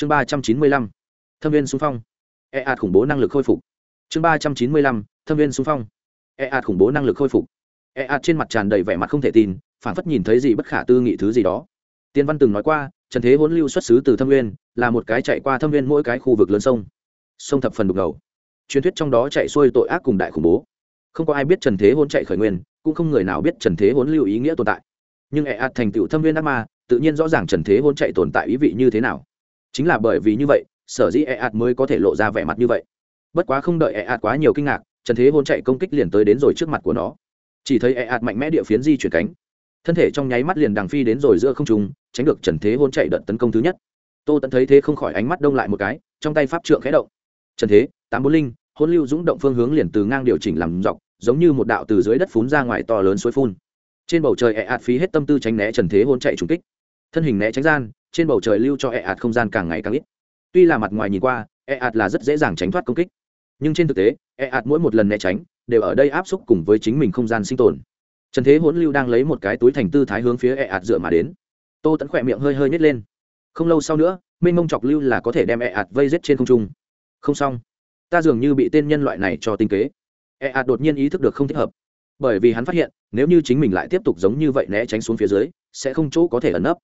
chương ba trăm chín mươi lăm, thâm viên xung phong. E ạt khủng bố năng lực khôi phục. Chương ba trăm chín mươi lăm, thâm viên xung phong. E ạt khủng bố năng lực khôi phục. E ạt trên mặt tràn đầy vẻ mặt không thể tin phản phất nhìn thấy gì bất khả tư nghị thứ gì đó. Tiên văn từng nói qua, trần thế hỗn lưu xuất xứ từ thâm viên, là một cái chạy qua thâm viên mỗi cái khu vực lớn sông. Sông thập phần đục ngầu. Truyền thuyết trong đó chạy xuôi tội ác cùng đại khủng bố. Không có ai biết trần thế hỗn chạy khởi nguyên, cũng không người nào biết trần thế hỗn lưu ý nghĩa tồn tại. Nhưng e ạt thành tựu thâm viên ác ma, tự nhiên rõ ràng trần thế hỗn chạy tồn tại ý vị như thế nào chính là bởi vì như vậy, sở dĩ ẹ、e、ạt mới có thể lộ ra vẻ mặt như vậy. Bất quá không đợi ẹ、e、ạt quá nhiều kinh ngạc, trần thế hôn chạy công kích liền tới đến rồi trước mặt của nó. Chỉ thấy ẹ、e、ạt mạnh mẽ địa phiến di chuyển cánh. Thân thể trong nháy mắt liền đằng phi đến rồi giữa không trùng tránh được trần thế hôn chạy đợt tấn công thứ nhất. Tô tẫn thấy thế không khỏi ánh mắt đông lại một cái, trong tay pháp trượng khẽ động. Trần thế, tám bốn linh, hôn lưu dũng động phương hướng liền từ ngang điều chỉnh làm dọc, giống như một đạo từ dưới đất phun ra ngoài to lớn suối phun. Trên bầu trời ẹ、e、ạt phí hết tâm tư tránh né trần thế hôn chạy trùng kích. Thân hình né tránh gian trên bầu trời lưu cho e ạt không gian càng ngày càng ít. Tuy là mặt ngoài nhìn qua e ạt là rất dễ dàng tránh thoát công kích. Nhưng trên thực tế e ạt mỗi một lần né tránh, đều ở đây áp xúc cùng với chính mình không gian sinh tồn. Trần thế hỗn lưu đang lấy một cái túi thành tư thái hướng phía e ạt dựa mà đến. Tô tẫn khỏe miệng hơi hơi nhét lên. Không lâu sau nữa minh mông chọc lưu là có thể đem e ạt vây rết trên không trung. Không xong. Ta dường như bị tên nhân loại này cho tinh kế. E ạt đột nhiên ý thức được không thích hợp. Bởi vì hắn phát hiện, nếu như chính mình lại tiếp tục giống như vậy né tránh xuống phía dưới, sẽ không chỗ có thể ẩn nấp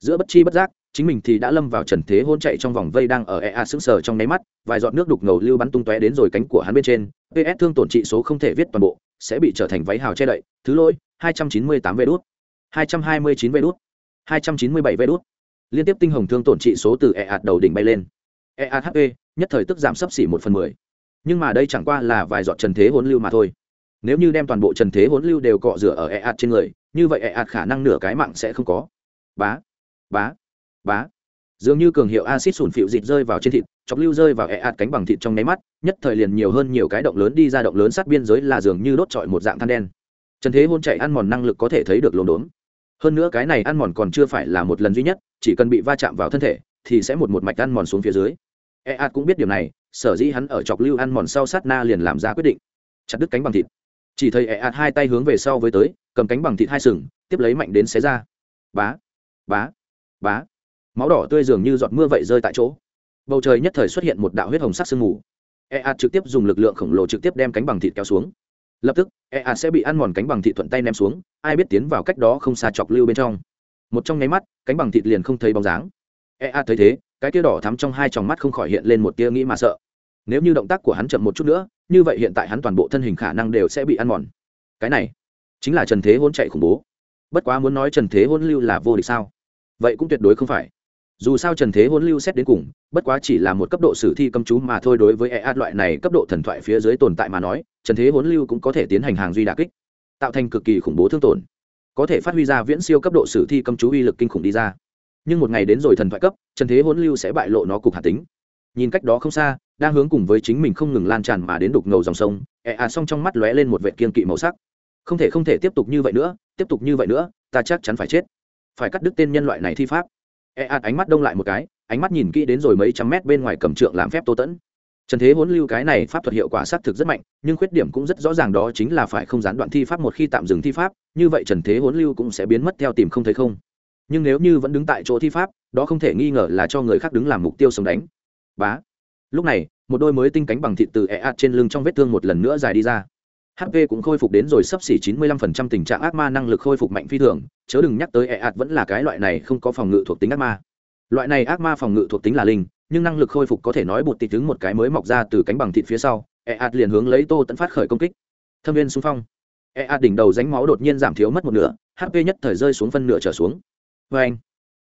giữa bất chi bất giác, chính mình thì đã lâm vào trần thế hôn chạy trong vòng vây đang ở ea sững sờ trong nháy mắt, vài giọt nước đục ngầu lưu bắn tung tóe đến rồi cánh của hắn bên trên. Ps thương tổn trị số không thể viết toàn bộ, sẽ bị trở thành váy hào che đậy. Thứ lỗi 298 vê đút. 229 vê đút. 297 vê đút. Liên tiếp tinh hồng thương tổn trị số từ ea đầu đỉnh bay lên. Ea hp nhất thời tức giảm sấp xỉ một phần mười. Nhưng mà đây chẳng qua là vài giọt trần thế hỗn lưu mà thôi. Nếu như đem toàn bộ trần thế hỗn lưu đều cọ rửa ở ea trên người, như vậy ea khả năng nửa cái mạng sẽ không có. Bá bá bá. Dường như cường hiệu acid sủn phịu dịt rơi vào trên thịt, chọc lưu rơi vào ẹ ạt cánh bằng thịt trong nháy mắt, nhất thời liền nhiều hơn nhiều cái động lớn đi ra động lớn sát biên giới là dường như đốt trọi một dạng than đen. Trần thế hôn chạy ăn mòn năng lực có thể thấy được lồn đốn hơn nữa cái này ăn mòn còn chưa phải là một lần duy nhất, chỉ cần bị va chạm vào thân thể, thì sẽ một một mạch ăn mòn xuống phía dưới. E ạt cũng biết điều này, sở dĩ hắn ở chọc lưu ăn mòn sau sát na liền làm ra quyết định. Chặt đứt cánh bằng thịt. Chỉ thấy e ạt hai tay hướng về sau với tới, cầm cánh bằng thịt hai sừng, tiếp lấy mạnh đến xé ra. Bá bá bá, máu đỏ tươi dường như giọt mưa vậy rơi tại chỗ. Bầu trời nhất thời xuất hiện một đạo huyết hồng sắc sương mù. E a trực tiếp dùng lực lượng khổng lồ trực tiếp đem cánh bằng thịt kéo xuống. Lập tức e a sẽ bị ăn mòn cánh bằng thịt thuận tay ném xuống, ai biết tiến vào cách đó không xa chọc lưu bên trong. Một trong nháy mắt, cánh bằng thịt liền không thấy bóng dáng. E a thấy thế, cái tia đỏ thắm trong hai tròng mắt không khỏi hiện lên một tia nghĩ mà sợ. Nếu như động tác của hắn chậm một chút nữa, như vậy hiện tại hắn toàn bộ thân hình khả năng đều sẽ bị ăn mòn. Cái này chính là trần thế hôn chạy khủng bố. Bất quá muốn nói trần thế hôn lưu là vô địch sao? Vậy cũng tuyệt đối không phải. Dù sao trần thế hôn lưu xét đến cùng, bất quá chỉ là một cấp độ sử thi cấm chú mà thôi đối với e ạt loại này cấp độ thần thoại phía dưới tồn tại mà nói, trần thế hôn lưu cũng có thể tiến hành hàng duy đà kích, tạo thành cực kỳ khủng bố thương tổn. Có thể phát huy ra viễn siêu cấp độ sử thi cấm chú uy lực kinh khủng đi ra. Nhưng một ngày đến rồi thần thoại cấp, trần thế hôn lưu sẽ bại lộ nó cục hạt tính. Nhìn cách đó không xa, đang hướng cùng với chính mình không ngừng lan tràn mà đến đục ngầu dòng sông e ạt xong trong mắt lóe lên một vệ kiên kỵ màu sắc. Không thể không thể tiếp tục như vậy nữa, tiếp tục như vậy nữa, ta chắc chắn phải chết phải cắt đứt tên nhân loại này thi pháp. E ạt ánh mắt đông lại một cái, ánh mắt nhìn kỹ đến rồi mấy trăm mét bên ngoài cầm trượng làm phép tô tẫn trần thế hỗn lưu cái này pháp thuật hiệu quả xác thực rất mạnh, nhưng khuyết điểm cũng rất rõ ràng đó chính là phải không gián đoạn thi pháp một khi tạm dừng thi pháp, như vậy trần thế hỗn lưu cũng sẽ biến mất theo tìm không thấy không. Nhưng nếu như vẫn đứng tại chỗ thi pháp, đó không thể nghi ngờ là cho người khác đứng làm mục tiêu sống đánh. Bá. Lúc này, một đôi mới tinh cánh bằng thịt từ e ạt trên lưng trong vết thương một lần nữa dài đi ra hp cũng khôi phục đến rồi sấp xỉ 95% tình trạng ác ma năng lực khôi phục mạnh phi thường. Chớ đừng nhắc tới e ạt vẫn là cái loại này không có phòng ngự thuộc tính ác ma. Loại này ác ma phòng ngự thuộc tính là linh, nhưng năng lực khôi phục có thể nói bột tịt đứng một cái mới mọc ra từ cánh bằng thịt phía sau. E ạt liền hướng lấy tô tẫn phát khởi công kích. Thâm viên xung phong. E ạt đỉnh đầu ránh máu đột nhiên giảm thiếu mất một nửa hp nhất thời rơi xuống phân nửa trở xuống. Vê anh,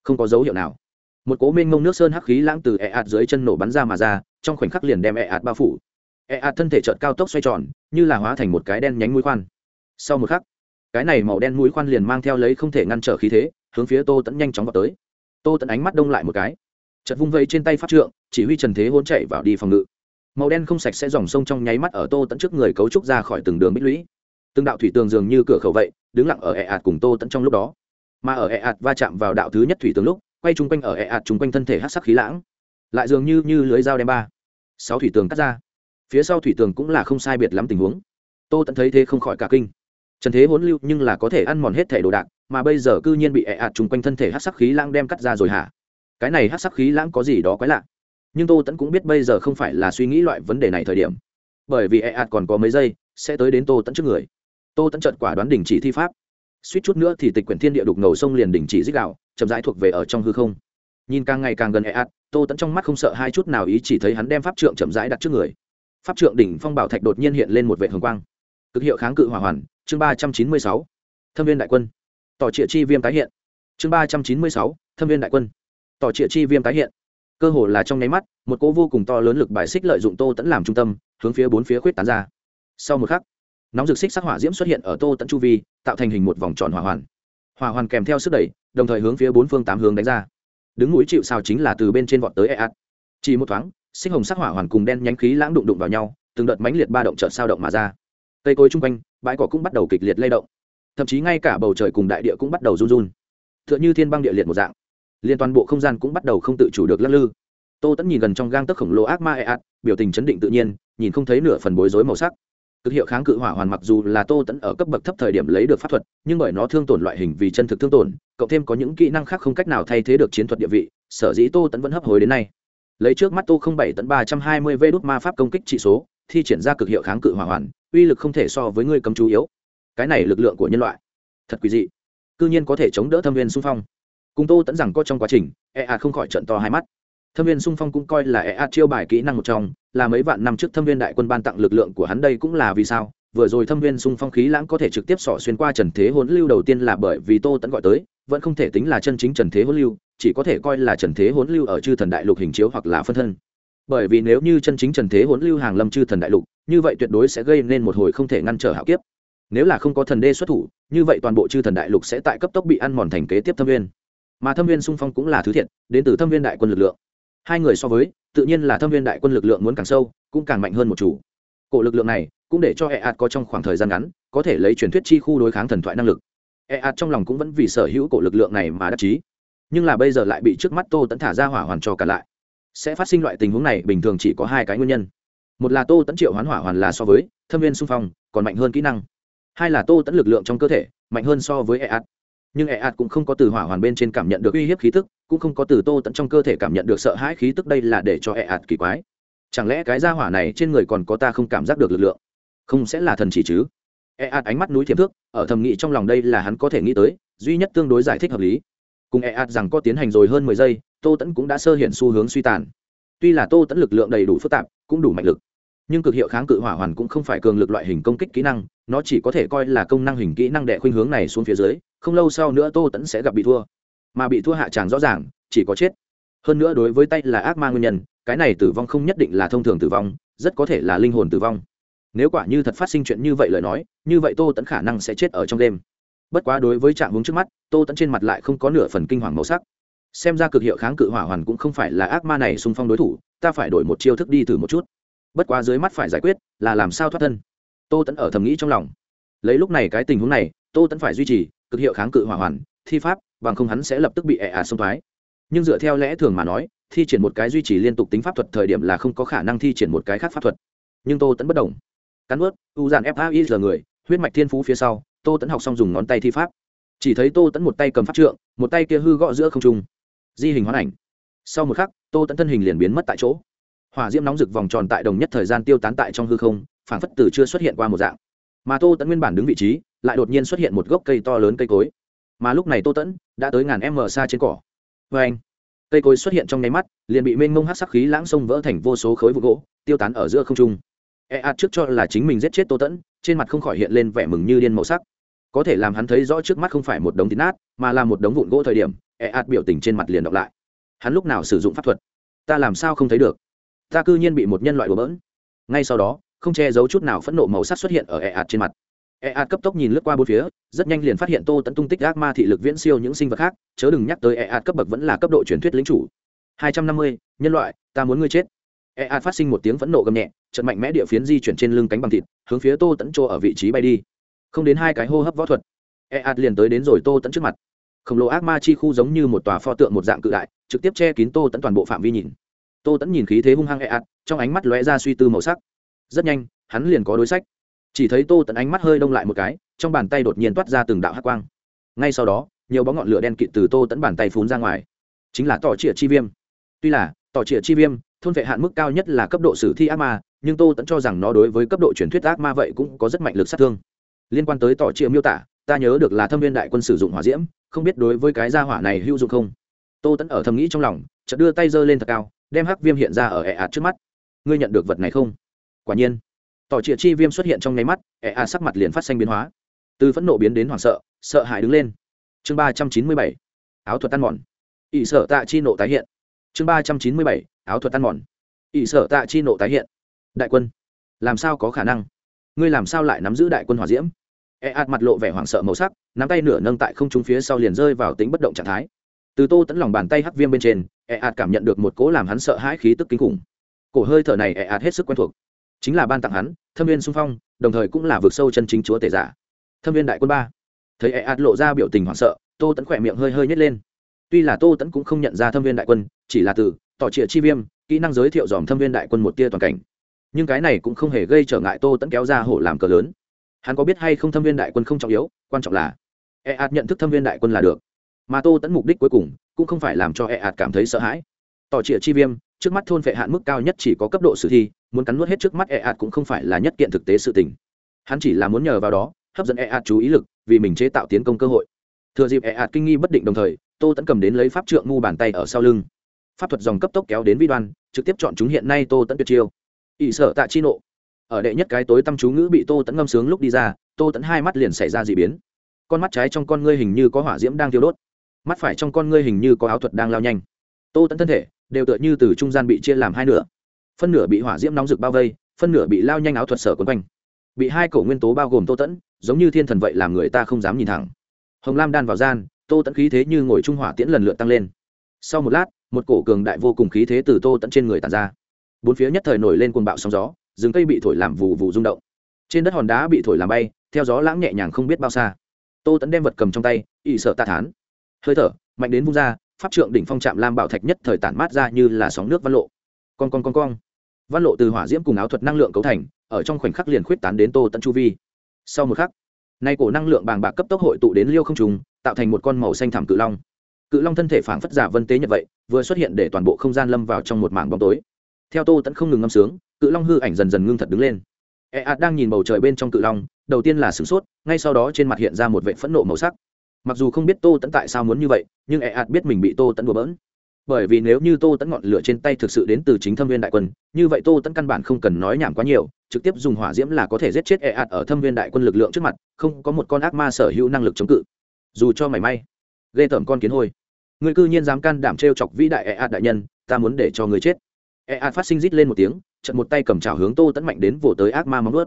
không có dấu hiệu nào. Một cố mênh mông nước sơn hắc khí lãng từ e ạt dưới chân nổ bắn ra mà ra, trong khoảnh khắc liền đem e ạt bao phủ e a thân thể trợt cao tốc xoay tròn, như là hóa thành một cái đen nhánh mũi khoan. Sau một khắc, cái này màu đen mũi khoan liền mang theo lấy không thể ngăn trở khí thế, hướng phía tô tẫn nhanh chóng vào tới. Tô tẫn ánh mắt đông lại một cái. Chật vung vây trên tay pháp trượng, chỉ huy trần thế hôn chạy vào đi phòng ngự. Màu đen không sạch sẽ dòng sông trong nháy mắt ở tô tẫn trước người cấu trúc ra khỏi từng đường bích lũy. Từng đạo thủy tường dường như cửa khẩu vậy, đứng lặng ở ẹ ạt cùng tô tẫn trong lúc đó. Mà ở ẹ ạt va chạm vào đạo thứ nhất thủy tường lúc, quay chung quanh ở ẹ ạt chung quanh thân thể hát sắc khí lãng. Lại dường như như lưới dao đem ba, sáu thủy tường cắt ra phía sau thủy tường cũng là không sai biệt lắm tình huống. Tô tẫn thấy thế không khỏi cả kinh. Trần thế hỗn lưu nhưng là có thể ăn mòn hết thể đồ đạc, mà bây giờ cư nhiên bị ẹ ạt chung quanh thân thể hát sắc khí lãng đem cắt ra rồi hả? Cái này hát sắc khí lãng có gì đó quái lạ. Nhưng tô tẫn cũng biết bây giờ không phải là suy nghĩ loại vấn đề này thời điểm. Bởi vì e ạt còn có mấy giây, sẽ tới đến tô tẫn trước người. Tô tẫn trận quả đoán đình chỉ thi pháp. Suýt chút nữa thì tịch quyển thiên địa đục ngầu sông liền đình chỉ dích đạo, chậm rãi thuộc về ở trong hư không. Nhìn càng ngày càng gần e ạt, tô tẫn trong mắt không sợ hai chút nào ý chỉ thấy hắn đem pháp trượng chậm rãi đặt trước người pháp trượng đỉnh phong bảo thạch đột nhiên hiện lên một vệ hồng quang. Cực hiệu kháng cự hỏa hoàn, chương ba trăm chín mươi sáu. Thâm viên đại quân. Tỏ trịa chi viêm tái hiện. Chương ba trăm chín mươi sáu, thâm viên đại quân. Tỏ trịa chi viêm tái hiện. Cơ hồ là trong nháy mắt, một cỗ vô cùng to lớn lực bài xích lợi dụng tô tẫn làm trung tâm, hướng phía bốn phía khuyết tán ra. Sau một khắc, nóng rực xích sắc hỏa diễm xuất hiện ở tô tẫn chu vi, tạo thành hình một vòng tròn hỏa hoàn. Hỏa hoàn kèm theo sức đẩy, đồng thời hướng phía bốn phương tám hướng đánh ra. Đứng núi chịu sao chính là từ bên trên vọt tới e ạt chỉ một thoáng sinh hồng sắc hỏa hoàn cùng đen nhánh khí lãng đụng đụng vào nhau, từng đợt mãnh liệt ba động chợt sao động mà ra. Cây cối chung quanh, bãi cỏ cũng bắt đầu kịch liệt lay động. Thậm chí ngay cả bầu trời cùng đại địa cũng bắt đầu run run. T h ư ợ n h ư thiên băng địa liệt một dạng. Liên toàn bộ không gian cũng bắt đầu không tự chủ được lắc lư. Tô tẫn nhìn gần trong gang tấc khổng lồ ác ma e ạt, biểu tình chấn định tự nhiên, nhìn không thấy nửa phần bối rối màu sắc. Cực hiệu kháng cự hỏa hoàn mặc dù là tô tẫn ở cấp bậc thấp thời điểm lấy được pháp thuật, nhưng bởi nó thương tổn loại hình vì chân thực thương tổn, cộng thêm có những kỹ năng khác không cách nào thay thế được chiến thuật địa vị, sở dĩ tô tẫn vẫn hấp hối đến nay lấy trước mắt tô không bảy tấn ba trăm hai mươi vê đốt ma pháp công kích trị số, thi triển ra cực hiệu kháng cự hỏa hoàn, uy lực không thể so với ngươi cấm chú yếu. Cái này lực lượng của nhân loại, thật quý dị. Cư nhiên có thể chống đỡ thâm viên xung phong. Cùng tô tẫn rằng có trong quá trình e a không khỏi trận to hai mắt. Thâm viên sung phong cũng coi là e a chiêu bài kỹ năng một trong, là mấy vạn năm trước thâm viên đại quân ban tặng lực lượng của hắn đây cũng là vì sao. Vừa rồi thâm viên sung phong khí lãng có thể trực tiếp xỏ xuyên qua trần thế hôn lưu đầu tiên là bởi vì tô tẫn gọi tới, vẫn không thể tính là chân chính trần thế hôn lưu chỉ có thể coi là trần thế hỗn lưu ở chư thần đại lục hình chiếu hoặc là phân thân. Bởi vì nếu như chân chính trần thế hỗn lưu hàng lâm chư thần đại lục, như vậy tuyệt đối sẽ gây nên một hồi không thể ngăn trở hạo kiếp. Nếu là không có thần đê xuất thủ, như vậy toàn bộ chư thần đại lục sẽ tại cấp tốc bị ăn mòn thành kế tiếp thâm viên. Mà thâm viên xung phong cũng là thứ thiện đến từ thâm viên đại quân lực lượng. Hai người so với, tự nhiên là thâm viên đại quân lực lượng muốn càng sâu, cũng càng mạnh hơn một chủ. Cổ lực lượng này cũng để cho e ạt có trong khoảng thời gian ngắn, có thể lấy truyền thuyết chi khu đối kháng thần thoại năng lực. E ạt trong lòng cũng vẫn vì sở hữu cổ lực lượng này mà đắc chí nhưng là bây giờ lại bị trước mắt tô tẫn thả ra hỏa hoàn cho cả lại. Sẽ phát sinh loại tình huống này, bình thường chỉ có hai cái nguyên nhân. Một là tô tẫn triệu hoán hỏa hoàn là so với thâm viên xung phong, còn mạnh hơn kỹ năng. Hai là tô tẫn lực lượng trong cơ thể, mạnh hơn so với e ạt nhưng e ạt cũng không có từ hỏa hoàn bên trên cảm nhận được uy hiếp khí tức, cũng không có từ tô tẫn trong cơ thể cảm nhận được sợ hãi khí tức đây là để cho e ạt kỳ quái. Chẳng lẽ cái ra hỏa này trên người còn có ta không cảm giác được lực lượng? Không sẽ là thần chỉ chứ? E ạt ánh mắt núi thiềm thước, ở thầm nghĩ trong lòng đây là hắn có thể nghĩ tới, duy nhất tương đối giải thích hợp lý cùng e ạt rằng có tiến hành rồi hơn mười giây, tô tẫn cũng đã sơ hiện xu hướng suy tàn. Tuy là tô tẫn lực lượng đầy đủ phức tạp, cũng đủ mạnh lực. Nhưng cực hiệu kháng cự hỏa hoàn cũng không phải cường lực loại hình công kích kỹ năng, nó chỉ có thể coi là công năng hình kỹ năng đẻ khuynh hướng này xuống phía dưới, không lâu sau nữa tô tẫn sẽ gặp bị thua. Mà bị thua hạ tràng rõ ràng, chỉ có chết. Hơn nữa đối với tay là ác ma nguyên nhân, cái này tử vong không nhất định là thông thường tử vong, rất có thể là linh hồn tử vong. Nếu quả như thật phát sinh chuyện như vậy lời nói, như vậy tô tẫn khả năng sẽ chết ở trong đêm bất quá đối với trạng hướng trước mắt, tô tẫn trên mặt lại không có nửa phần kinh hoàng màu sắc. Xem ra cực hiệu kháng cự hỏa hoàn cũng không phải là ác ma này xung phong đối thủ, ta phải đổi một chiêu thức đi thử một chút. Bất quá dưới mắt phải giải quyết, là làm sao thoát thân? Tô tẫn ở thầm nghĩ trong lòng. Lấy lúc này cái tình huống này, tô tẫn phải duy trì cực hiệu kháng cự hỏa hoàn, thi pháp, bằng không hắn sẽ lập tức bị ẹ ả xông thoái. Nhưng dựa theo lẽ thường mà nói, thi triển một cái duy trì liên tục tính pháp thuật thời điểm là không có khả năng thi triển một cái khác pháp thuật. Nhưng tô tẫn bất đồng cắn ướt u dàn fai giờ người, huyết mạch thiên phú phía sau tô tẫn học xong dùng ngón tay thi pháp. Chỉ thấy tô tẫn một tay cầm pháp trượng, một tay kia hư gõ giữa không trung. Di hình hoán ảnh. Sau một khắc, tô tẫn thân hình liền biến mất tại chỗ. Hỏa diễm nóng rực vòng tròn tại đồng nhất thời gian tiêu tán tại trong hư không phản phất từ chưa xuất hiện qua một dạng. Mà tô tẫn nguyên bản đứng vị trí, lại đột nhiên xuất hiện một gốc cây to lớn cây cối. Mà lúc này tô tẫn đã tới ngàn m xa trên cỏ. Vê anh, cây cối xuất hiện trong nháy mắt, liền bị mênh mông hát sắc khí lãng sông vỡ thành vô số khối vụ gỗ, tiêu tán ở giữa không trung. E ạt trước cho là chính mình giết chết tô tẫn trên mặt không khỏi hiện lên vẻ mừng như điên màu sắc. Có thể làm hắn thấy rõ trước mắt không phải một đống thịt nát, mà là một đống vụn gỗ thời điểm e ạt biểu tình trên mặt liền đọc lại. Hắn lúc nào sử dụng pháp thuật? Ta làm sao không thấy được? Ta cư nhiên bị một nhân loại đổ bỡn. Ngay sau đó, không che giấu chút nào phẫn nộ màu sắc xuất hiện ở e ạt trên mặt. E ạt cấp tốc nhìn lướt qua bốn phía, rất nhanh liền phát hiện tô tẫn tung tích ác ma thị lực viễn siêu những sinh vật khác, chớ đừng nhắc tới e ạt cấp bậc vẫn là cấp độ truyền thuyết lính chủ. Hai trăm năm mươi, nhân loại, ta muốn ngươi chết e a phát sinh một tiếng phẫn nộ gầm nhẹ, trận mạnh mẽ địa phiến di chuyển trên lưng cánh bằng thịt, hướng phía tô tẫn chỗ ở vị trí bay đi. Không đến hai cái hô hấp võ thuật e a liền tới đến rồi tô tẫn trước mặt. Khổng lồ ác ma chi khu giống như một tòa pho tượng một dạng cự đại, trực tiếp che kín tô tẫn toàn bộ phạm vi nhìn. Tô tẫn nhìn khí thế hung hăng e a, trong ánh mắt lóe ra suy tư màu sắc. Rất nhanh, hắn liền có đối sách. Chỉ thấy tô tẫn ánh mắt hơi đông lại một cái, trong bàn tay đột nhiên toát ra từng đạo hát quang. Ngay sau đó, nhiều bóng ngọn lửa đen kịt từ tô tẫn bàn tay phún ra ngoài. Chính là tỏ trịa chi viêm. Tuy là, tỏ trịa chi viêm thôn vệ hạn mức cao nhất là cấp độ sử thi ác ma, nhưng tô tẫn cho rằng nó đối với cấp độ truyền thuyết ác ma vậy cũng có rất mạnh lực sát thương. Liên quan tới tỏ chia miêu tả, ta nhớ được là thâm viên đại quân sử dụng hỏa diễm, không biết đối với cái gia hỏa này hữu dụng không? Tô tẫn ở thầm nghĩ trong lòng, chợt đưa tay giơ lên thật cao, đem hắc viêm hiện ra ở ẹ ạt trước mắt. Ngươi nhận được vật này không? Quả nhiên. Tỏ trịa chi viêm xuất hiện trong nháy mắt ẹ ạt sắc mặt liền phát xanh biến hóa. Từ phẫn nộ biến đến hoảng sợ sợ hãi đứng lên. Chương ba trăm chín mươi bảy. Áo thuật tan mòn. Ỵ sợ tạ chi nộ tái hiện chương ba trăm chín mươi bảy, áo thuật tan mòn. Ỵ sở tạ chi nộ tái hiện. Đại quân, làm sao có khả năng? Ngươi làm sao lại nắm giữ đại quân hòa diễm? E ạt mặt lộ vẻ hoảng sợ màu sắc, nắm tay nửa nâng tại không trung phía sau liền rơi vào tính bất động trạng thái. Từ tô tẫn lòng bàn tay hắc viêm bên trên e ạt cảm nhận được một cỗ làm hắn sợ hãi khí tức kinh khủng. Cổ hơi thở này e ạt hết sức quen thuộc. Chính là ban tặng hắn, thâm viên sung phong, đồng thời cũng là vực sâu chân chính chúa tể giả. Thâm viên đại quân ba. Thấy e ạt lộ ra biểu tình hoảng sợ, tô tẫn khỏe miệng hơi hơi nhét lên tuy là tô tẫn cũng không nhận ra thâm viên đại quân, chỉ là từ tỏ trịa chi viêm, kỹ năng giới thiệu dòm thâm viên đại quân một tia toàn cảnh. Nhưng cái này cũng không hề gây trở ngại tô tẫn kéo ra hổ làm cờ lớn. Hắn có biết hay không thâm viên đại quân không trọng yếu, quan trọng là e ạt nhận thức thâm viên đại quân là được. Mà tô tẫn mục đích cuối cùng cũng không phải làm cho e ạt cảm thấy sợ hãi. Tỏ trịa chi viêm, trước mắt thôn vệ hạn mức cao nhất chỉ có cấp độ sử thi, muốn cắn nuốt hết trước mắt e ạt cũng không phải là nhất kiện thực tế sự tình. Hắn chỉ là muốn nhờ vào đó, hấp dẫn e ạt chú ý lực, vì mình chế tạo tiến công cơ hội. Thừa dịp e ạt kinh nghi bất định đồng thời tô tẫn cầm đến lấy pháp trượng ngu bàn tay ở sau lưng. Pháp thuật dòng cấp tốc kéo đến vi đoan, trực tiếp chọn chúng hiện nay tô tẫn tuyệt chiêu. Ỵ sợ tạ chi nộ. Ở đệ nhất cái tối tâm chú ngữ bị tô tẫn ngâm sướng lúc đi ra, tô tẫn hai mắt liền xảy ra d ị biến. Con mắt trái trong con ngươi hình như có hỏa diễm đang thiêu đốt. Mắt phải trong con ngươi hình như có áo thuật đang lao nhanh. Tô tẫn thân thể đều tựa như từ trung gian bị chia làm hai nửa. Phân nửa bị hỏa diễm nóng rực bao vây, phân nửa bị lao nhanh áo thuật sở quấn quanh. Bị hai cổ nguyên tố bao gồm tô tẫn giống như thiên thần vậy làm người ta không dám nhìn thẳng. Hồng lam đan vào gian tô tẫn khí thế như ngồi trung hỏa tiễn lần lượt tăng lên. Sau một lát, một cổ cường đại vô cùng khí thế từ tô tẫn trên người tàn ra. Bốn phía nhất thời nổi lên cuồng bạo sóng gió, rừng cây bị thổi làm vù vù rung động. Trên đất hòn đá bị thổi làm bay, theo gió lãng nhẹ nhàng không biết bao xa. Tô tẫn đem vật cầm trong tay ỵ sợ tạ thán. Hơi thở, mạnh đến vung ra, pháp trượng đỉnh phong trạm lam bảo thạch nhất thời tản mát ra như là sóng nước văn lộ. Con con con con văn lộ từ hỏa diễm cùng áo thuật năng lượng cấu thành, ở trong khoảnh khắc liền khuyết tán đến tô tẫn chu vi. Sau một khắc nay cổ năng lượng bàng bạc cấp tốc hội tụ đến liêu không trùng, tạo thành một con màu xanh thảm cự long. Cự long thân thể phảng phất giả vân tế như vậy, vừa xuất hiện để toàn bộ không gian lâm vào trong một mảng bóng tối. Theo tô tẫn không ngừng ngâm sướng, cự long hư ảnh dần dần ngưng thật đứng lên. E ạt đang nhìn bầu trời bên trong cự long, đầu tiên là sửng sốt, ngay sau đó trên mặt hiện ra một vệ phẫn nộ màu sắc. Mặc dù không biết tô tẫn tại sao muốn như vậy, nhưng e ạt biết mình bị tô tẫn đùa bỡn bởi vì nếu như tô tẫn ngọn lửa trên tay thực sự đến từ chính thâm viên đại quân như vậy tô tẫn căn bản không cần nói nhảm quá nhiều trực tiếp dùng hỏa diễm là có thể giết chết e ạt ở thâm viên đại quân lực lượng trước mặt không có một con ác ma sở hữu năng lực chống cự. Dù cho mảy may ghê tởm con kiến hôi. Người cư nhiên dám can đảm trêu chọc vĩ đại e ạt đại nhân ta muốn để cho người chết. E ạt phát sinh rít lên một tiếng trận một tay cầm chảo hướng tô tẫn mạnh đến vỗ tới ác ma móng ướt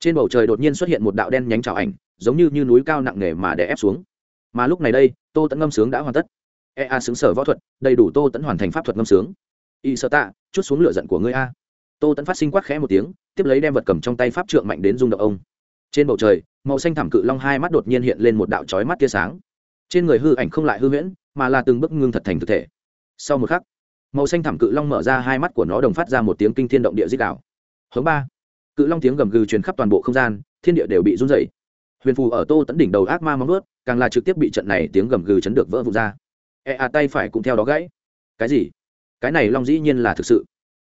trên bầu trời đột nhiên xuất hiện một đạo đen nhánh chảo ảnh giống như, như núi cao nặng nề mà đè ép xuống. Mà lúc này đây tô tẫn ngâm sướng đã hoàn tất ea a xứng sở võ thuật, đầy đủ tô tẫn hoàn thành pháp thuật ngâm sướng. Y sợ tạ, chút xuống lửa giận của ngươi a. Tô tẫn phát sinh quát khẽ một tiếng, tiếp lấy đem vật cầm trong tay pháp trượng mạnh đến rung động ông. Trên bầu trời, màu xanh thảm cự long hai mắt đột nhiên hiện lên một đạo trói mắt tia sáng. Trên người hư ảnh không lại hư huyễn, mà là từng bước ngưng thật thành thực thể. Sau một khắc, màu xanh thảm cự long mở ra hai mắt của nó đồng phát ra một tiếng kinh thiên động địa dích đạo hướng ba, cự long tiếng gầm gừ truyền khắp toàn bộ không gian, thiên địa đều bị run dày huyền phù ở tô tẫn đỉnh đầu ác ma móng ướt càng là trực tiếp bị trận này tiếng gầm gừ chấn được vỡ vụt ra e à tay phải cũng theo đó gãy. Cái gì? Cái này long dĩ nhiên là thực sự.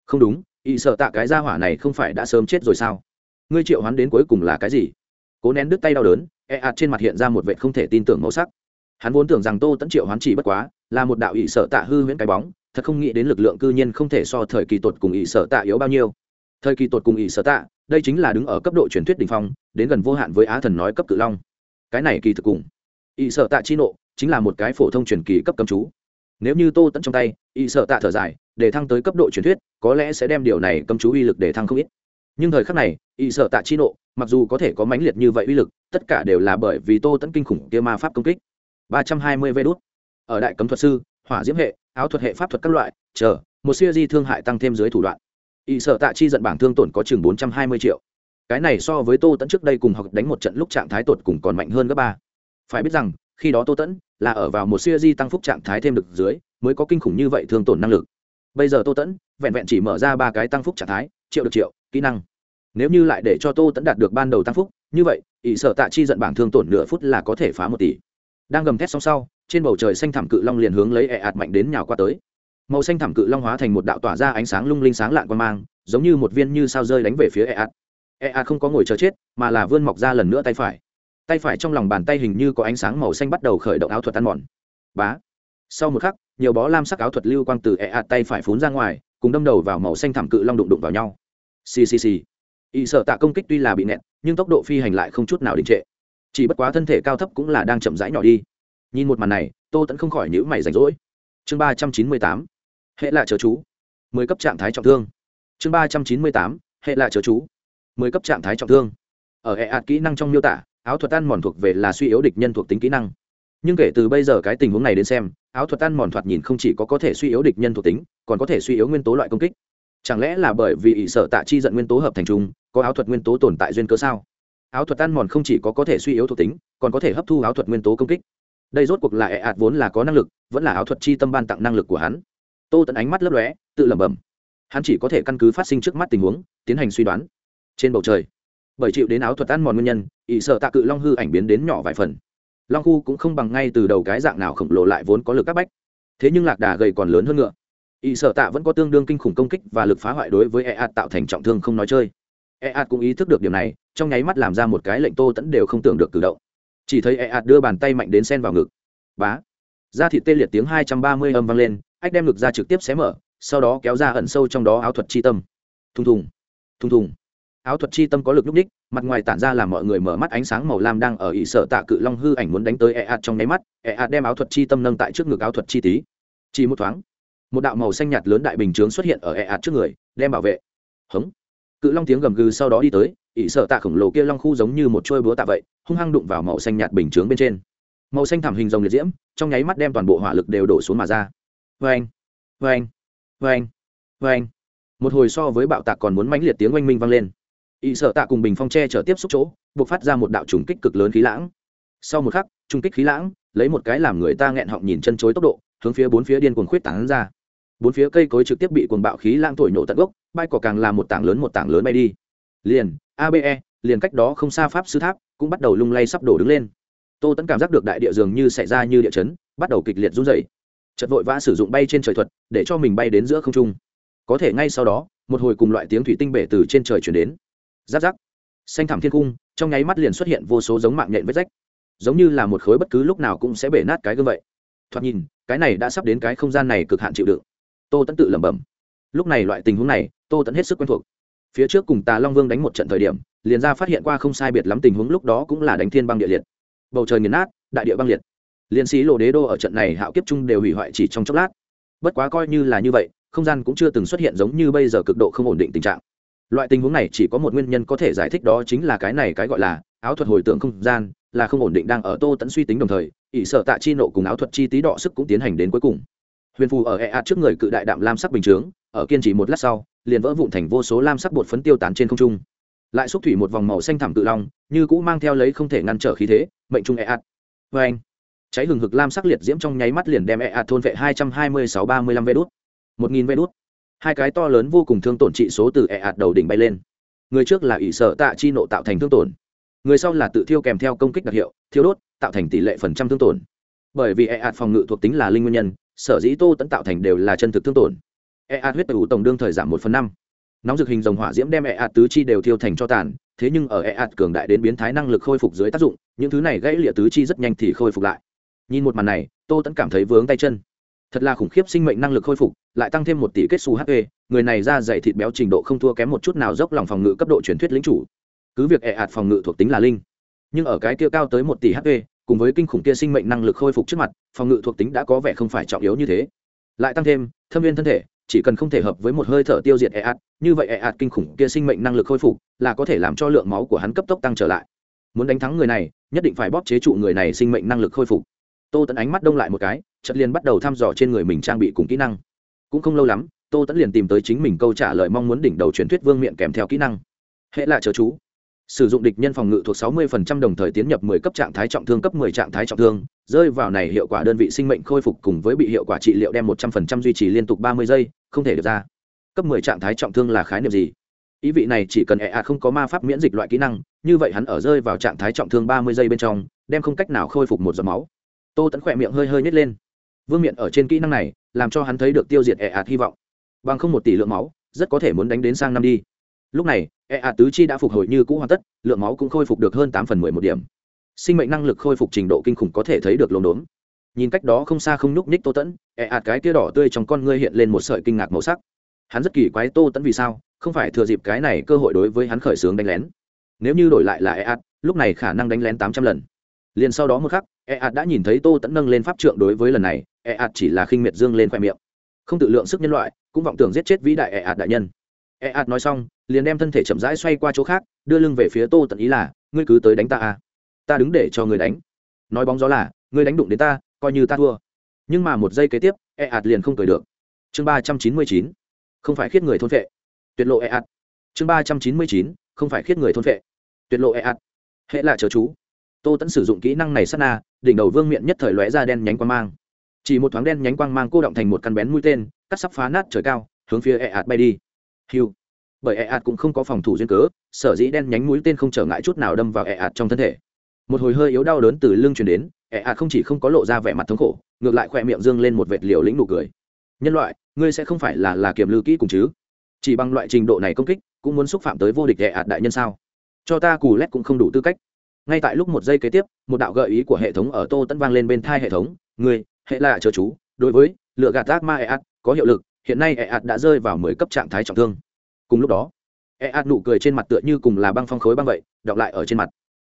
Không đúng, y sợ tạ cái gia hỏa này không phải đã sớm chết rồi sao? Ngươi triệu hắn đến cuối cùng là cái gì? Cố nén đứt tay đau đớn e ạt trên mặt hiện ra một vệ không thể tin tưởng màu sắc. Hắn vốn tưởng rằng tô tẫn triệu hoán chỉ bất quá, là một đạo ỵ sợ tạ hư huyễn cái bóng, thật không nghĩ đến lực lượng cư nhiên không thể so thời kỳ tột cùng ỵ sợ tạ yếu bao nhiêu. Thời kỳ tột cùng ỵ sợ tạ, đây chính là đứng ở cấp độ truyền thuyết đình phong, đến gần vô hạn với á thần nói cấp cự long. Cái này kỳ thực cùng. Ỵ sợ tạ chi nộ chính là một cái phổ thông truyền kỳ cấp cấm chú. Nếu như tô tẫn trong tay, y sợ tạ thở dài, để thăng tới cấp độ truyền thuyết, có lẽ sẽ đem điều này cấm chú uy lực để thăng không ít. Nhưng thời khắc này, y sợ tạ chi nộ, mặc dù có thể có mãnh liệt như vậy uy lực, tất cả đều là bởi vì tô tẫn kinh khủng kia ma pháp công kích. Ba trăm hai mươi vê đốt ở đại cấm thuật sư, hỏa diễm hệ, áo thuật hệ pháp thuật các loại, chờ, một siêu di thương hại tăng thêm dưới thủ đoạn. Y sợ tạ chi giận bảng thương tổn có chừng bốn trăm hai mươi triệu. Cái này so với tô tẫn trước đây cùng học đánh một trận lúc trạng thái tột cùng còn mạnh hơn gấp ba. Phải biết rằng khi đó tô tẫn là ở vào một siêu di tăng phúc trạng thái thêm được dưới, mới có kinh khủng như vậy thương tổn năng lực. Bây giờ tô tẫn vẹn vẹn chỉ mở ra ba cái tăng phúc trạng thái, triệu được triệu, kỹ năng. Nếu như lại để cho tô tẫn đạt được ban đầu tăng phúc, như vậy, ỷ sở tạ chi giận bảng thương tổn nửa phút là có thể phá một tỷ. Đang gầm thét xong sau, trên bầu trời xanh thảm cự long liền hướng lấy ẹ ạt mạnh đến nhào qua tới. Màu xanh thảm cự long hóa thành một đạo tỏa ra ánh sáng lung linh sáng lạn quan mang, giống như một viên như sao rơi đánh về phía ẹ ạt ẹ ạt không có ngồi chờ chết, mà là vươn mọc ra lần nữa tay phải tay phải trong lòng bàn tay hình như có ánh sáng màu xanh bắt đầu khởi động áo thuật ăn mòn. Bá. Sau một khắc, nhiều bó lam sắc áo thuật lưu quang từ ẹ ạt tay phải phún ra ngoài, cùng đâm đầu vào màu xanh thảm cự long đụng đụng vào nhau. Ccc y sợ tạ công kích tuy là bị nẹt, nhưng tốc độ phi hành lại không chút nào đình trệ. Chỉ bất quá thân thể cao thấp cũng là đang chậm rãi nhỏ đi. Nhìn một màn này, tô tẫn không khỏi nhữ mày rảnh rỗi. Chương ba trăm chín mươi tám. Hệ lạ chớ chú. Mười cấp trạng thái trọng thương. Chương ba trăm chín mươi tám. Hệ lạ chớ chú. Mười cấp trạng thái trọng thương. Ở hệ ạt kỹ năng trong miêu tả áo thuật ăn mòn thuộc về là suy yếu địch nhân thuộc tính kỹ năng. Nhưng kể từ bây giờ cái tình huống này đến xem, áo thuật ăn mòn thoạt nhìn không chỉ có có thể suy yếu địch nhân thuộc tính, còn có thể suy yếu nguyên tố loại công kích. Chẳng lẽ là bởi vì ỷ sở tạ chi giận nguyên tố hợp thành trung có áo thuật nguyên tố tồn tại duyên cớ sao? Áo thuật ăn mòn không chỉ có có thể suy yếu thuộc tính, còn có thể hấp thu áo thuật nguyên tố công kích. Đây rốt cuộc là ẹ ạt vốn là có năng lực, vẫn là áo thuật chi tâm ban tặng năng lực của hắn. Tô tận ánh mắt lấp lóe, tự lẩm bẩm. Hắn chỉ có thể căn cứ phát sinh trước mắt tình huống, tiến hành suy đoán. Trên bầu trời bởi chịu đến áo thuật ăn mòn nguyên nhân, ỷ sợ tạ cự long hư ảnh biến đến nhỏ vài phần. Long khu cũng không bằng ngay từ đầu cái dạng nào khổng lồ lại vốn có lực áp bách. Thế nhưng lạc đà gầy còn lớn hơn ngựa. Ỷ sợ tạ vẫn có tương đương kinh khủng công kích và lực phá hoại đối với e ạt tạo thành trọng thương không nói chơi. E ạt cũng ý thức được điều này, trong nháy mắt làm ra một cái lệnh tô tẫn đều không tưởng được cử động. Chỉ thấy e ạt đưa bàn tay mạnh đến sen vào ngực. Bá. Da thịt tê liệt tiếng hai trăm ba mươi âm vang lên, ách đem ngực ra trực tiếp xé mở, sau đó kéo ra ẩn sâu trong đó áo thuật chi tâm. Thùng thùng. Thùng thùng áo thuật chi tâm có lực lúc đích mặt ngoài tản ra làm mọi người mở mắt ánh sáng màu lam đang ở ỵ sợ tạ cự long hư ảnh muốn đánh tới e ạt trong nháy mắt e ạt đem áo thuật chi tâm nâng tại trước ngực áo thuật chi tí. Chỉ một thoáng, một đạo màu xanh nhạt lớn đại bình chướng xuất hiện ở e ạt trước người, đem bảo vệ. Hống. Cự long tiếng gầm gừ sau đó đi tới ỵ sợ tạ khổng lồ kia long khu giống như một trôi búa tạ vậy, hung hăng đụng vào màu xanh nhạt bình chướng bên trên. Màu xanh thảm hình rồng liệt diễm, trong nháy mắt đem toàn bộ hỏa lực đều đổ xuống mà ra. Vê anh vê anh vê anh vê anh một hồi so với bạo tạc còn muốn mãnh liệt tiếng oanh minh vang lên ỵ sợ tạ cùng bình phong tre chở tiếp xúc chỗ, buộc phát ra một đạo trùng kích cực lớn khí lãng. Sau một khắc, trùng kích khí lãng lấy một cái làm người ta nghẹn họng nhìn chân chối tốc độ, hướng phía bốn phía điên cuồng khuyết tảng ra. Bốn phía cây cối trực tiếp bị cuồng bạo khí lãng thổi nổ tận gốc, bay cỏ càng là một tảng lớn một tảng lớn bay đi. Liền abe liền cách đó không xa pháp sư tháp cũng bắt đầu lung lay sắp đổ đứng lên. Tô tẫn cảm giác được đại địa dường như xảy ra như địa chấn, bắt đầu kịch liệt run dày chật vội vã sử dụng bay trên trời thuật, để cho mình bay đến giữa không trung. Có thể ngay sau đó, một hồi cùng loại tiếng thủy tinh bể từ trên trời chuyển đến giáp giáp. Xanh thảm thiên cung, trong nháy mắt liền xuất hiện vô số giống mạng nhện vết rách. Giống như là một khối bất cứ lúc nào cũng sẽ bể nát cái gương vậy. Thoạt nhìn, cái này đã sắp đến cái không gian này cực hạn chịu đựng. Tô tẫn tự lẩm bẩm. Lúc này loại tình huống này, tô tẫn hết sức quen thuộc. Phía trước cùng tà long vương đánh một trận thời điểm, liền ra phát hiện qua không sai biệt lắm tình huống lúc đó cũng là đánh thiên băng địa liệt. Bầu trời nghiền nát, đại địa băng liệt. Liên sĩ lộ đế đô ở trận này hạo kiếp chung đều hủy hoại chỉ trong chốc lát. Bất quá coi như là như vậy, không gian cũng chưa từng xuất hiện giống như bây giờ cực độ không ổn định tình trạng loại tình huống này chỉ có một nguyên nhân có thể giải thích đó chính là cái này cái gọi là áo thuật hồi tưởng không gian, là không ổn định đang ở tô tẫn suy tính đồng thời, ỷ sợ tạ chi nộ cùng áo thuật chi tí đọ sức cũng tiến hành đến cuối cùng. Huyền phù ở e a trước người cự đại đạm lam sắc bình chướng, ở kiên trì một lát sau, liền vỡ vụn thành vô số lam sắc bột phấn tiêu tán trên không trung. Lại xúc thủy một vòng màu xanh thẳm tự long, như cũ mang theo lấy không thể ngăn trở khí thế, mệnh trung e a vê anh, cháy hừng hực lam sắc liệt diễm trong nháy mắt liền đem e a thôn vệ hai trăm hai mươi sáu ba mươi lăm vê đốt một nghìn vê đốt hai cái to lớn vô cùng thương tổn trị số từ e ạt đầu đỉnh bay lên. Người trước là ỷ sợ tạ chi nộ tạo thành thương tổn. Người sau là tự thiêu kèm theo công kích đặc hiệu, thiêu đốt, tạo thành tỷ lệ phần trăm thương tổn. Bởi vì e ạt phòng ngự thuộc tính là linh nguyên nhân, sở dĩ tô tẫn tạo thành đều là chân thực thương tổn. E ạt huyết tủ tổng đương thời giảm một phần năm. Nóng dược hình dòng hỏa diễm đem ẹ ạt tứ chi đều thiêu thành cho tàn, thế nhưng ở ẹ ạt cường đại đến biến thái năng lực khôi phục dưới tác dụng, những thứ này gãy lịa tứ chi rất nhanh thì khôi phục lại. Nhìn một màn này, tô tẫn cảm thấy vướng tay chân thật là khủng khiếp sinh mệnh năng lực khôi phục, lại tăng thêm một tỷ kết xu hp người này ra dày thịt béo trình độ không thua kém một chút nào dốc lòng phòng ngự cấp độ truyền thuyết lính chủ. Cứ việc ẹ ạt phòng ngự thuộc tính là linh, nhưng ở cái kia cao tới một tỷ hp cùng với kinh khủng kia sinh mệnh năng lực khôi phục trước mặt, phòng ngự thuộc tính đã có vẻ không phải trọng yếu như thế. Lại tăng thêm, thâm viên thân thể, chỉ cần không thể hợp với một hơi thở tiêu diệt ẹ ạt, như vậy ẹ ạt kinh khủng kia sinh mệnh năng lực khôi phục là có thể làm cho lượng máu của hắn cấp tốc tăng trở lại. Muốn đánh thắng người này, nhất định phải bóp chế trụ người này sinh mệnh năng lực khôi phục. Tô tẫn ánh mắt đông lại một cái chợt liền bắt đầu thăm dò trên người mình trang bị cùng kỹ năng. Cũng không lâu lắm, tô tẫn liền tìm tới chính mình câu trả lời mong muốn đỉnh đầu truyền thuyết vương miệng kèm theo kỹ năng. Hệ là chớ chú. Sử dụng địch nhân phòng ngự thuộc 60% đồng thời tiến nhập 10 cấp trạng thái trọng thương cấp 10 trạng thái trọng thương, rơi vào này hiệu quả đơn vị sinh mệnh khôi phục cùng với bị hiệu quả trị liệu đem 100% duy trì liên tục 30 giây, không thể được ra. Cấp 10 trạng thái trọng thương là khái niệm gì? Ý vị này chỉ cần ẹ không có ma pháp miễn dịch loại kỹ năng, như vậy hắn ở rơi vào trạng thái trọng thương 30 giây bên trong, đem không cách nào khôi phục một giọt máu. Tô tẫn khỏe miệng hơi hơi nhét lên vương miện ở trên kỹ năng này, làm cho hắn thấy được tiêu diệt ẹ ạt hy vọng. Bằng không một tỷ lượng máu, rất có thể muốn đánh đến sang năm đi. Lúc này ẹ ạt tứ chi đã phục hồi như cũ hoàn tất, lượng máu cũng khôi phục được hơn tám phần mười một điểm. Sinh mệnh năng lực khôi phục trình độ kinh khủng có thể thấy được lồn đốn nhìn cách đó không xa không nhúc nhích tô tẫn ẹ ạt cái tia đỏ tươi trong con ngươi hiện lên một sợi kinh ngạc màu sắc. Hắn rất kỳ quái tô tẫn vì sao, không phải thừa dịp cái này cơ hội đối với hắn khởi xướng đánh lén. Nếu như đổi lại là ẹ ạt lúc này khả năng đánh lén tám trăm lần. Liền sau đó một khắc e ạt đã nhìn thấy tô tẫn nâng lên pháp trượng đối với lần này e ạt chỉ là khinh miệt dương lên khoe miệng. Không tự lượng sức nhân loại, cũng vọng tưởng giết chết vĩ đại e ạt đại nhân. E ạt nói xong, liền đem thân thể chậm rãi xoay qua chỗ khác, đưa lưng về phía tô tẫn ý là, ngươi cứ tới đánh ta à. Ta đứng để cho ngươi đánh. Nói bóng gió là, ngươi đánh đụng đến ta, coi như ta thua. Nhưng mà một giây kế tiếp e ạt liền không cười được. Chương ba trăm chín mươi chín, không phải khiết người thôn vệ tuyệt lộ e ạt chương ba trăm chín mươi chín, không phải khiết người thôn vệ tuyệt lộ e ạt hệ là chờ chú. Tô tẫn sử dụng kỹ năng này sát na đỉnh đầu vương miện nhất thời lóe ra đen nhánh quang mang. Chỉ một thoáng đen nhánh quang mang cô động thành một căn bén mũi tên, cắt sắp phá nát trời cao, hướng phía e ạt bay đi. Hiu. Bởi e ạt cũng không có phòng thủ duyên cớ, sở dĩ đen nhánh mũi tên không trở ngại chút nào đâm vào e ạt trong thân thể. Một hồi hơi yếu đau đớn từ lưng chuyển đến e ạt không chỉ không có lộ ra vẻ mặt thống khổ, ngược lại khỏe miệng dương lên một vệt liều lĩnh nụ cười. Nhân loại, ngươi sẽ không phải là là kiềm lưu kỹ cùng chứ? Chỉ bằng loại trình độ này công kích, cũng muốn xúc phạm tới vô địch e ạt đại nhân sao? Cho ta cù lét cũng không đủ tư cách ngay tại lúc một giây kế tiếp, một đạo gợi ý của hệ thống ở tô tẫn vang lên bên thai hệ thống người hệ là chớ chú, đối với lựa gạt ác ma eat có hiệu lực, hiện nay eat đã rơi vào mười cấp trạng thái trọng thương. Cùng lúc đó, eat nụ cười trên mặt tựa như cùng là băng phong khối băng vậy đọc lại ở trên mặt.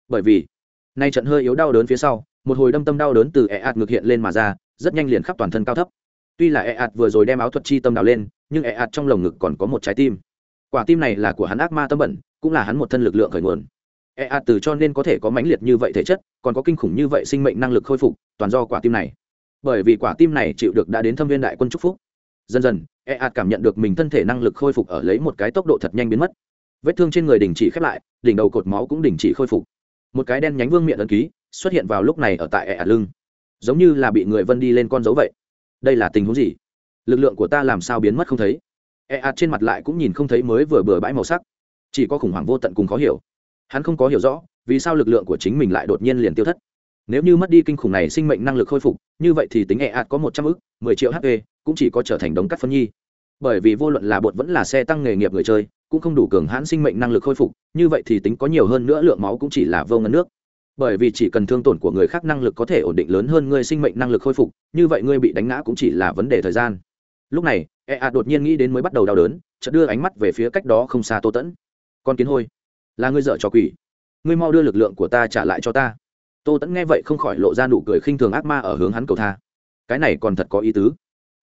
Bởi vì, nay trận hơi yếu đau đớn phía sau, một hồi đâm tâm đau đớn từ eat ngược hiện lên mà ra, rất nhanh liền khắp toàn thân cao thấp. Tuy là eat vừa rồi đem áo thuật chi tâm đào lên, nhưng eat trong lồng ngực còn có một trái tim. Quả tim này là của hắn ác ma tâm bẩn, cũng là hắn một thân lực lượng khởi nguồn. EA từ cho nên có thể có mãnh liệt như vậy thể chất, còn có kinh khủng như vậy sinh mệnh năng lực khôi phục, toàn do quả tim này. Bởi vì quả tim này chịu được đã đến thâm viên đại quân trúc phúc. Dần dần EA cảm nhận được mình thân thể năng lực khôi phục ở lấy một cái tốc độ thật nhanh biến mất. Vết thương trên người đình chỉ khép lại, đỉnh đầu cột máu cũng đình chỉ khôi phục. Một cái đen nhánh vương miệng ấn ký xuất hiện vào lúc này ở tại EA lưng. Giống như là bị người vân đi lên con dấu vậy. Đây là tình huống gì? Lực lượng của ta làm sao biến mất không thấy? EA trên mặt lại cũng nhìn không thấy mới vừa bừa bãi màu sắc. Chỉ có khủng hoảng vô tận cùng khó hiểu hắn không có hiểu rõ, vì sao lực lượng của chính mình lại đột nhiên liền tiêu thất. Nếu như mất đi kinh khủng này sinh mệnh năng lực khôi phục, như vậy thì tính e ạt có một trăm ức, mười triệu hp cũng chỉ có trở thành đống cắt phân nhi. Bởi vì vô luận là bột vẫn là xe tăng nghề nghiệp người chơi, cũng không đủ cường hãn sinh mệnh năng lực khôi phục, như vậy thì tính có nhiều hơn nữa lượng máu cũng chỉ là vô ngân nước. Bởi vì chỉ cần thương tổn của người khác năng lực có thể ổn định lớn hơn ngươi sinh mệnh năng lực khôi phục, như vậy ngươi bị đánh ngã cũng chỉ là vấn đề thời gian. Lúc này e A đột nhiên nghĩ đến mới bắt đầu đau đớn, chợt đưa ánh mắt về phía cách đó không xa tô tẫn. Con kiến hôi là ngươi dợ cho quỷ. Ngươi mau đưa lực lượng của ta trả lại cho ta. Tô tẫn nghe vậy không khỏi lộ ra nụ cười khinh thường ác ma ở hướng hắn cầu tha. Cái này còn thật có ý tứ.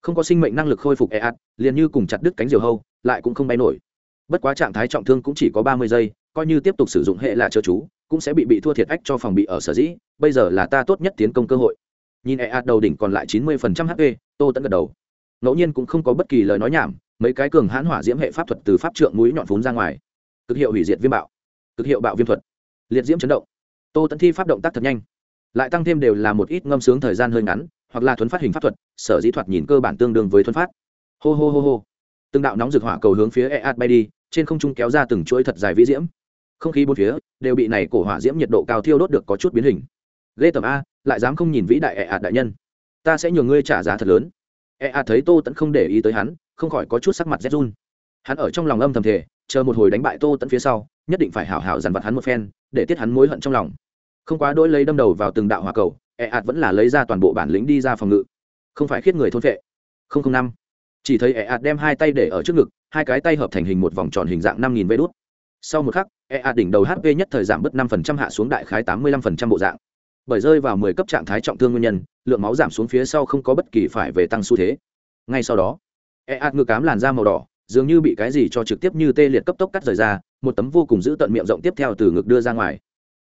Không có sinh mệnh năng lực khôi phục e ạt, liền như cùng chặt đứt cánh diều hâu, lại cũng không bay nổi. Bất quá trạng thái trọng thương cũng chỉ có ba mươi giây, coi như tiếp tục sử dụng hệ là chớ chú, cũng sẽ bị bị thua thiệt ách cho phòng bị ở sở dĩ, bây giờ là ta tốt nhất tiến công cơ hội. Nhìn e ạt đầu đỉnh còn lại chín mươi phần trăm hp tô tẫn gật đầu. Ngẫu nhiên cũng không có bất kỳ lời nói nhảm, mấy cái cường hãn hỏa diễm hệ pháp thuật từ pháp trượng mũi nhọn vốn ra ngoài. Cực hiệu hủy diệt viêm bạo cực hiệu bạo viêm thuật. Liệt diễm chấn động. Tô tẫn thi pháp động tác thật nhanh. Lại tăng thêm đều là một ít ngâm sướng thời gian hơi ngắn, hoặc là thuấn phát hình pháp thuật, sở dĩ thuật nhìn cơ bản tương đương với thuấn phát. Hô hô hô hô. Từng đạo nóng rực hỏa cầu hướng phía ead bay đi, trên không trung kéo ra từng chuỗi thật dài vĩ diễm. Không khí bốn phía đều bị này cổ hỏa diễm nhiệt độ cao thiêu đốt được có chút biến hình. Ghê tầm a, lại dám không nhìn vĩ đại ead đại nhân. Ta sẽ nhường ngươi trả giá thật lớn. Ead thấy tô tẫn không để ý tới hắn, không khỏi có chút sắc mặt rét run. Hắn ở trong lòng âm thầm thể chờ một hồi đánh bại tô tẫn phía sau, nhất định phải hảo hảo dằn vặt hắn một phen, để tiết hắn mối hận trong lòng. Không quá đỗi lấy đâm đầu vào từng đạo hòa cầu ẹ ạt vẫn là lấy ra toàn bộ bản lĩnh đi ra phòng ngự. Không phải khiết người thôn vệ. Không không năm. Chỉ thấy ẹ ạt đem hai tay để ở trước ngực, hai cái tay hợp thành hình một vòng tròn hình dạng năm nghìn vê đốt sau một khắc ẹ ạt đỉnh đầu hp nhất thời giảm bớt năm phần trăm hạ xuống đại khái tám mươi lăm phần trăm bộ dạng. Bởi rơi vào mười cấp trạng thái trọng thương nguyên nhân, lượng máu giảm xuống phía sau không có bất kỳ phải về tăng xu thế. Ngay sau đó ẹ ạt ngực cám làn da màu đỏ dường như bị cái gì cho trực tiếp như tê liệt cấp tốc cắt rời ra, một tấm vô cùng giữ tận miệng rộng tiếp theo từ ngực đưa ra ngoài.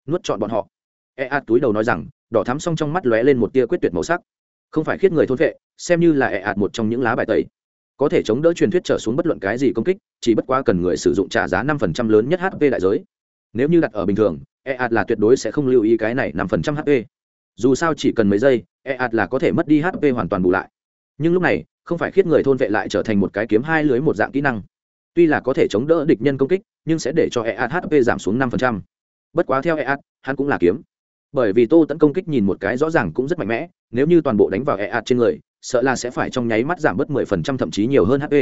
Nuốt trọn bọn họ. E a túi đầu nói rằng, đỏ thắm xong trong mắt lóe lên một tia quyết tuyệt màu sắc. Không phải khiết người thôn vệ, xem như là e ạt một trong những lá bài tẩy. Có thể chống đỡ truyền thuyết trở xuống bất luận cái gì công kích, chỉ bất quá cần người sử dụng trả giá năm phần trăm lớn nhất hp đại giới. Nếu như đặt ở bình thường e ạt là tuyệt đối sẽ không lưu ý cái này năm phần trăm hp dù sao chỉ cần mấy giây e ạt là có thể mất đi hp hoàn toàn bù lại nhưng lúc này, không phải khiết người thôn vệ lại trở thành một cái kiếm hai lưới một dạng kỹ năng. Tuy là có thể chống đỡ địch nhân công kích, nhưng sẽ để cho eat hp giảm xuống năm bất quá theo eat hắn cũng là kiếm. Bởi vì tô tấn công kích nhìn một cái rõ ràng cũng rất mạnh mẽ, nếu như toàn bộ đánh vào e ạt trên người, sợ là sẽ phải trong nháy mắt giảm bớt mười phần trăm, thậm chí nhiều hơn hp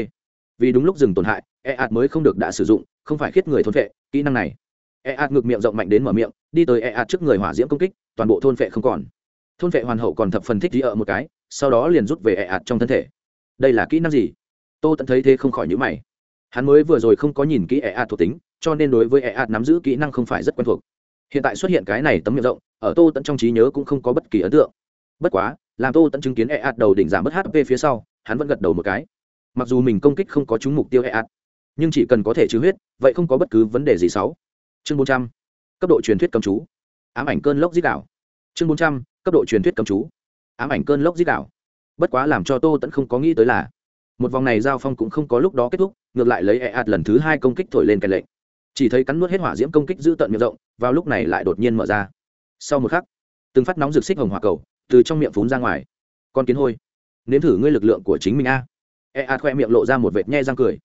vì đúng lúc dừng tổn hại e ạt mới không được đã sử dụng, không phải khiết người thôn vệ, kỹ năng này. E ạt ngược miệng rộng mạnh đến mở miệng, đi tới e ạt trước người hỏa diễm công kích, toàn bộ thôn vệ không còn. Thôn vệ hoàn hậu còn thập phần thích gì ở một cái sau đó liền rút về e ạt trong thân thể. Đây là kỹ năng gì? Tô tận thấy thế không khỏi nhữ mày. Hắn mới vừa rồi không có nhìn kỹ e ạt thuộc tính, cho nên đối với e ạt nắm giữ kỹ năng không phải rất quen thuộc. Hiện tại xuất hiện cái này tấm miệng rộng, ở tô tận trong trí nhớ cũng không có bất kỳ ấn tượng. Bất quá, làm tô tận chứng kiến e ạt đầu đỉnh giảm bớt hp phía sau, hắn vẫn gật đầu một cái. Mặc dù mình công kích không có trúng mục tiêu e ạt, nhưng chỉ cần có thể trừ huyết, vậy không có bất cứ vấn đề gì xấu. Chương bốn trăm, cấp độ truyền thuyết cầm chú. Ám ảnh cơn lốc dít đảo chương bốn trăm, cấp độ truyền thuyết cầm chú ám ảnh cơn lốc dít đảo. Bất quá làm cho tô tẫn không có nghĩ tới là, một vòng này giao phong cũng không có lúc đó kết thúc, ngược lại lấy e ạt lần thứ hai công kích thổi lên cái lệnh. Chỉ thấy cắn nuốt hết hỏa diễm công kích giữ tận miệng rộng, vào lúc này lại đột nhiên mở ra. Sau một khắc, từng phát nóng rực xích hồng hỏa cầu từ trong miệng phún ra ngoài. Con kiến hôi, nếm thử ngươi lực lượng của chính mình a. E ạt khoe miệng lộ ra một vệt nhe răng cười.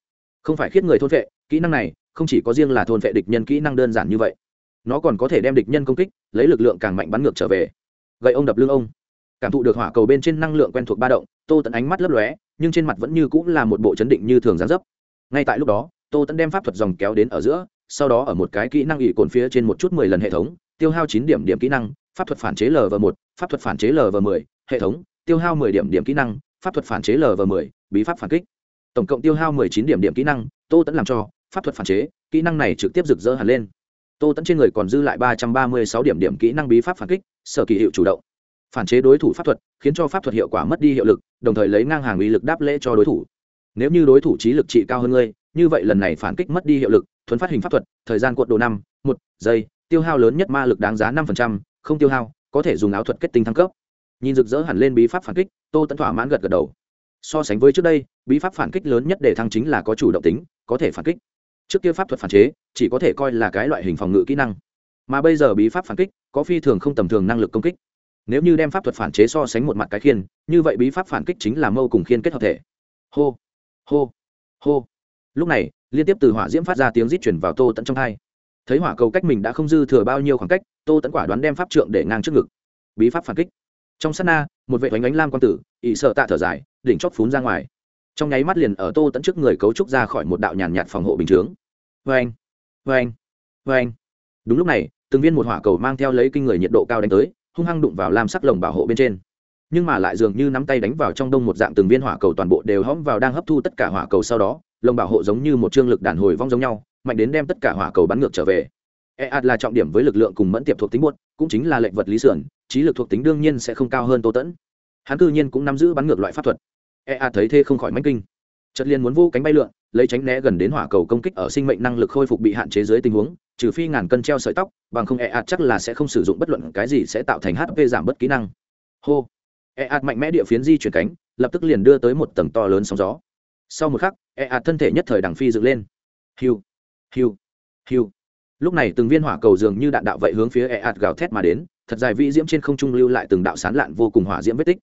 Không phải khiết người thôn vệ, kỹ năng này không chỉ có riêng là thôn vệ địch nhân kỹ năng đơn giản như vậy. Nó còn có thể đem địch nhân công kích, lấy lực lượng càng mạnh bắn ngược trở về. Gậy ông đập lưng ông cảm thụ được hỏa cầu bên trên năng lượng quen thuộc ba động, tô tẫn ánh mắt lấp lóe, nhưng trên mặt vẫn như cũng là một bộ chấn định như thường gián dấp. Ngay tại lúc đó, tô tẫn đem pháp thuật dòng kéo đến ở giữa, sau đó ở một cái kỹ năng ỵ cồn phía trên một chút mười lần hệ thống, tiêu hao chín điểm điểm kỹ năng, pháp thuật phản chế l và một, pháp thuật phản chế l và mười, hệ thống, tiêu hao mười điểm điểm kỹ năng, pháp thuật phản chế l và mười, bí pháp phản kích. Tổng cộng tiêu hao mười chín điểm điểm kỹ năng, tô tẫn làm cho, pháp thuật phản chế, kỹ năng này trực tiếp rực rỡ hẳn lên. Tô tẫn trên người còn dư lại ba trăm ba mươi sáu điểm điểm kỹ năng bí pháp phản kích, sở kỳ hiệu chủ động phản chế đối thủ pháp thuật, khiến cho pháp thuật hiệu quả mất đi hiệu lực, đồng thời lấy ngang hàng uy lực đáp lễ cho đối thủ. Nếu như đối thủ trí lực trị cao hơn ngươi, như vậy lần này phản kích mất đi hiệu lực, thuấn phát hình pháp thuật, thời gian cuộn đồ năm, một giây, tiêu hao lớn nhất ma lực đáng giá năm không tiêu hao, có thể dùng áo thuật kết tinh thăng cấp. Nhìn rực rỡ hẳn lên bí pháp phản kích, tô tẫn thỏa mãn gật gật đầu. So sánh với trước đây, bí pháp phản kích lớn nhất để thăng chính là có chủ động tính, có thể phản kích. Trước kia pháp thuật phản chế, chỉ có thể coi là cái loại hình phòng ngự kỹ năng. Mà bây giờ bí pháp phản kích, có phi thường không tầm thường năng lực công kích nếu như đem pháp thuật phản chế so sánh một mặt cái khiên, như vậy bí pháp phản kích chính là mâu cùng khiên kết hợp thể. Hô hô hô. Lúc này, liên tiếp từ hỏa diễm phát ra tiếng rít chuyển vào tô tận trong hai. Thấy hỏa cầu cách mình đã không dư thừa bao nhiêu khoảng cách, tô tẫn quả đoán đem pháp trượng để ngang trước ngực. Bí pháp phản kích. Trong sát na, một vệ oánh ánh lam quang tử ỵ sợ tạ thở dài, đỉnh chót phún ra ngoài. Trong nháy mắt liền ở tô tẫn trước người cấu trúc ra khỏi một đạo nhàn nhạt phòng hộ bình chướng. Vê anh vê anh vê anh đúng lúc này, từng viên một hỏa cầu mang theo lấy kinh người nhiệt độ cao đánh tới hung hăng đụng vào lam sắc lồng bảo hộ bên trên. Nhưng mà lại dường như nắm tay đánh vào trong đông một dạng từng viên hỏa cầu toàn bộ đều hõm vào đang hấp thu tất cả hỏa cầu sau đó, lồng bảo hộ giống như một trương lực đàn hồi vong giống nhau, mạnh đến đem tất cả hỏa cầu bắn ngược trở về. E là trọng điểm với lực lượng cùng mẫn tiệp thuộc tính buốt, cũng chính là lệnh vật lý sườn, trí lực thuộc tính đương nhiên sẽ không cao hơn tô tẫn. Hắn cư nhiên cũng nắm giữ bắn ngược loại pháp thuật. E thấy thế không khỏi mánh kinh. Chất liên muốn vô cánh bay lượn lấy tránh né gần đến hỏa cầu công kích ở sinh mệnh năng lực khôi phục bị hạn chế dưới tình huống, trừ phi ngàn cân treo sợi tóc, bằng không e chắc là sẽ không sử dụng bất luận cái gì sẽ tạo thành hp giảm bất kỹ năng. Hô. E mạnh mẽ địa phiến di chuyển cánh, lập tức liền đưa tới một tầng to lớn sóng gió. Sau một khắc e thân thể nhất thời đằng phi dựng lên. Hiu. Hiu. Hiu. Lúc này từng viên hỏa cầu dường như đạn đạo vậy hướng phía e gào thét mà đến, thật dài vĩ diễm trên không trung lưu lại từng đạo sán lạn vô cùng hỏa diễm vết tích.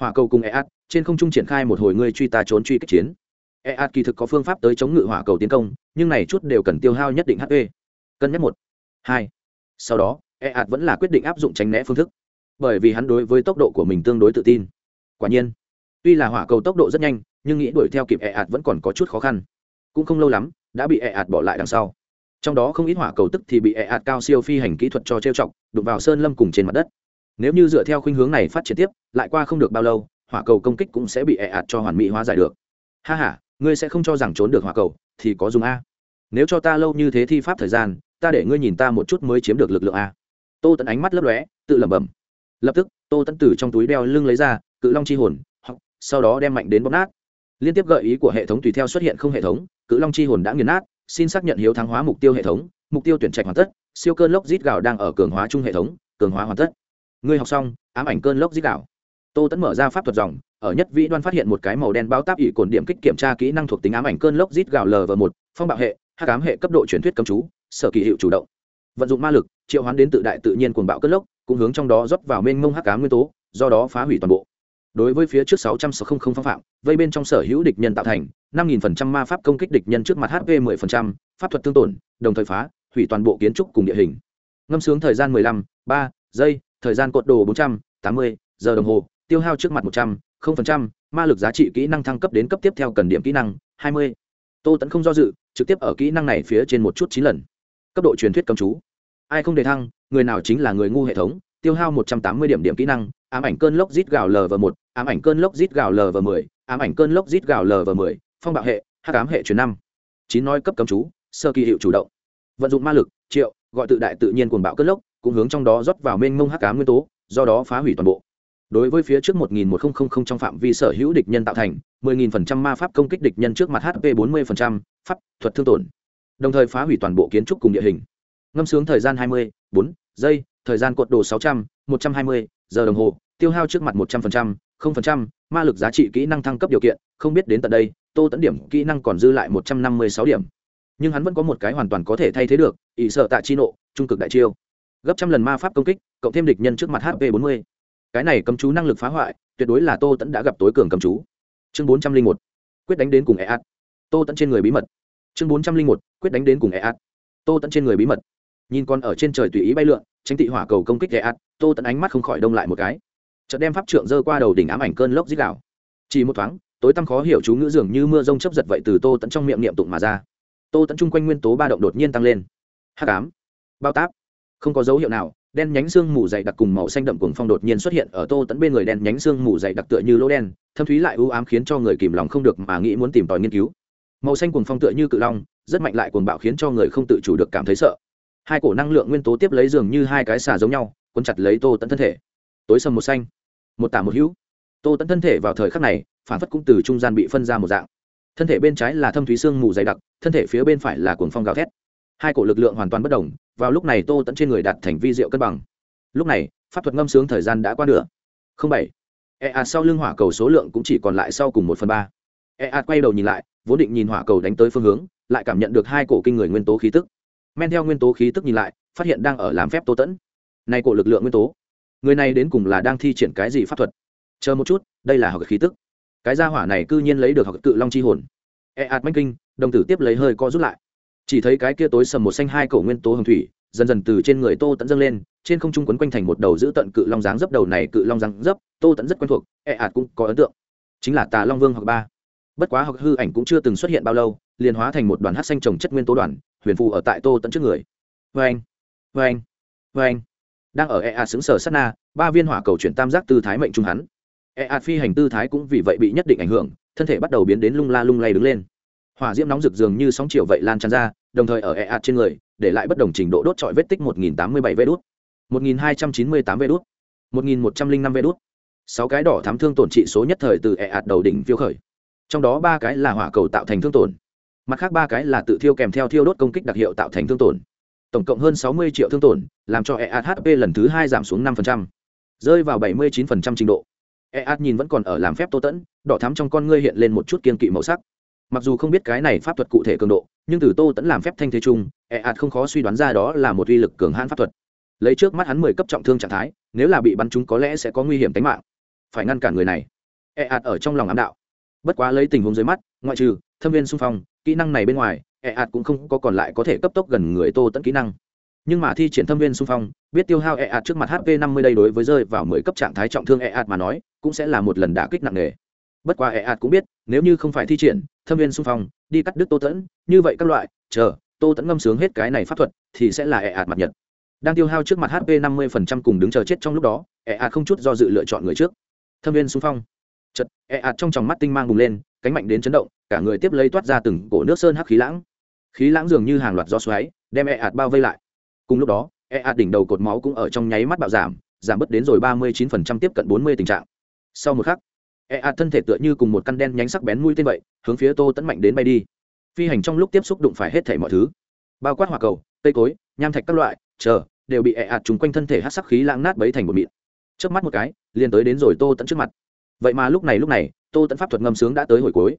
Hỏa cầu cùng e trên không trung triển khai một hồi ngươi truy ta trốn truy kích chiến e kỳ thực có phương pháp tới chống ngự hỏa cầu tiến công, nhưng này chút đều cần tiêu hao nhất định hp cân nhắc một, hai. Sau đó e vẫn là quyết định áp dụng tránh né phương thức. Bởi vì hắn đối với tốc độ của mình tương đối tự tin. Quả nhiên, tuy là hỏa cầu tốc độ rất nhanh, nhưng nghĩ đuổi theo kịp e vẫn còn có chút khó khăn. Cũng không lâu lắm, đã bị e bỏ lại đằng sau. Trong đó không ít hỏa cầu tức thì bị e ạt cao siêu phi hành kỹ thuật cho trêu chọc, đụng vào sơn lâm cùng trên mặt đất. Nếu như dựa theo khuynh hướng này phát triển tiếp, lại qua không được bao lâu, hỏa cầu công kích cũng sẽ bị e ạt cho hoàn mỹ hóa giải được. Ha h a ngươi sẽ không cho rằng trốn được hỏa cầu, thì có dùng a. Nếu cho ta lâu như thế thi pháp thời gian, ta để ngươi nhìn ta một chút mới chiếm được lực lượng a. Tô tẫn ánh mắt lấp lóe, tự lẩm bẩm. Lập tức, tô tẫn từ trong túi đeo lưng lấy ra, cự long chi hồn sau đó đem mạnh đến bóp nát. Liên tiếp gợi ý của hệ thống tùy theo xuất hiện không hệ thống, cự long chi hồn đã nghiền nát, xin xác nhận hiếu thắng hóa mục tiêu hệ thống, mục tiêu tuyển trạch hoàn tất, siêu cơn lốc rít gạo đang ở cường hóa chung hệ thống, cường hóa hoàn tất. Ngươi học xong, ám ảnh cơn lốc rít gạo tô tẫn mở ra pháp thuật dòng ở nhất vĩ đoan phát hiện một cái màu đen báo táp ỷ cồn điểm kích kiểm tra kỹ năng thuộc tính ám ảnh cơn lốc rít gạo l và một, phong bạo hệ hát cám hệ cấp độ truyền thuyết cầm chú, sở kỳ hiệu chủ động. Vận dụng ma lực, triệu hoán đến tự đại tự nhiên cuồng bạo cơn lốc, cũng hướng trong đó rót vào mênh mông hắc cám nguyên tố, do đó phá hủy toàn bộ. Đối với phía trước sáu trăm sáu không phong phạm, vây bên trong sở hữu địch nhân tạo thành, năm nghìn phần trăm ma pháp công kích địch nhân trước mặt hp mười phần trăm, pháp thuật tương tổn, đồng thời phá, hủy toàn bộ kiến trúc cùng địa hình. Ngâm sướng thời gian mười lăm, ba giây, thời gian cột đồ bốn trăm tám mươi, giờ đồng hồ, tiêu hao trước mặt một 0%, ma lực giá trị kỹ năng thăng cấp đến cấp tiếp theo cần điểm kỹ năng hai mươi. Tô tẫn không do dự trực tiếp ở kỹ năng này phía trên một chút chín lần. Cấp độ truyền thuyết cầm chú. Ai không đề thăng người nào chính là người ngu hệ thống tiêu hao một trăm tám mươi điểm điểm kỹ năng ám ảnh cơn lốc rít gào lv một ám ảnh cơn lốc rít gào lv mười ám ảnh cơn lốc rít gào lv mười phong bạo hệ hắc ám hệ truyền năm. Chín nói cấp cấm chú sơ kỳ hiệu chủ động. Vận dụng ma lực triệu gọi tự đại tự nhiên cuồng bạo cất lốc cũng hướng trong đó rót vào mênh mông hắc ám nguyên tố do đó phá hủy toàn bộ đối với phía trước 1.1000 trong phạm vi sở hữu địch nhân tạo thành 10.000% ma pháp công kích địch nhân trước mặt hp 40%, pháp thuật thương tổn. Đồng thời phá hủy toàn bộ kiến trúc cùng địa hình. Ngâm sướng thời gian 20, 4 giây thời gian cột đồ 600, 120 giờ đồng hồ tiêu hao trước mặt 100%, 0%, ma lực giá trị kỹ năng thăng cấp điều kiện không biết đến tận đây tô tẫn điểm kỹ năng còn dư lại 156 điểm. Nhưng hắn vẫn có một cái hoàn toàn có thể thay thế được ỷ sợ tạ chi nộ trung cực đại chiêu. Gấp trăm lần ma pháp công kích cộng thêm địch nhân trước mặt hp 40 cái này cầm chú năng lực phá hoại, tuyệt đối là tô tẫn đã gặp tối cường cầm chú. Chương bốn trăm linh một, quyết đánh đến cùng e ạt tô tẫn trên người bí mật. Chương bốn trăm linh một, quyết đánh đến cùng e ạt tô tẫn trên người bí mật. Nhìn con ở trên trời tùy ý bay lượn, tránh tị hỏa cầu công kích e ạt tô tẫn ánh mắt không khỏi đông lại một cái. Chợt đem pháp trượng dơ qua đầu đỉnh ám ảnh cơn lốc dít đảo chỉ một thoáng, tối tăm khó hiểu chú ngữ dường như mưa rông chấp giật vậy từ tô tẫn trong miệng niệm tụng mà ra. Tô tẫn chung quanh nguyên tố ba động đột nhiên tăng lên. H tám bao táp. Không có dấu hiệu nào đen nhánh xương mù dày đặc cùng màu xanh đậm cùng phong đột nhiên xuất hiện ở tô tẫn bên người đen nhánh xương mù dày đặc tựa như lỗ đen, thâm thúy lại ưu ám khiến cho người kìm lòng không được mà nghĩ muốn tìm tòi nghiên cứu. Màu xanh cùng phong tựa như cự long, rất mạnh lại cuồng bạo khiến cho người không tự chủ được cảm thấy sợ. Hai cổ năng lượng nguyên tố tiếp lấy dường như hai cái xà giống nhau, cuốn chặt lấy tô tẫn thân thể. Tối sầm một xanh, một tả một hữu. Tô tẫn thân thể vào thời khắc này, phản phất cũng từ trung gian bị phân ra một dạng. Thân thể bên trái là thâm thúy xương mù dày đặc, thân thể phía bên phải là cuồng phong gào thét. Hai cổ lực lượng hoàn toàn bất đồng vào lúc này tô tẫn trên người đặt thành vi diệu cân bằng. Lúc này, pháp thuật ngâm sướng thời gian đã qua nửa. Không bảy. Ea sau lưng hỏa cầu số lượng cũng chỉ còn lại sau cùng một phần ba. Ea quay đầu nhìn lại, vốn định nhìn hỏa cầu đánh tới phương hướng, lại cảm nhận được hai cổ kinh người nguyên tố khí tức. Men theo nguyên tố khí tức nhìn lại, phát hiện đang ở làm phép tô tẫn. Nay cổ lực lượng nguyên tố. Người này đến cùng là đang thi triển cái gì pháp thuật? Chờ một chút, đây là học khí tức. Cái gia hỏa này cư nhiên lấy được học cự long chi hồn. E ạt manh kinh, đồng tử tiếp lấy hơi co rút lại chỉ thấy cái kia tối sầm một xanh hai cổ nguyên tố hồng thủy, dần dần từ trên người tô tẫn dâng lên, trên không trung quấn quanh thành một đầu giữ tận cự long dáng dấp, đầu này cự long dáng dấp, tô tẫn rất quen thuộc e ạt cũng có ấn tượng. Chính là tà long vương hoặc ba. Bất quá hoặc hư ảnh cũng chưa từng xuất hiện bao lâu, liền hóa thành một đoàn hát xanh trồng chất nguyên tố đoàn, huyền phù ở tại tô tẫn trước người. Vê anh vê anh vê anh đang ở e ạt xứng sở sát na, ba viên hỏa cầu chuyển tam giác tư thái mệnh trung hắn. E ạt phi hành tư thái cũng vì vậy bị nhất định ảnh hưởng, thân thể bắt đầu biến đến lung la lung lay đứng lên hỏa diễm nóng rực dường như sóng chiều vậy lan tràn ra đồng thời ở e ạt trên người để lại bất đồng trình độ đốt trọi vết tích 1087 vê đốt 1298 vê đốt 1105 vê đốt sáu cái đỏ thắm thương tổn trị số nhất thời từ e ạt đầu đỉnh phiêu khởi. Trong đó ba cái là hỏa cầu tạo thành thương tổn. Mặt khác ba cái là tự thiêu kèm theo thiêu đốt công kích đặc hiệu tạo thành thương tổn. Tổng cộng hơn 60 triệu thương tổn làm cho e ạt HP lần thứ hai giảm xuống 5%, rơi vào 79% trình độ. E ạt nhìn vẫn còn ở làm phép tô tẫn đỏ thắm trong con ngươi hiện lên một chút kiên kỵ màu sắc mặc dù không biết cái này pháp thuật cụ thể cường độ, nhưng từ tô tẫn làm phép thanh thế chung e ạt không khó suy đoán ra đó là một uy lực cường hãn pháp thuật. Lấy trước mắt hắn mười cấp trọng thương trạng thái, nếu là bị bắn chúng có lẽ sẽ có nguy hiểm tính mạng. Phải ngăn cản người này. E ạt ở trong lòng ám đạo. Bất quá lấy tình huống dưới mắt, ngoại trừ thâm viên xung phong, kỹ năng này bên ngoài e ạt cũng không có còn lại có thể cấp tốc gần người tô tẫn kỹ năng. Nhưng mà thi triển thâm viên xung phong, biết tiêu hao e ạt trước mặt hp năm mươi đây đối với rơi vào mười cấp trạng thái trọng thương e ạt mà nói, cũng sẽ là một lần đả kích nặng nề. Bất quá e ạt cũng biết, nếu như không phải thi triển thâm viên xung phong, đi cắt đứt tô tẫn, như vậy các loại, chờ, tô tẫn ngâm sướng hết cái này pháp thuật, thì sẽ là ẹ ạt mặt nhật. Đang tiêu hao trước mặt hp năm mươi cùng đứng chờ chết trong lúc đó ẹ ạt không chút do dự lựa chọn người trước. Thâm viên xung phong. Chật ẹ ạt trong tròng mắt tinh mang bùng lên, cánh mạnh đến chấn động, cả người tiếp lấy toát ra từng cổ nước sơn hắc khí lãng. Khí lãng dường như hàng loạt gió xoáy, đem ẹ ạt bao vây lại. Cùng lúc đó ẹ ạt đỉnh đầu cột máu cũng ở trong nháy mắt bạo giảm giảm bớt đến rồi ba mươi chín tiếp cận bốn mươi tình trạng. Sau một khắc e ạt thân thể tựa như cùng một căn đen nhánh sắc bén mũi tên vậy, hướng phía tô tẫn mạnh đến bay đi. Phi hành trong lúc tiếp xúc đụng phải hết thể mọi thứ. Bao quát hỏa cầu, cây cối, nham thạch các loại, chờ, đều bị ẹ ạt chung quanh thân thể hát sắc khí lãng nát bấy thành một mịn. Trước mắt một cái, liền tới đến rồi tô tẫn trước mặt. Vậy mà lúc này lúc này, tô tẫn pháp thuật ngâm sướng đã tới hồi cuối.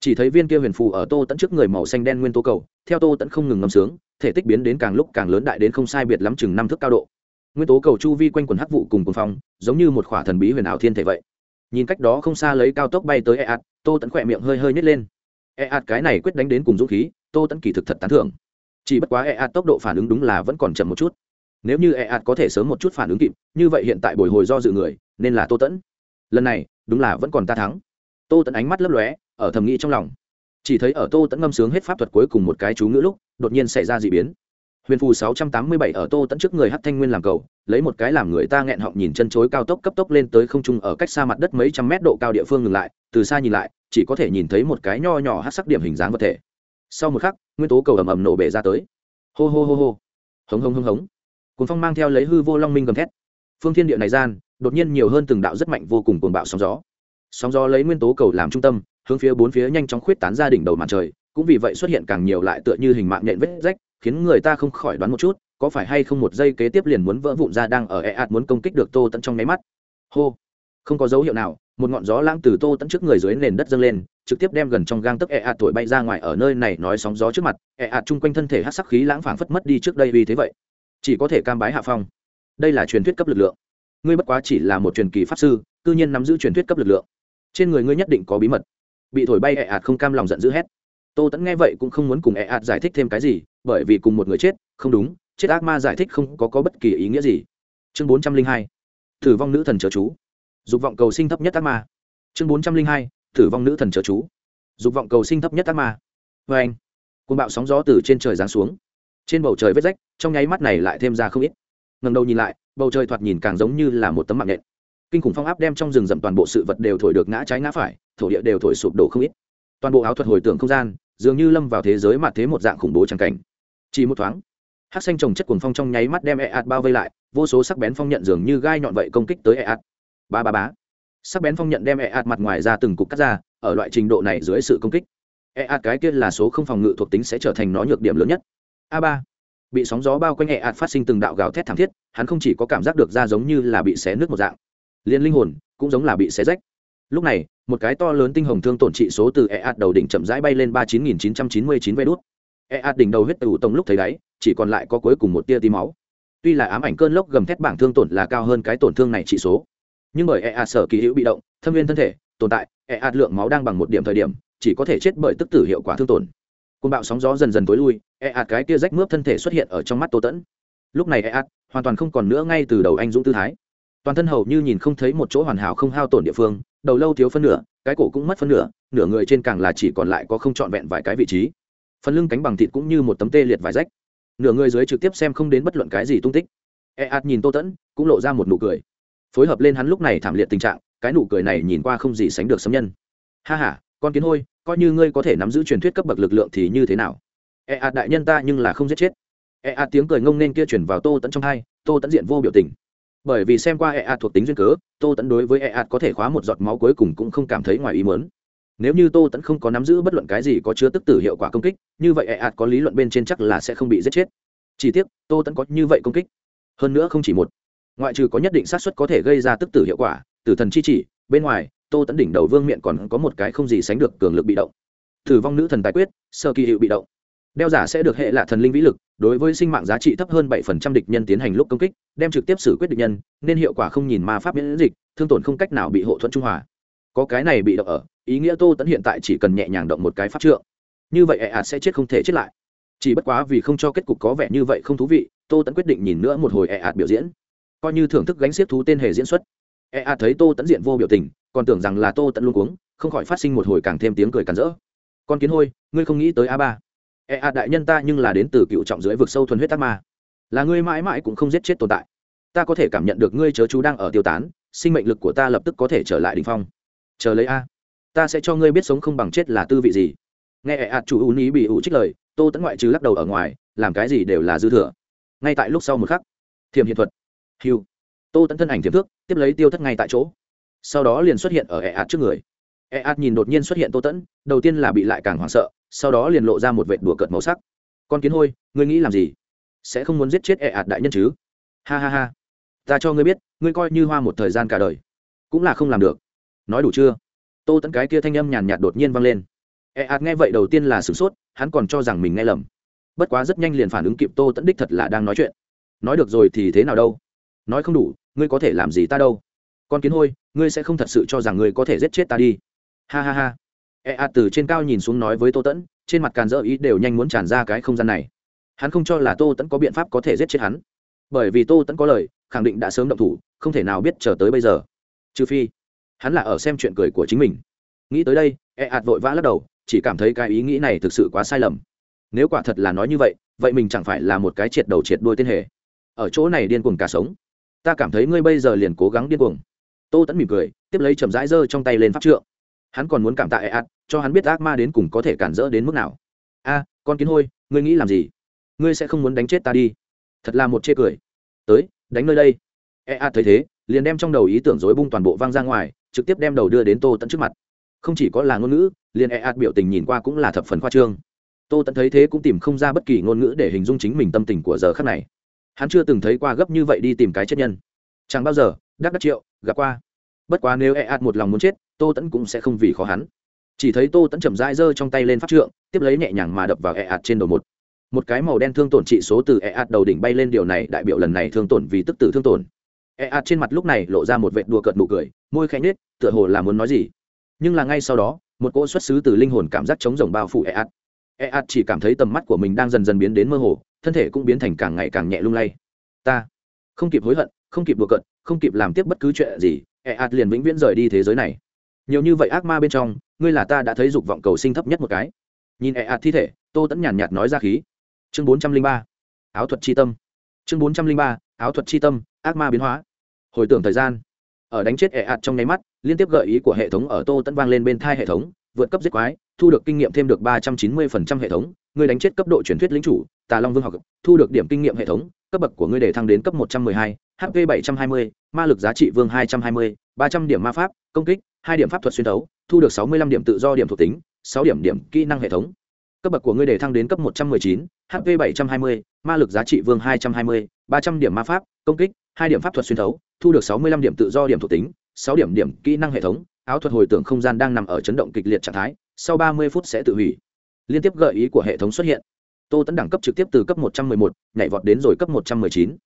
Chỉ thấy viên kia huyền phù ở tô tẫn trước người màu xanh đen nguyên tố cầu, theo tô tẫn không ngừng ngâm sướng, thể tích biến đến càng lúc càng lớn đại đến không sai biệt lắm chừng năm thước cao độ. Nguyên tố cầu chu vi quanh quần hắc vụ cùng quần phong, giống như một khỏa thần bí huyền ảo thiên thể vậy nhìn cách đó không xa lấy cao tốc bay tới e ạt tô tẫn khỏe miệng hơi hơi nhét lên. E ạt cái này quyết đánh đến cùng dũng khí, tô tẫn kỳ thực thật tán thưởng. Chỉ bất quá e ạt tốc độ phản ứng đúng là vẫn còn chậm một chút. Nếu như e ạt có thể sớm một chút phản ứng kịp, như vậy hiện tại bồi hồi do dự người, nên là tô tẫn lần này, đúng là vẫn còn ta thắng. Tô tẫn ánh mắt lấp lóe, ở thầm nghĩ trong lòng. Chỉ thấy ở tô tẫn ngâm sướng hết pháp thuật cuối cùng một cái chú ngữ lúc, đột nhiên xảy ra d ị biến huyền phù sáu trăm tám mươi bảy ở tô tẫn trước người hát thanh nguyên làm cầu, lấy một cái làm người ta nghẹn họng nhìn chân chối cao tốc cấp tốc lên tới không trung ở cách xa mặt đất mấy trăm mét độ cao địa phương ngừng lại, từ xa nhìn lại, chỉ có thể nhìn thấy một cái nho nhỏ hát sắc điểm hình dáng vật thể. Sau một khắc, nguyên tố cầu ầm ầm nổ bể ra tới. Hô hô hô hô. Hống hống hống hống. Cuốn phong mang theo lấy hư vô long minh gầm thét. Phương thiên địa này gian, đột nhiên nhiều hơn từng đạo rất mạnh vô cùng cuồng bạo sóng gió. Sóng gió lấy nguyên tố cầu làm trung tâm, hướng phía bốn phía nhanh chóng khuyết tán ra đỉnh đầu mặt trời, cũng vì vậy xuất hiện càng nhiều lại tựa như hình mạng nhện vết rách khiến người ta không khỏi đoán một chút, có phải hay không một giây kế tiếp liền muốn vỡ vụn ra đang ở e ạt muốn công kích được tô tận trong nháy mắt. Hô! Không có dấu hiệu nào, một ngọn gió lãng từ tô tận trước người dưới nền đất dâng lên, trực tiếp đem gần trong gang tấc e ạt thổi bay ra ngoài ở nơi này nói sóng gió trước mặt e ạt chung quanh thân thể hát sắc khí lãng phảng phất mất đi trước đây vì thế vậy. Chỉ có thể cam bái hạ phong. Đây là truyền thuyết cấp lực lượng. Ngươi bất quá chỉ là một truyền kỳ pháp sư tư nhiên nắm giữ truyền thuyết cấp lực lượng. Trên người ngươi nhất định có bí mật. Bị thổi bay e ạt không cam lòng giận dữ hét. Tô tẫn nghe vậy cũng không muốn cùng e ạt giải thích thêm cái gì bởi vì cùng một người chết không đúng chết ác ma giải thích không có, có bất kỳ ý nghĩa gì. Chương bốn trăm linh hai thử vong nữ thần chớ chú. Dục vọng cầu sinh thấp nhất ác ma. Chương bốn trăm linh hai thử vong nữ thần chớ chú. Dục vọng cầu sinh thấp nhất ác ma. Vê anh côn bạo sóng gió từ trên trời giáng xuống. Trên bầu trời vết rách trong nháy mắt này lại thêm ra không ít. Ngần đầu nhìn lại bầu trời thoạt nhìn càng giống như là một tấm mạng nện kinh khủng phong áp đem trong rừng rậm toàn bộ sự vật đều thổi được ngã trái ngã phải thổ địa đều thổi sụp đổ không ít. Toàn bộ áo thuật hồi tưởng không gian dường như lâm vào thế giới mà thế một dạng khủng bố trắng cảnh chỉ một thoáng hát xanh trồng chất cuồng phong trong nháy mắt đem e ạt bao vây lại vô số sắc bén phong nhận dường như gai nhọn vậy công kích tới e ạt ba ba bá sắc bén phong nhận đem e ạt mặt ngoài ra từng cục cắt ra ở loại trình độ này dưới sự công kích e ạt cái kia là số không phòng ngự thuộc tính sẽ trở thành nó nhược điểm lớn nhất a ba bị sóng gió bao quanh e ạt phát sinh từng đạo gào thét thảm thiết hắn không chỉ có cảm giác được ra giống như là bị xé nước một dạng liền linh hồn cũng giống là bị xé rách lúc này một cái to lớn tinh hồng thương tổn trị số từ e ạt đầu đỉnh chậm rãi bay lên ba chín nghìn chín trăm chín mươi chín vê đốt e ạt đỉnh đầu huyết tù tông lúc thấy đáy, chỉ còn lại có cuối cùng một tia tí máu. Tuy là ám ảnh cơn lốc gầm thét bảng thương tổn là cao hơn cái tổn thương này trị số. Nhưng bởi e ạt sở kỳ hữu bị động, thâm viên thân thể, tồn tại e ạt lượng máu đang bằng một điểm thời điểm, chỉ có thể chết bởi tức tử hiệu quả thương tổn. Côn bạo sóng gió dần dần tối lui e ạt cái tia rách mướp thân thể xuất hiện ở trong mắt tô tẫn. Lúc này e ạt hoàn toàn không còn nữa ngay từ đầu anh dũng tư thái. Toàn thân hầu như nhìn không thấy một chỗ hoàn hảo không hao tổn địa phương, đầu lâu thiếu phân nửa, cái cổ cũng mất phân nửa nửa người trên càng là chỉ còn lại có không trọn vẹn vài cái vị trí phần lưng cánh bằng thịt cũng như một tấm tê liệt vải rách. Nửa người dưới trực tiếp xem không đến bất luận cái gì tung tích. E ạt nhìn tô tẫn, cũng lộ ra một nụ cười. Phối hợp lên hắn lúc này thảm liệt tình trạng, cái nụ cười này nhìn qua không gì sánh được sấm nhân. Ha h a con kiến hôi, coi như ngươi có thể nắm giữ truyền thuyết cấp bậc lực lượng thì như thế nào? E ạt đại nhân ta nhưng là không giết chết. E ạt tiếng cười ngông nên kia chuyển vào tô tẫn trong hai, tô tẫn diện vô biểu tình. Bởi vì xem qua e ạt thuộc tính duyên cớ, tô tẫn đối với e ạt có thể khóa một giọt máu cuối cùng cũng không cảm thấy ngoài ý mớn nếu như tô tẫn không có nắm giữ bất luận cái gì có chứa tức tử hiệu quả công kích, như vậy e ạt có lý luận bên trên chắc là sẽ không bị giết chết. Chỉ tiếc, tô tẫn có như vậy công kích. Hơn nữa không chỉ một. Ngoại trừ có nhất định xác suất có thể gây ra tức tử hiệu quả, tử thần chi chỉ, bên ngoài, tô tẫn đỉnh đầu vương miện còn có một cái không gì sánh được cường lực bị động. Thử vong nữ thần tài quyết, sơ kỳ hiệu bị động. Đeo giả sẽ được hệ lạ thần linh vĩ lực, đối với sinh mạng giá trị thấp hơn bảy phần trăm địch nhân tiến hành lúc công kích, đem trực tiếp xử quyết địch nhân, nên hiệu quả không nhìn ma pháp miễn dịch, thương tổn không cách nào bị hộ thuận trung hòa có cái này bị động ở, ý nghĩa tô tẫn hiện tại chỉ cần nhẹ nhàng động một cái pháp trượng. Như vậy ẹ ạt sẽ chết không thể chết lại. Chỉ bất quá vì không cho kết cục có vẻ như vậy không thú vị, tô tẫn quyết định nhìn nữa một hồi ẹ ạt biểu diễn. Coi như thưởng thức gánh xiết thú tên hề diễn xuất. Ẹ ạt thấy tô tẫn diện vô biểu tình, còn tưởng rằng là tô tẫn luôn cuống, không khỏi phát sinh một hồi càng thêm tiếng cười càn rỡ. Con kiến hôi, ngươi không nghĩ tới a ba. Ẹ ạt đại nhân ta nhưng là đến từ cựu trọng dưới vực sâu thuần huyết tắc ma. Là ngươi mãi mãi cũng không giết chết tồn tại. Ta có thể cảm nhận được ngươi chớ chú đang ở tiêu tán, sinh mệnh lực của ta lập tức có thể trở lại đ ỉ n h phong chờ lấy a. Ta sẽ cho ngươi biết sống không bằng chết là tư vị gì. Nghe ẹ ạt chủ ú ní bị ủ trích lời, tô tẫn ngoại trừ lắc đầu ở ngoài, làm cái gì đều là dư thừa. Ngay tại lúc sau một khắc thiềm hiện thuật. Hiu tô tẫn thân ảnh thiềm thước, tiếp lấy tiêu thất ngay tại chỗ. Sau đó liền xuất hiện ở ẹ ạt trước người. Ẹ ạt nhìn đột nhiên xuất hiện tô tẫn đầu tiên là bị lại càng hoảng sợ, sau đó liền lộ ra một vệt đùa cợt màu sắc. Con kiến hôi, ngươi nghĩ làm gì? Sẽ không muốn giết chết ẹ ạt đại nhân chứ? Ha ha ha. Ta cho ngươi biết, ngươi coi như hoa một thời gian cả đời, cũng là không làm được nói đủ chưa? Tô tẫn cái kia thanh âm nhàn nhạt đột nhiên vang lên. E ạt nghe vậy đầu tiên là sửng sốt, hắn còn cho rằng mình nghe lầm. Bất quá rất nhanh liền phản ứng kịp tô tẫn đích thật là đang nói chuyện. Nói được rồi thì thế nào đâu? Nói không đủ, ngươi có thể làm gì ta đâu? Con kiến hôi, ngươi sẽ không thật sự cho rằng ngươi có thể giết chết ta đi. Ha ha ha. E ạt từ trên cao nhìn xuống nói với tô tẫn trên mặt càn dỡ ý đều nhanh muốn tràn ra cái không gian này. Hắn không cho là tô tẫn có biện pháp có thể giết chết hắn. Bởi vì tô tẫn có lời, khẳng định đã sớm động thủ, không thể nào biết chờ tới bây giờ. Trừ phi hắn là ở xem chuyện cười của chính mình. Nghĩ tới đây e ạt vội vã lắc đầu, chỉ cảm thấy cái ý nghĩ này thực sự quá sai lầm. Nếu quả thật là nói như vậy vậy mình chẳng phải là một cái triệt đầu triệt đuôi tên hề. Ở chỗ này điên cuồng cả sống. Ta cảm thấy ngươi bây giờ liền cố gắng điên cuồng. Tô tẫn mỉm cười, tiếp lấy chầm rãi giơ trong tay lên pháp trượng. Hắn còn muốn cảm tạ e ạt, cho hắn biết ác ma đến cùng có thể cản rỡ đến mức nào. A, con kiến hôi, ngươi nghĩ làm gì? Ngươi sẽ không muốn đánh chết ta đi. Thật là một chê cười. Tới, đánh nơi đây. E ạt thấy thế, liền đem trong đầu ý tưởng dối bung toàn bộ vang ra ngoài trực tiếp đem đầu đưa đến tô tẫn trước mặt. Không chỉ có là ngôn ngữ, liền e ạt biểu tình nhìn qua cũng là thập phần khoa trương. Tô tẫn thấy thế cũng tìm không ra bất kỳ ngôn ngữ để hình dung chính mình tâm tình của giờ khắc này. Hắn chưa từng thấy qua gấp như vậy đi tìm cái chết nhân. Chẳng bao giờ, đắc đắc triệu, gặp qua. Bất quá nếu e ạt một lòng muốn chết, tô tẫn cũng sẽ không vì khó hắn. Chỉ thấy tô tẫn chậm rãi giơ trong tay lên pháp trượng, tiếp lấy nhẹ nhàng mà đập vào e ạt trên đầu một. Một cái màu đen thương tổn trị số từ e ạt đầu đỉnh bay lên, điều này đại biểu lần này thương tổn vì tức tử thương tổn e a trên mặt lúc này lộ ra một vệt đùa cợt nụ cười, môi khẽ nết tựa hồ là muốn nói gì. Nhưng là ngay sau đó, một cỗ xuất xứ từ linh hồn cảm giác chống rồng bao phủ e a. E a chỉ cảm thấy tầm mắt của mình đang dần dần biến đến mơ hồ, thân thể cũng biến thành càng ngày càng nhẹ lung lay. Ta không kịp hối hận, không kịp đùa cợt, không kịp làm tiếp bất cứ chuyện gì e a liền vĩnh viễn rời đi thế giới này. Nhiều như vậy ác ma bên trong, ngươi là ta đã thấy dục vọng cầu sinh thấp nhất một cái. Nhìn e a thi thể, tô tẫn nhàn nhạt nói ra khí. Chương bốn trăm linh ba. Áo thuật c tâm. Chương bốn trăm linh ba áo thuật chi tâm, ác ma biến hóa. Hồi tưởng thời gian, ở đánh chết ẹ ạt trong nháy mắt, liên tiếp gợi ý của hệ thống ở tô tẫn vang lên bên thai hệ thống, vượt cấp giết quái, thu được kinh nghiệm thêm được ba trăm chín mươi phần trăm hệ thống, người đánh chết cấp độ truyền thuyết lính chủ, tà long vương học, thu được điểm kinh nghiệm hệ thống, cấp bậc của ngươi để thăng đến cấp một trăm mười hai hp bảy trăm hai mươi, ma lực giá trị vương hai trăm hai mươi, ba trăm điểm ma pháp, công kích, hai điểm pháp thuật xuyên thấu, thu được sáu mươi lăm điểm tự do điểm thuộc tính, sáu điểm điểm kỹ năng hệ thống cấp bậc của ngươi để thăng đến cấp một trăm mười chín hp bảy trăm hai mươi, ma lực giá trị vương hai trăm hai mươi, ba trăm điểm ma pháp, công kích 2 điểm pháp thuật xuyên thấu, thu được sáu mươi lăm điểm tự do điểm thuộc tính 6 điểm điểm kỹ năng hệ thống, áo thuật hồi tưởng không gian đang nằm ở chấn động kịch liệt trạng thái, sau ba mươi phút sẽ tự hủy. Liên tiếp gợi ý của hệ thống xuất hiện. Tô tấn đẳng cấp trực tiếp từ cấp một trăm mười một, nhảy vọt đến rồi cấp một trăm mười chín.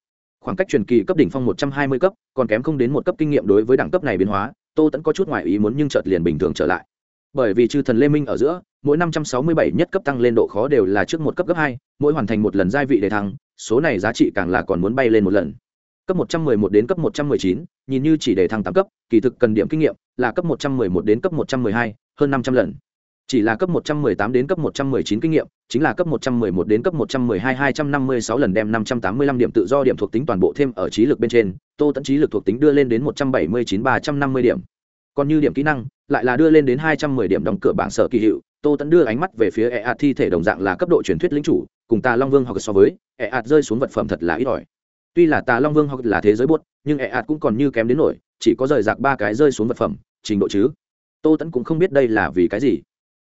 Khoảng cách truyền kỳ cấp đỉnh phong một trăm hai mươi cấp, còn kém không đến một cấp kinh nghiệm đối với đẳng cấp này biến hóa, tô tấn có chút ngoại ý muốn nhưng chợt liền bình thường trở lại bởi vì chư thần lê minh ở giữa mỗi năm trăm sáu mươi bảy nhất cấp tăng lên độ khó đều là trước một cấp gấp hai mỗi hoàn thành một lần gia vị để thăng số này giá trị càng là còn muốn bay lên một lần cấp một trăm mười một đến cấp một trăm mười chín nhìn như chỉ để thăng tám cấp kỳ thực cần điểm kinh nghiệm là cấp một trăm mười một đến cấp một trăm mười hai hơn năm trăm lần chỉ là cấp 118 đến cấp 119 kinh nghiệm, chính là cấp 111 đến cấp 112 256 lần đem 585 điểm tự do điểm thuộc tính toàn bộ thêm ở trí lực bên trên, Tô Tấn trí lực thuộc tính đưa lên đến 179 350 điểm. Còn như điểm kỹ năng, lại là đưa lên đến 210 điểm đóng cửa bảng sở kỳ hiệu, Tô Tấn đưa ánh mắt về phía Eat thi thể đồng dạng là cấp độ truyền thuyết lĩnh chủ, cùng Tà Long Vương hoặc so với, Eat rơi xuống vật phẩm thật là ít ỏi. Tuy là Tà Long Vương hoặc là thế giới buốt, nhưng Eat cũng còn như kém đến nổi, chỉ có rời rạc ba cái rơi xuống vật phẩm, trình độ chứ. Tô Tấn cũng không biết đây là vì cái gì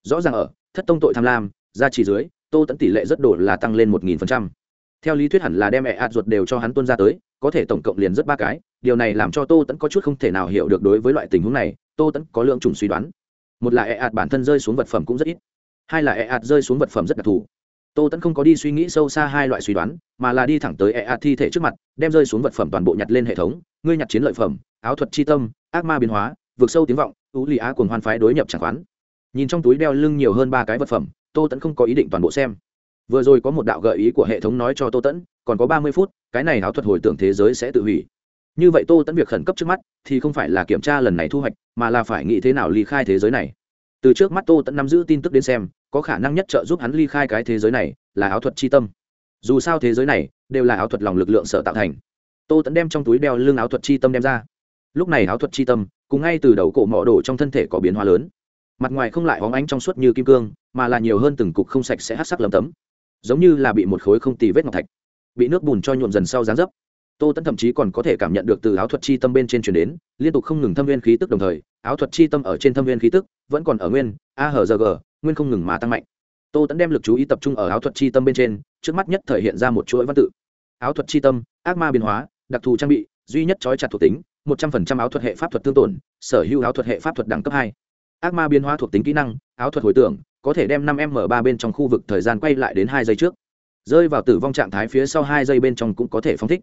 rõ ràng ở thất tông tội tham lam gia trì dưới tô tẫn tỷ lệ rất đổ là tăng lên một nghìn phần trăm theo lý thuyết hẳn là đem mẹ ạt ruột đều cho hắn tuân ra tới, có thể tổng cộng liền rất ba cái, điều này làm cho tô tẫn có chút không thể nào hiểu được đối với loại tình huống này, tô tẫn có lượng trùng suy đoán. Một là e ạt bản thân rơi xuống vật phẩm cũng rất ít, hai là e ạt rơi xuống vật phẩm rất đặc thù. Tô tẫn không có đi suy nghĩ sâu xa hai loại suy đoán, mà là đi thẳng tới e ạt thi thể trước mặt, đem rơi xuống vật phẩm toàn bộ nhặt lên hệ thống, ngươi nhặt chiến lợi phẩm, áo thuật c tâm, ác ma biến hóa, vượt sâu tiếng vọng tú lì á cùng hoan phái đối nhập chẳng khoán. Nhìn trong túi đeo lưng nhiều hơn ba cái vật phẩm, tô tẫn không có ý định toàn bộ xem vừa rồi có một đạo gợi ý của hệ thống nói cho tô tẫn, còn có ba mươi phút, cái này áo thuật hồi tưởng thế giới sẽ tự hủy. Như vậy tô tẫn việc khẩn cấp trước mắt thì không phải là kiểm tra lần này thu hoạch, mà là phải nghĩ thế nào ly khai thế giới này. Từ trước mắt tô tẫn nắm giữ tin tức đến xem, có khả năng nhất trợ giúp hắn ly khai cái thế giới này là áo thuật c h i tâm. Dù sao thế giới này đều là áo thuật lòng lực lượng sở tạo thành. Tô tẫn đem trong túi đeo lưng áo thuật c h i tâm đem ra. Lúc này áo thuật c h i tâm, cùng ngay từ đầu cổ mỏ đổ trong thân thể có biến hóa lớn. Mặt ngoài không lại hóng ánh trong suốt như kim cương, mà là nhiều hơn từng cục không sạch sẽ hát sắc lấm tấm giống như là bị một khối không tì vết ngọc thạch, bị nước bùn cho nhuộm dần sau dáng dấp. Tô tẫn thậm chí còn có thể cảm nhận được từ áo thuật chi tâm bên trên chuyển đến, liên tục không ngừng thâm viên khí tức đồng thời, áo thuật chi tâm ở trên thâm viên khí tức vẫn còn ở nguyên, a hờ giờ g nguyên không ngừng mà tăng mạnh. Tô tẫn đem lực chú ý tập trung ở áo thuật chi tâm bên trên, trước mắt nhất thể hiện ra một chuỗi văn tự. Áo thuật chi tâm, ác ma biến hóa, đặc thù trang bị, duy nhất trói chặt thuộc tính, một trăm phần trăm áo thuật hệ pháp thuật tương tổn, sở hữu áo thuật hệ pháp thuật đẳng cấp hai. Ác ma biến hóa thuộc tính kỹ năng, áo thuật hồi tưởng có thể đem năm m ba bên trong khu vực thời gian quay lại đến hai giây trước. Rơi vào tử vong trạng thái phía sau hai giây bên trong cũng có thể phóng thích.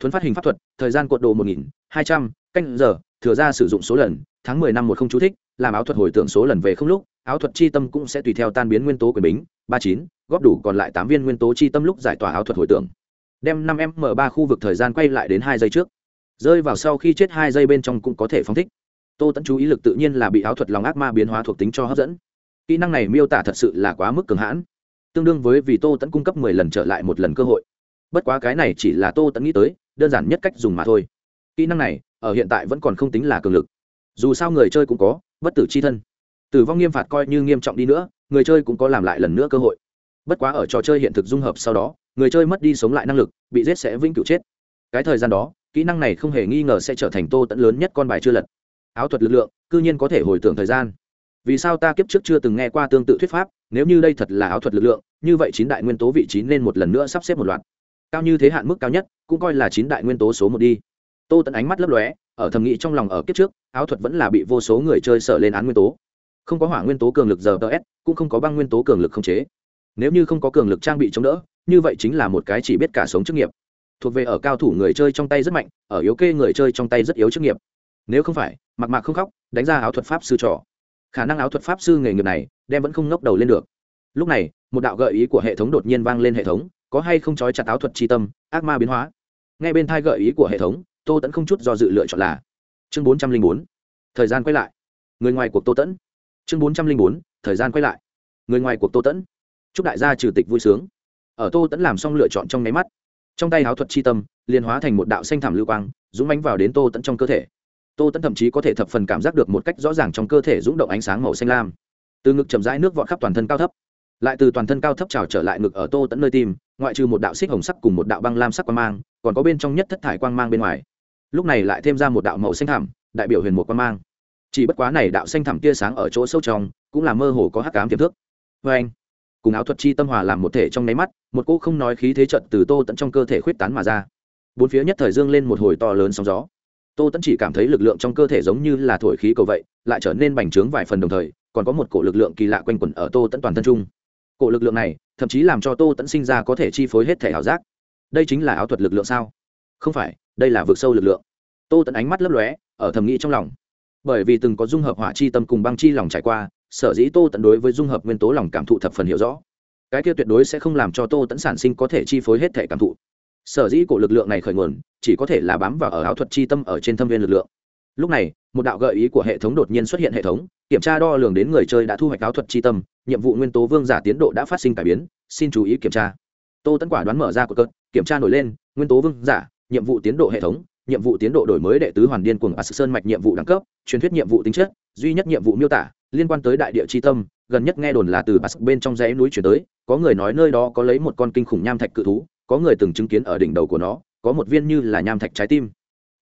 Thuấn phát hình pháp thuật, thời gian cuộn độ một nghìn, hai trăm, canh giờ, thừa ra sử dụng số lần, tháng mười năm một không chú thích, làm áo thuật hồi tưởng số lần về không lúc, áo thuật chi tâm cũng sẽ tùy theo tan biến nguyên tố quyền bính, ba chín, góp đủ còn lại tám viên nguyên tố chi tâm lúc giải tỏa áo thuật hồi tưởng. Đem năm m ba khu vực thời gian quay lại đến hai giây trước. Rơi vào sau khi chết hai giây bên trong cũng có thể phóng thích. Tô Tấn chú ý lực tự nhiên là bị áo thuật lòng ác ma biến hóa thuộc tính cho hấp dẫn kỹ năng này miêu tả thật sự là quá mức cường hãn, tương đương với vì tô tẫn cung cấp mười lần trở lại một lần cơ hội. Bất quá cái này chỉ là tô tẫn nghĩ tới, đơn giản nhất cách dùng mà thôi. Kỹ năng này, ở hiện tại vẫn còn không tính là cường lực. Dù sao người chơi cũng có, bất tử c h i thân. Tử vong nghiêm phạt coi như nghiêm trọng đi nữa, người chơi cũng có làm lại lần nữa cơ hội. Bất quá ở trò chơi hiện thực dung hợp sau đó, người chơi mất đi sống lại năng lực, bị giết sẽ vĩnh cửu chết. Cái thời gian đó, kỹ năng này không hề nghi ngờ sẽ trở thành tô tẫn lớn nhất con bài chưa lật. Áo thuật lực lượng, cư nhiên có thể hồi tưởng thời gian vì sao ta kiếp trước chưa từng nghe qua tương tự thuyết pháp, nếu như đây thật là áo thuật lực lượng, như vậy chín đại nguyên tố vị trí nên một lần nữa sắp xếp một loạt. Cao như thế hạn mức cao nhất, cũng coi là chín đại nguyên tố số một đi. Tô tẫn ánh mắt lấp lóe, ở thầm nghĩ trong lòng ở kiếp trước, áo thuật vẫn là bị vô số người chơi sợ lên án nguyên tố. Không có hỏa nguyên tố cường lực giờ ts cũng không có băng nguyên tố cường lực không chế. Nếu như không có cường lực trang bị chống đỡ, như vậy chính là một cái chỉ biết cả sống chức nghiệp. Thuộc về ở cao thủ người chơi trong tay rất mạnh, ở yếu kê người chơi trong tay rất yếu chức nghiệp. Nếu không phải, mặc mạc không khóc, đánh ra áo thuật pháp sư trò khả năng áo thuật pháp sư nghề nghiệp này đem vẫn không ngóc đầu lên được. Lúc này, một đạo gợi ý của hệ thống đột nhiên vang lên hệ thống, có hay không trói chặt áo thuật tri tâm, ác ma biến hóa. Ngay bên thai gợi ý của hệ thống, tô tẫn không chút do dự lựa chọn là chương bốn trăm linh bốn, thời gian quay lại. Người ngoài cuộc tô tẫn chương bốn trăm linh bốn, thời gian quay lại. Người ngoài cuộc tô tẫn chúc đại gia trừ tịch vui sướng. Ở tô tẫn làm xong lựa chọn trong nháy mắt, trong tay áo thuật chi tâm, liền hóa thành một đạo xanh thảm lưu quang, dũng mánh vào đến tô tẫn trong cơ thể tô tẫn thậm chí có thể thập phần cảm giác được một cách rõ ràng trong cơ thể rúng động ánh sáng màu xanh lam. Từ ngực chậm rãi nước vọt khắp toàn thân cao thấp. Lại từ toàn thân cao thấp trào trở lại ngực ở tô tẫn nơi tim, ngoại trừ một đạo xích hồng sắc cùng một đạo băng lam sắc quang mang, còn có bên trong nhất thất thải quang mang bên ngoài. Lúc này lại thêm ra một đạo màu xanh thẳm, đại biểu huyền một quang mang. Chỉ bất quá này đạo xanh thẳm tia sáng ở chỗ sâu trong, cũng là mơ hồ có hắc cám tiềm thức. Vê anh, cùng áo thuật chi tâm hòa làm một thể trong nháy mắt, một cô không nói khí thế trận từ tô tẫn trong cơ thể khuyết tán mà ra. Bốn phía nhất thời dương lên một hồi to lớn sóng gió tô tẫn chỉ cảm thấy lực lượng trong cơ thể giống như là thổi khí cầu vậy, lại trở nên bành trướng vài phần đồng thời, còn có một cổ lực lượng kỳ lạ quanh quẩn ở tô tẫn toàn thân trung cổ lực lượng này, thậm chí làm cho tô tẫn sinh ra có thể chi phối hết thể ảo giác. Đây chính là áo thuật lực lượng sao? Không phải, đây là vượt sâu lực lượng. Tô tẫn ánh mắt lấp lóe, ở thầm nghĩ trong lòng. Bởi vì từng có dung hợp hỏa chi tâm cùng băng chi lòng trải qua, sở dĩ tô tẫn đối với dung hợp nguyên tố lòng cảm thụ thập phần hiểu rõ. Cái kia tuyệt đối sẽ không làm cho tô tẫn sản sinh có thể chi phối hết thể cảm thụ sở dĩ cổ lực lượng này khởi nguồn chỉ có thể là bám vào ở áo thuật chi tâm ở trên thâm viên lực lượng. Lúc này một đạo gợi ý của hệ thống đột nhiên xuất hiện hệ thống kiểm tra đo lường đến người chơi đã thu hoạch áo thuật chi tâm nhiệm vụ nguyên tố vương giả tiến độ đã phát sinh cải biến xin chú ý kiểm tra. Tô Tấn quả đoán mở ra của cơn kiểm tra nổi lên nguyên tố vương giả nhiệm vụ tiến độ hệ thống nhiệm vụ tiến độ đổi mới đệ tứ hoàn điên cùng Asa Sơn mạch nhiệm vụ đẳng cấp, truyền thuyết nhiệm vụ tính chất, duy nhất nhiệm vụ miêu tả, liên quan tới đại địa chi tâm, gần nhất nghe đồn là từ Asa bên trong dãy núi chuyển tới, có người nói nơi đó có lấy một con kinh khủng nham thạch cự thú, có người từng chứng kiến ở đỉnh đầu của nó, có một viên như là nham thạch trái tim.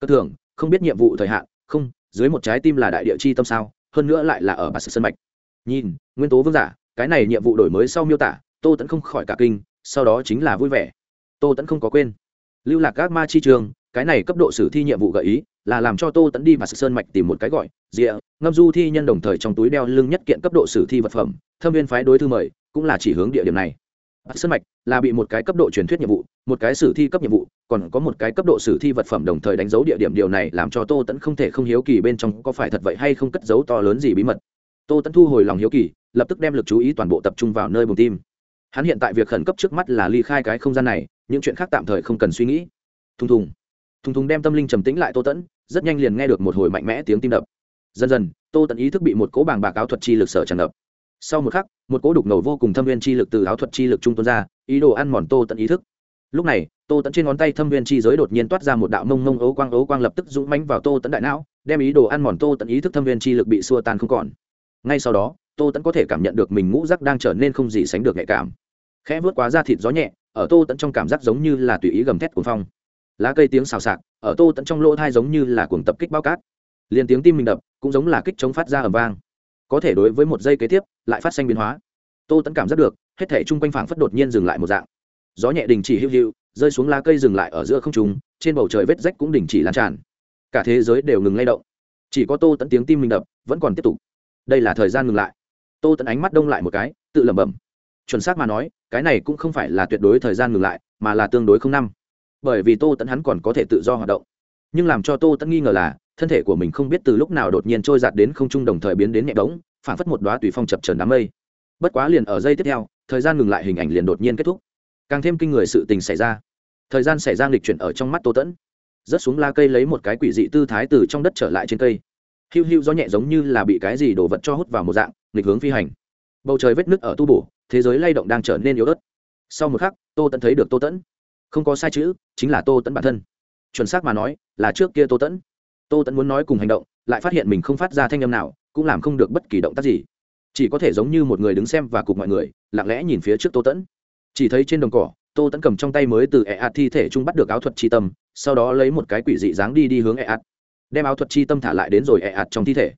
Cơ thường, không biết nhiệm vụ thời hạn, không, dưới một trái tim là đại địa chi tâm sao, hơn nữa lại là ở Asa Sơn mạch. Nhìn, nguyên tố vương giả, cái này nhiệm vụ đổi mới sau miêu tả, Tô tẫn không khỏi cả kinh, sau đó chính là vui vẻ. Tô tẫn không có quên. Lưu lạc các ma chi trường, cái này cấp độ sử thi nhiệm vụ gợi ý là làm cho tô tẫn đi và sơn mạch tìm một cái gọi rịa ngâm du thi nhân đồng thời trong túi đeo lưng nhất kiện cấp độ sử thi vật phẩm thâm viên phái đối thư mời cũng là chỉ hướng địa điểm này sơn mạch là bị một cái cấp độ truyền thuyết nhiệm vụ, một cái sử thi cấp nhiệm vụ, còn có một cái cấp độ sử thi vật phẩm đồng thời đánh dấu địa điểm. Điều này làm cho tô tẫn không thể không hiếu kỳ bên trong có phải thật vậy hay không cất dấu to lớn gì bí mật. Tô tẫn thu hồi lòng hiếu kỳ, lập tức đem lực chú ý toàn bộ tập trung vào nơi bùng tim. Hắn hiện tại việc khẩn cấp trước mắt là ly khai cái không gian này, những chuyện khác tạm thời không cần suy nghĩ. Thùng thùng. Thùng thùng đem tâm linh trầm tĩnh lại tô tẫn rất nhanh liền nghe được một hồi mạnh mẽ tiếng tim đập. Dần dần, tô tẫn ý thức bị một cố bàng bạc áo thuật chi lực sở tràn ngập sau một khắc, một cỗ đục ngầu vô cùng thâm viên chi lực từ áo thuật chi lực trung tuân ra, ý đồ ăn mòn tô tận ý thức. Lúc này, tô tẫn trên ngón tay thâm viên chi giới đột nhiên toát ra một đạo mông mông ấu quang ấu quang lập tức dũng mánh vào tô tẫn đại não, đem ý đồ ăn mòn tô tẫn ý thức thâm viên chi lực bị xua tan không còn. Ngay sau đó, tô tẫn có thể cảm nhận được mình ngũ rắc đang trở nên không gì sánh được nhạy cảm. Khẽ vớt quá ra thịt gió nhẹ, ở tô tẫn trong cảm giác giống như là tùy ý gầm thét cuồng phong. Lá cây tiếng xào xạc, ở tô tận trong lỗ thai giống như là cuồng tập kích bao cát. Liền tiếng tim mình đập, cũng giống là kích chống phát ra ở vang có thể đối với một giây kế tiếp lại phát sinh biến hóa. Tô tẫn cảm giác được, hết thể chung quanh phảng phất đột nhiên dừng lại một dạng. Gió nhẹ đình chỉ hữu hữu rơi xuống lá cây dừng lại ở giữa không trùng trên bầu trời vết rách cũng đình chỉ lan tràn. Cả thế giới đều ngừng lay động. Chỉ có tô tẫn tiếng tim mình đập, vẫn còn tiếp tục. Đây là thời gian ngừng lại. Tô tẫn ánh mắt đông lại một cái, tự lẩm bẩm. Chuẩn xác mà nói, cái này cũng không phải là tuyệt đối thời gian ngừng lại, mà là tương đối không năm. Bởi vì tô tẫn hắn còn có thể tự do hoạt động. Nhưng làm cho tô tẫn nghi ngờ là thân thể của mình không biết từ lúc nào đột nhiên trôi giạt đến không trung đồng thời biến đến nhẹ bóng phản phất một đoá tùy phong chập trần đám mây. Bất quá liền ở giây tiếp theo, thời gian ngừng lại hình ảnh liền đột nhiên kết thúc. Càng thêm kinh người sự tình xảy ra. Thời gian xảy ra lịch chuyển ở trong mắt tô tẫn. Rớt xuống la cây lấy một cái quỷ dị tư thái từ trong đất trở lại trên cây. Hiu hiu gió nhẹ giống như là bị cái gì đổ vật cho hút vào một dạng lịch hướng phi hành. Bầu trời vết nứt ở tu bổ, thế giới lay động đang trở nên yếu ớt. Sau một khắc, tô tẫn thấy được tô tẫn. Không có sai chữ, chính là tô tẫn bản thân. Chuẩn xác mà nói, là trước kia tô tẫn tô tẫn muốn nói cùng hành động, lại phát hiện mình không phát ra thanh âm nào, cũng làm không được bất kỳ động tác gì. Chỉ có thể giống như một người đứng xem và cục mọi người, lặng lẽ nhìn phía trước tô tẫn chỉ thấy trên đồng cỏ, tô tẫn cầm trong tay mới từ ẹ ạt thi thể trung bắt được áo thuật chi tâm, sau đó lấy một cái quỷ dị dáng đi đi hướng ẹ ạt đem áo thuật chi tâm thả lại đến rồi ẹ ạt trong thi thể.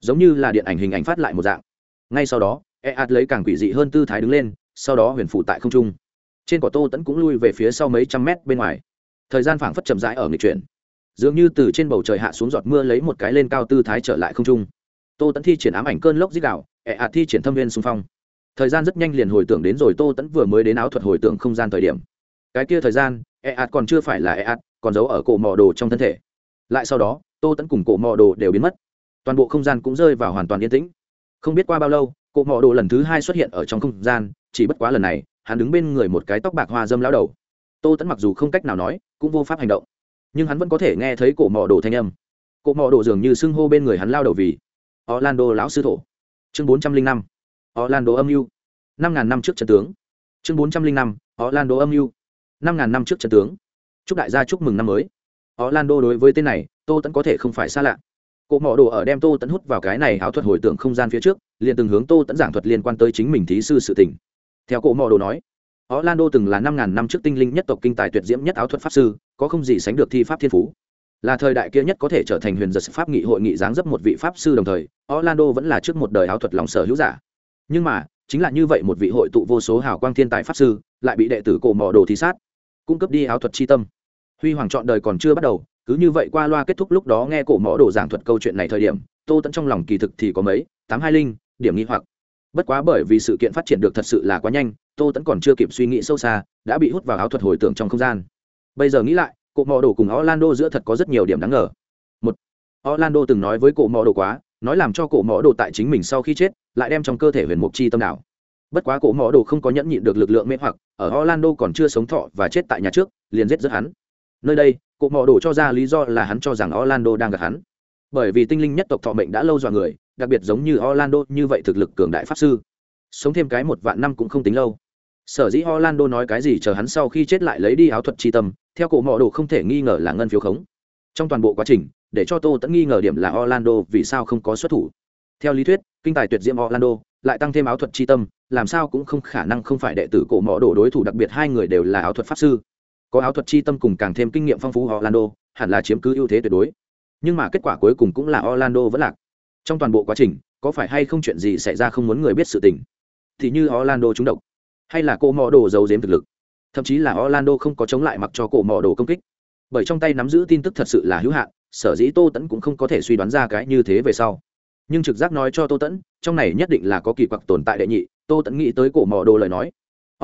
Giống như là điện ảnh hình ảnh phát lại một dạng. Ngay sau đó ẹ ạt lấy càng quỷ dị hơn tư thái đứng lên, sau đó huyền phụ tại không trung. Trên cỏ tô tẫn cũng lui về phía sau mấy trăm mét bên ngoài. Thời gian phảng phất chậm rãi ở nghịch chuyển dường như từ trên bầu trời hạ xuống giọt mưa lấy một cái lên cao tư thái trở lại không trung. Tô tẫn thi triển ám ảnh cơn lốc dít đạo ẹ ạt thi triển thâm viên xung phong. Thời gian rất nhanh liền hồi tưởng đến rồi tô tẫn vừa mới đến áo thuật hồi tưởng không gian thời điểm. Cái kia thời gian ẹ ạt còn chưa phải là ẹ ạt còn giấu ở cổ mò đồ trong thân thể. Lại sau đó, tô tẫn cùng cổ mò đồ đều biến mất. Toàn bộ không gian cũng rơi vào hoàn toàn yên tĩnh. Không biết qua bao lâu, cổ mò đồ lần thứ hai xuất hiện ở trong không gian, chỉ bất quá lần này, hắn đứng bên người một cái tóc bạc hoa dâm lao đầu. Tô tẫn mặc dù không cách nào nói, cũng vô pháp hành động nhưng hắn vẫn có thể nghe thấy cổ mỏ đồ thanh âm. Cổ mỏ đồ dường như sưng hô bên người hắn lao đầu vì orlando lão sư thổ. Chương bốn trăm linh năm, orlando âm mưu. Năm ngàn năm trước trận tướng. Chương bốn trăm linh năm, orlando âm mưu. Năm ngàn năm trước trận tướng. Chúc đại gia chúc mừng năm mới. Orlando đối với tên này, tô tẫn có thể không phải xa lạ. Cổ mỏ đồ ở đem tô tẫn hút vào cái này áo thuật hồi tưởng không gian phía trước, liền từng hướng tô tẫn giảng thuật liên quan tới chính mình thí sư sự tình. Theo cổ mỏ đồ nói orlando từng là năm ngàn năm trước tinh linh nhất tộc kinh tài tuyệt diễm nhất áo thuật pháp sư, có không gì sánh được thi pháp thiên phú. Là thời đại kia nhất có thể trở thành huyền giật pháp nghị hội nghị dáng dấp một vị pháp sư đồng thời, orlando vẫn là trước một đời áo thuật lòng sở hữu giả. Nhưng mà, chính là như vậy một vị hội tụ vô số hào quang thiên tài pháp sư, lại bị đệ tử cổ mỏ đồ thi sát, cung cấp đi áo thuật chi tâm. Huy hoàng chọn đời còn chưa bắt đầu, cứ như vậy qua loa kết thúc lúc đó nghe cổ mỏ đồ giảng thuật câu chuyện này thời điểm, tô Tấn trong lòng kỳ thực thì có mấy, tám hai linh, điểm nghi hoặc. Bất quá bởi vì sự kiện phát triển được thật sự là quá nhanh tô tẫn còn chưa kịp suy nghĩ sâu xa, đã bị hút vào áo thuật hồi tưởng trong không gian. Bây giờ nghĩ lại cụ mò đồ cùng orlando giữa thật có rất nhiều điểm đáng ngờ. Một, orlando từng nói với cụ mò đồ quá, nói làm cho cụ mò đồ tại chính mình sau khi chết, lại đem trong cơ thể huyền mục chi tâm nào bất quá cụ mò đồ không có nhẫn nhịn được lực lượng mê hoặc, ở orlando còn chưa sống thọ và chết tại nhà trước, liền giết rất hắn. Nơi đây cụ mò đồ cho ra lý do là hắn cho rằng orlando đang gặp hắn. Bởi vì tinh linh nhất tộc thọ mệnh đã lâu dọa người, đặc biệt giống như orlando như vậy thực lực cường đại pháp sư. Sống thêm cái một vạn năm cũng không tính lâu sở dĩ orlando nói cái gì chờ hắn sau khi chết lại lấy đi áo thuật chi tâm, theo cổ mọ đồ không thể nghi ngờ là ngân phiếu khống. Trong toàn bộ quá trình, để cho tô tẫn nghi ngờ điểm là orlando vì sao không có xuất thủ. Theo lý thuyết, kinh tài tuyệt diễm orlando, lại tăng thêm áo thuật chi tâm, làm sao cũng không khả năng không phải đệ tử cổ mọ đồ đối thủ đặc biệt hai người đều là áo thuật pháp sư. Có áo thuật chi tâm cùng càng thêm kinh nghiệm phong phú orlando, hẳn là chiếm cứ ưu thế tuyệt đối. Nhưng mà kết quả cuối cùng cũng là orlando vẫn lạc. Trong toàn bộ quá trình, có phải hay không chuyện gì xảy ra không muốn người biết sự tình. Thì như orlando trúng độc hay là cô mò đồ giấu giếm thực lực? Thậm chí là orlando không có chống lại mặc cho cổ mò đồ công kích. Bởi trong tay nắm giữ tin tức thật sự là hữu hạn, sở dĩ tô tẫn cũng không có thể suy đoán ra cái như thế về sau. Nhưng trực giác nói cho tô tẫn trong này nhất định là có kỳ quặc tồn tại đệ nhị, tô tẫn nghĩ tới cổ mò đồ lời nói.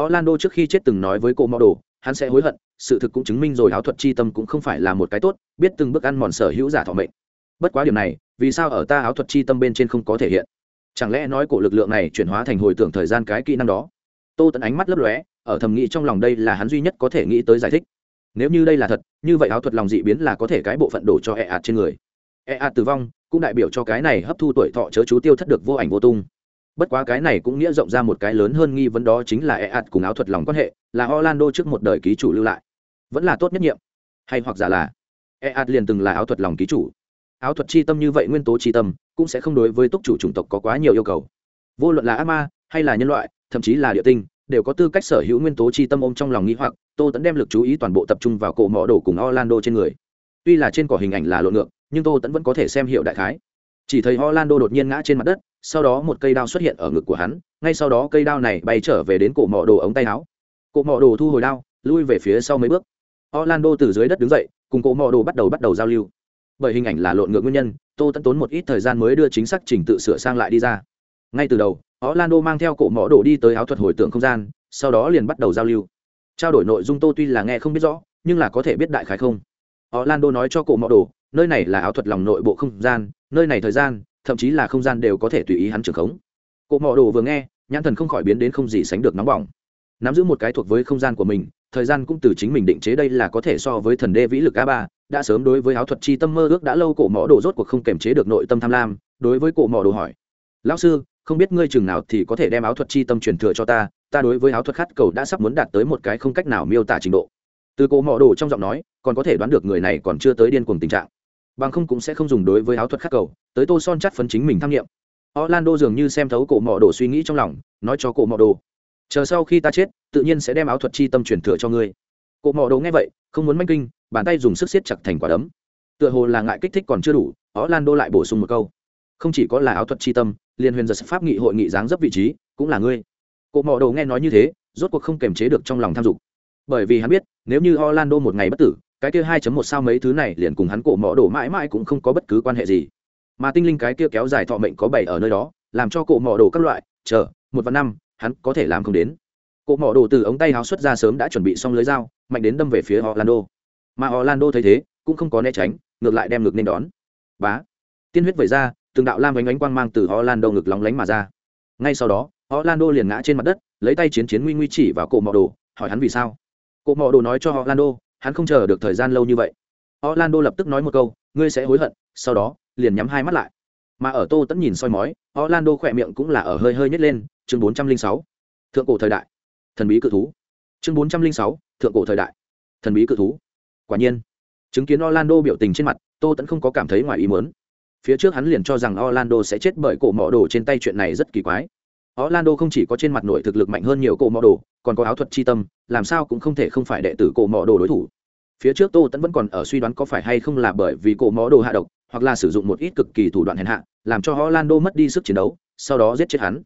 Orlando trước khi chết từng nói với cổ mò đồ, hắn sẽ hối hận, sự thực cũng chứng minh rồi áo thuật chi tâm cũng không phải là một cái tốt, biết từng bước ăn mòn sở hữu giả thọ mệnh. Bất quá điểm này, vì sao ở ta áo thuật chi tâm bên trên không có thể hiện? Chẳng lẽ nói cổ lực lượng này chuyển hóa thành hồi tưởng thời gian cái kỹ năng đó? Tô tẫn ánh mắt lấp lóe, ở thầm nghĩ trong lòng đây là hắn duy nhất có thể nghĩ tới giải thích. Nếu như đây là thật, như vậy áo thuật lòng dị biến là có thể cái bộ phận đổ cho e ạt trên người. E ạt tử vong cũng đại biểu cho cái này hấp thu tuổi thọ chớ chú tiêu thất được vô ảnh vô tung. Bất quá cái này cũng nghĩa rộng ra một cái lớn hơn nghi vấn đó chính là e ạt cùng áo thuật lòng quan hệ, là orlando trước một đời ký chủ lưu lại. Vẫn là tốt nhất nhiệm. Hay hoặc giả là e ạt liền từng là áo thuật lòng ký chủ. Áo thuật chi tâm như vậy nguyên tố chi tâm, cũng sẽ không đối với túc chủ chủng tộc có quá nhiều yêu cầu. Vô luận là ác ma, hay là nhân loại thậm chí là địa tinh, đều có tư cách sở hữu nguyên tố chi tâm ôm trong lòng nghĩ hoặc, tô tẫn đem lực chú ý toàn bộ tập trung vào cổ mỏ đổ cùng orlando trên người. Tuy là trên cỏ hình ảnh là lộn ngược, nhưng tô tẫn vẫn có thể xem hiệu đại khái. Chỉ thấy orlando đột nhiên ngã trên mặt đất, sau đó một cây đao xuất hiện ở ngực của hắn, ngay sau đó cây đao này bay trở về đến cổ mỏ đồ ống tay áo. Cổ mỏ đồ thu hồi đao, lui về phía sau mấy bước. Orlando từ dưới đất đứng dậy, cùng cổ mỏ đồ bắt đầu bắt đầu giao lưu. Bởi hình ảnh là lộn ngược nguyên nhân, tô tẫn tốn một ít thời gian mới đưa chính xác trình tự sửa sang lại đi ra. Ngay từ đầu orlando mang theo cổ mỏ đồ đi tới áo thuật hồi tưởng không gian, sau đó liền bắt đầu giao lưu. Trao đổi nội dung tô tuy là nghe không biết rõ, nhưng là có thể biết đại khái không? Orlando nói cho cổ mỏ đồ nơi này là áo thuật lòng nội bộ không gian, nơi này thời gian, thậm chí là không gian đều có thể tùy ý hắn trưởng khống. Cổ mỏ đồ vừa nghe, nhãn thần không khỏi biến đến không gì sánh được nóng bỏng. Nắm giữ một cái thuộc với không gian của mình, thời gian cũng từ chính mình định chế đây là có thể so với thần đê vĩ lực a ba, đã sớm đối với áo thuật chi tâm mơ ước đã lâu, cổ mỏ đồ rốt cuộc không kềm chế được nội tâm tham lam, đối với cổ mỏ đồ hỏi, lão sư không biết ngươi chừng nào thì có thể đem áo thuật chi tâm truyền thừa cho ta ta đối với áo thuật khát cầu đã sắp muốn đạt tới một cái không cách nào miêu tả trình độ. Từ cổ mọ đồ trong giọng nói, còn có thể đoán được người này còn chưa tới điên cuồng tình trạng. Bằng không cũng sẽ không dùng đối với áo thuật khắc cầu, tới tô son chắt phấn chính mình tham nghiệm. Orlando dường như xem thấu cổ mọ đồ suy nghĩ trong lòng, nói cho cổ mọ đồ, chờ sau khi ta chết, tự nhiên sẽ đem áo thuật chi tâm truyền thừa cho ngươi. Cổ mọ đồ nghe vậy, không muốn manh kinh, bàn tay dùng sức siết chặt thành quả đấm. Tựa hồ là ngại kích thích còn chưa đủ, orlando lại bổ sung một câu không chỉ có là áo thuật chi tâm liên huyền giật pháp nghị hội nghị dáng dấp vị trí, cũng là ngươi. Cụ mò đồ nghe nói như thế, rốt cuộc không kềm chế được trong lòng tham dục. Bởi vì hắn biết, nếu như orlando một ngày bất tử, cái kia 2 một sao mấy thứ này liền cùng hắn cổ mỏ đồ mãi mãi cũng không có bất cứ quan hệ gì. Mà tinh linh cái kia kéo dài thọ mệnh có bảy ở nơi đó, làm cho cổ mỏ đồ các loại, chờ, một và năm, hắn có thể làm không đến. Cổ mỏ đồ từ ống tay háo xuất ra sớm đã chuẩn bị xong lưới dao, mạnh đến đâm về phía orlando. Mà orlando thấy thế, cũng không có né tránh, ngược lại đem ngược nên đón. Bá. Tiên huyết vẩy ra từng đạo lam ánh ánh quang mang từ orlando ngực lóng lánh mà ra. Ngay sau đó, orlando liền ngã trên mặt đất, lấy tay chiến chiến nguy nguy chỉ vào cổ mọ đồ, hỏi hắn vì sao. Cổ mọ đồ nói cho orlando, hắn không chờ được thời gian lâu như vậy. Orlando lập tức nói một câu, ngươi sẽ hối hận. Sau đó, liền nhắm hai mắt lại. Mà ở tô tấn nhìn soi mói, orlando khỏe miệng cũng là ở hơi hơi nhếch lên, chương bốn trăm linh sáu. Thượng cổ thời đại. Thần bí cự thú. Chương bốn trăm linh sáu, thượng cổ thời đại. Thần bí cự thú. Quả nhiên, chứng kiến orlando biểu tình trên mặt, tô tấn không có cảm thấy ngoài ý muốn phía trước hắn liền cho rằng orlando sẽ chết bởi cổ mỏ đồ trên tay chuyện này rất kỳ quái. Orlando không chỉ có trên mặt nội thực lực mạnh hơn nhiều cổ mỏ đồ, còn có áo thuật chi tâm, làm sao cũng không thể không phải đệ tử cổ mỏ đồ đối thủ. Phía trước tô tấn vẫn còn ở suy đoán có phải hay không là bởi vì cổ mỏ đồ hạ độc, hoặc là sử dụng một ít cực kỳ thủ đoạn hèn hạ, làm cho orlando mất đi sức chiến đấu, sau đó giết chết hắn.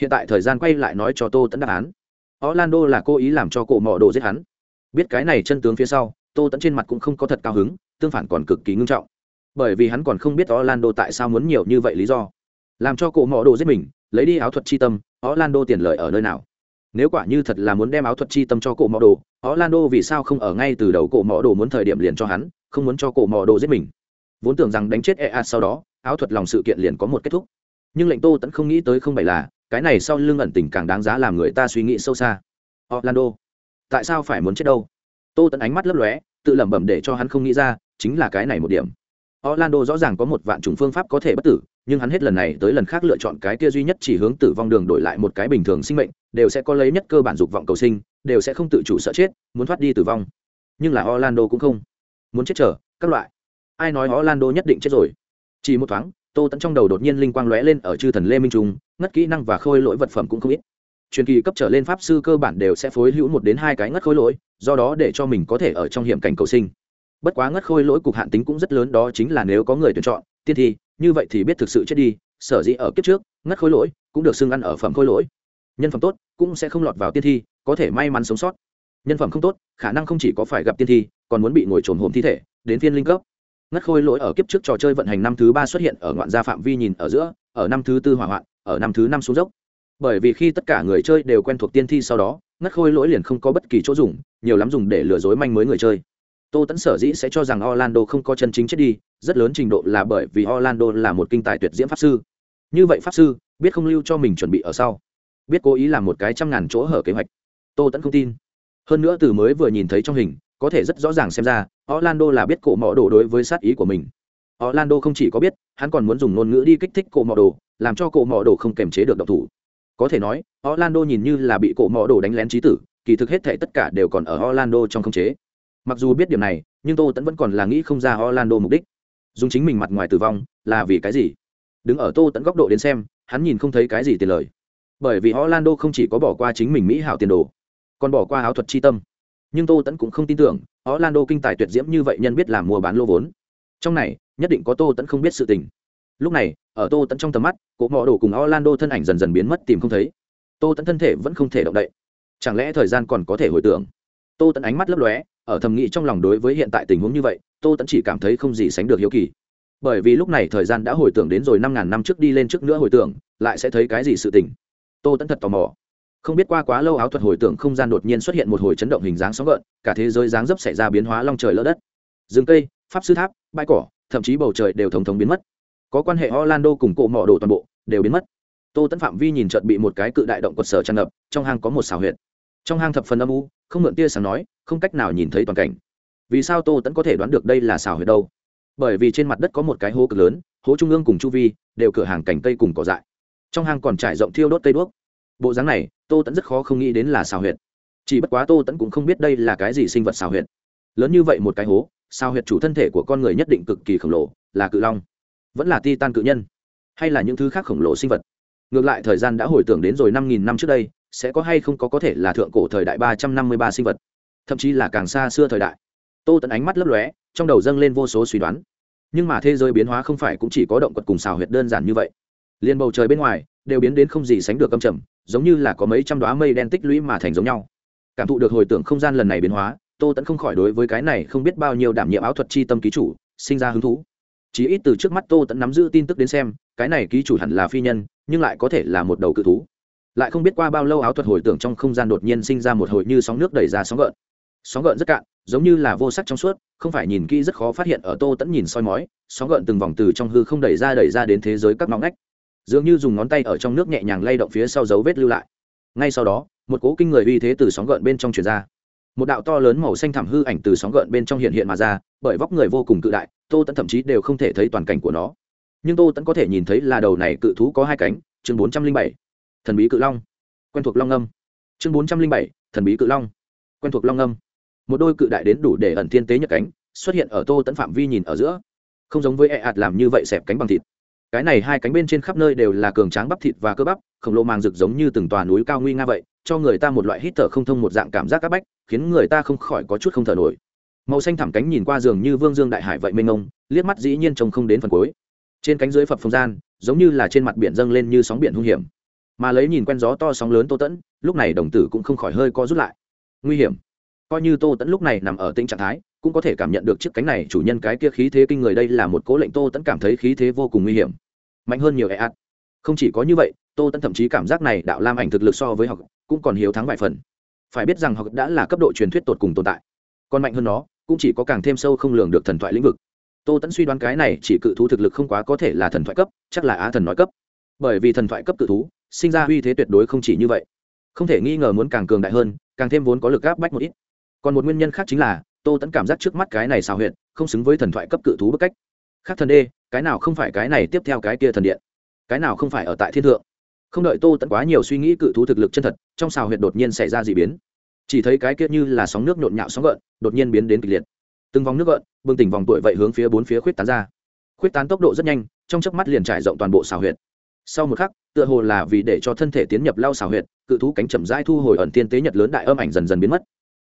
Hiện tại thời gian quay lại nói cho tô tấn đáp án. Orlando là cố ý làm cho cổ mỏ đồ giết hắn. Biết cái này chân tướng phía sau, tô tấn trên mặt cũng không có thật cao hứng, tương phản còn cực kỳ ngưng trọng bởi vì hắn còn không biết orlando tại sao muốn nhiều như vậy lý do. Làm cho cổ mỏ đồ giết mình, lấy đi áo thuật chi tâm, orlando tiền lợi ở nơi nào? Nếu quả như thật là muốn đem áo thuật chi tâm cho cổ mỏ đồ, orlando vì sao không ở ngay từ đầu cổ mỏ đồ muốn thời điểm liền cho hắn, không muốn cho cổ mỏ đồ giết mình? Vốn tưởng rằng đánh chết ea sau đó, áo thuật lòng sự kiện liền có một kết thúc. Nhưng lệnh tô tẫn không nghĩ tới không phải là, cái này sau lưng ẩn tình càng đáng giá làm người ta suy nghĩ sâu xa. Orlando, tại sao phải muốn chết đâu? Tô tẫn ánh mắt lấp lóe, tự lẩm bẩm để cho hắn không nghĩ ra, chính là cái này một điểm orlando rõ ràng có một vạn chủng phương pháp có thể bất tử, nhưng hắn hết lần này tới lần khác lựa chọn cái kia duy nhất chỉ hướng tử vong đường đổi lại một cái bình thường sinh mệnh, đều sẽ có lấy nhất cơ bản dục vọng cầu sinh, đều sẽ không tự chủ sợ chết, muốn thoát đi tử vong. Nhưng là orlando cũng không muốn chết chờ, các loại. Ai nói orlando nhất định chết rồi? Chỉ một thoáng, tô Tấn trong đầu đột nhiên linh quang lóe lên ở chư thần lê minh trung, ngất kỹ năng và khôi lỗi vật phẩm cũng không ít. Truyền kỳ cấp trở lên pháp sư cơ bản đều sẽ phối hữu một đến hai cái ngất khôi lỗi, do đó để cho mình có thể ở trong hiểm cảnh cầu sinh bất quá ngất khôi lỗi cục hạn tính cũng rất lớn, đó chính là nếu có người tuyển chọn, tiên thi, như vậy thì biết thực sự chết đi, sở dĩ ở kiếp trước, ngất khôi lỗi cũng được xưng ăn ở phẩm khôi lỗi. Nhân phẩm tốt cũng sẽ không lọt vào tiên thi, có thể may mắn sống sót. Nhân phẩm không tốt, khả năng không chỉ có phải gặp tiên thi, còn muốn bị ngồi trồn hồn thi thể, đến phiên linh cấp. Ngất khôi lỗi ở kiếp trước trò chơi vận hành năm thứ ba xuất hiện ở ngoạn gia phạm vi nhìn ở giữa, ở năm thứ tư hỏa hoạn, ở năm thứ năm xuống dốc. Bởi vì khi tất cả người chơi đều quen thuộc tiên thi sau đó, ngất khôi lỗi liền không có bất kỳ chỗ dùng, nhiều lắm dùng để lừa dối manh mới người chơi tô tấn sở dĩ sẽ cho rằng orlando không có chân chính chết đi, rất lớn trình độ là bởi vì orlando là một kinh tài tuyệt diễm pháp sư. Như vậy pháp sư, biết không lưu cho mình chuẩn bị ở sau. Biết cố ý làm một cái trăm ngàn chỗ hở kế hoạch. Tô Tấn không tin. Hơn nữa từ mới vừa nhìn thấy trong hình, có thể rất rõ ràng xem ra, orlando là biết cổ mọ đồ đối với sát ý của mình. Orlando không chỉ có biết, hắn còn muốn dùng ngôn ngữ đi kích thích cổ mọ đồ, làm cho cổ mọ đồ không kềm chế được động thủ. Có thể nói, orlando nhìn như là bị cổ mọ đồ đánh lén trí tử, kỳ thực hết thảy tất cả đều còn ở orlando trong khống chế mặc dù biết điểm này, nhưng tô tẫn vẫn còn là nghĩ không ra orlando mục đích. Dùng chính mình mặt ngoài tử vong là vì cái gì? Đứng ở tô tẫn góc độ đến xem, hắn nhìn không thấy cái gì tiền lời. Bởi vì orlando không chỉ có bỏ qua chính mình mỹ hảo tiền đồ, còn bỏ qua áo thuật chi tâm. Nhưng tô tẫn cũng không tin tưởng, orlando kinh tài tuyệt diễm như vậy nhân biết làm mua bán lô vốn. Trong này, nhất định có tô tẫn không biết sự tình. Lúc này, ở tô tẫn trong tầm mắt cỗ mò đồ cùng orlando thân ảnh dần dần biến mất tìm không thấy. Tô tẫn thân thể vẫn không thể động đậy. Chẳng lẽ thời gian còn có thể hồi tưởng? Tô tẫn ánh mắt lấp lóe ở thầm nghĩ trong lòng đối với hiện tại tình huống như vậy, tô tẫn chỉ cảm thấy không gì sánh được hiếu kỳ. Bởi vì lúc này thời gian đã hồi tưởng đến rồi năm ngàn năm trước đi lên trước nữa hồi tưởng, lại sẽ thấy cái gì sự tình. Tô tẫn thật tò mò. Không biết qua quá lâu áo thuật hồi tưởng không gian đột nhiên xuất hiện một hồi chấn động hình dáng sóng gợn, cả thế giới dáng dấp xảy ra biến hóa long trời lỡ đất. Rừng cây, pháp sư tháp, bãi cỏ, thậm chí bầu trời đều thống thống biến mất. Có quan hệ orlando cùng cộ mỏ đồ toàn bộ đều biến mất. Tô tẫn phạm vi nhìn trận bị một cái cự đại động quật sở tràn ngập, trong hang có một xào huyệt trong hang thập phần âm u, không mượn tia sáng nói, không cách nào nhìn thấy toàn cảnh. Vì sao tô tẫn có thể đoán được đây là xào huyệt đâu? Bởi vì trên mặt đất có một cái hố cực lớn, hố trung ương cùng chu vi đều cửa hàng cảnh cây cùng cỏ dại. Trong hang còn trải rộng thiêu đốt cây đuốc. Bộ dáng này, tô tẫn rất khó không nghĩ đến là xào huyệt. Chỉ bất quá tô tẫn cũng không biết đây là cái gì sinh vật xào huyệt. Lớn như vậy một cái hố, xào huyệt chủ thân thể của con người nhất định cực kỳ khổng lồ, là cự long. Vẫn là ti tan cự nhân, hay là những thứ khác khổng lồ sinh vật. Ngược lại thời gian đã hồi tưởng đến rồi năm nghìn năm trước đây sẽ có hay không có có thể là thượng cổ thời đại ba trăm năm mươi ba sinh vật, thậm chí là càng xa xưa thời đại. Tô tẫn ánh mắt lấp lóe, trong đầu dâng lên vô số suy đoán. Nhưng mà thế giới biến hóa không phải cũng chỉ có động vật cùng xào huyệt đơn giản như vậy. Liền bầu trời bên ngoài, đều biến đến không gì sánh được âm trầm, giống như là có mấy trăm đoá mây đen tích lũy mà thành giống nhau. Cảm thụ được hồi tưởng không gian lần này biến hóa, tô tẫn không khỏi đối với cái này không biết bao nhiêu đảm nhiệm áo thuật chi tâm ký chủ, sinh ra hứng thú. Chỉ ít từ trước mắt tô tẫn nắm giữ tin tức đến xem, cái này ký chủ hẳn là phi nhân, nhưng lại có thể là một đầu cự thú lại không biết qua bao lâu áo thuật hồi tưởng trong không gian đột nhiên sinh ra một hồi như sóng nước đẩy ra sóng gợn. Sóng gợn rất cạn, giống như là vô sắc trong suốt, không phải nhìn kỹ rất khó phát hiện ở tô tẫn nhìn soi mói, sóng gợn từng vòng từ trong hư không đẩy ra đẩy ra đến thế giới các ngóng ngách. Dường như dùng ngón tay ở trong nước nhẹ nhàng lay động phía sau dấu vết lưu lại. Ngay sau đó, một cố kinh người uy thế từ sóng gợn bên trong truyền ra. Một đạo to lớn màu xanh thảm hư ảnh từ sóng gợn bên trong hiện hiện mà ra, bởi vóc người vô cùng cự đại, tô tẫn thậm chí đều không thể thấy toàn cảnh của nó. Nhưng tô tẫn có thể nhìn thấy là đầu này cự thú có hai cánh, chương bốn trăm linh bảy thần bí cự long. Quen thuộc long âm. Chương bốn trăm linh bảy thần bí cự long. Quen thuộc long âm. Một đôi cự đại đến đủ để ẩn thiên tế nhật cánh xuất hiện ở tô tẫn phạm vi nhìn ở giữa. Không giống với e ạt làm như vậy xẹp cánh bằng thịt. Cái này hai cánh bên trên khắp nơi đều là cường tráng bắp thịt và cơ bắp khổng lồ màng rực giống như từng tòa núi cao nguy nga vậy cho người ta một loại hít thở không thông một dạng cảm giác áp bách khiến người ta không khỏi có chút không thở nổi. Màu xanh thẳm cánh nhìn qua giường như vương dương đại hải vậy mênh mông, liếc mắt dĩ nhiên trông không đến phần cuối. Trên cánh dưới phập không gian giống như là trên mặt biển dâng lên như sóng biển hung hiểm mà lấy nhìn quen gió to sóng lớn tô tẫn, lúc này đồng tử cũng không khỏi hơi co rút lại. Nguy hiểm. Coi như tô tẫn lúc này nằm ở tĩnh trạng thái, cũng có thể cảm nhận được chiếc cánh này chủ nhân cái kia khí thế kinh người đây là một cố lệnh tô tẫn cảm thấy khí thế vô cùng nguy hiểm. Mạnh hơn nhiều e ạt. Không chỉ có như vậy, tô tẫn thậm chí cảm giác này đạo lam ảnh thực lực so với học cũng còn hiếu thắng vài phần. Phải biết rằng học đã là cấp độ truyền thuyết tột cùng tồn tại. Còn mạnh hơn nó, cũng chỉ có càng thêm sâu không lường được thần thoại lĩnh vực. Tô tẫn suy đoán cái này chỉ cự thú thực lực không quá có thể là thần thoại cấp, chắc là á thần nói cấp. Bởi vì thần thoại cấp cự thú sinh ra uy thế tuyệt đối không chỉ như vậy. Không thể nghi ngờ muốn càng cường đại hơn, càng thêm vốn có lực gáp bách một ít. Còn một nguyên nhân khác chính là, tô tẫn cảm giác trước mắt cái này xào huyện không xứng với thần thoại cấp cự thú bức cách. Khác thần đê, cái nào không phải cái này tiếp theo cái kia thần điện? Cái nào không phải ở tại thiên thượng? Không đợi tô tẫn quá nhiều suy nghĩ cự thú thực lực chân thật, trong xào huyện đột nhiên xảy ra d ị biến. Chỉ thấy cái kia như là sóng nước nhộn nhạo sóng gợn, đột nhiên biến đến kịch liệt. Từng vòng nước gợn, bừng tỉnh vòng tuổi vậy hướng phía bốn phía khuyết tán ra. Khuyết tán tốc độ rất nhanh, trong chớp mắt liền trải rộng toàn bộ xào huyệt sau một khắc, tựa hồ là vì để cho thân thể tiến nhập lao xào huyệt, cự thú cánh chậm rãi thu hồi ẩn tiên tế nhật lớn đại âm ảnh dần dần biến mất.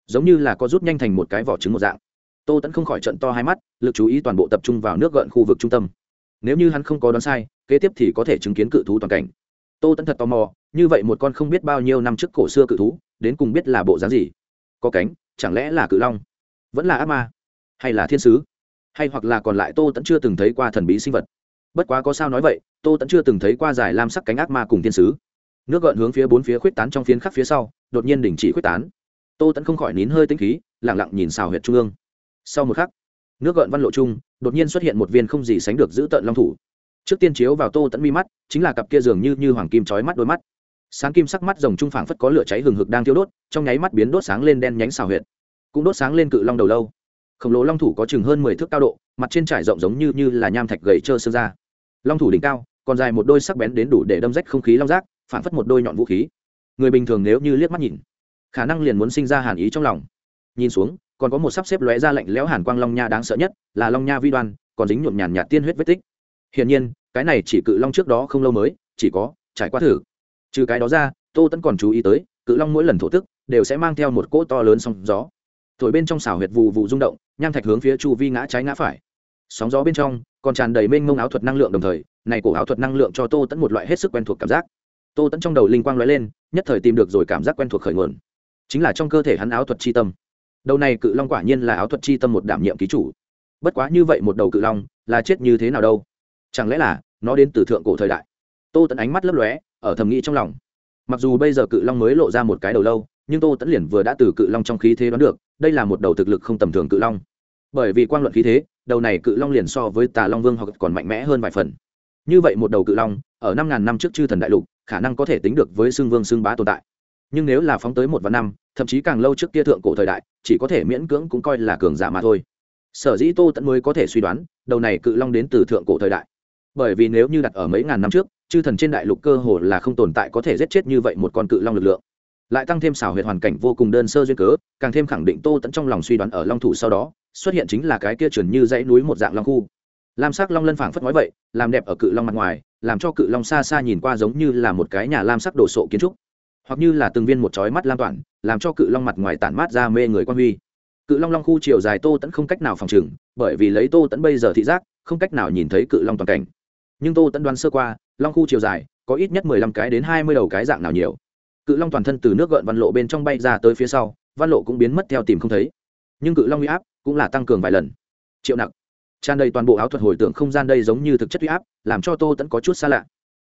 Giống như là có rút nhanh thành một cái vỏ trứng một dạng. Tô tẫn không khỏi trận to hai mắt, lực chú ý toàn bộ tập trung vào nước gợn khu vực trung tâm. Nếu như hắn không có đoán sai, kế tiếp thì có thể chứng kiến cự thú toàn cảnh. Tô tẫn thật tò mò, như vậy một con không biết bao nhiêu năm trước cổ xưa cự thú, đến cùng biết là bộ dáng gì? Có cánh, chẳng lẽ là cự long? Vẫn là ác ma? Hay là thiên sứ? Hay hoặc là còn lại tô tẫn chưa từng thấy qua thần bí sinh vật? Bất quá có sao nói vậy tô tẫn chưa từng thấy qua giải lam sắc cánh ác ma cùng thiên sứ. Nước gợn hướng phía bốn phía khuyết tán trong phiến khắc phía sau, đột nhiên đình chỉ khuyết tán. Tô tẫn không khỏi nín hơi tinh khí lẳng lặng nhìn xào huyệt trung ương. Sau một khắc, nước gợn văn lộ chung đột nhiên xuất hiện một viên không gì sánh được giữ tợn long thủ. Trước tiên chiếu vào tô tẫn mi mắt, chính là cặp kia dường như như hoàng kim trói mắt đôi mắt. Sáng kim sắc mắt rồng trung phảng phất có lửa cháy hừng hực đang thiêu đốt, trong nháy mắt biến đốt sáng lên đen nhánh xào huyệt. Cũng đốt sáng lên cự long đầu lâu. Khổng lồ long thủ có chừng hơn mười thước cao độ, mặt trên trải rộng giống như như là nham thạch gầy trơ xương ra. Long thủ đỉnh cao còn dài một đôi sắc bén đến đủ để đâm rách không khí long rác phản phất một đôi nhọn vũ khí. Người bình thường nếu như liếc mắt nhìn, khả năng liền muốn sinh ra hàn ý trong lòng. Nhìn xuống, còn có một sắp xếp lóe ra lạnh lẽo hàn quang long nha đáng sợ nhất là long nha vi đoan, còn dính nhuộm nhàn nhạt tiên huyết vết tích. Hiển nhiên, cái này chỉ cự long trước đó không lâu mới, chỉ có trải qua thử. Trừ cái đó ra, tô tẫn còn chú ý tới, cự long mỗi lần thổ tức, đều sẽ mang theo một cỗ to lớn sóng gió. Thổi bên trong xảo huyệt vụ vụ rung động, nham thạch hướng phía chu vi ngã trái ngã phải. Sóng gió bên trong còn tràn đầy mênh mông áo thuật năng lượng đồng thời này cổ áo thuật năng lượng cho tô tẫn một loại hết sức quen thuộc cảm giác. Tô tẫn trong đầu linh quang lóe lên, nhất thời tìm được rồi cảm giác quen thuộc khởi nguồn. Chính là trong cơ thể hắn áo thuật chi tâm. Đầu này cự long quả nhiên là áo thuật chi tâm một đảm nhiệm ký chủ. Bất quá như vậy một đầu cự long, là chết như thế nào đâu? Chẳng lẽ là nó đến từ thượng cổ thời đại? Tô tẫn ánh mắt lấp lóe, ở thầm nghĩ trong lòng. Mặc dù bây giờ cự long mới lộ ra một cái đầu lâu, nhưng tô tẫn liền vừa đã từ cự long trong khí thế đoán được, đây là một đầu thực lực không tầm thường cự long. Bởi vì quan luận khí thế, đầu này cự long liền so với tà long vương hoặc còn mạnh mẽ hơn vài phần như vậy một đầu cự long, ở năm ngàn năm trước chư thần đại lục, khả năng có thể tính được với xương vương xương bá tồn tại. Nhưng nếu là phóng tới một vạn năm, thậm chí càng lâu trước kia thượng cổ thời đại, chỉ có thể miễn cưỡng cũng coi là cường giả mà thôi. Sở dĩ tô tẫn mới có thể suy đoán, đầu này cự long đến từ thượng cổ thời đại. Bởi vì nếu như đặt ở mấy ngàn năm trước, chư thần trên đại lục cơ hồ là không tồn tại có thể giết chết như vậy một con cự long lực lượng. Lại tăng thêm xảo huyệt hoàn cảnh vô cùng đơn sơ duyên cớ, càng thêm khẳng định tô tẫn trong lòng suy đoán ở long thủ sau đó, xuất hiện chính là cái kia trườn như dãy núi một dạng long khu lam sắc long lân phảng phất nói vậy, làm đẹp ở cự long mặt ngoài, làm cho cự long xa xa nhìn qua giống như là một cái nhà lam sắc đồ sộ kiến trúc. Hoặc như là từng viên một chói mắt lam toàn, làm cho cự long mặt ngoài tản mát ra mê người quan huy. Cự long long khu chiều dài tô tẫn không cách nào phòng trừng, bởi vì lấy tô tẫn bây giờ thị giác, không cách nào nhìn thấy cự long toàn cảnh. Nhưng tô tẫn đoán sơ qua, long khu chiều dài, có ít nhất mười lăm cái đến hai mươi đầu cái dạng nào nhiều. Cự long toàn thân từ nước gợn văn lộ bên trong bay ra tới phía sau, văn lộ cũng biến mất theo tìm không thấy. Nhưng cự long huy áp cũng là tăng cường vài lần. Triệu nặng tràn đầy toàn bộ áo thuật hồi tưởng không gian đây giống như thực chất huy áp, làm cho tô tẫn có chút xa lạ.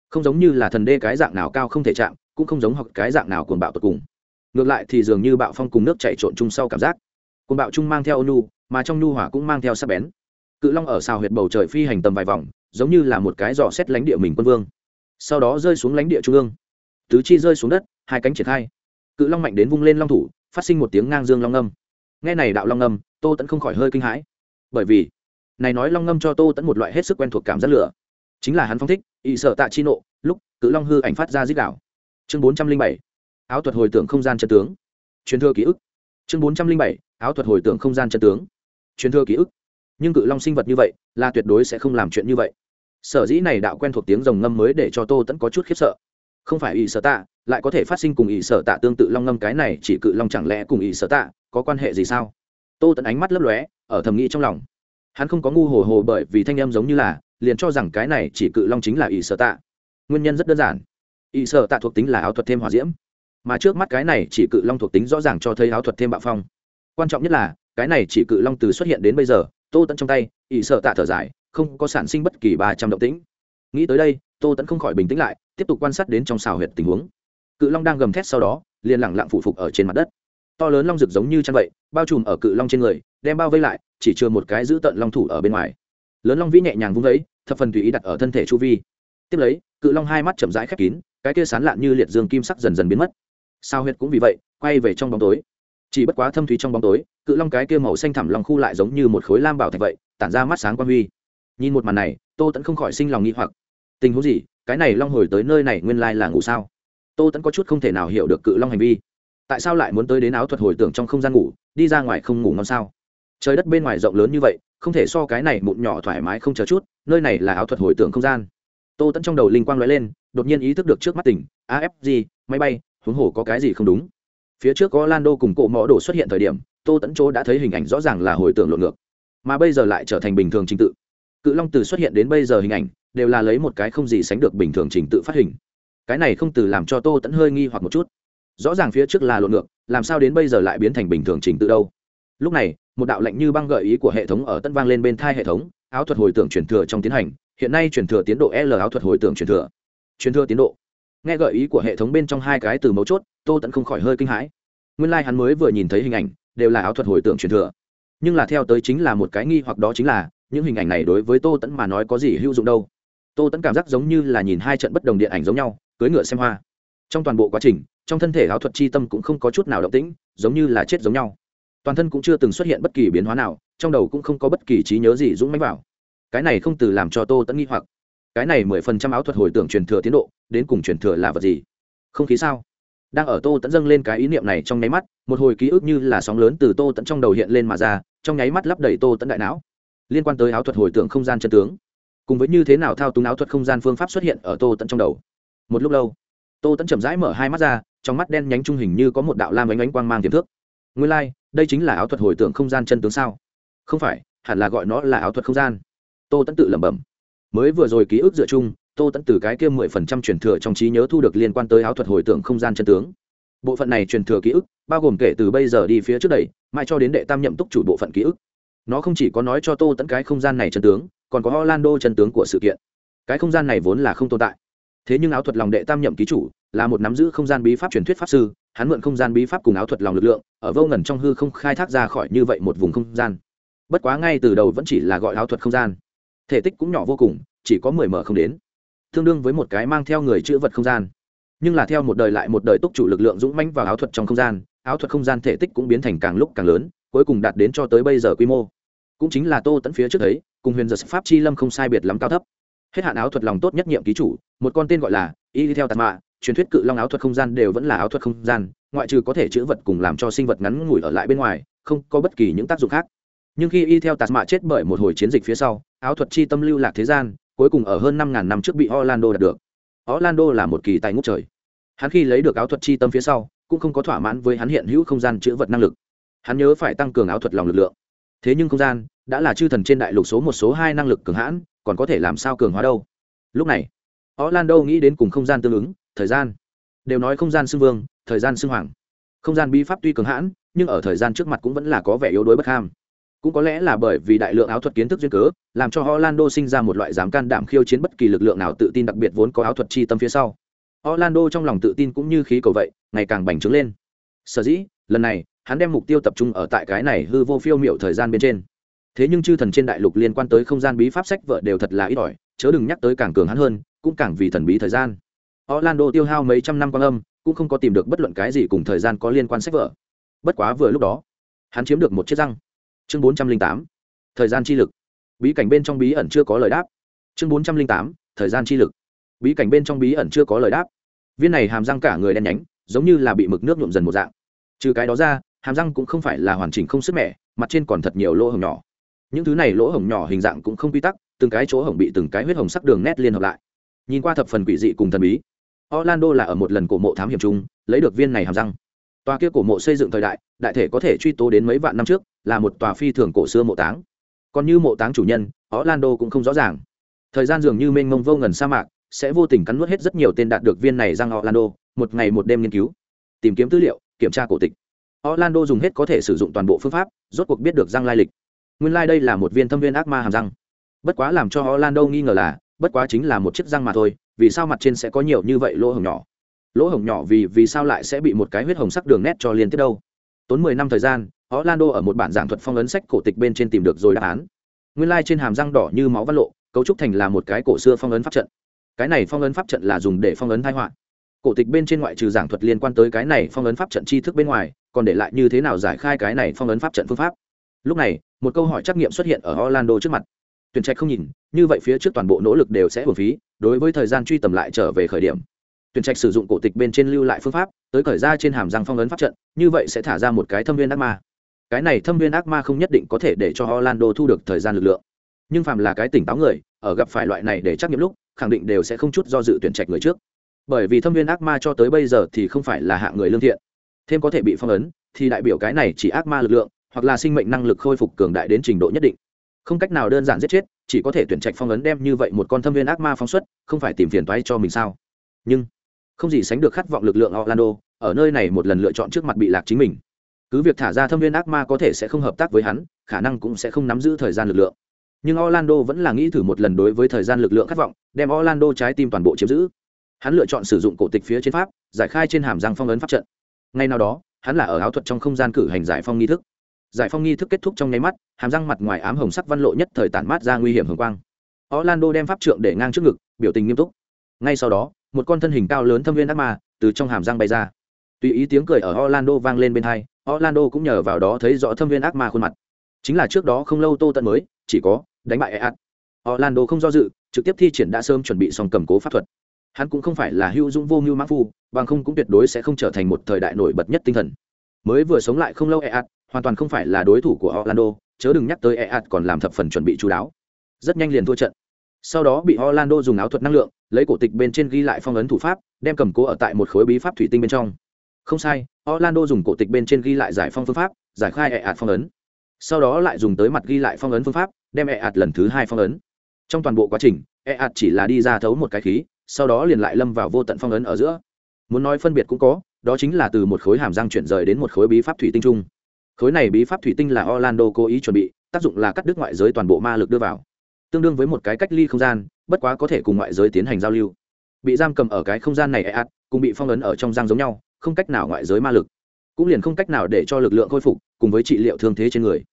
Không giống như là thần đê cái dạng nào cao không thể chạm, cũng không giống hoặc cái dạng nào cuồng bạo tột cùng. Ngược lại thì dường như bạo phong cùng nước chạy trộn chung sau cảm giác. Cuồng bạo chung mang theo ônu mà trong nhu hỏa cũng mang theo sắc bén. Cự long ở xào huyệt bầu trời phi hành tầm vài vòng, giống như là một cái giỏ xét lánh địa mình quân vương. Sau đó rơi xuống lánh địa trung ương. Tứ chi rơi xuống đất, hai cánh triển khai. Cự long mạnh đến vung lên long thủ, phát sinh một tiếng ngang dương long âm. Nghe này đạo long âm, tô tẫn không khỏi hơi kinh hãi. Bởi vì này nói long ngâm cho tô tẫn một loại hết sức quen thuộc cảm giác lửa. Chính là hắn phong thích ỵ sợ tạ chi nộ, lúc cự long hư ảnh phát ra dích đảo. chương bốn trăm linh bảy, áo thuật hồi tưởng không gian chân tướng. Truyền thừa ký ức. Chương bốn trăm linh bảy, áo thuật hồi tưởng không gian chân tướng. Truyền thừa ký ức. Nhưng cự long sinh vật như vậy, là tuyệt đối sẽ không làm chuyện như vậy. Sở dĩ này đạo quen thuộc tiếng rồng ngâm mới để cho tô tẫn có chút khiếp sợ. Không phải ỵ sở tạ, lại có thể phát sinh cùng ỵ sở tạ tương tự long ngâm cái này, chỉ cự long chẳng lẽ cùng ỵ sở tạ có quan hệ gì sao? Tô tẫn ánh mắt lấp lóe, ở thầm nghĩ trong lòng hắn không có ngu hồ hồ bởi vì thanh em giống như là, liền cho rằng cái này chỉ cự long chính là ỷ sở tạ. Nguyên nhân rất đơn giản. Ỷ sở tạ thuộc tính là áo thuật thêm hòa diễm, mà trước mắt cái này chỉ cự long thuộc tính rõ ràng cho thấy áo thuật thêm bạo phong. Quan trọng nhất là, cái này chỉ cự long từ xuất hiện đến bây giờ, tô tẫn trong tay, ỷ sở tạ thở dài, không có sản sinh bất kỳ ba trăm động tĩnh. Nghĩ tới đây, tô tẫn không khỏi bình tĩnh lại, tiếp tục quan sát đến trong xào huyệt tình huống. Cự long đang gầm thét sau đó, liền lẳng lặng phụ phục ở trên mặt đất to lớn long rực giống như chăn vậy, bao trùm ở cự long trên người, đem bao vây lại, chỉ chừa một cái giữ tận long thủ ở bên ngoài. Lớn long vĩ nhẹ nhàng vung ấy thập phần tùy ý đặt ở thân thể chu vi. Tiếp lấy, cự long hai mắt chậm rãi khép kín, cái kia sán lạn như liệt dương kim sắc dần dần biến mất. Sao huyệt cũng vì vậy, quay về trong bóng tối. Chỉ bất quá thâm thúy trong bóng tối, cự long cái kia màu xanh thẳm lòng khu lại giống như một khối lam bảo thạch vậy, tản ra mắt sáng quan huy. Nhìn một màn này, tô tẫn không khỏi sinh lòng nghi hoặc. Tình huống gì? Cái này long hồi tới nơi này nguyên lai là ngủ sao? Tô tẫn có chút không thể nào hiểu được cự long hành vi tại sao lại muốn tới đến áo thuật hồi tưởng trong không gian ngủ, đi ra ngoài không ngủ ngon sao? Trời đất bên ngoài rộng lớn như vậy, không thể so cái này mụn nhỏ thoải mái không chờ chút, nơi này là áo thuật hồi tưởng không gian. Tô tẫn trong đầu linh quang l ó e lên, đột nhiên ý thức được trước mắt tỉnh afg máy bay, huống hồ có cái gì không đúng? Phía trước có lando cùng cộ mõ đồ xuất hiện thời điểm, tô tẫn chỗ đã thấy hình ảnh rõ ràng là hồi tưởng lộn ngược. Mà bây giờ lại trở thành bình thường trình tự. Cự long từ xuất hiện đến bây giờ hình ảnh, đều là lấy một cái không gì sánh được bình thường trình tự phát hình. Cái này không từ làm cho tô tẫn hơi nghi hoặc một chút rõ ràng phía trước là lộn ngược, làm sao đến bây giờ lại biến thành bình thường trình tự đâu? Lúc này, một đạo lệnh như băng gợi ý của hệ thống ở tân vang lên bên thai hệ thống, áo thuật hồi tưởng truyền thừa trong tiến hành, hiện nay truyền thừa tiến độ l áo thuật hồi tưởng truyền thừa. Truyền thừa tiến độ. Nghe gợi ý của hệ thống bên trong hai cái từ mấu chốt, tô tẫn không khỏi hơi kinh hãi. Nguyên lai、like、hắn mới vừa nhìn thấy hình ảnh, đều là áo thuật hồi tưởng truyền thừa. Nhưng là theo tới chính là một cái nghi hoặc đó chính là, những hình ảnh này đối với tô tẫn mà nói có gì hữu dụng đâu? Tô tẫn cảm giác giống như là nhìn hai trận bất đồng điện ảnh giống nhau cưới ngựa xem hoa. Trong toàn bộ quá trình trong thân thể áo thuật chi tâm cũng không có chút nào động tĩnh, giống như là chết giống nhau. Toàn thân cũng chưa từng xuất hiện bất kỳ biến hóa nào, trong đầu cũng không có bất kỳ trí nhớ gì dũng mánh vào. Cái này không từ làm cho tô tẫn nghi hoặc. Cái này mười phần trăm áo thuật hồi tưởng truyền thừa tiến độ, đến cùng truyền thừa là vật gì? Không khí sao? Đang ở tô tẫn dâng lên cái ý niệm này trong nháy mắt, một hồi ký ức như là sóng lớn từ tô tẫn trong đầu hiện lên mà ra, trong nháy mắt lấp đầy tô tẫn đại não. Liên quan tới áo thuật hồi tưởng không gian chân tướng. Cùng với như thế nào thao túng áo thuật không gian phương pháp xuất hiện ở tô tẫn trong đầu. Một lúc lâu tô tẫn chậm rãi mở hai mắt ra trong mắt đen nhánh trung hình như có một đạo lam ánh ánh quang mang tiềm thước nguyên lai、like, đây chính là áo thuật hồi tưởng không gian chân tướng sao? không phải hẳn là gọi nó là áo thuật không gian. tô tẫn tự lẩm bẩm. mới vừa rồi ký ức dựa chung tô tẫn từ cái kia mười phần trăm truyền thừa trong trí nhớ thu được liên quan tới áo thuật hồi tưởng không gian chân tướng. bộ phận này truyền thừa ký ức bao gồm kể từ bây giờ đi phía trước đây mãi cho đến đệ tam nhậm túc chủ bộ phận ký ức. nó không chỉ có nói cho tô tẫn cái không gian này chân tướng còn có orlando chân tướng của sự kiện. cái không gian này vốn là không tồn tại thế nhưng áo thuật lòng đệ tam nhậm ký chủ là một nắm giữ không gian bí pháp truyền thuyết pháp sư, hắn mượn không gian bí pháp cùng áo thuật lòng lực lượng, ở vô ngần trong hư không khai thác ra khỏi như vậy một vùng không gian. Bất quá ngay từ đầu vẫn chỉ là gọi áo thuật không gian. Thể tích cũng nhỏ vô cùng, chỉ có mười mở không đến. Tương đương với một cái mang theo người chữ vật không gian. Nhưng là theo một đời lại một đời túc chủ lực lượng dũng mãnh vào áo thuật trong không gian, áo thuật không gian thể tích cũng biến thành càng lúc càng lớn, cuối cùng đạt đến cho tới bây giờ quy mô. Cũng chính là tô tẫn phía trước ấy, cùng huyền giật pháp chi lâm không sai biệt lắm cao thấp hết hạn áo thuật lòng tốt nhất nhiệm ký chủ, một con tên gọi là y theo tạt mạ, truyền thuyết cự long áo thuật không gian đều vẫn là áo thuật không gian, ngoại trừ có thể chữ vật cùng làm cho sinh vật ngắn ngủi ở lại bên ngoài, không có bất kỳ những tác dụng khác. Nhưng khi y theo tạt mạ chết bởi một hồi chiến dịch phía sau, áo thuật chi tâm lưu lạc thế gian, cuối cùng ở hơn năm ngàn năm trước bị orlando đạt được. Orlando là một kỳ tài ngũ trời. Hắn khi lấy được áo thuật chi tâm phía sau, cũng không có thỏa mãn với hắn hiện hữu không gian chữ vật năng lực. Hắn nhớ phải tăng cường áo thuật lòng lực lượng. Thế nhưng không gian, đã là chư thần trên đại lục số một số hai năng lực cường hãn còn có thể làm sao cường hóa đâu. Lúc này, orlando nghĩ đến cùng không gian tương ứng, thời gian. Đều nói không gian xưng vương, thời gian xưng hoàng. Không gian bi pháp tuy cường hãn, nhưng ở thời gian trước mặt cũng vẫn là có vẻ yếu đuối bất ham. Cũng có lẽ là bởi vì đại lượng áo thuật kiến thức duyên cớ, làm cho orlando sinh ra một loại dám can đảm khiêu chiến bất kỳ lực lượng nào tự tin đặc biệt vốn có áo thuật chi tâm phía sau. Orlando trong lòng tự tin cũng như khí cầu vậy, ngày càng bành trướng lên. Sở dĩ, lần này, hắn đem mục tiêu tập trung ở tại cái này hư vô phiêu miệu thời gian bên trên thế nhưng chư thần trên đại lục liên quan tới không gian bí pháp sách vợ đều thật là ít ỏi, chớ đừng nhắc tới càng cường hắn hơn, cũng càng vì thần bí thời gian. Orlando tiêu hao mấy trăm năm quan âm, cũng không có tìm được bất luận cái gì cùng thời gian có liên quan sách vở. Bất quá vừa lúc đó, hắn chiếm được một chiếc răng. Chương bốn trăm linh tám, thời gian chi lực. Bí cảnh bên trong bí ẩn chưa có lời đáp. Chương bốn trăm linh tám, thời gian chi lực. Bí cảnh bên trong bí ẩn chưa có lời đáp. Viên này hàm răng cả người đen nhánh, giống như là bị mực nước nhuộm dần một dạng. Trừ cái đó ra, hàm răng cũng không phải là hoàn chỉnh không sức mẻ, mặt trên còn thật nhiều lỗ hổng nhỏ những thứ này lỗ hổng nhỏ hình dạng cũng không quy tắc, từng cái chỗ hổng bị từng cái huyết hồng sắc đường nét liên hợp lại. Nhìn qua thập phần quỷ dị cùng thần bí, orlando là ở một lần cổ mộ thám hiểm chung, lấy được viên này hàm răng. Tòa kia cổ mộ xây dựng thời đại đại thể có thể truy tố đến mấy vạn năm trước, là một tòa phi thường cổ xưa mộ táng. Còn như mộ táng chủ nhân, orlando cũng không rõ ràng. Thời gian dường như mênh mông vô ngần sa mạc, sẽ vô tình cắn nuốt hết rất nhiều tên đạt được viên này răng orlando, một ngày một đêm nghiên cứu, tìm kiếm tư liệu, kiểm tra cổ tịch. Orlando dùng hết có thể sử dụng toàn bộ phương pháp, rốt cuộc biết được răng lai lịch nguyên lai、like、đây là một viên thâm viên ác ma hàm răng. Bất quá làm cho orlando nghi ngờ là, bất quá chính là một chiếc răng mà thôi, vì sao mặt trên sẽ có nhiều như vậy lỗ hổng nhỏ? Lỗ hổng nhỏ vì vì sao lại sẽ bị một cái huyết hồng sắc đường nét cho liên tiếp đâu? Tốn mười năm thời gian, orlando ở một bản giảng thuật phong ấn sách cổ tịch bên trên tìm được rồi đáp án. Nguyên lai、like、trên hàm răng đỏ như máu văn lộ, cấu trúc thành là một cái cổ xưa phong ấn pháp trận. Cái này phong ấn pháp trận là dùng để phong ấn thái họa. Cổ tịch bên trên ngoại trừ giảng thuật liên quan tới cái này phong ấn pháp trận tri thức bên ngoài, còn để lại như thế nào giải khai cái này phong ấn pháp trận phương pháp? Lúc này một câu hỏi trắc nghiệm xuất hiện ở orlando trước mặt. Tuyển trạch không nhìn, như vậy phía trước toàn bộ nỗ lực đều sẽ uổng phí, đối với thời gian truy tầm lại trở về khởi điểm. Tuyển trạch sử dụng cổ tịch bên trên lưu lại phương pháp, tới khởi ra trên hàm răng phong ấn pháp trận, như vậy sẽ thả ra một cái thâm viên ác ma. Cái này thâm viên ác ma không nhất định có thể để cho orlando thu được thời gian lực lượng. Nhưng phàm là cái tỉnh táo người, ở gặp phải loại này để trắc nghiệm lúc, khẳng định đều sẽ không chút do dự tuyển trạch người trước. Bởi vì thâm viên ác ma cho tới bây giờ thì không phải là hạng người lương thiện. Thêm có thể bị phong ấn, thì đại biểu cái này chỉ ác ma lực lượng hoặc là sinh mệnh năng lực khôi phục cường đại đến trình độ nhất định. Không cách nào đơn giản giết chết, chỉ có thể tuyển trạch phong ấn đem như vậy một con thâm viên ác ma phóng xuất, không phải tìm phiền toái cho mình sao? Nhưng, không gì sánh được khát vọng lực lượng orlando, ở nơi này một lần lựa chọn trước mặt bị lạc chính mình. Cứ việc thả ra thâm viên ác ma có thể sẽ không hợp tác với hắn, khả năng cũng sẽ không nắm giữ thời gian lực lượng. Nhưng orlando vẫn là nghĩ thử một lần đối với thời gian lực lượng khát vọng, đem orlando trái tim toàn bộ chiếm giữ. Hắn lựa chọn sử dụng cổ tịch phía trên pháp, giải khai trên hàm răng phong ấn pháp trận. Ngay nào đó, hắn là ở áo thuật trong không gian cử hành giải phong nghi thức giải phong nghi thức kết thúc trong nháy mắt, hàm răng mặt ngoài ám hồng sắc văn lộ nhất thời tản mát ra nguy hiểm hồng quang. Orlando đem pháp trượng để ngang trước ngực, biểu tình nghiêm túc. Ngay sau đó, một con thân hình cao lớn thâm viên ác ma từ trong hàm răng bay ra. Tùy ý tiếng cười ở orlando vang lên bên hai, orlando cũng nhờ vào đó thấy rõ thâm viên ác ma khuôn mặt. Chính là trước đó không lâu tô tận mới, chỉ có đánh bại ed orlando không do dự, trực tiếp thi triển đã sớm chuẩn bị xong cầm cố pháp thuật. Hắn cũng không phải là hữu dũng vô mưu mã phu, bằng không cũng tuyệt đối sẽ không trở thành một thời đại nổi bật nhất tinh thần. Mới vừa sống lại không lâu ed hoàn toàn không phải là đối thủ của orlando, chớ đừng nhắc tới ed còn làm thập phần chuẩn bị chú đáo. Rất nhanh liền thua trận. Sau đó bị orlando dùng áo thuật năng lượng, lấy cổ tịch bên trên ghi lại phong ấn thủ pháp, đem cầm cố ở tại một khối bí pháp thủy tinh bên trong. Không sai, orlando dùng cổ tịch bên trên ghi lại giải phong phương pháp, giải khai ed phong ấn. Sau đó lại dùng tới mặt ghi lại phong ấn phương pháp, đem ed lần thứ hai phong ấn. Trong toàn bộ quá trình ed chỉ là đi ra thấu một cái khí, sau đó liền lại lâm vào vô tận phong ấn ở giữa. Muốn nói phân biệt cũng có, đó chính là từ một khối hàm răng chuyển rời đến một khối bí pháp thủy tinh trung khối này bí pháp thủy tinh là orlando cố ý chuẩn bị, tác dụng là cắt đứt ngoại giới toàn bộ ma lực đưa vào. Tương đương với một cái cách ly không gian, bất quá có thể cùng ngoại giới tiến hành giao lưu. Bị giam cầm ở cái không gian này e ạt, cùng bị phong ấn ở trong giang giống nhau, không cách nào ngoại giới ma lực. Cũng liền không cách nào để cho lực lượng khôi phục, cùng với trị liệu thương thế trên người.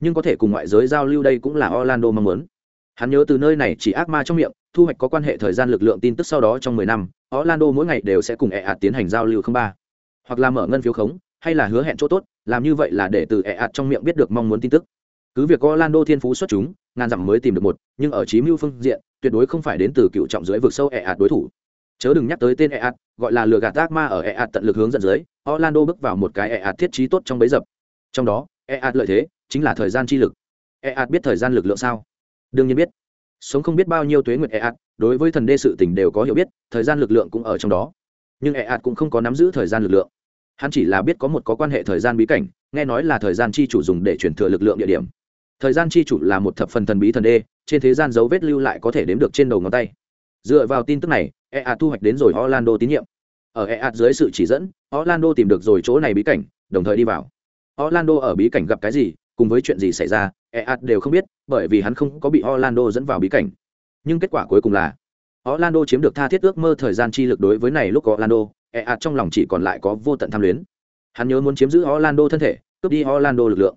Nhưng có thể cùng ngoại giới giao lưu đây cũng là orlando mong muốn. Hắn nhớ từ nơi này chỉ ác ma trong miệng, thu hoạch có quan hệ thời gian lực lượng tin tức sau đó trong mười năm, orlando mỗi ngày đều sẽ cùng e ạt tiến hành giao lưu không ba. Hoặc là mở ngân phiếu khống, hay là hứa hẹn chỗ tốt làm như vậy là để từ ẹ ạt trong miệng biết được mong muốn tin tức. Cứ việc orlando thiên phú xuất chúng, ngàn dặm mới tìm được một, nhưng ở trí mưu phương diện, tuyệt đối không phải đến từ cựu trọng dưới vực sâu ẹ ạt đối thủ. Chớ đừng nhắc tới tên ẹ ạt, gọi là lừa gạt ác ma ở ẹ ạt tận lực hướng dẫn dưới, orlando bước vào một cái ẹ ạt thiết trí tốt trong bấy dập. Trong đó, ẹ ạt lợi thế chính là thời gian chi lực. Ẹ ạt biết thời gian lực lượng sao? Đương nhiên biết. Sống không biết bao nhiêu tuế nguyệt ẹ ạt, đối với thần đê sự tình đều có hiểu biết, thời gian lực lượng cũng ở trong đó. Nhưng ẹ ạt cũng không có nắm giữ thời gian lực lượng hắn chỉ là biết có một có quan hệ thời gian bí cảnh, nghe nói là thời gian chi chủ dùng để chuyển thừa lực lượng địa điểm. Thời gian chi chủ là một thập phần thần bí thần đê, trên thế gian dấu vết lưu lại có thể đếm được trên đầu ngón tay. Dựa vào tin tức này e a thu hoạch đến rồi orlando tín nhiệm. Ở e a dưới sự chỉ dẫn, orlando tìm được rồi chỗ này bí cảnh, đồng thời đi vào. Orlando ở bí cảnh gặp cái gì, cùng với chuyện gì xảy ra e a đều không biết, bởi vì hắn không có bị orlando dẫn vào bí cảnh. Nhưng kết quả cuối cùng là, orlando chiếm được tha thiết ước mơ thời gian chi lực đối với này lúc orlando e a trong lòng chỉ còn lại có vô tận tham luyến. Hắn nhớ muốn chiếm giữ orlando thân thể, cướp đi orlando lực lượng.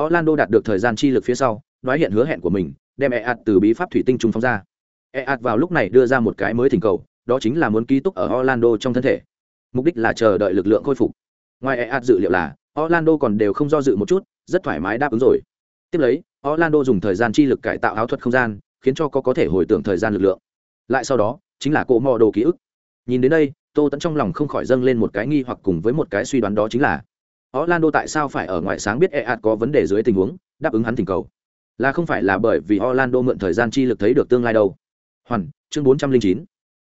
Orlando đạt được thời gian chi lực phía sau nói hiện hứa hẹn của mình, đem e a từ bí pháp thủy tinh trung phóng ra. E a vào lúc này đưa ra một cái mới thỉnh cầu, đó chính là muốn ký túc ở orlando trong thân thể. Mục đích là chờ đợi lực lượng khôi phục. Ngoài e ẹ ạt dự liệu là, orlando còn đều không do dự một chút, rất thoải mái đáp ứng rồi. Tiếp lấy, orlando dùng thời gian chi lực cải tạo áo thuật không gian, khiến cho có có thể hồi tưởng thời gian lực lượng. Lại sau đó, chính là cỗ mò đồ ký ức. Nhìn đến đây tô tẫn trong lòng không khỏi dâng lên một cái nghi hoặc cùng với một cái suy đoán đó chính là, orlando tại sao phải ở ngoài sáng biết e ạt có vấn đề dưới tình huống, đáp ứng hắn tình cầu? Là không phải là bởi vì orlando mượn thời gian chi lực thấy được tương lai đâu? Hoàn, chương bốn trăm linh chín.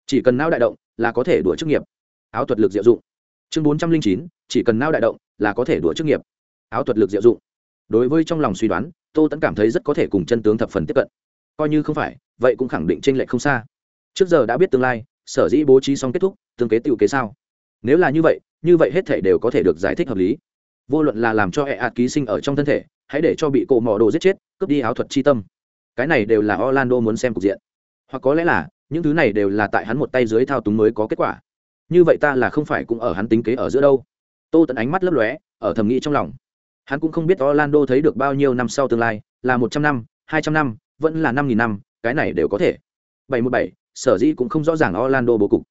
Chỉ cần não đại động là có thể đuổi chức nghiệp. Áo thuật lực diệu dụng. Chương bốn trăm linh chín. Chỉ cần não đại động là có thể đuổi chức nghiệp. Áo thuật lực diệu dụng. Đối với trong lòng suy đoán, tô tẫn cảm thấy rất có thể cùng chân tướng thập phần tiếp cận. Coi như không phải, vậy cũng khẳng định t r ê n lệch không xa. Trước giờ đã biết tương lai sở dĩ bố trí xong kết thúc, tương kế tự kế sao? Nếu là như vậy như vậy hết thể đều có thể được giải thích hợp lý. Vô luận là làm cho hệ ạt ký sinh ở trong thân thể, hãy để cho bị cổ mỏ đồ giết chết, cướp đi áo thuật chi tâm. Cái này đều là orlando muốn xem cục diện. Hoặc có lẽ là, những thứ này đều là tại hắn một tay dưới thao túng mới có kết quả. Như vậy ta là không phải cũng ở hắn tính kế ở giữa đâu. Tô tận ánh mắt lấp lóe, ở thầm nghĩ trong lòng. Hắn cũng không biết orlando thấy được bao nhiêu năm sau tương lai, là một trăm năm, hai trăm năm, vẫn là năm nghìn năm, cái này đều có thể. Bảy một bảy sở dĩ cũng không rõ ràng Orlando bố cục.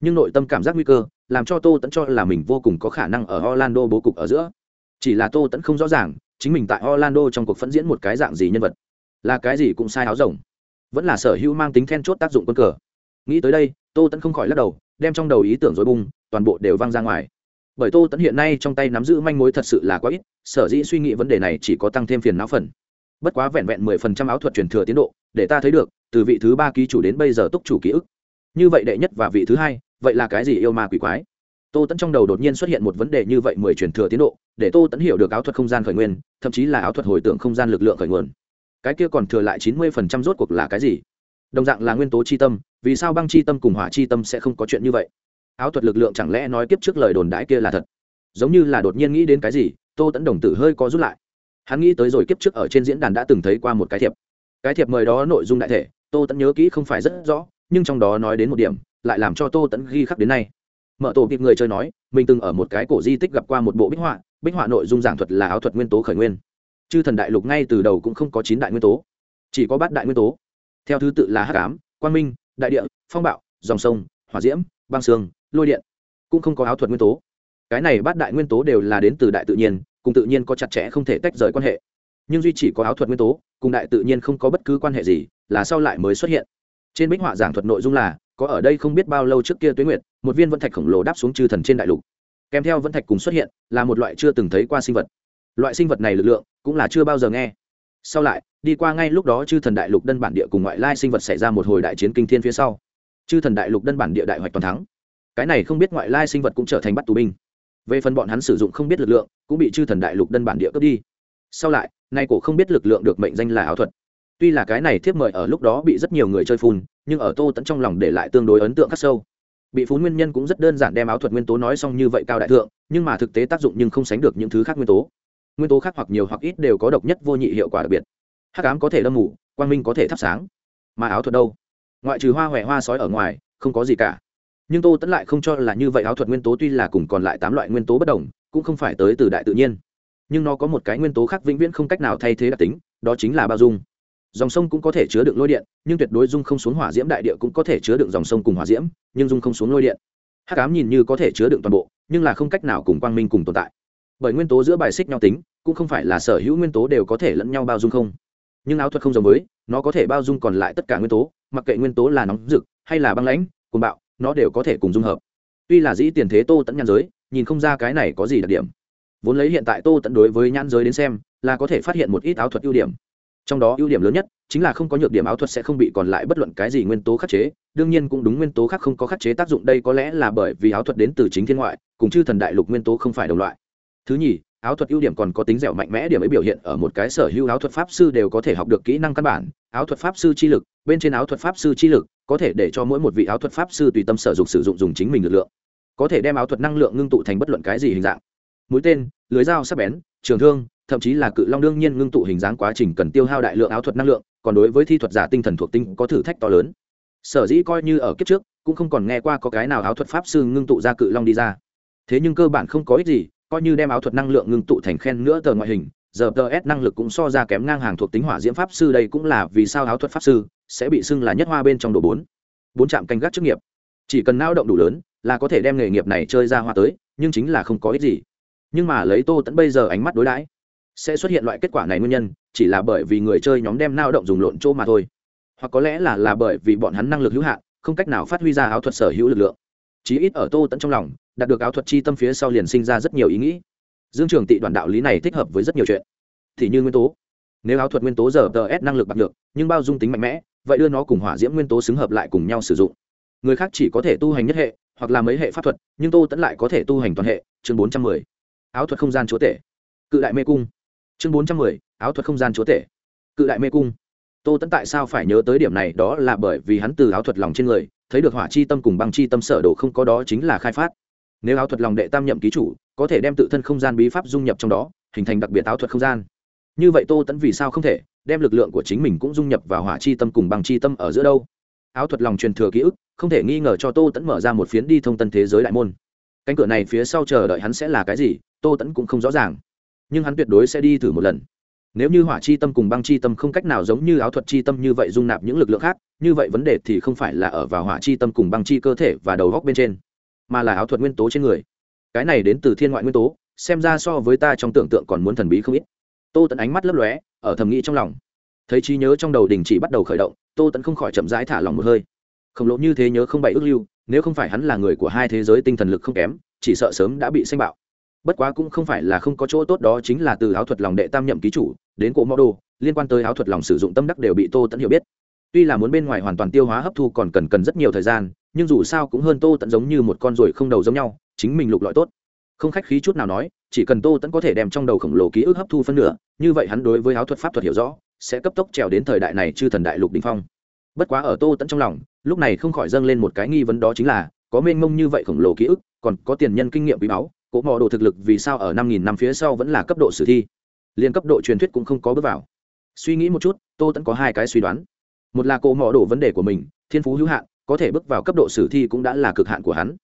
Nhưng nội tâm cảm giác nguy cơ, làm cho Tô Tấn cho là mình vô cùng có khả năng ở Orlando bố cục ở giữa. Chỉ là Tô Tấn không rõ ràng, chính mình tại Orlando trong cuộc phẫn diễn một cái dạng gì nhân vật. Là cái gì cũng sai áo rồng. Vẫn là sở hữu mang tính then chốt tác dụng quân cờ. Nghĩ tới đây, Tô Tấn không khỏi lắc đầu, đem trong đầu ý tưởng rối bung, toàn bộ đều văng ra ngoài. Bởi Tô Tấn hiện nay trong tay nắm giữ manh mối thật sự là quá ít, sở dĩ suy nghĩ vấn đề này chỉ có tăng thêm phiền não phần. Bất quá vẹn vẹn mười phần trăm áo thuật truyền thừa tiến độ, để ta thấy được, từ vị thứ ba ký chủ đến bây giờ túc chủ ký ức. Như vậy đệ nhất và vị thứ hai, vậy là cái gì yêu ma quỷ quái? Tô tẫn trong đầu đột nhiên xuất hiện một vấn đề như vậy mười truyền thừa tiến độ, để tô tẫn hiểu được áo thuật không gian khởi nguyên, thậm chí là áo thuật hồi tưởng không gian lực lượng khởi nguồn. Cái kia còn thừa lại chín mươi phần trăm rốt cuộc là cái gì? Đồng dạng là nguyên tố chi tâm, vì sao băng chi tâm cùng hỏa chi tâm sẽ không có chuyện như vậy? Áo thuật lực lượng chẳng lẽ nói kiếp trước lời đồn đãi kia là thật? Giống như là đột nhiên nghĩ đến cái gì, tô tẫn đồng tử hơi có rút lại. Hắn nghĩ tới rồi kiếp trước ở trên diễn đàn đã từng thấy qua một cái thiệp. Cái thiệp mời đó nội dung đại thể tô tẫn nhớ kỹ không phải rất rõ, nhưng trong đó nói đến một điểm, lại làm cho tô tẫn ghi khắc đến nay. Mở tổ kịp người chơi nói, mình từng ở một cái cổ di tích gặp qua một bộ bích họa bích họa nội dung giảng thuật là áo thuật nguyên tố khởi nguyên. Chư thần đại lục ngay từ đầu cũng không có chín đại nguyên tố, chỉ có bát đại nguyên tố. Theo thứ tự là hắc ám, quang minh, đại địa, phong bạo, dòng sông, hỏa diễm, băng sương lôi điện. Cũng không có áo thuật nguyên tố. Cái này bát đại nguyên tố đều là đến từ đại tự nhiên, cùng tự nhiên có chặt chẽ không thể tách rời quan hệ. Nhưng duy chỉ có áo thuật nguyên tố, cùng đại tự nhiên không có bất cứ quan hệ gì là sau lại mới xuất hiện. Trên bích họa giảng thuật nội dung là, có ở đây không biết bao lâu trước kia tuyến nguyệt, một viên vân thạch khổng lồ đáp xuống chư thần trên đại lục. Kèm theo vân thạch cùng xuất hiện, là một loại chưa từng thấy qua sinh vật. Loại sinh vật này lực lượng, cũng là chưa bao giờ nghe. Sau lại, đi qua ngay lúc đó chư thần đại lục đơn bản địa cùng ngoại lai sinh vật xảy ra một hồi đại chiến kinh thiên phía sau. Chư thần đại lục đơn bản địa đại hoạch toàn thắng. Cái này không biết ngoại lai sinh vật cũng trở thành bắt tù binh. Về phần bọn hắn sử dụng không biết lực lượng, cũng bị chư thần đại lục đơn bản địa cướp đi. Sau lại, nay cổ không biết lực lượng được mệnh danh là ảo thuật tuy là cái này thiếp mời ở lúc đó bị rất nhiều người chơi phun, nhưng ở tô tẫn trong lòng để lại tương đối ấn tượng khắc sâu. Bị phun nguyên nhân cũng rất đơn giản đem áo thuật nguyên tố nói xong như vậy cao đại thượng, nhưng mà thực tế tác dụng nhưng không sánh được những thứ khác nguyên tố. Nguyên tố khác hoặc nhiều hoặc ít đều có độc nhất vô nhị hiệu quả đặc biệt. Hắc ám có thể lâm mù, quang minh có thể thắp sáng. Mà áo thuật đâu? Ngoại trừ hoa huệ hoa sói ở ngoài, không có gì cả. Nhưng tô tẫn lại không cho là như vậy áo thuật nguyên tố tuy là cùng còn lại tám loại nguyên tố bất đồng, cũng không phải tới từ đại tự nhiên. Nhưng nó có một cái nguyên tố khác vĩnh viễn không cách nào thay thế đặc tính, đó chính là bao dung dòng sông cũng có thể chứa đựng lôi điện, nhưng tuyệt đối dung không xuống hỏa diễm đại địa cũng có thể chứa đựng dòng sông cùng hỏa diễm, nhưng dung không xuống lôi điện. Hát cám nhìn như có thể chứa đựng toàn bộ, nhưng là không cách nào cùng quang minh cùng tồn tại. Bởi nguyên tố giữa bài xích nhau tính, cũng không phải là sở hữu nguyên tố đều có thể lẫn nhau bao dung không. Nhưng áo thuật không giống với, nó có thể bao dung còn lại tất cả nguyên tố, mặc kệ nguyên tố là nóng rực hay là băng lãnh, cuồng bạo, nó đều có thể cùng dung hợp. Tuy là dĩ tiền thế tô tẫn nhan giới, nhìn không ra cái này có gì đặc điểm. Vốn lấy hiện tại tô tẫn đối với nhan giới đến xem, là có thể phát hiện một ít áo thuật ưu điểm trong đó ưu điểm lớn nhất chính là không có nhược điểm áo thuật sẽ không bị còn lại bất luận cái gì nguyên tố khắc chế. Đương nhiên cũng đúng nguyên tố khác không có khắc chế tác dụng đây có lẽ là bởi vì áo thuật đến từ chính thiên ngoại, cùng chư thần đại lục nguyên tố không phải đồng loại. Thứ nhì, áo thuật ưu điểm còn có tính dẻo mạnh mẽ điểm ấy biểu hiện ở một cái sở hữu áo thuật pháp sư đều có thể học được kỹ năng căn bản. Áo thuật pháp sư chi lực, bên trên áo thuật pháp sư chi lực có thể để cho mỗi một vị áo thuật pháp sư tùy tâm sở dụng sử dụng dùng chính mình lực lượng. Có thể đem áo thuật năng lượng ngưng tụ thành bất luận cái gì hình dạng. Mũi tên, lưới dao sắc bén, trường thương thậm chí là cự long đương nhiên ngưng tụ hình dáng quá trình cần tiêu hao đại lượng áo thuật năng lượng, còn đối với thi thuật giả tinh thần thuộc tinh có thử thách to lớn. Sở dĩ coi như ở kiếp trước, cũng không còn nghe qua có cái nào áo thuật pháp sư ngưng tụ ra cự long đi ra. Thế nhưng cơ bản không có ích gì, coi như đem áo thuật năng lượng ngưng tụ thành khen nữa tờ ngoại hình, giờ tờ s năng lực cũng so ra kém ngang hàng thuộc tính hỏa diễm pháp sư đây cũng là vì sao áo thuật pháp sư sẽ bị xưng là nhất hoa bên trong đồ bốn. Bốn trạm canh gác chức nghiệp. Chỉ cần lao động đủ lớn là có thể đem nghề nghiệp này chơi ra hoa tới, nhưng chính là không có ích gì. Nhưng mà lấy tô tẫn bây giờ ánh mắt đối đãi sẽ xuất hiện loại kết quả này nguyên nhân, chỉ là bởi vì người chơi nhóm đem lao động dùng lộn chỗ mà thôi. Hoặc có lẽ là là bởi vì bọn hắn năng lực hữu hạn, không cách nào phát huy ra áo thuật sở hữu lực lượng. Chí ít ở tô tẫn trong lòng, đạt được áo thuật chi tâm phía sau liền sinh ra rất nhiều ý nghĩ. Dương trường tị đoàn đạo lý này thích hợp với rất nhiều chuyện. Thì như nguyên tố. Nếu áo thuật nguyên tố giờ tờ s năng lực bạc được, nhưng bao dung tính mạnh mẽ, vậy đưa nó cùng hỏa diễm nguyên tố xứng hợp lại cùng nhau sử dụng. Người khác chỉ có thể tu hành nhất hệ, hoặc là mấy hệ pháp thuật, nhưng tô tẫn lại có thể tu hành toàn hệ. Chương bốn trăm mười. Áo thuật không gian chúa tể. Cự đại mê cung chương bốn trăm mười, áo thuật không gian chúa tể. Cự đại mê cung. Tô tẫn tại sao phải nhớ tới điểm này? Đó là bởi vì hắn từ áo thuật lòng trên người, thấy được hỏa chi tâm cùng băng chi tâm sở đồ không có đó chính là khai phát. Nếu áo thuật lòng đệ tam nhậm ký chủ, có thể đem tự thân không gian bí pháp dung nhập trong đó, hình thành đặc biệt áo thuật không gian. Như vậy tô tẫn vì sao không thể đem lực lượng của chính mình cũng dung nhập vào hỏa chi tâm cùng băng chi tâm ở giữa đâu? Áo thuật lòng truyền thừa ký ức, không thể nghi ngờ cho tô tẫn mở ra một phiến đi thông tân thế giới đại môn. Cánh cửa này phía sau chờ đợi hắn sẽ là cái gì, tô tẫn cũng không rõ ràng nhưng hắn tuyệt đối sẽ đi thử một lần. Nếu như hỏa chi tâm cùng băng chi tâm không cách nào giống như áo thuật chi tâm như vậy dung nạp những lực lượng khác, như vậy vấn đề thì không phải là ở vào hỏa chi tâm cùng băng chi cơ thể và đầu góc bên trên, mà là áo thuật nguyên tố trên người. Cái này đến từ thiên ngoại nguyên tố, xem ra so với ta trong tưởng tượng còn muốn thần bí không ít. Tô tẫn ánh mắt lấp lóe, ở thầm nghĩ trong lòng. Thấy trí nhớ trong đầu đình chỉ bắt đầu khởi động, tô tẫn không khỏi chậm rãi thả lòng một hơi. Khổng lồ như thế nhớ không bày ước lưu, nếu không phải hắn là người của hai thế giới tinh thần lực không kém, chỉ sợ sớm đã bị xanh bạo bất quá cũng không phải là không có chỗ tốt đó chính là từ áo thuật lòng đệ tam nhậm ký chủ, đến cỗ mô đồ, liên quan tới áo thuật lòng sử dụng tâm đắc đều bị tô tẫn hiểu biết. Tuy là muốn bên ngoài hoàn toàn tiêu hóa hấp thu còn cần cần rất nhiều thời gian, nhưng dù sao cũng hơn tô tẫn giống như một con ruồi không đầu giống nhau, chính mình lục lọi tốt. Không khách khí chút nào nói, chỉ cần tô tẫn có thể đem trong đầu khổng lồ ký ức hấp thu phân nửa, như vậy hắn đối với áo thuật pháp thuật hiểu rõ, sẽ cấp tốc trèo đến thời đại này chư thần đại lục đình phong. Bất quá ở tô tẫn trong lòng, lúc này không khỏi dâng lên một cái nghi vấn đó chính là, có mênh mông như vậy khổng lồ ký ức, còn có tiền nhân kinh nghiệm quý báu cỗ mò đồ thực lực vì sao ở năm nghìn năm phía sau vẫn là cấp độ sử thi? Liên cấp độ truyền thuyết cũng không có bước vào. Suy nghĩ một chút, tô tẫn có hai cái suy đoán. Một là cỗ mò đồ vấn đề của mình, thiên phú hữu hạn, có thể bước vào cấp độ sử thi cũng đã là cực hạn của hắn.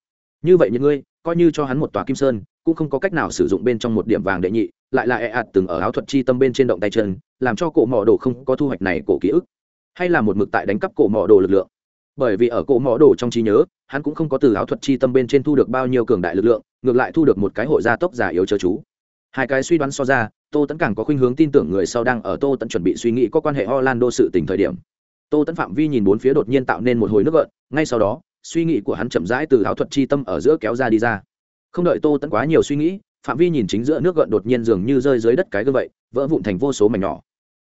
Như vậy những ngươi, coi như cho hắn một tòa kim sơn, cũng không có cách nào sử dụng bên trong một điểm vàng đệ nhị, lại là e ạt từng ở áo thuật chi tâm bên trên động tay chân, làm cho cổ mỏ đồ không có thu hoạch này cổ ký ức. Hay là một mực tại đánh cắp cổ mỏ đồ lực lượng bởi vì ở cổ mỏ đồ trong trí nhớ, hắn cũng không có từ áo thuật chi tâm bên trên thu được bao nhiêu cường đại lực lượng, ngược lại thu được một cái hội gia tốc giả yếu chớ chú. Hai cái suy đoán so ra, tô tẫn càng có khuynh hướng tin tưởng người sau đang ở tô tẫn chuẩn bị suy nghĩ có quan hệ orlando sự tình thời điểm. Tô tẫn phạm vi nhìn bốn phía đột nhiên tạo nên một hồi nước gợn, ngay sau đó, suy nghĩ của hắn chậm rãi từ áo thuật chi tâm ở giữa kéo ra đi ra. Không đợi tô tẫn quá nhiều suy nghĩ, phạm vi nhìn chính giữa nước gợn đột nhiên dường như rơi dưới đất cái gương vậy, vỡ vụn thành vô số mảnh nhỏ.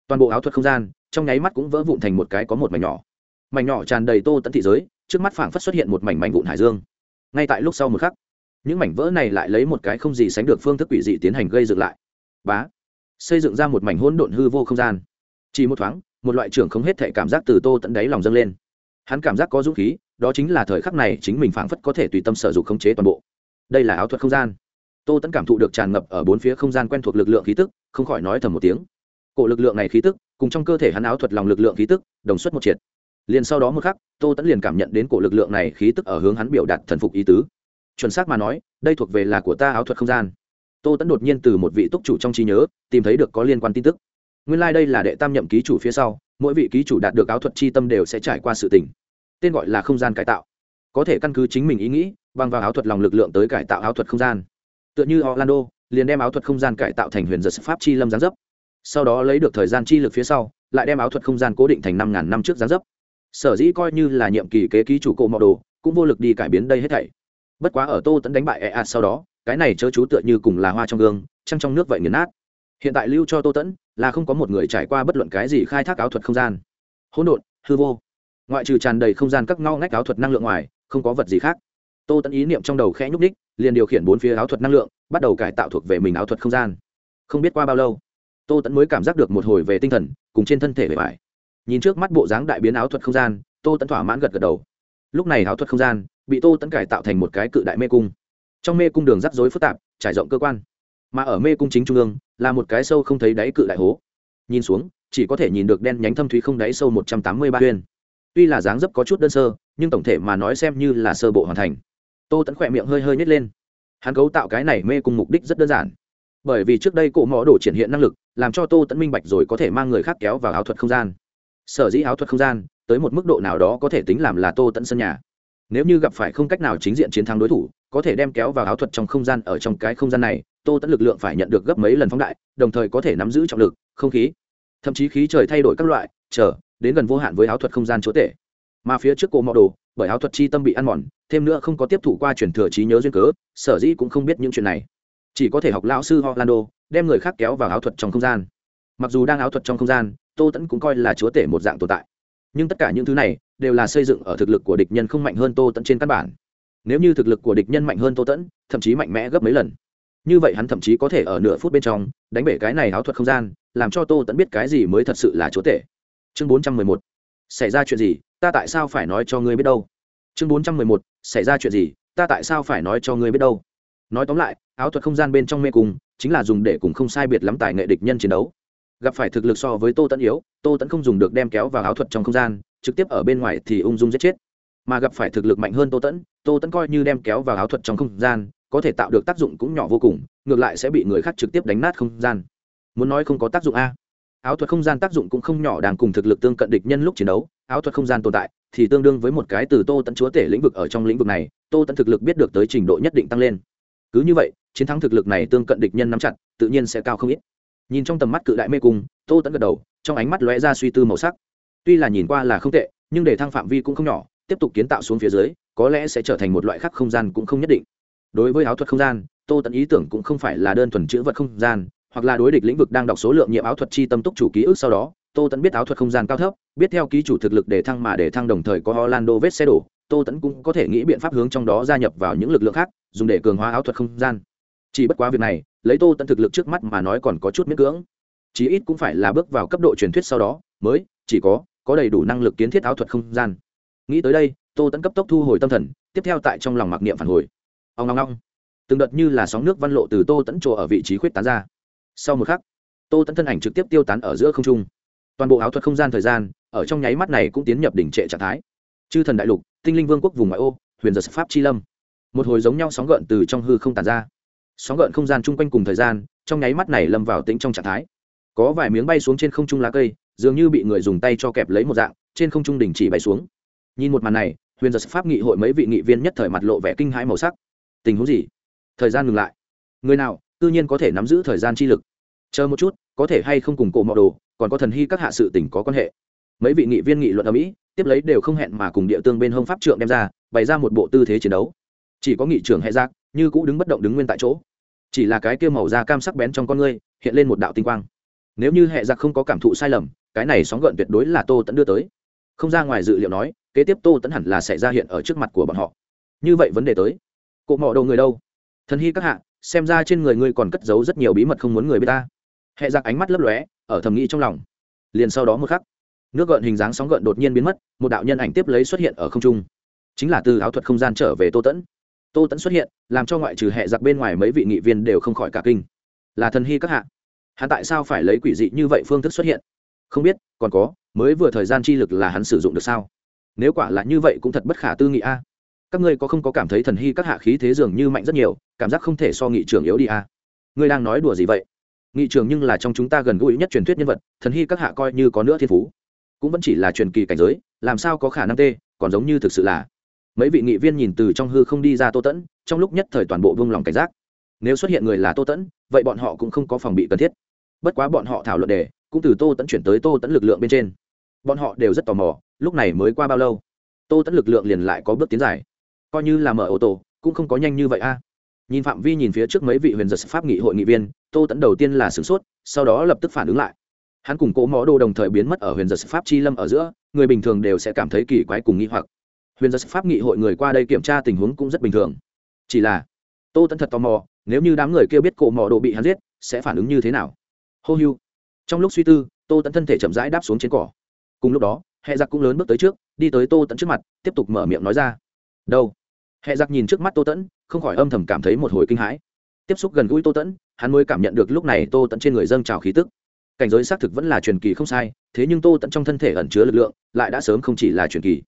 Toàn bộ áo thuật không gian, trong nháy mắt cũng vỡ vụn thành một cái có một mảnh nhỏ mảnh nhỏ tràn đầy tô tẫn thị giới, trước mắt phảng phất xuất hiện một mảnh mảnh vụn hải dương. Ngay tại lúc sau một khắc, những mảnh vỡ này lại lấy một cái không gì sánh được phương thức quỷ dị tiến hành gây dựng lại. Bá! Xây dựng ra một mảnh hỗn độn hư vô không gian. Chỉ một thoáng, một loại trưởng không hết thể cảm giác từ tô tận đáy lòng dâng lên. Hắn cảm giác có dũng khí, đó chính là thời khắc này chính mình phảng phất có thể tùy tâm sở dụng khống chế toàn bộ. Đây là áo thuật không gian. Tô tẫn cảm thụ được tràn ngập ở bốn phía không gian quen thuộc lực lượng khí tức, không khỏi nói thầm một tiếng. Cổ lực lượng này khí tức, cùng trong cơ thể hắn áo thuật lòng lực lượng khí tức, đồng xuất một triệt liền sau đó một khắc, tô tẫn liền cảm nhận đến cổ lực lượng này khí tức ở hướng hắn biểu đạt thần phục ý tứ. Chuẩn xác mà nói, đây thuộc về là của ta áo thuật không gian. Tô tẫn đột nhiên từ một vị túc chủ trong trí nhớ, tìm thấy được có liên quan tin tức. Nguyên lai、like、đây là đệ tam nhậm ký chủ phía sau, mỗi vị ký chủ đạt được áo thuật c h i tâm đều sẽ trải qua sự tình. Tên gọi là không gian cải tạo. Có thể căn cứ chính mình ý nghĩ, bằng vào áo thuật lòng lực lượng tới cải tạo áo thuật không gian. Tựa như orlando, liền đem áo thuật không gian cải tạo thành huyền giật pháp chi lâm giáng dấp. Sau đó lấy được thời gian chi lực phía sau, lại đem áo thuật không gian cố định thành năm ngàn năm trước giáng dấp sở dĩ coi như là nhiệm kỳ kế ký chủ cổ mọ đồ, cũng vô lực đi cải biến đây hết thảy. Bất quá ở tô tẫn đánh bại EA sau đó, cái này chớ chú tựa như cùng là hoa trong gương, trăng trong nước vậy nghiền nát. Hiện tại lưu cho tô tẫn là không có một người trải qua bất luận cái gì khai thác áo thuật không gian. Hỗn độn, hư vô. Ngoại trừ tràn đầy không gian các ngao ngách áo thuật năng lượng ngoài, không có vật gì khác. Tô tẫn ý niệm trong đầu khẽ nhúc ních liền điều khiển bốn phía áo thuật năng lượng, bắt đầu cải tạo thuộc về mình áo thuật không gian. Không biết qua bao lâu, tô tẫn mới cảm giác được một hồi về tinh thần, cùng trên thân thể bề bài nhìn trước mắt bộ dáng đại biến áo thuật không gian, tô tẫn thỏa mãn gật gật đầu. Lúc này áo thuật không gian bị tô tẫn cải tạo thành một cái cự đại mê cung. Trong mê cung đường rắc rối phức tạp, trải rộng cơ quan. Mà ở mê cung chính trung ương, là một cái sâu không thấy đáy cự đại hố. Nhìn xuống, chỉ có thể nhìn được đen nhánh thâm thúy không đáy sâu một trăm tám mươi ba huyên tuy là dáng dấp có chút đơn sơ, nhưng tổng thể mà nói xem như là sơ bộ hoàn thành. Tô tẫn khỏe miệng hơi hơi nhét lên. Hắn cấu tạo cái này mê cung mục đích rất đơn giản. Bởi vì trước đây cổ mõ đồ triển hiện năng lực, làm cho tô tẫn minh bạch rồi có thể mang người khác kéo vào áo thuật không gian sở dĩ áo thuật không gian, tới một mức độ nào đó có thể tính làm là tô tẫn sân nhà. Nếu như gặp phải không cách nào chính diện chiến thắng đối thủ, có thể đem kéo vào áo thuật trong không gian ở trong cái không gian này, tô tẫn lực lượng phải nhận được gấp mấy lần phóng đại, đồng thời có thể nắm giữ trọng lực, không khí. Thậm chí khí trời thay đổi các loại, chờ, đến gần vô hạn với áo thuật không gian chúa tể. Mà phía trước cổ mọ đồ, bởi áo thuật chi tâm bị ăn mòn, thêm nữa không có tiếp thụ qua truyền thừa trí nhớ duyên cớ, sở dĩ cũng không biết những chuyện này. Chỉ có thể học lão sư orlando, đem người khác kéo vào áo thuật trong không gian. Mặc dù đang áo thuật trong không gian tô tẫn cũng coi là chúa tể một dạng tồn tại. Nhưng tất cả những thứ này đều là xây dựng ở thực lực của địch nhân không mạnh hơn tô tẫn trên căn bản. Nếu như thực lực của địch nhân mạnh hơn tô tẫn thậm chí mạnh mẽ gấp mấy lần. Như vậy hắn thậm chí có thể ở nửa phút bên trong đánh bể cái này áo thuật không gian, làm cho tô tẫn biết cái gì mới thật sự là chúa tể. Chương bốn trăm mười một. Xảy ra chuyện gì? Ta tại sao phải nói cho ngươi biết đâu? Chương bốn trăm mười một. Xảy ra chuyện gì? Ta tại sao phải nói cho ngươi biết đâu? Nói tóm lại, áo thuật không gian bên trong mê cung chính là dùng để cùng không sai biệt lắm tài nghệ địch nhân chiến đấu gặp phải thực lực so với tô tẫn yếu, tô tẫn không dùng được đem kéo vào áo thuật trong không gian, trực tiếp ở bên ngoài thì ung dung giết chết. Mà gặp phải thực lực mạnh hơn tô tẫn tô tẫn coi như đem kéo vào áo thuật trong không gian, có thể tạo được tác dụng cũng nhỏ vô cùng, ngược lại sẽ bị người khác trực tiếp đánh nát không gian. Muốn nói không có tác dụng a? Áo thuật không gian tác dụng cũng không nhỏ, đang cùng thực lực tương cận địch nhân lúc chiến đấu, áo thuật không gian tồn tại thì tương đương với một cái từ tô tẫn chúa tể lĩnh vực ở trong lĩnh vực này, tô tẫn thực lực biết được tới trình độ nhất định tăng lên. Cứ như vậy, chiến thắng thực lực này tương cận địch nhân nắm chặt, tự nhiên sẽ cao không ít nhìn trong tầm mắt cự đại mê cung, tô tẫn gật đầu, trong ánh mắt lóe ra suy tư màu sắc. Tuy là nhìn qua là không tệ, nhưng để thăng phạm vi cũng không nhỏ, tiếp tục kiến tạo xuống phía dưới, có lẽ sẽ trở thành một loại khác không gian cũng không nhất định. Đối với áo thuật không gian, tô tẫn ý tưởng cũng không phải là đơn thuần chữ vật không gian, hoặc là đối địch lĩnh vực đang đọc số lượng nhiệm áo thuật chi tâm túc chủ ký ức sau đó, tô tẫn biết áo thuật không gian cao thấp, biết theo ký chủ thực lực để thăng mà để thăng đồng thời có orlando vết xe đổ, tô tẫn cũng có thể nghĩ biện pháp hướng trong đó gia nhập vào những lực lượng khác, dùng để cường hóa áo thuật không gian. Chỉ bất quá việc này lấy tô tẫn thực lực trước mắt mà nói còn có chút miễn cưỡng. Chí ít cũng phải là bước vào cấp độ truyền thuyết sau đó, mới, chỉ có có đầy đủ năng lực kiến thiết áo thuật không gian. Nghĩ tới đây, tô tẫn cấp tốc thu hồi tâm thần, tiếp theo tại trong lòng mặc niệm phản hồi. Ông ngong ngong từng đợt như là sóng nước văn lộ từ tô tẫn trộ ở vị trí khuyết tán ra. Sau một khắc, tô tẫn thân ảnh trực tiếp tiêu tán ở giữa không trung. Toàn bộ áo thuật không gian thời gian, ở trong nháy mắt này cũng tiến nhập đỉnh trệ trạng thái. Chư thần đại lục, tinh linh vương quốc vùng ngoại ô, huyền giật pháp chi lâm. Một hồi giống nhau sóng gợn từ trong hư không tàn ra sóng gợn không gian chung quanh cùng thời gian, trong nháy mắt này lâm vào tĩnh trong trạng thái. Có vài miếng bay xuống trên không trung lá cây, dường như bị người dùng tay cho kẹp lấy một dạng, trên không trung đình chỉ bay xuống. Nhìn một màn này, huyền giật pháp nghị hội mấy vị nghị viên nhất thời mặt lộ vẻ kinh hãi màu sắc. Tình huống gì? Thời gian ngừng lại. Người nào, tự nhiên có thể nắm giữ thời gian chi lực. Chờ một chút, có thể hay không cùng cổ mọ đồ, còn có thần hy các hạ sự tỉnh có quan hệ. Mấy vị nghị viên nghị luận ở mỹ, tiếp lấy đều không hẹn mà cùng địa tương bên hông pháp trượng đem ra, bày ra một bộ tư thế chiến đấu. Chỉ có nghị trưởng hệ giác như cũ đứng bất động đứng nguyên tại chỗ. Chỉ là cái kia màu da cam sắc bén trong con ngươi, hiện lên một đạo tinh quang. Nếu như hệ giặc dạ không có cảm thụ sai lầm, cái này sóng gợn tuyệt đối là tô tẫn đưa tới. Không ra ngoài dự liệu nói, kế tiếp tô tẫn hẳn là sẽ ra hiện ở trước mặt của bọn họ. Như vậy vấn đề tới. Cụ mọ đầu người đâu? Thần hy các hạ, xem ra trên người ngươi còn cất giấu rất nhiều bí mật không muốn người biết ta. Hệ giặc dạ ánh mắt lấp lóe, ở thầm nghĩ trong lòng. Liền sau đó một khắc, nước gợn hình dáng sóng gợn đột nhiên biến mất, một đạo nhân ảnh tiếp lấy xuất hiện ở không trung. Chính là từ áo thuật không gian trở về tô tẫn tô tẫn xuất hiện, làm cho ngoại trừ hệ giặc bên ngoài mấy vị nghị viên đều không khỏi cả kinh. Là thần hy các hạ. Hắn tại sao phải lấy quỷ dị như vậy phương thức xuất hiện? Không biết, còn có, mới vừa thời gian chi lực là hắn sử dụng được sao? Nếu quả là như vậy cũng thật bất khả tư nghị a. Các ngươi có không có cảm thấy thần hy các hạ khí thế dường như mạnh rất nhiều, cảm giác không thể so nghị trưởng yếu đi a. Ngươi đang nói đùa gì vậy? Nghị trường nhưng là trong chúng ta gần gũi nhất truyền thuyết nhân vật, thần hy các hạ coi như có nữa thiên phú. Cũng vẫn chỉ là truyền kỳ cảnh giới, làm sao có khả năng tê, còn giống như thực sự là mấy vị nghị viên nhìn từ trong hư không đi ra tô tẫn, trong lúc nhất thời toàn bộ vương lòng cảnh giác. Nếu xuất hiện người là tô tẫn, vậy bọn họ cũng không có phòng bị cần thiết. Bất quá bọn họ thảo luận đề, cũng từ tô tẫn chuyển tới tô tẫn lực lượng bên trên. Bọn họ đều rất tò mò, lúc này mới qua bao lâu? Tô tẫn lực lượng liền lại có bước tiến dài. Coi như là mở ô tô, cũng không có nhanh như vậy a. Nhìn phạm vi nhìn phía trước mấy vị huyền giật pháp nghị hội nghị viên, tô tẫn đầu tiên là sửng sốt, sau đó lập tức phản ứng lại. Hắn cùng cố mó đồ đồng thời biến mất ở huyền giật pháp chi lâm ở giữa, người bình thường đều sẽ cảm thấy kỳ quái cùng nghi hoặc huyền giật pháp nghị hội người qua đây kiểm tra tình huống cũng rất bình thường. Chỉ là, tô tẫn thật tò mò, nếu như đám người kia biết cổ mõ đồ bị hắn giết, sẽ phản ứng như thế nào? Hô hưu. Trong lúc suy tư, tô tẫn thân thể chậm rãi đáp xuống trên cỏ. Cùng lúc đó hệ giặc cũng lớn bước tới trước, đi tới tô tẫn trước mặt, tiếp tục mở miệng nói ra. Đâu? Hệ giặc nhìn trước mắt tô tẫn không khỏi âm thầm cảm thấy một hồi kinh hãi. Tiếp xúc gần gũi tô tẫn hắn mới cảm nhận được lúc này tô tẫn trên người dâng trào khí tức. Cảnh giới xác thực vẫn là truyền kỳ không sai, thế nhưng tô tẫn trong thân thể ẩn chứa lực lượng, lại đã sớm không chỉ là truyền kỳ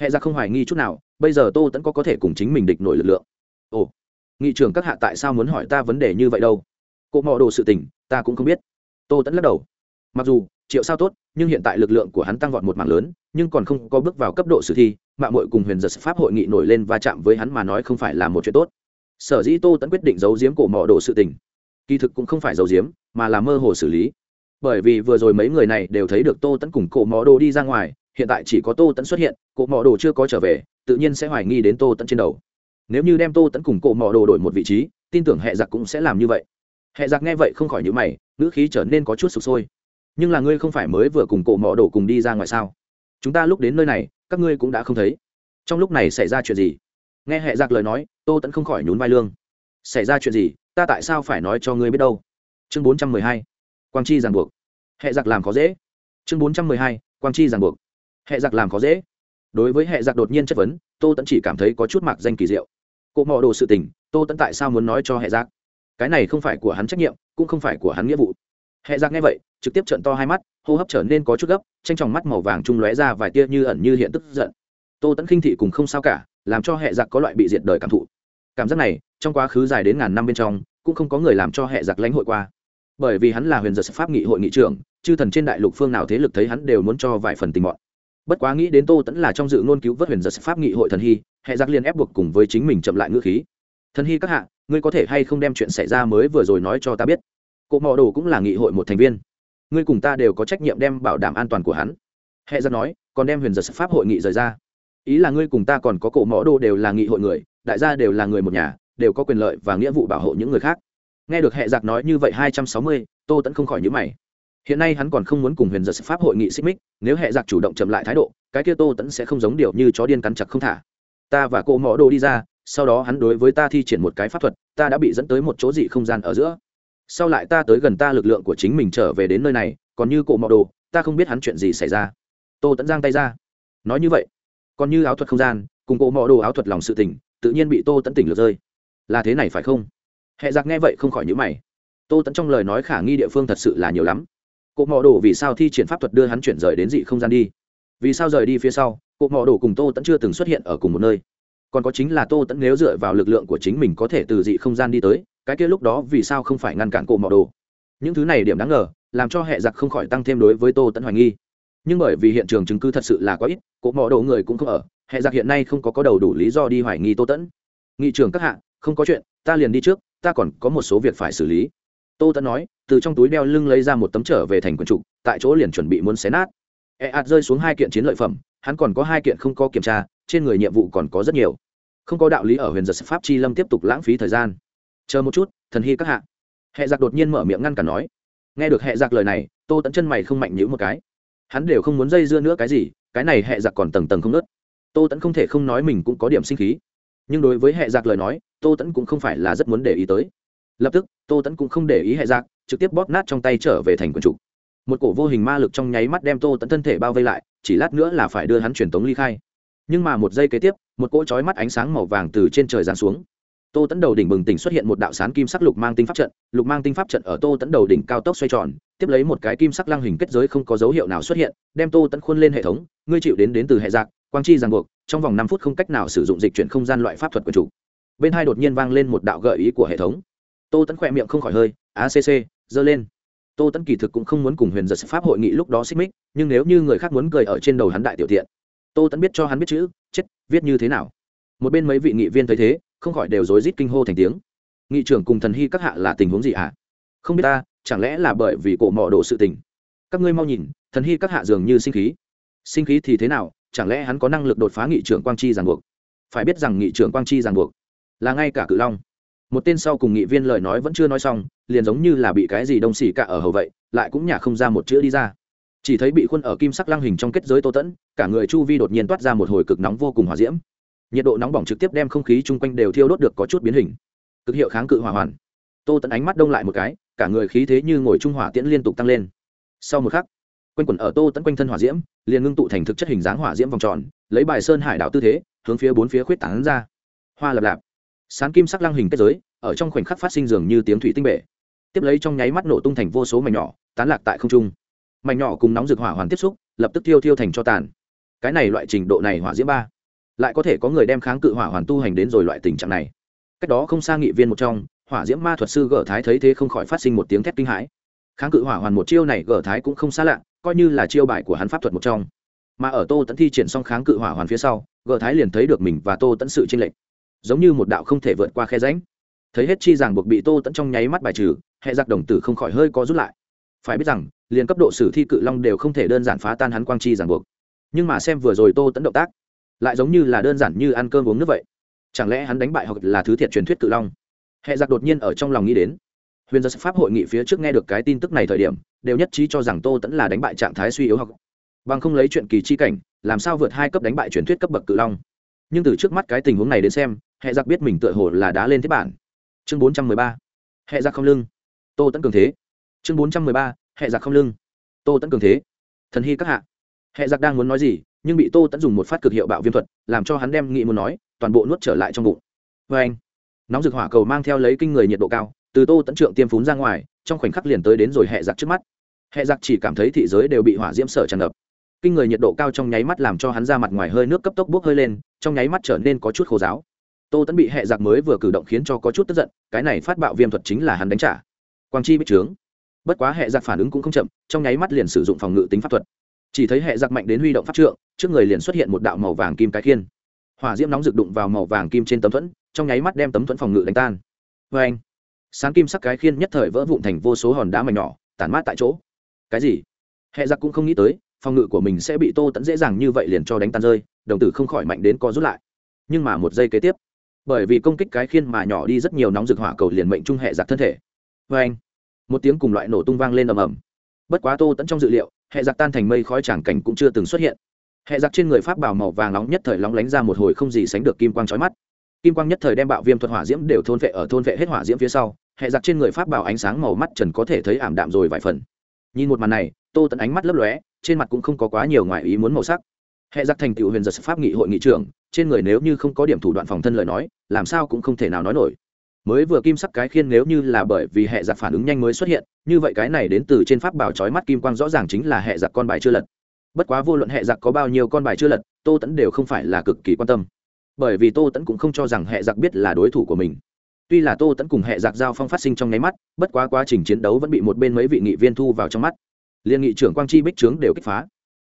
hệ ra không hoài nghi chút nào, bây giờ tô tẫn có có thể cùng chính mình địch nổi lực lượng. Ồ, nghị trưởng các hạ tại sao muốn hỏi ta vấn đề như vậy đâu? Cộ mò đồ sự tình, ta cũng không biết. Tô tẫn lắc đầu. Mặc dù, triệu sao tốt, nhưng hiện tại lực lượng của hắn tăng vọt một mảng lớn, nhưng còn không có bước vào cấp độ sử thi, mạng mội cùng huyền giật pháp hội nghị nổi lên và chạm với hắn mà nói không phải là một chuyện tốt. Sở dĩ tô tẫn quyết định giấu giếm cổ mỏ đồ sự tình. Kỳ thực cũng không phải giấu giếm, mà là mơ hồ xử lý. Bởi vì vừa rồi mấy người này đều thấy được tô tẫn cùng cổ mỏ đồ đi ra ngoài hiện tại chỉ có tô tẫn xuất hiện cổ mỏ đồ chưa có trở về, tự nhiên sẽ hoài nghi đến tô tẫn trên đầu. Nếu như đem tô tẫn cùng cổ mỏ đồ đổi một vị trí, tin tưởng hệ giặc cũng sẽ làm như vậy. Hệ giặc nghe vậy không khỏi nhữ mày, ngữ khí trở nên có chút sụp sôi. Nhưng là ngươi không phải mới vừa cùng cổ mỏ đồ cùng đi ra ngoài sao? Chúng ta lúc đến nơi này, các ngươi cũng đã không thấy. Trong lúc này xảy ra chuyện gì? Nghe hệ giặc lời nói, tô tẫn không khỏi nhún vai lương. Xảy ra chuyện gì? Ta tại sao phải nói cho ngươi biết đâu? Chương bốn trăm mười hai. Quang chi ràng buộc. Hệ giặc làm khó dễ. Chương bốn trăm mười hai. Quang chi ràng buộc hệ giặc làm khó dễ. Đối với hệ giặc đột nhiên chất vấn, tô tẫn chỉ cảm thấy có chút mặc danh kỳ diệu. Cộ mò đồ sự tình, tô tẫn tại sao muốn nói cho hệ giặc? Cái này không phải của hắn trách nhiệm, cũng không phải của hắn nghĩa vụ. Hệ giặc nghe vậy, trực tiếp trận to hai mắt, hô hấp trở nên có chút gấp, tranh tròng mắt màu vàng trung lóe ra vài tia như ẩn như hiện tức giận. Tô tẫn khinh thị cùng không sao cả, làm cho hệ giặc có loại bị diệt đời cảm thụ. Cảm giác này, trong quá khứ dài đến ngàn năm bên trong, cũng không có người làm cho hệ giặc lãnh hội qua. Bởi vì hắn là huyền giật pháp nghị hội nghị trưởng, chư thần trên đại lục phương nào thế lực thấy hắn đều muốn cho vài phần tình mọn bất quá nghĩ đến tô tẫn là trong dự ngôn cứu vớt huyền giật pháp nghị hội thần hy, hệ giặc liên ép buộc cùng với chính mình chậm lại ngữ khí. Thần hy các hạ, ngươi có thể hay không đem chuyện xảy ra mới vừa rồi nói cho ta biết? Cộ mò đồ cũng là nghị hội một thành viên. Ngươi cùng ta đều có trách nhiệm đem bảo đảm an toàn của hắn. Hệ giặc nói, còn đem huyền giật pháp hội nghị rời ra. Ý là ngươi cùng ta còn có cổ mõ đồ đều là nghị hội người, đại gia đều là người một nhà, đều có quyền lợi và nghĩa vụ bảo hộ những người khác. Nghe được hệ giặc nói như vậy hai trăm sáu mươi, tô tẫn không khỏi nhữ mày hiện nay hắn còn không muốn cùng huyền giật pháp hội nghị xích mích, nếu hệ giặc chủ động chậm lại thái độ, cái kia tô tẫn sẽ không giống điều như chó điên cắn chặt không thả. Ta và cô mõ đồ đi ra, sau đó hắn đối với ta thi triển một cái pháp thuật, ta đã bị dẫn tới một chỗ dị không gian ở giữa. Sau lại ta tới gần ta lực lượng của chính mình trở về đến nơi này, còn như cổ mọ đồ, ta không biết hắn chuyện gì xảy ra. Tô tẫn giang tay ra. Nói như vậy, còn như áo thuật không gian, cùng cổ mọ đồ áo thuật lòng sự tỉnh tự nhiên bị tô tẫn tỉnh lượt rơi. Là thế này phải không? Hệ giặc nghe vậy không khỏi nhữ mày. Tô tẫn trong lời nói khả nghi địa phương thật sự là nhiều lắm cụ mò đồ vì sao thi triển pháp thuật đưa hắn chuyển rời đến dị không gian đi? Vì sao rời đi phía sau cụ mò đồ cùng tô tẫn chưa từng xuất hiện ở cùng một nơi? Còn có chính là tô tẫn nếu dựa vào lực lượng của chính mình có thể từ dị không gian đi tới, cái kia lúc đó vì sao không phải ngăn cản cụ mò đồ những thứ này điểm đáng ngờ, làm cho hệ giặc không khỏi tăng thêm đối với tô tẫn hoài nghi. Nhưng bởi vì hiện trường chứng cứ thật sự là quá ít cụ mò đồ người cũng không ở hệ giặc hiện nay không có có đầu đủ lý do đi hoài nghi tô tẫn nghị trường các hạ, không có chuyện, ta liền đi trước, ta còn có một số việc phải xử lý. Tô tẫn nói từ trong túi đeo lưng lấy ra một tấm trở về thành quần trục, tại chỗ liền chuẩn bị muốn xé nát. E ạt rơi xuống hai kiện chiến lợi phẩm, hắn còn có hai kiện không có kiểm tra, trên người nhiệm vụ còn có rất nhiều. Không có đạo lý ở huyền giật pháp chi lâm tiếp tục lãng phí thời gian. Chờ một chút, thần hy các hạ. Hệ giặc đột nhiên mở miệng ngăn cản nói. Nghe được hệ giặc lời này, tô tẫn chân mày không mạnh nhữ một cái. Hắn đều không muốn dây dưa nữa cái gì, cái này hệ giặc còn tầng tầng không nớt tô tẫn không thể không nói mình cũng có điểm sinh khí. Nhưng đối với hệ giặc lời nói, tô tẫn cũng không phải là rất muốn để ý tới. Lập tức, tô tẫn cũng không để ý hệ giặc trực tiếp bóp nát trong tay trở về thành quần trục một cổ vô hình ma lực trong nháy mắt đem tô tẫn thân thể bao vây lại, chỉ lát nữa là phải đưa hắn truyền tống ly khai. Nhưng mà một giây kế tiếp, một cỗ chói mắt ánh sáng màu vàng từ trên trời giáng xuống. Tô tẫn đầu đỉnh bừng tỉnh xuất hiện một đạo sán kim sắc lục mang tinh pháp trận, lục mang tinh pháp trận ở tô tẫn đầu đỉnh cao tốc xoay tròn, tiếp lấy một cái kim sắc lăng hình kết giới không có dấu hiệu nào xuất hiện, đem tô tẫn khuôn lên hệ thống, ngươi chịu đến đến từ hệ giặc quang chi ràng buộc, trong vòng năm phút không cách nào sử dụng dịch chuyển không gian loại pháp thuật của chủ. Bên hai đột nhiên vang lên một đạo gợi ý của hệ thống. Tô tẫn khỏe miệng không khỏi hơi acc dơ lên. Tô tẫn kỳ thực cũng không muốn cùng huyền giật pháp hội nghị lúc đó xích mích, nhưng nếu như người khác muốn cười ở trên đầu hắn đại tiểu tiện, tô tẫn biết cho hắn biết chữ, chết, viết như thế nào. Một bên mấy vị nghị viên thấy thế, không khỏi đều rối rít kinh hô thành tiếng. Nghị trưởng cùng thần hy các hạ là tình huống gì à? không biết ta, chẳng lẽ là bởi vì cổ mỏ độ sự tình? Các ngươi mau nhìn, thần hy các hạ dường như sinh khí. Sinh khí thì thế nào, chẳng lẽ hắn có năng lực đột phá nghị trưởng quang chi ràng buộc? Phải biết rằng nghị trưởng quang chi ràng buộc là ngay cả cự long một tên sau cùng nghị viên lời nói vẫn chưa nói xong, liền giống như là bị cái gì đông xỉ cả ở hầu vậy, lại cũng nhả không ra một chữ đi ra. Chỉ thấy bị khuôn ở kim sắc lăng hình trong kết giới tô tẫn, cả người chu vi đột nhiên toát ra một hồi cực nóng vô cùng hòa diễm. Nhiệt độ nóng bỏng trực tiếp đem không khí chung quanh đều thiêu đốt được có chút biến hình. Cực hiệu kháng cự hỏa hoàn. Tô tẫn ánh mắt đông lại một cái, cả người khí thế như ngồi trung hỏa tiễn liên tục tăng lên. Sau một khắc, quanh quẩn ở tô tẫn quanh thân hỏa diễm, liền ngưng tụ thành thực chất hình dáng hỏa diễm vòng tròn, lấy bài sơn hải đảo tư thế, hướng phía bốn phía khuyết tảng ra. Hoa lập lạp sán kim sắc lăng hình kết giới, ở trong khoảnh khắc phát sinh dường như tiếng thủy tinh bể. Tiếp lấy trong nháy mắt nổ tung thành vô số mảnh nhỏ, tán lạc tại không trung. Mảnh nhỏ cùng nóng rực hỏa hoàn tiếp xúc, lập tức tiêu tiêu thành cho tàn. Cái này loại trình độ này hỏa diễm ba, lại có thể có người đem kháng cự hỏa hoàn tu hành đến rồi loại tình trạng này. Cách đó không xa nghị viên một trong, hỏa diễm ma thuật sư gở thái thấy thế không khỏi phát sinh một tiếng thét kinh hãi. Kháng cự hỏa hoàn một chiêu này gở thái cũng không xa lạ, coi như là chiêu bài của hắn pháp thuật một trong. Mà ở tô tẫn thi triển xong kháng cự hỏa hoàn phía sau gở thái liền thấy được mình và tô tẫn sự tranh lệch giống như một đạo không thể vượt qua khe ránh thấy hết chi rằng buộc bị tô tẫn trong nháy mắt bài trừ, hệ giặc đồng tử không khỏi hơi có rút lại. Phải biết rằng, liền cấp độ sử thi cự long đều không thể đơn giản phá tan hắn quang chi ràng buộc. Nhưng mà xem vừa rồi tô tẫn động tác, lại giống như là đơn giản như ăn cơm uống nước vậy. Chẳng lẽ hắn đánh bại hoặc là thứ thiệt truyền thuyết cự long? Hệ giặc đột nhiên ở trong lòng nghĩ đến. Huyền giật pháp hội nghị phía trước nghe được cái tin tức này thời điểm, đều nhất trí cho rằng tô tẫn là đánh bại trạng thái suy yếu học. bằng không lấy chuyện kỳ chi cảnh, làm sao vượt hai cấp đánh bại truyền thuyết cấp bậc cự long? Nhưng từ trước mắt cái tình huống này đến xem hệ giặc biết mình tựa hồ là đá lên thiết bản. Chương bốn trăm mười ba. Hệ giặc không lưng. Tô tẫn cường thế. Chương bốn trăm mười ba. Hệ giặc không lưng. Tô tẫn cường thế. Thần hy các hạ. Hệ giặc đang muốn nói gì, nhưng bị tô tẫn dùng một phát cực hiệu bạo viêm thuật, làm cho hắn đem nghị muốn nói, toàn bộ nuốt trở lại trong bụng. Vê anh, nóng rực hỏa cầu mang theo lấy kinh người nhiệt độ cao, từ tô tẫn trượng tiêm phún ra ngoài, trong khoảnh khắc liền tới đến rồi hệ giặc trước mắt. Hệ giặc chỉ cảm thấy thị giới đều bị hỏa diễm sở tràn ngập. Kinh người nhiệt độ cao trong nháy mắt làm cho hắn ra mặt ngoài hơi nước cấp tốc bốc hơi lên, trong nháy mắt trở nên có chút khô giáo tô tẫn bị hệ giặc mới vừa cử động khiến cho có chút tức giận, cái này phát bạo viêm thuật chính là hắn đánh trả. Quang chi bích trướng. Bất quá hệ giặc phản ứng cũng không chậm, trong nháy mắt liền sử dụng phòng ngự tính pháp thuật. Chỉ thấy hệ giặc mạnh đến huy động pháp trượng, trước người liền xuất hiện một đạo màu vàng kim cái khiên. Hỏa diễm nóng rực đụng vào màu vàng kim trên tấm thuẫn, trong nháy mắt đem tấm thuẫn phòng ngự đánh tan. Vê anh sáng kim sắc cái khiên nhất thời vỡ vụn thành vô số hòn đá mảnh nhỏ, tản mát tại chỗ. Cái gì? Hệ giặc cũng không nghĩ tới, phòng ngự của mình sẽ bị tô tẫn dễ dàng như vậy liền cho đánh tan rơi, đồng tử không khỏi mạnh đến co rút lại. Nhưng mà một giây kế tiếp bởi vì công kích cái khiên mà nhỏ đi rất nhiều nóng rực hỏa cầu liền mệnh trung hệ giặc thân thể. Vê anh, một tiếng cùng loại nổ tung vang lên ầm ầm. Bất quá tô tẫn trong dự liệu, hệ giặc tan thành mây khói tràng cảnh cũng chưa từng xuất hiện. Hệ giặc trên người pháp bảo màu vàng nóng nhất thời lóng lánh ra một hồi không gì sánh được kim quang trói mắt. Kim quang nhất thời đem bạo viêm thuật hỏa diễm đều thôn vệ ở thôn vệ hết hỏa diễm phía sau, hệ giặc trên người pháp bảo ánh sáng màu mắt trần có thể thấy ảm đạm rồi vài phần. Nhìn một màn này, tô tẫn ánh mắt lấp lóe, trên mặt cũng không có quá nhiều ngoài ý muốn màu sắc. Hệ giặc thành tựu huyền giật pháp nghị hội nghị trưởng trên người nếu như không có điểm thủ đoạn phòng thân lời nói, làm sao cũng không thể nào nói nổi. Mới vừa kim sắc cái khiên nếu như là bởi vì hệ giặc phản ứng nhanh mới xuất hiện, như vậy cái này đến từ trên pháp bảo trói mắt kim quang rõ ràng chính là hệ giặc con bài chưa lật. Bất quá vô luận hệ giặc có bao nhiêu con bài chưa lật, tô tẫn đều không phải là cực kỳ quan tâm. Bởi vì tô tẫn cũng không cho rằng hệ giặc biết là đối thủ của mình. Tuy là tô tẫn cùng hệ giặc giao phong phát sinh trong nháy mắt, bất quá quá trình chiến đấu vẫn bị một bên mấy vị nghị viên thu vào trong mắt. Liên nghị trưởng quang chi bích trướng đều kích phá.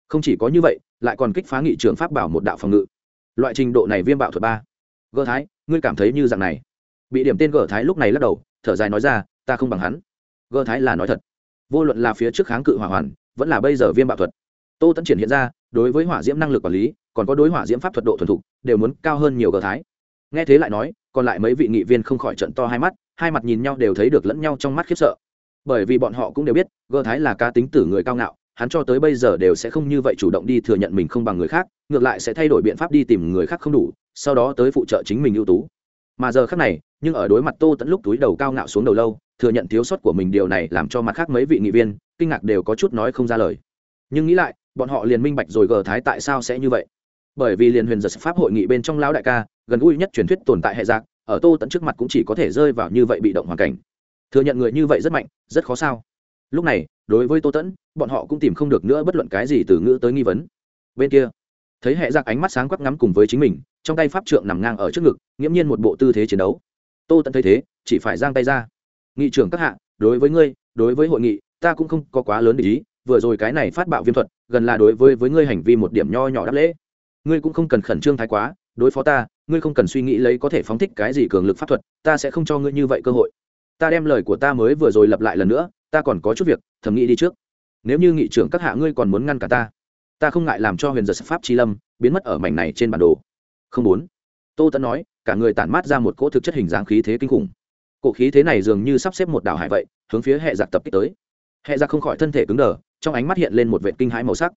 Không chỉ có như vậy, lại còn kích phá nghị trưởng pháp bảo một đạo phòng ngự loại trình độ này viêm bạo thuật ba. Gỡ thái, ngươi cảm thấy như dạng này. Bị điểm tên gỡ thái lúc này lắc đầu, thở dài nói ra, ta không bằng hắn. Gỡ thái là nói thật. Vô luận là phía trước kháng cự hỏa hoàn, vẫn là bây giờ viêm bạo thuật. Tô tẫn triển hiện ra, đối với hỏa diễm năng lực quản lý, còn có đối hỏa diễm pháp thuật độ thuần thục, đều muốn cao hơn nhiều gỡ thái. Nghe thế lại nói, còn lại mấy vị nghị viên không khỏi trận to hai mắt, hai mặt nhìn nhau đều thấy được lẫn nhau trong mắt khiếp sợ. Bởi vì bọn họ cũng đều biết gỡ thái là ca tính tử người cao ngạo hắn cho tới bây giờ đều sẽ không như vậy chủ động đi thừa nhận mình không bằng người khác, ngược lại sẽ thay đổi biện pháp đi tìm người khác không đủ, sau đó tới phụ trợ chính mình ưu tú. Mà giờ khác này, nhưng ở đối mặt tô tẫn lúc túi đầu cao ngạo xuống đầu lâu, thừa nhận thiếu sót của mình điều này làm cho mặt khác mấy vị nghị viên, kinh ngạc đều có chút nói không ra lời. Nhưng nghĩ lại, bọn họ liền minh bạch rồi gờ thái tại sao sẽ như vậy. Bởi vì liền huyền giật pháp hội nghị bên trong lão đại ca, gần gũi nhất truyền thuyết tồn tại hệ giặc ở tô tận trước mặt cũng chỉ có thể rơi vào như vậy bị động hoàn cảnh. Thừa nhận người như vậy rất mạnh, rất khó sao? Lúc này, đối với tô tẫn, bọn họ cũng tìm không được nữa bất luận cái gì từ ngữ tới nghi vấn. Bên kia, thấy hệ giặc ánh mắt sáng quắc ngắm cùng với chính mình, trong tay pháp trượng nằm ngang ở trước ngực, nghiễm nhiên một bộ tư thế chiến đấu. Tô tẫn thấy thế, chỉ phải giang tay ra. Nghị trưởng các hạ, đối với ngươi, đối với hội nghị, ta cũng không có quá lớn để ý, vừa rồi cái này phát bạo viêm thuật, gần là đối với với ngươi hành vi một điểm nho nhỏ đáp lễ. Ngươi cũng không cần khẩn trương thái quá, đối phó ta, ngươi không cần suy nghĩ lấy có thể phóng thích cái gì cường lực pháp thuật, ta sẽ không cho ngươi như vậy cơ hội. Ta đem lời của ta mới vừa rồi lặp lại lần nữa ta còn có chút việc, thầm nghĩ đi trước. Nếu như nghị trưởng các hạ ngươi còn muốn ngăn cả ta ta không ngại làm cho huyền giật pháp chi lâm biến mất ở mảnh này trên bản đồ. Không bốn tô tẫn nói, cả người tản mát ra một cỗ thực chất hình dáng khí thế kinh khủng. Cỗ khí thế này dường như sắp xếp một đảo hải vậy, hướng phía hệ giặc tập kích tới. Hệ giặc không khỏi thân thể cứng đờ, trong ánh mắt hiện lên một vệ kinh hãi màu sắc.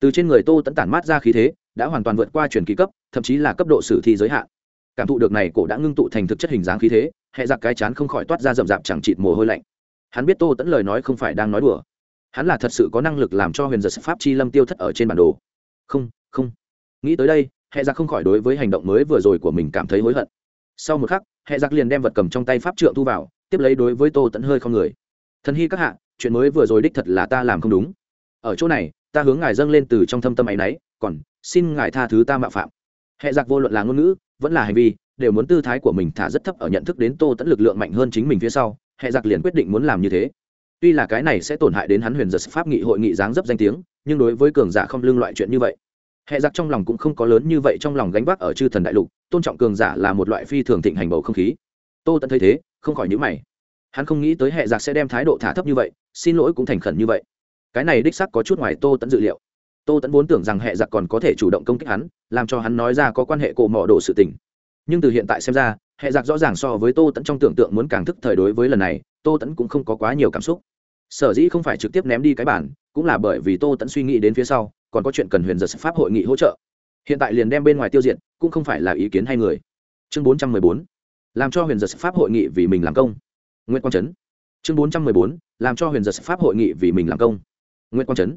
Từ trên người tô tẫn tản mát ra khí thế, đã hoàn toàn vượt qua truyền kỳ cấp, thậm chí là cấp độ sử thi giới hạn. Cảm thụ được này cổ đã ngưng tụ thành thực chất hình dáng khí thế, hệ giặc cái chán không khỏi toát ra rậm rạp chẳng chịt mồ hôi lạnh hắn biết tô tẫn lời nói không phải đang nói đùa. Hắn là thật sự có năng lực làm cho huyền giật pháp chi lâm tiêu thất ở trên bản đồ. Không không. Nghĩ tới đây hệ giặc không khỏi đối với hành động mới vừa rồi của mình cảm thấy hối hận. Sau một khắc hệ giặc liền đem vật cầm trong tay pháp trượng thu vào, tiếp lấy đối với tô tẫn hơi không người. Thần hy các hạ, chuyện mới vừa rồi đích thật là ta làm không đúng. Ở chỗ này, ta hướng ngài dâng lên từ trong thâm tâm ấ y n ấ y còn xin ngài tha thứ ta mạo phạm. Hệ giặc vô luận là ngôn ngữ, vẫn là hành vi, đều muốn tư thái của mình thả rất thấp ở nhận thức đến tô tẫn lực lượng mạnh hơn chính mình phía sau hệ giặc liền quyết định muốn làm như thế. Tuy là cái này sẽ tổn hại đến hắn huyền giật pháp nghị hội nghị dáng dấp danh tiếng, nhưng đối với cường giả không lương loại chuyện như vậy, hệ giặc trong lòng cũng không có lớn như vậy trong lòng gánh vác ở chư thần đại lục, tôn trọng cường giả là một loại phi thường thịnh hành bầu không khí. Tô tận thấy thế, không khỏi nhữ mày. Hắn không nghĩ tới hệ giặc sẽ đem thái độ thả thấp như vậy, xin lỗi cũng thành khẩn như vậy. Cái này đích sắc có chút ngoài tô tẫn dự liệu. Tô tẫn vốn tưởng rằng hệ giặc còn có thể chủ động công kích hắn, làm cho hắn nói ra có quan hệ cổ mỏ đồ sự tình. Nhưng từ hiện tại xem ra hệ giặc rõ ràng so với tô tẫn trong tưởng tượng muốn càng thức thời đối với lần này, tô tẫn cũng không có quá nhiều cảm xúc. Sở dĩ không phải trực tiếp ném đi cái bản, cũng là bởi vì tô tẫn suy nghĩ đến phía sau, còn có chuyện cần huyền giật pháp hội nghị hỗ trợ. Hiện tại liền đem bên ngoài tiêu diệt, cũng không phải là ý kiến hay người. Chương bốn trăm mười bốn, làm cho huyền giật pháp hội nghị vì mình làm công. Nguyễn quang trấn. Chương bốn trăm mười bốn, làm cho huyền giật pháp hội nghị vì mình làm công. Nguyễn quang trấn.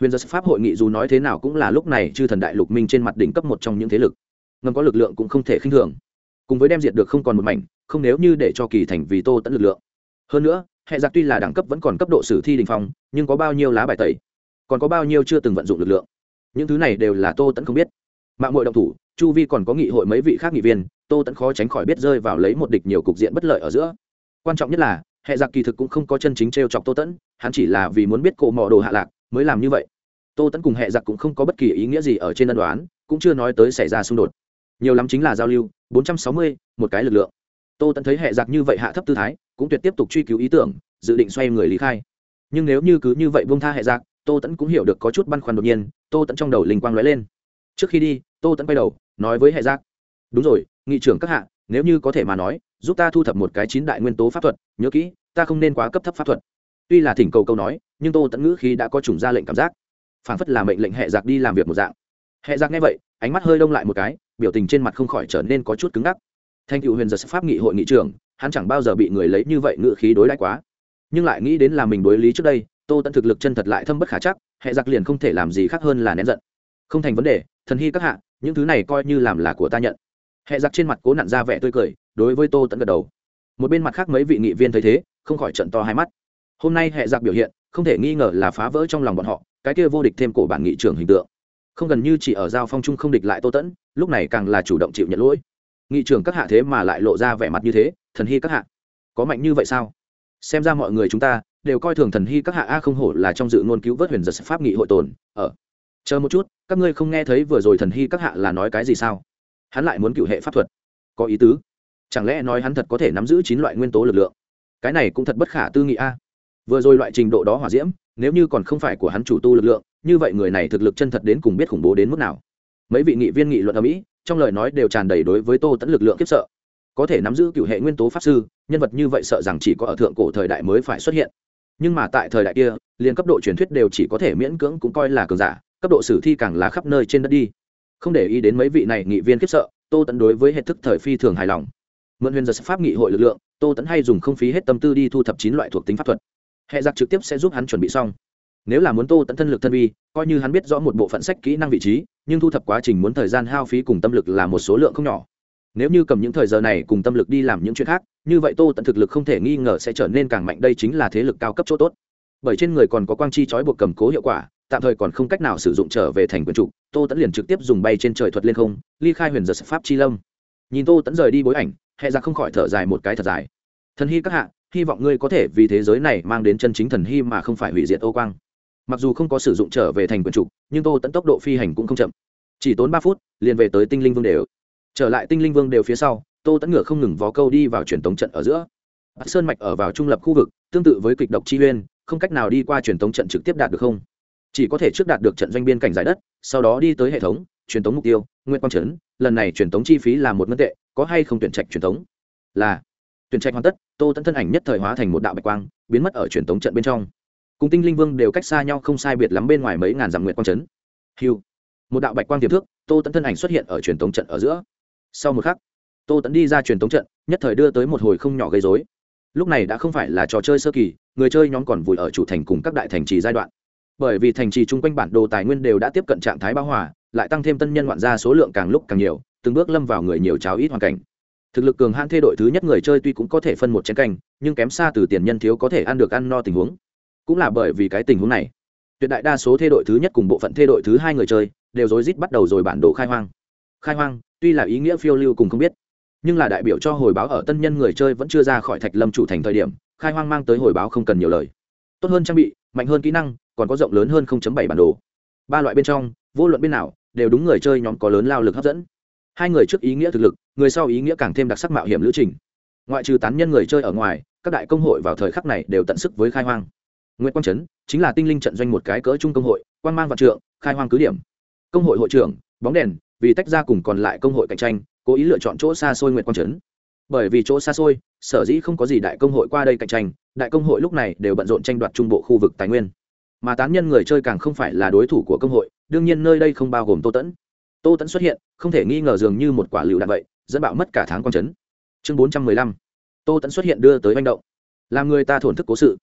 Huyền giật pháp hội nghị dù nói thế nào cũng là lúc này, chư thần đại lục minh trên mặt đỉnh cấp một trong những thế lực. Ngầm có lực lượng cũng không thể khinh thường cùng với đem diệt được không còn một mảnh, không nếu như để cho kỳ thành vì tô tẫn lực lượng. Hơn nữa, hệ giặc tuy là đẳng cấp vẫn còn cấp độ sử thi đình phong, nhưng có bao nhiêu lá bài tẩy, còn có bao nhiêu chưa từng vận dụng lực lượng. Những thứ này đều là tô tẫn không biết. Mạng hội động thủ, chu vi còn có nghị hội mấy vị khác nghị viên, tô tẫn khó tránh khỏi biết rơi vào lấy một địch nhiều cục diện bất lợi ở giữa. Quan trọng nhất là, hệ giặc kỳ thực cũng không có chân chính t r e o chọc tô tẫn hắn chỉ là vì muốn biết cộ mò đồ hạ lạc mới làm như vậy. Tô tẫn cùng hệ giặc cũng không có bất kỳ ý nghĩa gì ở trên ân đoán, cũng chưa nói tới xảy ra xung đột nhiều lắm chính là giao lưu, bốn trăm sáu mươi, một cái lực lượng. Tô tẫn thấy hệ giặc như vậy hạ thấp tư thái, cũng tuyệt tiếp tục truy cứu ý tưởng, dự định xoay người lý khai. Nhưng nếu như cứ như vậy buông tha hệ giặc, tô tẫn cũng hiểu được có chút băn khoăn đột nhiên, tô tẫn trong đầu linh quang lóe lên. Trước khi đi, tô tẫn quay đầu, nói với hệ giặc. Đúng rồi, nghị trưởng các hạ, nếu như có thể mà nói, giúp ta thu thập một cái chín đại nguyên tố pháp thuật, nhớ kỹ, ta không nên quá cấp thấp pháp thuật. Tuy là thỉnh cầu câu nói, nhưng tô tẫn ngữ khi đã có chủng ra lệnh cảm giác. Phản phất là mệnh lệnh hệ giặc đi làm việc một dạng. Hệ giặc nghe vậy ánh mắt hơi đông lại một cái, biểu tình trên mặt không khỏi trở nên có chút cứng ngắc. Thanh cựu huyền giật pháp nghị hội nghị trưởng, hắn chẳng bao giờ bị người lấy như vậy ngự khí đối đãi quá. Nhưng lại nghĩ đến là mình đối lý trước đây, tô tận thực lực chân thật lại thâm bất khả chắc, hệ giặc liền không thể làm gì khác hơn là nén giận. Không thành vấn đề, thần hy các hạ, những thứ này coi như làm là của ta nhận. Hệ giặc trên mặt cố nặn ra vẻ tươi cười, đối với tô tận gật đầu. Một bên mặt khác mấy vị nghị viên thấy thế, không khỏi trận to hai mắt. Hôm nay hệ giặc biểu hiện, không thể nghi ngờ là phá vỡ trong lòng bọn họ, cái kia vô địch thêm cổ bản nghị trưởng hình tượng không gần như chỉ ở giao phong trung không địch lại tô tẫn, lúc này càng là chủ động chịu nhận lỗi. Nghị trưởng các hạ thế mà lại lộ ra vẻ mặt như thế, thần hy các hạ, có mạnh như vậy sao? Xem ra mọi người chúng ta đều coi thường thần hy các hạ, a, không hổ là trong dự ngôn cứu vớt huyền giật pháp nghị hội tồn, ở. Chờ một chút, các ngươi không nghe thấy vừa rồi thần hy các hạ là nói cái gì sao? Hắn lại muốn cựu hệ pháp thuật. Có ý tứ. Chẳng lẽ nói hắn thật có thể nắm giữ chín loại nguyên tố lực lượng? Cái này cũng thật bất khả tư nghị, a. Vừa rồi loại trình độ đó hỏa diễm nếu như còn không phải của hắn chủ tu lực lượng, như vậy người này thực lực chân thật đến cùng biết khủng bố đến mức nào. Mấy vị nghị viên nghị luận ở mỹ, trong lời nói đều tràn đầy đối với tô tẫn lực lượng kiếp sợ. Có thể nắm giữ cựu hệ nguyên tố pháp sư, nhân vật như vậy sợ rằng chỉ có ở thượng cổ thời đại mới phải xuất hiện. Nhưng mà tại thời đại kia, liền cấp độ truyền thuyết đều chỉ có thể miễn cưỡng cũng coi là cường giả, cấp độ sử thi càng là khắp nơi trên đất đi. Không để ý đến mấy vị này nghị viên kiếp sợ, tô tẫn đối với hệ thức thời phi thường hài lòng. Mượn huyền giật pháp nghị hội lực lượng, tô tẫn hay dùng không phí hết tâm tư đi thu thập chín loại thuộc tính pháp thuật hệ giặc trực tiếp sẽ giúp hắn chuẩn bị xong. Nếu là muốn tô tẫn thân lực thân vi, coi như hắn biết rõ một bộ phận sách kỹ năng vị trí, nhưng thu thập quá trình muốn thời gian hao phí cùng tâm lực là một số lượng không nhỏ. Nếu như cầm những thời giờ này cùng tâm lực đi làm những chuyện khác, như vậy tô tận thực lực không thể nghi ngờ sẽ trở nên càng mạnh, đây chính là thế lực cao cấp chỗ tốt. Bởi trên người còn có quang chi trói buộc cầm cố hiệu quả, tạm thời còn không cách nào sử dụng trở về thành quyền trục tô tẫn liền trực tiếp dùng bay trên trời thuật lên không, ly khai huyền giật pháp chi lâm. Nhìn tô tẫn rời đi bối ảnh, hệ ra không khỏi thở dài một cái thật dài. Thần hy các hạ hy vọng ngươi có thể vì thế giới này mang đến chân chính thần hy mà không phải hủy diệt ô quang. Mặc dù không có sử dụng trở về thành quyền trục, nhưng tô tẫn tốc độ phi hành cũng không chậm. Chỉ tốn ba phút, liền về tới tinh linh vương đều. Trở lại tinh linh vương đều phía sau, tô tẫn ngựa không ngừng vó câu đi vào truyền tống trận ở giữa. Sơn mạch ở vào trung lập khu vực, tương tự với kịch độc chi uyên, không cách nào đi qua truyền tống trận trực tiếp đạt được không? Chỉ có thể trước đạt được trận doanh biên cảnh giải đất, sau đó đi tới hệ thống, truyền tống mục tiêu nguyễn quang trấn, lần này truyền tống chi phí là một ngân tệ, có hay không tuyển trạch truyền tống? Là tuyển trạch hoàn tất, tô tẫn thân ảnh nhất thời hóa thành một đạo bạch quang, biến mất ở truyền tống trận bên trong. Cùng tinh linh vương đều cách xa nhau không sai biệt lắm bên ngoài mấy ngàn dặm nguyện quang trấn. Hiu một đạo bạch quang tiềm thức, tô tẫn thân ảnh xuất hiện ở truyền tống trận ở giữa. Sau một khắc, tô tẫn đi ra truyền tống trận, nhất thời đưa tới một hồi không nhỏ gây dối lúc này đã không phải là trò chơi sơ kỳ, người chơi nhóm còn vùi ở chủ thành cùng các đại thành trì giai đoạn. Bởi vì thành trì chung quanh bản đồ tài nguyên đều đã tiếp cận trạng thái bão hòa, lại tăng thêm tân nhân ngoạn gia số lượng càng lúc càng nhiều, từng bước lâm vào người nhiều cháo ít hoàn cảnh thực lực cường hãn thê đội thứ nhất người chơi tuy cũng có thể phân một chén canh, nhưng kém xa từ tiền nhân thiếu có thể ăn được ăn no tình huống. Cũng là bởi vì cái tình huống này, tuyệt đại đa số thê đội thứ nhất cùng bộ phận thê đội thứ hai người chơi đều rối rít bắt đầu rồi bản đồ khai hoang. Khai hoang, tuy là ý nghĩa phiêu lưu cùng không biết, nhưng là đại biểu cho hồi báo ở tân nhân người chơi vẫn chưa ra khỏi thạch lâm chủ thành thời điểm, khai hoang mang tới hồi báo không cần nhiều lời. Tốt hơn trang bị, mạnh hơn kỹ năng, còn có rộng lớn hơn 0.7 bản đồ. Ba loại bên trong, vô luận bên nào, đều đúng người chơi nhóm có lớn lao lực hấp dẫn hai người trước ý nghĩa thực lực, người sau ý nghĩa càng thêm đặc sắc mạo hiểm lữ trình. Ngoại trừ tán nhân người chơi ở ngoài, các đại công hội vào thời khắc này đều tận sức với khai hoang. Nguyễn quang trấn chính là tinh linh trận doanh một cái cỡ chung công hội quan mang vạn trượng, khai hoang cứ điểm. Công hội hội trưởng, bóng đèn, vì tách ra cùng còn lại công hội cạnh tranh, cố ý lựa chọn chỗ xa xôi nguyện quang trấn. Bởi vì chỗ xa xôi, sở dĩ không có gì đại công hội qua đây cạnh tranh, đại công hội lúc này đều bận rộn tranh đoạt trung bộ khu vực tài nguyên. Mà tán nhân người chơi càng không phải là đối thủ của công hội, đương nhiên nơi đây không bao gồm tô tẫn tô tẫn xuất hiện, không thể nghi ngờ dường như một quả lựu đạn vậy, dẫn bạo mất cả tháng quang trấn chương bốn trăm mười lăm, tô tẫn xuất hiện đưa tới manh động. Làm người ta thổn thức cố sự.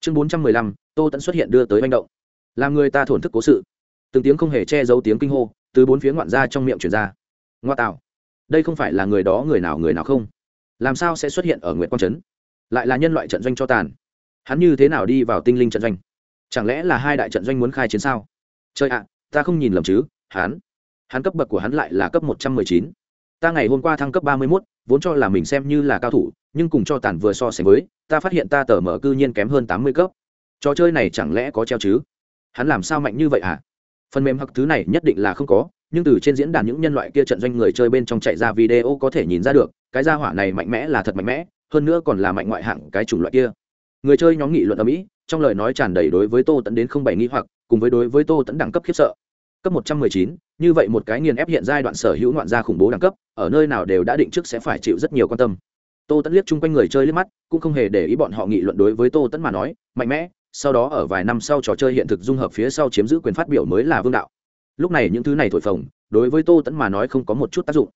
Chương bốn trăm mười lăm, tô tẫn xuất hiện đưa tới manh động. Làm người ta thổn thức cố sự. Từng tiếng không hề che giấu tiếng kinh hô, từ bốn phía ngoạn ra trong miệng chuyển ra. Ngoa tạo. Đây không phải là người đó, người nào người nào không? Làm sao sẽ xuất hiện ở nguyện quang trấn? Lại là nhân loại trận doanh cho tàn. Hắn như thế nào đi vào tinh linh trận doanh? Chẳng lẽ là hai đại trận doanh muốn khai chiến sao? Trời ạ, ta không nhìn lầm chứ, hắn hắn cấp bậc của hắn lại là cấp một trăm mười chín. Ta ngày hôm qua thăng cấp ba mươi mốt, vốn cho là mình xem như là cao thủ, nhưng cùng cho tàn vừa so sánh với, ta phát hiện ta tờ mở cư nhiên kém hơn tám mươi cấp. Trò chơi này chẳng lẽ có treo chứ? Hắn làm sao mạnh như vậy hả? À? phần mềm hoặc thứ này nhất định là không có, nhưng từ trên diễn đàn những nhân loại kia trận doanh người chơi bên trong chạy ra video có thể nhìn ra được, cái gia hỏa này mạnh mẽ là thật mạnh mẽ, hơn nữa còn là mạnh ngoại hạng cái chủng loại kia. Người chơi nhóm nghị luận ở mỹ trong lời nói tràn đầy đối với tô tẫn đến không bảy nghi hoặc, cùng với đối với tô tẫn đẳng cấp khiếp sợ. Cấp một trăm mười chín như vậy một cái nghiền ép hiện giai đoạn sở hữu ngoạn gia khủng bố đẳng cấp, ở nơi nào đều đã định trước sẽ phải chịu rất nhiều quan tâm. Tô tẫn liếc chung quanh người chơi liếc mắt, cũng không hề để ý bọn họ nghị luận đối với tô tẫn mà nói, mạnh mẽ, sau đó ở vài năm sau trò chơi hiện thực dung hợp phía sau chiếm giữ quyền phát biểu mới là vương đạo. Lúc này những thứ này thổi phồng, đối với tô tẫn mà nói không có một chút tác dụng.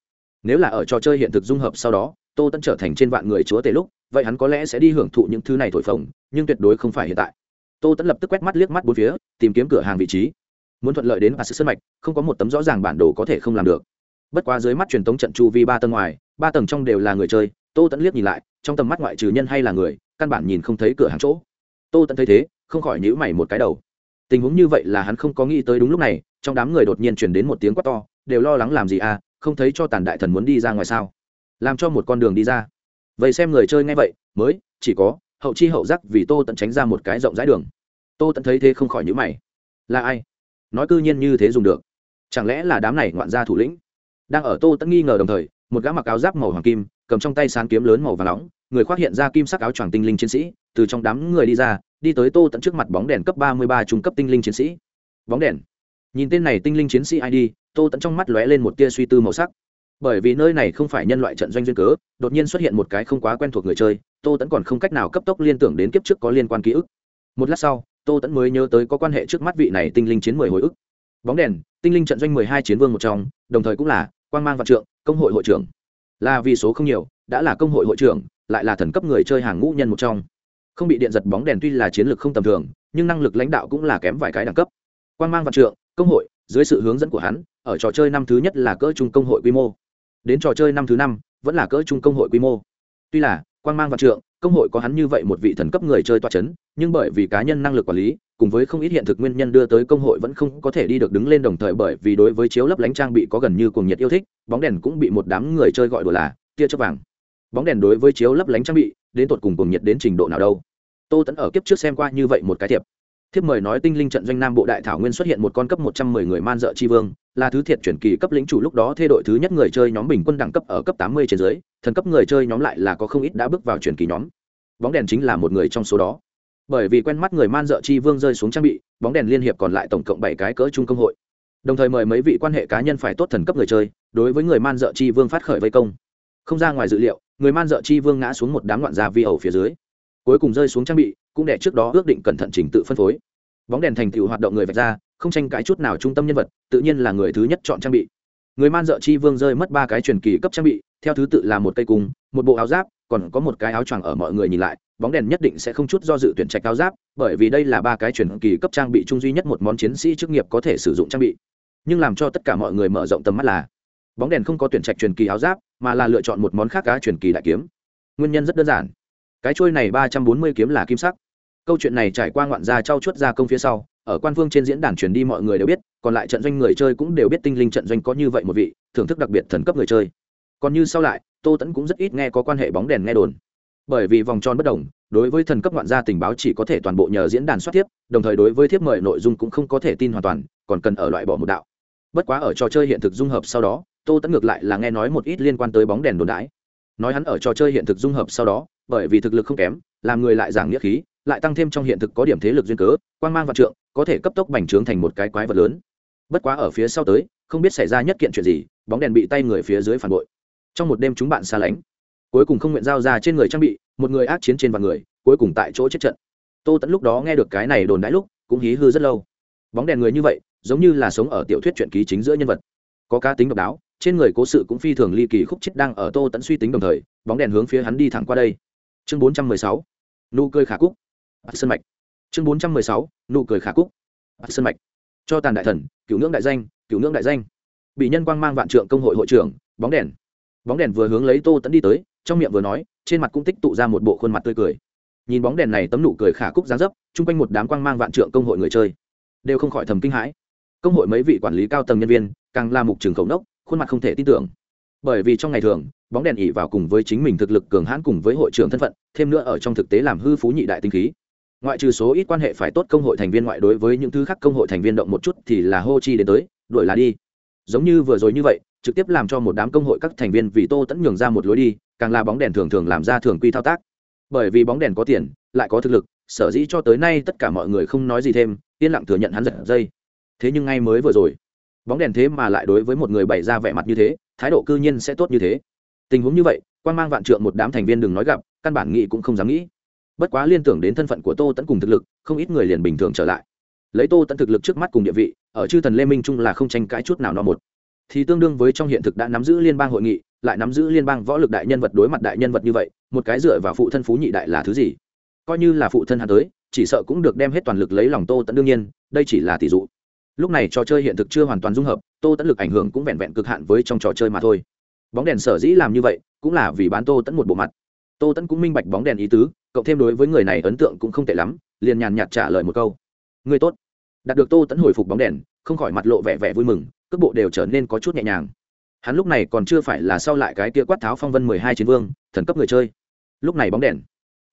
Nếu là ở trò chơi hiện thực dung hợp sau đó, tô tẫn trở thành trên vạn người chúa tể lúc, vậy hắn có lẽ sẽ đi hưởng thụ những thứ này thổi phồng, nhưng tuyệt đối không phải hiện tại. Tô tẫn lập tức quét mắt liếc mắt bốn phía, tìm kiếm cửa hàng vị trí muốn thuận lợi đến bà sự sân mạch, không có một tấm rõ ràng bản đồ có thể không làm được. Bất quá dưới mắt truyền tống trận chu vi ba tầng ngoài, ba tầng trong đều là người chơi, tô tẫn liếc nhìn lại, trong tầm mắt ngoại trừ nhân hay là người, căn bản nhìn không thấy cửa hàng chỗ. Tô tẫn thấy thế, không khỏi nhữ mày một cái đầu. Tình huống như vậy là hắn không có nghĩ tới đúng lúc này, trong đám người đột nhiên chuyển đến một tiếng quát to, đều lo lắng làm gì à không thấy cho tàn đại thần muốn đi ra ngoài sao. Làm cho một con đường đi ra. Vậy xem người chơi ngay vậy, mới, chỉ có, hậu chi hậu giác vì tô tận tránh ra một cái rộng rãi đường. Tô tận thấy thế không khỏi nhữ mày. Là ai? Nói cư nhiên như thế dùng được. Chẳng lẽ là đám này ngoạn gia thủ lĩnh? Đang ở tô tận nghi ngờ đồng thời, một gã mặc áo giáp màu hoàng kim, cầm trong tay sán kiếm lớn màu và nóng, người khoác hiện ra kim sắc áo choàng tinh linh chiến sĩ, từ trong đám người đi ra, đi tới tô tận trước mặt bóng đèn cấp ba mươi ba trung cấp tinh linh chiến sĩ. Bóng đèn. Nhìn tên này tinh linh chiến sĩ id tô tận trong mắt lóe lên một tia suy tư màu sắc. Bởi vì nơi này không phải nhân loại trận doanh duyên cớ, đột nhiên xuất hiện một cái không quá quen thuộc người chơi, tô tẫn còn không cách nào cấp tốc liên tưởng đến kiếp trước có liên quan ký ức. Một lát sau tô tẫn mới nhớ tới có quan hệ trước mắt vị này tinh linh chiến mười hồi ức. Bóng đèn, tinh linh trận doanh mười hai chiến vương một trong, đồng thời cũng là quan mang vạn trượng, công hội hội trưởng. Là vì số không nhiều, đã là công hội hội trưởng, lại là thần cấp người chơi hàng ngũ nhân một trong. Không bị điện giật bóng đèn tuy là chiến lược không tầm thường, nhưng năng lực lãnh đạo cũng là kém vài cái đẳng cấp. Quan mang vạn trượng, công hội, dưới sự hướng dẫn của hắn, ở trò chơi năm thứ nhất là cỡ trung công hội quy mô. Đến trò chơi năm thứ năm, vẫn là cỡ trung công hội quy mô. Tuy là quan mang vạn trượng công hội có hắn như vậy một vị thần cấp người chơi toa chấn, nhưng bởi vì cá nhân năng lực quản lý cùng với không ít hiện thực nguyên nhân đưa tới công hội vẫn không có thể đi được đứng lên đồng thời bởi vì đối với chiếu lấp lánh trang bị có gần như cuồng nhiệt yêu thích bóng đèn cũng bị một đám người chơi gọi đùa là tia chớp vàng. Bóng đèn đối với chiếu lấp lánh trang bị đến tột cùng cuồng nhiệt đến trình độ nào đâu? Tô tẫn ở kiếp trước xem qua như vậy một cái thiệp. Thiếp mời nói tinh linh trận doanh nam bộ đại thảo nguyên xuất hiện một con cấp một trăm mười người man dợ tri vương là thứ thiệt chuyển kỳ cấp lĩnh chủ lúc đó thay đổi thứ nhất người chơi nhóm bình quân đẳng cấp ở cấp tám mươi trên dưới, thần cấp người chơi nhóm lại là có không ít đã bước vào chuyển kỳ nhóm. Bóng đèn chính là một người trong số đó. Bởi vì quen mắt người man dợ chi vương rơi xuống trang bị, bóng đèn liên hiệp còn lại tổng cộng bảy cái cỡ trung công hội. Đồng thời mời mấy vị quan hệ cá nhân phải tốt thần cấp người chơi, đối với người man dợ chi vương phát khởi vây công. Không ra ngoài dự liệu, người man dợ chi vương ngã xuống một đám loạn gia vi ẩu phía dưới. Cuối cùng rơi xuống trang bị, cũng để trước đó ước định cẩn thận trình tự phân phối. Bóng đèn thành tựu hoạt động người vạch ra không tranh cãi chút nào trung tâm nhân vật, tự nhiên là người thứ nhất chọn trang bị. Người man dợ chi vương rơi mất ba cái truyền kỳ cấp trang bị, theo thứ tự là một cây cung, một bộ áo giáp, còn có một cái áo choàng ở mọi người nhìn lại, bóng đèn nhất định sẽ không chút do dự tuyển trạch áo giáp, bởi vì đây là ba cái truyền kỳ cấp trang bị chung duy nhất một món chiến sĩ chức nghiệp có thể sử dụng trang bị. Nhưng làm cho tất cả mọi người mở rộng tầm mắt là, bóng đèn không có tuyển trạch truyền kỳ áo giáp, mà là lựa chọn một món khác cá truyền kỳ đại kiếm. Nguyên nhân rất đơn giản. Cái trôi này ba trăm bốn mươi kiếm là kim sắc. Câu chuyện này trải qua ngoạn gia trau chuốt gia công phía sau ở quan phương trên diễn đàn truyền đi mọi người đều biết, còn lại trận doanh người chơi cũng đều biết tinh linh trận doanh có như vậy một vị, thưởng thức đặc biệt thần cấp người chơi. Còn như sau lại, tô tẫn cũng rất ít nghe có quan hệ bóng đèn nghe đồn. Bởi vì vòng tròn bất đồng, đối với thần cấp ngoạn gia tình báo chỉ có thể toàn bộ nhờ diễn đàn soát tiếp, đồng thời đối với thiếp mời nội dung cũng không có thể tin hoàn toàn, còn cần ở loại bỏ một đạo. Bất quá ở trò chơi hiện thực dung hợp sau đó, tô tẫn ngược lại là nghe nói một ít liên quan tới bóng đèn đồn đãi. Nói hắn ở trò chơi hiện thực dung hợp sau đó, bởi vì thực lực không kém, làm người lại giảng nghĩa khí lại tăng thêm trong hiện thực có điểm thế lực duyên cớ quan mang vạn trượng, có thể cấp tốc bành trướng thành một cái quái vật lớn. Bất quá ở phía sau tới, không biết xảy ra nhất kiện chuyện gì, bóng đèn bị tay người phía dưới phản bội. Trong một đêm chúng bạn xa lánh, cuối cùng không nguyện giao ra trên người trang bị, một người ác chiến trên vạn người, cuối cùng tại chỗ chết trận. Tô tẫn lúc đó nghe được cái này đồn đãi lúc, cũng hí hư rất lâu. Bóng đèn người như vậy, giống như là sống ở tiểu thuyết truyện ký chính giữa nhân vật. Có cá tính độc đáo, trên người cố sự cũng phi thường ly kỳ khúc chết đang ở tô tẫn suy tính đồng thời, bóng đèn hướng phía hắn đi thẳng qua đây. Chương bốn trăm mười sáu. Nụ cười khả cúc bắt sơn mạch. Chương bốn trăm mười sáu, nụ cười khả cúc. Bắt sơn mạch. Cho tàn đại thần, cựu ngưỡng đại danh, cựu ngưỡng đại danh. Bị nhân quang mang vạn trượng công hội hội trưởng, bóng đèn. Bóng đèn vừa hướng lấy tô tẫn đi tới, trong miệng vừa nói, trên mặt cũng tích tụ ra một bộ khuôn mặt tươi cười. Nhìn bóng đèn này tấm nụ cười khả cúc giá dấp, chung quanh một đám quang mang vạn trượng công hội người chơi đều không khỏi thầm kinh hãi. Công hội mấy vị quản lý cao tầng nhân viên, càng là mục trường khẩu nốc, khuôn mặt không thể tin tưởng. Bởi vì trong ngày thường, bóng đèn ỉ vào cùng với chính mình thực lực cường hãn cùng với hội trưởng thân phận, thêm nữa ở trong thực tế làm hư phú nhị đại tinh khí ngoại trừ số ít quan hệ phải tốt công hội thành viên ngoại đối với những thứ khác công hội thành viên động một chút thì là hô chi đến tới, đuổi là đi. Giống như vừa rồi như vậy, trực tiếp làm cho một đám công hội các thành viên vì tô tẫn nhường ra một lối đi, càng là bóng đèn thường thường làm ra thường quy thao tác. Bởi vì bóng đèn có tiền, lại có thực lực, sở dĩ cho tới nay tất cả mọi người không nói gì thêm, yên lặng thừa nhận hắn giật dây. Thế nhưng ngay mới vừa rồi, bóng đèn thế mà lại đối với một người bày ra vẻ mặt như thế, thái độ cư nhiên sẽ tốt như thế. Tình huống như vậy, quan mang vạn trượng một đám thành viên đừng nói gặp, căn bản nghĩ cũng không dám nghĩ bất quá liên tưởng đến thân phận của tô tẫn cùng thực lực, không ít người liền bình thường trở lại. Lấy tô tẫn thực lực trước mắt cùng địa vị, ở chư thần lê minh trung là không tranh cãi chút nào no một. Thì tương đương với trong hiện thực đã nắm giữ liên bang hội nghị, lại nắm giữ liên bang võ lực đại nhân vật đối mặt đại nhân vật như vậy, một cái dựa vào phụ thân phú nhị đại là thứ gì? Coi như là phụ thân hắn tới, chỉ sợ cũng được đem hết toàn lực lấy lòng tô tẫn đương nhiên, đây chỉ là tỷ dụ. Lúc này trò chơi hiện thực chưa hoàn toàn dung hợp, tô tẫn lực ảnh hưởng cũng vẹn vẹn cực hạn với trong trò chơi mà thôi. Bóng đèn sở dĩ làm như vậy, cũng là vì bán tô tẫn một bộ mặt. Tô tẫn cũng minh bạch bóng đèn ý tứ cộng thêm đối với người này ấn tượng cũng không tệ lắm, liền nhàn nhạt trả lời một câu. Người tốt. Đạt được tô tẫn hồi phục bóng đèn, không khỏi mặt lộ vẻ vẻ vui mừng, cước bộ đều trở nên có chút nhẹ nhàng. Hắn lúc này còn chưa phải là sau lại cái kia quát tháo phong vân mười hai chiến vương, thần cấp người chơi. Lúc này bóng đèn,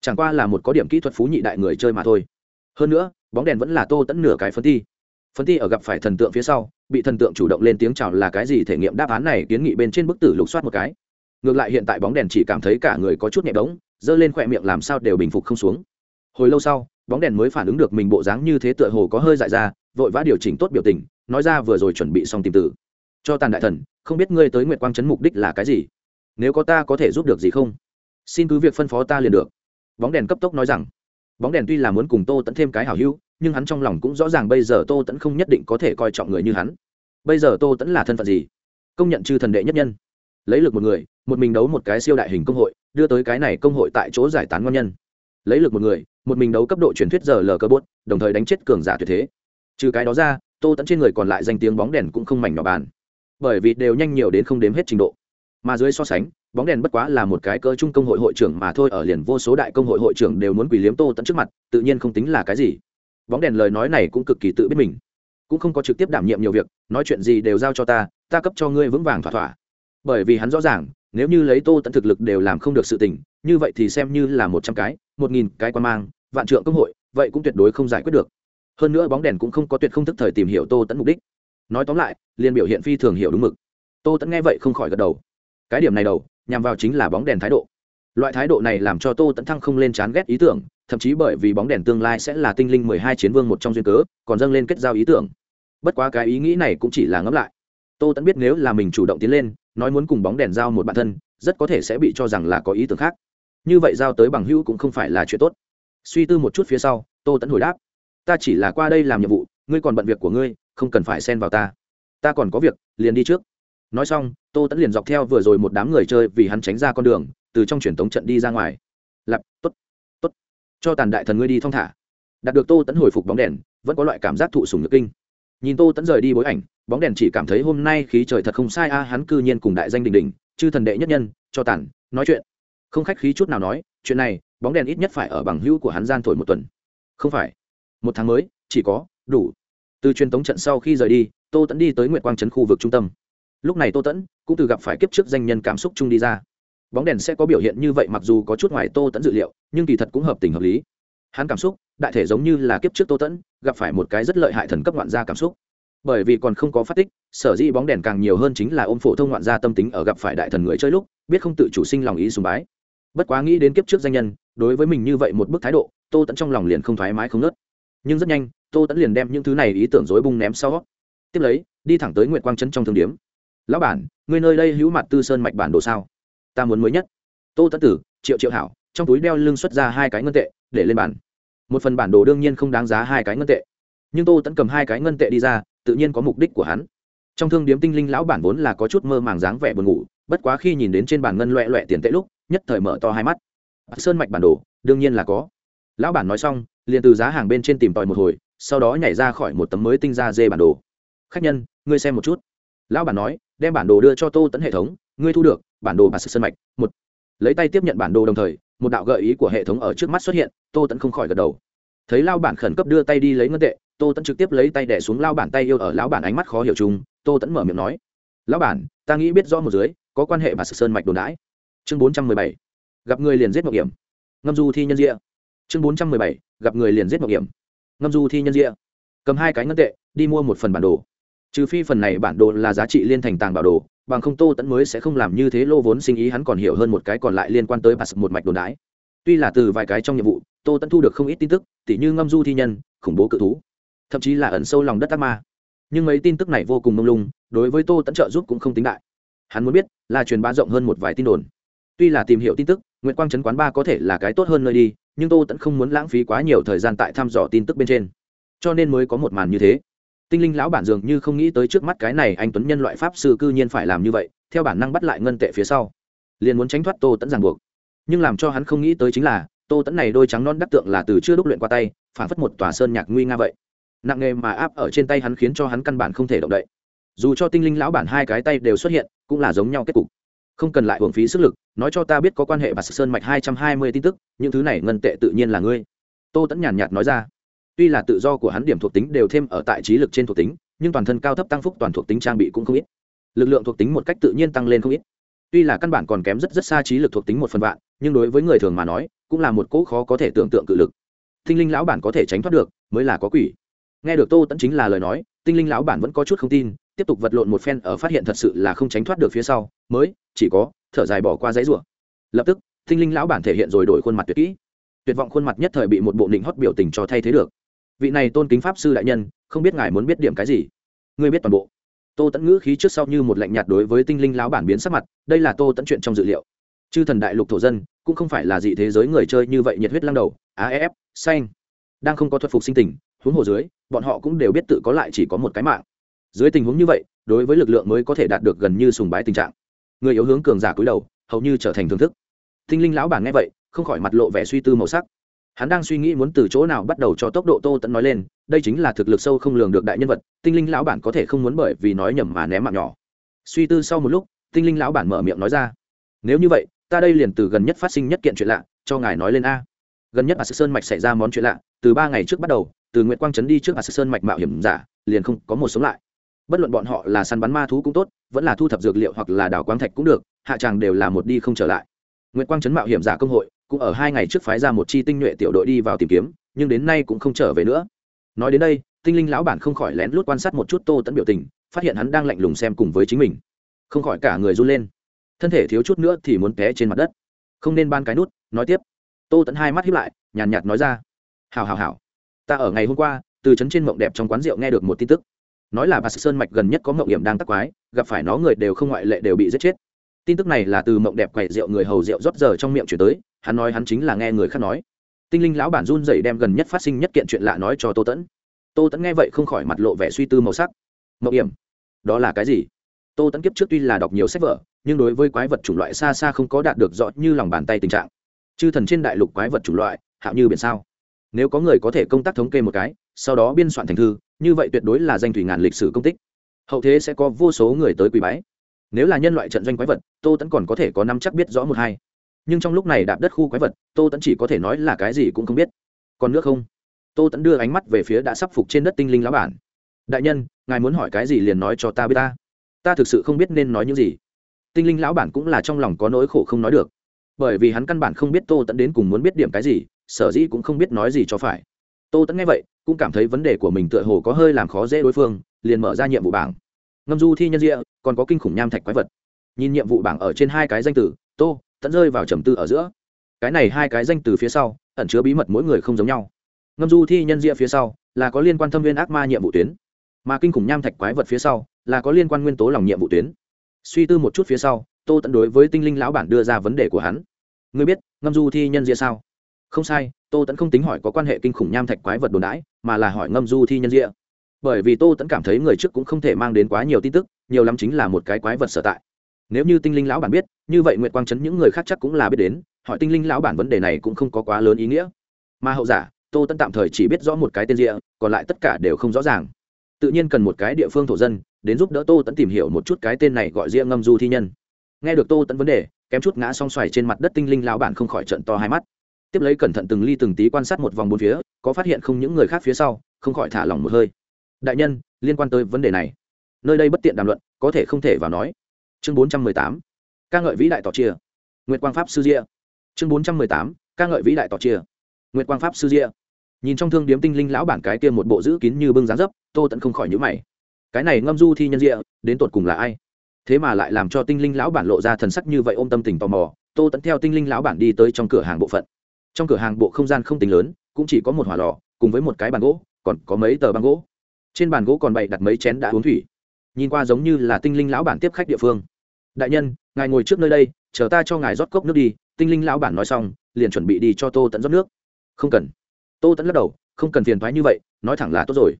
chẳng qua là một có điểm kỹ thuật phú nhị đại người chơi mà thôi. Hơn nữa, bóng đèn vẫn là tô tẫn nửa cái phân thi. Phân thi ở gặp phải thần tượng phía sau, bị thần tượng chủ động lên tiếng chào là cái gì thể nghiệm đáp án này kiến nghị bên trên bức tử lục soát một cái. Ngược lại hiện tại bóng đèn chỉ cảm thấy cả người có chút nhẹ đống giơ lên khỏe miệng làm sao đều bình phục không xuống. Hồi lâu sau, bóng đèn mới phản ứng được mình bộ dáng như thế tựa hồ có hơi dại ra, vội vã điều chỉnh tốt biểu tình, nói ra vừa rồi chuẩn bị xong tìm tử. Cho tàn đại thần, không biết ngươi tới nguyệt quang trấn mục đích là cái gì? Nếu có ta có thể giúp được gì không? Xin cứ việc phân phó ta liền được. Bóng đèn cấp tốc nói rằng. Bóng đèn tuy là muốn cùng tô tẫn thêm cái hảo hữu, nhưng hắn trong lòng cũng rõ ràng bây giờ tô tẫn không nhất định có thể coi trọng người như hắn. Bây giờ tô tẫn là thân phận gì? Công nhận chư thần đệ nhất nhân. Lấy lực một người một mình đấu một cái siêu đại hình công hội, đưa tới cái này công hội tại chỗ giải tán ngon nhân. Lấy lực một người, một mình đấu cấp độ truyền thuyết giờ lờ cơ bốt đồng thời đánh chết cường giả tuyệt thế. Trừ cái đó ra, tô tẫn trên người còn lại danh tiếng bóng đèn cũng không mảnh nhỏ bàn. Bởi vì đều nhanh nhiều đến không đếm hết trình độ. Mà dưới so sánh, bóng đèn bất quá là một cái cơ trung công hội hội trưởng mà thôi, ở liền vô số đại công hội hội trưởng đều muốn quỳ liếm tô tẫn trước mặt, tự nhiên không tính là cái gì. Bóng đèn lời nói này cũng cực kỳ tự biết mình. Cũng không có trực tiếp đảm nhiệm nhiều việc, nói chuyện gì đều giao cho ta ta cấp cho ngươi vững vàng thỏa thỏa. Bởi vì hắn rõ ràng nếu như lấy tô tận thực lực đều làm không được sự tình, như vậy thì xem như là một trăm cái, một nghìn cái quan mang, vạn trượng công hội, vậy cũng tuyệt đối không giải quyết được. Hơn nữa bóng đèn cũng không có tuyệt không thức thời tìm hiểu tô tẫn mục đích. Nói tóm lại, liền biểu hiện phi thường hiểu đúng mực. Tô tẫn nghe vậy không khỏi gật đầu. Cái điểm này đầu, nhằm vào chính là bóng đèn thái độ. Loại thái độ này làm cho tô tẫn thăng không lên chán ghét ý tưởng, thậm chí bởi vì bóng đèn tương lai sẽ là tinh linh mười hai chiến vương một trong duyên cớ, còn dâng lên kết giao ý tưởng. Bất quá cái ý nghĩ này cũng chỉ là ngẫm lại. Tô tẫn biết nếu là mình chủ động tiến lên nói muốn cùng bóng đèn giao một bản thân, rất có thể sẽ bị cho rằng là có ý tưởng khác. Như vậy giao tới bằng hữu cũng không phải là chuyện tốt. Suy tư một chút phía sau, tô tẫn hồi đáp. Ta chỉ là qua đây làm nhiệm vụ, ngươi còn bận việc của ngươi, không cần phải xen vào ta. Ta còn có việc, liền đi trước. Nói xong, tô tẫn liền dọc theo vừa rồi một đám người chơi vì hắn tránh ra con đường, từ trong truyền tống trận đi ra ngoài. Lặp t ố t t ố t cho tàn đại thần ngươi đi thong thả. Đạt được tô tẫn hồi phục bóng đèn, vẫn có loại cảm giác thụ sùng nhược kinh nhìn tô tẫn rời đi bối ảnh, bóng đèn chỉ cảm thấy hôm nay khí trời thật không sai a, hắn cư nhiên cùng đại danh đình đình chư thần đệ nhất nhân, cho tản nói chuyện. Không khách khí chút nào nói, chuyện này, bóng đèn ít nhất phải ở bằng hữu của hắn gian thổi một tuần. Không phải. Một tháng mới, chỉ có, đủ. Từ truyền tống trận sau khi rời đi, tô tẫn đi tới nguyệt quang trấn khu vực trung tâm. Lúc này tô tẫn cũng từ gặp phải kiếp trước danh nhân cảm xúc chung đi ra. Bóng đèn sẽ có biểu hiện như vậy mặc dù có chút ngoài tô tẫn dự liệu, nhưng kỳ thật cũng hợp tình hợp lý hắn cảm xúc, đại thể giống như là kiếp trước tô tẫn, gặp phải một cái rất lợi hại thần cấp ngoạn gia cảm xúc. Bởi vì còn không có phát tích, sở dĩ bóng đèn càng nhiều hơn chính là ôm phổ thông ngoạn gia tâm tính ở gặp phải đại thần người chơi lúc, biết không tự chủ sinh lòng ý sùng bái. Bất quá nghĩ đến kiếp trước danh nhân, đối với mình như vậy một bức thái độ, tô tẫn trong lòng liền không thoải mái không nớt nhưng rất nhanh, tô tẫn liền đem những thứ này ý tưởng dối bung ném sau. Tiếp lấy, đi thẳng tới nguyện quang trấn trong thương điếm. Lão bản người nơi đây hữu mặt tư sơn mạch bản đồ sao? Ta muốn mới nhất. Tô tẫn tử, triệu triệu hảo, trong túi đeo lưng xuất ra hai cái ngân tệ, để lên bản một phần bản đồ đương nhiên không đáng giá hai cái ngân tệ. Nhưng tô tẫn cầm hai cái ngân tệ đi ra, tự nhiên có mục đích của hắn. Trong thương điếm tinh linh lão bản vốn là có chút mơ màng dáng vẻ buồn ngủ, bất quá khi nhìn đến trên bàn ngân loẹ loẹ tiền tệ lúc, nhất thời mở to hai mắt. Sơn mạch bản đồ, đương nhiên là có. Lão bản nói xong, liền từ giá hàng bên trên tìm tòi một hồi, sau đó nhảy ra khỏi một tấm mới tinh ra dê bản đồ. Khách nhân, ngươi xem một chút. Lão bản nói, đem bản đồ đưa cho tô tẫn hệ thống, ngươi thu được, bản đồ bà sự sơn mạch, một lấy tay tiếp nhận bản đồ đồng thời, một đạo gợi ý của hệ thống ở trước mắt xuất hiện, tô tẫn không khỏi gật đầu. Thấy lao bản khẩn cấp đưa tay đi lấy ngân tệ, tô tẫn trực tiếp lấy tay đẻ xuống lao bản tay yêu ở lão bản ánh mắt khó hiểu chung, tô tẫn mở miệng nói, lão bản, ta nghĩ biết rõ một dưới, có quan hệ mà sự sơn mạch đồn đãi. Chương bốn trăm mười bảy, gặp người liền giết mạo hiểm. Ngâm du thi nhân diện chương bốn trăm mười bảy, gặp người liền giết mạo hiểm. Ngâm du thi nhân diện cầm hai cái ngân tệ, đi mua một phần bản đồ. Trừ phi phần này bản đồ là giá trị liên thành tàng bảo đồ bằng không tô tẫn mới sẽ không làm như thế, lô vốn sinh ý hắn còn hiểu hơn một cái còn lại liên quan tới bà sập một mạch đồn đái tuy là từ vài cái trong nhiệm vụ, tô tẫn thu được không ít tin tức, tỉ như ngâm du thi nhân, khủng bố cự thú, thậm chí là ẩn sâu lòng đất ác ma. Nhưng mấy tin tức này vô cùng mông lung, đối với tô tẫn trợ giúp cũng không tính đại. Hắn muốn biết là truyền bá rộng hơn một vài tin đồn. Tuy là tìm hiểu tin tức nguyễn quang trấn quán ba có thể là cái tốt hơn nơi đi, nhưng tô tẫn không muốn lãng phí quá nhiều thời gian tại thăm dò tin tức bên trên. Cho nên mới có một màn như thế tinh linh lão bản dường như không nghĩ tới trước mắt cái này anh tuấn nhân loại pháp sư cư nhiên phải làm như vậy, theo bản năng bắt lại ngân tệ phía sau. Liền muốn tránh thoát tô tẫn ràng buộc. Nhưng làm cho hắn không nghĩ tới chính là, tô tẫn này đôi trắng non đắc tượng là từ chưa đúc luyện qua tay, phản phất một tòa sơn nhạc nguy nga vậy. Nặng nghề mà áp ở trên tay hắn khiến cho hắn căn bản không thể động đậy. Dù cho tinh linh lão bản hai cái tay đều xuất hiện, cũng là giống nhau kết cục. Không cần lại hưởng phí sức lực, nói cho ta biết có quan hệ và sơn mạch hai trăm hai mươi tin tức, những thứ này ngân tệ tự nhiên là ngươi. Tô tẫn nhàn nhạt nói ra tuy là tự do của hắn điểm thuộc tính đều thêm ở tại trí lực trên thuộc tính, nhưng toàn thân cao thấp tăng phúc toàn thuộc tính trang bị cũng không ít. Lực lượng thuộc tính một cách tự nhiên tăng lên không ít. Tuy là căn bản còn kém rất rất xa trí lực thuộc tính một phần vạn, nhưng đối với người thường mà nói, cũng là một cỗ khó có thể tưởng tượng cự lực. Tinh linh lão bản có thể tránh thoát được, mới là có quỷ. Nghe được tô tẫn chính là lời nói, tinh linh lão bản vẫn có chút không tin, tiếp tục vật lộn một phen ở phát hiện thật sự là không tránh thoát được phía sau, mới chỉ có thở dài bỏ qua giấy rủa. Lập tức, tinh linh lão bản thể hiện rồi đổi khuôn mặt tuyệt kỹ. Tuyệt vọng khuôn mặt nhất thời bị một bộ định hót biểu tình cho thay thế được vị này tôn kính pháp sư đại nhân, không biết ngài muốn biết điểm cái gì? Ngươi biết toàn bộ. Tô tẫn ngữ khí trước sau như một lạnh nhạt đối với tinh linh lão bản biến sắc mặt, đây là tô tẫn chuyện trong dự liệu. Chư thần đại lục thổ dân, cũng không phải là dị thế giới người chơi như vậy nhiệt huyết lăng đầu aef xanh. Đang không có thuật phục sinh tình, huống hồ dưới, bọn họ cũng đều biết tự có lại chỉ có một cái mạng. Dưới tình huống như vậy, đối với lực lượng mới có thể đạt được gần như sùng bái tình trạng. Người yếu hướng cường giả cúi đầu, hầu như trở thành thưởng thức. Tinh linh lão bản nghe vậy, không khỏi mặt lộ vẻ suy tư màu sắc hắn đang suy nghĩ muốn từ chỗ nào bắt đầu cho tốc độ tô tẫn nói lên, đây chính là thực lực sâu không lường được đại nhân vật, tinh linh lão bản có thể không muốn bởi vì nói nhầm mà ném mạng nhỏ. Suy tư sau một lúc, tinh linh lão bản mở miệng nói ra, nếu như vậy, ta đây liền từ gần nhất phát sinh nhất kiện chuyện lạ, cho ngài nói lên a. Gần nhất à sơn mạch xảy ra món chuyện lạ, từ ba ngày trước bắt đầu, từ nguyễn quang trấn đi trước à sơn mạch mạo hiểm giả, liền không có một sống lại. Bất luận bọn họ là săn bắn ma thú cũng tốt, vẫn là thu thập dược liệu hoặc là đào quang thạch cũng được, hạ tràng đều là một đi không trở lại. Nguyễn quang trấn mạo hiểm giả công hội cũng ở hai ngày trước phái ra một chi tinh nhuệ tiểu đội đi vào tìm kiếm, nhưng đến nay cũng không trở về nữa. Nói đến đây, tinh linh lão bản không khỏi lén lút quan sát một chút tô tẫn biểu tình, phát hiện hắn đang lạnh lùng xem cùng với chính mình. Không khỏi cả người run lên. Thân thể thiếu chút nữa thì muốn té trên mặt đất. Không nên ban cái nút, nói tiếp. Tô tẫn hai mắt hiếp lại, nhàn nhạt nói ra. Hào hào hào ta ở ngày hôm qua, từ trấn trên mộng đẹp trong quán rượu nghe được một tin tức. Nói là bà sơn mạch gần nhất có mộng hiểm đang tắc quái, gặp phải nó người đều không ngoại lệ đều bị giết chết. Tin tức này là từ mộng đẹp quậy rượu người hầu rượu rót giờ trong miệng chuyển tới hắn nói hắn chính là nghe người khác nói. Tinh linh lão bản run dậy đem gần nhất phát sinh nhất kiện chuyện lạ nói cho tô tẫn. Tô tẫn nghe vậy không khỏi mặt lộ vẻ suy tư màu sắc. Mậu hiểm, đó là cái gì? Tô tẫn kiếp trước tuy là đọc nhiều sách vở, nhưng đối với quái vật chủng loại xa xa không có đạt được rõ như lòng bàn tay tình trạng. Chư thần trên đại lục quái vật chủng loại, hạo như biển sao? Nếu có người có thể công tác thống kê một cái, sau đó biên soạn thành thư, như vậy tuyệt đối là danh thủy ngàn lịch sử công tích. Hậu thế sẽ có vô số người tới quý bái. Nếu là nhân loại trận doanh quái vật, tô tẫn còn có thể có năm chắc biết rõ một hai nhưng trong lúc này đạp đất khu quái vật, tô tẫn chỉ có thể nói là cái gì cũng không biết. Còn nước không? Tô tẫn đưa ánh mắt về phía đã sắp phục trên đất tinh linh lá bản. Đại nhân, ngài muốn hỏi cái gì liền nói cho ta biết ta. Ta thực sự không biết nên nói những gì. Tinh linh lão bản cũng là trong lòng có nỗi khổ không nói được. Bởi vì hắn căn bản không biết tô tẫn đến cùng muốn biết điểm cái gì, sở dĩ cũng không biết nói gì cho phải. Tô tẫn nghe vậy, cũng cảm thấy vấn đề của mình tựa hồ có hơi làm khó dễ đối phương, liền mở ra nhiệm vụ bảng. Ngâm du thi nhân diện còn có kinh khủng nham thạch quái vật. Nhìn nhiệm vụ bảng ở trên hai cái danh từ, tô Tận rơi vào trầm tư ở giữa. Cái này hai cái danh từ phía sau, ẩn chứa bí mật mỗi người không giống nhau. Ngâm du thi nhân diện phía sau, là có liên quan thâm viên ác ma nhiệm vụ tuyến. Mà kinh khủng nham thạch quái vật phía sau, là có liên quan nguyên tố lòng nhiệm vụ tuyến. Suy tư một chút phía sau, tô Tận đối với tinh linh lão bản đưa ra vấn đề của hắn. Ngươi biết, ngâm du thi nhân diện sao? Không sai, tô tẫn không tính hỏi có quan hệ kinh khủng nham thạch quái vật đồn đãi, mà là hỏi ngâm du thi nhân diện bởi vì tô tẫn cảm thấy người trước cũng không thể mang đến quá nhiều tin tức, nhiều lắm chính là một cái quái vật sở tại nếu như tinh linh lão bản biết, như vậy nguyệt quang chấn những người khác chắc cũng là biết đến, hỏi tinh linh lão bản vấn đề này cũng không có quá lớn ý nghĩa. Mà hậu giả, tô tẫn tạm thời chỉ biết rõ một cái tên rịa, còn lại tất cả đều không rõ ràng. Tự nhiên cần một cái địa phương thổ dân, đến giúp đỡ tô tẫn tìm hiểu một chút cái tên này gọi rịa ngâm du thi nhân. Nghe được tô tẫn vấn đề, kém chút ngã song xoài trên mặt đất tinh linh lão bản không khỏi trận to hai mắt. Tiếp lấy cẩn thận từng ly từng tí quan sát một vòng bốn phía, có phát hiện không những người khác phía sau, không khỏi thả lỏng một hơi. Đại nhân, liên quan tới vấn đề này, nơi đây bất tiện đàm luận, có thể không thể vào nói chương bốn trăm mười tám, ca ngợi vĩ đại tỏ chia. Nguyệt quang pháp sư diệp chương bốn trăm mười tám, ca ngợi vĩ đại tỏ chia. Nguyệt quang pháp sư diệp nhìn trong thương điếm tinh linh lão bản cái kia một bộ giữ kín như bưng dáng dấp, tô tẫn không khỏi nhữ mày. Cái này ngâm du thi nhân diệp đến tột cùng là ai? Thế mà lại làm cho tinh linh lão bản lộ ra thần sắc như vậy ôm tâm tình tò mò, tô tẫn theo tinh linh lão bản đi tới trong cửa hàng bộ phận. Trong cửa hàng bộ không gian không tính lớn, cũng chỉ có một hỏa lò, cùng với một cái bàn gỗ, còn có mấy tờ băng gỗ. Trên bàn gỗ còn bày đặt mấy chén đã uống thủy nhìn qua giống như là tinh linh lão bản tiếp khách địa phương. Đại nhân, ngài ngồi trước nơi đây, chờ ta cho ngài rót cốc nước đi, tinh linh lão bản nói xong, liền chuẩn bị đi cho tô tẫn rót nước. Không cần. Tô tẫn lắc đầu, không cần phiền thoái như vậy, nói thẳng là tốt rồi.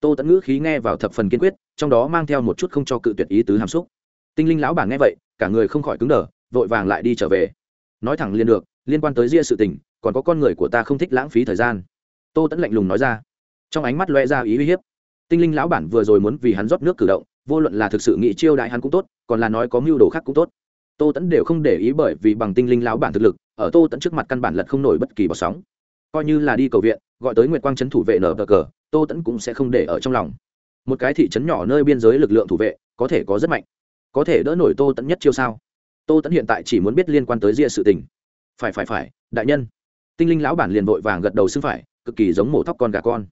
Tô tẫn ngữ khí nghe vào thập phần kiên quyết, trong đó mang theo một chút không cho cự tuyệt ý tứ hàm xúc. Tinh linh lão bản nghe vậy, cả người không khỏi cứng đờ, vội vàng lại đi trở về. Nói thẳng liền được, liên quan tới ria sự tình, còn có con người của ta không thích lãng phí thời gian. Tô tẫn lạnh lùng nói ra. Trong ánh mắt loe ra ý uy hiếp. Tinh linh lão bản vừa rồi muốn vì hắn rót nước cử động vô luận là thực sự nghĩ chiêu đại hắn cũng tốt, còn là nói có mưu đồ khác cũng tốt. Tô tẫn đều không để ý bởi vì bằng tinh linh lão bản thực lực, ở tô tẫn trước mặt căn bản lật không nổi bất kỳ bọt sóng. Coi như là đi cầu viện, gọi tới nguyệt quang trấn thủ vệ nở cờ cờ, tô tẫn cũng sẽ không để ở trong lòng. Một cái thị trấn nhỏ nơi biên giới lực lượng thủ vệ, có thể có rất mạnh. Có thể đỡ nổi tô tẫn nhất chiêu sao? Tô tẫn hiện tại chỉ muốn biết liên quan tới ria sự tình. Phải phải phải, đại nhân. Tinh linh lão bản liền vội vàng gật đầu xưng phải, cực kỳ giống mổ thóc con gà con.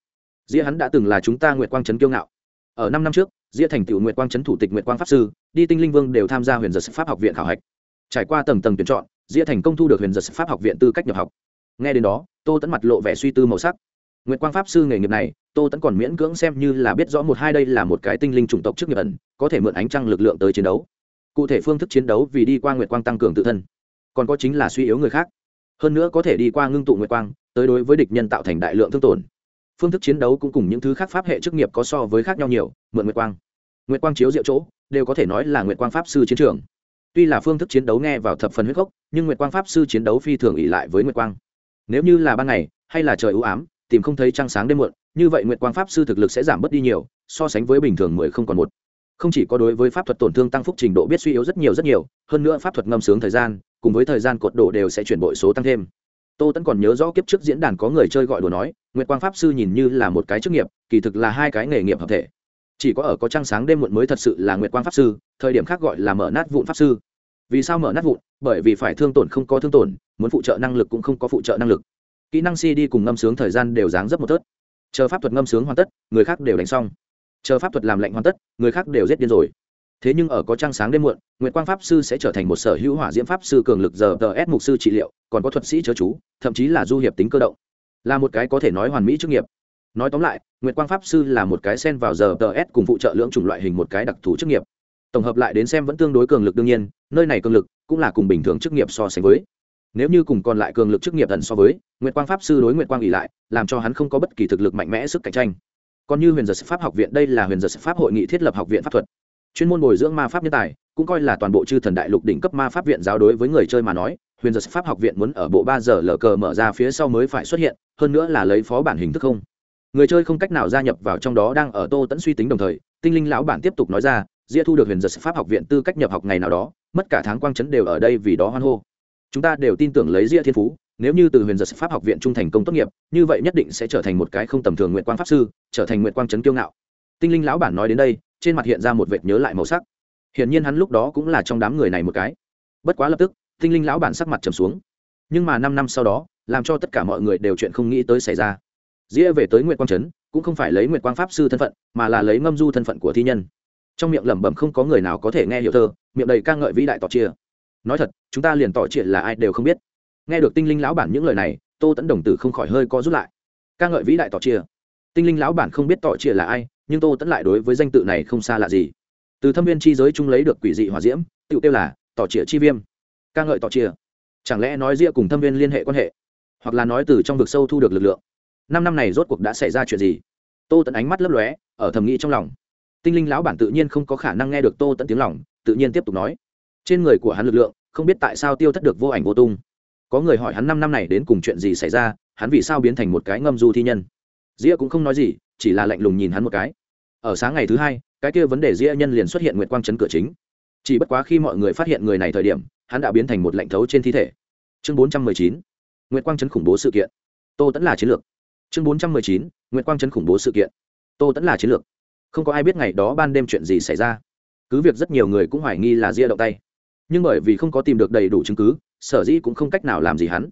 Ria hắn đã từng là chúng ta nguyệt quang trấn kiêu ngạo. Ở năm năm trước ria thành tiểu nguyệt quang trấn thủ tịch nguyệt quang pháp sư, đi tinh linh vương đều tham gia huyền giật pháp học viện khảo hạch. Trải qua tầng tầng tuyển chọn ria thành công thu được huyền giật pháp học viện tư cách nhập học. Nghe đến đó, tô Tấn mặt lộ vẻ suy tư màu sắc. Nguyệt quang pháp sư nghề nghiệp này, tô Tấn còn miễn cưỡng xem như là biết rõ một hai đây là một cái tinh linh chủng tộc trước nghiệp ẩn, có thể mượn ánh trăng lực lượng tới chiến đấu. Cụ thể phương thức chiến đấu vì đi qua nguyệt quang tăng cường tự thân, còn có chính là suy yếu người khác. Hơn nữa có thể đi qua ngưng tụ nguyệt quang, tới đối với địch nhân tạo thành đại lượng thương tổn phương thức chiến đấu cũng cùng những thứ khác pháp hệ chức nghiệp có so với khác nhau nhiều, mượn nguyệt quang. Nguyệt quang chiếu diệu chỗ, đều có thể nói là nguyệt quang pháp sư chiến trường. Tuy là phương thức chiến đấu nghe vào thập phần huyết gốc, nhưng nguyệt quang pháp sư chiến đấu phi thường ỉ lại với nguyệt quang. Nếu như là ban ngày, hay là trời ưu ám, tìm không thấy trăng sáng đêm muộn, như vậy nguyệt quang pháp sư thực lực sẽ giảm bớt đi nhiều, so sánh với bình thường mười không còn một. Không chỉ có đối với pháp thuật tổn thương tăng phúc trình độ biết suy yếu rất nhiều rất nhiều, hơn nữa pháp thuật ngâm sướng thời gian, cùng với thời gian cột độ đều sẽ chuyển bội số tăng thêm tô tẫn còn nhớ rõ kiếp trước diễn đàn có người chơi gọi đùa nói, nguyệt quang pháp sư nhìn như là một cái chức nghiệp, kỳ thực là hai cái nghề nghiệp hợp thể. Chỉ có ở có trăng sáng đêm muộn mới thật sự là nguyệt quang pháp sư, thời điểm khác gọi là mở nát vụn pháp sư. Vì sao mở nát vụn? Bởi vì phải thương tổn không có thương tổn, muốn phụ trợ năng lực cũng không có phụ trợ năng lực. Kỹ năng si đi cùng ngâm sướng thời gian đều dáng rất một tớt. Chờ pháp thuật ngâm sướng hoàn tất, người khác đều đánh xong. Chờ pháp thuật làm lệnh hoàn tất, người khác đều giết điên rồi thế nhưng ở có trăng sáng đêm muộn nguyễn quang pháp sư sẽ trở thành một sở hữu hỏa diễm pháp sư cường lực giờ tờ s mục sư trị liệu, còn có thuật sĩ chớ chú, thậm chí là du hiệp tính cơ động. Là một cái có thể nói hoàn mỹ chức nghiệp. Nói tóm lại nguyễn quang pháp sư là một cái sen vào giờ tờ s cùng phụ trợ lưỡng chủng loại hình một cái đặc thù chức nghiệp. Tổng hợp lại đến xem vẫn tương đối cường lực đương nhiên, nơi này cường lực cũng là cùng bình thường chức nghiệp so sánh với. Nếu như cùng còn lại cường lực chức nghiệp thần so với nguyễn quang pháp sư đối nguyễn quang ỉ lại, làm cho hắn không có bất kỳ thực lực mạnh mẽ sức cạnh tranh. Còn như huyền giật pháp học viện, đây là huyền giật pháp hội nghị thiết lập học viện pháp thuật chuyên môn bồi dưỡng ma pháp nhân tài, cũng coi là toàn bộ chư thần đại lục đỉnh cấp ma pháp viện giáo đối với người chơi mà nói, huyền giật pháp học viện muốn ở bộ ba giờ lờ cờ mở ra phía sau mới phải xuất hiện, hơn nữa là lấy phó bản hình thức không. Người chơi không cách nào gia nhập vào trong đó đang ở tô tẫn suy tính đồng thời, tinh linh lão bản tiếp tục nói ra ria thu được huyền giật pháp học viện tư cách nhập học ngày nào đó, mất cả tháng quang chấn đều ở đây vì đó hoan hô. Chúng ta đều tin tưởng lấy ria thiên phú, nếu như từ huyền giật pháp học viện trung thành công tốt nghiệp, như vậy nhất định sẽ trở thành một cái không tầm thường nguyện quang pháp sư, trở thành nguyện quang trấn kiêu ngạo. Tinh linh lão bản nói đến đây trên mặt hiện ra một vệt nhớ lại màu sắc. Hiển nhiên hắn lúc đó cũng là trong đám người này một cái. Bất quá lập tức, tinh linh lão bản sắc mặt trầm xuống. Nhưng mà năm năm sau đó, làm cho tất cả mọi người đều chuyện không nghĩ tới xảy ra. Dĩa về tới nguyệt quang trấn, cũng không phải lấy nguyệt quang pháp sư thân phận, mà là lấy ngâm du thân phận của thi nhân. Trong miệng lẩm bẩm không có người nào có thể nghe hiểu thơ, miệng đầy ca ngợi vĩ đại tỏ chia. Nói thật, chúng ta liền tỏ chia là ai đều không biết. Nghe được tinh linh lão bản những lời này, tô tẫn đồng tử không khỏi hơi co rút lại. Ca ngợi vĩ đại tỏ chia. Tinh linh lão bản không biết tỏ chia là ai nhưng tô tẫn lại đối với danh tự này không xa lạ gì. Từ thâm viên chi giới chung lấy được quỷ dị hòa diễm tự tiêu là tỏ chia chi viêm. Ca ngợi tỏ chia chẳng lẽ nói ria cùng thâm viên liên hệ quan hệ? Hoặc là nói từ trong vực sâu thu được lực lượng? Năm năm này rốt cuộc đã xảy ra chuyện gì? Tô tẫn ánh mắt lấp lóe, ở thầm nghĩ trong lòng. Tinh linh lão bản tự nhiên không có khả năng nghe được tô tẫn tiếng lòng, tự nhiên tiếp tục nói. Trên người của hắn lực lượng, không biết tại sao tiêu thất được vô ảnh vô tung. Có người hỏi hắn năm năm này đến cùng chuyện gì xảy ra, hắn vì sao biến thành một cái ngâm du thi nhân? Dĩa cũng không nói gì, chỉ là lạnh lùng nhìn hắn một cái ở sáng ngày thứ hai, cái kia vấn đề dĩa nhân liền xuất hiện nguyệt quang chấn cửa chính. Chỉ bất quá khi mọi người phát hiện người này thời điểm, hắn đã biến thành một lạnh thấu trên thi thể. Chương bốn trăm mười chín, nguyệt quang chấn khủng bố sự kiện. Tô tẫn là chiến lược. Chương bốn trăm mười chín, nguyệt quang chấn khủng bố sự kiện. Tô tẫn là chiến lược. Không có ai biết ngày đó ban đêm chuyện gì xảy ra. Cứ việc rất nhiều người cũng hoài nghi là ria động tay. Nhưng bởi vì không có tìm được đầy đủ chứng cứ, sở dĩ cũng không cách nào làm gì hắn.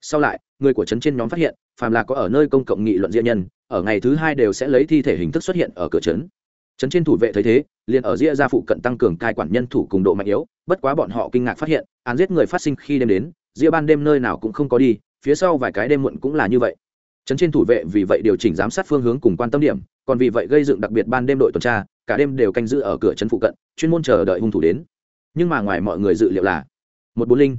Sau lại, người của trấn trên nhóm phát hiện, phàm là có ở nơi công cộng nghị luận diệ nhân ở ngày thứ hai đều sẽ lấy thi thể hình thức xuất hiện ở cửa trấn. Trấn trên thủ vệ thấy thế, liền ở ria ra phụ cận tăng cường cai quản nhân thủ cùng độ mạnh yếu, bất quá bọn họ kinh ngạc phát hiện, án giết người phát sinh khi đêm đến ria ban đêm nơi nào cũng không có đi, phía sau vài cái đêm muộn cũng là như vậy. Trấn trên thủ vệ vì vậy điều chỉnh giám sát phương hướng cùng quan tâm điểm, còn vì vậy gây dựng đặc biệt ban đêm đội tuần tra, cả đêm đều canh giữ ở cửa trấn phụ cận, chuyên môn chờ đợi hung thủ đến. Nhưng mà ngoài mọi người dự liệu là một bốn linh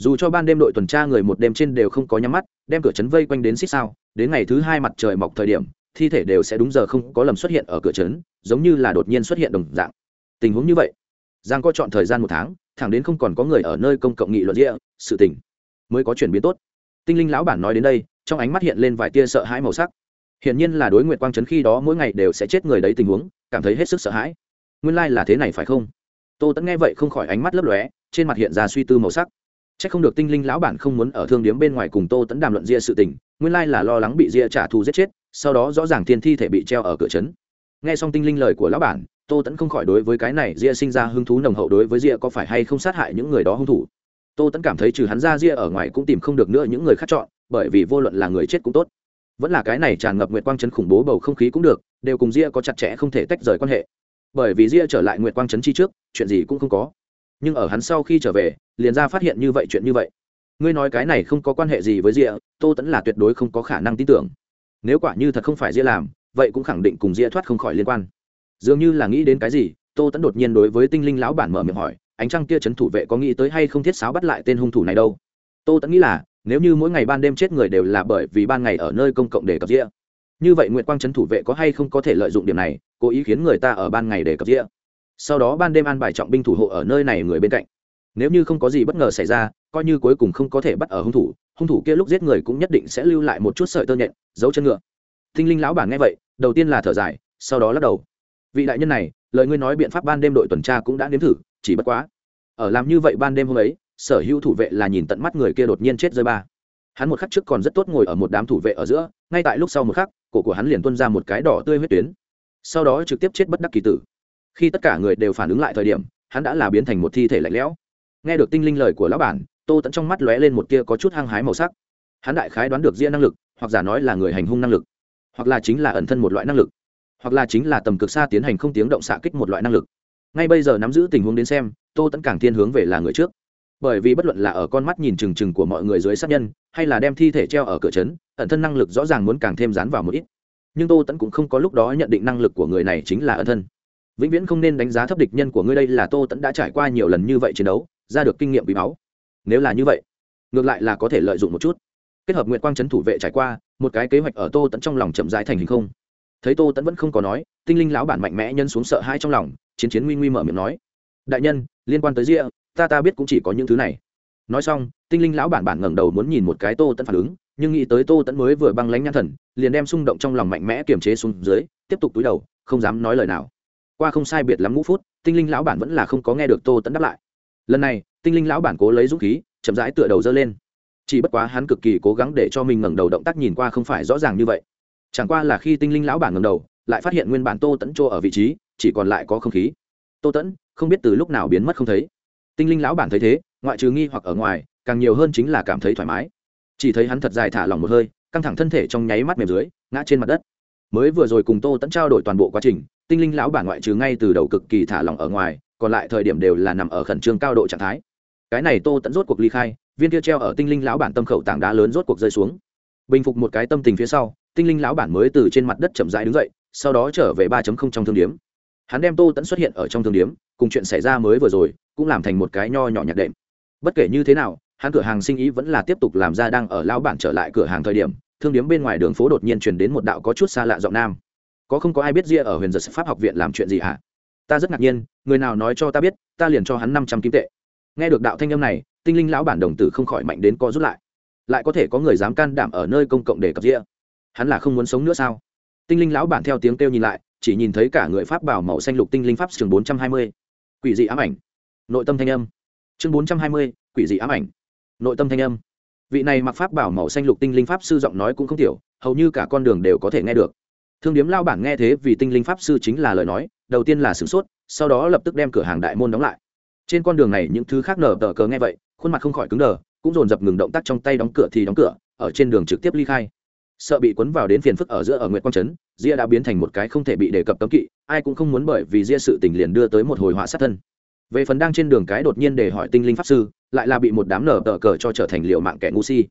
dù cho ban đêm đội tuần tra người một đêm trên đều không có nhắm mắt, đem cửa trấn vây quanh đến xích sao, đến ngày thứ hai mặt trời mọc thời điểm, thi thể đều sẽ đúng giờ không có lầm xuất hiện ở cửa trấn, giống như là đột nhiên xuất hiện đồng dạng. Tình huống như vậy, giang có chọn thời gian một tháng, thẳng đến không còn có người ở nơi công cộng nghị luận địa, sự tình mới có chuyển biến tốt. Tinh linh lão bản nói đến đây, trong ánh mắt hiện lên vài tia sợ hãi màu sắc. Hiển nhiên là đối nguyện quang trấn khi đó mỗi ngày đều sẽ chết người đấy tình huống, cảm thấy hết sức sợ hãi. Nguyên lai、like、là thế này phải không? Tô tẫn nghe vậy không khỏi ánh mắt lấp lóe, trên mặt hiện ra suy tư màu sắc. Chắc không được tinh linh lão bản không muốn ở thương điếm bên ngoài cùng tô tấn đàm luận ria sự tình, nguyên lai là lo lắng bị ria trả thù giết chết, sau đó rõ ràng thiên thi thể bị treo ở cửa trấn. Nghe xong tinh linh lời của lão bản, tô tấn không khỏi đối với cái này ria sinh ra hứng thú nồng hậu đối với ria có phải hay không sát hại những người đó hung thủ. Tô tấn cảm thấy trừ hắn ra ria ở ngoài cũng tìm không được nữa những người khác chọn, bởi vì vô luận là người chết cũng tốt. Vẫn là cái này tràn ngập nguyệt quang Trấn khủng bố bầu không khí cũng được, đều cùng ria có chặt chẽ không thể tách rời quan hệ. Bởi vì ria trở lại nguyệt quang Trấn chi trước, chuyện gì cũng không có nhưng ở hắn sau khi trở về, liền ra phát hiện như vậy chuyện như vậy. Ngươi nói cái này không có quan hệ gì với ria tô tẫn là tuyệt đối không có khả năng tin tưởng. Nếu quả như thật không phải ria làm, vậy cũng khẳng định cùng ria thoát không khỏi liên quan. Dường như là nghĩ đến cái gì, tô tẫn đột nhiên đối với tinh linh lão bản mở miệng hỏi, ánh trăng kia c h ấ n thủ vệ có nghĩ tới hay không thiết sáo bắt lại tên hung thủ này đâu? Tô tẫn nghĩ là, nếu như mỗi ngày ban đêm chết người đều là bởi vì ban ngày ở nơi công cộng để cập rĩa như vậy nguyệt quang trấn thủ vệ có hay không có thể lợi dụng điểm này, cố ý khiến người ta ở ban ngày để cập rĩa sau đó ban đêm an bài trọng binh thủ hộ ở nơi này người bên cạnh. Nếu như không có gì bất ngờ xảy ra, coi như cuối cùng không có thể bắt ở hung thủ hung thủ kia lúc giết người cũng nhất định sẽ lưu lại một chút sợi tơ nhện, dấu chân ngựa. Tinh linh lão bản nghe vậy, đầu tiên là thở dài, sau đó lắc đầu. Vị đại nhân này, lời ngươi nói biện pháp ban đêm đội tuần tra cũng đã nếm thử, chỉ bất quá, ở làm như vậy ban đêm hôm ấy, sở hữu thủ vệ là nhìn tận mắt người kia đột nhiên chết rơi ba. Hắn một khắc trước còn rất tốt ngồi ở một đám thủ vệ ở giữa, ngay tại lúc sau một khắc, cổ của hắn liền tuân ra một cái đỏ tươi huyết tuyến. Sau đó trực tiếp chết bất đắc kỳ tử khi tất cả người đều phản ứng lại thời điểm, hắn đã là biến thành một thi thể lạnh lẽo. Nghe được tinh linh lời của lão bản, tô tẫn trong mắt lóe lên một tia có chút hăng hái màu sắc. Hắn đại khái đoán được diễn năng lực, hoặc giả nói là người hành hung năng lực, hoặc là chính là ẩn thân một loại năng lực, hoặc là chính là tầm cực xa tiến hành không tiếng động xạ kích một loại năng lực. Ngay bây giờ nắm giữ tình huống đến xem, tô tẫn càng thiên hướng về là người trước. Bởi vì bất luận là ở con mắt nhìn trừng trừng của mọi người dưới sát nhân, hay là đem thi thể treo ở cửa trấn, ẩn thân năng lực rõ ràng muốn càng thêm dán vào một ít. Nhưng tô tẫn cũng không có lúc đó nhận định năng lực của người này chính là ẩn thân vĩnh viễn không nên đánh giá thấp địch nhân của ngươi đây là tô tẫn đã trải qua nhiều lần như vậy chiến đấu, ra được kinh nghiệm bí máu nếu là như vậy, ngược lại là có thể lợi dụng một chút. Kết hợp nguyện quang trấn thủ vệ trải qua, một cái kế hoạch ở tô tẫn trong lòng chậm rãi thành hình không. Thấy tô tẫn vẫn không có nói, tinh linh lão bản mạnh mẽ nhân xuống sợ hai trong lòng, chiến chiến nguy nguy mở miệng nói, đại nhân, liên quan tới ria ta ta biết cũng chỉ có những thứ này. Nói xong, tinh linh lão bản bản ngẩng đầu muốn nhìn một cái tô tẫn phản ứng, nhưng nghĩ tới tô tẫn mới vừa băng lánh nhãn thần, liền đem xung động trong lòng mạnh mẽ kiềm chế xuống dưới, tiếp tục túi đầu, không dám nói lời nào qua không sai biệt lắm ngũ phút, tinh linh lão bản vẫn là không có nghe được tô tẫn đáp lại. Lần này, tinh linh lão bản cố lấy dũng khí, chậm rãi tựa đầu dơ lên. Chỉ bất quá hắn cực kỳ cố gắng để cho mình ngẩng đầu động tác nhìn qua không phải rõ ràng như vậy. Chẳng qua là khi tinh linh lão bản ngẩng đầu, lại phát hiện nguyên bản tô tẫn chỗ ở vị trí, chỉ còn lại có không khí. Tô tẫn không biết từ lúc nào biến mất không thấy. Tinh linh lão bản thấy thế, ngoại trừ nghi hoặc ở ngoài, càng nhiều hơn chính là cảm thấy thoải mái. Chỉ thấy hắn thật dài thả lỏng một hơi, căng thẳng thân thể trong nháy mắt mềm dưới, ngã trên mặt đất mới vừa rồi cùng tô tẫn trao đổi toàn bộ quá trình, tinh linh lão bản ngoại trừ ngay từ đầu cực kỳ thả lỏng ở ngoài, còn lại thời điểm đều là nằm ở khẩn trương cao độ trạng thái. Cái này tô tẫn rốt cuộc ly khai, viên kia treo ở tinh linh lão bản tâm khẩu tảng đá lớn rốt cuộc rơi xuống. Bình phục một cái tâm tình phía sau, tinh linh lão bản mới từ trên mặt đất chậm rãi đứng dậy, sau đó trở về ba trong thương điếm. Hắn đem tô tẫn xuất hiện ở trong thương điếm, cùng chuyện xảy ra mới vừa rồi, cũng làm thành một cái nho nhỏ nhạc đệm. Bất kể như thế nào, hắn cửa hàng sinh ý vẫn là tiếp tục làm ra đang ở lão bản trở lại cửa hàng thời điểm thương điếm bên ngoài đường phố đột nhiên truyền đến một đạo có chút xa lạ giọng nam. Có không có ai biết ria ở huyền giật pháp học viện làm chuyện gì hả? Ta rất ngạc nhiên, người nào nói cho ta biết, ta liền cho hắn năm trăm kim tệ. Nghe được đạo thanh âm này, tinh linh lão bản đồng tử không khỏi mạnh đến co rút lại. Lại có thể có người dám can đảm ở nơi công cộng để cập ria hắn là không muốn sống nữa sao? Tinh linh lão bản theo tiếng kêu nhìn lại, chỉ nhìn thấy cả người pháp bảo màu xanh lục tinh linh pháp trường bốn trăm hai mươi. Quỷ dị ám ảnh. Nội tâm thanh âm. Chương bốn trăm hai mươi, quỷ dị ám ảnh. Nội tâm thanh âm vị này mặc pháp bảo màu xanh lục tinh linh pháp sư giọng nói cũng không tiểu, hầu như cả con đường đều có thể nghe được. Thương điếm lao bản nghe thế vì tinh linh pháp sư chính là lời nói, đầu tiên là sửng sốt, sau đó lập tức đem cửa hàng đại môn đóng lại. Trên con đường này những thứ khác nở tờ cờ nghe vậy, khuôn mặt không khỏi cứng đờ, cũng dồn dập ngừng động tác trong tay đóng cửa thì đóng cửa, ở trên đường trực tiếp ly khai. Sợ bị cuốn vào đến phiền phức ở giữa ở nguyệt quang trấn ria đã biến thành một cái không thể bị đề cập cấm kỵ, ai cũng không muốn bởi vì ria sự tình liền đưa tới một hồi họa sát thân về phần đang trên đường cái đột nhiên để hỏi tinh linh pháp sư, lại là bị một đám nở tờ cờ cho trở thành liệu mạng kẻ ngu si.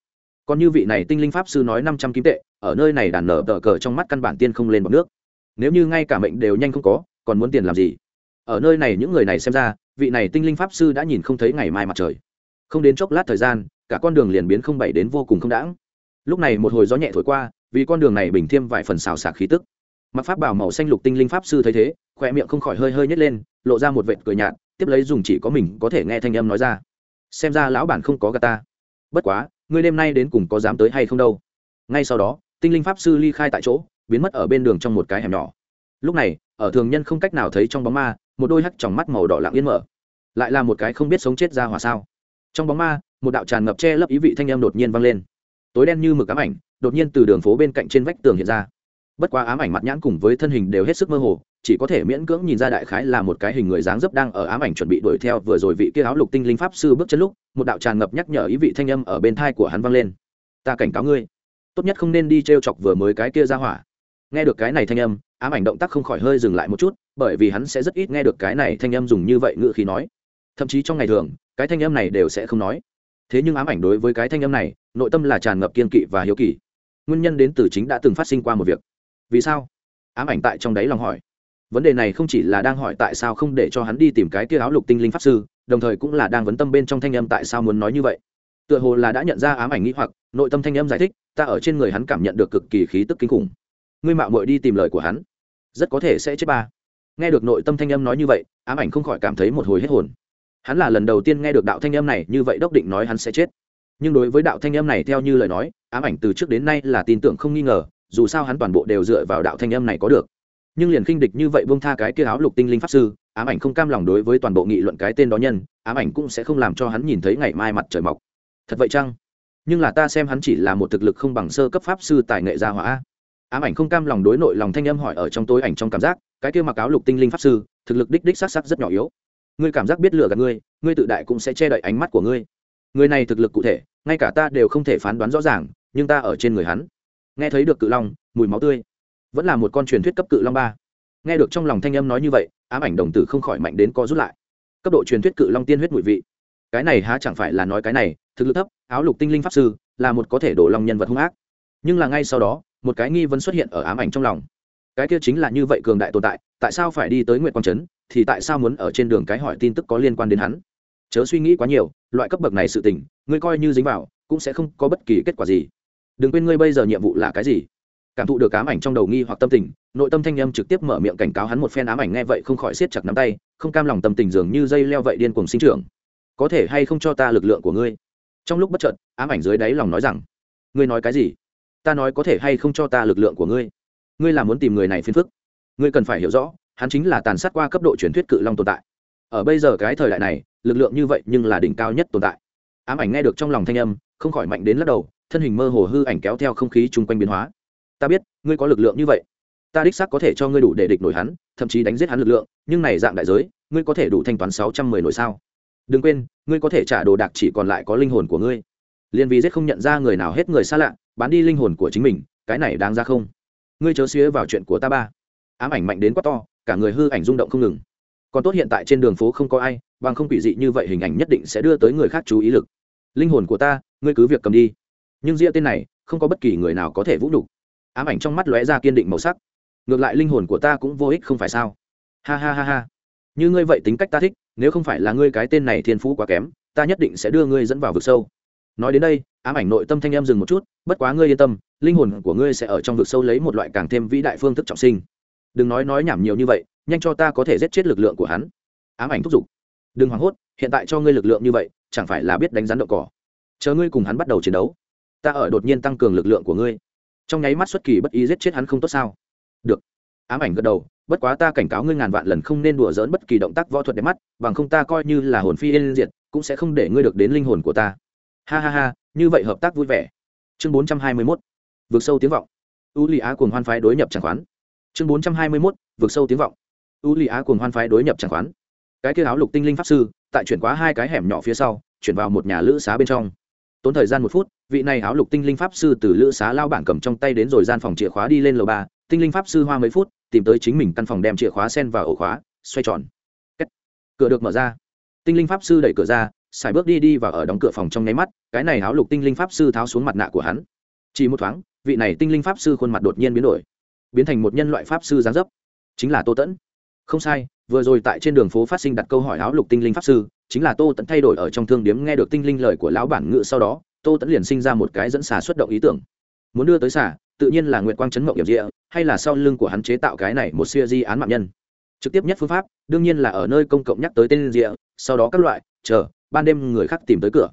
Còn như vị này tinh linh pháp sư nói năm trăm kim tệ, ở nơi này đàn nở tờ cờ trong mắt căn bản tiên không lên bọc nước. Nếu như ngay cả mệnh đều nhanh không có, còn muốn tiền làm gì? Ở nơi này những người này xem ra, vị này tinh linh pháp sư đã nhìn không thấy ngày mai mặt trời. Không đến chốc lát thời gian, cả con đường liền biến không bảy đến vô cùng không đãng. Lúc này một hồi gió nhẹ thổi qua, vì con đường này bình thêm vài phần xào xạc khí tức. Mặc pháp bảo màu xanh lục tinh linh pháp sư thấy thế khỏe miệng không khỏi hơi hơi nhét lên, lộ ra một vệt cười nhạt tiếp lấy dùng chỉ có mình có thể nghe thanh âm nói ra. Xem ra lão bản không có gà ta. Bất quá, ngươi đêm nay đến cùng có dám tới hay không đâu. Ngay sau đó, tinh linh pháp sư ly khai tại chỗ, biến mất ở bên đường trong một cái hẻm nhỏ. Lúc này, ở thường nhân không cách nào thấy trong bóng ma, một đôi hắc tròng mắt màu đỏ lặng yên mở. Lại là một cái không biết sống chết ra hỏa sao. Trong bóng ma, một đạo tràn ngập che lấp ý vị thanh âm đột nhiên vang lên. Tối đen như mực ám ảnh, đột nhiên từ đường phố bên cạnh trên vách tường hiện ra bất quá ám ảnh mặt nhãn cùng với thân hình đều hết sức mơ hồ, chỉ có thể miễn cưỡng nhìn ra đại khái là một cái hình người dáng dấp đang ở ám ảnh chuẩn bị đuổi theo vừa rồi vị kia áo lục tinh linh pháp sư bước chân lúc, một đạo tràn ngập nhắc nhở ý vị thanh âm ở bên thai của hắn vang lên. Ta cảnh cáo ngươi, tốt nhất không nên đi t r e o chọc vừa mới cái kia ra hỏa. Nghe được cái này thanh âm, ám ảnh động tác không khỏi hơi dừng lại một chút, bởi vì hắn sẽ rất ít nghe được cái này thanh âm dùng như vậy ngự khí nói. Thậm chí trong ngày thường, cái thanh âm này đều sẽ không nói. Thế nhưng ám ảnh đối với cái thanh âm này, nội tâm là tràn ngập kiên kỵ và hiếu kỳ. Nguyên nhân đến từ chính đã từng phát sinh qua một việc vì sao? Ám ảnh tại trong đấy lòng hỏi. Vấn đề này không chỉ là đang hỏi tại sao không để cho hắn đi tìm cái kia áo lục tinh linh pháp sư, đồng thời cũng là đang vấn tâm bên trong thanh âm tại sao muốn nói như vậy. Tựa hồ là đã nhận ra ám ảnh nghĩ hoặc, nội tâm thanh âm giải thích, ta ở trên người hắn cảm nhận được cực kỳ khí tức kinh khủng. Ngươi mạo muội đi tìm lời của hắn, rất có thể sẽ chết ba. Nghe được nội tâm thanh âm nói như vậy, ám ảnh không khỏi cảm thấy một hồi hết hồn. Hắn là lần đầu tiên nghe được đạo thanh âm này, như vậy đốc định nói hắn sẽ chết. Nhưng đối với đạo thanh âm này theo như lời nói, ám ảnh từ trước đến nay là tin tưởng không nghi ngờ dù sao hắn toàn bộ đều dựa vào đạo thanh âm này có được. Nhưng liền khinh địch như vậy buông tha cái kia áo lục tinh linh pháp sư, ám ảnh không cam lòng đối với toàn bộ nghị luận cái tên đó nhân, ám ảnh cũng sẽ không làm cho hắn nhìn thấy ngày mai mặt trời mọc. Thật vậy chăng? Nhưng là ta xem hắn chỉ là một thực lực không bằng sơ cấp pháp sư tài nghệ gia hỏa. Ám ảnh không cam lòng đối nội lòng thanh âm hỏi ở trong tối ảnh trong cảm giác, cái kia mặc áo lục tinh linh pháp sư, thực lực đích đích sắc sắc rất nhỏ yếu. Ngươi cảm giác biết lừa gạt ngươi ngươi tự đại cũng sẽ che đậy ánh mắt của ngươi. Người này thực lực cụ thể, ngay cả ta đều không thể phán đoán rõ ràng, nhưng ta ở trên người hắn nghe thấy được cự long, mùi máu tươi. Vẫn là một con truyền thuyết cấp cự long ba. Nghe được trong lòng thanh âm nói như vậy, ám ảnh đồng tử không khỏi mạnh đến co rút lại. Cấp độ truyền thuyết cự long tiên huyết mùi vị. Cái này há chẳng phải là nói cái này, thực lực thấp, áo lục tinh linh pháp sư, là một có thể đổ long nhân vật hung ác. Nhưng là ngay sau đó, một cái nghi vấn xuất hiện ở ám ảnh trong lòng. Cái kia chính là như vậy cường đại tồn tại tại sao phải đi tới nguyện quang trấn, thì tại sao muốn ở trên đường cái hỏi tin tức có liên quan đến hắn? Chớ suy nghĩ quá nhiều, loại cấp bậc này sự tình, ngươi coi như dính vào, cũng sẽ không có bất kỳ kết quả gì đừng quên ngươi bây giờ nhiệm vụ là cái gì? Cảm thụ được ám ảnh trong đầu nghi hoặc tâm tình, nội tâm thanh âm trực tiếp mở miệng cảnh cáo hắn một phen ám ảnh nghe vậy không khỏi siết chặt nắm tay, không cam lòng tâm tình dường như dây leo vậy điên cuồng sinh trưởng. Có thể hay không cho ta lực lượng của ngươi? Trong lúc bất chợt, ám ảnh dưới đáy lòng nói rằng, ngươi nói cái gì? Ta nói có thể hay không cho ta lực lượng của ngươi? Ngươi là muốn tìm người này phiền phức. Ngươi cần phải hiểu rõ, hắn chính là tàn sát qua cấp độ truyền thuyết cự long tồn tại. Ở bây giờ cái thời đại này, lực lượng như vậy nhưng là đỉnh cao nhất tồn tại. Ám ảnh nghe được trong lòng thanh âm, không khỏi mạnh đến lắc đầu thân hình mơ hồ hư ảnh kéo theo không khí chung quanh biến hóa. Ta biết, ngươi có lực lượng như vậy. Ta đích xác có thể cho ngươi đủ để địch nổi hắn, thậm chí đánh giết hắn lực lượng, nhưng này dạng đại giới, ngươi có thể đủ thanh toán sáu trăm mười nổi sao? Đừng quên, ngươi có thể trả đồ đạc chỉ còn lại có linh hồn của ngươi. Liền vì giết không nhận ra người nào hết người xa lạ, bán đi linh hồn của chính mình, cái này đáng ra không? Ngươi chớ xía vào chuyện của ta ba. Ám ảnh mạnh đến quá to, cả người hư ảnh rung động không ngừng. Còn tốt hiện tại trên đường phố không có ai, bằng không quỷ dị như vậy hình ảnh nhất định sẽ đưa tới người khác chú ý lực. Linh hồn của ta, ngươi cứ việc cầm đi nhưng ria tên này không có bất kỳ người nào có thể vũ đục ám ảnh trong mắt lóe ra kiên định màu sắc. Ngược lại linh hồn của ta cũng vô ích không phải sao? Ha ha ha ha. Như ngươi vậy tính cách ta thích, nếu không phải là ngươi cái tên này thiên phú quá kém, ta nhất định sẽ đưa ngươi dẫn vào vực sâu. Nói đến đây, ám ảnh nội tâm thanh em dừng một chút, bất quá ngươi yên tâm, linh hồn của ngươi sẽ ở trong vực sâu lấy một loại càng thêm vĩ đại phương thức trọng sinh. Đừng nói nói nhảm nhiều như vậy, nhanh cho ta có thể giết chết lực lượng của hắn. Ám ảnh thúc giục. Đừng hoảng hốt, hiện tại cho ngươi lực lượng như vậy, chẳng phải là biết đánh rắn đậu cỏ. Chờ ngươi cùng hắn bắt đầu chiến đấu ta ở đột nhiên tăng cường lực lượng của ngươi. Trong nháy mắt xuất kỳ bất ý giết chết hắn không tốt sao? Được. Ám ảnh gật đầu, bất quá ta cảnh cáo ngươi ngàn vạn lần không nên đùa dỡn bất kỳ động tác võ thuật đẹp mắt, bằng không ta coi như là hồn phi yên diệt, cũng sẽ không để ngươi được đến linh hồn của ta. Ha ha ha, như vậy hợp tác vui vẻ. Chương bốn trăm hai mươi mốt. Vượt sâu tiếng vọng. U lì á cùng hoan phái đối nhập chẳng khoán. Chương bốn trăm hai mươi mốt. Vượt sâu tiếng vọng. U lì á cùng hoan phái đối nhập chẳng khoán. Cái kia áo lục tinh linh pháp sư, tại chuyển qua hai cái hẻm nhỏ phía sau, chuyển vào một nhà lữ xá bên trong. Tốn thời gian một phút vị này áo lục tinh linh pháp sư từ lữ xá lao bản cầm trong tay đến rồi gian phòng chìa khóa đi lên lầu ba. Tinh linh pháp sư hoa mấy phút, tìm tới chính mình căn phòng đem chìa khóa sen vào ổ khóa, xoay tròn. Kết. cửa được mở ra. Tinh linh pháp sư đẩy cửa ra, xài bước đi đi và ở đóng cửa phòng trong nháy mắt, cái này áo lục tinh linh pháp sư tháo xuống mặt nạ của hắn. Chỉ một thoáng, vị này tinh linh pháp sư khuôn mặt đột nhiên biến đổi, biến thành một nhân loại pháp sư giáng dấp. Chính là tô tẫn. Không sai, vừa rồi tại trên đường phố phát sinh đặt câu hỏi áo lục tinh linh pháp sư, chính là tô tẫn thay đổi ở trong thương điếm nghe được tinh linh lời của lão bản ngự sau đó tô tẫn liền sinh ra một cái dẫn xà xuất động ý tưởng. Muốn đưa tới xà, tự nhiên là nguyện quang chấn mộng hiểm địa, hay là sau lưng của hắn chế tạo cái này một siêu di án mạng nhân. Trực tiếp nhất phương pháp, đương nhiên là ở nơi công cộng nhắc tới tên rịa sau đó các loại, chờ, ban đêm người khác tìm tới cửa.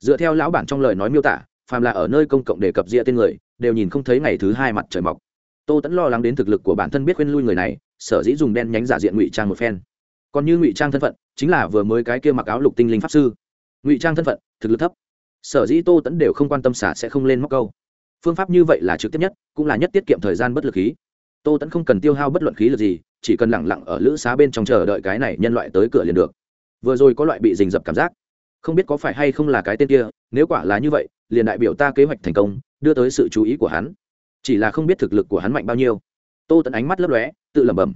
Dựa theo lão bản trong lời nói miêu tả, phàm là ở nơi công cộng đề cập rịa tên người, đều nhìn không thấy ngày thứ hai mặt trời mọc. Tô tẫn lo lắng đến thực lực của bản thân biết khuyên lui người này, sở dĩ dùng đen nhánh giả diện ngụy trang một phen. Còn như ngụy trang thân phận, chính là vừa mới cái kia mặc áo lục tinh linh pháp sư. Ngụy trang thân phận, thực lực thấp sở dĩ tô tẫn đều không quan tâm xả sẽ không lên móc câu. Phương pháp như vậy là trực tiếp nhất, cũng là nhất tiết kiệm thời gian bất lực khí. Tô tẫn không cần tiêu hao bất luận khí lực gì, chỉ cần lẳng lặng ở lữ xá bên trong chờ đợi cái này nhân loại tới cửa liền được. Vừa rồi có loại bị rình dập cảm giác. Không biết có phải hay không là cái tên kia, nếu quả là như vậy, liền đại biểu ta kế hoạch thành công, đưa tới sự chú ý của hắn. Chỉ là không biết thực lực của hắn mạnh bao nhiêu. Tô tẫn ánh mắt lấp lóe, tự lẩm bẩm.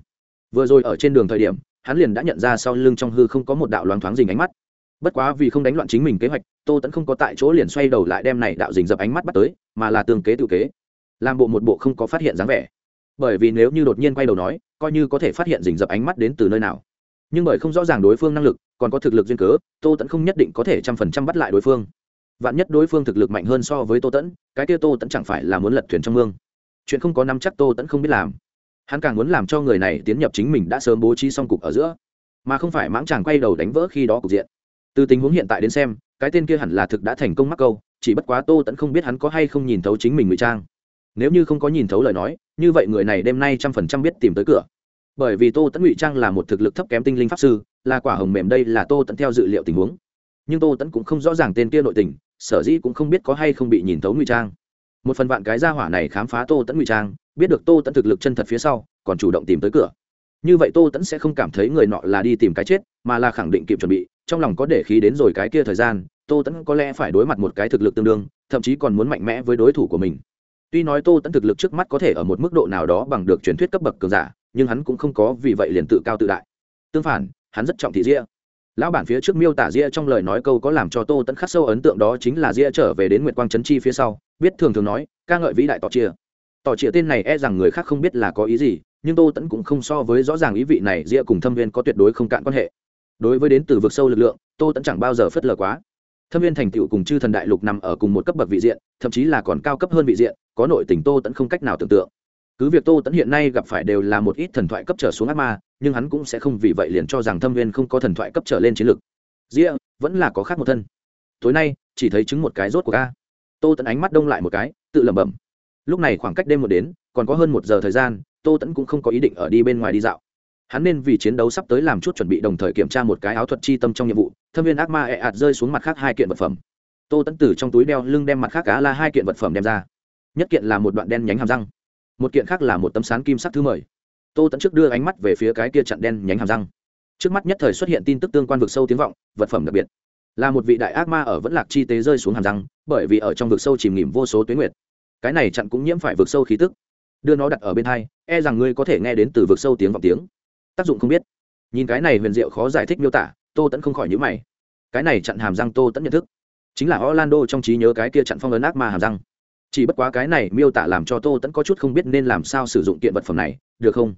Vừa rồi ở trên đường thời điểm, hắn liền đã nhận ra sau lưng trong hư không có một đạo loáng thoáng dình ánh mắt bất quá vì không đánh loạn chính mình kế hoạch, tô tẫn không có tại chỗ liền xoay đầu lại đem này đạo dình dập ánh mắt bắt tới, mà là tương kế tự kế. Làm bộ một bộ không có phát hiện dáng vẻ. Bởi vì nếu như đột nhiên quay đầu nói, coi như có thể phát hiện dình dập ánh mắt đến từ nơi nào. Nhưng bởi không rõ ràng đối phương năng lực, còn có thực lực duyên cớ, tô tẫn không nhất định có thể trăm phần trăm bắt lại đối phương. Vạn nhất đối phương thực lực mạnh hơn so với tô tẫn cái kia tô tẫn chẳng phải là muốn lật thuyền trong mương. Chuyện không có năm chắc tô tẫn không biết làm. Hắn càng muốn làm cho người này tiến nhập chính mình đã sớm bố trí xong cục ở giữa. Mà không phải mãng chàng quay đầu đánh vỡ khi đó cục diện từ tình huống hiện tại đến xem, cái tên kia hẳn là thực đã thành công mắc câu, chỉ bất quá tô tẫn không biết hắn có hay không nhìn thấu chính mình ngụy trang. Nếu như không có nhìn thấu lời nói, như vậy người này đêm nay trăm phần trăm biết tìm tới cửa. Bởi vì tô tẫn ngụy trang là một thực lực thấp kém tinh linh pháp sư, là quả hồng mềm đây là tô tẫn theo dự liệu tình huống. Nhưng tô tẫn cũng không rõ ràng tên kia nội tình, sở dĩ cũng không biết có hay không bị nhìn thấu ngụy trang. Một phần vạn cái gia hỏa này khám phá tô tẫn ngụy trang, biết được tô tẫn thực lực chân thật phía sau, còn chủ động tìm tới cửa. Như vậy tô tẫn sẽ không cảm thấy người nọ là đi tìm cái chết, mà là khẳng định kịp chuẩn bị trong lòng có để khí đến rồi cái kia thời gian, tô tẫn có lẽ phải đối mặt một cái thực lực tương đương, thậm chí còn muốn mạnh mẽ với đối thủ của mình. Tuy nói tô tẫn thực lực trước mắt có thể ở một mức độ nào đó bằng được truyền thuyết cấp bậc cường giả, nhưng hắn cũng không có vì vậy liền tự cao tự đại. Tương phản, hắn rất trọng thị ria lão bản phía trước miêu tả ria trong lời nói câu có làm cho tô tẫn khắc sâu ấn tượng đó chính là ria trở về đến nguyệt quang trấn chi phía sau, biết thường thường nói, ca ngợi vĩ đại tỏ chia tỏ chia tên này e rằng người khác không biết là có ý gì, nhưng tô tẫn cũng không so với rõ ràng ý vị này ria cùng thâm viên có tuyệt đối không cạn quan hệ đối với đến từ vực sâu lực lượng, tô tẫn chẳng bao giờ phớt lờ quá. Thâm viên thành tựu cùng chư thần đại lục nằm ở cùng một cấp bậc vị diện, thậm chí là còn cao cấp hơn vị diện, có nội tình tô tẫn không cách nào tưởng tượng. Cứ việc tô tẫn hiện nay gặp phải đều là một ít thần thoại cấp trở xuống ác ma, nhưng hắn cũng sẽ không vì vậy liền cho rằng thâm viên không có thần thoại cấp trở lên chiến lược. Ria vẫn là có khác một thân. Tối nay, chỉ thấy chứng một cái rốt của ca tô tẫn ánh mắt đông lại một cái, tự lẩm bẩm. Lúc này khoảng cách đêm một đến, còn có hơn một giờ thời gian, tô tẫn cũng không có ý định ở đi bên ngoài đi dạo hắn nên vì chiến đấu sắp tới làm chút chuẩn bị đồng thời kiểm tra một cái áo thuật chi tâm trong nhiệm vụ, thâm viên ác ma ẹ ạt rơi xuống mặt khác hai kiện vật phẩm. Tô tẫn Tử trong túi đeo lưng đem mặt khác cá la hai kiện vật phẩm đem ra. Nhất kiện là một đoạn đen nhánh hàm răng, một kiện khác là một tấm sán kim sắc thứ mời. Tô tẫn trước đưa ánh mắt về phía cái kia chặn đen nhánh hàm răng. Trước mắt nhất thời xuất hiện tin tức tương quan vực sâu tiếng vọng, vật phẩm đặc biệt. Là một vị đại ác ma ở vẫn lạc chi tế rơi xuống hàm răng, bởi vì ở trong vực sâu chìm nghỉm vô số tuyến nguyệt. Cái này chặn cũng nhiễm phải vực sâu khí tức. Đưa nó đặt ở bên hai e rằng ngươi có thể nghe đến từ vực sâu tiếng vọng tiếng tác dụng không biết. Nhìn cái này huyền diệu khó giải thích miêu tả, tô tẫn không khỏi nhữ mày. Cái này chặn hàm răng tô tẫn nhận thức. Chính là orlando trong trí nhớ cái kia chặn phong ấn ác ma hàm răng. Chỉ bất quá cái này miêu tả làm cho tô tẫn có chút không biết nên làm sao sử dụng kiện vật phẩm này, được không?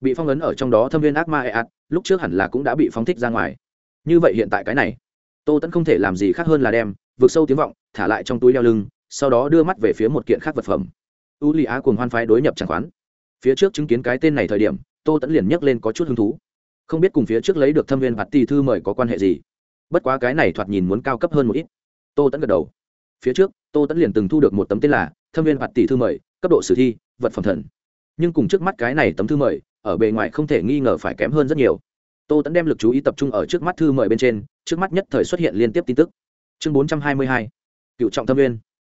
Bị phong ấn ở trong đó thâm viên ác ma e ạt lúc trước hẳn là cũng đã bị phóng thích ra ngoài. Như vậy hiện tại cái này, tô tẫn không thể làm gì khác hơn là đem, vượt sâu tiếng vọng, thả lại trong túi đeo lưng, sau đó đưa mắt về phía một kiện khác vật phẩm. U lì á cùng hoan phái đối nhập chẳng khoán. Phía trước chứng kiến cái tên này thời điểm tô tẫn liền nhấc lên có chút hứng thú. Không biết cùng phía trước lấy được thâm viên bạt ti thư mời có quan hệ gì. Bất quá cái này thoạt nhìn muốn cao cấp hơn một ít. Tô tẫn gật đầu. Phía trước, tô tẫn liền từng thu được một tấm tên là thâm viên bạt tỷ thư mời, cấp độ sử thi, vật phẩm thần. Nhưng cùng trước mắt cái này tấm thư mời, ở bề ngoài không thể nghi ngờ phải kém hơn rất nhiều. Tô tẫn đem lực chú ý tập trung ở trước mắt thư mời bên trên, trước mắt nhất thời xuất hiện liên tiếp tin tức. Chương bốn trăm hai mươi hai, cựu trọng thâm viên.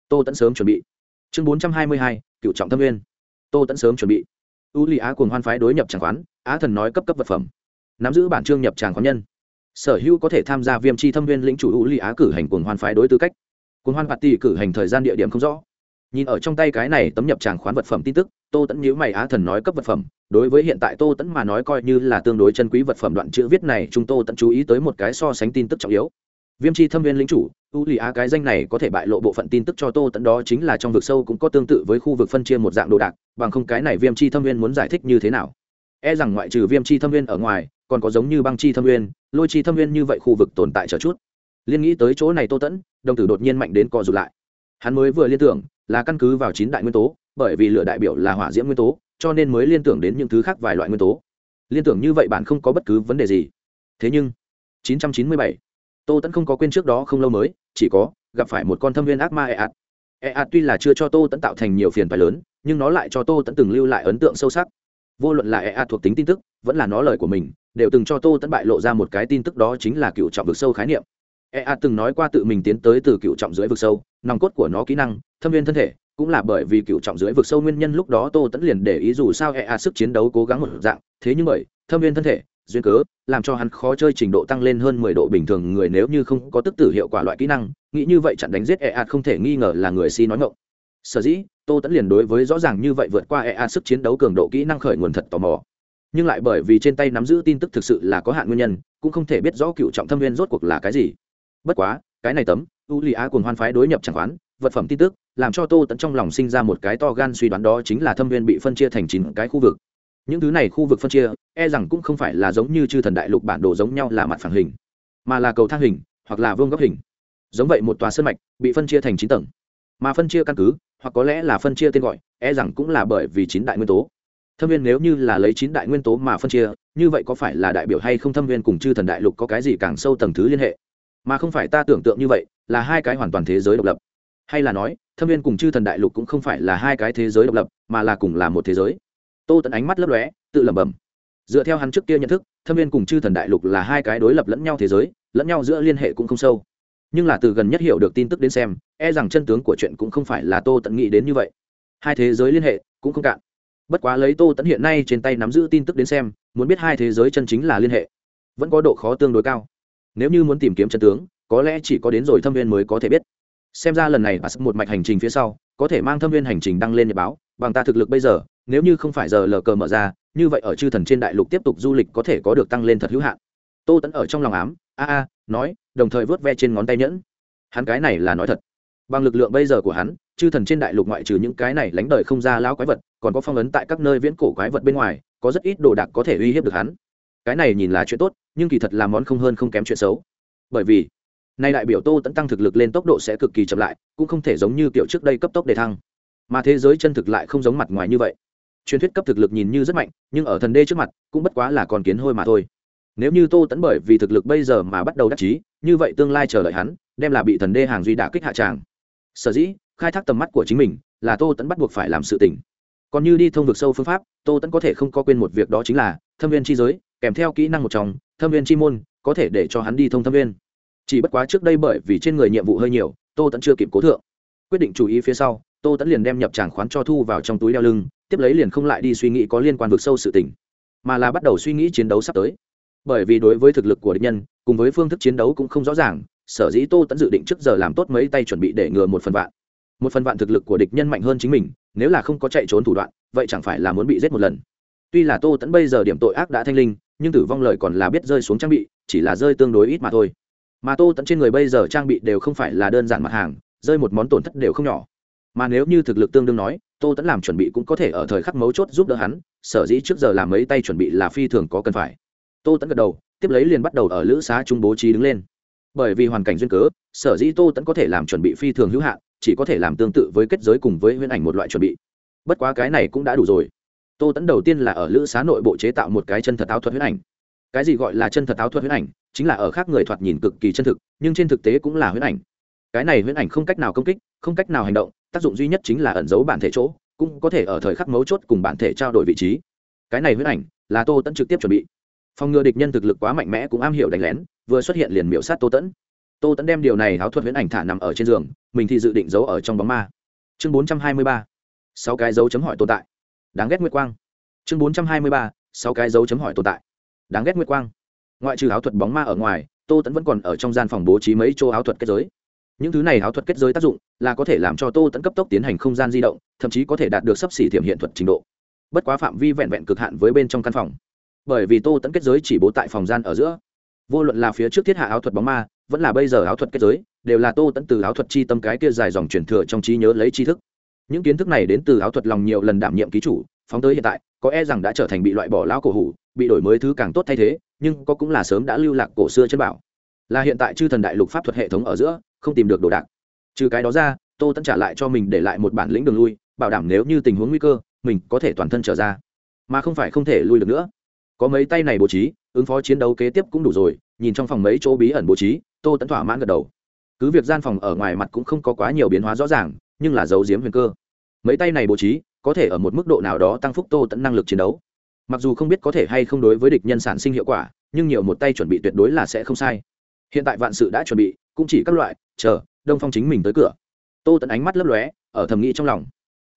Tô tẫn sớm chuẩn bị. Chương bốn trăm hai mươi hai, cựu trọng thâm viên. Tô tẫn sớm chuẩn bị u lì á cùng hoan phái đối nhập tràng khoán, á thần nói cấp cấp vật phẩm. Nắm giữ bản chương nhập tràng khoán nhân. Sở hữu có thể tham gia viêm chi thâm viên lĩnh chủ u lì á cử hành cùng hoan phái đối tư cách. Cùng hoan phạt tỷ cử hành thời gian địa điểm không rõ. Nhìn ở trong tay cái này tấm nhập tràng khoán vật phẩm tin tức, tô tẫn nhữ mày, á thần nói cấp vật phẩm. Đối với hiện tại tô tẫn mà nói coi như là tương đối chân quý vật phẩm đoạn chữ viết này, chúng tô tẫn chú ý tới một cái so sánh tin tức trọng yếu viêm chi thâm viên lính chủ u lì á cái danh này có thể bại lộ bộ phận tin tức cho tô tẫn đó chính là trong vực sâu cũng có tương tự với khu vực phân chia một dạng đồ đạc bằng không cái này viêm chi thâm viên muốn giải thích như thế nào? E rằng ngoại trừ viêm chi thâm viên ở ngoài còn có giống như băng chi thâm viên lôi chi thâm viên như vậy khu vực tồn tại chờ chút. Liên nghĩ tới chỗ này tô tẫn đồng tử đột nhiên mạnh đến co rụt lại. Hắn mới vừa liên tưởng là căn cứ vào chín đại nguyên tố bởi vì lửa đại biểu là hỏa diễm nguyên tố cho nên mới liên tưởng đến những thứ khác vài loại nguyên tố. Liên tưởng như vậy bạn không có bất cứ vấn đề gì. Thế nhưng 997, tô tẫn không có quên trước đó không lâu mới, chỉ có gặp phải một con thâm viên ác ma e ạt e ạt tuy là chưa cho tô tẫn tạo thành nhiều phiền phái lớn, nhưng nó lại cho tô tẫn từng lưu lại ấn tượng sâu sắc. Vô luận là e ạt thuộc tính tin tức, vẫn là nó lời của mình, đều từng cho tô tẫn bại lộ ra một cái tin tức đó chính là cựu trọng vực sâu khái niệm. E ạt từng nói qua tự mình tiến tới từ cựu trọng dưới vực sâu, nòng cốt của nó kỹ năng, thâm viên thân thể, cũng là bởi vì cựu trọng dưới vực sâu nguyên nhân lúc đó tô tẫn liền để ý dù sao e ạt sức chiến đấu cố gắng một dạng, thế nhưng bởi thâm viên thân thể duyên cớ, làm cho hắn khó chơi trình độ tăng lên hơn mười độ bình thường người nếu như không có tức tử hiệu quả loại kỹ năng, nghĩ như vậy chặn đánh giết e ạt không thể nghi ngờ là người si nói ngộng sở dĩ, tô tẫn liền đối với rõ ràng như vậy vượt qua e ạt sức chiến đấu cường độ kỹ năng khởi nguồn thật tò mò. Nhưng lại bởi vì trên tay nắm giữ tin tức thực sự là có hạn nguyên nhân, cũng không thể biết rõ cựu trọng thâm viên rốt cuộc là cái gì. Bất quá, cái này tấm, u lì a cùng hoan phái đối nhập chẳng khoán, vật phẩm tin tức, làm cho tô tẫn trong lòng sinh ra một cái to gan suy đoán đó chính là thâm viên bị phân chia thành chín cái khu vực những thứ này khu vực phân chia e rằng cũng không phải là giống như chư thần đại lục bản đồ giống nhau là mặt phẳng hình, mà là cầu thang hình, hoặc là vương góc hình. Giống vậy một tòa sân mạch bị phân chia thành chín tầng. Mà phân chia căn cứ, hoặc có lẽ là phân chia tên gọi e rằng cũng là bởi vì chín đại nguyên tố. Thâm viên nếu như là lấy chín đại nguyên tố mà phân chia, như vậy có phải là đại biểu hay không thâm viên cùng chư thần đại lục có cái gì càng sâu tầng thứ liên hệ? Mà không phải ta tưởng tượng như vậy, là hai cái hoàn toàn thế giới độc lập. Hay là nói, thâm viên cùng chư thần đại lục cũng không phải là hai cái thế giới độc lập, mà là cùng là một thế giới tô tận ánh mắt lấp lóe, tự lẩm bẩm. Dựa theo hắn trước kia nhận thức, thâm viên cùng chư thần đại lục là hai cái đối lập lẫn nhau thế giới, lẫn nhau giữa liên hệ cũng không sâu. Nhưng là từ gần nhất hiểu được tin tức đến xem e rằng chân tướng của chuyện cũng không phải là tô tận nghĩ đến như vậy. Hai thế giới liên hệ cũng không cạn. Bất quá lấy tô tẫn hiện nay trên tay nắm giữ tin tức đến xem, muốn biết hai thế giới chân chính là liên hệ, vẫn có độ khó tương đối cao. Nếu như muốn tìm kiếm chân tướng, có lẽ chỉ có đến rồi thâm viên mới có thể biết. Xem ra lần này bà một mạch hành trình phía sau, có thể mang thâm viên hành trình đăng lên nhật báo bằng ta thực lực bây giờ, nếu như không phải giờ lờ cờ mở ra, như vậy ở chư thần trên đại lục tiếp tục du lịch có thể có được tăng lên thật hữu hạn. Tô tẫn ở trong lòng ám, a a, nói, đồng thời vớt ve trên ngón tay nhẫn. Hắn cái này là nói thật. Bằng lực lượng bây giờ của hắn, chư thần trên đại lục ngoại trừ những cái này lánh đời không ra lão quái vật, còn có phong ấn tại các nơi viễn cổ quái vật bên ngoài, có rất ít đồ đạc có thể uy hiếp được hắn. Cái này nhìn là chuyện tốt, nhưng kỳ thật là món không hơn không kém chuyện xấu. Bởi vì, nay đại biểu tô tẫn tăng thực lực lên tốc độ sẽ cực kỳ chậm lại, cũng không thể giống như kiểu trước đây cấp tốc để thăng mà thế giới chân thực lại không giống mặt ngoài như vậy. Truyền thuyết cấp thực lực nhìn như rất mạnh, nhưng ở thần đê trước mặt, cũng bất quá là còn kiến hôi mà thôi. Nếu như tô tẫn bởi vì thực lực bây giờ mà bắt đầu đắc chí, như vậy tương lai chờ đợi hắn, đem là bị thần đê hàng duy đả kích hạ tràng. Sở dĩ, khai thác tầm mắt của chính mình, là tô tẫn bắt buộc phải làm sự tỉnh còn như đi thông vực sâu phương pháp, tô tẫn có thể không có quên một việc đó chính là, thâm viên chi giới, kèm theo kỹ năng một trong, thâm viên chi môn, có thể để cho hắn đi thông thâm viên. Chỉ bất quá trước đây bởi vì trên người nhiệm vụ hơi nhiều, tô tẫn chưa kịp cố thượng. Quyết định chú ý phía sau tô tẫn liền đem nhập tràng khoán cho thu vào trong túi đeo lưng, tiếp lấy liền không lại đi suy nghĩ có liên quan vực sâu sự tỉnh mà là bắt đầu suy nghĩ chiến đấu sắp tới. Bởi vì đối với thực lực của địch nhân, cùng với phương thức chiến đấu cũng không rõ ràng, sở dĩ tô tẫn dự định trước giờ làm tốt mấy tay chuẩn bị để ngừa một phần vạn. Một phần vạn thực lực của địch nhân mạnh hơn chính mình, nếu là không có chạy trốn thủ đoạn, vậy chẳng phải là muốn bị giết một lần. Tuy là tô tẫn bây giờ điểm tội ác đã thanh linh, nhưng tử vong lời còn là biết rơi xuống trang bị, chỉ là rơi tương đối ít mà thôi. Mà tô tẫn trên người bây giờ trang bị đều không phải là đơn giản mặt hàng, rơi một món tổn thất đều không nhỏ mà nếu như thực lực tương đương nói, tô tẫn làm chuẩn bị cũng có thể ở thời khắc mấu chốt giúp đỡ hắn, sở dĩ trước giờ làm mấy tay chuẩn bị là phi thường có cần phải. Tô tẫn gật đầu, tiếp lấy liền bắt đầu ở lữ xá trung bố trí đứng lên. Bởi vì hoàn cảnh duyên cớ, sở dĩ tô tẫn có thể làm chuẩn bị phi thường hữu hạn, chỉ có thể làm tương tự với kết giới cùng với huyễn ảnh một loại chuẩn bị. Bất quá cái này cũng đã đủ rồi. Tô tẫn đầu tiên là ở lữ xá nội bộ chế tạo một cái chân thật áo thuật huyễn ảnh. Cái gì gọi là chân thật áo thuật huyễn ảnh, chính là ở khác người thoạt nhìn cực kỳ chân thực, nhưng trên thực tế cũng là huyễn ảnh. Cái này huyễn ảnh không cách nào công kích không cách nào hành động, tác dụng duy nhất chính là ẩn giấu bản thể chỗ, cũng có thể ở thời khắc mấu chốt cùng bản thể trao đổi vị trí. Cái này huyết ảnh là tô tẫn trực tiếp chuẩn bị. Phòng ngừa địch nhân thực lực quá mạnh mẽ cũng am hiểu đánh lén, vừa xuất hiện liền miễu sát tô tẫn tô tẫn đem điều này áo thuật huyễn ảnh thả nằm ở trên giường, mình thì dự định giấu ở trong bóng ma. Chương bốn trăm hai mươi ba, sáu cái dấu chấm hỏi tồn tại. Đáng ghét nguyệt quang. Chương bốn trăm hai mươi ba, sáu cái dấu chấm hỏi tồn tại. Đáng ghét nguyệt quang. Ngoại trừ áo thuật bóng ma ở ngoài, tô tẫn vẫn còn ở trong gian phòng bố trí mấy chỗ áo thuật kết giới những thứ này áo thuật kết giới tác dụng là có thể làm cho tô tẫn cấp tốc tiến hành không gian di động, thậm chí có thể đạt được sấp xỉ thiểm hiện thuật trình độ. Bất quá phạm vi vẹn vẹn cực hạn với bên trong căn phòng. Bởi vì tô tẫn kết giới chỉ bố tại phòng gian ở giữa. Vô luận là phía trước thiết hạ áo thuật bóng ma, vẫn là bây giờ áo thuật kết giới, đều là tô tẫn từ áo thuật chi tâm cái kia dài dòng truyền thừa trong trí nhớ lấy tri thức. Những kiến thức này đến từ áo thuật lòng nhiều lần đảm nhiệm ký chủ, phóng tới hiện tại, có e rằng đã trở thành bị loại bỏ lão cổ hủ, bị đổi mới thứ càng tốt thay thế, nhưng có cũng là sớm đã lưu lạc cổ xưa chân bảo là hiện tại chư thần đại lục pháp thuật hệ thống ở giữa, không tìm được đồ đạc. Trừ cái đó ra, tô tẫn trả lại cho mình để lại một bản lĩnh đường lui, bảo đảm nếu như tình huống nguy cơ, mình có thể toàn thân trở ra. Mà không phải không thể lui được nữa. Có mấy tay này bố trí, ứng phó chiến đấu kế tiếp cũng đủ rồi, nhìn trong phòng mấy chỗ bí ẩn bố trí, tô tẫn thỏa mãn gật đầu. Cứ việc gian phòng ở ngoài mặt cũng không có quá nhiều biến hóa rõ ràng, nhưng là giấu diếm huyền cơ. Mấy tay này bố trí, có thể ở một mức độ nào đó tăng phúc tô tẫn năng lực chiến đấu. Mặc dù không biết có thể hay không đối với địch nhân sản sinh hiệu quả, nhưng nhiều một tay chuẩn bị tuyệt đối là sẽ không sai hiện tại vạn sự đã chuẩn bị, cũng chỉ các loại, chờ, đông phong chính mình tới cửa. Tô tẫn ánh mắt lấp lóe, ở thầm nghĩ trong lòng.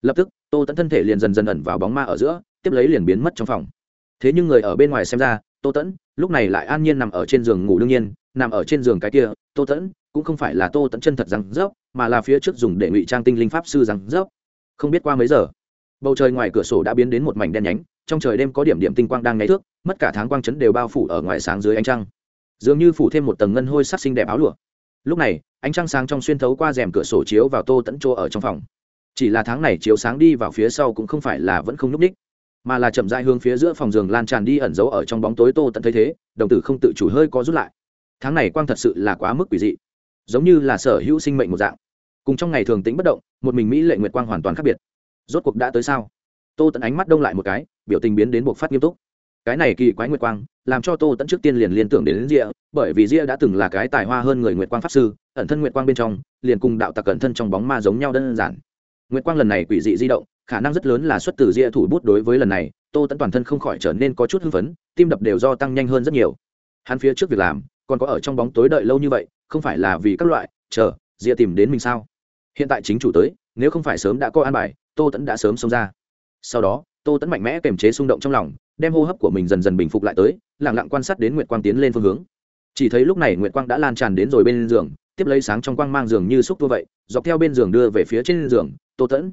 Lập tức, tô tẫn thân thể liền dần dần ẩn vào bóng ma ở giữa, tiếp lấy liền biến mất trong phòng. Thế nhưng người ở bên ngoài xem ra, tô tẫn lúc này lại an nhiên nằm ở trên giường ngủ đương nhiên, nằm ở trên giường cái kia, tô tẫn cũng không phải là tô tẫn chân thật răng rớp, mà là phía trước dùng để ngụy trang tinh linh pháp sư răng rớp. Không biết qua mấy giờ, bầu trời ngoài cửa sổ đã biến đến một mảnh đen nhánh, trong trời đêm có điểm điểm tinh quang đang ngáy thước, mất cả tháng quang chấn đều bao phủ ở ngoài sáng dưới ánh trăng dường như phủ thêm một tầng ngân hôi sắc xinh đẹp áo lụa. Lúc này, ánh trăng sáng trong xuyên thấu qua rèm cửa sổ chiếu vào tô tẫn chỗ ở trong phòng. Chỉ là tháng này chiếu sáng đi vào phía sau cũng không phải là vẫn không nhúc ních mà là chậm dại hướng phía giữa phòng giường lan tràn đi ẩn giấu ở trong bóng tối tô tận thấy thế, đồng tử không tự chủ hơi có rút lại. Tháng này quang thật sự là quá mức quỷ dị, giống như là sở hữu sinh mệnh một dạng. Cùng trong ngày thường tính bất động, một mình mỹ lệ nguyệt quang hoàn toàn khác biệt. Rốt cuộc đã tới sao? Tô tận ánh mắt đông lại một cái, biểu tình biến đến buộc phát nghiêm túc cái này kỳ quái nguyệt quang làm cho tô tẫn trước tiên liền liên tưởng đến, đến ria bởi vì ria đã từng là cái tài hoa hơn người nguyệt quang pháp sư ẩn thân nguyệt quang bên trong liền cùng đạo tặc ẩn thân trong bóng ma giống nhau đơn giản. Nguyệt quang lần này quỷ dị di động khả năng rất lớn là xuất từ ria thủ bút đối với lần này tô tẫn toàn thân không khỏi trở nên có chút hưng phấn tim đập đều do tăng nhanh hơn rất nhiều. Hắn phía trước việc làm còn có ở trong bóng tối đợi lâu như vậy không phải là vì các loại chờ ria tìm đến mình sao? Hiện tại chính chủ tới nếu không phải sớm đã có an bài tô tẫn đã sớm xông ra. Sau đó tô tẫn mạnh mẽ kềm chế xung động trong lòng, đem hô hấp của mình dần dần bình phục lại tới lẳng lặng quan sát đến nguyệt quang tiến lên phương hướng. Chỉ thấy lúc này nguyệt quang đã lan tràn đến rồi bên giường, tiếp lấy sáng trong quang mang giường như xúc tua vậy, dọc theo bên giường đưa về phía trên giường, tô tẫn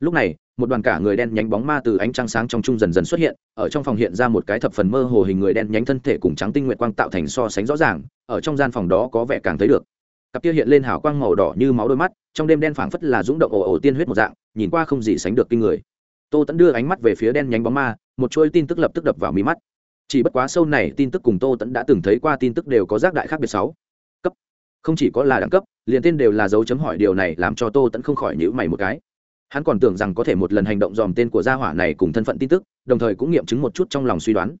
lúc này, một đoàn cả người đen nhánh bóng ma từ ánh trăng sáng trong trung dần dần xuất hiện, ở trong phòng hiện ra một cái thập phần mơ hồ hình người đen nhánh thân thể cùng trắng tinh nguyện quang tạo thành so sánh rõ ràng, ở trong gian phòng đó có vẻ càng thấy được. Cặp kia hiện lên hào quang màu đỏ như máu đôi mắt, trong đêm đen phảng phất là rúng động ồ ồ tiên huyết một dạng, nhìn qua không gì sánh được kinh người tô tẫn đưa ánh mắt về phía đen nhánh bóng ma, một chuỗi tin tức lập tức đập vào mí mắt. Chỉ bất quá sâu này tin tức cùng tô tẫn đã từng thấy qua tin tức đều có giác đại khác biệt sáu. Cấp. Không chỉ có là đẳng cấp, liền tên đều là dấu chấm hỏi điều này làm cho tô tẫn không khỏi nhữ mày một cái. Hắn còn tưởng rằng có thể một lần hành động dòm tên của gia hỏa này cùng thân phận tin tức, đồng thời cũng nghiệm chứng một chút trong lòng suy đoán.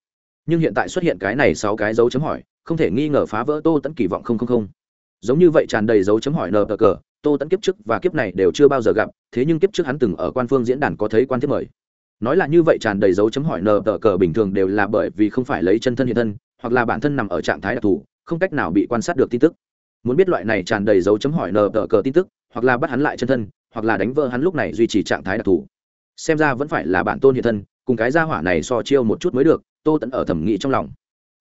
Nhưng hiện tại xuất hiện cái này sáu cái dấu chấm hỏi, không thể nghi ngờ phá vỡ tô tẫn kỳ vọng không không không. Giống như vậy tràn đầy dấu chấm hỏi nờ cờ cờ tô tẫn kiếp trước và kiếp này đều chưa bao giờ gặp, thế nhưng kiếp trước hắn từng ở quan phương diễn đàn có thấy quan thiết mời. Nói là như vậy tràn đầy dấu chấm hỏi nờ tờ cờ bình thường đều là bởi vì không phải lấy chân thân hiện thân, hoặc là bản thân nằm ở trạng thái đặc thù, không cách nào bị quan sát được tin tức. Muốn biết loại này tràn đầy dấu chấm hỏi nờ tờ cờ tin tức, hoặc là bắt hắn lại chân thân, hoặc là đánh vỡ hắn lúc này duy trì trạng thái đặc thù. Xem ra vẫn phải là bản tôn hiện thân, cùng cái gia hỏa này so chiêu một chút mới được, tô tẫn ở thẩm nghĩ trong lòng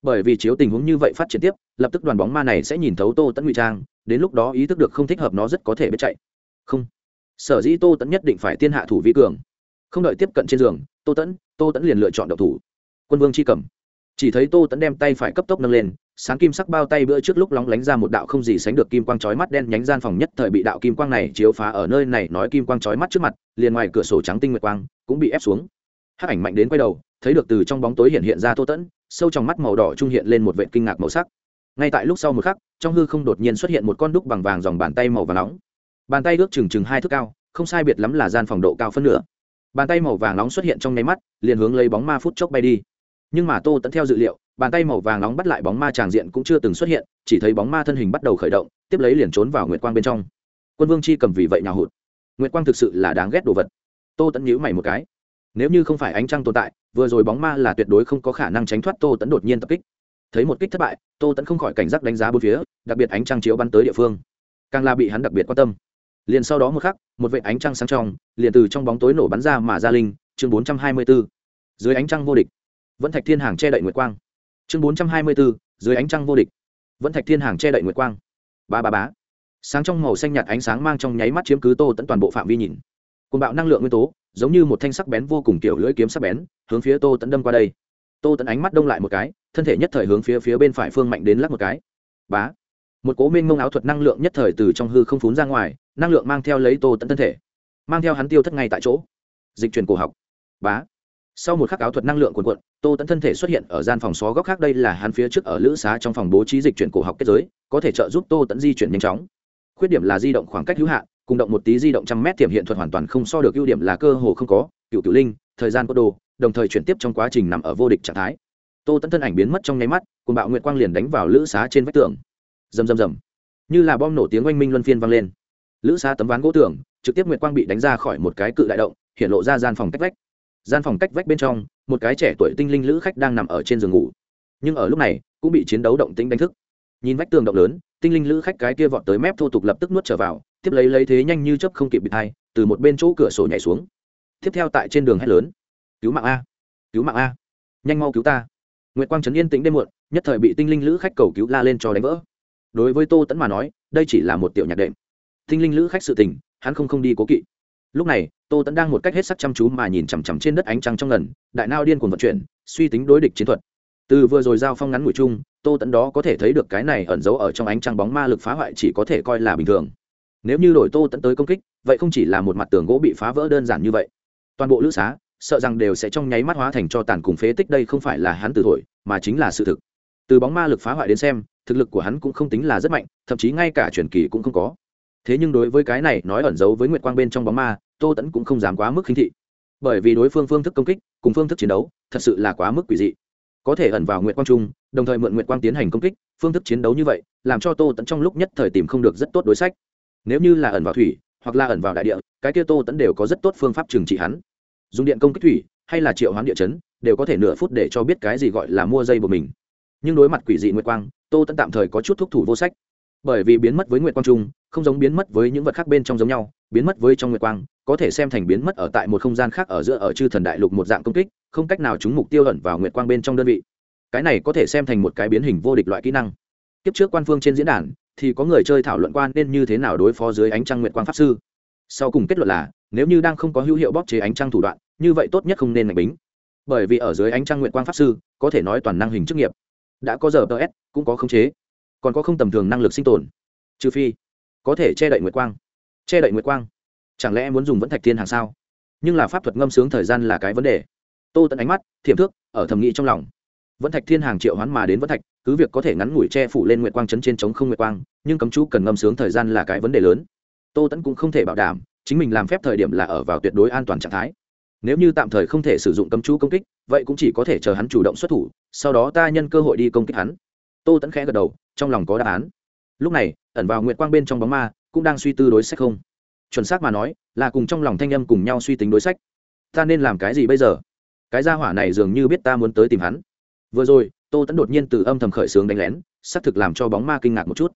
bởi vì chiếu tình huống như vậy phát triển tiếp, lập tức đoàn bóng ma này sẽ nhìn thấu tô tẫn ngụy trang, đến lúc đó ý thức được không thích hợp nó rất có thể biết chạy. Không. Sở dĩ tô tẫn nhất định phải tiên hạ thủ vi cường. Không đợi tiếp cận trên giường, tô tẫn tô tẫn liền lựa chọn độc thủ. Quân vương chi cầm. Chỉ thấy tô tẫn đem tay phải cấp tốc nâng lên, sáng kim sắc bao tay bữa trước lúc lóng lánh ra một đạo không gì sánh được kim quang chói mắt đen nhánh gian phòng nhất thời bị đạo kim quang này chiếu phá ở nơi này nói kim quang chói mắt trước mặt, liền ngoài cửa sổ trắng tinh nguyệt quang cũng bị ép xuống. Hắc ảnh mạnh đến quay đầu, thấy được từ trong bóng tối hiện hiện ra tô tẫn sâu trong mắt màu đỏ trung hiện lên một vệ kinh ngạc màu sắc. Ngay tại lúc sau một khắc, trong hư không đột nhiên xuất hiện một con đúc bằng vàng dòng bàn tay màu vàng nóng. Bàn tay ước chừng chừng hai thước cao, không sai biệt lắm là gian phòng độ cao phân nửa. Bàn tay màu vàng nóng xuất hiện trong nháy mắt, liền hướng lấy bóng ma phút chốc bay đi. Nhưng mà tô tẫn theo dự liệu, bàn tay màu vàng nóng bắt lại bóng ma tràng diện cũng chưa từng xuất hiện, chỉ thấy bóng ma thân hình bắt đầu khởi động, tiếp lấy liền trốn vào nguyệt quang bên trong. Quân vương chi cầm vì vậy nào hụt. Nguyệt quang thực sự là đáng ghét đồ vật. Tô tẫn nhíu mày một cái nếu như không phải ánh trăng tồn tại, vừa rồi bóng ma là tuyệt đối không có khả năng tránh thoát tô tẫn đột nhiên tập kích. Thấy một kích thất bại, tô tẫn không khỏi cảnh giác đánh giá bốn phía, đặc biệt ánh trăng chiếu bắn tới địa phương. Càng là bị hắn đặc biệt quan tâm. Liền sau đó một khắc, một vệ ánh trăng sáng trong, liền từ trong bóng tối nổ bắn ra mà ra linh, chương bốn trăm hai mươi b ố dưới ánh trăng vô địch, vẫn thạch thiên hàng che đậy nguyệt quang. Chương bốn trăm hai mươi b ố dưới ánh trăng vô địch, vẫn thạch thiên hàng che đậy nguyệt quang. Ba ba bá sáng trong màu xanh nhạt ánh sáng mang trong nháy mắt chiếm cứ tô tẫn toàn bộ phạm vi nhìn côn bạo năng lượng nguyên tố, giống như một thanh sắc bén vô cùng kiểu lưỡi kiếm sắc bén, hướng phía tô tẫn đâm qua đây. Tô tẫn ánh mắt đông lại một cái, thân thể nhất thời hướng phía phía bên phải phương mạnh đến lắc một cái. Bá! Một cố minh mông áo thuật năng lượng nhất thời từ trong hư không phún ra ngoài, năng lượng mang theo lấy tô tẫn thân thể, mang theo hắn tiêu thất ngay tại chỗ. Dịch chuyển cổ học. Bá! Sau một khắc áo thuật năng lượng cuồn cuộn, tô tẫn thân thể xuất hiện ở gian phòng xó góc khác, đây là hắn phía trước ở lữ xá trong phòng bố trí dịch chuyển cổ học kết giới, có thể trợ giúp tô tẫn di chuyển nhanh chóng. Khuyết điểm là di động khoảng cách hữu hạn cùng động một tí di động trăm mét tiềm hiện thuật hoàn toàn không so được ưu điểm là cơ hồ không có, cựu cựu linh, thời gian có đồ, đồng thời chuyển tiếp trong quá trình nằm ở vô địch trạng thái. Tô tẫn thân ảnh biến mất trong nháy mắt cùng bạo nguyện quang liền đánh vào lữ xá trên vách tường. Rầm rầm rầm. Như là bom nổ tiếng oanh minh luân phiên vang lên. Lữ xá tấm ván gỗ tường, trực tiếp nguyệt quang bị đánh ra khỏi một cái cự đại động, hiện lộ ra gian phòng cách vách. Gian phòng cách vách bên trong, một cái trẻ tuổi tinh linh lữ khách đang nằm ở trên giường ngủ. Nhưng ở lúc này, cũng bị chiến đấu động tĩnh đánh thức. Nhìn vách tường động lớn, tinh linh lữ khách cái kia vọt tới mép thô tục lập tức nuốt trở vào tiếp lấy lấy thế nhanh như chớp không kịp bị thai, từ một bên chỗ cửa sổ nhảy xuống. Tiếp theo tại trên đường hét lớn, cứu mạng a! Cứu mạng a! Nhanh mau cứu ta! Nguyệt quang trấn yên tĩnh đêm muộn, nhất thời bị tinh linh lữ khách cầu cứu la lên cho đánh vỡ. Đối với tô tẫn mà nói, đây chỉ là một tiểu nhạc đệm. Tinh linh lữ khách sự tình, hắn không không đi cố kỵ. Lúc này, tô tẫn đang một cách hết sắc chăm chú mà nhìn chằm chằm trên đất ánh trăng trong lần đại nao điên cuồng vận chuyển, suy tính đối địch chiến thuật. Từ vừa rồi giao phong ngắn ngủi chung, tô tẫn đó có thể thấy được cái này ẩn giấu ở trong ánh trăng bóng ma lực phá hoại chỉ có thể coi là bình thường nếu như đổi tô tẫn tới công kích, vậy không chỉ là một mặt tường gỗ bị phá vỡ đơn giản như vậy. Toàn bộ lữ xá, sợ rằng đều sẽ trong nháy mắt hóa thành cho tàn cùng phế tích đây không phải là hắn từ thổi, mà chính là sự thực. Từ bóng ma lực phá hoại đến xem, thực lực của hắn cũng không tính là rất mạnh, thậm chí ngay cả truyền kỳ cũng không có. Thế nhưng đối với cái này nói ẩn giấu với nguyệt quang bên trong bóng ma, tô tẫn cũng không dám quá mức khinh thị. Bởi vì đối phương phương thức công kích, cùng phương thức chiến đấu, thật sự là quá mức quỷ dị. Có thể ẩn vào nguyệt quang trung đồng thời mượn nguyệt quang tiến hành công kích, phương thức chiến đấu như vậy, làm cho tô tẫn trong lúc nhất thời tìm không được rất tốt đối sách nếu như là ẩn vào thủy, hoặc là ẩn vào đại địa, cái kia tô tẫn đều có rất tốt phương pháp trừng trị hắn. Dùng điện công kích thủy, hay là triệu hoán địa chấn, đều có thể nửa phút để cho biết cái gì gọi là mua dây của mình. Nhưng đối mặt quỷ dị nguyệt quang, tô tẫn tạm thời có chút thúc thủ vô sách. Bởi vì biến mất với nguyệt quang trung không giống biến mất với những vật khác bên trong giống nhau, biến mất với trong nguyệt quang, có thể xem thành biến mất ở tại một không gian khác ở giữa ở chư thần đại lục một dạng công kích, không cách nào chúng mục tiêu ẩn vào nguyệt quang bên trong đơn vị. Cái này có thể xem thành một cái biến hình vô địch loại kỹ năng. Kiếp trước quan phương trên diễn đàn thì có người chơi thảo luận quan nên như thế nào đối phó dưới ánh trăng nguyệt quang pháp sư. Sau cùng kết luận là, nếu như đang không có hữu hiệu bóp chế ánh trăng thủ đoạn, như vậy tốt nhất không nên mạnh bính. Bởi vì ở dưới ánh trăng nguyệt quang pháp sư, có thể nói toàn năng hình chức nghiệp. Đã có giờ ts cũng có khống chế. Còn có không tầm thường năng lực sinh tồn. Trừ phi, có thể che đậy nguyệt quang. Che đậy nguyệt quang. Chẳng lẽ muốn dùng vẫn thạch thiên hàng sao? Nhưng là pháp thuật ngâm sướng thời gian là cái vấn đề. Tô tận ánh mắt thiềm thước, ở thầm nghĩ trong lòng vẫn thạch thiên hàng triệu hoán mà đến vẫn thạch, cứ việc có thể ngắn ngủi che phủ lên nguyệt quang chấn trên chống không nguyệt quang, nhưng cấm chú cần ngâm sướng thời gian là cái vấn đề lớn. Tô tẫn cũng không thể bảo đảm, chính mình làm phép thời điểm là ở vào tuyệt đối an toàn trạng thái. Nếu như tạm thời không thể sử dụng cấm chú công kích, vậy cũng chỉ có thể chờ hắn chủ động xuất thủ, sau đó ta nhân cơ hội đi công kích hắn. Tô tẫn khẽ gật đầu, trong lòng có đáp án. Lúc này, ẩn vào nguyệt quang bên trong bóng ma, cũng đang suy tư đối sách không. Chuẩn xác mà nói, là cùng trong lòng thanh âm cùng nhau suy tính đối sách. Ta nên làm cái gì bây giờ? Cái gia hỏa này dường như biết ta muốn tới tìm hắn vừa rồi, tô tẫn đột nhiên từ âm thầm khởi xướng đánh lén, xác thực làm cho bóng ma kinh ngạc một chút.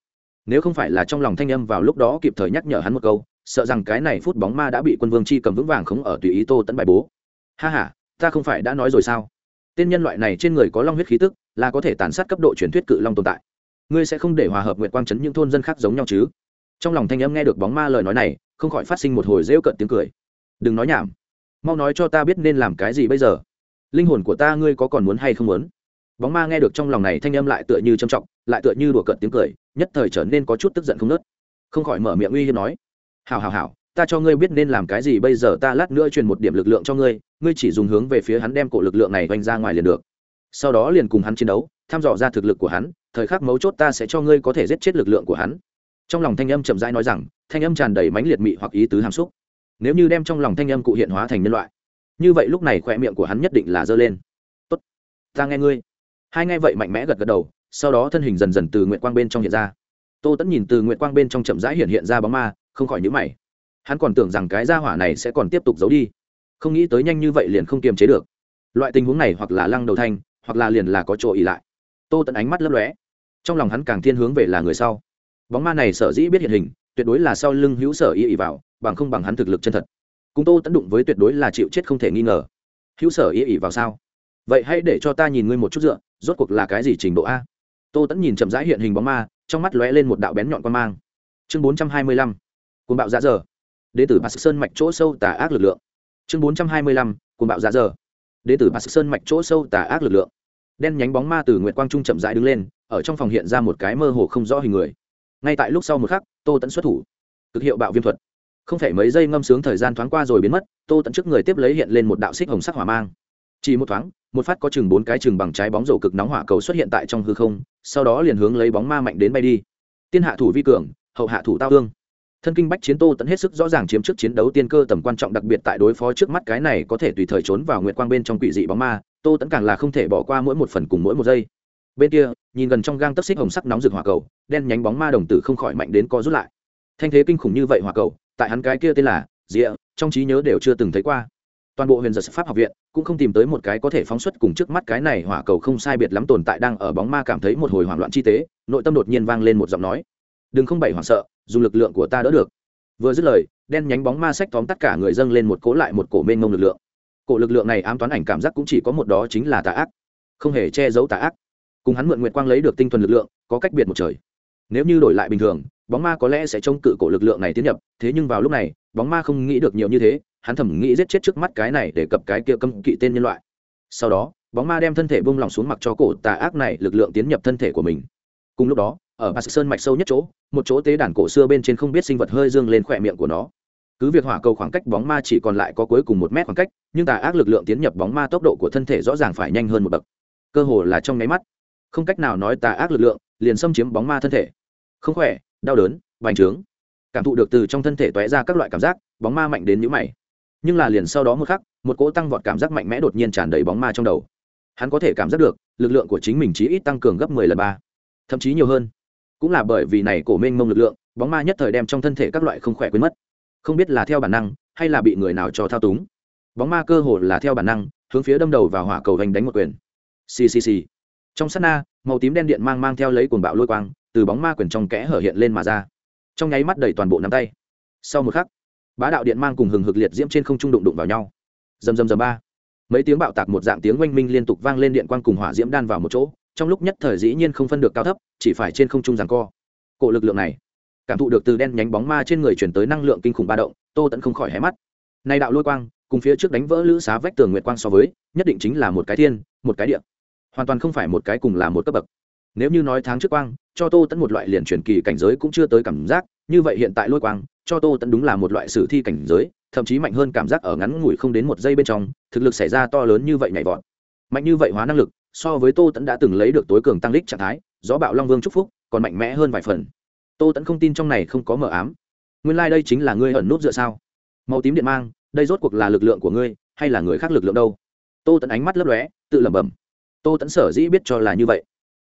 Nếu không phải là trong lòng thanh âm vào lúc đó kịp thời nhắc nhở hắn một câu, sợ rằng cái này phút bóng ma đã bị quân vương chi cầm vững vàng khống ở tùy ý tô tẫn bài bố. Ha h a ta không phải đã nói rồi sao? Tên nhân loại này trên người có long huyết khí tức, là có thể tàn sát cấp độ truyền thuyết cự long tồn tại. Ngươi sẽ không để hòa hợp nguyện quang chấn những thôn dân khác giống nhau chứ? Trong lòng thanh âm nghe được bóng ma lời nói này, không khỏi phát sinh một hồi rêu cận tiếng cười. Đừng nói nhảm. Mau nói cho ta biết nên làm cái gì bây giờ. Linh hồn của ta ngươi có còn muốn hay không muốn? Bóng ma nghe được trong lòng này thanh âm lại tựa như trầm trọng, lại tựa như đùa cợt tiếng cười, nhất thời trở nên có chút tức giận không nớt. Không khỏi mở miệng uy hiếp nói hào hào hào ta cho ngươi biết nên làm cái gì, bây giờ ta lát nữa truyền một điểm lực lượng cho ngươi ngươi chỉ dùng hướng về phía hắn đem cổ lực lượng này oanh ra ngoài liền được. Sau đó liền cùng hắn chiến đấu thăm dò ra thực lực của hắn, thời khắc mấu chốt ta sẽ cho ngươi có thể giết chết lực lượng của hắn. Trong lòng thanh âm chậm rãi nói rằng, thanh âm tràn đầy mãnh liệt mị hoặc ý tứ hàm xúc. Nếu như đem trong lòng thanh âm cụ hiện hóa thành nhân loại, như vậy lúc này khoe miệng của hắn nhất định là dơ lên. Tốt, ta nghe ngươi hai nghe vậy mạnh mẽ gật gật đầu, sau đó thân hình dần dần từ nguyện quang bên trong hiện ra. Tô tẫn nhìn từ nguyện quang bên trong chậm rãi hiện hiện ra bóng ma, không khỏi nhữ mày. Hắn còn tưởng rằng cái gia hỏa này sẽ còn tiếp tục giấu đi. Không nghĩ tới nhanh như vậy liền không kiềm chế được. Loại tình huống này hoặc là lăng đầu thanh hoặc là liền là có chỗ ỉ lại. Tô tẫn ánh mắt lấp lóe. Trong lòng hắn càng thiên hướng về là người sau. Bóng ma này sở dĩ biết hiện hình, tuyệt đối là sau lưng hữu sở y ỉ vào, bằng không bằng hắn thực lực chân thật. Cùng tô tẫn đụng với tuyệt đối là chịu chết không thể nghi ngờ. Hữu sở y ỉ vào sao? Vậy hãy để cho ta nhìn ngươi một chút dựa rốt cuộc là cái gì trình độ a? Tô tẫn nhìn chậm rãi hiện hình bóng ma, trong mắt lóe lên một đạo bén nhọn quan mang. Chương bốn trăm hai mươi lăm côn bạo dạ dở. Đế tử bạc sơn mạch chỗ sâu tà ác lực lượng. Chương bốn trăm hai mươi lăm côn bạo dạ dở. Đế tử bạc sơn mạch chỗ sâu tà ác lực lượng. Đen nhánh bóng ma từ nguyệt quang trung chậm rãi đứng lên, ở trong phòng hiện ra một cái mơ hồ không rõ hình người. Ngay tại lúc sau một khắc, tô tẫn xuất thủ. Cực hiệu bạo viêm thuật. Không phải mấy giây ngâm sướng thời gian thoáng qua rồi biến mất, tô tận trước người tiếp lấy hiện lên một đạo xích hồng sắc hỏa mang. Chỉ một thoáng một phát có chừng bốn cái chừng bằng trái bóng rổ cực nóng hỏa cầu xuất hiện tại trong hư không, sau đó liền hướng lấy bóng ma mạnh đến bay đi. Tiên hạ thủ vi cường, hậu hạ thủ tao thương. Thân kinh bách chiến tô tẫn hết sức rõ ràng chiếm trước chiến đấu tiên cơ tầm quan trọng đặc biệt tại đối phó trước mắt cái này có thể tùy thời trốn vào nguyệt quang bên trong quỷ dị bóng ma, tô tẫn càng là không thể bỏ qua mỗi một phần cùng mỗi một giây. Bên kia, nhìn gần trong gang tấc xích hồng sắc nóng rực hỏa cầu, đen nhánh bóng ma đồng tử không khỏi mạnh đến co rút lại. Thanh thế kinh khủng như vậy hỏa cầu, tại hắn cái kia tên là rịa trong trí nhớ đều chưa từng thấy qua toàn bộ huyền giật pháp học viện cũng không tìm tới một cái có thể phóng xuất cùng trước mắt cái này hỏa cầu không sai biệt lắm tồn tại đang ở bóng ma cảm thấy một hồi hoảng loạn chi tế, nội tâm đột nhiên vang lên một giọng nói. Đừng không bảy hoảng sợ, dùng lực lượng của ta đỡ được. Vừa dứt lời, đen nhánh bóng ma sách tóm tất cả người dâng lên một cỗ lại một cổ mênh mông lực lượng. Cổ lực lượng này ám toán ảnh cảm giác cũng chỉ có một đó chính là tà ác, không hề che giấu tà ác. Cùng hắn mượn nguyệt quang lấy được tinh thuần lực lượng, có cách biệt một trời. Nếu như đổi lại bình thường, bóng ma có lẽ sẽ chống cự cổ lực lượng này tiến nhập, thế nhưng vào lúc này, bóng ma không nghĩ được nhiều như thế hắn thầm nghĩ giết chết trước mắt cái này để cập cái kia cấm kỵ tên nhân loại. Sau đó, bóng ma đem thân thể buông lỏng xuống mặc cho cổ tà ác này lực lượng tiến nhập thân thể của mình. Cùng lúc đó, ở bà sơn mạch sâu nhất chỗ, một chỗ tế đàn cổ xưa bên trên không biết sinh vật hơi dương lên khỏe miệng của nó. Cứ việc hỏa cầu khoảng cách bóng ma chỉ còn lại có cuối cùng một mét khoảng cách, nhưng tà ác lực lượng tiến nhập bóng ma tốc độ của thân thể rõ ràng phải nhanh hơn một bậc. Cơ hồ là trong nháy mắt, không cách nào nói tà ác lực lượng, liền xâm chiếm bóng ma thân thể. Không khỏe, đau đớn, bành trướng. Cảm thụ được từ trong thân thể tóe ra các loại cảm giác, bóng ma mạnh đến nhũ mày nhưng là liền sau đó một khắc, một cỗ tăng vọt cảm giác mạnh mẽ đột nhiên tràn đầy bóng ma trong đầu. Hắn có thể cảm giác được, lực lượng của chính mình chí ít tăng cường gấp mười lần ba, thậm chí nhiều hơn. Cũng là bởi vì này cổ mênh mông lực lượng, bóng ma nhất thời đem trong thân thể các loại không khỏe quên mất. Không biết là theo bản năng, hay là bị người nào cho thao túng. Bóng ma cơ hồ là theo bản năng, hướng phía đâm đầu vào hỏa cầu vành đánh một quyền. Ccc trong sát na, màu tím đen điện mang mang theo lấy cuồng bạo lôi quang, từ bóng ma quyền trong kẽ hở hiện lên mà ra. Trong nháy mắt đầy toàn bộ nắm tay. Sau một khắc bá đạo điện mang cùng hừng hực liệt diễm trên không trung đụng đụng vào nhau. Dầm dầm dầm ba. Mấy tiếng bạo tạc một dạng tiếng oanh minh liên tục vang lên điện quang cùng hỏa diễm đan vào một chỗ, trong lúc nhất thời dĩ nhiên không phân được cao thấp, chỉ phải trên không trung giằng co. Cổ lực lượng này, cảm thụ được từ đen nhánh bóng ma trên người chuyển tới năng lượng kinh khủng ba động, tô tẫn không khỏi hé mắt. Nay đạo lôi quang, cùng phía trước đánh vỡ lữ xá vách tường nguyệt quang so với, nhất định chính là một cái thiên, một cái địa. Hoàn toàn không phải một cái cùng là một cấp bậc. Nếu như nói tháng trước quang, cho tô tẫn một loại liền truyền kỳ cảnh giới cũng chưa tới cảm giác, như vậy hiện tại lôi quang cho tô tẫn đúng là một loại sử thi cảnh giới, thậm chí mạnh hơn cảm giác ở ngắn ngủi không đến một giây bên trong, thực lực xảy ra to lớn như vậy nhảy vọt. Mạnh như vậy hóa năng lực, so với tô tẫn đã từng lấy được tối cường tăng lích trạng thái, gió bạo long vương chúc phúc, còn mạnh mẽ hơn vài phần. Tô tẫn không tin trong này không có mờ ám. Nguyên lai、like、đây chính là ngươi ẩn nút dựa sao? Màu tím điện mang, đây rốt cuộc là lực lượng của ngươi, hay là người khác lực lượng đâu? Tô tẫn ánh mắt lấp lóe, tự lẩm bẩm. Tô tẫn sở dĩ biết cho là như vậy.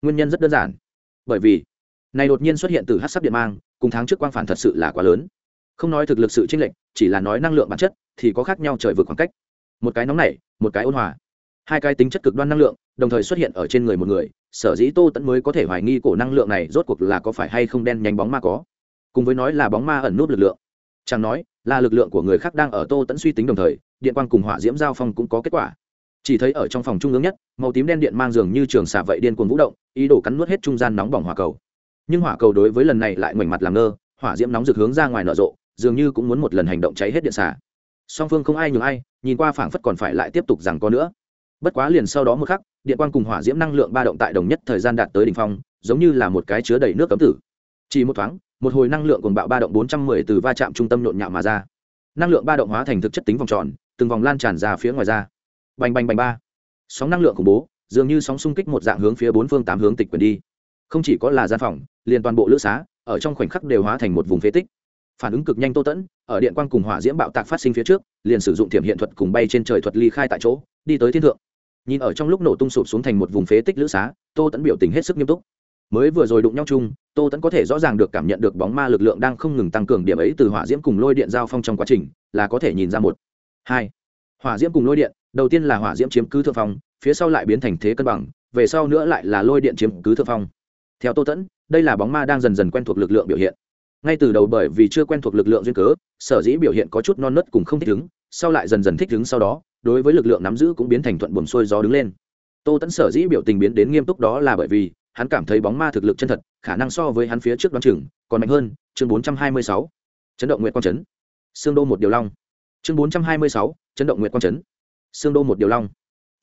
Nguyên nhân rất đơn giản. Bởi vì, này đột nhiên xuất hiện từ hát sắc điện mang, cùng tháng trước quang phản thật sự là quá lớn không nói thực lực sự chênh lệch, chỉ là nói năng lượng bản chất, thì có khác nhau trời vượt khoảng cách. Một cái nóng nảy, một cái ôn hòa. Hai cái tính chất cực đoan năng lượng, đồng thời xuất hiện ở trên người một người, sở dĩ tô tẫn mới có thể hoài nghi cổ năng lượng này rốt cuộc là có phải hay không đen nhánh bóng ma có. Cùng với nói là bóng ma ẩn nút lực lượng. Chẳng nói, là lực lượng của người khác đang ở tô tẫn suy tính đồng thời, điện quang cùng hỏa diễm giao phong cũng có kết quả. Chỉ thấy ở trong phòng trung ương nhất, màu tím đen điện mang dường như trường xạ vậy điên cuồng vũ động, ý đồ cắn nuốt hết trung gian nóng bỏng hỏa cầu. Nhưng hỏa cầu đối với lần này lại ngoảnh mặt làm ngơ, hỏa diễm nóng rực hướng ra ngoài nở rộ dường như cũng muốn một lần hành động cháy hết điện xả. Song phương không ai nhường ai, nhìn qua phảng phất còn phải lại tiếp tục rằng có nữa. Bất quá liền sau đó một khắc, điện quang cùng hỏa diễm năng lượng ba động tại đồng nhất thời gian đạt tới đỉnh phong, giống như là một cái chứa đầy nước cấm tử. Chỉ một thoáng, một hồi năng lượng cùng bạo ba động bốn trăm mười từ va chạm trung tâm nhộn nhạo mà ra. Năng lượng ba động hóa thành thực chất tính vòng tròn, từng vòng lan tràn ra phía ngoài ra. Bành bành bành ba. Sóng năng lượng khủng bố, dường như sóng xung kích một dạng hướng phía bốn phương tám hướng tịch quyền đi. Không chỉ có là gian phòng, liền toàn bộ lữ xá, ở trong khoảnh khắc đều hóa thành một vùng phế tích phản ứng cực nhanh tô tẫn, ở điện quang cùng hỏa diễm bạo tạc phát sinh phía trước, liền sử dụng thiểm hiện thuật cùng bay trên trời thuật ly khai tại chỗ, đi tới thiên thượng. Nhìn ở trong lúc nổ tung sụp xuống thành một vùng phế tích lữ xá, tô tẫn biểu tình hết sức nghiêm túc. Mới vừa rồi đụng nhau chung, tô tẫn có thể rõ ràng được cảm nhận được bóng ma lực lượng đang không ngừng tăng cường điểm ấy từ hỏa diễm cùng lôi điện giao phong trong quá trình, là có thể nhìn ra một. Hai. Hỏa diễm cùng lôi điện, đầu tiên là hỏa diễm chiếm cứ thượng phong, phía sau lại biến thành thế cân bằng, về sau nữa lại là lôi điện chiếm cứ thượng phong. Theo tô tẫn, đây là bóng ma đang dần dần quen thuộc lực lượng biểu hiện ngay từ đầu bởi vì chưa quen thuộc lực lượng duyên cớ, sở dĩ biểu hiện có chút non nớt cùng không thích ứng, sau lại dần dần thích ứng sau đó, đối với lực lượng nắm giữ cũng biến thành thuận buồm xuôi gió đứng lên. Tô tẫn sở dĩ biểu tình biến đến nghiêm túc đó là bởi vì, hắn cảm thấy bóng ma thực lực chân thật, khả năng so với hắn phía trước đoán chừng, còn mạnh hơn, chương 426. chấn động nguyện quang chấn. Xương đô một điều long. Chương 426. chấn động nguyện quang chấn. Xương đô một điều long.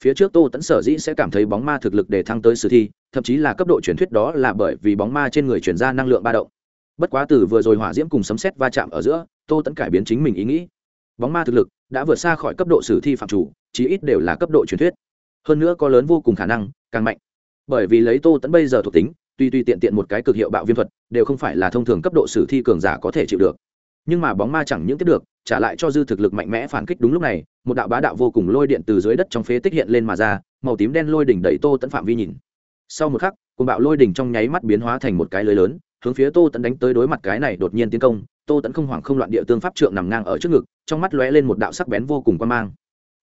Phía trước tô tẫn sở dĩ sẽ cảm thấy bóng ma thực lực để thăng tới sử thi, thậm chí là cấp độ truyền thuyết đó là bởi vì bóng ma trên người chuyển ra năng lượng ba động bất quá từ vừa rồi hỏa diễm cùng sấm xét va chạm ở giữa, tô tẫn cải biến chính mình ý nghĩ. Bóng ma thực lực đã vượt xa khỏi cấp độ sử thi phạm chủ, chí ít đều là cấp độ truyền thuyết. Hơn nữa có lớn vô cùng khả năng, càng mạnh. Bởi vì lấy tô tẫn bây giờ thuộc tính, tuy tuy tiện tiện một cái cực hiệu bạo viêm thuật, đều không phải là thông thường cấp độ sử thi cường giả có thể chịu được. Nhưng mà bóng ma chẳng những tiếp được, trả lại cho dư thực lực mạnh mẽ phản kích đúng lúc này, một đạo bá đạo vô cùng lôi điện từ dưới đất trong phế tích hiện lên mà ra, màu tím đen lôi đỉnh đẩy tô tẫn phạm vi nhìn. Sau một khắc cùng bạo lôi đỉnh trong nháy mắt biến hóa thành một cái lưới lớn hướng phía tô tẫn đánh tới đối mặt cái này đột nhiên tiến công, tô tẫn không hoảng không loạn địa tương pháp trượng nằm ngang ở trước ngực, trong mắt lóe lên một đạo sắc bén vô cùng quan mang.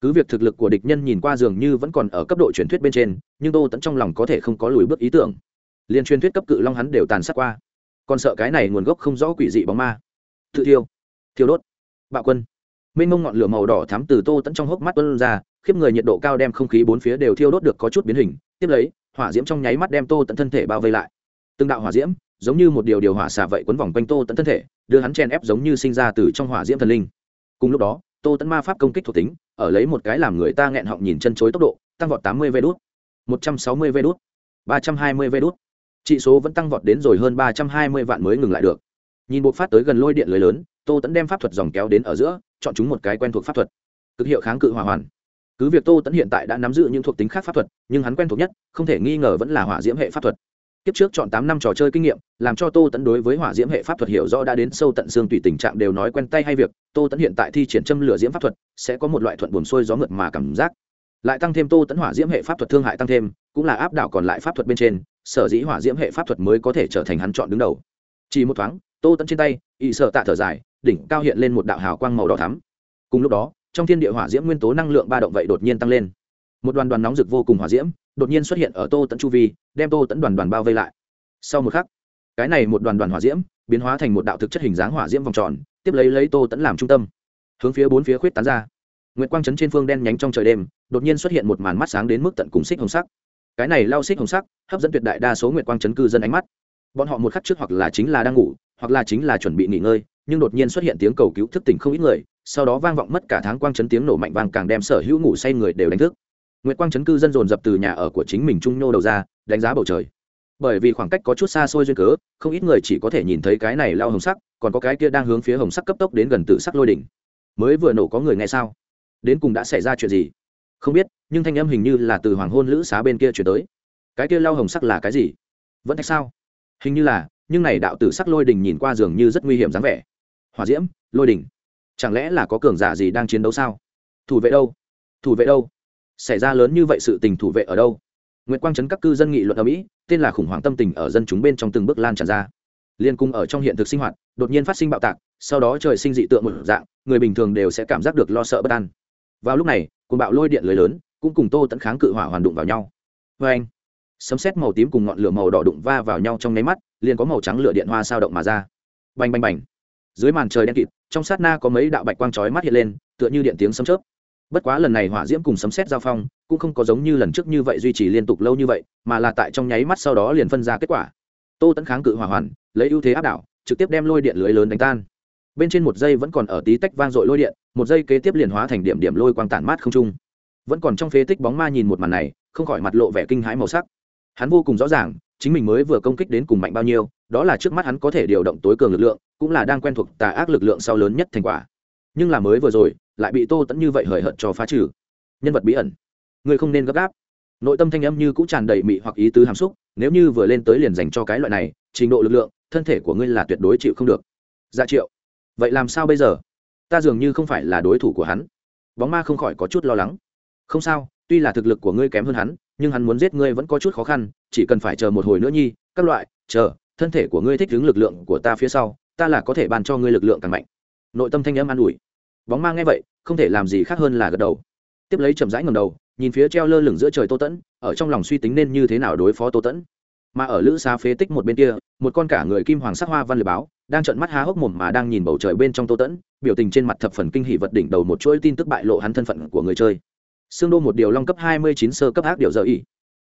Cứ việc thực lực của địch nhân nhìn qua dường như vẫn còn ở cấp độ truyền thuyết bên trên, nhưng tô tẫn trong lòng có thể không có lùi bước ý tưởng. Liền truyền thuyết cấp cự long hắn đều tàn sát qua. Còn sợ cái này nguồn gốc không rõ quỷ dị bóng ma. Tự thiêu. Thiêu đốt. Bạo quân. Mênh mông ngọn lửa màu đỏ thắm từ tô tẫn trong hốc mắt tuân ra, khiếp người nhiệt độ cao đem không khí bốn phía đều thiêu đốt được có chút biến hình. Tiếp lấy, hỏa diễm trong nháy mắt đem tô tận thân thể bao vây lại. Từng đạo hỏa diễm giống như một điều điều hỏa xả vậy quấn vòng quanh tô tận thân thể, đưa hắn chen ép giống như sinh ra từ trong hỏa diễm thần linh. Cùng lúc đó, tô tẫn ma pháp công kích thuộc tính, ở lấy một cái làm người ta nghẹn họng nhìn chân chối tốc độ, tăng vọt tám mươi vê đốt một trăm sáu mươi vê đốt ba trăm hai mươi vê đốt trị số vẫn tăng vọt đến rồi hơn ba trăm hai mươi vạn mới ngừng lại được. Nhìn buộc phát tới gần lôi điện lưới lớn, tô tẫn đem pháp thuật dòng kéo đến ở giữa, chọn chúng một cái quen thuộc pháp thuật. Cực hiệu kháng cự hỏa hoàn. Cứ việc tô tẫn hiện tại đã nắm giữ những thuộc tính khác pháp thuật, nhưng hắn quen thuộc nhất, không thể nghi ngờ vẫn là hỏa diễm hệ pháp thuật kiếp trước chọn tám năm trò chơi kinh nghiệm, làm cho tô tẫn đối với hỏa diễm hệ pháp thuật hiểu rõ đã đến sâu tận xương tùy tình trạng đều nói quen tay hay việc, tô tẫn hiện tại thi triển châm lửa diễm pháp thuật, sẽ có một loại thuận buồn xuôi gió ngược mà cảm giác. Lại tăng thêm tô tẫn hỏa diễm hệ pháp thuật thương hại tăng thêm, cũng là áp đảo còn lại pháp thuật bên trên, sở dĩ hỏa diễm hệ pháp thuật mới có thể trở thành hắn chọn đứng đầu. Chỉ một thoáng, tô tẫn trên tay ỵ sợ tạ thở dài, đỉnh cao hiện lên một đạo hào quang màu đỏ thắm. Cùng lúc đó, trong thiên địa hỏa diễm nguyên tố năng lượng ba động vậy đột nhiên tăng lên. Một đoàn đoàn nóng rực vô cùng hỏa diễm đột nhiên xuất hiện ở tô tẫn chu vi, đem tô tẫn đoàn đoàn bao vây lại. Sau một khắc, cái này một đoàn đoàn hỏa diễm biến hóa thành một đạo thực chất hình dáng hỏa diễm vòng tròn, tiếp lấy lấy tô tẫn làm trung tâm. Hướng phía bốn phía khuyết tán ra. Nguyệt quang trấn trên phương đen nhánh trong trời đêm, đột nhiên xuất hiện một màn mắt sáng đến mức tận cùng xích hồng sắc. Cái này lao xích hồng sắc, hấp dẫn tuyệt đại đa số nguyệt quang trấn cư dân ánh mắt. Bọn họ một khắc trước hoặc là chính là đang ngủ, hoặc là chính là chuẩn bị nghỉ ngơi, nhưng đột nhiên xuất hiện tiếng cầu cứu thức tỉnh không ít người, sau đó vang vọng mất cả tháng quang chấn tiếng nổ mạnh vàng càng đem sở hữu ngủ say người đều đánh thức nguyệt quang chấn cư dân dồn dập từ nhà ở của chính mình trung nhô đầu ra, đánh giá bầu trời. Bởi vì khoảng cách có chút xa xôi duyên cớ, không ít người chỉ có thể nhìn thấy cái này lao hồng sắc, còn có cái kia đang hướng phía hồng sắc cấp tốc đến gần tự sắc lôi đỉnh. Mới vừa nổ có người nghe sao? Đến cùng đã xảy ra chuyện gì? Không biết, nhưng thanh âm hình như là từ hoàng hôn lữ xá bên kia chuyển tới. Cái kia lao hồng sắc là cái gì? Vẫn thạch sao? Hình như là, nhưng này đạo tử sắc lôi đỉnh nhìn qua dường như rất nguy hiểm dáng vẻ. Hỏa diễm, lôi đỉnh. chẳng lẽ là có cường giả gì đang chiến đấu sao? Thủ vệ đâu? Thủ vệ đâu? Xảy ra lớn như vậy sự tình thủ vệ ở đâu? Nguyễn quang trấn các cư dân nghị luận ở mỹ, tên là khủng hoảng tâm tình ở dân chúng bên trong từng bước lan tràn ra. Liên cung ở trong hiện thực sinh hoạt, đột nhiên phát sinh bạo tạc, sau đó trời sinh dị tượng một dạng, người bình thường đều sẽ cảm giác được lo sợ bất an. Vào lúc này cùng bạo lôi điện lưới lớn, cũng cùng tô tẫn kháng cự hỏa hoàn đụng vào nhau. Vê anh, sấm xét màu tím cùng ngọn lửa màu đỏ đụng va vào nhau trong nháy mắt, liền có màu trắng lửa điện hoa sao động mà ra. Bành bành bành. Dưới màn trời đen kịt, trong sát na có mấy đạo bạch quang chói mắt hiện lên, tựa như điện tiếng sấm chớp bất quá lần này hỏa diễm cùng sấm xét giao phong cũng không có giống như lần trước như vậy duy trì liên tục lâu như vậy, mà là tại trong nháy mắt sau đó liền phân ra kết quả. Tô tẫn kháng cự hỏa hoàn, lấy ưu thế áp đảo, trực tiếp đem lôi điện lưới lớn đánh tan. Bên trên một giây vẫn còn ở tí tách vang dội lôi điện, một giây kế tiếp liền hóa thành điểm điểm lôi quang tản mát không trung. Vẫn còn trong phế tích bóng ma nhìn một màn này, không khỏi mặt lộ vẻ kinh hãi màu sắc. Hắn vô cùng rõ ràng, chính mình mới vừa công kích đến cùng mạnh bao nhiêu, đó là trước mắt hắn có thể điều động tối cường lực lượng, cũng là đang quen thuộc tà ác lực lượng sau lớn nhất thành quả. Nhưng là mới vừa rồi lại bị tô tẫn như vậy hời hợt cho phá trừ. Nhân vật bí ẩn. Người không nên gấp gáp. Nội tâm thanh âm như cũng tràn đầy mị hoặc ý tứ hàm xúc, nếu như vừa lên tới liền dành cho cái loại này, trình độ lực lượng, thân thể của ngươi là tuyệt đối chịu không được. Dạ triệu, vậy làm sao bây giờ? Ta dường như không phải là đối thủ của hắn. Bóng ma không khỏi có chút lo lắng. Không sao, tuy là thực lực của ngươi kém hơn hắn, nhưng hắn muốn giết ngươi vẫn có chút khó khăn, chỉ cần phải chờ một hồi nữa nhi, các loại, chờ, thân thể của ngươi thích ứng lực lượng của ta phía sau, ta là có thể bàn cho ngươi lực lượng càng mạnh. Nội tâm thanh âm an ủi bóng ma nghe vậy, không thể làm gì khác hơn là gật đầu. Tiếp lấy chậm rãi ngầm đầu, nhìn phía treo lơ lửng giữa trời tô tẫn, ở trong lòng suy tính nên như thế nào đối phó tô tẫn. Mà ở lữ xá phế tích một bên kia, một con cả người kim hoàng sắc hoa văn liệt báo, đang trợn mắt há hốc mồm mà đang nhìn bầu trời bên trong tô tẫn, biểu tình trên mặt thập phần kinh hỷ vật đỉnh đầu một chuỗi tin tức bại lộ hắn thân phận của người chơi. Xương đô một điều long cấp hai mươi chín sơ cấp ác điều giờ y.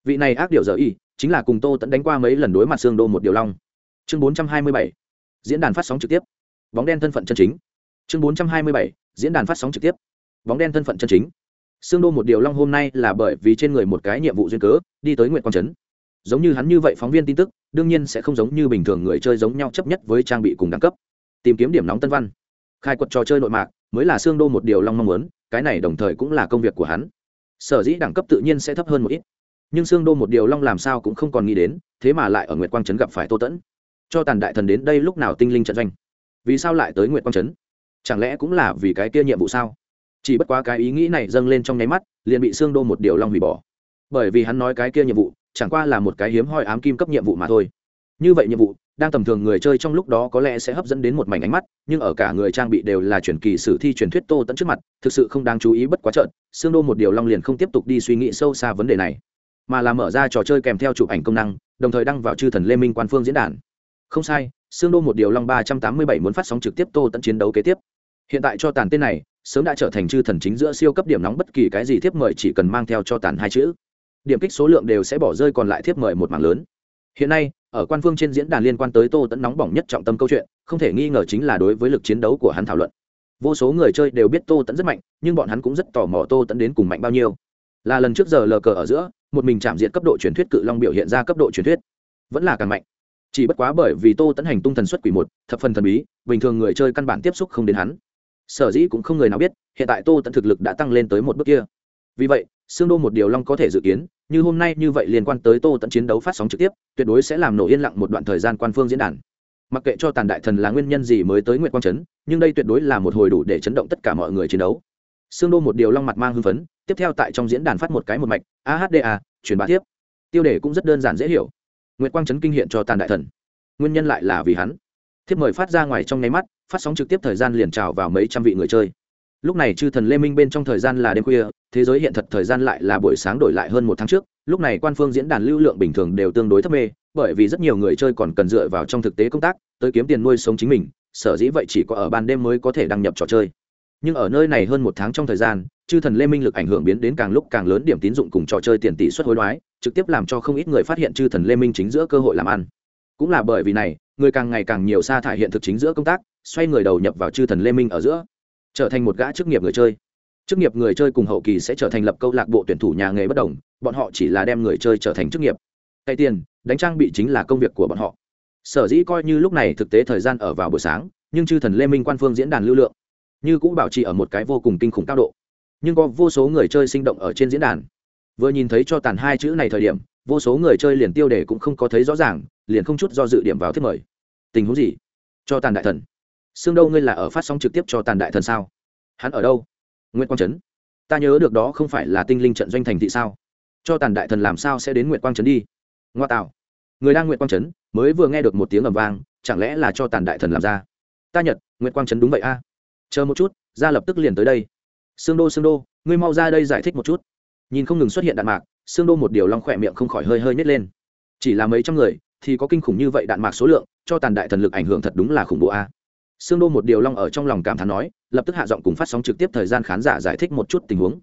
Vị này ác điều giờ y, chính là cùng tô tẫn đánh qua mấy lần đối mặt xương đô một điều long. Chương bốn trăm hai mươi bảy. Diễn đàn phát sóng trực tiếp. Bóng đen thân phận chân chính. Chương bốn trăm hai mươi bảy diễn đàn phát sóng trực tiếp. Bóng đen thân phận chân chính. Xương đô một điều long hôm nay là bởi vì trên người một cái nhiệm vụ duyên cớ, đi tới nguyện quang trấn. Giống như hắn như vậy phóng viên tin tức, đương nhiên sẽ không giống như bình thường người chơi giống nhau chấp nhất với trang bị cùng đẳng cấp. Tìm kiếm điểm nóng tân văn. Khai quật trò chơi nội mạc, mới là xương đô một điều long mong muốn, cái này đồng thời cũng là công việc của hắn. Sở dĩ đẳng cấp tự nhiên sẽ thấp hơn một ít. Nhưng xương đô một điều long làm sao cũng không còn nghĩ đến, thế mà lại ở nguyệt quang trấn gặp phải tô tẫn. Cho tàn đại thần đến đây lúc nào tinh linh trận doanh? Vì sao lại tới nguyệt quang trấn? Chẳng lẽ cũng là vì cái kia nhiệm vụ sao? Chỉ bất quá cái ý nghĩ này dâng lên trong nháy mắt, liền bị xương đô một điều long hủy bỏ. Bởi vì hắn nói cái kia nhiệm vụ, chẳng qua là một cái hiếm hoi ám kim cấp nhiệm vụ mà thôi. Như vậy nhiệm vụ, đang tầm thường người chơi trong lúc đó có lẽ sẽ hấp dẫn đến một mảnh ánh mắt, nhưng ở cả người trang bị đều là truyền kỳ sử thi truyền thuyết tô tẫn trước mặt, thực sự không đáng chú ý bất quá trợn xương đô một điều long liền không tiếp tục đi suy nghĩ sâu xa vấn đề này, mà là mở ra trò chơi kèm theo chụp ảnh công năng, đồng thời đăng vào chư thần lê minh quan phương diễn đàn không sai xương đô một điều long ba trăm tám mươi bảy muốn phát sóng trực tiếp tô tẫn chiến đấu kế tiếp. Hiện tại cho tàn tên này, sớm đã trở thành chư thần chính giữa siêu cấp điểm nóng bất kỳ cái gì thiếp mời chỉ cần mang theo cho tàn hai chữ. Điểm kích số lượng đều sẽ bỏ rơi còn lại thiếp mời một mảng lớn. Hiện nay, ở quan phương trên diễn đàn liên quan tới tô tẫn nóng bỏng nhất trọng tâm câu chuyện, không thể nghi ngờ chính là đối với lực chiến đấu của hắn thảo luận. Vô số người chơi đều biết tô tẫn rất mạnh, nhưng bọn hắn cũng rất tò mò tô tẫn đến cùng mạnh bao nhiêu. Là lần trước giờ lờ cờ ở giữa, một mình chạm diện cấp độ truyền thuyết cự long biểu hiện ra cấp độ truyền thuyết, vẫn là càng mạnh chỉ bất quá bởi vì tô tẫn hành tung thần xuất quỷ một, thập phần thần bí, bình thường người chơi căn bản tiếp xúc không đến hắn. Sở dĩ cũng không người nào biết, hiện tại tô tẫn thực lực đã tăng lên tới một bước kia. Vì vậy xương đô một điều long có thể dự kiến, như hôm nay như vậy liên quan tới tô tẫn chiến đấu phát sóng trực tiếp, tuyệt đối sẽ làm nổ yên lặng một đoạn thời gian quan phương diễn đàn. Mặc kệ cho tàn đại thần là nguyên nhân gì mới tới nguyện quang trấn, nhưng đây tuyệt đối là một hồi đủ để chấn động tất cả mọi người chiến đấu. Xương đô một điều long mặt mang hưng phấn, tiếp theo tại trong diễn đàn phát một cái một mạch ahda truyền bá tiếp. Tiêu đề cũng rất đơn giản dễ hiểu nguyệt quang trấn kinh hiện cho tàn đại thần. Nguyên nhân lại là vì hắn. Thiếp mời phát ra ngoài trong nháy mắt, phát sóng trực tiếp thời gian liền trào vào mấy trăm vị người chơi. Lúc này chư thần lê minh bên trong thời gian là đêm khuya, thế giới hiện thật thời gian lại là buổi sáng đổi lại hơn một tháng trước, lúc này quan phương diễn đàn lưu lượng bình thường đều tương đối thấp mê, bởi vì rất nhiều người chơi còn cần dựa vào trong thực tế công tác, tới kiếm tiền nuôi sống chính mình, sở dĩ vậy chỉ có ở ban đêm mới có thể đăng nhập trò chơi. Nhưng ở nơi này hơn một tháng trong thời gian chư thần lê minh lực ảnh hưởng biến đến càng lúc càng lớn điểm tín dụng cùng trò chơi tiền tỷ suất hối đoái, trực tiếp làm cho không ít người phát hiện chư thần lê minh chính giữa cơ hội làm ăn. Cũng là bởi vì này, người càng ngày càng nhiều sa thải hiện thực chính giữa công tác, xoay người đầu nhập vào chư thần lê minh ở giữa, trở thành một gã chức nghiệp người chơi. Chức nghiệp người chơi cùng hậu kỳ sẽ trở thành lập câu lạc bộ tuyển thủ nhà nghề bất đồng, bọn họ chỉ là đem người chơi trở thành chức nghiệp. Cày tiền, đánh trang bị chính là công việc của bọn họ. Sở dĩ coi như lúc này thực tế thời gian ở vào buổi sáng, nhưng chư thần lê minh quan phương diễn đàn lưu lượng, như cũng bảo trì ở một cái vô cùng kinh khủng cao độ nhưng có vô số người chơi sinh động ở trên diễn đàn. Vừa nhìn thấy cho tàn hai chữ này thời điểm, vô số người chơi liền tiêu đề cũng không có thấy rõ ràng, liền không chút do dự điểm vào thiết mời. Tình huống gì? Cho tàn đại thần. Xương đâu ngươi là ở phát sóng trực tiếp cho tàn đại thần sao? Hắn ở đâu? Nguyễn quang trấn. Ta nhớ được đó không phải là tinh linh trận doanh thành thị sao? Cho tàn đại thần làm sao sẽ đến nguyễn quang trấn đi? Ngoa tạo. Người đang nguyễn quang trấn, mới vừa nghe được một tiếng ầm vang, chẳng lẽ là cho tàn đại thần làm ra? Ta nhật nguyễn quang trấn đúng vậy a. Chờ một chút ra lập tức liền tới đây xương đô xương đô, ngươi mau ra đây giải thích một chút. Nhìn không ngừng xuất hiện đạn mạc xương đô một điều long khỏe miệng không khỏi hơi hơi nhét lên. Chỉ là mấy trăm người, thì có kinh khủng như vậy đạn mạc số lượng, cho tàn đại thần lực ảnh hưởng thật đúng là khủng bố a. À. Xương đô một điều long ở trong lòng cảm thán nói, lập tức hạ giọng cùng phát sóng trực tiếp thời gian khán giả giải thích một chút tình huống.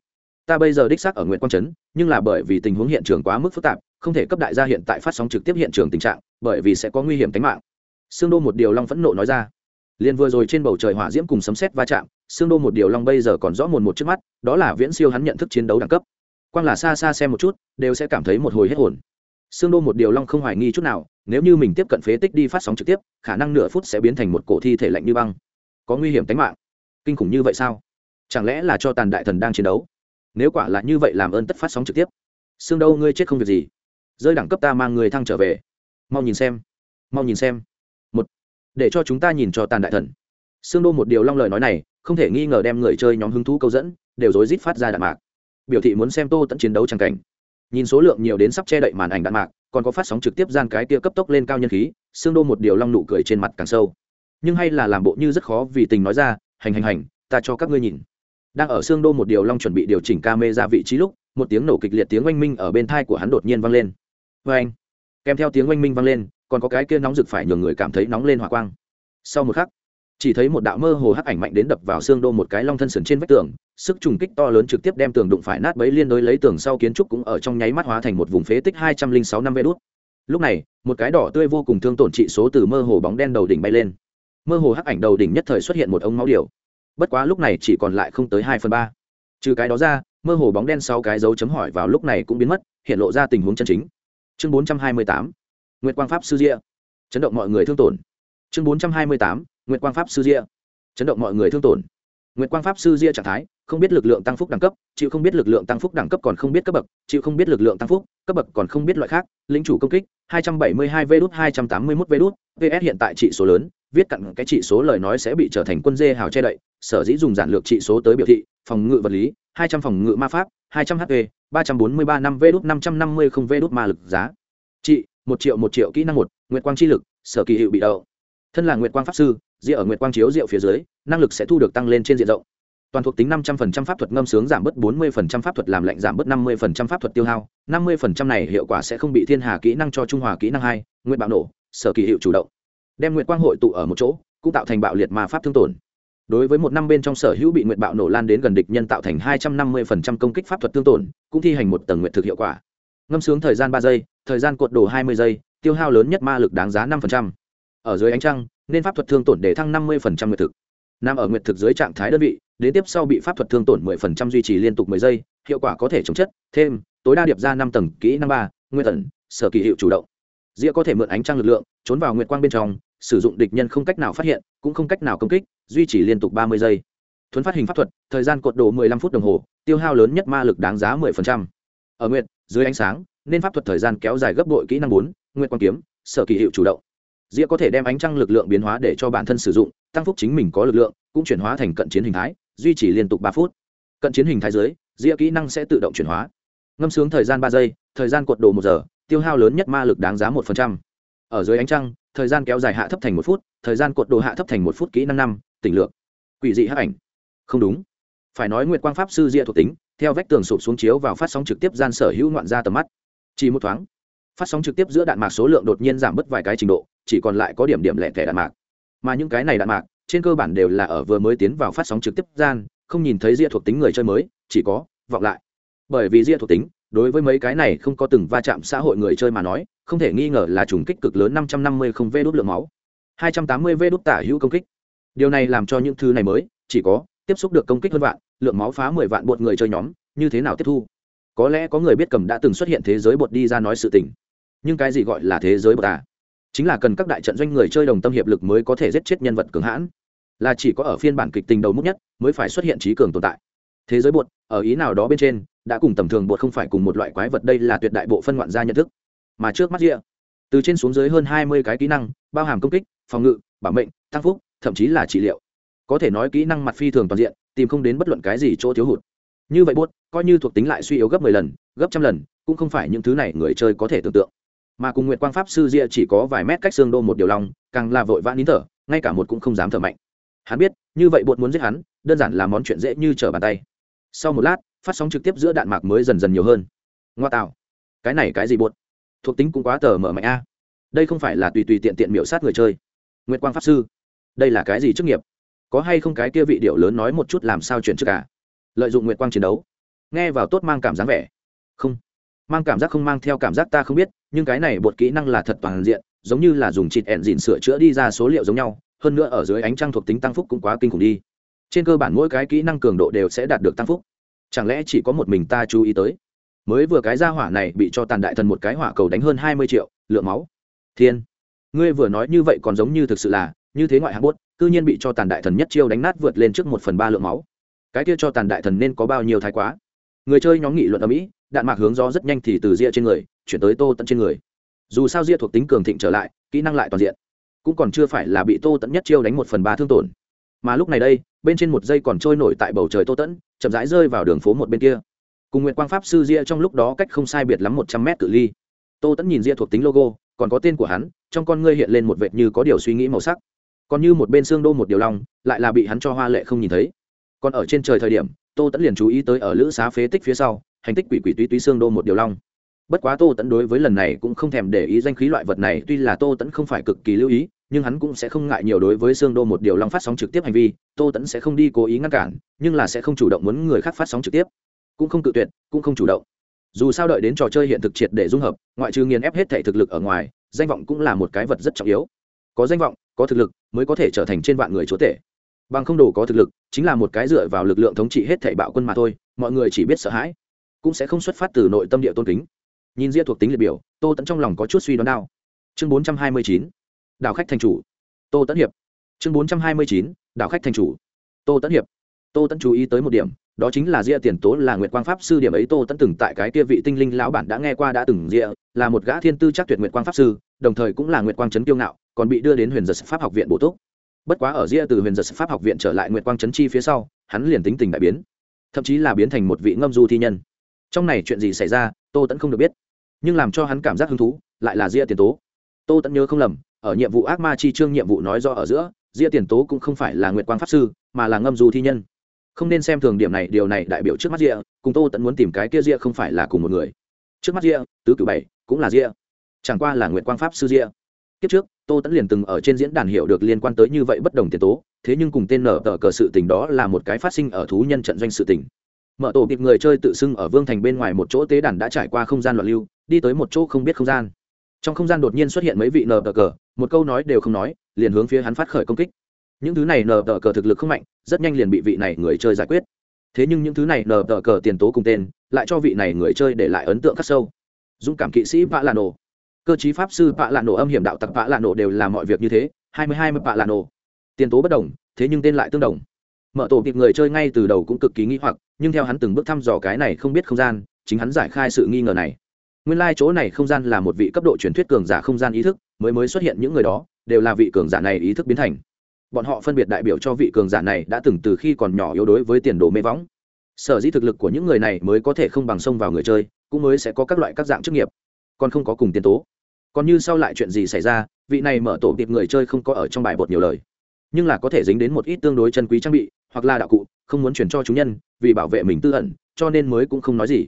Ta bây giờ đích xác ở nguyện quang trấn, nhưng là bởi vì tình huống hiện trường quá mức phức tạp, không thể cấp đại gia hiện tại phát sóng trực tiếp hiện trường tình trạng, bởi vì sẽ có nguy hiểm tính mạng. Xương đô một điều long phẫn nộ nói ra. Liền vừa rồi trên bầu trời hỏa diễm cùng sấm sét va chạm xương đô một điều long bây giờ còn rõ mồn một trước mắt, đó là viễn siêu hắn nhận thức chiến đấu đẳng cấp. Quang là xa xa xem một chút, đều sẽ cảm thấy một hồi hết hồn. Xương đô một điều long không hoài nghi chút nào, nếu như mình tiếp cận phế tích đi phát sóng trực tiếp, khả năng nửa phút sẽ biến thành một cổ thi thể lạnh như băng. Có nguy hiểm tính mạng. Kinh khủng như vậy sao? Chẳng lẽ là cho tàn đại thần đang chiến đấu? Nếu quả là như vậy làm ơn tất phát sóng trực tiếp. Xương đâu ngươi chết không việc gì. Rơi đẳng cấp ta mang người thăng trở về. Mau nhìn xem. Mau nhìn xem. Một. Để cho chúng ta nhìn cho tàn đại thần. Xương đô một điều long lời nói này không thể nghi ngờ đem người chơi nhóm hứng thú câu dẫn, đều rối rít phát ra đạn mạc. Biểu thị muốn xem tô tận chiến đấu tràng cảnh. Nhìn số lượng nhiều đến sắp che đậy màn ảnh đạn mạc, còn có phát sóng trực tiếp gian cái kia cấp tốc lên cao nhân khí, xương đô một điều long nụ cười trên mặt càng sâu. Nhưng hay là làm bộ như rất khó vì tình nói ra, hành hành hành, ta cho các ngươi nhìn. Đang ở xương đô một điều long chuẩn bị điều chỉnh ca mê ra vị trí lúc, một tiếng nổ kịch liệt tiếng oanh minh ở bên thai của hắn đột nhiên vang lên. Vê anh. Kèm theo tiếng oanh minh vang lên, còn có cái kia nóng rực phải nhường người cảm thấy nóng lên hỏa quang. Sau một khắc chỉ thấy một đạo mơ hồ hắc ảnh mạnh đến đập vào xương đô một cái long thân sườn trên vách tường, sức trùng kích to lớn trực tiếp đem tường đụng phải nát bấy liên đối lấy tường sau kiến trúc cũng ở trong nháy mắt hóa thành một vùng phế tích hai trăm linh sáu năm vê đốt lúc này, một cái đỏ tươi vô cùng thương tổn trị số từ mơ hồ bóng đen đầu đỉnh bay lên. Mơ hồ hắc ảnh đầu đỉnh nhất thời xuất hiện một ống máu điều bất quá lúc này chỉ còn lại không tới hai phần ba. Trừ cái đó ra, mơ hồ bóng đen sau cái dấu chấm hỏi vào lúc này cũng biến mất, hiện lộ ra tình huống chân chính. Chương bốn trăm hai mươi tám. Nguyệt quang pháp sư diệ chấn động mọi người thương tổn. Chương bốn trăm hai mươi tám nguyệt quang pháp sư ria. Chấn động mọi người thương tổn. Nguyệt quang pháp sư ria trạng thái, không biết lực lượng tăng phúc đẳng cấp, chịu không biết lực lượng tăng phúc đẳng cấp còn không biết cấp bậc, chịu không biết lực lượng tăng phúc, cấp bậc còn không biết loại khác lính chủ công kích 272 v đút 281 v đút. Vs hiện tại trị số lớn, viết cặn cái trị số lời nói sẽ bị trở thành quân dê hào che đậy, sở dĩ dùng giản lược trị số tới biểu thị, phòng ngự vật lý 200 phòng ngự ma pháp 200 hp 343 năm v đút 550 không v đút ma lực giá. Trị một triệu một triệu kỹ năng một, nguyệt quang chi lực, sở kỳ hiệu bị đậu. Thân là nguyệt quang pháp sư rượu ở nguyệt quang chiếu rượu phía dưới, năng lực sẽ thu được tăng lên trên diện rộng. Toàn thuộc tính năm trăm phần trăm pháp thuật ngâm sướng giảm bớt bốn mươi phần trăm pháp thuật làm lạnh giảm bớt năm mươi phần trăm pháp thuật tiêu hao. năm mươi phần trăm này hiệu quả sẽ không bị thiên hà kỹ năng cho trung hòa kỹ năng hai nguyện bạo nổ, sở kỳ hiệu chủ động. Đem nguyện quang hội tụ ở một chỗ, cũng tạo thành bạo liệt ma pháp thương tổn. Đối với một năm bên trong sở hữu bị nguyện bạo nổ lan đến gần địch nhân tạo thành hai trăm năm mươi phần trăm công kích pháp thuật thương tổn, cũng thi hành một tầng nguyện thực hiệu quả. Ngâm sướng thời gian ba giây, thời gian cột đồ hai mươi giây, tiêu hao lớn nhất ma lực đáng giá năm phần trăm. Ở dưới ánh trăng nên pháp thuật thương tổn để thăng năm mươi Nguyệt thực nằm ở Nguyệt thực dưới trạng thái đơn vị đến tiếp sau bị pháp thuật thương tổn 10% duy trì liên tục 10 giây, hiệu quả có thể chống chất, thêm, tối đa điệp ra 5 tầng, kỹ năng 3, nguyên tần, sở kỳ hiệu chủ động. Diệp có thể mượn ánh trăng lực lượng, trốn vào nguyệt quang bên trong, sử dụng địch nhân không cách nào phát hiện, cũng không cách nào công kích, duy trì liên tục 30 giây. Thuấn phát hình pháp thuật, thời gian cột độ 15 phút đồng hồ, tiêu hao lớn nhất ma lực đáng giá 10%. Ở nguyệt, dưới ánh sáng, nên pháp thuật thời gian kéo dài gấp bội kỹ năng 4, nguyệt quang kiếm, sở kỳ hiệu chủ động. Diệp có thể đem ánh trăng lực lượng biến hóa để cho bản thân sử dụng, tăng phúc chính mình có lực lượng, cũng chuyển hóa thành cận chiến hình thái, duy trì liên tục ba phút. Cận chiến hình thái dưới, dĩa kỹ năng sẽ tự động chuyển hóa. Ngâm sướng thời gian ba giây thời gian cuộn đồ một giờ tiêu hao lớn nhất ma lực đáng giá một phần trăm. Ở dưới ánh trăng thời gian kéo dài hạ thấp thành một phút thời gian cuộn đồ hạ thấp thành một phút kỹ năng năm tỉnh lượng. quỷ dị hắc ảnh. Không đúng. Phải nói nguyệt quang pháp sư dĩa thuộc tính theo vách tường sụp xuống chiếu vào phát sóng trực tiếp gian sở hữu ngoạn ra tầm mắt. Chỉ một thoáng phát sóng trực tiếp giữa đạn mạc số lượng đột nhiên giảm bớt vài cái trình độ, chỉ còn lại có điểm điểm lẻ thẻ đạn mạc. Mà những cái này đạn mạc, trên cơ bản đều là ở vừa mới tiến vào phát sóng trực tiếp gian, không nhìn thấy ria thuộc tính người chơi mới, chỉ có vọng lại. Bởi vì ria thuộc tính, đối với mấy cái này không có từng va chạm xã hội người chơi mà nói, không thể nghi ngờ là trùng kích cực lớn năm trăm năm mươi không vê đốt lượng máu. hai trăm tám mươi vê đốt tả hữu công kích. Điều này làm cho những thứ này mới, chỉ có tiếp xúc được công kích hơn vạn, lượng máu phá mười vạn bột người chơi nhóm, như thế nào tiếp thu? Có lẽ có người biết cầm đã từng xuất hiện thế giới bột đi ra nói sự tình nhưng cái gì gọi là thế giới bột à? Chính là cần các đại trận doanh người chơi đồng tâm hiệp lực mới có thể giết chết nhân vật cường hãn. Là chỉ có ở phiên bản kịch tình đầu mức nhất mới phải xuất hiện trí cường tồn tại. Thế giới bột, ở ý nào đó bên trên, đã cùng tầm thường bột không phải cùng một loại quái vật đây là tuyệt đại bộ phân ngoạn gia nhận thức. Mà trước mắt rìa, từ trên xuống dưới hơn hai mươi cái kỹ năng, bao hàm công kích, phòng ngự, bảo mệnh, tăng phúc, thậm chí là trị liệu. Có thể nói kỹ năng mặt phi thường toàn diện, tìm không đến bất luận cái gì chỗ thiếu hụt. Như vậy bốt coi như thuộc tính lại suy yếu gấp mười lần, gấp trăm lần, cũng không phải những thứ này người chơi có thể tưởng tượng mà cùng nguyệt quang pháp sư ria chỉ có vài mét cách xương đô một điều lòng càng là vội vã nín thở, ngay cả một cũng không dám thở mạnh. Hắn biết, như vậy bột muốn giết hắn, đơn giản là món chuyện dễ như trở bàn tay. Sau một lát, phát sóng trực tiếp giữa đạn mạc mới dần dần nhiều hơn. Ngoa tạo. Cái này cái gì bột thuộc tính cũng quá tờ mở mạnh a. Đây không phải là tùy tùy tiện tiện miểu sát người chơi. Nguyệt quang pháp sư. Đây là cái gì chức nghiệp? Có hay không cái kia vị điệu lớn nói một chút làm sao chuyển trước cả à? lợi dụng nguyệt quang chiến đấu. Nghe vào tốt mang cảm giác vẻ. Không mang cảm giác không mang theo cảm giác ta không biết, nhưng cái này bột kỹ năng là thật toàn diện, giống như là dùng chịt ẹn dịn sửa chữa đi ra số liệu giống nhau, hơn nữa ở dưới ánh trăng thuộc tính tăng phúc cũng quá kinh khủng đi. Trên cơ bản mỗi cái kỹ năng cường độ đều sẽ đạt được tăng phúc. Chẳng lẽ chỉ có một mình ta chú ý tới? Mới vừa cái ra hỏa này bị cho tàn đại thần một cái hỏa cầu đánh hơn hai mươi triệu, lượng máu. Thiên! Ngươi vừa nói như vậy còn giống như thực sự là, như thế ngoại hạng bốt, cư nhiên bị cho tàn đại thần nhất chiêu đánh nát vượt lên trước một phần ba lượng máu. Cái kia cho tàn đại thần nên có bao nhiêu thái quá? Người chơi nhóm nghị luận ở mỹ, đạn mạc hướng gió rất nhanh thì từ ria trên người, chuyển tới tô tận trên người. Dù sao ria thuộc tính cường thịnh trở lại, kỹ năng lại toàn diện. Cũng còn chưa phải là bị tô tận nhất chiêu đánh một phần ba thương tổn. Mà lúc này đây, bên trên một dây còn trôi nổi tại bầu trời tô tẫn chậm rãi rơi vào đường phố một bên kia. Cùng nguyện quang pháp sư ria trong lúc đó cách không sai biệt lắm một trăm mét cự ly. Tô tẫn nhìn ria thuộc tính logo, còn có tên của hắn, trong con ngươi hiện lên một vệt như có điều suy nghĩ màu sắc. Còn như một bên xương đô một điều long, lại là bị hắn cho hoa lệ không nhìn thấy. Còn ở trên trời thời điểm tô tẫn liền chú ý tới ở lữ xá phế tích phía sau, hành tích quỷ quỷ túy túy xương đô một điều long. Bất quá tô tẫn đối với lần này cũng không thèm để ý danh khí loại vật này, tuy là tô tẫn không phải cực kỳ lưu ý, nhưng hắn cũng sẽ không ngại nhiều đối với xương đô một điều long phát sóng trực tiếp hành vi, tô tẫn sẽ không đi cố ý ngăn cản, nhưng là sẽ không chủ động muốn người khác phát sóng trực tiếp. Cũng không cự tuyệt, cũng không chủ động. Dù sao đợi đến trò chơi hiện thực triệt để dung hợp, ngoại trừ nghiền ép hết thể thực lực ở ngoài, danh vọng cũng là một cái vật rất trọng yếu. Có danh vọng, có thực lực, mới có thể trở thành trên vạn người chúa tể bằng không đồ có thực lực, chính là một cái dựa vào lực lượng thống trị hết thảy bạo quân mà thôi, mọi người chỉ biết sợ hãi, cũng sẽ không xuất phát từ nội tâm địa tôn kính. Nhìn ria thuộc tính liệt biểu, tô tẫn trong lòng có chút suy đoán đao chương bốn trăm hai mươi chín, đảo khách thành chủ. Tô tẫn hiệp. Chương bốn trăm hai mươi chín, đảo khách thành chủ. Tô tẫn hiệp. Tô tẫn chú ý tới một điểm, đó chính là ria tiền tố là nguyệt quang pháp sư điểm ấy tô tẫn từng tại cái kia vị tinh linh lão bản đã nghe qua đã từng ria là một gã thiên tư chắc tuyệt nguyệt quang pháp sư, đồng thời cũng là nguyệt quang trấn kiêu ngạo, còn bị đưa đến huyền giật pháp học viện bổ túc bất quá ở ria từ huyền giật pháp học viện trở lại nguyệt quang trấn chi phía sau, hắn liền tính tình đại biến, thậm chí là biến thành một vị ngâm du thi nhân. Trong này chuyện gì xảy ra, tô tẫn không được biết, nhưng làm cho hắn cảm giác hứng thú lại là ria tiền tố. Tô tẫn nhớ không lầm, ở nhiệm vụ ác ma chi trương nhiệm vụ nói do ở giữa, ria tiền tố cũng không phải là nguyệt quang pháp sư, mà là ngâm du thi nhân. Không nên xem thường điểm này, điều này đại biểu trước mắt ria, cùng tô tẫn muốn tìm cái kia ria không phải là cùng một người. Trước mắt ria, tứ cử bảy cũng là ria, chẳng qua là nguyệt quang pháp sư ria kiếp trước, tô tấn liền từng ở trên diễn đàn hiểu được liên quan tới như vậy bất đồng tiền tố, thế nhưng cùng tên nở tờ cờ sự tình đó là một cái phát sinh ở thú nhân trận doanh sự tình. Mở tổ kịp người chơi tự xưng ở vương thành bên ngoài một chỗ tế đàn đã trải qua không gian loạn lưu, đi tới một chỗ không biết không gian. Trong không gian đột nhiên xuất hiện mấy vị nở tờ cờ, một câu nói đều không nói, liền hướng phía hắn phát khởi công kích. Những thứ này nở tờ cờ thực lực không mạnh, rất nhanh liền bị vị này người chơi giải quyết. Thế nhưng những thứ này nở tờ cờ tiền tố cùng tên, lại cho vị này người chơi để lại ấn tượng khắc sâu. Dũng cảm kỵ sĩ vạ lạ nổ cơ chí pháp sư pạ lạ nổ âm hiểm đạo tặc pạ lạ nổ đều làm mọi việc như thế, hai mươi hai mươi pạ lạ nổ tiền tố bất đồng, thế nhưng tên lại tương đồng. Mở tổ kịp người chơi ngay từ đầu cũng cực kỳ nghi hoặc, nhưng theo hắn từng bước thăm dò cái này không biết không gian, chính hắn giải khai sự nghi ngờ này. Nguyên lai、like、chỗ này không gian là một vị cấp độ truyền thuyết cường giả không gian ý thức, mới mới xuất hiện những người đó, đều là vị cường giả này ý thức biến thành. Bọn họ phân biệt đại biểu cho vị cường giả này đã từng từ khi còn nhỏ yếu đối với tiền đồ mê võng. Sở dĩ thực lực của những người này mới có thể không bằng sông vào người chơi, cũng mới sẽ có các loại các dạng chức nghiệp. Còn không có cùng tiền tố còn như sau lại chuyện gì xảy ra, vị này mở tổ tiệp người chơi không có ở trong bài bột nhiều lời. Nhưng là có thể dính đến một ít tương đối chân quý trang bị, hoặc là đạo cụ, không muốn chuyển cho chúng nhân, vì bảo vệ mình tư ẩn, cho nên mới cũng không nói gì.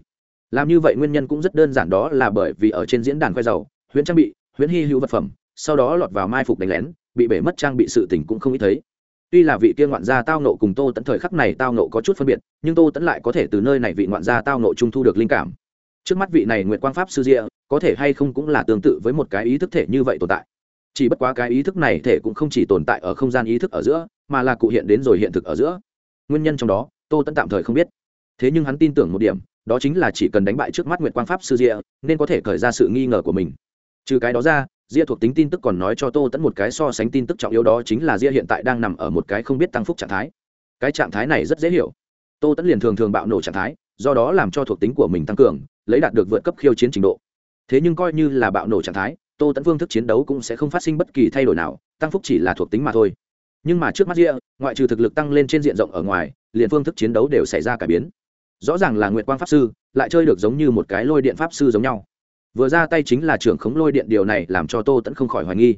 Làm như vậy nguyên nhân cũng rất đơn giản đó là bởi vì ở trên diễn đàn khoe dầu huyễn trang bị, huyễn hy hữu vật phẩm, sau đó lọt vào mai phục đánh lén, bị bể mất trang bị sự tình cũng không ít thấy. Tuy là vị kia ngoạn gia tao nộ cùng tô tẫn thời khắc này tao nộ có chút phân biệt, nhưng tô tẫn lại có thể từ nơi này vị ngoạn gia tao nộ trung thu được linh cảm trước mắt vị này nguyệt quang pháp sư diệ có thể hay không cũng là tương tự với một cái ý thức thể như vậy tồn tại. Chỉ bất quá cái ý thức này thể cũng không chỉ tồn tại ở không gian ý thức ở giữa, mà là cụ hiện đến rồi hiện thực ở giữa. Nguyên nhân trong đó, tô tẫn tạm thời không biết. Thế nhưng hắn tin tưởng một điểm, đó chính là chỉ cần đánh bại trước mắt nguyệt quang pháp sư diệ nên có thể khởi ra sự nghi ngờ của mình. Trừ cái đó ra Diệp thuộc tính tin tức còn nói cho tô tẫn một cái so sánh tin tức trọng yếu đó chính là Diệp hiện tại đang nằm ở một cái không biết tăng phúc trạng thái. Cái trạng thái này rất dễ hiểu. Tô tẫn liền thường thường bạo nổ trạng thái, do đó làm cho thuộc tính của mình tăng cường lấy đạt được vượt cấp khiêu chiến trình độ. Thế nhưng coi như là bạo nổ trạng thái, tô tẫn phương thức chiến đấu cũng sẽ không phát sinh bất kỳ thay đổi nào, tăng phúc chỉ là thuộc tính mà thôi. Nhưng mà trước mắt ria ngoại trừ thực lực tăng lên trên diện rộng ở ngoài, liền phương thức chiến đấu đều xảy ra cải biến. Rõ ràng là nguyệt quang pháp sư, lại chơi được giống như một cái lôi điện pháp sư giống nhau. Vừa ra tay chính là trưởng khống lôi điện, điều này làm cho tô tẫn không khỏi hoài nghi.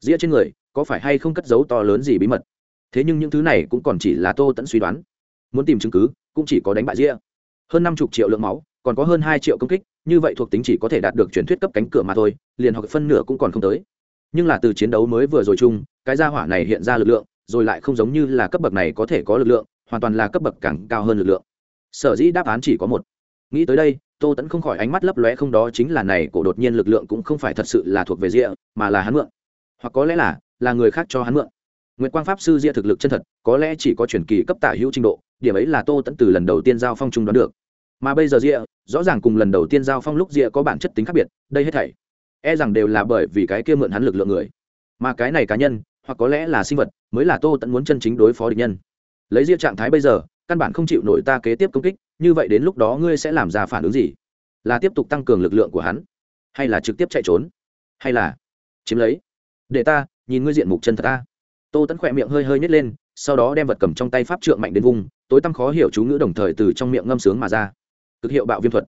Ria trên người, có phải hay không cất dấu to lớn gì bí mật? Thế nhưng những thứ này cũng còn chỉ là tô tẫn suy đoán. Muốn tìm chứng cứ, cũng chỉ có đánh bại ria hơn năm chục triệu lượng máu còn có hơn hai triệu công kích, như vậy thuộc tính chỉ có thể đạt được truyền thuyết cấp cánh cửa mà thôi, liền hoặc phân nửa cũng còn không tới. Nhưng là từ chiến đấu mới vừa rồi chung, cái gia hỏa này hiện ra lực lượng, rồi lại không giống như là cấp bậc này có thể có lực lượng, hoàn toàn là cấp bậc càng cao hơn lực lượng. Sở dĩ đáp án chỉ có một. Nghĩ tới đây, tô tẫn không khỏi ánh mắt lấp lóe không đó chính là này cổ đột nhiên lực lượng cũng không phải thật sự là thuộc về rịa mà là hắn mượn. Hoặc có lẽ là là người khác cho hắn mượn. Nguyễn quang pháp sư rịa thực lực chân thật, có lẽ chỉ có truyền kỳ cấp tả hữu trình độ, điểm ấy là tô tẫn từ lần đầu tiên giao phong trung đoán được mà bây giờ rịa rõ ràng cùng lần đầu tiên giao phong lúc rịa có bản chất tính khác biệt, đây hết thảy e rằng đều là bởi vì cái kia mượn hắn lực lượng người. Mà cái này cá nhân, hoặc có lẽ là sinh vật, mới là tô tẫn muốn chân chính đối phó địch nhân. Lấy rịa trạng thái bây giờ, căn bản không chịu nổi ta kế tiếp công kích, như vậy đến lúc đó ngươi sẽ làm ra phản ứng gì? Là tiếp tục tăng cường lực lượng của hắn, hay là trực tiếp chạy trốn? Hay là chiếm lấy? Để ta, nhìn ngươi diện mục chân thật ta. Tô tẫn khỏe miệng hơi hơi nhét lên, sau đó đem vật cầm trong tay pháp trượng mạnh đến vùng, tối tăm khó hiểu chú ngữ đồng thời từ trong miệng ngâm sướng mà ra cực hiệu bạo viêm thuật.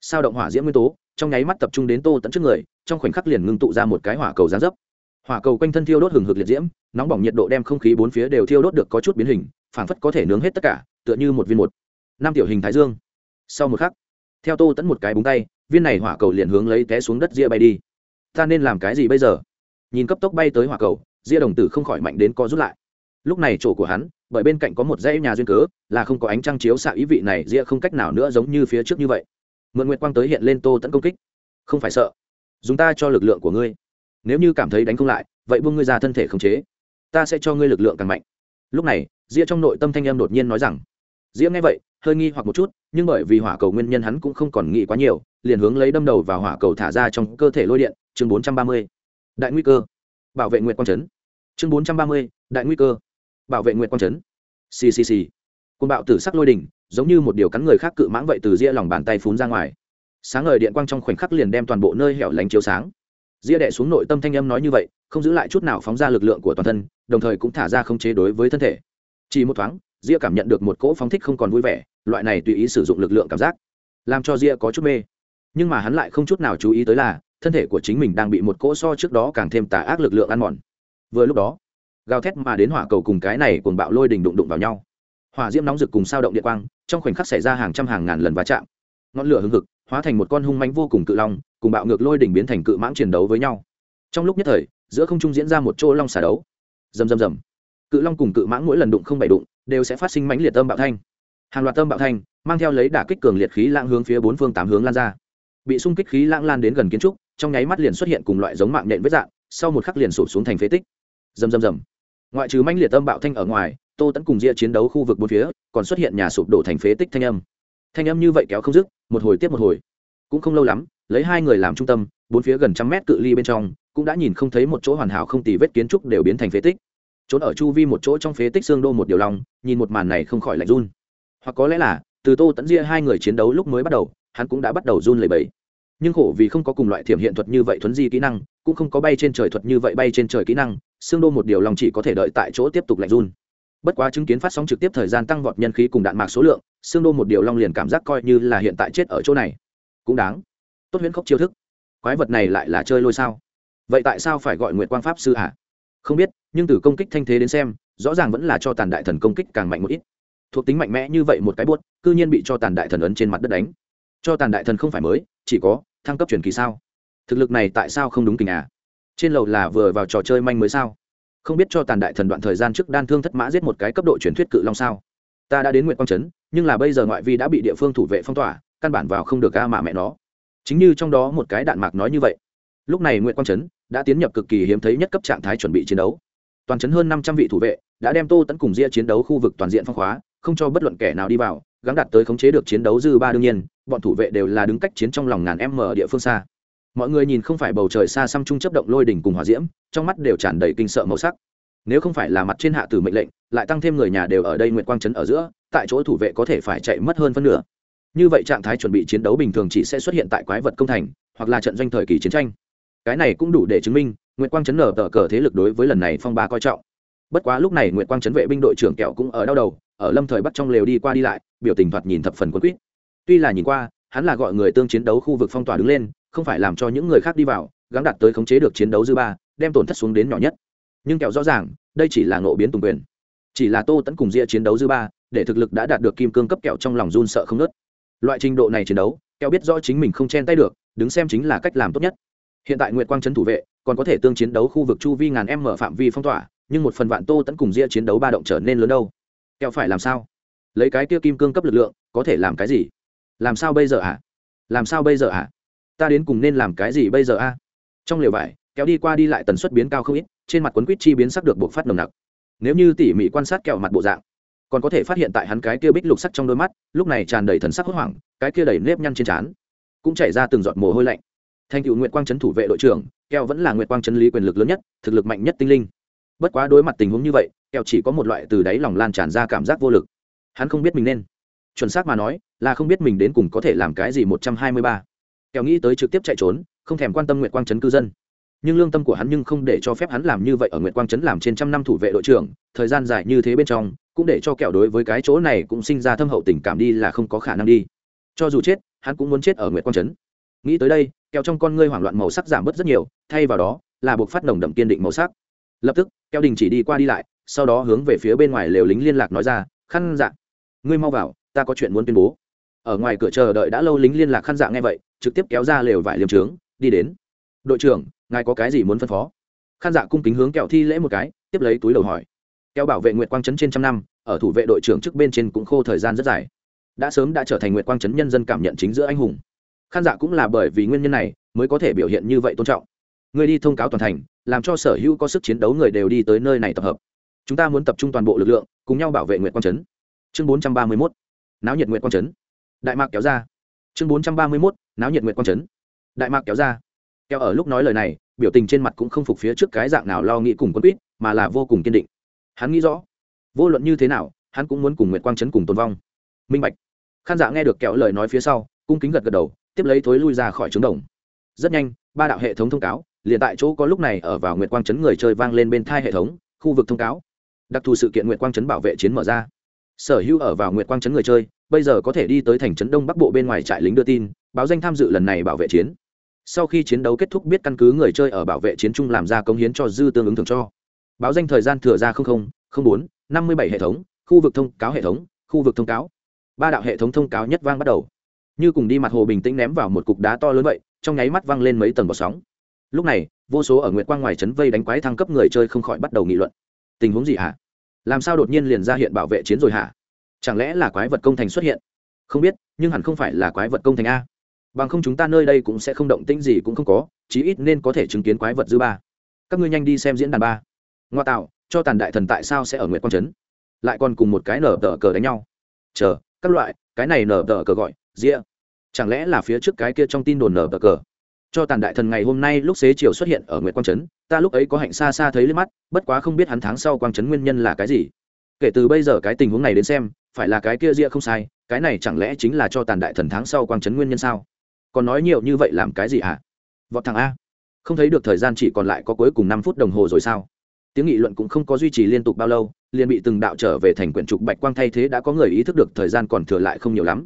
Sao động hỏa diễm nguyên tố, trong nháy mắt tập trung đến tô tẫn trước người, trong khoảnh khắc liền ngưng tụ ra một cái hỏa cầu gián dấp. Hỏa cầu quanh thân thiêu đốt hừng hực liệt diễm, nóng bỏng nhiệt độ đem không khí bốn phía đều thiêu đốt được có chút biến hình, phảng phất có thể nướng hết tất cả, tựa như một viên một. Năm tiểu hình thái dương. Sau một khắc, theo tô tẫn một cái búng tay, viên này hỏa cầu liền hướng lấy té xuống đất ria bay đi. Ta nên làm cái gì bây giờ? Nhìn cấp tốc bay tới hỏa cầu, ria đồng tử không khỏi mạnh đến co rút lại. Lúc này chỗ của hắn bởi bên cạnh có một dãy nhà duyên cớ, là không có ánh trăng chiếu xạ ý vị này ria không cách nào nữa giống như phía trước như vậy. Mượn nguyệt quang tới hiện lên tô tẫn công kích. Không phải sợ. Dùng ta cho lực lượng của ngươi. Nếu như cảm thấy đánh không lại, vậy buông ngươi ra thân thể khống chế. Ta sẽ cho ngươi lực lượng càng mạnh. Lúc này ria trong nội tâm thanh em đột nhiên nói rằng diễm nghe vậy, hơi nghi hoặc một chút, nhưng bởi vì hỏa cầu nguyên nhân hắn cũng không còn nghĩ quá nhiều, liền hướng lấy đâm đầu vào hỏa cầu thả ra trong cơ thể lôi điện. Chương bốn trăm ba mươi. Đại nguy cơ. Bảo vệ nguyện quang trấn chương bốn trăm ba mươi. Đại nguy cơ bảo vệ nguyện quang trấn. Ccc côn bạo tử sắc lôi đỉnh, giống như một điều cắn người khác cự mãng vậy từ ria lòng bàn tay phún ra ngoài. Sáng ngời điện quang trong khoảnh khắc liền đem toàn bộ nơi hẻo lánh chiếu sáng. Ria đệ xuống nội tâm thanh âm nói như vậy, không giữ lại chút nào phóng ra lực lượng của toàn thân, đồng thời cũng thả ra không chế đối với thân thể. Chỉ một thoáng, ria cảm nhận được một cỗ phóng thích không còn vui vẻ, loại này tùy ý sử dụng lực lượng cảm giác, làm cho ria có chút mê. Nhưng mà hắn lại không chút nào chú ý tới là, thân thể của chính mình đang bị một cỗ so trước đó càng thêm tà ác lực lượng ăn mòn. Vừa lúc đó gào thét mà đến hỏa cầu cùng cái này cùng bạo lôi đình đụng đụng vào nhau. Hỏa diễm nóng rực cùng sao động điện quang, trong khoảnh khắc xảy ra hàng trăm hàng ngàn lần va chạm. Ngọn lửa hưng hực, hóa thành một con hung manh vô cùng cự long, cùng bạo ngược lôi đỉnh biến thành cự mãng chiến đấu với nhau. Trong lúc nhất thời, giữa không trung diễn ra một chỗ long xả đấu. Rầm rầm rầm. Cự long cùng cự mãng mỗi lần đụng không bày đụng, đều sẽ phát sinh mãnh liệt âm bạo thanh. Hàng loạt âm bạo thanh, mang theo lấy đả kích cường liệt khí lãng hướng phía bốn phương tám hướng lan ra. Bị xung kích khí lãng lan đến gần kiến trúc, trong nháy mắt liền xuất hiện cùng loại giống mạng nện vết dạng, sau một khắc liền sụp xuống thành phế tích. Rầm rầm rầm ngoại trừ mãnh liệt âm bạo thanh ở ngoài, tô tẫn cùng ria chiến đấu khu vực bốn phía, còn xuất hiện nhà sụp đổ thành phế tích thanh âm. Thanh âm như vậy kéo không dứt, một hồi tiếp một hồi. Cũng không lâu lắm, lấy hai người làm trung tâm, bốn phía gần trăm mét cự ly bên trong, cũng đã nhìn không thấy một chỗ hoàn hảo không tì vết kiến trúc đều biến thành phế tích. Trốn ở chu vi một chỗ trong phế tích xương đô một điều lòng nhìn một màn này không khỏi lạnh run. Hoặc có lẽ là, từ tô tẫn ria hai người chiến đấu lúc mới bắt đầu, hắn cũng đã bắt đầu run lẩy bẩy. Nhưng khổ vì không có cùng loại thiểm hiện thuật như vậy thuấn di kỹ năng, cũng không có bay trên trời thuật như vậy bay trên trời kỹ năng xương đô một điều lòng chỉ có thể đợi tại chỗ tiếp tục lạnh run. Bất quá chứng kiến phát sóng trực tiếp thời gian tăng vọt nhân khí cùng đạn mạc số lượng, xương đô một điều long liền cảm giác coi như là hiện tại chết ở chỗ này. Cũng đáng. Tốt huyễn khốc chiêu thức. Quái vật này lại là chơi lôi sao? Vậy tại sao phải gọi nguyệt quang pháp sư hả? Không biết, nhưng từ công kích thanh thế đến xem, rõ ràng vẫn là cho tàn đại thần công kích càng mạnh một ít. Thuộc tính mạnh mẽ như vậy một cái buốt, cư nhiên bị cho tàn đại thần ấn trên mặt đất đánh. Cho tàn đại thần không phải mới, chỉ có thăng cấp truyền kỳ sao? Thực lực này tại sao không đúng tình à? Trên lầu là vừa vào trò chơi manh mới sao? Không biết cho tàn đại thần đoạn thời gian trước đan thương thất mã giết một cái cấp độ truyền thuyết cự long sao? Ta đã đến nguyện quang trấn, nhưng là bây giờ ngoại vi đã bị địa phương thủ vệ phong tỏa, căn bản vào không được ca mà mẹ nó. Chính như trong đó một cái đạn mạc nói như vậy. Lúc này nguyện quang trấn đã tiến nhập cực kỳ hiếm thấy nhất cấp trạng thái chuẩn bị chiến đấu. Toàn trấn hơn năm trăm vị thủ vệ đã đem tô tấn cùng ria chiến đấu khu vực toàn diện phong khóa, không cho bất luận kẻ nào đi vào gắn đặt tới khống chế được chiến đấu dư ba đương nhiên, bọn thủ vệ đều là đứng cách chiến trong lòng ngàn m ở địa phương xa mọi người nhìn không phải bầu trời xa xăm trung chấp động lôi đỉnh cùng hỏa diễm, trong mắt đều tràn đầy kinh sợ màu sắc. Nếu không phải là mặt trên hạ tử mệnh lệnh, lại tăng thêm người nhà đều ở đây nguyện quang trấn ở giữa, tại chỗ thủ vệ có thể phải chạy mất hơn phân nửa. Như vậy trạng thái chuẩn bị chiến đấu bình thường chỉ sẽ xuất hiện tại quái vật công thành, hoặc là trận doanh thời kỳ chiến tranh. Cái này cũng đủ để chứng minh, nguyện quang trấn nở tờ cờ thế lực đối với lần này phong ba coi trọng. Bất quá lúc này nguyện quang trấn vệ binh đội trưởng kẹo cũng ở đau đầu, ở lâm thời bắt trong lều đi qua đi lại, biểu tình thoạt nhìn thập phần quân quýt. Tuy là nhìn qua, hắn là gọi người tương chiến đấu khu vực phong tỏa đứng lên không phải làm cho những người khác đi vào, gắng đạt tới khống chế được chiến đấu dư ba, đem tổn thất xuống đến nhỏ nhất. Nhưng kẹo rõ ràng, đây chỉ là ngộ biến tùng quyền. Chỉ là tô tẫn cùng ria chiến đấu dư ba, để thực lực đã đạt được kim cương cấp kẹo trong lòng run sợ không nớt loại trình độ này chiến đấu, kẹo biết rõ chính mình không chen tay được, đứng xem chính là cách làm tốt nhất. Hiện tại nguyệt quang trấn thủ vệ, còn có thể tương chiến đấu khu vực chu vi ngàn em mở phạm vi phong tỏa, nhưng một phần vạn tô tẫn cùng ria chiến đấu ba động trở nên lớn đâu. Kẹo phải làm sao? Lấy cái kia kim cương cấp lực lượng, có thể làm cái gì? Làm sao bây giờ ạ à? làm sao bây giờ ạ à? Ta đến cùng nên làm cái gì bây giờ a? À? trong lều vải, kéo đi qua đi lại tần suất biến cao không ít, trên mặt quấn quýt chi biến sắc được buộc phát nồng nặc. Nếu như tỉ mỉ quan sát kẹo mặt bộ dạng, còn có thể phát hiện tại hắn cái kia bích lục sắc trong đôi mắt, lúc này tràn đầy thần sắc hốt hoảng, cái kia đầy nếp nhăn trên trán cũng chảy ra từng giọt mồ hôi lạnh. Thành cựu nguyệt quang trấn thủ vệ đội trưởng, kẹo vẫn là nguyệt quang trấn lý quyền lực lớn nhất, thực lực mạnh nhất tinh linh. Bất quá đối mặt tình huống như vậy, kẹo chỉ có một loại từ đáy lòng lan tràn ra cảm giác vô lực. Hắn không biết mình nên. Chuẩn xác mà nói, là không biết mình đến cùng có thể làm cái gì một trăm hai mươi ba kẹo nghĩ tới trực tiếp chạy trốn, không thèm quan tâm nguyệt quang trấn cư dân. Nhưng lương tâm của hắn nhưng không để cho phép hắn làm như vậy ở nguyệt quang trấn làm trên trăm năm thủ vệ đội trưởng, thời gian dài như thế bên trong, cũng để cho kẹo đối với cái chỗ này cũng sinh ra thâm hậu tình cảm đi là không có khả năng đi. Cho dù chết, hắn cũng muốn chết ở nguyệt quang trấn. Nghĩ tới đây kẹo trong con ngươi hoảng loạn màu sắc giảm bớt rất nhiều, thay vào đó, là buộc phát nồng đậm kiên định màu sắc. Lập tức kẹo đình chỉ đi qua đi lại, sau đó hướng về phía bên ngoài lều lính liên lạc nói ra, khăn dạng ngươi mau vào, ta có chuyện muốn tuyên bố ở ngoài cửa chờ đợi đã lâu lính liên lạc khăn dạng nghe vậy, trực tiếp kéo ra lều vải liềm trướng, đi đến. Đội trưởng, ngài có cái gì muốn phân phó? Khăn dạ cung kính hướng kẹo thi lễ một cái, tiếp lấy túi đầu hỏi. Kẹo bảo vệ nguyệt quang trấn trên trăm năm, ở thủ vệ đội trưởng trước bên trên cũng khô thời gian rất dài. Đã sớm đã trở thành nguyệt quang trấn nhân dân cảm nhận chính giữa anh hùng. Khăn dạ cũng là bởi vì nguyên nhân này mới có thể biểu hiện như vậy tôn trọng. Người đi thông cáo toàn thành, làm cho sở hữu có sức chiến đấu người đều đi tới nơi này tập hợp. Chúng ta muốn tập trung toàn bộ lực lượng, cùng nhau bảo vệ nguyệt quang trấn. Chương bốn trăm ba mươi mốt. Náo nhiệt nguyệt quang trấn đại mạc kéo ra. Chương bốn trăm ba mươi mốt, náo nhiệt nguyện quang trấn đại mạc kéo ra. Kéo ở lúc nói lời này, biểu tình trên mặt cũng không phục phía trước cái dạng nào lo nghĩ cùng quân quýt, mà là vô cùng kiên định. Hắn nghĩ rõ, vô luận như thế nào, hắn cũng muốn cùng nguyệt quang trấn cùng tồn vong. Minh bạch. Khán giả nghe được kẹo lời nói phía sau, cung kính gật gật đầu, tiếp lấy thối lui ra khỏi trứng đồng. Rất nhanh, ba đạo hệ thống thông cáo, liền tại chỗ có lúc này ở vào nguyệt quang trấn người chơi vang lên bên thai hệ thống, khu vực thông cáo. Đặc thù sự kiện nguyệt quang trấn bảo vệ chiến mở ra. Sở hữu ở vào nguyệt quang trấn người chơi bây giờ có thể đi tới thành trấn đông bắc bộ bên ngoài trại lính đưa tin, báo danh tham dự lần này bảo vệ chiến. Sau khi chiến đấu kết thúc biết căn cứ người chơi ở bảo vệ chiến trung làm ra công hiến cho dư tương ứng thường cho. Báo danh thời gian thừa ra bốn, năm mươi bảy hệ thống, khu vực thông cáo hệ thống, khu vực thông cáo. Ba đạo hệ thống thông cáo nhất vang bắt đầu. Như cùng đi mặt hồ bình tĩnh ném vào một cục đá to lớn vậy, trong nháy mắt văng lên mấy tầng bọt sóng. Lúc này, vô số ở nguyệt quang ngoài trấn vây đánh quái thăng cấp người chơi không khỏi bắt đầu nghị luận. Tình huống gì hả? Làm sao đột nhiên liền ra hiện bảo vệ chiến rồi hả? Chẳng lẽ là quái vật công thành xuất hiện? Không biết, nhưng hẳn không phải là quái vật công thành a. Bằng không chúng ta nơi đây cũng sẽ không động tĩnh gì cũng không có, chí ít nên có thể chứng kiến quái vật dư ba. Các ngươi nhanh đi xem diễn đàn ba. Ngoa tạo, cho tàn đại thần tại sao sẽ ở nguyệt quang trấn? Lại còn cùng một cái nở tờ cờ đánh nhau. Chờ, các loại, cái này nở tờ cờ gọi rĩa chẳng lẽ là phía trước cái kia trong tin đồn nở tờ cờ? Cho tàn đại thần ngày hôm nay lúc xế chiều xuất hiện ở nguyệt quang trấn, ta lúc ấy có hạnh xa xa thấy lên mắt, bất quá không biết hắn tháng sau quang trấn nguyên nhân là cái gì. Kể từ bây giờ cái tình huống này đến xem phải là cái kia ria không sai, cái này chẳng lẽ chính là cho tàn đại thần tháng sau quang trấn nguyên nhân sao? Còn nói nhiều như vậy làm cái gì ạ? À? vọt thằng a. Không thấy được thời gian chỉ còn lại có cuối cùng năm phút đồng hồ rồi sao? Tiếng nghị luận cũng không có duy trì liên tục bao lâu, liền bị từng đạo trở về thành quyển trục bạch quang thay thế đã có người ý thức được thời gian còn thừa lại không nhiều lắm.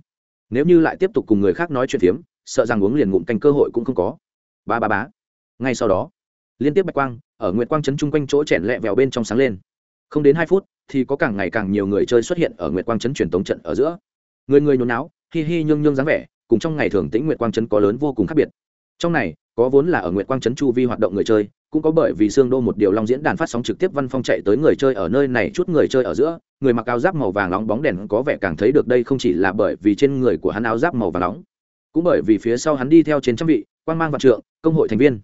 Nếu như lại tiếp tục cùng người khác nói chuyện phiếm, sợ rằng uống liền ngụm canh cơ hội cũng không có. Ba ba bá ngay sau đó, liên tiếp bạch quang ở nguyệt quang trấn chung quanh chỗ chèn lẹ vèo bên trong sáng lên. Không đến hai phút thì có càng ngày càng nhiều người chơi xuất hiện ở nguyệt quang trấn truyền tống trận ở giữa. Người người nhốn náo, hi hi nhương nhương dáng vẻ, cùng trong ngày thường tĩnh nguyệt quang trấn có lớn vô cùng khác biệt. Trong này, có vốn là ở nguyệt quang trấn chu vi hoạt động người chơi, cũng có bởi vì xương đô một điều long diễn đàn phát sóng trực tiếp văn phong chạy tới người chơi ở nơi này chút người chơi ở giữa, người mặc áo giáp màu vàng nóng bóng đèn có vẻ càng thấy được đây không chỉ là bởi vì trên người của hắn áo giáp màu vàng nóng, cũng bởi vì phía sau hắn đi theo trên trăm vị quan mang vạn trượng, công hội thành viên.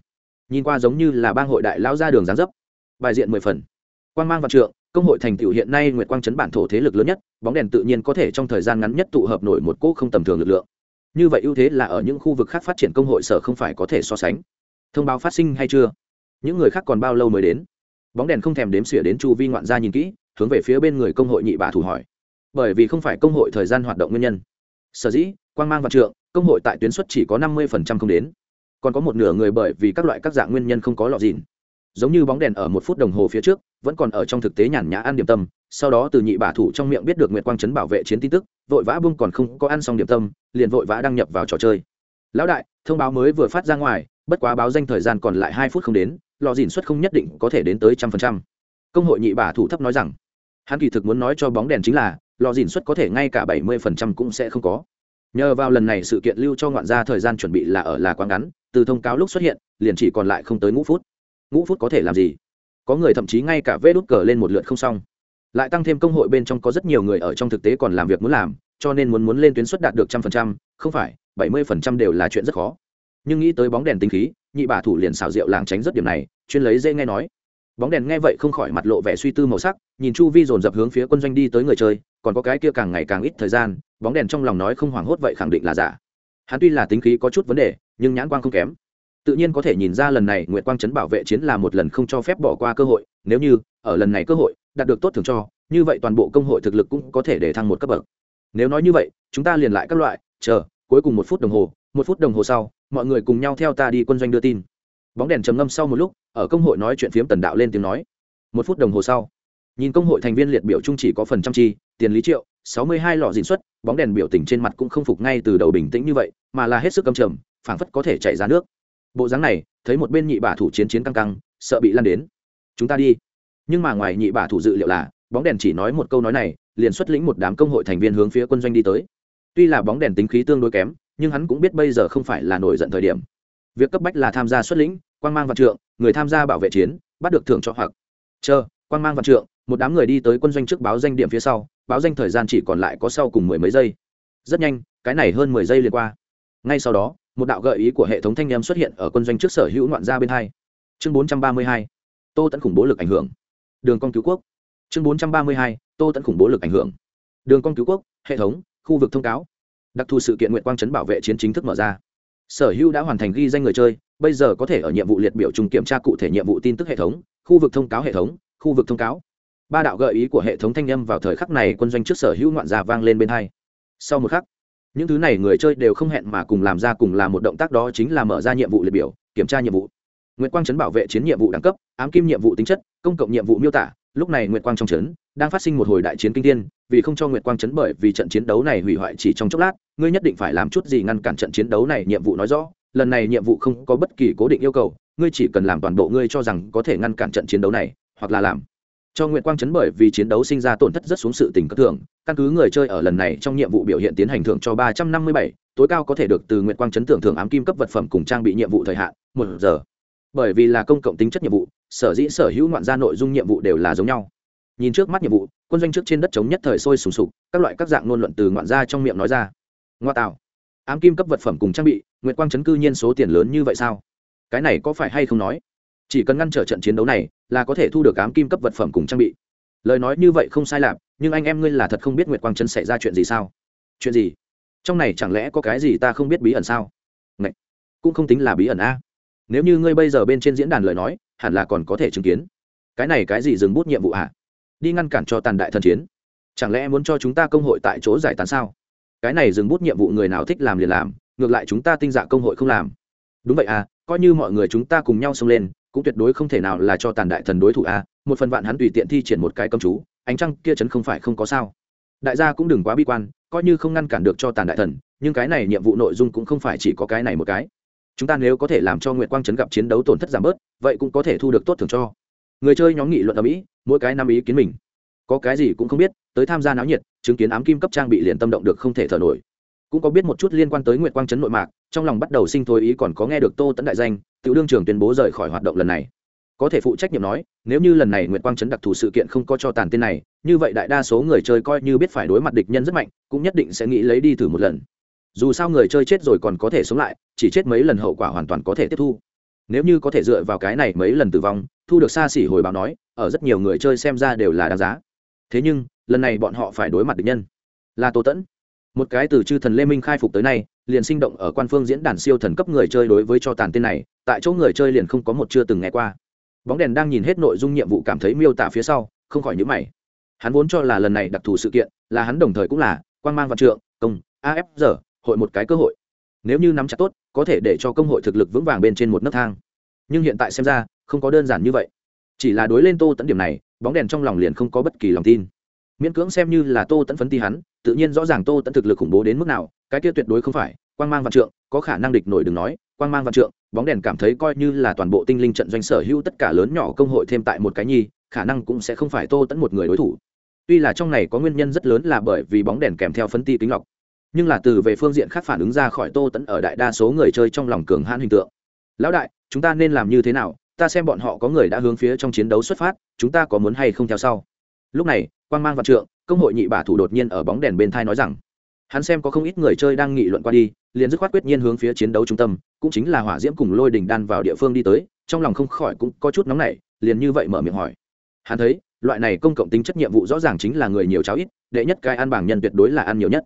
Nhìn qua giống như là bang hội đại lao ra đường gián dấp. Bài diện mười phần quan mang vạn trượng, công hội thành tựu hiện nay nguyệt quang chấn bản thổ thế lực lớn nhất, bóng đèn tự nhiên có thể trong thời gian ngắn nhất tụ hợp nổi một cỗ không tầm thường lực lượng. Như vậy ưu thế là ở những khu vực khác phát triển công hội sở không phải có thể so sánh. Thông báo phát sinh hay chưa? Những người khác còn bao lâu mới đến? Bóng đèn không thèm đếm xỉa đến chu vi ngoạn gia nhìn kỹ, hướng về phía bên người công hội nhị bà thủ hỏi. Bởi vì không phải công hội thời gian hoạt động nguyên nhân. Sở dĩ quan mang vạn trượng, công hội tại tuyến suất chỉ có năm mươi không đến. Còn có một nửa người bởi vì các loại các dạng nguyên nhân không có lọ dịn giống như bóng đèn ở một phút đồng hồ phía trước, vẫn còn ở trong thực tế nhàn nhã ăn điểm tâm. Sau đó từ nhị bà thủ trong miệng biết được nguyệt quang chấn bảo vệ chiến tin tức, vội vã buông còn không có ăn xong điểm tâm, liền vội vã đăng nhập vào trò chơi. Lão đại, thông báo mới vừa phát ra ngoài, bất quá báo danh thời gian còn lại hai phút không đến, lò dìn suất không nhất định có thể đến tới trăm phần trăm. Công hội nhị bà thủ thấp nói rằng, hắn kỳ thực muốn nói cho bóng đèn chính là, lò dìn suất có thể ngay cả bảy mươi phần trăm cũng sẽ không có. Nhờ vào lần này sự kiện lưu cho ngoạn gia thời gian chuẩn bị là ở là quá ngắn, từ thông cáo lúc xuất hiện, liền chỉ còn lại không tới ngũ phút ngũ phút có thể làm gì? Có người thậm chí ngay cả vê đút cờ lên một lượt không xong. Lại tăng thêm công hội bên trong có rất nhiều người ở trong thực tế còn làm việc muốn làm, cho nên muốn muốn lên tuyến suất đạt được trăm phần trăm, không phải, bảy mươi phần trăm đều là chuyện rất khó. Nhưng nghĩ tới bóng đèn tinh khí, nhị bà thủ liền xào rượu làng tránh rất điểm này, chuyên lấy dễ nghe nói. Bóng đèn nghe vậy không khỏi mặt lộ vẻ suy tư màu sắc, nhìn chu vi dồn dập hướng phía quân doanh đi tới người chơi, còn có cái kia càng ngày càng ít thời gian, bóng đèn trong lòng nói không hoảng hốt vậy khẳng định là giả. Hắn tuy là tính khí có chút vấn đề, nhưng nhãn quang không kém tự nhiên có thể nhìn ra lần này nguyệt quang trấn bảo vệ chiến là một lần không cho phép bỏ qua cơ hội, nếu như ở lần này cơ hội đạt được tốt thường cho, như vậy toàn bộ công hội thực lực cũng có thể để thăng một cấp bậc. Nếu nói như vậy, chúng ta liền lại các loại, chờ, cuối cùng một phút đồng hồ, một phút đồng hồ sau, mọi người cùng nhau theo ta đi quân doanh đưa tin. Bóng đèn trầm ngâm sau một lúc, ở công hội nói chuyện phiếm tần đạo lên tiếng nói. Một phút đồng hồ sau, nhìn công hội thành viên liệt biểu trung chỉ có phần trăm chi, tiền lý triệu, sáu mươi hai lọ dịn xuất bóng đèn biểu tình trên mặt cũng không phục ngay từ đầu bình tĩnh như vậy, mà là hết sức cầm trầm, phảng phất có thể chạy ra nước bộ dáng này, thấy một bên nhị bả thủ chiến chiến căng căng, sợ bị lan đến. Chúng ta đi. Nhưng mà ngoài nhị bả thủ dự liệu là, bóng đèn chỉ nói một câu nói này, liền xuất lĩnh một đám công hội thành viên hướng phía quân doanh đi tới. Tuy là bóng đèn tính khí tương đối kém, nhưng hắn cũng biết bây giờ không phải là nổi giận thời điểm. Việc cấp bách là tham gia xuất lĩnh quan mang vạn trượng, người tham gia bảo vệ chiến, bắt được thưởng cho hoặc. Chờ quan mang vạn trượng, một đám người đi tới quân doanh trước báo danh điểm phía sau, báo danh thời gian chỉ còn lại có sau cùng mười mấy giây. Rất nhanh, cái này hơn mười giây liền qua. Ngay sau đó một đạo gợi ý của hệ thống thanh em xuất hiện ở quân doanh trước sở hữu ngoạn gia bên hai. Chương bốn trăm ba mươi hai, tô tẫn khủng bố lực ảnh hưởng. Đường con cứu quốc. Chương bốn trăm ba mươi hai, tô tẫn khủng bố lực ảnh hưởng. Đường con cứu quốc, hệ thống, khu vực thông cáo. Đặc thù sự kiện nguyện quang chấn bảo vệ chiến chính thức mở ra. Sở hữu đã hoàn thành ghi danh người chơi, bây giờ có thể ở nhiệm vụ liệt biểu trùng kiểm tra cụ thể nhiệm vụ tin tức hệ thống, khu vực thông cáo hệ thống, khu vực thông cáo. Ba đạo gợi ý của hệ thống thanh â vào thời khắc này quân doanh trước sở hữu ngoạn gia vang lên bên hai. Sau một khắc những thứ này người chơi đều không hẹn mà cùng làm ra cùng là một động tác đó chính là mở ra nhiệm vụ liệt biểu, kiểm tra nhiệm vụ. Nguyệt quang trấn bảo vệ chiến nhiệm vụ đẳng cấp, ám kim nhiệm vụ tính chất, công cộng nhiệm vụ miêu tả. Lúc này nguyệt quang trong trấn đang phát sinh một hồi đại chiến kinh thiên, vì không cho nguyệt quang trấn bởi vì trận chiến đấu này hủy hoại chỉ trong chốc lát, ngươi nhất định phải làm chút gì ngăn cản trận chiến đấu này, nhiệm vụ nói rõ. Lần này nhiệm vụ không có bất kỳ cố định yêu cầu, ngươi chỉ cần làm toàn bộ ngươi cho rằng có thể ngăn cản trận chiến đấu này, hoặc là làm cho nguyệt quang chấn bởi vì chiến đấu sinh ra tổn thất rất xuống sự tình cất thưởng căn cứ người chơi ở lần này trong nhiệm vụ biểu hiện tiến hành thưởng cho ba trăm năm mươi bảy, tối cao có thể được từ nguyệt quang chấn tưởng thưởng ám kim cấp vật phẩm cùng trang bị nhiệm vụ thời hạn, một giờ. Bởi vì là công cộng tính chất nhiệm vụ, sở dĩ sở hữu ngoạn gia nội dung nhiệm vụ đều là giống nhau. Nhìn trước mắt nhiệm vụ, quân doanh trước trên đất chống nhất thời sôi sùng sục, các loại các dạng ngôn luận từ ngoạn gia trong miệng nói ra. Ngoa tạo. Ám kim cấp vật phẩm cùng trang bị, nguyệt quang chấn cư nhiên số tiền lớn như vậy sao? Cái này có phải hay không nói? Chỉ cần ngăn trở trận chiến đấu này, là có thể thu được ám kim cấp vật phẩm cùng trang bị. Lời nói như vậy không sai lạc nhưng anh em ngươi là thật không biết nguyệt quang chân xảy ra chuyện gì sao? Chuyện gì? Trong này chẳng lẽ có cái gì ta không biết bí ẩn sao? Ngậy! cũng không tính là bí ẩn a. Nếu như ngươi bây giờ bên trên diễn đàn lời nói, hẳn là còn có thể chứng kiến. Cái này cái gì dừng bút nhiệm vụ à đi ngăn cản cho tàn đại thần chiến. Chẳng lẽ muốn cho chúng ta công hội tại chỗ giải tán sao? Cái này dừng bút nhiệm vụ người nào thích làm liền làm, ngược lại chúng ta tinh dạ công hội không làm. Đúng vậy à coi như mọi người chúng ta cùng nhau xông lên cũng tuyệt đối không thể nào là cho tàn đại thần đối thủ a, một phần vạn hắn tùy tiện thi triển một cái công chú, ánh trăng kia chấn không phải không có sao. Đại gia cũng đừng quá bi quan, coi như không ngăn cản được cho tàn đại thần, nhưng cái này nhiệm vụ nội dung cũng không phải chỉ có cái này một cái. Chúng ta nếu có thể làm cho nguyệt quang chấn gặp chiến đấu tổn thất giảm bớt, vậy cũng có thể thu được tốt thường cho. Người chơi nhóm nghị luận ở mỹ, mỗi cái năm ý kiến mình. Có cái gì cũng không biết, tới tham gia náo nhiệt, chứng kiến ám kim cấp trang bị liền tâm động được không thể thở nổi. Cũng có biết một chút liên quan tới nguyệt quang chấn nội mạc, trong lòng bắt đầu sinh thôi ý còn có nghe được tô tấn đại danh tiểu đương trưởng tuyên bố rời khỏi hoạt động lần này. Có thể phụ trách nhiệm nói, nếu như lần này nguyệt quang Trấn đặc thù sự kiện không có cho tàn tên này, như vậy đại đa số người chơi coi như biết phải đối mặt địch nhân rất mạnh, cũng nhất định sẽ nghĩ lấy đi thử một lần. Dù sao người chơi chết rồi còn có thể sống lại, chỉ chết mấy lần hậu quả hoàn toàn có thể tiếp thu. Nếu như có thể dựa vào cái này mấy lần tử vong, thu được xa xỉ hồi báo nói, ở rất nhiều người chơi xem ra đều là đáng giá. Thế nhưng, lần này bọn họ phải đối mặt địch nhân. Là tô tẫn. Một cái từ chư thần lê minh khai phục tới nay liền sinh động ở quan phương diễn đàn siêu thần cấp người chơi đối với cho tàn tên này, tại chỗ người chơi liền không có một chưa từng nghe qua. Bóng đèn đang nhìn hết nội dung nhiệm vụ cảm thấy miêu tả phía sau, không khỏi nhữ mày. Hắn vốn cho là lần này đặc thù sự kiện, là hắn đồng thời cũng là quan mang văn trượng, công af giờ hội một cái cơ hội. Nếu như nắm chặt tốt, có thể để cho công hội thực lực vững vàng bên trên một nấc thang. Nhưng hiện tại xem ra, không có đơn giản như vậy. Chỉ là đối lên tô tẫn điểm này, bóng đèn trong lòng liền không có bất kỳ lòng tin. Miễn cưỡng xem như là tô tẫn phấn ti hắn tự nhiên rõ ràng tô tẫn thực lực khủng bố đến mức nào, cái kia tuyệt đối không phải, quang mang văn trượng, có khả năng địch nổi đừng nói, quang mang văn trượng, bóng đèn cảm thấy coi như là toàn bộ tinh linh trận doanh sở hữu tất cả lớn nhỏ công hội thêm tại một cái nhi, khả năng cũng sẽ không phải tô tẫn một người đối thủ. Tuy là trong này có nguyên nhân rất lớn là bởi vì bóng đèn kèm theo phân ti kính lọc, nhưng là từ về phương diện khác phản ứng ra khỏi tô tẫn ở đại đa số người chơi trong lòng cường hãn hình tượng. Lão đại, chúng ta nên làm như thế nào? Ta xem bọn họ có người đã hướng phía trong chiến đấu xuất phát, chúng ta có muốn hay không theo sau? Lúc này quan g mang vạn trượng, công hội nhị bả thủ đột nhiên ở bóng đèn bên thai nói rằng, hắn xem có không ít người chơi đang nghị luận qua đi, liền dứt khoát quyết nhiên hướng phía chiến đấu trung tâm, cũng chính là hỏa diễm cùng lôi đình đan vào địa phương đi tới, trong lòng không khỏi cũng có chút nóng nảy, liền như vậy mở miệng hỏi. Hắn thấy, loại này công cộng tính chất nhiệm vụ rõ ràng chính là người nhiều cháo ít, đệ nhất cái ăn bảng nhân tuyệt đối là ăn nhiều nhất.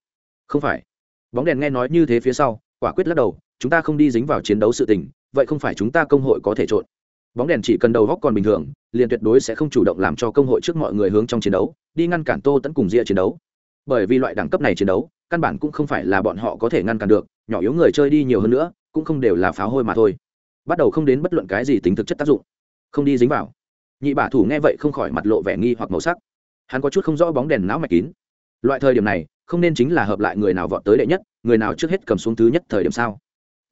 Không phải. Bóng đèn nghe nói như thế phía sau, quả quyết lắc đầu, chúng ta không đi dính vào chiến đấu sự tình, vậy không phải chúng ta công hội có thể trộn bóng đèn chỉ cần đầu góc còn bình thường, liền tuyệt đối sẽ không chủ động làm cho công hội trước mọi người hướng trong chiến đấu, đi ngăn cản tô tẫn cùng ria chiến đấu. Bởi vì loại đẳng cấp này chiến đấu, căn bản cũng không phải là bọn họ có thể ngăn cản được, nhỏ yếu người chơi đi nhiều hơn nữa, cũng không đều là pháo hôi mà thôi. Bắt đầu không đến bất luận cái gì tính thực chất tác dụng. Không đi dính vào. Nhị bả thủ nghe vậy không khỏi mặt lộ vẻ nghi hoặc màu sắc. Hắn có chút không rõ bóng đèn não mạch kín. Loại thời điểm này, không nên chính là hợp lại người nào vọt tới đệ nhất, người nào trước hết cầm xuống thứ nhất thời điểm sao?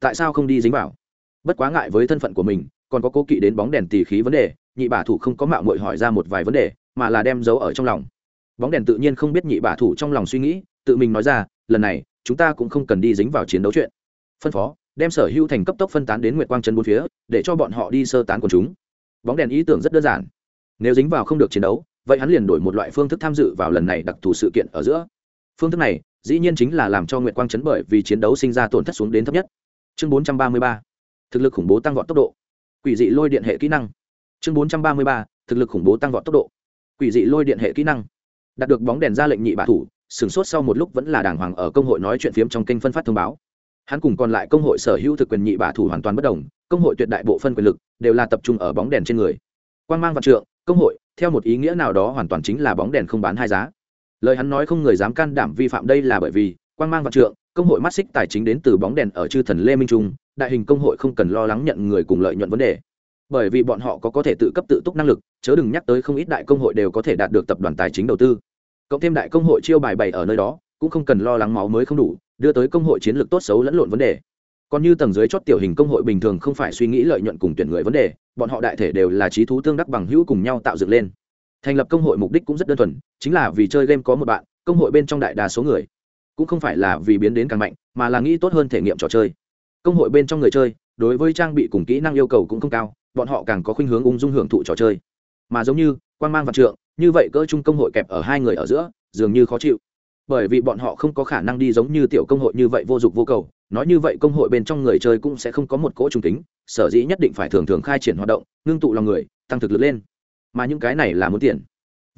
Tại sao không đi dính vào? Bất quá ngại với thân phận của mình còn có cố kỵ đến bóng đèn tỉ khí vấn đề, nhị bả thủ không có mạo mội hỏi ra một vài vấn đề, mà là đem giấu ở trong lòng. Bóng đèn tự nhiên không biết nhị bả thủ trong lòng suy nghĩ, tự mình nói ra, lần này, chúng ta cũng không cần đi dính vào chiến đấu chuyện. Phân phó, đem sở hữu thành cấp tốc phân tán đến nguyệt quang chân bốn phía, để cho bọn họ đi sơ tán quần chúng. Bóng đèn ý tưởng rất đơn giản. Nếu dính vào không được chiến đấu, vậy hắn liền đổi một loại phương thức tham dự vào lần này đặc thù sự kiện ở giữa. Phương thức này, dĩ nhiên chính là làm cho nguyệt quang chấn bởi vì chiến đấu sinh ra tổn thất xuống đến thấp nhất. Chương 433. thực lực khủng bố tăng vọt tốc độ quỷ dị lôi điện hệ kỹ năng. Chương 433. thực lực khủng bố tăng vọt tốc độ. Quỷ dị lôi điện hệ kỹ năng. Đạt được bóng đèn ra lệnh nhị bạ thủ, sửng sốt sau một lúc vẫn là đàng hoàng ở công hội nói chuyện phiếm trong kênh phân phát thông báo. Hắn cùng còn lại công hội sở hữu thực quyền nhị bạ thủ hoàn toàn bất đồng, công hội tuyệt đại bộ phân quyền lực đều là tập trung ở bóng đèn trên người. Quan mang vạn trượng, công hội, theo một ý nghĩa nào đó hoàn toàn chính là bóng đèn không bán hai giá. Lời hắn nói không người dám can đảm vi phạm đây là bởi vì quan mang vạn trượng, công hội mắt xích tài chính đến từ bóng đèn ở chư thần lê minh trung, đại hình công hội không cần lo lắng nhận người cùng lợi nhuận vấn đề. Bởi vì bọn họ có có thể tự cấp tự túc năng lực, chớ đừng nhắc tới không ít đại công hội đều có thể đạt được tập đoàn tài chính đầu tư. Cộng thêm đại công hội chiêu bài bày ở nơi đó, cũng không cần lo lắng máu mới không đủ, đưa tới công hội chiến lược tốt xấu lẫn lộn vấn đề. Còn như tầng dưới chót tiểu hình công hội bình thường không phải suy nghĩ lợi nhuận cùng tuyển người vấn đề, bọn họ đại thể đều là trí thú tương đắc bằng hữu cùng nhau tạo dựng lên. Thành lập công hội mục đích cũng rất đơn thuần, chính là vì chơi game có một bạn, công hội bên trong đại đa số người cũng không phải là vì biến đến càng mạnh, mà là nghĩ tốt hơn thể nghiệm trò chơi. Công hội bên trong người chơi, đối với trang bị cùng kỹ năng yêu cầu cũng không cao, bọn họ càng có khuynh hướng ung dung hưởng thụ trò chơi. Mà giống như, quan mang vạn trượng, như vậy cỡ chung công hội kẹp ở hai người ở giữa, dường như khó chịu. Bởi vì bọn họ không có khả năng đi giống như tiểu công hội như vậy vô dụng vô cầu, nói như vậy công hội bên trong người chơi cũng sẽ không có một cỗ trung tính sở dĩ nhất định phải thường thường khai triển hoạt động, ngưng tụ lòng người, tăng thực lực lên. Mà những cái này là muốn tiền.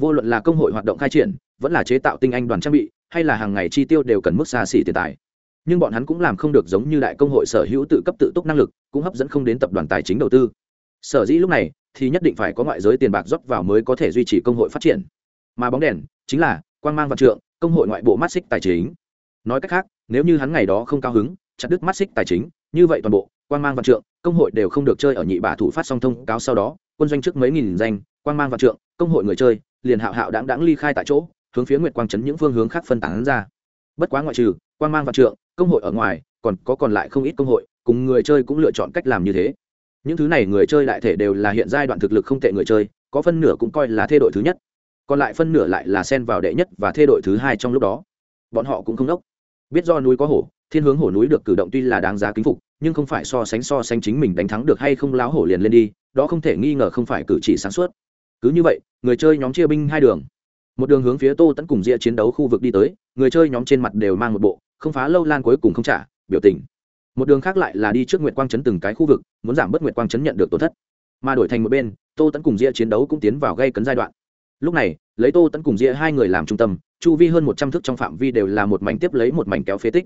Vô luận là công hội hoạt động khai triển, vẫn là chế tạo tinh anh đoàn trang bị hay là hàng ngày chi tiêu đều cần mức xa xỉ tiền tài. Nhưng bọn hắn cũng làm không được giống như đại công hội sở hữu tự cấp tự túc năng lực, cũng hấp dẫn không đến tập đoàn tài chính đầu tư. Sở dĩ lúc này, thì nhất định phải có ngoại giới tiền bạc rót vào mới có thể duy trì công hội phát triển. Mà bóng đèn chính là quan mang văn trượng, công hội ngoại bộ mắt xích tài chính. Nói cách khác, nếu như hắn ngày đó không cao hứng, chặt đứt mắt xích tài chính, như vậy toàn bộ quan mang văn trượng, công hội đều không được chơi ở nhị bà thủ phát song thông cáo sau đó, quân doanh trước mấy nghìn danh quan mang văn trượng, công hội người chơi, liền hạo hạo đáng đáng ly khai tại chỗ hướng phía nguyệt quang trấn những phương hướng khác phân tán ra. Bất quá ngoại trừ, Quang mang văn trượng, công hội ở ngoài, còn có còn lại không ít công hội, cùng người chơi cũng lựa chọn cách làm như thế. Những thứ này người chơi đại thể đều là hiện giai đoạn thực lực không tệ người chơi, có phân nửa cũng coi là thê đội thứ nhất. Còn lại phân nửa lại là xen vào đệ nhất và thê đội thứ hai trong lúc đó. Bọn họ cũng không đốc. Biết do núi có hổ, thiên hướng hổ núi được cử động tuy là đáng giá kính phục, nhưng không phải so sánh so sánh chính mình đánh thắng được hay không láo hổ liền lên đi, đó không thể nghi ngờ không phải cử chỉ sáng suốt. Cứ như vậy, người chơi nhóm chia binh hai đường một đường hướng phía tô tẫn cùng ria chiến đấu khu vực đi tới, người chơi nhóm trên mặt đều mang một bộ, không phá lâu lan cuối cùng không trả, biểu tình. Một đường khác lại là đi trước nguyệt quang chấn từng cái khu vực, muốn giảm bớt nguyệt quang chấn nhận được tổn thất. Mà đổi thành một bên, tô tẫn cùng ria chiến đấu cũng tiến vào gây cấn giai đoạn. Lúc này, lấy tô tẫn cùng ria hai người làm trung tâm, chu vi hơn một trăm thước trong phạm vi đều là một mảnh tiếp lấy một mảnh kéo phế tích.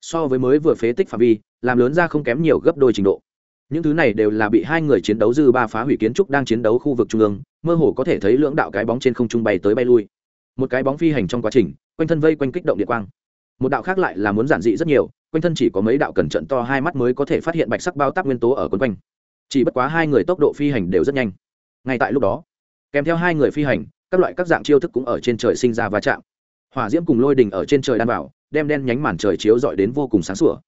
So với mới vừa phế tích phạm vi, làm lớn ra không kém nhiều gấp đôi trình độ. Những thứ này đều là bị hai người chiến đấu dư ba phá hủy kiến trúc đang chiến đấu khu vực trung ương, mơ hồ có thể thấy lưỡng đạo cái bóng trên không trung bay tới bay lui một cái bóng phi hành trong quá trình, quanh thân vây quanh kích động điện quang. Một đạo khác lại là muốn giản dị rất nhiều, quanh thân chỉ có mấy đạo cẩn trận to hai mắt mới có thể phát hiện bạch sắc bao tác nguyên tố ở quấn quanh. Chỉ bất quá hai người tốc độ phi hành đều rất nhanh. Ngay tại lúc đó, kèm theo hai người phi hành, các loại các dạng chiêu thức cũng ở trên trời sinh ra va chạm. Hỏa diễm cùng lôi đình ở trên trời đan bảo đem đen nhánh màn trời chiếu dọi đến vô cùng sáng sủa.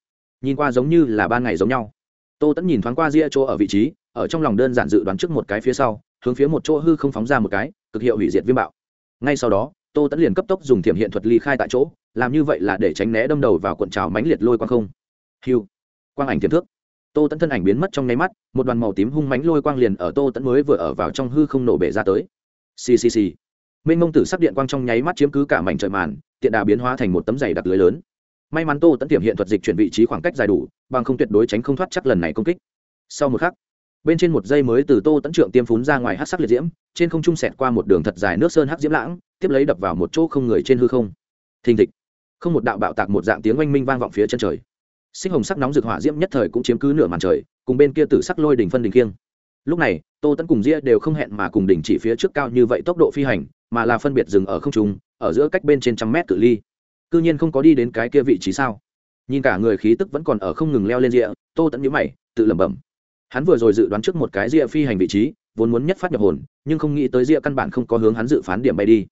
Nhìn qua giống như là ban ngày giống nhau. Tô tẫn nhìn thoáng qua ria chỗ ở vị trí, ở trong lòng đơn giản dự đoán trước một cái phía sau, hướng phía một chỗ hư không phóng ra một cái, cực hiệu hủy diệt viêm bạo. Ngay sau đó tô tẫn liền cấp tốc dùng thiểm hiện thuật ly khai tại chỗ, làm như vậy là để tránh né đâm đầu vào cuộn trào mánh liệt lôi quang không. Hiu quang ảnh thiểm thước. Tô tẫn thân ảnh biến mất trong nháy mắt, một đoàn màu tím hung mánh lôi quang liền ở tô tẫn mới vừa ở vào trong hư không nổ bể ra tới. Ccc minh mông tử sắc điện quang trong nháy mắt chiếm cứ cả mảnh trời màn, tiện đà biến hóa thành một tấm giày đặc lưới lớn. May mắn tô tẫn tiềm hiện thuật dịch chuyển vị trí khoảng cách dài đủ, bằng không tuyệt đối tránh không thoát chắc lần này công kích. Sau một khắc, bên trên một dây mới từ tô tẫn trượng tiêm phún ra ngoài hát sắc liệt diễm, trên không trung sẹt qua một đường thật dài nước sơn hắc diễm lãng tiếp lấy đập vào một chỗ không người trên hư không. Thình thịch. Không một đạo bạo tạc một dạng tiếng oanh minh vang vọng phía chân trời. Sinh hồng sắc nóng rực hỏa diễm nhất thời cũng chiếm cứ nửa màn trời, cùng bên kia tử sắc lôi đỉnh phân đỉnh kiêng lúc này, tô tẫn cùng ria đều không hẹn mà cùng đỉnh chỉ phía trước cao như vậy tốc độ phi hành, mà là phân biệt dừng ở không trung, ở giữa cách bên trên trăm mét cự ly. Cư nhiên không có đi đến cái kia vị trí sao? Nhìn cả người khí tức vẫn còn ở không ngừng leo lên rìa tô tẫn nhíu mày, tự lẩm bẩm. Hắn vừa rồi dự đoán trước một cái rìa phi hành vị trí, vốn muốn nhất phát nhập hồn, nhưng không nghĩ tới rìa căn bản không có hướng hắn dự phán điểm bay đi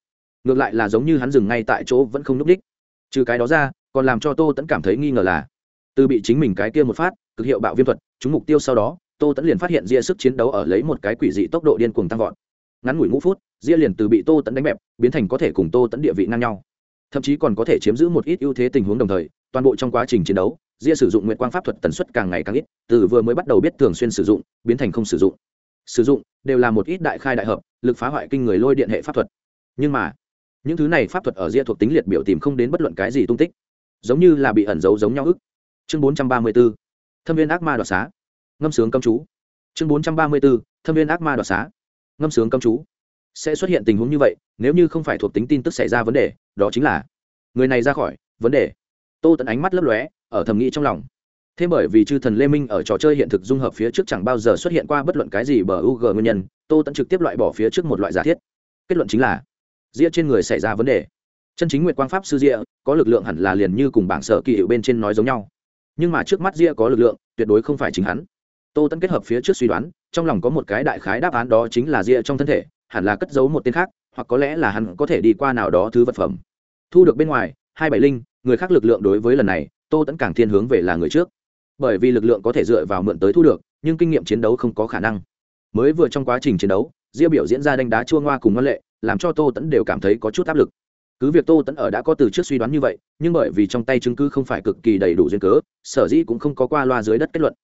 ngược lại là giống như hắn dừng ngay tại chỗ vẫn không núp đích. Trừ cái đó ra, còn làm cho tô tẫn cảm thấy nghi ngờ là, từ bị chính mình cái kia một phát, cực hiệu bạo viêm thuật, trúng mục tiêu sau đó, tô tẫn liền phát hiện ria sức chiến đấu ở lấy một cái quỷ dị tốc độ điên cuồng tăng vọt. Ngắn ngủi ngũ phút, ria liền từ bị tô tẫn đánh bẹp, biến thành có thể cùng tô tẫn địa vị ngang nhau. Thậm chí còn có thể chiếm giữ một ít ưu thế tình huống đồng thời, toàn bộ trong quá trình chiến đấu, ria sử dụng nguyện quang pháp thuật tần suất càng ngày càng ít, từ vừa mới bắt đầu biết thường xuyên sử dụng, biến thành không sử dụng. Sử dụng đều là một ít đại khai đại hợp, lực phá hoại kinh người lôi điện hệ pháp thuật. Nhưng mà những thứ này pháp thuật ở ria thuộc tính liệt biểu tìm không đến bất luận cái gì tung tích. Giống như là bị ẩn giấu giống nhau ức. Chương bốn trăm ba mươi b ố thâm viên ác ma đoạt xá. Ngâm sướng công chú. Chương bốn trăm ba mươi b ố thâm viên ác ma đoạt xá. Ngâm sướng công chú. Sẽ xuất hiện tình huống như vậy, nếu như không phải thuộc tính tin tức xảy ra vấn đề, đó chính là người này ra khỏi, vấn đề. Tô tận ánh mắt lấp lóe, ở thầm nghĩ trong lòng. Thêm bởi vì chư thần lê minh ở trò chơi hiện thực dung hợp phía trước chẳng bao giờ xuất hiện qua bất luận cái gì bờ u g nguyên nhân, tô tận trực tiếp loại bỏ phía trước một loại giả thiết. Kết luận chính là ria trên người xảy ra vấn đề. Chân chính nguyệt quang pháp sư ria có lực lượng hẳn là liền như cùng bảng sở kỳ hiệu bên trên nói giống nhau. Nhưng mà trước mắt ria có lực lượng, tuyệt đối không phải chính hắn. Tô tẫn kết hợp phía trước suy đoán, trong lòng có một cái đại khái đáp án đó chính là ria trong thân thể, hẳn là cất giấu một tên khác, hoặc có lẽ là hắn có thể đi qua nào đó thứ vật phẩm. Thu được bên ngoài, hai bảy linh, người khác lực lượng đối với lần này, tô tẫn càng thiên hướng về là người trước. Bởi vì lực lượng có thể dựa vào mượn tới thu được, nhưng kinh nghiệm chiến đấu không có khả năng. Mới vừa trong quá trình chiến đấu ria biểu diễn ra đánh đá chua ngoa cùng ngân lệ, làm cho tô tẫn đều cảm thấy có chút áp lực. Cứ việc tô tẫn ở đã có từ trước suy đoán như vậy, nhưng bởi vì trong tay chứng cứ không phải cực kỳ đầy đủ duyên cớ, sở dĩ cũng không có qua loa dưới đất kết luận.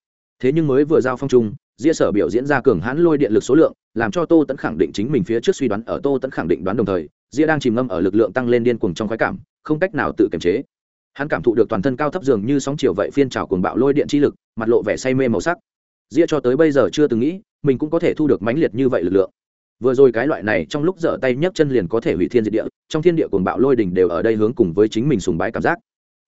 Thế nhưng mới vừa giao phong trung ria sở biểu diễn ra cường hãn lôi điện lực số lượng, làm cho tô tẫn khẳng định chính mình phía trước suy đoán ở tô tẫn khẳng định đoán đồng thời ria đang chìm ngâm ở lực lượng tăng lên điên cuồng trong khoái cảm, không cách nào tự kiềm chế. Hắn cảm thụ được toàn thân cao thấp dường như sóng chiều vậy phiên trào cuồng bạo lôi điện chi lực, mặt lộ vẻ say mê màu sắc. Ria cho tới bây giờ chưa từng nghĩ, mình cũng có thể thu được mãnh liệt như vậy lực lượng vừa rồi cái loại này trong lúc dở tay nhấc chân liền có thể hủy thiên diệt địa, trong thiên địa cồn bạo lôi đỉnh đều ở đây hướng cùng với chính mình sùng bái cảm giác.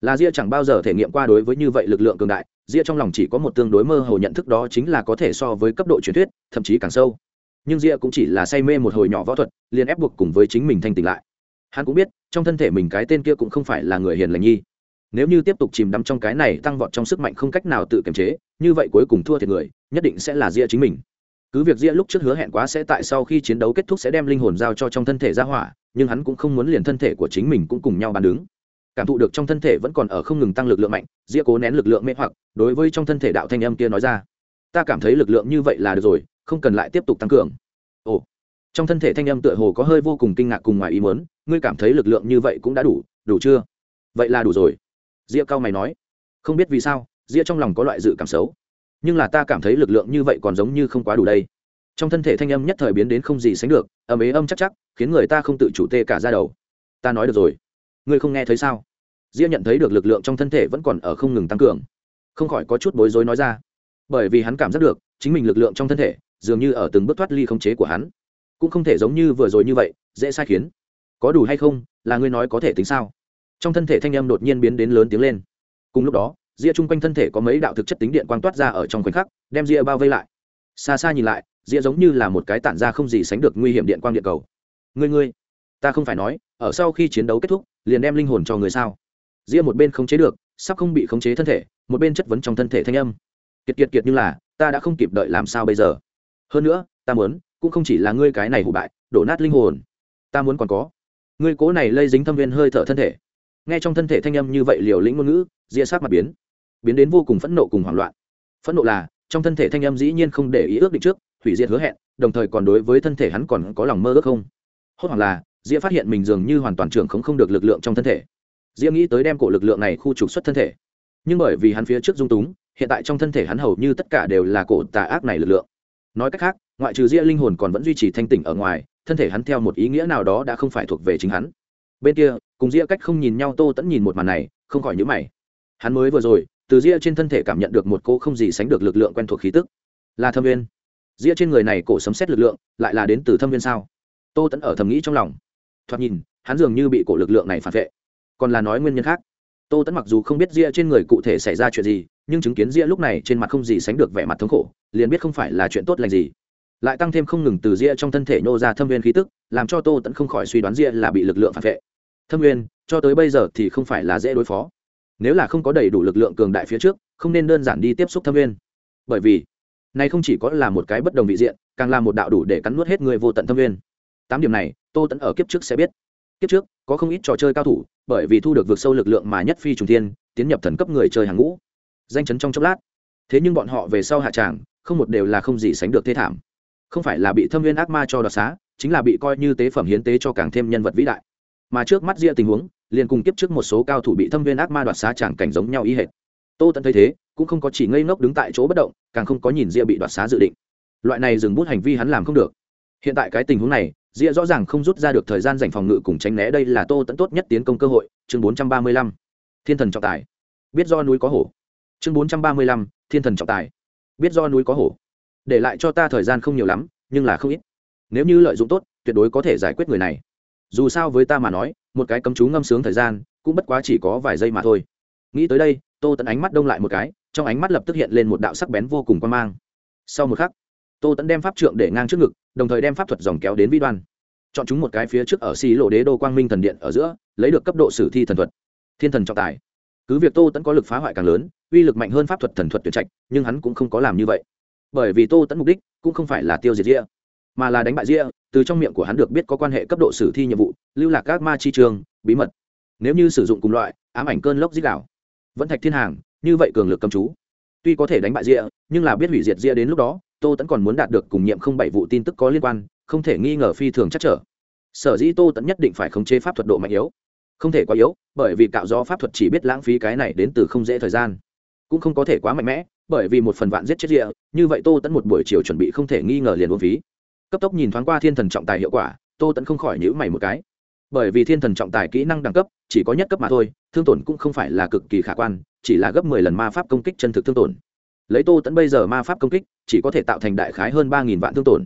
Là ria chẳng bao giờ thể nghiệm qua đối với như vậy lực lượng cường đại, ria trong lòng chỉ có một tương đối mơ hồ nhận thức đó chính là có thể so với cấp độ truyền thuyết, thậm chí càng sâu. Nhưng ria cũng chỉ là say mê một hồi nhỏ võ thuật, liền ép buộc cùng với chính mình thanh tỉnh lại. Hắn cũng biết, trong thân thể mình cái tên kia cũng không phải là người hiền lành nhi. Nếu như tiếp tục chìm đắm trong cái này, tăng vọt trong sức mạnh không cách nào tự kiềm chế, như vậy cuối cùng thua thiệt người, nhất định sẽ là ria chính mình cứ việc ria lúc trước hứa hẹn quá sẽ tại sau khi chiến đấu kết thúc sẽ đem linh hồn giao cho trong thân thể ra hỏa, nhưng hắn cũng không muốn liền thân thể của chính mình cũng cùng nhau bàn đứng. Cảm thụ được trong thân thể vẫn còn ở không ngừng tăng lực lượng mạnh ria cố nén lực lượng mê hoặc, đối với trong thân thể đạo thanh âm kia nói ra. Ta cảm thấy lực lượng như vậy là được rồi, không cần lại tiếp tục tăng cường. Ồ. Trong thân thể thanh âm tựa hồ có hơi vô cùng kinh ngạc cùng ngoài ý muốn, ngươi cảm thấy lực lượng như vậy cũng đã đủ đủ chưa? Vậy là đủ rồi. Ria cao mày nói. Không biết vì sao ria trong lòng có loại dự cảm xấu nhưng là ta cảm thấy lực lượng như vậy còn giống như không quá đủ đây. Trong thân thể thanh âm nhất thời biến đến không gì sánh được, âm ế âm chắc chắc, khiến người ta không tự chủ tê cả ra đầu. Ta nói được rồi. Ngươi không nghe thấy sao? Diễm nhận thấy được lực lượng trong thân thể vẫn còn ở không ngừng tăng cường. Không khỏi có chút bối rối nói ra. Bởi vì hắn cảm giác được, chính mình lực lượng trong thân thể, dường như ở từng bước thoát ly khống chế của hắn. Cũng không thể giống như vừa rồi như vậy, dễ sai khiến. Có đủ hay không, là ngươi nói có thể tính sao? Trong thân thể thanh âm đột nhiên biến đến lớn tiếng lên. Cùng lúc đó ria chung quanh thân thể có mấy đạo thực chất tính điện quang toát ra ở trong khoảnh khắc, đem ria bao vây lại. Xa xa nhìn lại ria giống như là một cái tản ra không gì sánh được nguy hiểm điện quang điện cầu. Ngươi ngươi, ta không phải nói, ở sau khi chiến đấu kết thúc, liền đem linh hồn cho người sao? Ria một bên khống chế được, sắp không bị khống chế thân thể, một bên chất vấn trong thân thể thanh âm. Kiệt kiệt kiệt như là, ta đã không kịp đợi làm sao bây giờ? Hơn nữa, ta muốn, cũng không chỉ là ngươi cái này hủ bại, đổ nát linh hồn. Ta muốn còn có. Ngươi cố này lây dính thâm viên hơi thở thân thể. Nghe trong thân thể thanh âm như vậy liều lĩnh ngôn ngữ ria sát mặt biến biến đến vô cùng phẫn nộ cùng hoảng loạn. Phẫn nộ là, trong thân thể thanh âm dĩ nhiên không để ý ước định trước, hủy diệt hứa hẹn, đồng thời còn đối với thân thể hắn còn có lòng mơ ước không? Hốt hoảng là ria phát hiện mình dường như hoàn toàn trưởng không không được lực lượng trong thân thể. Ria nghĩ tới đem cổ lực lượng này khu trục xuất thân thể. Nhưng bởi vì hắn phía trước dung túng, hiện tại trong thân thể hắn hầu như tất cả đều là cổ tà ác này lực lượng. Nói cách khác, ngoại trừ ria linh hồn còn vẫn duy trì thanh tỉnh ở ngoài, thân thể hắn theo một ý nghĩa nào đó đã không phải thuộc về chính hắn. Bên kia, cùng ria cách không nhìn nhau tô tẫn nhìn một màn này, không khỏi nhữ mày. Hắn mới vừa rồi từ ria trên thân thể cảm nhận được một cô không gì sánh được lực lượng quen thuộc khí tức. Là thâm viên. Ria trên người này cổ sấm xét lực lượng, lại là đến từ thâm viên sao? Tô tẫn ở thầm nghĩ trong lòng. Thoạt nhìn, hắn dường như bị cổ lực lượng này phản vệ. Còn là nói nguyên nhân khác. Tô tẫn mặc dù không biết ria trên người cụ thể xảy ra chuyện gì, nhưng chứng kiến ria lúc này trên mặt không gì sánh được vẻ mặt thống khổ, liền biết không phải là chuyện tốt lành gì. Lại tăng thêm không ngừng từ ria trong thân thể nhô ra thâm viên khí tức, làm cho tô tẫn không khỏi suy đoán ria là bị lực lượng phản vệ. Thâm viên, cho tới bây giờ thì không phải là dễ đối phó nếu là không có đầy đủ lực lượng cường đại phía trước, không nên đơn giản đi tiếp xúc thâm viên. Bởi vì, này không chỉ có là một cái bất đồng vị diện, càng là một đạo đủ để cắn nuốt hết người vô tận thâm viên. Tám điểm này, tô tẫn ở kiếp trước sẽ biết. Kiếp trước, có không ít trò chơi cao thủ, bởi vì thu được vượt sâu lực lượng mà nhất phi trùng thiên, tiến nhập thần cấp người chơi hàng ngũ. Danh chấn trong chốc lát. Thế nhưng bọn họ về sau hạ tràng, không một đều là không gì sánh được thế thảm. Không phải là bị thâm viên ác ma cho đoạt xá, chính là bị coi như tế phẩm hiến tế cho càng thêm nhân vật vĩ đại. Mà trước mắt ria tình huống liền cùng kiếp trước một số cao thủ bị thâm viên ác ma đoạt xá chẳng cảnh giống nhau ý hệt. Tô tẫn thấy thế, cũng không có chỉ ngây ngốc đứng tại chỗ bất động, càng không có nhìn ria bị đoạt xá dự định. Loại này dừng bút hành vi hắn làm không được. Hiện tại cái tình huống này ria rõ ràng không rút ra được thời gian dành phòng ngự cùng tránh né đây là tô tẫn tốt nhất tiến công cơ hội, chương bốn trăm ba mươi lăm. Thiên thần trọng tài. Biết do núi có hổ. Chương bốn trăm ba mươi lăm, thiên thần trọng tài. Biết do núi có hổ. Để lại cho ta thời gian không nhiều lắm, nhưng là không ít. Nếu như lợi dụng tốt, tuyệt đối có thể giải quyết người này dù sao với ta mà nói, một cái cấm chú ngâm sướng thời gian, cũng bất quá chỉ có vài giây mà thôi. Nghĩ tới đây, tô tẫn ánh mắt đông lại một cái, trong ánh mắt lập tức hiện lên một đạo sắc bén vô cùng quan mang. Sau một khắc, tô tẫn đem pháp trượng để ngang trước ngực, đồng thời đem pháp thuật dòng kéo đến vi đoan. Chọn chúng một cái phía trước ở xì lộ đế đô quang minh thần điện ở giữa, lấy được cấp độ sử thi thần thuật. Thiên thần trọng tài. Cứ việc tô tẫn có lực phá hoại càng lớn, uy lực mạnh hơn pháp thuật thần thuật tuyển trạch, nhưng hắn cũng không có làm như vậy. Bởi vì tô tẫn mục đích cũng không phải là tiêu diệt ria mà là đánh bại ria từ trong miệng của hắn được biết có quan hệ cấp độ sử thi nhiệm vụ, lưu lạc các ma chi trường, bí mật. Nếu như sử dụng cùng loại, ám ảnh cơn lốc dích đảo vẫn thạch thiên hàng, như vậy cường lực cầm chú. Tuy có thể đánh bại ria nhưng là biết hủy diệt ria đến lúc đó, tô tẫn còn muốn đạt được cùng nhiệm không bảy vụ tin tức có liên quan, không thể nghi ngờ phi thường chắc trở. Sở dĩ tô tẫn nhất định phải khống chế pháp thuật độ mạnh yếu. Không thể quá yếu, bởi vì cạo gió pháp thuật chỉ biết lãng phí cái này đến từ không dễ thời gian. Cũng không có thể quá mạnh mẽ, bởi vì một phần vạn giết chết rịa như vậy tô tẫn một buổi chiều chuẩn bị không thể nghi ngờ liền uống phí cấp tốc nhìn thoáng qua thiên thần trọng tài hiệu quả, tô tẫn không khỏi nhữ mày một cái. Bởi vì thiên thần trọng tài kỹ năng đẳng cấp, chỉ có nhất cấp mà thôi, thương tổn cũng không phải là cực kỳ khả quan, chỉ là gấp mười lần ma pháp công kích chân thực thương tổn. Lấy tô tẫn bây giờ ma pháp công kích, chỉ có thể tạo thành đại khái hơn ba nghìn vạn thương tổn.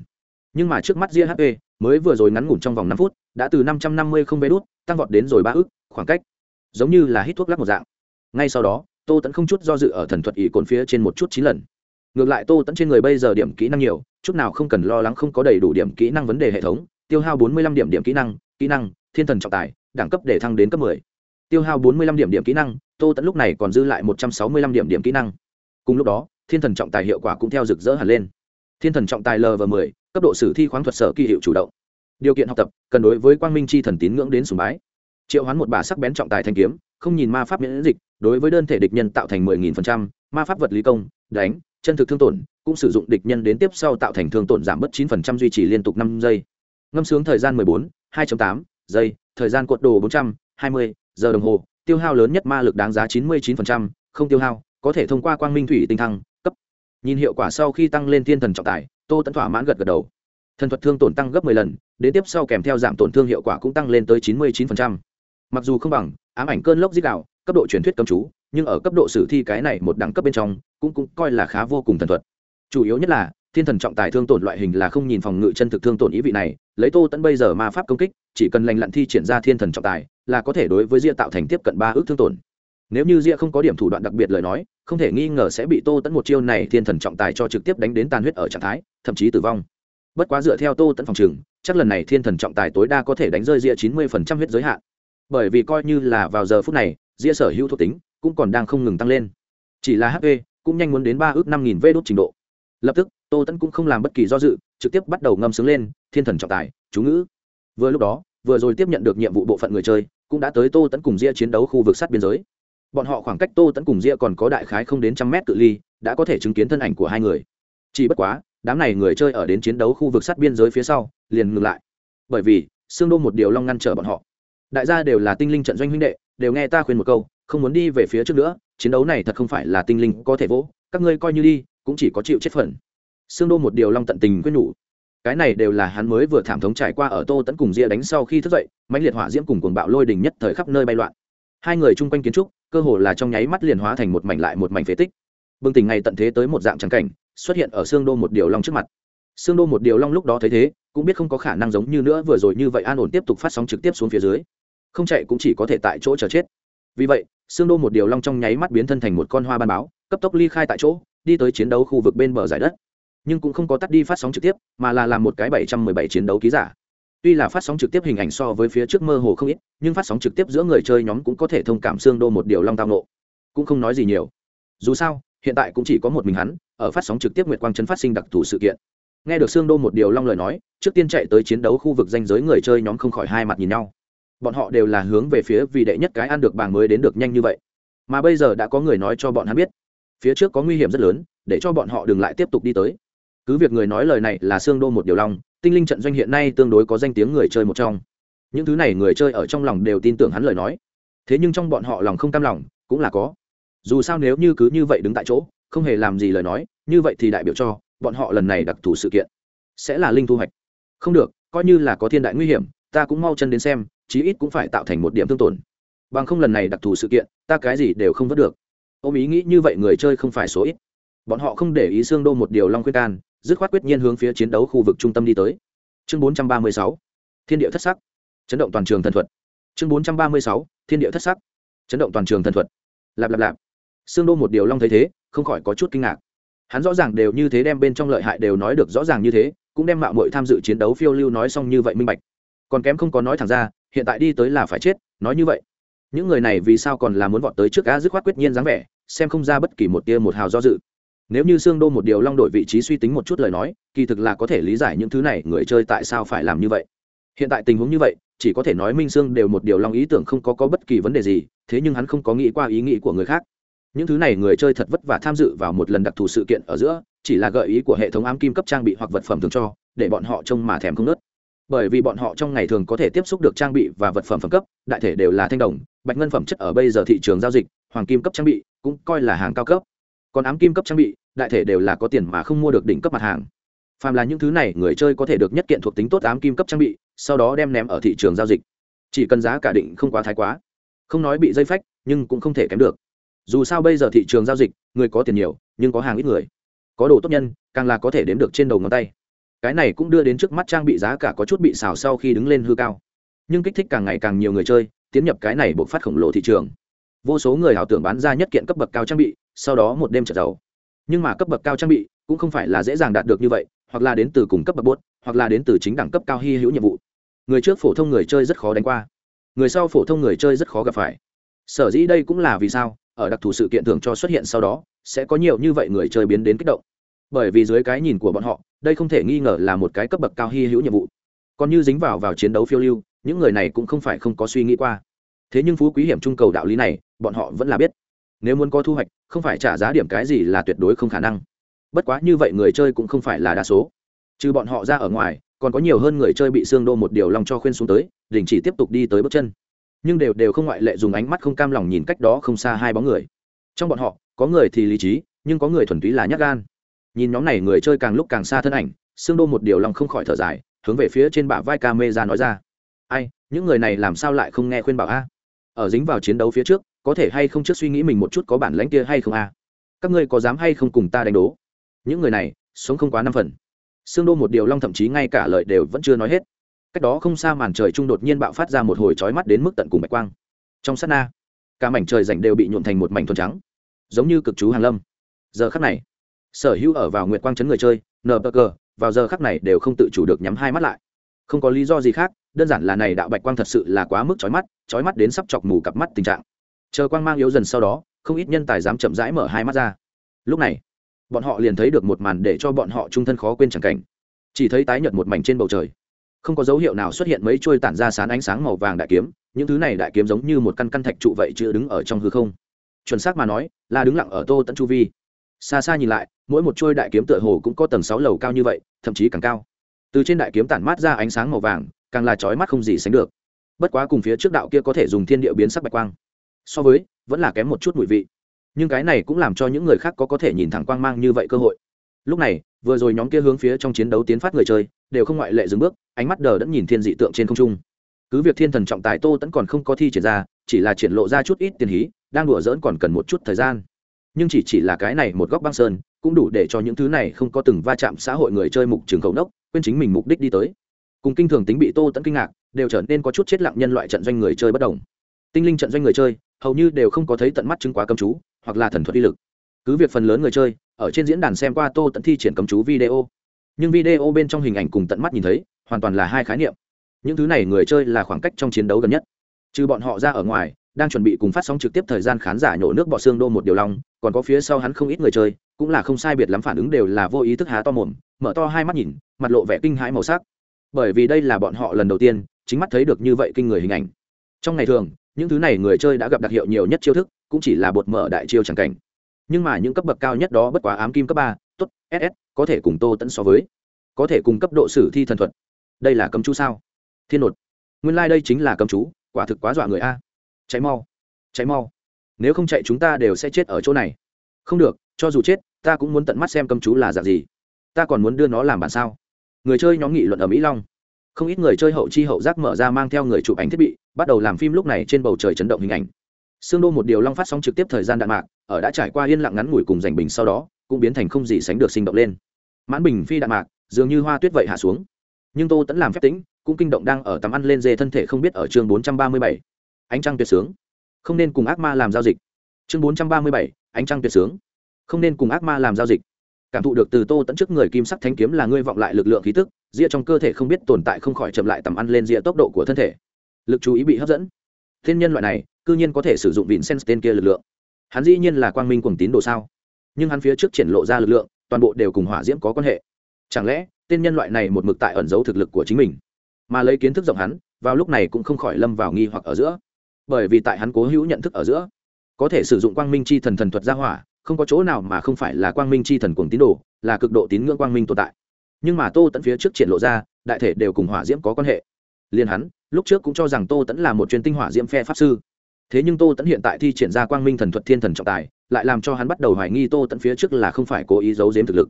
Nhưng mà trước mắt ria hp mới vừa rồi ngắn ngủn trong vòng năm phút, đã từ năm trăm năm mươi không vé đút, tăng vọt đến rồi ba ức, khoảng cách. Giống như là hít thuốc lắc một dạng. Ngay sau đó, tô tẫn không chút do dự ở thần thuật ỷ cồn phía trên một chút chín lần ngược lại tô tẫn trên người bây giờ điểm kỹ năng nhiều, chút nào không cần lo lắng không có đầy đủ điểm kỹ năng vấn đề hệ thống. Tiêu hao bốn mươi lăm điểm điểm kỹ năng kỹ năng, thiên thần trọng tài, đẳng cấp để thăng đến cấp mười. Tiêu hao bốn mươi lăm điểm điểm kỹ năng, tô tẫn lúc này còn dư lại một trăm sáu mươi lăm điểm điểm kỹ năng. Cùng lúc đó, thiên thần trọng tài hiệu quả cũng theo rực rỡ hẳn lên. Thiên thần trọng tài lv mười, cấp độ sử thi khoáng thuật sở kỳ hiệu chủ động. Điều kiện học tập, cần đối với quang minh c h i thần tín ngưỡng đến sùng bái. Triệu hoán một bà sắc bén trọng tài thanh kiếm, không nhìn ma pháp miễn dịch, đối với đơn thể địch nhân tạo thành mười nghìn phần trăm, ma pháp vật lý công, đánh chân thực thương tổn, cũng sử dụng địch nhân đến tiếp sau tạo thành thương tổn giảm bớt chín phần trăm duy trì liên tục năm giây. Ngâm sướng thời gian mười bốn, hai tám giây, thời gian cuộn đồ bốn trăm, hai mươi giờ đồng hồ, tiêu hao lớn nhất ma lực đáng giá chín mươi chín phần trăm, không tiêu hao, có thể thông qua quang minh thủy tinh thăng, cấp. Nhìn hiệu quả sau khi tăng lên thiên thần trọng tài tô tấn thỏa mãn gật gật đầu. Thần thuật thương tổn tăng gấp 10 lần, đến tiếp sau kèm theo giảm tổn thương hiệu quả cũng tăng lên tới 99%. mặc dù không bằng, ám ảnh cơn lốc giết đạo, cấp độ truyền thuyết cấm chú, nhưng ở cấp độ sử thi cái này một đẳng cấp bên trong cũng cũng coi là khá vô cùng thần thuật. Chủ yếu nhất là thiên thần trọng tài thương tổn loại hình là không nhìn phòng ngự chân thực thương tổn ý vị này lấy tô tẫn bây giờ ma pháp công kích chỉ cần lành lặn thi triển ra thiên thần trọng tài là có thể đối với ria tạo thành tiếp cận ba ước thương tổn. Nếu như ria không có điểm thủ đoạn đặc biệt lời nói không thể nghi ngờ sẽ bị tô tẫn một chiêu này thiên thần trọng tài cho trực tiếp đánh đến tàn huyết ở trạng thái thậm chí tử vong. Bất quá dựa theo tô tẫn phòng trường, chắc lần này thiên thần trọng tài tối đa có thể đánh rơi ria chín mươi phần trăm huyết giới hạn. Bởi vì coi như là vào giờ phút này ria sở hữu thuộc tính cũng còn đang không ngừng tăng lên. Chỉ là hp cũng nhanh muốn đến ba ước năm nghìn vê đốt trình độ. Lập tức, tô tẫn cũng không làm bất kỳ do dự, trực tiếp bắt đầu ngâm sướng lên, thiên thần trọng tài, chú ngữ. Vừa lúc đó, vừa rồi tiếp nhận được nhiệm vụ bộ phận người chơi, cũng đã tới tô tẫn cùng ria chiến đấu khu vực sát biên giới. Bọn họ khoảng cách tô tẫn cùng ria còn có đại khái không đến trăm mét cự ly, đã có thể chứng kiến thân ảnh của hai người. Chỉ bất quá, đám này người chơi ở đến chiến đấu khu vực sát biên giới phía sau, liền ngừng lại. Bởi vì xương đô một điều long ngăn trở bọn họ. Đại gia đều là tinh linh trận doanh huynh đệ, đều nghe ta khuyên một câu không muốn đi về phía trước nữa, chiến đấu này thật không phải là tinh linh có thể vỗ, các ngươi coi như đi, cũng chỉ có chịu chết phần. Xương đô một điều long tận tình quyết nhủ. Cái này đều là hắn mới vừa thảm thống trải qua ở tô tẫn cùng ria đánh sau khi thức dậy, mãnh liệt hỏa diễm cùng cuồng bạo lôi đình nhất thời khắp nơi bay loạn. Hai người chung quanh kiến trúc, cơ hồ là trong nháy mắt liền hóa thành một mảnh lại một mảnh phế tích. Bừng tỉnh ngày tận thế tới một dạng trắng cảnh, xuất hiện ở xương đô một điều long trước mặt. Xương đô một điều long lúc đó thấy thế, cũng biết không có khả năng giống như nữa vừa rồi như vậy an ổn tiếp tục phát sóng trực tiếp xuống phía dưới. Không chạy cũng chỉ có thể tại chỗ chờ chết. Vì vậy xương đô một điều long trong nháy mắt biến thân thành một con hoa ban báo, cấp tốc ly khai tại chỗ, đi tới chiến đấu khu vực bên bờ giải đất. Nhưng cũng không có tắt đi phát sóng trực tiếp, mà là làm một cái bảy trăm mười bảy chiến đấu ký giả. Tuy là phát sóng trực tiếp hình ảnh so với phía trước mơ hồ không ít, nhưng phát sóng trực tiếp giữa người chơi nhóm cũng có thể thông cảm xương đô một điều long tao nộ cũng không nói gì nhiều. Dù sao, hiện tại cũng chỉ có một mình hắn, ở phát sóng trực tiếp nguyệt quang trấn phát sinh đặc thù sự kiện. Nghe được xương đô một điều long lời nói, trước tiên chạy tới chiến đấu khu vực danh giới người chơi nhóm không khỏi hai mặt nhìn nhau bọn họ đều là hướng về phía vì đệ nhất cái ăn được bảng mới đến được nhanh như vậy. Mà bây giờ đã có người nói cho bọn hắn biết, phía trước có nguy hiểm rất lớn, để cho bọn họ đừng lại tiếp tục đi tới. Cứ việc người nói lời này là xương đô một điều long tinh linh trận doanh hiện nay tương đối có danh tiếng người chơi một trong. Những thứ này người chơi ở trong lòng đều tin tưởng hắn lời nói. Thế nhưng trong bọn họ lòng không cam lòng, cũng là có. Dù sao nếu như cứ như vậy đứng tại chỗ, không hề làm gì lời nói, như vậy thì đại biểu cho, bọn họ lần này đặc thù sự kiện sẽ là linh thu hoạch. Không được, coi như là có thiên đại nguy hiểm, ta cũng mau chân đến xem chí ít cũng phải tạo thành một điểm thương tổn. Bằng không lần này đặc thù sự kiện ta cái gì đều không vớt được. Ôm ý nghĩ như vậy người chơi không phải số ít. Bọn họ không để ý xương đô một điều long khuyên can dứt khoát quyết nhiên hướng phía chiến đấu khu vực trung tâm đi tới. Chương 436, thiên địa thất sắc. Chấn động toàn trường thần thuật. Chương 436, thiên địa thất sắc. Chấn động toàn trường thần thuật. Lạp lạp lạp. Xương đô một điều long thấy thế không khỏi có chút kinh ngạc. Hắn rõ ràng đều như thế đem bên trong lợi hại đều nói được rõ ràng như thế cũng đem mạo muội tham dự chiến đấu phiêu lưu nói xong như vậy minh bạch còn kém không có nói thẳng ra, hiện tại đi tới là phải chết, nói như vậy. Những người này vì sao còn là muốn vọt tới trước cá dứt khoát quyết nhiên dáng vẻ, xem không ra bất kỳ một tia một hào do dự. Nếu như xương đô một điều long đổi vị trí suy tính một chút lời nói, kỳ thực là có thể lý giải những thứ này người chơi tại sao phải làm như vậy. Hiện tại tình huống như vậy, chỉ có thể nói minh xương đều một điều long ý tưởng không có có bất kỳ vấn đề gì, thế nhưng hắn không có nghĩ qua ý nghĩ của người khác. Những thứ này người chơi thật vất vả tham dự vào một lần đặc thù sự kiện ở giữa, chỉ là gợi ý của hệ thống ám kim cấp trang bị hoặc vật phẩm thường cho, để bọn họ trông mà thèm không nớt bởi vì bọn họ trong ngày thường có thể tiếp xúc được trang bị và vật phẩm phẩm cấp, đại thể đều là thanh đồng, bạch ngân phẩm chất ở bây giờ thị trường giao dịch, hoàng kim cấp trang bị cũng coi là hàng cao cấp. Còn ám kim cấp trang bị, đại thể đều là có tiền mà không mua được đỉnh cấp mặt hàng. Phàm là những thứ này, người chơi có thể được nhất kiện thuộc tính tốt ám kim cấp trang bị, sau đó đem ném ở thị trường giao dịch. Chỉ cần giá cả định không quá thái quá. Không nói bị dây phách, nhưng cũng không thể kém được. Dù sao bây giờ thị trường giao dịch, người có tiền nhiều, nhưng có hàng ít người. Có đồ tốt nhân, càng là có thể đếm được trên đầu ngón tay cái này cũng đưa đến trước mắt trang bị giá cả có chút bị xào sau khi đứng lên hư cao. Nhưng kích thích càng ngày càng nhiều người chơi, tiến nhập cái này buộc phát khổng lồ thị trường. Vô số người ảo tưởng bán ra nhất kiện cấp bậc cao trang bị, sau đó một đêm trở giàu. Nhưng mà cấp bậc cao trang bị cũng không phải là dễ dàng đạt được như vậy, hoặc là đến từ cùng cấp bậc bốt hoặc là đến từ chính đẳng cấp cao hy hữu nhiệm vụ. Người trước phổ thông người chơi rất khó đánh qua, người sau phổ thông người chơi rất khó gặp phải. Sở dĩ đây cũng là vì sao, ở đặc thù sự kiện thường cho xuất hiện sau đó, sẽ có nhiều như vậy người chơi biến đến kích động bởi vì dưới cái nhìn của bọn họ, đây không thể nghi ngờ là một cái cấp bậc cao hy hữu nhiệm vụ. Còn như dính vào vào chiến đấu phiêu lưu, những người này cũng không phải không có suy nghĩ qua. Thế nhưng phú quý hiểm trung cầu đạo lý này, bọn họ vẫn là biết. Nếu muốn có thu hoạch, không phải trả giá điểm cái gì là tuyệt đối không khả năng. Bất quá như vậy người chơi cũng không phải là đa số. Trừ bọn họ ra ở ngoài, còn có nhiều hơn người chơi bị xương đô một điều lòng cho khuyên xuống tới, đình chỉ tiếp tục đi tới bước chân. Nhưng đều đều không ngoại lệ dùng ánh mắt không cam lòng nhìn cách đó không xa hai bóng người. Trong bọn họ, có người thì lý trí, nhưng có người thuần túy là nhát gan nhìn nhóm này người chơi càng lúc càng xa thân ảnh xương đô một điều lòng không khỏi thở dài, hướng về phía trên bả vai ca mê ra nói ra. Ai, những người này làm sao lại không nghe khuyên bảo a? Ở dính vào chiến đấu phía trước, có thể hay không trước suy nghĩ mình một chút có bản lãnh kia hay không a? Các ngươi có dám hay không cùng ta đánh đố? Những người này, sống không quá năm phần. Xương đô một điều long thậm chí ngay cả lời đều vẫn chưa nói hết. Cách đó không xa màn trời trung đột nhiên bạo phát ra một hồi trói mắt đến mức tận cùng bạch quang. Trong sát na, cả mảnh trời rảnh đều bị nhuộn thành một mảnh thuần trắng, giống như cực chú hàn lâm. Giờ khắc này sở hữu ở vào nguyệt quang chấn người chơi, nờ bờ cờ, vào giờ khắc này đều không tự chủ được nhắm hai mắt lại. Không có lý do gì khác, đơn giản là này đạo bạch quang thật sự là quá mức chói mắt chói mắt đến sắp chọc mù cặp mắt tình trạng. Chờ quang mang yếu dần sau đó, không ít nhân tài dám chậm rãi mở hai mắt ra. Lúc này, bọn họ liền thấy được một màn để cho bọn họ trung thân khó quên chẳng cảnh. Chỉ thấy tái nhợt một mảnh trên bầu trời. Không có dấu hiệu nào xuất hiện mấy chuôi tản ra sán ánh sáng màu vàng đại kiếm, những thứ này đại kiếm giống như một căn căn thạch trụ vậy chưa đứng ở trong hư không. Chuẩn xác mà nói, là đứng lặng ở tô tận chu vi. Xa xa nhìn lại mỗi một chuôi đại kiếm tựa hồ cũng có tầng sáu lầu cao như vậy, thậm chí càng cao. Từ trên đại kiếm tản mát ra ánh sáng màu vàng, càng là chói mắt không gì sánh được. Bất quá cùng phía trước đạo kia có thể dùng thiên địa biến sắc bạch quang, so với, vẫn là kém một chút mùi vị. Nhưng cái này cũng làm cho những người khác có có thể nhìn thẳng quang mang như vậy cơ hội. Lúc này, vừa rồi nhóm kia hướng phía trong chiến đấu tiến phát người chơi, đều không ngoại lệ dừng bước, ánh mắt đờ đẫn nhìn thiên dị tượng trên không trung. Cứ việc thiên thần trọng tài tô tẫn còn không có thi triển ra, chỉ là triển lộ ra chút ít tiền hí, đang đùa dỡn còn cần một chút thời gian. Nhưng chỉ chỉ là cái này một góc băng sơn cũng đủ để cho những thứ này không có từng va chạm xã hội người chơi mục trường khẩu đốc quên chính mình mục đích đi tới. Cùng kinh thường tính bị tô tẫn kinh ngạc, đều trở nên có chút chết lặng nhân loại trận doanh người chơi bất đồng. Tinh linh trận doanh người chơi, hầu như đều không có thấy tận mắt chứng quá cấm chú, hoặc là thần thuật uy lực. Cứ việc phần lớn người chơi, ở trên diễn đàn xem qua tô tẫn thi triển cấm chú video. Nhưng video bên trong hình ảnh cùng tận mắt nhìn thấy, hoàn toàn là hai khái niệm. Những thứ này người chơi là khoảng cách trong chiến đấu gần nhất. Trừ bọn họ ra ở ngoài đang chuẩn bị cùng phát sóng trực tiếp thời gian khán giả nhổ nước bọ xương đô một điều long, còn có phía sau hắn không ít người chơi, cũng là không sai biệt lắm phản ứng đều là vô ý thức há to mồm, mở to hai mắt nhìn, mặt lộ vẻ kinh hãi màu sắc. Bởi vì đây là bọn họ lần đầu tiên, chính mắt thấy được như vậy kinh người hình ảnh. Trong ngày thường, những thứ này người chơi đã gặp đặc hiệu nhiều nhất chiêu thức, cũng chỉ là bột mở đại chiêu chẳng cảnh. Nhưng mà những cấp bậc cao nhất đó bất quá ám kim cấp ba, tốt ss có thể cùng tô tẫn so với, có thể cùng cấp độ sử thi thần thuật. Đây là cấm chú sao? Thiên nột. Nguyên lai、like、đây chính là cấm chú, quả thực quá dọa người a cháy mau cháy mau. Nếu không chạy chúng ta đều sẽ chết ở chỗ này. Không được, cho dù chết, ta cũng muốn tận mắt xem cấm chú là dạng gì. Ta còn muốn đưa nó làm bản sao? Người chơi nhóm nghị luận ở mỹ long. Không ít người chơi hậu chi hậu giác mở ra mang theo người chụp ảnh thiết bị, bắt đầu làm phim lúc này trên bầu trời chấn động hình ảnh. Xương đô một điều long phát sóng trực tiếp thời gian đạn mạc, ở đã trải qua yên lặng ngắn ngủi cùng giành bình sau đó, cũng biến thành không gì sánh được sinh động lên. Mãn bình phi đạn mạc, dường như hoa tuyết vậy hạ xuống. Nhưng tô tẫn làm phép tính, cũng kinh động đang ở tắm ăn lên dê thân thể không biết ở chương bốn trăm ba mươi bảy ánh trăng tuyệt sướng. Không nên cùng ác ma làm giao dịch. Chương bốn trăm ba mươi bảy, ánh trăng tuyệt sướng. Không nên cùng ác ma làm giao dịch. Cảm thụ được từ tô tẫn trước người kim sắc thanh kiếm là ngươi vọng lại lực lượng khí tức ria trong cơ thể không biết tồn tại không khỏi chậm lại tầm ăn lên ria tốc độ của thân thể. Lực chú ý bị hấp dẫn. Thiên nhân loại này, cư nhiên có thể sử dụng vịn sen tên kia lực lượng. Hắn dĩ nhiên là quang minh cùng tín đồ sao? Nhưng hắn phía trước triển lộ ra lực lượng, toàn bộ đều cùng hỏa diễm có quan hệ. Chẳng lẽ, tên nhân loại này một mực tại ẩn giấu thực lực của chính mình? Mà lấy kiến thức rộng hắn, vào lúc này cũng không khỏi lâm vào nghi hoặc ở giữa bởi vì tại hắn cố hữu nhận thức ở giữa, có thể sử dụng quang minh chi thần thần thuật ra hỏa, không có chỗ nào mà không phải là quang minh chi thần cuồng tín đồ, là cực độ tín ngưỡng quang minh tồn tại. Nhưng mà tô tẫn phía trước triển lộ ra, đại thể đều cùng hỏa diễm có quan hệ. Liền hắn, lúc trước cũng cho rằng tô tẫn là một chuyên tinh hỏa diễm phe pháp sư. Thế nhưng tô tẫn hiện tại thi triển ra quang minh thần thuật thiên thần trọng tài, lại làm cho hắn bắt đầu hoài nghi tô tẫn phía trước là không phải cố ý giấu giếm thực lực.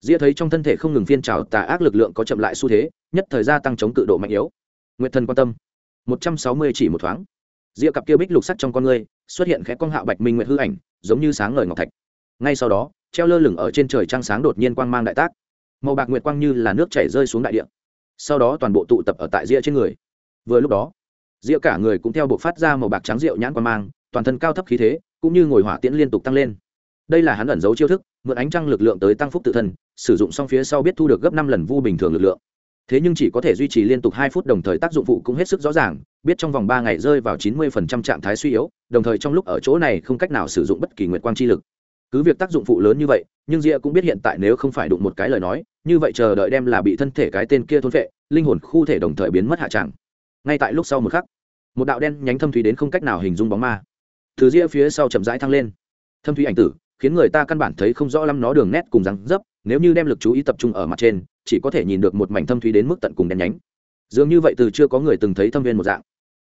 Dĩa thấy trong thân thể không ngừng phiên trào tà ác lực lượng có chậm lại xu thế, nhất thời gia tăng chống cự độ mạnh yếu. Nguyện thần quan tâm. Một trăm sáu mươi chỉ một thoáng dĩa cặp kia bích lục sắc trong con người xuất hiện khẽ quang hạo bạch minh nguyện hư ảnh, giống như sáng ngời ngọc thạch. Ngay sau đó, treo lơ lửng ở trên trời trăng sáng đột nhiên quang mang đại tác. Màu bạc nguyệt quang như là nước chảy rơi xuống đại địa. Sau đó toàn bộ tụ tập ở tại rìa trên người. Vừa lúc đó, rìa cả người cũng theo buộc phát ra màu bạc trắng rượu nhãn quang mang, toàn thân cao thấp khí thế, cũng như ngồi hỏa tiễn liên tục tăng lên. Đây là hắn ẩn giấu chiêu thức, mượn ánh trăng lực lượng tới tăng phúc tự thân, sử dụng xong phía sau biết thu được gấp năm lần vu bình thường lực lượng thế nhưng chỉ có thể duy trì liên tục hai phút đồng thời tác dụng phụ cũng hết sức rõ ràng, biết trong vòng ba ngày rơi vào chín mươi trạng thái suy yếu, đồng thời trong lúc ở chỗ này không cách nào sử dụng bất kỳ nguyệt quang chi lực. Cứ việc tác dụng phụ lớn như vậy, nhưng ria cũng biết hiện tại nếu không phải đụng một cái lời nói, như vậy chờ đợi đem là bị thân thể cái tên kia thôn vệ, linh hồn khu thể đồng thời biến mất hạ tràng ngay tại lúc sau một khắc, một đạo đen nhánh thâm thúy đến không cách nào hình dung bóng ma. Từ ria phía sau chậm rãi thăng lên. Thâm thúy ảnh tử, khiến người ta căn bản thấy không rõ lắm nó đường nét cùng dáng dấp, nếu như đem lực chú ý tập trung ở mặt trên chỉ có thể nhìn được một mảnh thâm thúy đến mức tận cùng đen nhánh. Dường như vậy từ chưa có người từng thấy thâm viên một dạng.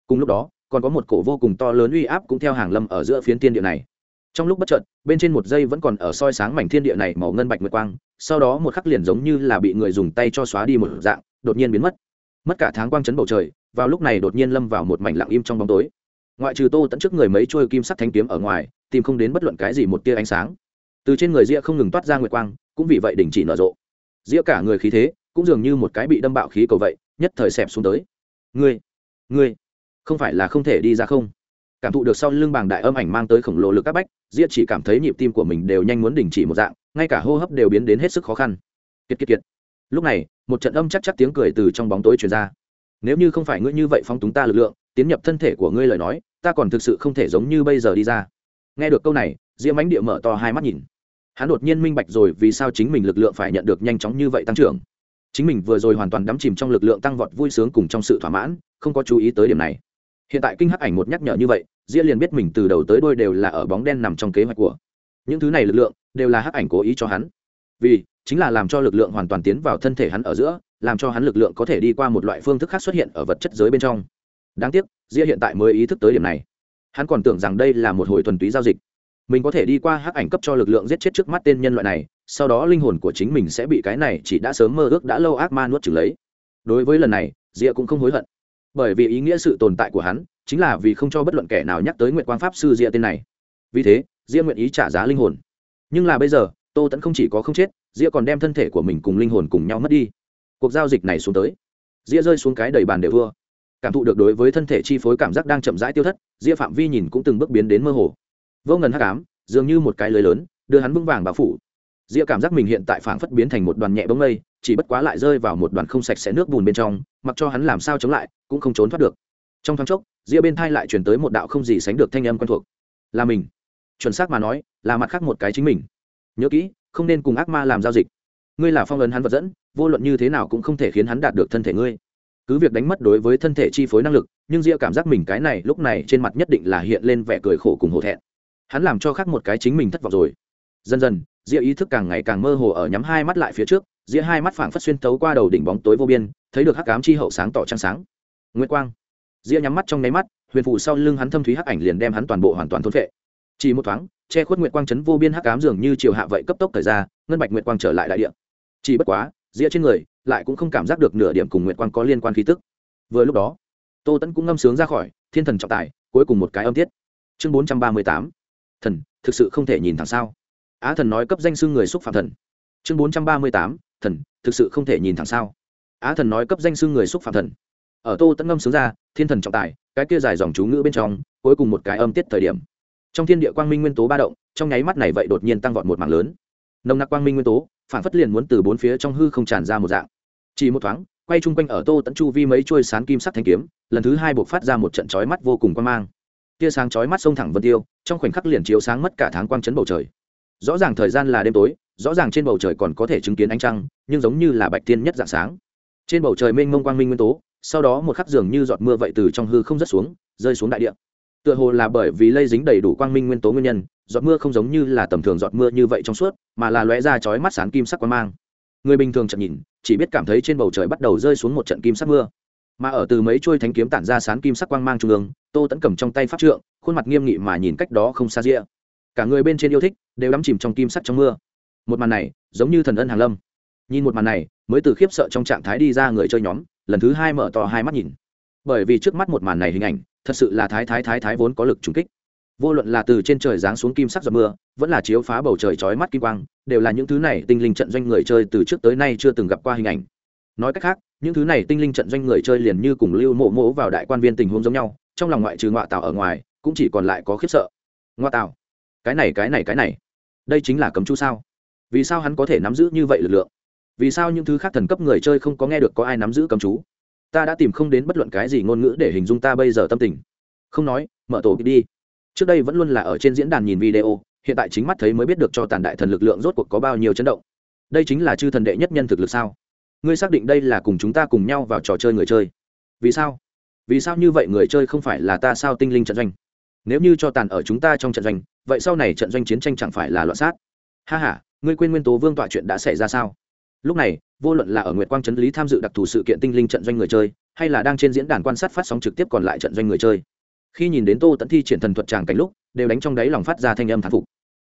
Cùng lúc đó, còn có một cổ vô cùng to lớn uy áp cũng theo hàng lâm ở giữa phiến thiên địa này. Trong lúc bất chợt, bên trên một giây vẫn còn ở soi sáng mảnh thiên địa này màu ngân bạch nguyệt quang, sau đó một khắc liền giống như là bị người dùng tay cho xóa đi một dạng, đột nhiên biến mất. Mất cả tháng quang chấn bầu trời, vào lúc này đột nhiên lâm vào một mảnh lặng im trong bóng tối. Ngoại trừ tô tận trước người mấy trôi kim sắc thanh kiếm ở ngoài, tìm không đến bất luận cái gì một tia ánh sáng. Từ trên người ria không ngừng toát ra nguyệt quang, cũng vì vậy đình chỉ nở rộ ria cả người khí thế, cũng dường như một cái bị đâm bạo khí cầu vậy, nhất thời xẹp xuống tới. Ngươi ngươi, không phải là không thể đi ra không? Cảm thụ được sau lưng bàng đại âm ảnh mang tới khổng lồ lực các bách ria chỉ cảm thấy nhịp tim của mình đều nhanh muốn đình chỉ một dạng, ngay cả hô hấp đều biến đến hết sức khó khăn. Kiệt kiệt kiệt. Lúc này, một trận âm chắc chắc tiếng cười từ trong bóng tối truyền ra. Nếu như không phải ngươi như vậy phóng túng ta lực lượng, tiến nhập thân thể của ngươi lời nói, ta còn thực sự không thể giống như bây giờ đi ra. Nghe được câu này diễm ánh địa mở to hai mắt nhìn hắn đột nhiên minh bạch rồi vì sao chính mình lực lượng phải nhận được nhanh chóng như vậy tăng trưởng. Chính mình vừa rồi hoàn toàn đắm chìm trong lực lượng tăng vọt vui sướng cùng trong sự thỏa mãn, không có chú ý tới điểm này. Hiện tại kinh hắc ảnh một nhắc nhở như vậy diễm liền biết mình từ đầu tới đôi đều là ở bóng đen nằm trong kế hoạch của. Những thứ này lực lượng, đều là hắc ảnh cố ý cho hắn. Vì, chính là làm cho lực lượng hoàn toàn tiến vào thân thể hắn ở giữa, làm cho hắn lực lượng có thể đi qua một loại phương thức khác xuất hiện ở vật chất giới bên trong. Đáng tiếc ria hiện tại mới ý thức tới điểm này. Hắn còn tưởng rằng đây là một hồi thuần túy giao dịch mình có thể đi qua hắc ảnh cấp cho lực lượng giết chết trước mắt tên nhân loại này, sau đó linh hồn của chính mình sẽ bị cái này chỉ đã sớm mơ ước đã lâu ác ma nuốt chửng lấy. Đối với lần này ria cũng không hối hận. Bởi vì ý nghĩa sự tồn tại của hắn, chính là vì không cho bất luận kẻ nào nhắc tới nguyện quang pháp sư ria tên này. Vì thế ria nguyện ý trả giá linh hồn. Nhưng là bây giờ, tô tẫn không chỉ có không chết ria còn đem thân thể của mình cùng linh hồn cùng nhau mất đi. Cuộc giao dịch này xuống tới. Ria rơi xuống cái đầy bàn đều thua. Cảm thụ được đối với thân thể chi phối cảm giác đang chậm rãi tiêu thất ria phạm vi nhìn cũng từng bước biến đến mơ hồ vô ngần hắc ám, dường như một cái lưới lớn, đưa hắn vững vàng bao phủ. Dĩa cảm giác mình hiện tại phảng phất biến thành một đoàn nhẹ bông mây, chỉ bất quá lại rơi vào một đoàn không sạch sẽ nước bùn bên trong, mặc cho hắn làm sao chống lại, cũng không trốn thoát được. Trong thoáng chốc Dĩa bên thai lại chuyển tới một đạo không gì sánh được thanh âm quen thuộc. Là mình. Chuẩn xác mà nói, là mặt khác một cái chính mình. Nhớ kỹ, không nên cùng ác ma làm giao dịch. Ngươi là phong ấn hắn vật dẫn, vô luận như thế nào cũng không thể khiến hắn đạt được thân thể ngươi. Cứ việc đánh mất đối với thân thể chi phối năng lực, nhưng Dĩa cảm giác mình cái này lúc này trên mặt nhất định là hiện lên vẻ cười khổ cùng hổ thẹn hắn làm cho khác một cái chính mình thất vọng rồi. Dần dần ria ý thức càng ngày càng mơ hồ ở nhắm hai mắt lại phía trước ria hai mắt phảng phất xuyên tấu qua đầu đỉnh bóng tối vô biên, thấy được hắc ám chi hậu sáng tỏ trăng sáng. Nguyễn quang. Ria nhắm mắt trong nháy mắt, huyền phụ sau lưng hắn thâm thúy hắc ảnh liền đem hắn toàn bộ hoàn toàn thôn vệ chỉ một thoáng, che khuất nguyệt quang chấn vô biên hắc ám dường như chiều hạ vậy cấp tốc thời ra, ngân bạch nguyệt quang trở lại đại địa. Chỉ bất quá ria trên người lại cũng không cảm giác được nửa điểm cùng nguyệt quang có liên quan khí tức. Vừa lúc đó, tô tẫn cũng ngâm sướng ra khỏi, thiên thần trọng tài, cuối cùng một cái âm tiết. Chương bốn trăm ba mươi tám thần, thực sự không thể nhìn thẳng sao? Á thần nói cấp danh xưng người xúc phạm thần. Chương bốn trăm ba mươi tám, thần, thực sự không thể nhìn thẳng sao? Á thần nói cấp danh xưng người xúc phạm thần. Ở tô tẫn ngâm sướng ra, thiên thần trọng tài, cái kia dài dòng chú ngữ bên trong, cuối cùng một cái âm tiết thời điểm. Trong thiên địa quang minh nguyên tố ba động, trong nháy mắt này vậy đột nhiên tăng vọt một mảng lớn. Nồng nặc quang minh nguyên tố, phản phất liền muốn từ bốn phía trong hư không tràn ra một dạng. Chỉ một thoáng, quay chung quanh ở tô tẫn chu vi mấy chuôi sán kim sắc thanh kiếm, lần thứ hai buộc phát ra một trận chói mắt vô cùng quan mang. Tia sáng chói mắt sông thẳng vân tiêu trong khoảnh khắc liền chiếu sáng mất cả tháng quang chấn bầu trời. Rõ ràng thời gian là đêm tối, rõ ràng trên bầu trời còn có thể chứng kiến ánh trăng, nhưng giống như là bạch tiên nhất dạng sáng. Trên bầu trời mênh mông quang minh nguyên tố, sau đó một khắc dường như giọt mưa vậy từ trong hư không rớt xuống, rơi xuống đại địa. Tựa hồ là bởi vì lây dính đầy đủ quang minh nguyên tố nguyên nhân, giọt mưa không giống như là tầm thường giọt mưa như vậy trong suốt, mà là lóe ra chói mắt sáng kim sắc quang mang. Người bình thường chậm nhìn, chỉ biết cảm thấy trên bầu trời bắt đầu rơi xuống một trận kim sắc mưa mà ở từ mấy chuôi thánh kiếm tản ra sán kim sắc quang mang trung ương, tô tẫn cầm trong tay pháp trượng, khuôn mặt nghiêm nghị mà nhìn cách đó không xa rịa cả người bên trên yêu thích, đều đắm chìm trong kim sắc trong mưa. Một màn này, giống như thần ân hàng lâm. Nhìn một màn này, mới từ khiếp sợ trong trạng thái đi ra người chơi nhóm, lần thứ hai mở to hai mắt nhìn. Bởi vì trước mắt một màn này hình ảnh, thật sự là thái thái thái thái vốn có lực trùng kích. Vô luận là từ trên trời giáng xuống kim sắc giọt mưa, vẫn là chiếu phá bầu trời chói mắt kim quang, đều là những thứ này tinh linh trận doanh người chơi từ trước tới nay chưa từng gặp qua hình ảnh. Nói cách khác những thứ này tinh linh trận doanh người chơi liền như cùng lưu mộ mộ vào đại quan viên tình huống giống nhau, trong lòng ngoại trừ ngoại tảo ở ngoài, cũng chỉ còn lại có khiếp sợ. Ngoại tảo, cái này cái này cái này, đây chính là cấm chú sao? Vì sao hắn có thể nắm giữ như vậy lực lượng? Vì sao những thứ khác thần cấp người chơi không có nghe được có ai nắm giữ cấm chú? Ta đã tìm không đến bất luận cái gì ngôn ngữ để hình dung ta bây giờ tâm tình. Không nói, mở tổ đi. Trước đây vẫn luôn là ở trên diễn đàn nhìn video, hiện tại chính mắt thấy mới biết được cho tàn đại thần lực lượng rốt cuộc có bao nhiêu chấn động. Đây chính là chư thần đệ nhất nhân thực lực sao? Ngươi xác định đây là cùng chúng ta cùng nhau vào trò chơi người chơi. Vì sao? Vì sao như vậy người chơi không phải là ta sao tinh linh trận doanh? Nếu như cho tàn ở chúng ta trong trận doanh, vậy sau này trận doanh chiến tranh chẳng phải là loạn sát? Ha h a ngươi quên nguyên tố vương tọa chuyện đã xảy ra sao? Lúc này, vô luận là ở nguyệt quang trấn lý tham dự đặc thù sự kiện tinh linh trận doanh người chơi, hay là đang trên diễn đàn quan sát phát sóng trực tiếp còn lại trận doanh người chơi. Khi nhìn đến tô tẫn thi triển thần thuật tràng cảnh lúc, đều đánh trong đáy lòng phát ra thanh âm thán phục.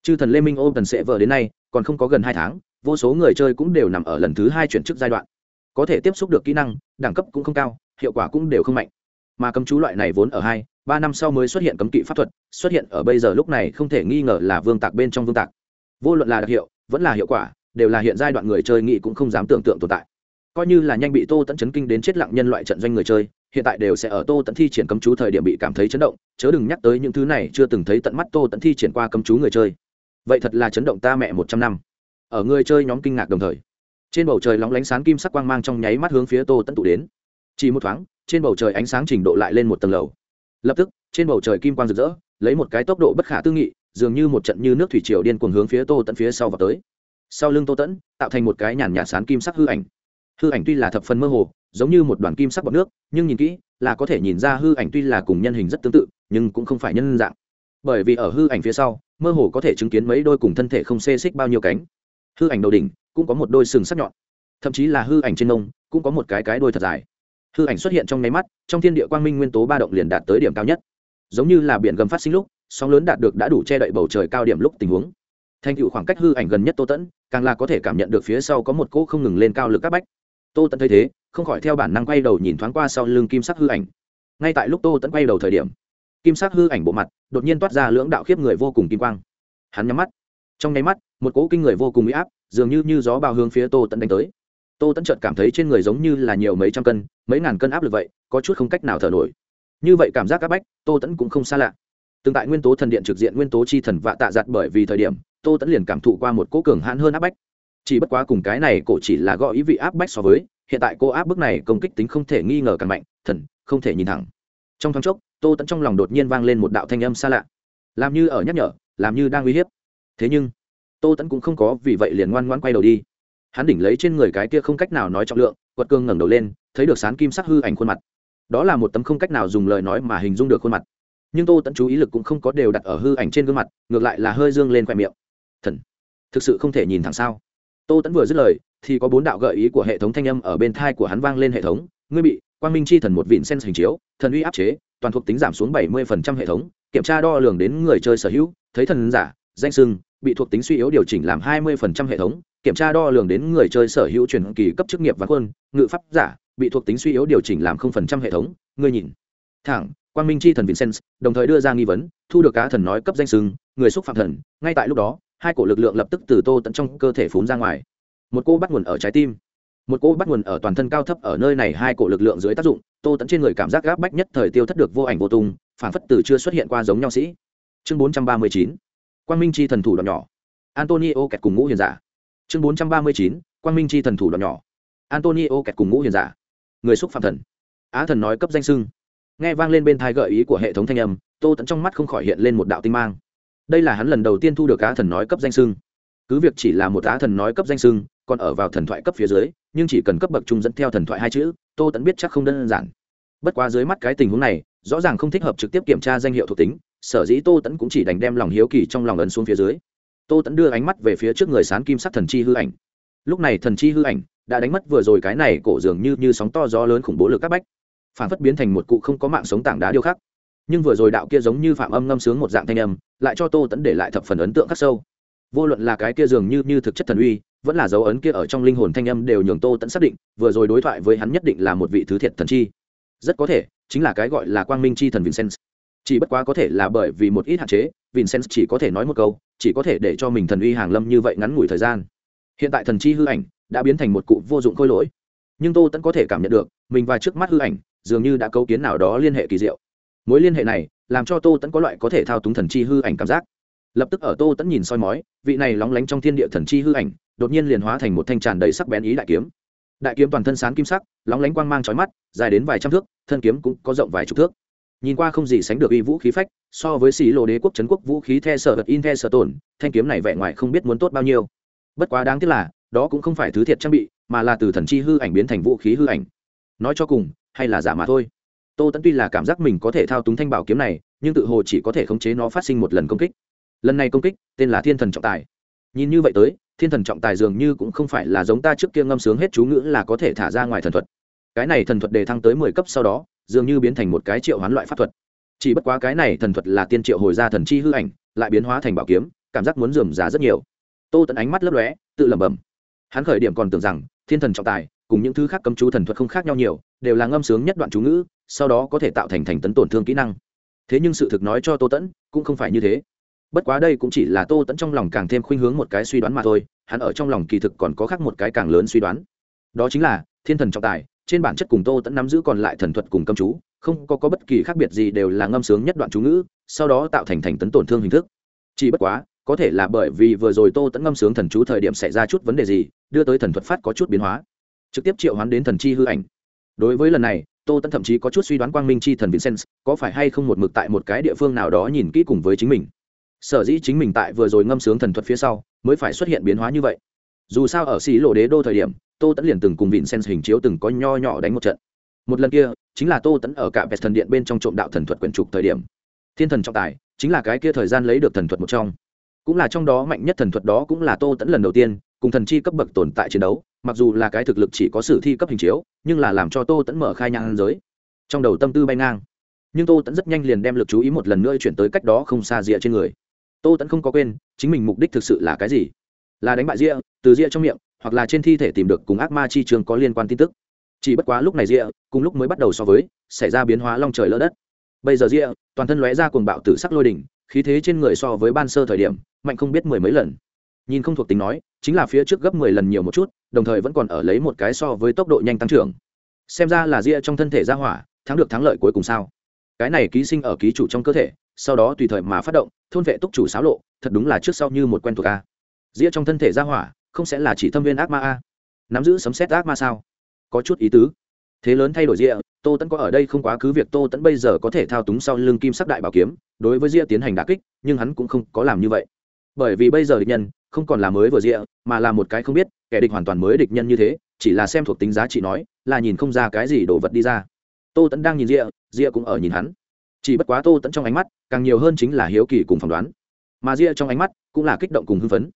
Chư thần lê minh ôm tần sẽ vờ đến nay, còn không có gần hai tháng vô số người chơi cũng đều nằm ở lần thứ hai chuyển chức giai đoạn. Có thể tiếp xúc được kỹ năng, đẳng cấp cũng không cao, hiệu quả cũng đều không mạnh. Mà cấm chú loại này vốn ở hai, ba năm sau mới xuất hiện cấm kỵ pháp thuật, xuất hiện ở bây giờ lúc này không thể nghi ngờ là vương tạc bên trong vương tạc. Vô luận là đặc hiệu, vẫn là hiệu quả, đều là hiện giai đoạn người chơi nghị cũng không dám tưởng tượng tồn tại. Coi như là nhanh bị tô tẫn chấn kinh đến chết lặng nhân loại trận doanh người chơi, hiện tại đều sẽ ở tô tẫn thi triển cấm chú thời điểm bị cảm thấy chấn động, chớ đừng nhắc tới những thứ này chưa từng thấy tận mắt tô tẫn thi triển qua cấm chú người chơi. Vậy thật là chấn động ta mẹ một trăm năm ở người chơi nhóm kinh ngạc đồng thời. Trên bầu trời lóng lánh sáng kim sắc quang mang trong nháy mắt hướng phía tô tẫn tụ đến. Chỉ một thoáng, trên bầu trời ánh sáng trình độ lại lên một tầng lầu. Lập tức, trên bầu trời kim quang rực rỡ, lấy một cái tốc độ bất khả tư nghị, dường như một trận như nước thủy triều điên cuồng hướng phía tô tẫn phía sau vào tới. Sau lưng tô tẫn tạo thành một cái nhàn nhạt sán kim sắc hư ảnh. Hư ảnh tuy là thập phần mơ hồ, giống như một đoàn kim sắc bọt nước, nhưng nhìn kỹ, là có thể nhìn ra hư ảnh tuy là cùng nhân hình rất tương tự, nhưng cũng không phải nhân dạng. Bởi vì ở hư ảnh phía sau, mơ hồ có thể chứng kiến mấy đôi cùng thân thể không xê xích bao nhiêu cánh hư ảnh đầu đỉnh cũng có một đôi sừng sắc nhọn. Thậm chí là hư ảnh trên nông cũng có một cái cái đôi thật dài. Hư ảnh xuất hiện trong nháy mắt, trong thiên địa quang minh nguyên tố ba động liền đạt tới điểm cao nhất. Giống như là biển gầm phát sinh lúc, sóng lớn đạt được đã đủ che đậy bầu trời cao điểm lúc tình huống. Thành tựu khoảng cách hư ảnh gần nhất tô tẫn càng là có thể cảm nhận được phía sau có một cỗ không ngừng lên cao lực các bách. Tô tẫn thấy thế, không khỏi theo bản năng quay đầu nhìn thoáng qua sau lưng kim sắc hư ảnh. Ngay tại lúc tô tẫn quay đầu thời điểm, kim sắc hư ảnh bộ mặt đột nhiên toát ra lưỡng đạo khiếp người vô cùng kim quang. Hắn nhắm mắt. Trong nháy mắt một cỗ kinh người vô cùng uy áp, dường như như gió bao hướng phía tô tẫn đánh tới. Tô tẫn chợt cảm thấy trên người giống như là nhiều mấy trăm cân, mấy ngàn cân áp lực vậy, có chút không cách nào thở nổi. Như vậy cảm giác áp bách, tô tẫn cũng không xa lạ. Tương tại nguyên tố thần điện trực diện nguyên tố chi thần vạ tạ giặt bởi vì thời điểm, tô tẫn liền cảm thụ qua một cỗ cường hãn hơn áp bách. Chỉ bất quá cùng cái này cổ chỉ là gõ ý vị áp bách so với, hiện tại cô áp bức này công kích tính không thể nghi ngờ càng mạnh, thần, không thể nhìn thẳng. Trong thoáng chốc, tô tẫn trong lòng đột nhiên vang lên một đạo thanh âm xa lạ. Làm như ở nhắc nhở, làm như đang uy hiếp. Thế nhưng tô tẫn cũng không có vì vậy liền ngoan ngoan quay đầu đi. Hắn đỉnh lấy trên người cái kia không cách nào nói trọng lượng, quật cương ngẩng đầu lên, thấy được sán kim sắc hư ảnh khuôn mặt. Đó là một tấm không cách nào dùng lời nói mà hình dung được khuôn mặt. Nhưng tô tẫn chú ý lực cũng không có đều đặt ở hư ảnh trên gương mặt, ngược lại là hơi dương lên khoe miệng. Thần, thực sự không thể nhìn thẳng sao? Tô tẫn vừa dứt lời, thì có bốn đạo gợi ý của hệ thống thanh âm ở bên thai của hắn vang lên hệ thống. Ngươi bị quang minh chi thần một vịn sen hình chiếu, thần uy áp chế, toàn thuộc tính giảm xuống bảy mươi hệ thống, kiểm tra đo lường đến người chơi sở hữu, thấy thần giả, danh sưng bị thuộc tính suy yếu điều chỉnh làm 20% hệ thống, kiểm tra đo lường đến người chơi sở hữu truyền kỳ cấp chức nghiệp và quân, ngự pháp giả, bị thuộc tính suy yếu điều chỉnh làm 0% hệ thống, người nhìn. Thẳng, Quang Minh chi thần Vincent, đồng thời đưa ra nghi vấn, thu được cá thần nói cấp danh xưng, người xúc phạm thần, ngay tại lúc đó, hai cổ lực lượng lập tức từ Tô tận trong cơ thể phún ra ngoài. Một cô bắt nguồn ở trái tim, một cô bắt nguồn ở toàn thân cao thấp ở nơi này hai cổ lực lượng dưới tác dụng, Tô tận trên người cảm giác gáp bách nhất thời tiêu thất được vô ảnh vô tung, phản phất từ chưa xuất hiện qua giống nhau sĩ. Chương 439 quang minh chi thần thủ đoạn nhỏ. Antonio kẹt cùng ngũ hiền giả. Chương bốn trăm ba mươi chín, quang minh chi thần thủ đoạn nhỏ. Antonio kẹt cùng ngũ hiền giả. Người xúc phạm thần. Á thần nói cấp danh sưng. Nghe vang lên bên thai gợi ý của hệ thống thanh âm, tô tẫn trong mắt không khỏi hiện lên một đạo tinh mang. Đây là hắn lần đầu tiên thu được á thần nói cấp danh sưng. Cứ việc chỉ là một á thần nói cấp danh sưng, còn ở vào thần thoại cấp phía dưới, nhưng chỉ cần cấp bậc trung dẫn theo thần thoại hai chữ, tô tẫn biết chắc không đơn giản. Bất quá dưới mắt cái tình huống này, rõ ràng không thích hợp trực tiếp kiểm tra danh hiệu thuộc tính sở dĩ tô tẫn cũng chỉ đành đem lòng hiếu kỳ trong lòng ấn xuống phía dưới. Tô tẫn đưa ánh mắt về phía trước người sán kim sắc thần chi hư ảnh. Lúc này thần chi hư ảnh đã đánh mất vừa rồi cái này cổ dường như như sóng to gió lớn khủng bố lực các bách, phản phất biến thành một cụ không có mạng sống tảng đá điêu khắc. Nhưng vừa rồi đạo kia giống như phạm âm ngâm sướng một dạng thanh âm, lại cho tô tẫn để lại thập phần ấn tượng khắc sâu. Vô luận là cái kia dường như như thực chất thần uy, vẫn là dấu ấn kia ở trong linh hồn thanh âm đều nhường tô tẫn xác định, vừa rồi đối thoại với hắn nhất định là một vị thứ thiệt thần chi. Rất có thể, chính là cái gọi là quang minh chi thần vincent chỉ bất quá có thể là bởi vì một ít hạn chế, vincent chỉ có thể nói một câu, chỉ có thể để cho mình thần uy hàng lâm như vậy ngắn ngủi thời gian. Hiện tại thần chi hư ảnh đã biến thành một cụ vô dụng khôi lỗi. Nhưng tô tẫn có thể cảm nhận được, mình và trước mắt hư ảnh dường như đã cấu kiến nào đó liên hệ kỳ diệu. Mối liên hệ này làm cho tô tẫn có loại có thể thao túng thần chi hư ảnh cảm giác. Lập tức ở tô tẫn nhìn soi mói, vị này lóng lánh trong thiên địa thần chi hư ảnh đột nhiên liền hóa thành một thanh tràn đầy sắc bén ý đại kiếm. Đại kiếm toàn thân sáng kim sắc, lóng lánh quang mang trói mắt, dài đến vài trăm thước, thân kiếm cũng có rộng vài chục thước nhìn qua không gì sánh được uy vũ khí phách, so với xì lộ đế quốc trấn quốc vũ khí the sở vật in the sở tổn, thanh kiếm này vẻ ngoài không biết muốn tốt bao nhiêu. Bất quá đáng tiếc là, đó cũng không phải thứ thiệt trang bị, mà là từ thần chi hư ảnh biến thành vũ khí hư ảnh. Nói cho cùng, hay là giả mà thôi. Tô tẫn tuy là cảm giác mình có thể thao túng thanh bảo kiếm này, nhưng tự hồ chỉ có thể khống chế nó phát sinh một lần công kích. Lần này công kích, tên là thiên thần trọng tài. Nhìn như vậy tới, thiên thần trọng tài dường như cũng không phải là giống ta trước kia ngâm sướng hết chú ngữ là có thể thả ra ngoài thần thuật. Cái này thần thuật đề thăng tới mười cấp sau đó dường như biến thành một cái triệu hoán loại pháp thuật. Chỉ bất quá cái này thần thuật là tiên triệu hồi ra thần chi hư ảnh, lại biến hóa thành bảo kiếm, cảm giác muốn dườm giá rất nhiều. Tô tẫn ánh mắt lấp lóe, tự lẩm bẩm. Hắn khởi điểm còn tưởng rằng, thiên thần trọng tài, cùng những thứ khác cấm chú thần thuật không khác nhau nhiều, đều là ngâm sướng nhất đoạn chú ngữ, sau đó có thể tạo thành thành tấn tổn thương kỹ năng. Thế nhưng sự thực nói cho tô tẫn cũng không phải như thế. Bất quá đây cũng chỉ là tô tẫn trong lòng càng thêm khuynh hướng một cái suy đoán mà thôi, hắn ở trong lòng kỳ thực còn có khác một cái càng lớn suy đoán. Đó chính là, thiên thần trọng tài trên bản chất cùng tô tẫn nắm giữ còn lại thần thuật cùng câm chú không có, có bất kỳ khác biệt gì đều là ngâm sướng nhất đoạn chú ngữ sau đó tạo thành thành tấn tổn thương hình thức. Chỉ bất quá có thể là bởi vì vừa rồi tô tẫn ngâm sướng thần chú thời điểm xảy ra chút vấn đề gì đưa tới thần thuật phát có chút biến hóa. Trực tiếp triệu hoán đến thần chi hư ảnh. Đối với lần này tô tẫn thậm chí có chút suy đoán quang minh chi thần vincent có phải hay không một mực tại một cái địa phương nào đó nhìn kỹ cùng với chính mình. Sở dĩ chính mình tại vừa rồi ngâm sướng thần thuật phía sau mới phải xuất hiện biến hóa như vậy. Dù sao ở xí lộ đế đô thời điểm tô tẫn liền từng cùng sen hình chiếu từng có nho nhỏ đánh một trận. Một lần kia, chính là tô tẫn ở cả vẹt thần điện bên trong trộm đạo thần thuật quyển trục thời điểm. Thiên thần trọng tài, chính là cái kia thời gian lấy được thần thuật một trong. Cũng là trong đó mạnh nhất thần thuật đó cũng là tô tẫn lần đầu tiên, cùng thần chi cấp bậc tồn tại chiến đấu, mặc dù là cái thực lực chỉ có sử thi cấp hình chiếu, nhưng là làm cho tô tẫn mở khai nhang giới. Trong đầu tâm tư bay ngang. Nhưng tô tẫn rất nhanh liền đem l ự c chú ý một lần nữa chuyển tới cách đó không xa rìa trên người. Tô tẫn không có quên, chính mình mục đích thực sự là cái gì? Là đánh bại rìa, từ rìa trong miệng hoặc là trên thi thể tìm được cùng ác ma chi trường có liên quan tin tức. Chỉ bất quá lúc này rìa, cùng lúc mới bắt đầu so với, xảy ra biến hóa long trời lỡ đất. Bây giờ rìa, toàn thân lóe ra cuồng bạo tử sắc lôi đỉnh, khí thế trên người so với ban sơ thời điểm, mạnh không biết mười mấy lần. Nhìn không thuộc tính nói, chính là phía trước gấp mười lần nhiều một chút, đồng thời vẫn còn ở lấy một cái so với tốc độ nhanh tăng trưởng. Xem ra là rìa trong thân thể ra hỏa, thắng được thắng lợi cuối cùng sao? Cái này ký sinh ở ký chủ trong cơ thể, sau đó tùy thời mà phát động, thôn vệ túc chủ xáo lộ, thật đúng là trước sau như một quen thuộc a. Rìa trong thân thể ra hỏa không sẽ là chỉ thâm viên ác ma a. Nắm giữ sấm xét ác ma sao? Có chút ý tứ. Thế lớn thay đổi rìa, tô tẫn có ở đây không quá cứ việc tô tẫn bây giờ có thể thao túng sau lưng kim sắc đại bảo kiếm, đối với rìa tiến hành đà kích, nhưng hắn cũng không có làm như vậy. Bởi vì bây giờ địch nhân không còn là mới vừa rìa, mà là một cái không biết, kẻ địch hoàn toàn mới địch nhân như thế, chỉ là xem thuộc tính giá trị nói, là nhìn không ra cái gì đồ vật đi ra. Tô tẫn đang nhìn rìa rìa cũng ở nhìn hắn. Chỉ bất quá tô tẫn trong ánh mắt, càng nhiều hơn chính là hiếu kỳ cùng phỏng đoán. Mà rìa trong ánh mắt cũng là kích động cùng hưng phấn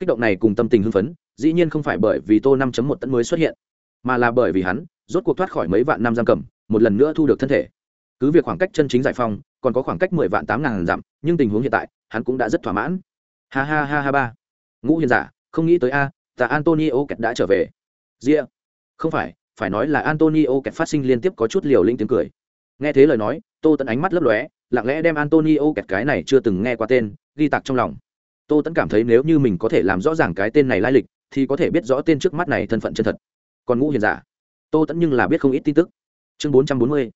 kích động này cùng tâm tình hưng phấn, dĩ nhiên không phải bởi vì tô năm một Tấn mới xuất hiện, mà là bởi vì hắn, rốt cuộc thoát khỏi mấy vạn năm giam cầm, một lần nữa thu được thân thể. Cứ việc khoảng cách chân chính giải phong còn có khoảng cách mười vạn tám ngàn dặm, nhưng tình huống hiện tại, hắn cũng đã rất thỏa mãn. Ha ha ha ha ba. Ngũ hiền giả, không nghĩ tới a, ta antonio kẹt đã trở về. Ria không phải phải nói là antonio kẹt phát sinh liên tiếp có chút liều linh tiếng cười. Nghe thế lời nói, tô tẫn ánh mắt lấp lóe, lặng lẽ đem antonio kẹt cái này chưa từng nghe qua tên, ghi tặc trong lòng tô tẫn cảm thấy nếu như mình có thể làm rõ ràng cái tên này lai lịch, thì có thể biết rõ tên trước mắt này thân phận chân thật. Còn ngũ hiền giả. Tô tẫn nhưng là biết không ít tin tức. Chương bốn trăm bốn mươi,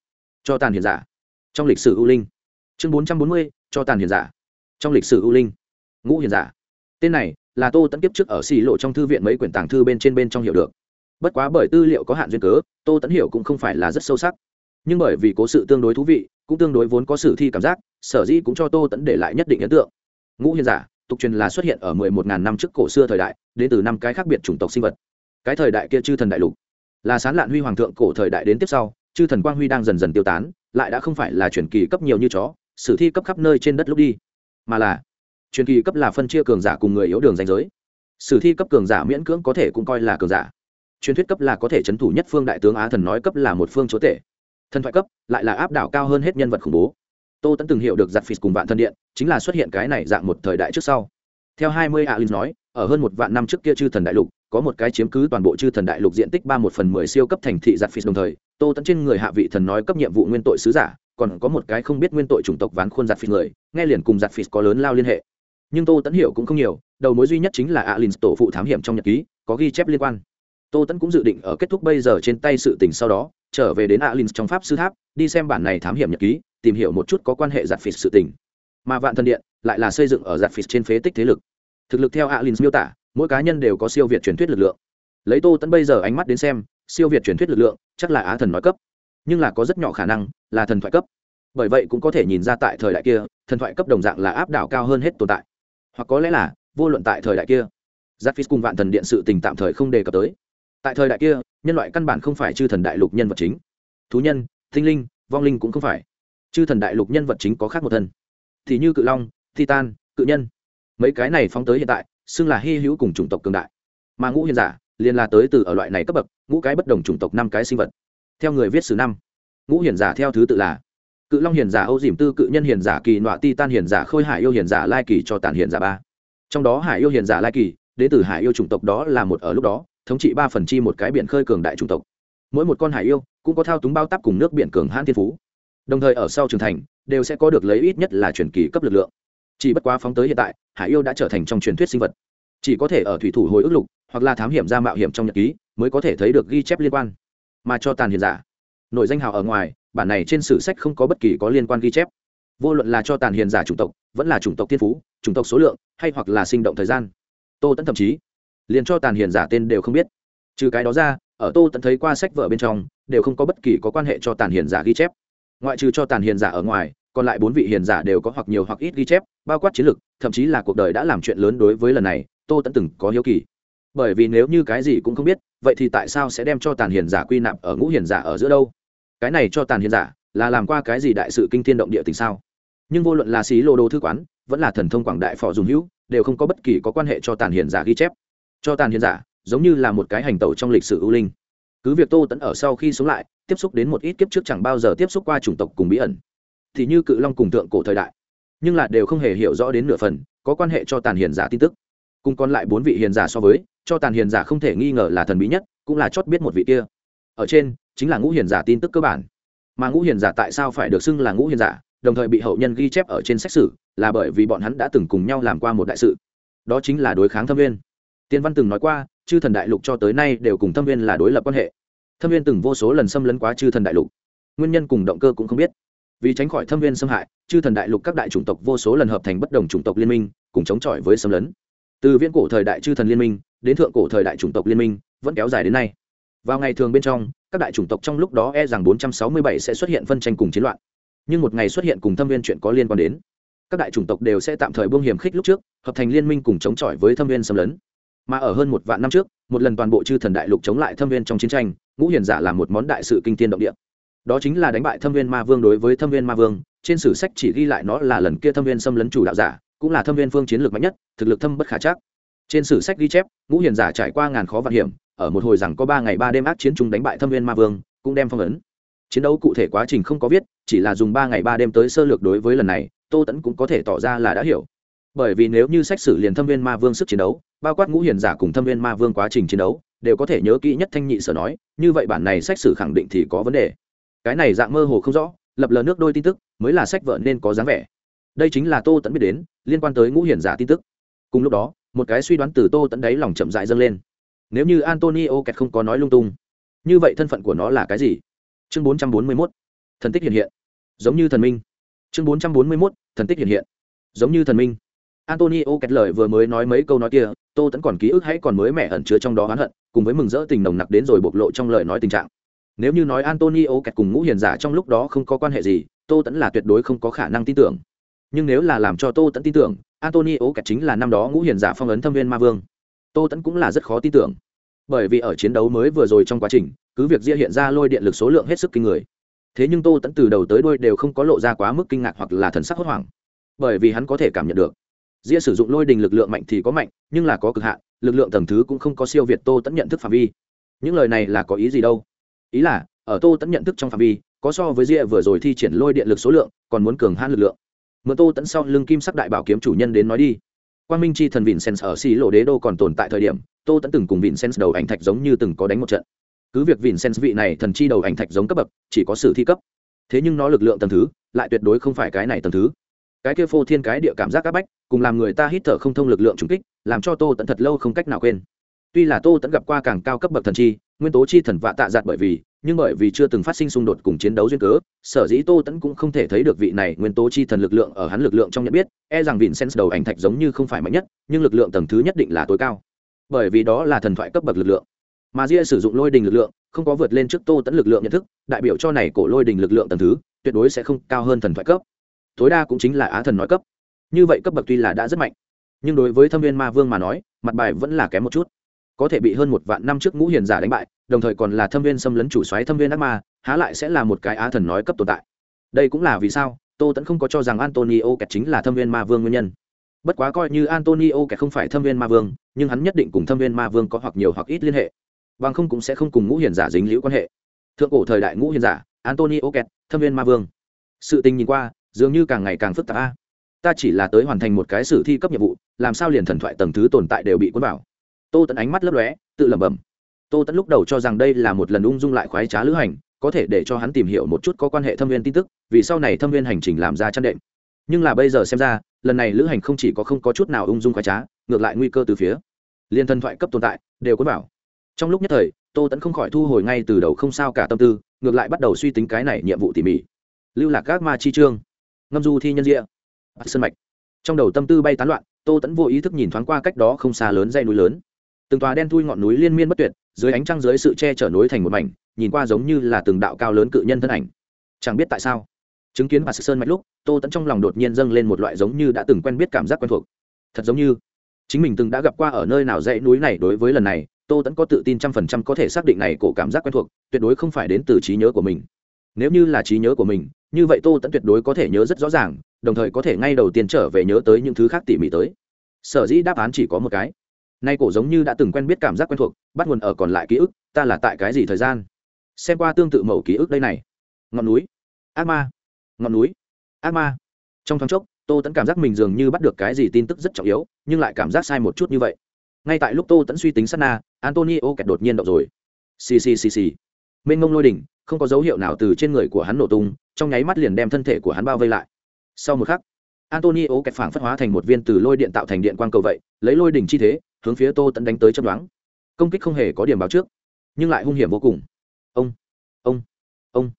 cho tàn hiền giả. Trong lịch sử ưu linh. Chương bốn trăm bốn mươi, cho tàn hiền giả. Trong lịch sử ưu linh. Ngũ hiền giả. Tên này là tô tẫn kiếp trước ở xì lộ trong thư viện mấy quyển tàng thư bên trên bên trong hiểu được. Bất quá bởi tư liệu có hạn duyên cớ, tô tẫn hiểu cũng không phải là rất sâu sắc. Nhưng bởi vì cố sự tương đối thú vị, cũng tương đối vốn có sử thi cảm giác, sở dĩ cũng cho tô tẫn để lại nhất định ấn tượng. Ngũ hiền giả tục truyền là xuất hiện ở mười một ngàn năm trước cổ xưa thời đại, đến từ năm cái khác biệt chủng tộc sinh vật. Cái thời đại kia chư thần đại lục, là sán lạn huy hoàng thượng cổ thời đại đến tiếp sau, chư thần quang huy đang dần dần tiêu tán, lại đã không phải là truyền kỳ cấp nhiều như chó, sử thi cấp khắp nơi trên đất lúc đi, mà là truyền kỳ cấp là phân chia cường giả cùng người yếu đường danh giới. Sử thi cấp cường giả miễn cưỡng có thể cũng coi là cường giả. Truyền thuyết cấp là có thể c h ấ n thủ nhất phương đại tướng á thần nói cấp là một phương chúa tể. Thần thoại cấp lại là áp đảo cao hơn hết nhân vật khủng bố tô tẫn từng hiểu được giặt phịt cùng vạn thân điện, chính là xuất hiện cái này dạng một thời đại trước sau. Theo hai mươi alin nói, ở hơn một vạn năm trước kia chư thần đại lục, có một cái chiếm cứ toàn bộ chư thần đại lục diện tích ba một phần mười siêu cấp thành thị giặt phịt đồng thời, tô tẫn trên người hạ vị thần nói cấp nhiệm vụ nguyên tội sứ giả, còn có một cái không biết nguyên tội chủng tộc ván khuôn giặt phịt người, nghe liền cùng giặt phịt có lớn lao liên hệ. Nhưng tô tẫn hiểu cũng không nhiều, đầu mối duy nhất chính là alin tổ phụ thám hiểm trong nhật ký, có ghi chép liên quan. Tô tẫn cũng dự định ở kết thúc bây giờ trên tay sự tình sau đó, trở về đến alin trong pháp sư tháp, đi xem bản này thám hiểm nhật ký tìm hiểu một chút có quan hệ giặt phịt sự tình. Mà vạn thần điện lại là xây dựng ở giặt phịt trên phế tích thế lực. Thực lực theo alin miêu tả, mỗi cá nhân đều có siêu việt truyền thuyết lực lượng. Lấy tô tẫn bây giờ ánh mắt đến xem, siêu việt truyền thuyết lực lượng chắc là á thần nói cấp. Nhưng là có rất nhỏ khả năng là thần thoại cấp. Bởi vậy cũng có thể nhìn ra tại thời đại kia, thần thoại cấp đồng dạng là áp đảo cao hơn hết tồn tại. Hoặc có lẽ là, vô luận tại thời đại kia giáp phí cùng vạn thần điện sự tình tạm thời không đề cập tới. Tại thời đại kia, nhân loại căn bản không phải chư thần đại lục nhân vật chính. Thú nhân, thinh linh, vong linh cũng không phải chư thần đại lục nhân vật chính có khác một thân. Thì như cự long, titan, cự nhân. Mấy cái này phóng tới hiện tại, xưng là hy hữu cùng chủng tộc cường đại. Mà ngũ hiền giả, liền là tới từ ở loại này cấp bậc, ngũ cái bất đồng chủng tộc năm cái sinh vật. Theo người viết sử năm, ngũ hiền giả theo thứ tự là cự long hiền giả âu dìm tư, cự nhân hiền giả kỳ nọa ti tan hiền giả khôi hải yêu hiền giả lai kỳ cho tàn hiền giả ba. Trong đó hải yêu hiền giả lai kỳ đến từ hải yêu chủng tộc đó là một ở lúc đó, thống trị ba phần chi một cái biển khơi cường đại chủng tộc. Mỗi một con hải yêu cũng có thao túng bao tắp cùng nước biển cường hãn thiên phú đồng thời ở sau trưởng thành, đều sẽ có được lấy ít nhất là truyền kỳ cấp lực lượng. Chỉ bất quá phóng tới hiện tại, hải yêu đã trở thành trong truyền thuyết sinh vật. Chỉ có thể ở thủy thủ hồi ức lục, hoặc là thám hiểm ra mạo hiểm trong nhật ký, mới có thể thấy được ghi chép liên quan. Mà cho tàn hiền giả, nội danh hào ở ngoài, bản này trên sử sách không có bất kỳ có liên quan ghi chép. Vô luận là cho tàn hiền giả chủng tộc, vẫn là chủng tộc thiên phú, chủng tộc số lượng, hay hoặc là sinh động thời gian. Tô tẫn thậm chí, liền cho tàn hiền giả tên đều không biết. Trừ cái đó ra, ở tô tẫn thấy qua sách vở bên trong, đều không có bất kỳ có quan hệ cho tàn hiền giả ghi chép ngoại trừ cho tàn hiền giả ở ngoài, còn lại bốn vị hiền giả đều có hoặc nhiều hoặc ít ghi chép, bao quát chiến lược, thậm chí là cuộc đời đã làm chuyện lớn đối với lần này, tô tẫn từng có hiếu kỳ. Bởi vì nếu như cái gì cũng không biết, vậy thì tại sao sẽ đem cho tàn hiền giả quy nạp ở ngũ hiền giả ở giữa đâu? Cái này cho tàn hiền giả là làm qua cái gì đại sự kinh thiên động địa tình sao? Nhưng vô luận là xí lô đô thư quán, vẫn là thần thông quảng đại phò dùng hữu, đều không có bất kỳ có quan hệ cho tàn hiền giả ghi chép. Cho tàn hiền giả giống như là một cái hành tẩu trong lịch sử ưu linh. Cứ việc tô tẫn ở sau khi sống lại tiếp xúc đến một ít kiếp trước chẳng bao giờ tiếp xúc qua chủng tộc cùng bí ẩn. Thì như cự long cùng tượng cổ thời đại. Nhưng là đều không hề hiểu rõ đến nửa phần, có quan hệ cho tàn hiền giả tin tức. Cùng còn lại bốn vị hiền giả so với, cho tàn hiền giả không thể nghi ngờ là thần bí nhất, cũng là chót biết một vị kia. Ở trên, chính là ngũ hiền giả tin tức cơ bản. Mà ngũ hiền giả tại sao phải được xưng là ngũ hiền giả, đồng thời bị hậu nhân ghi chép ở trên sách sử, là bởi vì bọn hắn đã từng cùng nhau làm qua một đại sự. Đó chính là đối kháng thâm viên. Tiên văn từng nói qua, chư thần đại lục cho tới nay đều cùng thâm viên là đối lập quan hệ thâm viên từng vô số lần xâm lấn quá chư thần đại lục. Nguyên nhân cùng động cơ cũng không biết. Vì tránh khỏi thâm viên xâm hại, chư thần đại lục các đại chủng tộc vô số lần hợp thành bất đồng chủng tộc liên minh, cùng chống chọi với xâm lấn. Từ viễn cổ thời đại chư thần liên minh, đến thượng cổ thời đại chủng tộc liên minh, vẫn kéo dài đến nay. Vào ngày thường bên trong, các đại chủng tộc trong lúc đó e rằng 467 sẽ xuất hiện phân tranh cùng chiến loạn. Nhưng một ngày xuất hiện cùng thâm viên chuyện có liên quan đến. Các đại chủng tộc đều sẽ tạm thời buông hiểm khích lúc trước, hợp thành liên minh cùng chống chọi với thâm viên xâm lấn. Mà ở hơn một vạn năm trước, một lần toàn bộ chư thần đại lục chống lại thâm viên trong chiến tranh ngũ hiền giả là một món đại sự kinh thiên động địa. Đó chính là đánh bại thâm viên ma vương đối với thâm viên ma vương, trên sử sách chỉ ghi lại nó là lần kia thâm viên xâm lấn chủ đạo giả, cũng là thâm viên phương chiến lược mạnh nhất, thực lực thâm bất khả chắc. Trên sử sách ghi chép, ngũ hiền giả trải qua ngàn khó vạn hiểm, ở một hồi rằng có ba ngày ba đêm ác chiến chúng đánh bại thâm viên ma vương, cũng đem phong ấn. Chiến đấu cụ thể quá trình không có viết, chỉ là dùng ba ngày ba đêm tới sơ lược đối với lần này, tô tẫn cũng có thể tỏ ra là đã hiểu. Bởi vì nếu như sách sử liền thâm viên ma vương sức chiến đấu, bao quát ngũ hiền giả cùng thâm viên ma vương quá trình chiến đấu đều có thể nhớ kỹ nhất thanh nhị sở nói, như vậy bản này sách sử khẳng định thì có vấn đề. Cái này dạng mơ hồ không rõ, lập lờ nước đôi tin tức, mới là sách vợ nên có dáng vẻ. Đây chính là tô tẫn biết đến, liên quan tới ngũ hiển giả tin tức. Cùng lúc đó, một cái suy đoán từ tô tẫn đáy lòng chậm dại dâng lên. Nếu như antonio kẹt không có nói lung tung, như vậy thân phận của nó là cái gì? Chương bốn trăm bốn mươi mốt, thần tích hiện hiện. Giống như thần minh. Chương bốn trăm bốn mươi mốt, thần tích hiện hiện. Giống như thần minh. Antonio kẹt lời vừa mới nói mấy câu nói kia, tô tẫn còn ký ức hãy còn mới mẻ ẩn chứa trong đó oán hận cùng với mừng rỡ tình nồng nặc đến rồi bộc lộ trong lời nói tình trạng. Nếu như nói antonio kẹt cùng ngũ hiền giả trong lúc đó không có quan hệ gì, tô tẫn là tuyệt đối không có khả năng tin tưởng. Nhưng nếu là làm cho tô tẫn tin tưởng, antonio kẹt chính là năm đó ngũ hiền giả phong ấn thâm viên ma vương. Tô tẫn cũng là rất khó tin tưởng. Bởi vì ở chiến đấu mới vừa rồi trong quá trình, cứ việc ria hiện ra lôi điện lực số lượng hết sức kinh người. Thế nhưng tô tẫn từ đầu tới đuôi đều không có lộ ra quá mức kinh ngạc hoặc là thần sắc hốt hoảng. Bởi vì hắn có thể cảm nhận được ria sử dụng lôi đình lực lượng mạnh thì có mạnh, nhưng là có cực hạn lực lượng tầng thứ cũng không có siêu việt tô tẫn nhận thức phạm vi. Những lời này là có ý gì đâu? Ý là, ở tô tẫn nhận thức trong phạm vi, có so với ria vừa rồi thi triển lôi điện lực số lượng, còn muốn cường hãn lực lượng. Mượn tô tẫn sau lưng kim sắc đại bảo kiếm chủ nhân đến nói đi. Quan minh chi thần vincent ở xì lộ đế đô còn tồn tại thời điểm, tô tẫn từng cùng vincent đầu ảnh thạch giống như từng có đánh một trận. Cứ việc vincent vị này thần chi đầu ảnh thạch giống cấp bậc, chỉ có sử thi cấp. Thế nhưng nó lực lượng tầng thứ, lại tuyệt đối không phải cái này tầng thứ cái kia phô thiên cái địa cảm giác áp bách, cùng làm người ta hít thở không thông lực lượng trùng kích, làm cho tô tẫn thật lâu không cách nào quên. Tuy là tô tẫn gặp qua càng cao cấp bậc thần chi, nguyên tố chi thần vạ tạ giạt bởi vì, nhưng bởi vì chưa từng phát sinh xung đột cùng chiến đấu duyên cớ, sở dĩ tô tẫn cũng không thể thấy được vị này nguyên tố chi thần lực lượng ở hắn lực lượng trong nhận biết e rằng vịn sen đầu ảnh thạch giống như không phải mạnh nhất, nhưng lực lượng tầng thứ nhất định là tối cao. Bởi vì đó là thần thoại cấp bậc lực lượng. Mà ria sử dụng lôi đình lực lượng, không có vượt lên trước tô tẫn lực lượng nhận thức, đại biểu cho này cổ lôi đình lực lượng tầng thứ, tuyệt đối sẽ không cao hơn thần thoại cấp tối đa cũng chính là á thần nói cấp. Như vậy cấp bậc tuy là đã rất mạnh, nhưng đối với thâm viên ma vương mà nói, mặt bài vẫn là kém một chút. Có thể bị hơn một vạn năm trước ngũ hiền giả đánh bại, đồng thời còn là thâm viên xâm lấn chủ xoáy thâm viên ác ma, há lại sẽ là một cái á thần nói cấp tồn tại. Đây cũng là vì sao, tô tẫn không có cho rằng antonio kẹt chính là thâm viên ma vương nguyên nhân. Bất quá coi như antonio kẹt không phải thâm viên ma vương, nhưng hắn nhất định cùng thâm viên ma vương có hoặc nhiều hoặc ít liên hệ. Bằng không cũng sẽ không cùng ngũ hiền giả dính liễu quan hệ. Thượng cổ thời đại ngũ hiền giả, antonio kẹt, thâm viên ma vương. Sự tình nhìn qua dường như càng ngày càng phức tạp a. Ta chỉ là tới hoàn thành một cái sử thi cấp nhiệm vụ, làm sao liền thần thoại tầng thứ tồn tại đều bị cuốn vào. Tô tẫn ánh mắt lấp lóe, tự lẩm bẩm. Tô tẫn lúc đầu cho rằng đây là một lần ung dung lại khoái trá lữ hành, có thể để cho hắn tìm hiểu một chút có quan hệ thâm viên tin tức, vì sau này thâm viên hành trình làm ra chăn đệm. Nhưng là bây giờ xem ra, lần này lữ hành không chỉ có không có chút nào ung dung khoái trá, ngược lại nguy cơ từ phía. Liên thần thoại cấp tồn tại, đều cuốn bảo trong lúc nhất thời, tô tẫn không khỏi thu hồi ngay từ đầu không sao cả tâm tư, ngược lại bắt đầu suy tính cái này nhiệm vụ tỉ mỉ. Lưu lạc các ma chi trương ngâm du thi nhân rịa. Sân mạch. Trong đầu tâm tư bay tán loạn, tô tẫn vô ý thức nhìn thoáng qua cách đó không xa lớn dây núi lớn. Từng tòa đen thui ngọn núi liên miên bất tuyệt, dưới ánh trăng dưới sự che chở nối thành một mảnh, nhìn qua giống như là từng đạo cao lớn cự nhân thân ảnh. Chẳng biết tại sao, chứng kiến và sự sơn mạch lúc, tô tẫn trong lòng đột nhiên dâng lên một loại giống như đã từng quen biết cảm giác quen thuộc. Thật giống như, chính mình từng đã gặp qua ở nơi nào dãy núi này đối với lần này, tô tẫn có tự tin trăm phần trăm có thể xác định này cổ cảm giác quen thuộc, tuyệt đối không phải đến từ trí nhớ của mình nếu như là trí nhớ của mình, như vậy tô tẫn tuyệt đối có thể nhớ rất rõ ràng, đồng thời có thể ngay đầu tiên trở về nhớ tới những thứ khác tỉ mỉ tới. Sở dĩ đáp án chỉ có một cái. Nay cổ giống như đã từng quen biết cảm giác quen thuộc, bắt nguồn ở còn lại ký ức, ta là tại cái gì thời gian? Xem qua tương tự mẫu ký ức đây này. Ngọn núi. Ác ma. Ngọn núi. Ác ma. Trong thoáng chốc, tô tẫn cảm giác mình dường như bắt được cái gì tin tức rất trọng yếu, nhưng lại cảm giác sai một chút như vậy. Ngay tại lúc tô tẫn suy tính sát na, antonio kẹt đột nhiên động rồi. Xì xì xì xì. Mênh mông lôi đỉnh không có dấu hiệu nào từ trên người của hắn nổ tung, trong nháy mắt liền đem thân thể của hắn bao vây lại. Sau một khắc, antonio kẹt phảng phất hóa thành một viên từ lôi điện tạo thành điện quang cầu vậy, lấy lôi đỉnh chi thế, hướng phía tô tẫn đánh tới chấp đoán công kích không hề có điểm báo trước, nhưng lại hung hiểm vô cùng. Ông ông ông.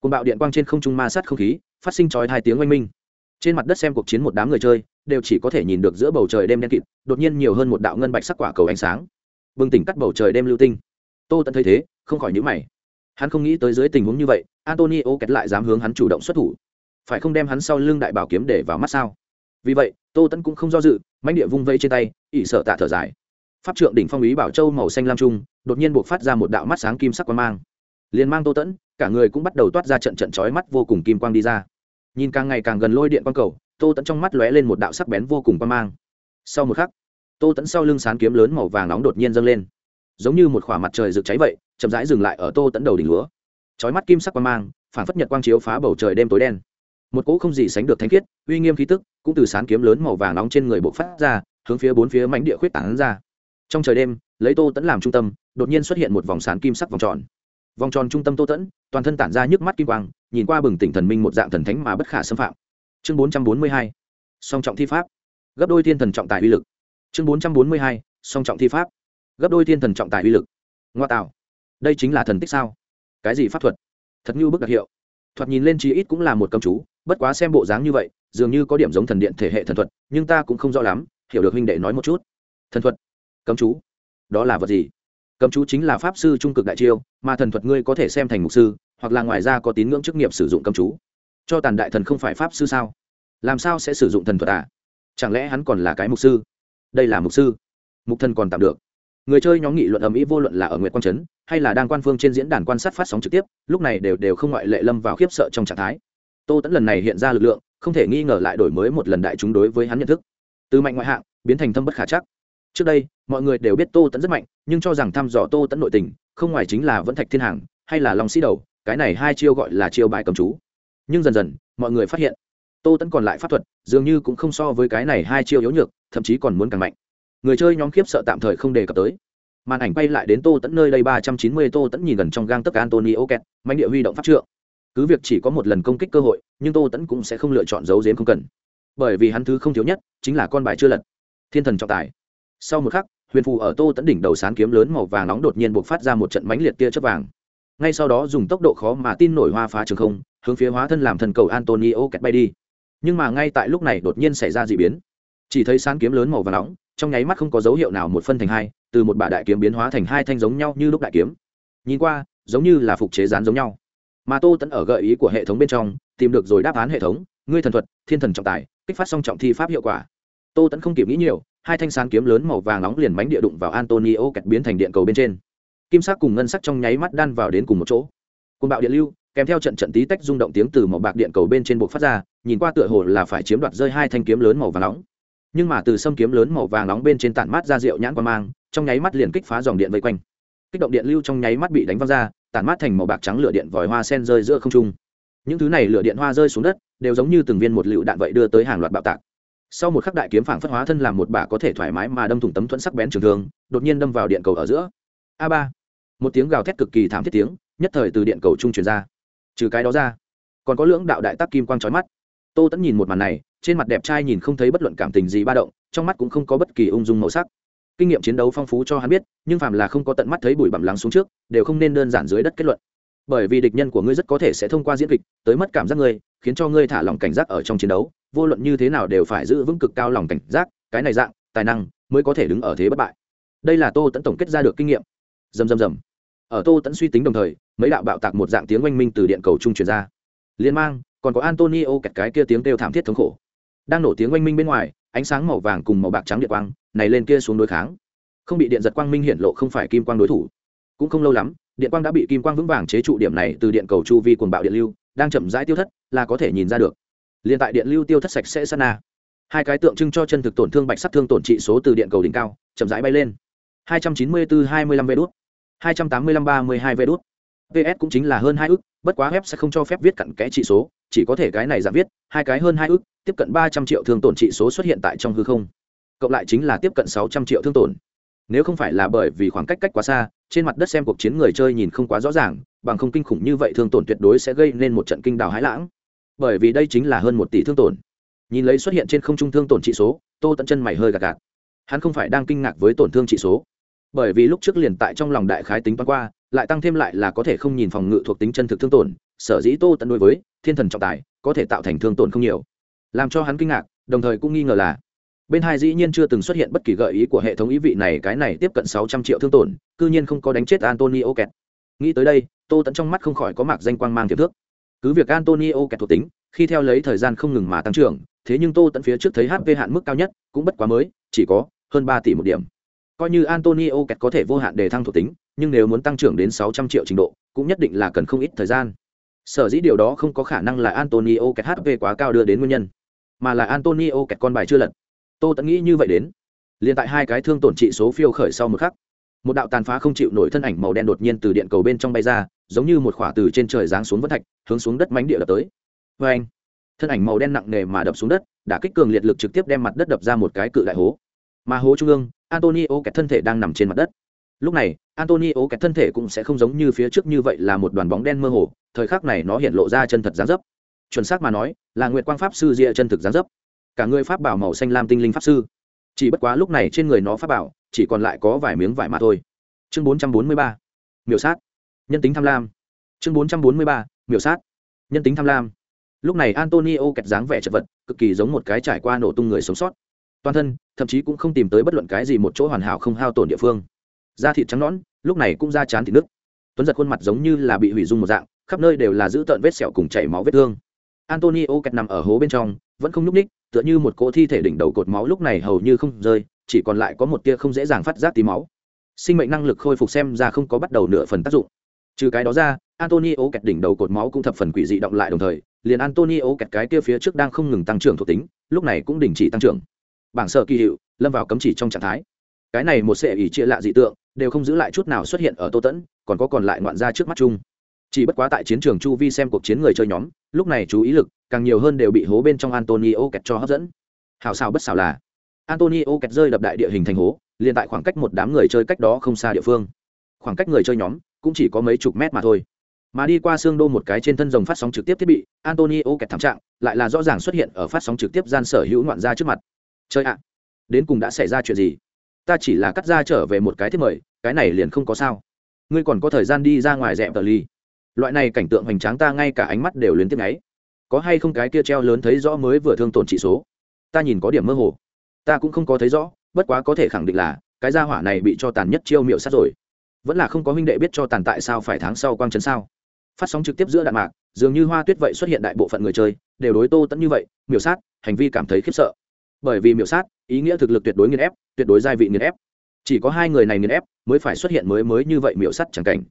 Côn bạo điện quang trên không trung ma sát không khí, phát sinh chói hai tiếng oanh minh. Trên mặt đất xem cuộc chiến một đám người chơi, đều chỉ có thể nhìn được giữa bầu trời đêm đen kịt, đột nhiên nhiều hơn một đạo ngân bạch sắc quả cầu ánh sáng. Bừng tỉnh cắt bầu trời đêm lưu tinh. Tô tận thấy thế, không khỏi nhữ mày hắn không nghĩ tới dưới tình huống như vậy, antonio kẹt lại dám hướng hắn chủ động xuất thủ. Phải không đem hắn sau lưng đại bảo kiếm để vào mắt sao? Vì vậy, tô tẫn cũng không do dự, mãnh địa vung vây trên tay, ỷ sợ tạ thở dài. Pháp trượng đỉnh phong ý bảo châu màu xanh lam trung, đột nhiên buộc phát ra một đạo mắt sáng kim sắc quang mang. Liền mang tô tẫn cả người cũng bắt đầu toát ra trận trận chói mắt vô cùng kim quang đi ra. Nhìn càng ngày càng gần lôi điện quang cầu, tô tẫn trong mắt lóe lên một đạo sắc bén vô cùng quang mang. Sau một khắc, tô tẫn sau lưng sán kiếm lớn màu vàng nóng đột nhiên dâng lên. Giống như một khỏa mặt trời rực cháy vậy chậm rãi dừng lại ở tô tẫn đầu đỉnh lúa. Chói mắt kim sắc quang mang phản phất nhật quang chiếu phá bầu trời đêm tối đen. Một cỗ không gì sánh được thanh khiết, uy nghiêm khí tức, cũng từ sán kiếm lớn màu vàng nóng trên người bộc phát ra, hướng phía bốn phía mảnh địa khuyết tảng ra. Trong trời đêm, lấy tô tẫn làm trung tâm, đột nhiên xuất hiện một vòng sán kim sắc vòng tròn. Vòng tròn trung tâm tô tẫn, toàn thân tản ra nhức mắt kim quang, nhìn qua bừng tỉnh thần minh một dạng thần thánh mà bất khả xâm phạm. Chương bốn trăm bốn mươi hai, song trọng thi pháp. Gấp đôi thiên thần trọng tài uy lực. Chương bốn trăm bốn mươi hai, song trọng thi pháp. Gấp đôi thiên thần trọng tài uy lực. Ngoa tạo đây chính là thần tích sao? Cái gì pháp thuật? Thật như bức đặc hiệu. Thoạt nhìn lên chí ít cũng là một công chú, bất quá xem bộ dáng như vậy, dường như có điểm giống thần điện thể hệ thần thuật, nhưng ta cũng không rõ lắm, hiểu được huynh đệ nói một chút. Thần thuật? Cấm chú? Đó là vật gì? Cấm chú chính là pháp sư trung cực đại chiêu, mà thần thuật ngươi có thể xem thành mục sư, hoặc là ngoài ra có tín ngưỡng chức nghiệp sử dụng cấm chú. Cho tàn đại thần không phải pháp sư sao? Làm sao sẽ sử dụng thần thuật à? Chẳng lẽ hắn còn là cái mục sư? Đây là mục sư. Mục thần còn tạm được người chơi nhóm nghị luận ầm ĩ vô luận là ở nguyệt quang trấn, hay là đang quan phương trên diễn đàn quan sát phát sóng trực tiếp, lúc này đều đều không ngoại lệ lâm vào khiếp sợ trong trạng thái. Tô tẫn lần này hiện ra lực lượng, không thể nghi ngờ lại đổi mới một lần đại chúng đối với hắn nhận thức. Từ mạnh ngoại hạng, biến thành thâm bất khả chắc. Trước đây, mọi người đều biết tô tẫn rất mạnh, nhưng cho rằng thăm dò tô tẫn nội tình, không ngoài chính là vẫn thạch thiên hàng, hay là long sĩ đầu, cái này hai chiêu gọi là chiêu bài cầm chú. Nhưng dần dần, mọi người phát hiện, tô tẫn còn lại pháp thuật, dường như cũng không so với cái này hai chiêu yếu nhược, thậm chí còn muốn càng mạnh người chơi nhóm khiếp sợ tạm thời không đề cập tới. Màn ảnh bay lại đến tô tẫn nơi đây ba trăm chín mươi tô tẫn nhìn gần trong gang tấc antonio kẹt mạnh địa huy động pháp trượng. Cứ việc chỉ có một lần công kích cơ hội, nhưng tô tẫn cũng sẽ không lựa chọn giấu giếm không cần. Bởi vì hắn thứ không thiếu nhất, chính là con bài chưa lật. Thiên thần trọng tài. Sau một khắc, huyền phù ở tô tẫn đỉnh đầu sán kiếm lớn màu vàng nóng đột nhiên buộc phát ra một trận mánh liệt tia chớp vàng. Ngay sau đó dùng tốc độ khó mà tin nổi hoa phá trường không, hướng phía hóa thân làm thần cầu antonio kẹt bay đi. Nhưng mà ngay tại lúc này đột nhiên xảy ra d ị biến. Chỉ thấy sán kiếm lớn màu vàng nóng trong nháy mắt không có dấu hiệu nào một phân thành hai, từ một bả đại kiếm biến hóa thành hai thanh giống nhau như lúc đại kiếm. Nhìn qua, giống như là phục chế rán giống nhau. Mà tô tẫn ở gợi ý của hệ thống bên trong, tìm được rồi đáp án hệ thống, ngươi thần thuật, thiên thần trọng tài, kích phát song trọng thi pháp hiệu quả. Tô tẫn không kịp nghĩ nhiều, hai thanh sán kiếm lớn màu vàng nóng liền mánh địa đụng vào antonio kẹt biến thành điện cầu bên trên. Kim sắc cùng ngân sắc trong nháy mắt đan vào đến cùng một chỗ. Côn bạo điện lưu, kèm theo trận trận tí tách rung động tiếng từ màu bạc điện cầu bên trên buộc phát ra, nhìn qua tựa hồ là phải chiếm đoạt rơi hai thanh kiếm lớn màu vàng nóng nhưng mà từ sâm kiếm lớn màu vàng nóng bên trên tản mát ra rượu nhãn qua mang, trong nháy mắt liền kích phá dòng điện vây quanh. Kích động điện lưu trong nháy mắt bị đánh văng ra, tản mát thành màu bạc trắng lửa điện vòi hoa sen rơi giữa không trung. Những thứ này lửa điện hoa rơi xuống đất, đều giống như từng viên một lựu đạn vậy đưa tới hàng loạt bạo tạc. Sau một khắc đại kiếm phảng phất hóa thân làm một bả có thể thoải mái mà đâm thủng tấm thuẫn sắc bén trường thương, đột nhiên đâm vào điện cầu ở giữa. A ba. Một tiếng gào thét cực kỳ thảm thiết tiếng, nhất thời từ điện cầu trung truyền ra. Trừ cái đó ra, còn có lưỡng đạo đại tác kim quang trói mắt. Tô tẫn nhìn một màn này trên mặt đẹp trai nhìn không thấy bất luận cảm tình gì ba động, trong mắt cũng không có bất kỳ ung dung màu sắc. Kinh nghiệm chiến đấu phong phú cho hắn biết, nhưng phàm là không có tận mắt thấy bụi bặm lắng xuống trước, đều không nên đơn giản dưới đất kết luận. Bởi vì địch nhân của ngươi rất có thể sẽ thông qua diễn kịch, tới mất cảm giác ngươi, khiến cho ngươi thả lòng cảnh giác ở trong chiến đấu, vô luận như thế nào đều phải giữ vững cực cao lòng cảnh giác, cái này dạng, tài năng, mới có thể đứng ở thế bất bại. Đây là tô tẫn tổng kết ra được kinh nghiệm. Dầm dầm dầm ở tô tẫn suy tính đồng thời, mấy đạo bạo tạc một dạng tiếng oanh minh từ điện cầu trung truyền ra. Liên mang, còn có antonio kẹt cái kia tiếng kêu thảm thiết thống khổ đang nổ tiếng oanh minh bên ngoài, ánh sáng màu vàng cùng màu bạc trắng điện quang này lên kia xuống đối kháng. Không bị điện giật quang minh hiện lộ không phải kim quang đối thủ. Cũng không lâu lắm, điện quang đã bị kim quang vững vàng chế trụ điểm này từ điện cầu chu vi quần bạo điện lưu, đang chậm rãi tiêu thất, là có thể nhìn ra được. Liền tại điện lưu tiêu thất sạch sẽ sát na, hai cái tượng trưng cho chân thực tổn thương bạch sắc thương tổn trị số từ điện cầu đỉnh cao, chậm rãi bay lên. 294 25 vé đút. 285 32 vé đốt ps cũng chính là hơn hai ức, bất quá web sẽ không cho phép viết cặn kẽ trị số chỉ có thể cái này giảm viết, hai cái hơn hai ức, tiếp cận ba trăm triệu thương tổn trị số xuất hiện tại trong hư không. Cộng lại chính là tiếp cận sáu trăm triệu thương tổn. Nếu không phải là bởi vì khoảng cách cách quá xa, trên mặt đất xem cuộc chiến người chơi nhìn không quá rõ ràng, bằng không kinh khủng như vậy thương tổn tuyệt đối sẽ gây nên một trận kinh đào hái lãng. Bởi vì đây chính là hơn một tỷ thương tổn. Nhìn lấy xuất hiện trên không trung thương tổn trị số, tô tận chân mày hơi gạt gạt. Hắn không phải đang kinh ngạc với tổn thương trị số. Bởi vì lúc trước liền tại trong lòng đại khái tính toán qua lại tăng thêm lại là có thể không nhìn phòng ngự thuộc tính chân thực thương tổn, sở dĩ tô tận đối với thiên thần trọng tài có thể tạo thành thương tổn không nhiều. Làm cho hắn kinh ngạc, đồng thời cũng nghi ngờ là, bên hai dĩ nhiên chưa từng xuất hiện bất kỳ gợi ý của hệ thống ý vị này, cái này tiếp cận sáu trăm triệu thương tổn, cư nhiên không có đánh chết antonio kẹt. Nghĩ tới đây, tô tẫn trong mắt không khỏi có mạc danh quang mang tiềm thước. Cứ việc antonio kẹt thuộc tính, khi theo lấy thời gian không ngừng mà tăng trưởng, thế nhưng tô tẫn phía trước thấy hp hạn mức cao nhất, cũng bất quá mới, chỉ có hơn ba tỷ một điểm. Coi như antonio kẹt có thể vô hạn đề thăng thuộc tính nhưng nếu muốn tăng trưởng đến sáu trăm triệu trình độ, cũng nhất định là cần không ít thời gian. Sở dĩ điều đó không có khả năng là antonio kẹt hp quá cao đưa đến nguyên nhân, mà là antonio kẹt con bài chưa lật. Tô Tấn nghĩ như vậy đến. Liên tại hai cái thương tổn trị số phiêu khởi sau một khắc, một đạo tàn phá không chịu nổi thân ảnh màu đen đột nhiên từ điện cầu bên trong bay ra, giống như một khỏa từ trên trời giáng xuống vân thạch, hướng xuống đất mánh địa đập tới. Vê anh, thân ảnh màu đen nặng nề mà đập xuống đất, đã kích cường liệt lực trực tiếp đem mặt đất đập ra một cái cự đại hố. Mà hố trung ương, antonio kẹt thân thể đang nằm trên mặt đất lúc này, antonio kẹt thân thể cũng sẽ không giống như phía trước như vậy là một đoàn bóng đen mơ hồ, thời khắc này nó hiện lộ ra chân thật dáng dấp. Chuẩn xác mà nói, là nguyệt quang pháp sư ria chân thực dáng dấp. Cả người pháp bảo màu xanh lam tinh linh pháp sư. Chỉ bất quá lúc này trên người nó pháp bảo, chỉ còn lại có vài miếng vải mà thôi. Chương bốn trăm bốn mươi ba, miểu sát. Nhân tính tham lam. Chương bốn trăm bốn mươi ba, miểu sát. Nhân tính tham lam. Lúc này antonio kẹt dáng vẻ chật vật, cực kỳ giống một cái trải qua nổ tung người sống sót. Toàn thân, thậm chí cũng không tìm tới bất luận cái gì một chỗ hoàn hảo không hao tổn địa phương da thịt trắng nõn, lúc này cũng da chán thịt nước. Tuấn giật khuôn mặt giống như là bị hủy dung một dạng, khắp nơi đều là giữ tợn vết sẹo cùng chảy máu vết thương. Antonio kẹt nằm ở hố bên trong, vẫn không nhúc ních tựa như một cỗ thi thể đỉnh đầu cột máu lúc này hầu như không rơi, chỉ còn lại có một tia không dễ dàng phát giác tí máu. Sinh mệnh năng lực khôi phục xem ra không có bắt đầu nửa phần tác dụng. Trừ cái đó ra, antonio kẹt đỉnh đầu cột máu cũng thập phần quỷ dị động lại đồng thời, liền antonio kẹt cái tia phía trước đang không ngừng tăng trưởng thuộc tính, lúc này cũng đình chỉ tăng trưởng. Bảng sợ kỳ hiệu, lâm vào cấm chỉ trong trạng thái. Cái này một sệ ỉ chia lạ dị tượng đều không giữ lại chút nào xuất hiện ở tô tẫn, còn có còn lại ngoạn ra trước mắt chung. Chỉ bất quá tại chiến trường chu vi xem cuộc chiến người chơi nhóm, lúc này chú ý lực càng nhiều hơn đều bị hố bên trong antonio kẹt cho hấp dẫn. Hào xào bất xào là, antonio kẹt rơi đập đại địa hình thành hố, liền tại khoảng cách một đám người chơi cách đó không xa địa phương. Khoảng cách người chơi nhóm cũng chỉ có mấy chục mét mà thôi. Mà đi qua xương đô một cái trên thân rồng phát sóng trực tiếp thiết bị, antonio kẹt thảm trạng lại là rõ ràng xuất hiện ở phát sóng trực tiếp gian sở hữu ngoạn ra trước mặt. Chơi ạ, đến cùng đã xảy ra chuyện gì? Ta chỉ là cắt ra trở về một cái thiết mời, cái này liền không có sao. Ngươi còn có thời gian đi ra ngoài dẹp tờ ly. Loại này cảnh tượng hoành tráng ta ngay cả ánh mắt đều luyến tiếc ấy có hay không cái kia treo lớn thấy rõ mới vừa thương tổn trị số? Ta nhìn có điểm mơ hồ. Ta cũng không có thấy rõ, bất quá có thể khẳng định là, cái gia hỏa này bị cho tàn nhất chiêu miệu sát rồi. Vẫn là không có huynh đệ biết cho tàn tại sao phải tháng sau quang trấn sao. Phát sóng trực tiếp giữa đạn mạc, dường như hoa tuyết vậy xuất hiện đại bộ phận người chơi, đều đối tô tẫn như vậy, miểu sát, hành vi cảm thấy khiếp sợ bởi vì miểu sát, ý nghĩa thực lực tuyệt đối nghiền ép, tuyệt đối gia vị nghiền ép. Chỉ có hai người này nghiền ép mới phải xuất hiện mới mới như vậy miểu sát chẳng cảnh.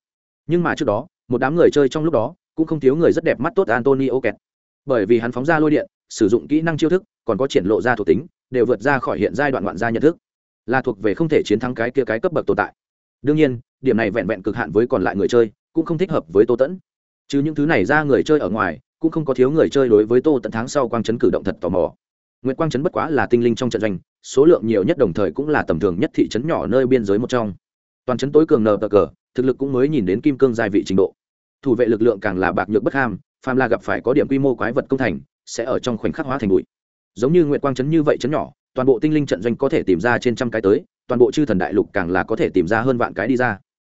Nhưng mà trước đó, một đám người chơi trong lúc đó cũng không thiếu người rất đẹp mắt tốt antonio kẹt. Bởi vì hắn phóng ra lôi điện, sử dụng kỹ năng chiêu thức, còn có triển lộ ra thuộc tính, đều vượt ra khỏi hiện giai đoạn ngoạn gia nhận thức. Là thuộc về không thể chiến thắng cái kia cái cấp bậc tồn tại. Đương nhiên, điểm này vẹn vẹn cực hạn với còn lại người chơi, cũng không thích hợp với tô tẫn. Chứ những thứ này ra người chơi ở ngoài, cũng không có thiếu người chơi đối với tô tận tháng sau quang chấn cử động thật tò mò. Nguyệt quang Trấn bất quá là tinh linh trong trận doanh, số lượng nhiều nhất đồng thời cũng là tầm thường nhất thị trấn nhỏ nơi biên giới một trong. Toàn trấn tối cường nở cờ, thực lực cũng mới nhìn đến kim cương giai vị trình độ. Thủ vệ lực lượng càng là bạc nhược bất ham, phàm là gặp phải có điểm quy mô quái vật công thành, sẽ ở trong khoảnh khắc hóa thành bụi. Giống như nguyệt quang Trấn như vậy trấn nhỏ, toàn bộ tinh linh trận doanh có thể tìm ra trên trăm cái tới, toàn bộ chư thần đại lục càng là có thể tìm ra hơn vạn cái đi ra.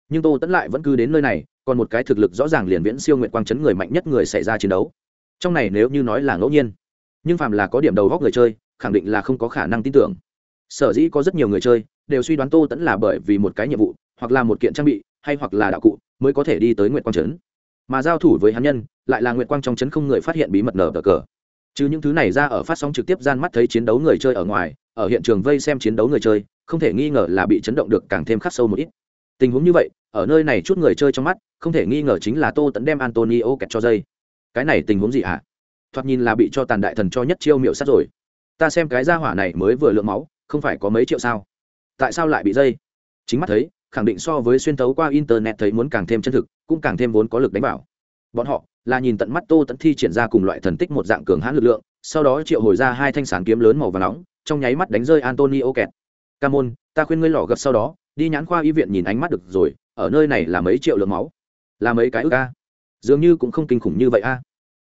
Nhưng tô Tấn lại vẫn cứ đến nơi này, còn một cái thực lực rõ ràng liền viễn siêu nguyệt quang Trấn người mạnh nhất người xảy ra chiến đấu. Trong này nếu như nói là ngẫu nhiên nhưng phàm là có điểm đầu góc người chơi, khẳng định là không có khả năng tin tưởng. Sở dĩ có rất nhiều người chơi đều suy đoán tô tẫn là bởi vì một cái nhiệm vụ, hoặc là một kiện trang bị, hay hoặc là đạo cụ mới có thể đi tới nguyệt quang trấn. Mà giao thủ với hắn nhân, lại là nguyệt quang trong trấn không người phát hiện bí mật nở cờ cờ. Chứ những thứ này ra ở phát sóng trực tiếp gian mắt thấy chiến đấu người chơi ở ngoài, ở hiện trường vây xem chiến đấu người chơi, không thể nghi ngờ là bị chấn động được càng thêm khắc sâu một ít. Tình huống như vậy, ở nơi này chút người chơi trong mắt, không thể nghi ngờ chính là tô tẫn đem antonio kẹt cho dây. Cái này tình huống gì hả? Thoạt nhìn là bị cho tàn đại thần cho nhất chiêu miệu sát rồi. Ta xem cái gia hỏa này mới vừa lượng máu, không phải có mấy triệu sao? Tại sao lại bị dây? Chính mắt thấy, khẳng định so với xuyên tấu qua internet thấy muốn càng thêm chân thực, cũng càng thêm vốn có lực đánh bảo bọn họ là nhìn tận mắt tô tẫn thi triển ra cùng loại thần tích một dạng cường hãn lực lượng, sau đó triệu hồi ra hai thanh sản kiếm lớn màu và nóng, trong nháy mắt đánh rơi antonio kẹt. Ca môn, ta khuyên ngươi lò gập sau đó, đi nhãn khoa y viện nhìn ánh mắt được rồi, ở nơi này là mấy triệu lượng máu? Là mấy cái ước a? Dường như cũng không kinh khủng như vậy a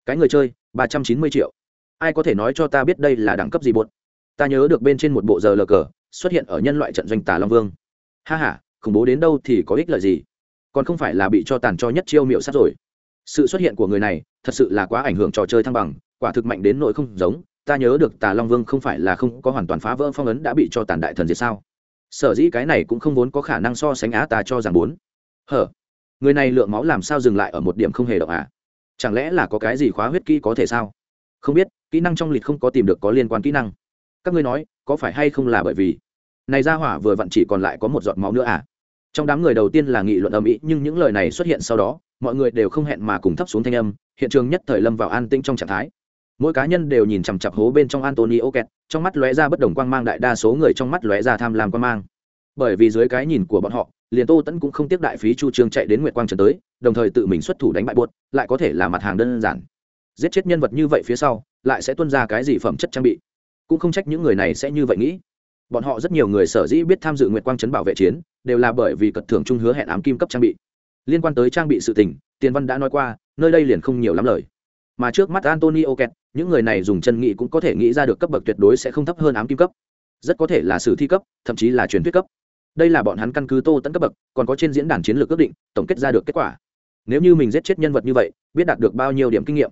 cái người chơi, ba trăm chín mươi triệu. Ai có thể nói cho ta biết đây là đẳng cấp gì bột ta nhớ được bên trên một bộ giờ lờ cờ, xuất hiện ở nhân loại trận doanh tà long vương. Ha h a khủng bố đến đâu thì có ích lợi gì? Còn không phải là bị cho tàn cho nhất chiêu miệu sát rồi. Sự xuất hiện của người này, thật sự là quá ảnh hưởng trò chơi thăng bằng, quả thực mạnh đến nỗi không giống. Ta nhớ được tà long vương không phải là không có hoàn toàn phá vỡ phong ấn đã bị cho tàn đại thần diệt sao? Sở dĩ cái này cũng không vốn có khả năng so sánh á ta cho rằng bốn. Hở, người này lượng máu làm sao dừng lại ở một điểm không hề động à? Chẳng lẽ là có cái gì khóa huyết kỹ có thể sao? Không biết, kỹ năng trong lịch không có tìm được có liên quan kỹ năng. Các ngươi nói, có phải hay không là bởi vì này ra hỏa vừa vặn chỉ còn lại có một giọt máu nữa à? Trong đám người đầu tiên là nghị luận âm ĩ, nhưng những lời này xuất hiện sau đó, mọi người đều không hẹn mà cùng thấp xuống thanh âm, hiện trường nhất thời lâm vào an tĩnh trong trạng thái. Mỗi cá nhân đều nhìn chằm chặp hố bên trong antonio kẹt, trong mắt lóe ra bất đồng quang mang đại đa số người trong mắt lóe ra tham lam quang mang. Bởi vì dưới cái nhìn của bọn họ liền tô tẫn cũng không tiếc đại phí chu trương chạy đến nguyệt quang trần tới, đồng thời tự mình xuất thủ đánh bại buốt lại có thể là mặt hàng đơn giản. Giết chết nhân vật như vậy phía sau, lại sẽ tuân ra cái gì phẩm chất trang bị? Cũng không trách những người này sẽ như vậy nghĩ. Bọn họ rất nhiều người sở dĩ biết tham dự nguyệt quang trấn bảo vệ chiến, đều là bởi vì cật thưởng trung hứa hẹn ám kim cấp trang bị. Liên quan tới trang bị sự tình, tiền văn đã nói qua, nơi đây liền không nhiều lắm lời. Mà trước mắt antonio kẹt, những người này dùng chân nghị cũng có thể nghĩ ra được cấp bậc tuyệt đối sẽ không thấp hơn ám kim cấp. Rất có thể là sử thi cấp, thậm chí là truyền thuyết cấp đây là bọn hắn căn cứ tô tẫn cấp bậc, còn có trên diễn đàn chiến lược ước định, tổng kết ra được kết quả. Nếu như mình giết chết nhân vật như vậy, biết đạt được bao nhiêu điểm kinh nghiệm,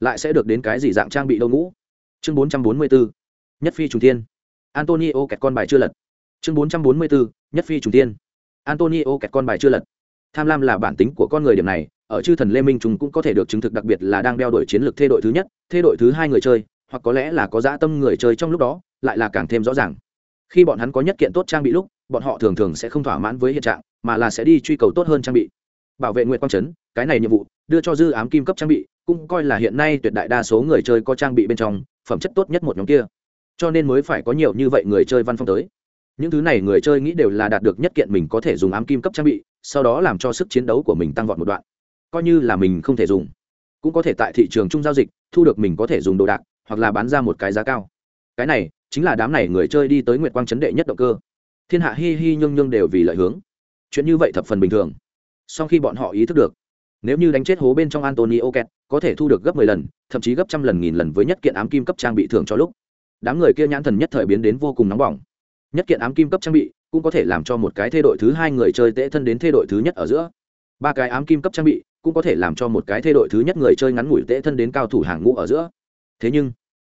lại sẽ được đến cái gì dạng trang bị đâu ngũ? Chương bốn trăm bốn mươi bốn nhất phi trung tiên antonio kẹt con bài chưa lật. Chương bốn trăm bốn mươi bốn nhất phi trung tiên antonio kẹt con bài chưa lật. Tham lam là bản tính của con người điểm này, ở chư thần lê minh chúng cũng có thể được chứng thực đặc biệt là đang đeo đổi chiến lược thê đội thứ nhất, thê đội thứ hai người chơi, hoặc có lẽ là có dã tâm người chơi trong lúc đó, lại là càng thêm rõ ràng. Khi bọn hắn có nhất kiện tốt trang bị lúc bọn họ thường thường sẽ không thỏa mãn với hiện trạng, mà là sẽ đi truy cầu tốt hơn trang bị. Bảo vệ nguyện quang trấn, cái này nhiệm vụ, đưa cho dư ám kim cấp trang bị, cũng coi là hiện nay tuyệt đại đa số người chơi có trang bị bên trong, phẩm chất tốt nhất một nhóm kia. Cho nên mới phải có nhiều như vậy người chơi văn phong tới. Những thứ này người chơi nghĩ đều là đạt được nhất kiện mình có thể dùng ám kim cấp trang bị, sau đó làm cho sức chiến đấu của mình tăng vọt một đoạn. Coi như là mình không thể dùng, cũng có thể tại thị trường chung giao dịch, thu được mình có thể dùng đồ đạc, hoặc là bán ra một cái giá cao. Cái này, chính là đám này người chơi đi tới nguyệt quang chấn đệ nhất động cơ thiên hạ hi hi nhương nhương đều vì lợi hướng. Chuyện như vậy thập phần bình thường. Sau khi bọn họ ý thức được, nếu như đánh chết hố bên trong antonio kẹt có thể thu được gấp mười lần, thậm chí gấp trăm lần nghìn lần với nhất kiện ám kim cấp trang bị thường cho lúc. Đám người kia nhãn thần nhất thời biến đến vô cùng nóng bỏng. Nhất kiện ám kim cấp trang bị cũng có thể làm cho một cái thê đội thứ hai người chơi tễ thân đến thê đội thứ nhất ở giữa. Ba cái ám kim cấp trang bị cũng có thể làm cho một cái thê đội thứ nhất người chơi ngắn ngủi tễ thân đến cao thủ hàng ngũ ở giữa. Thế nhưng,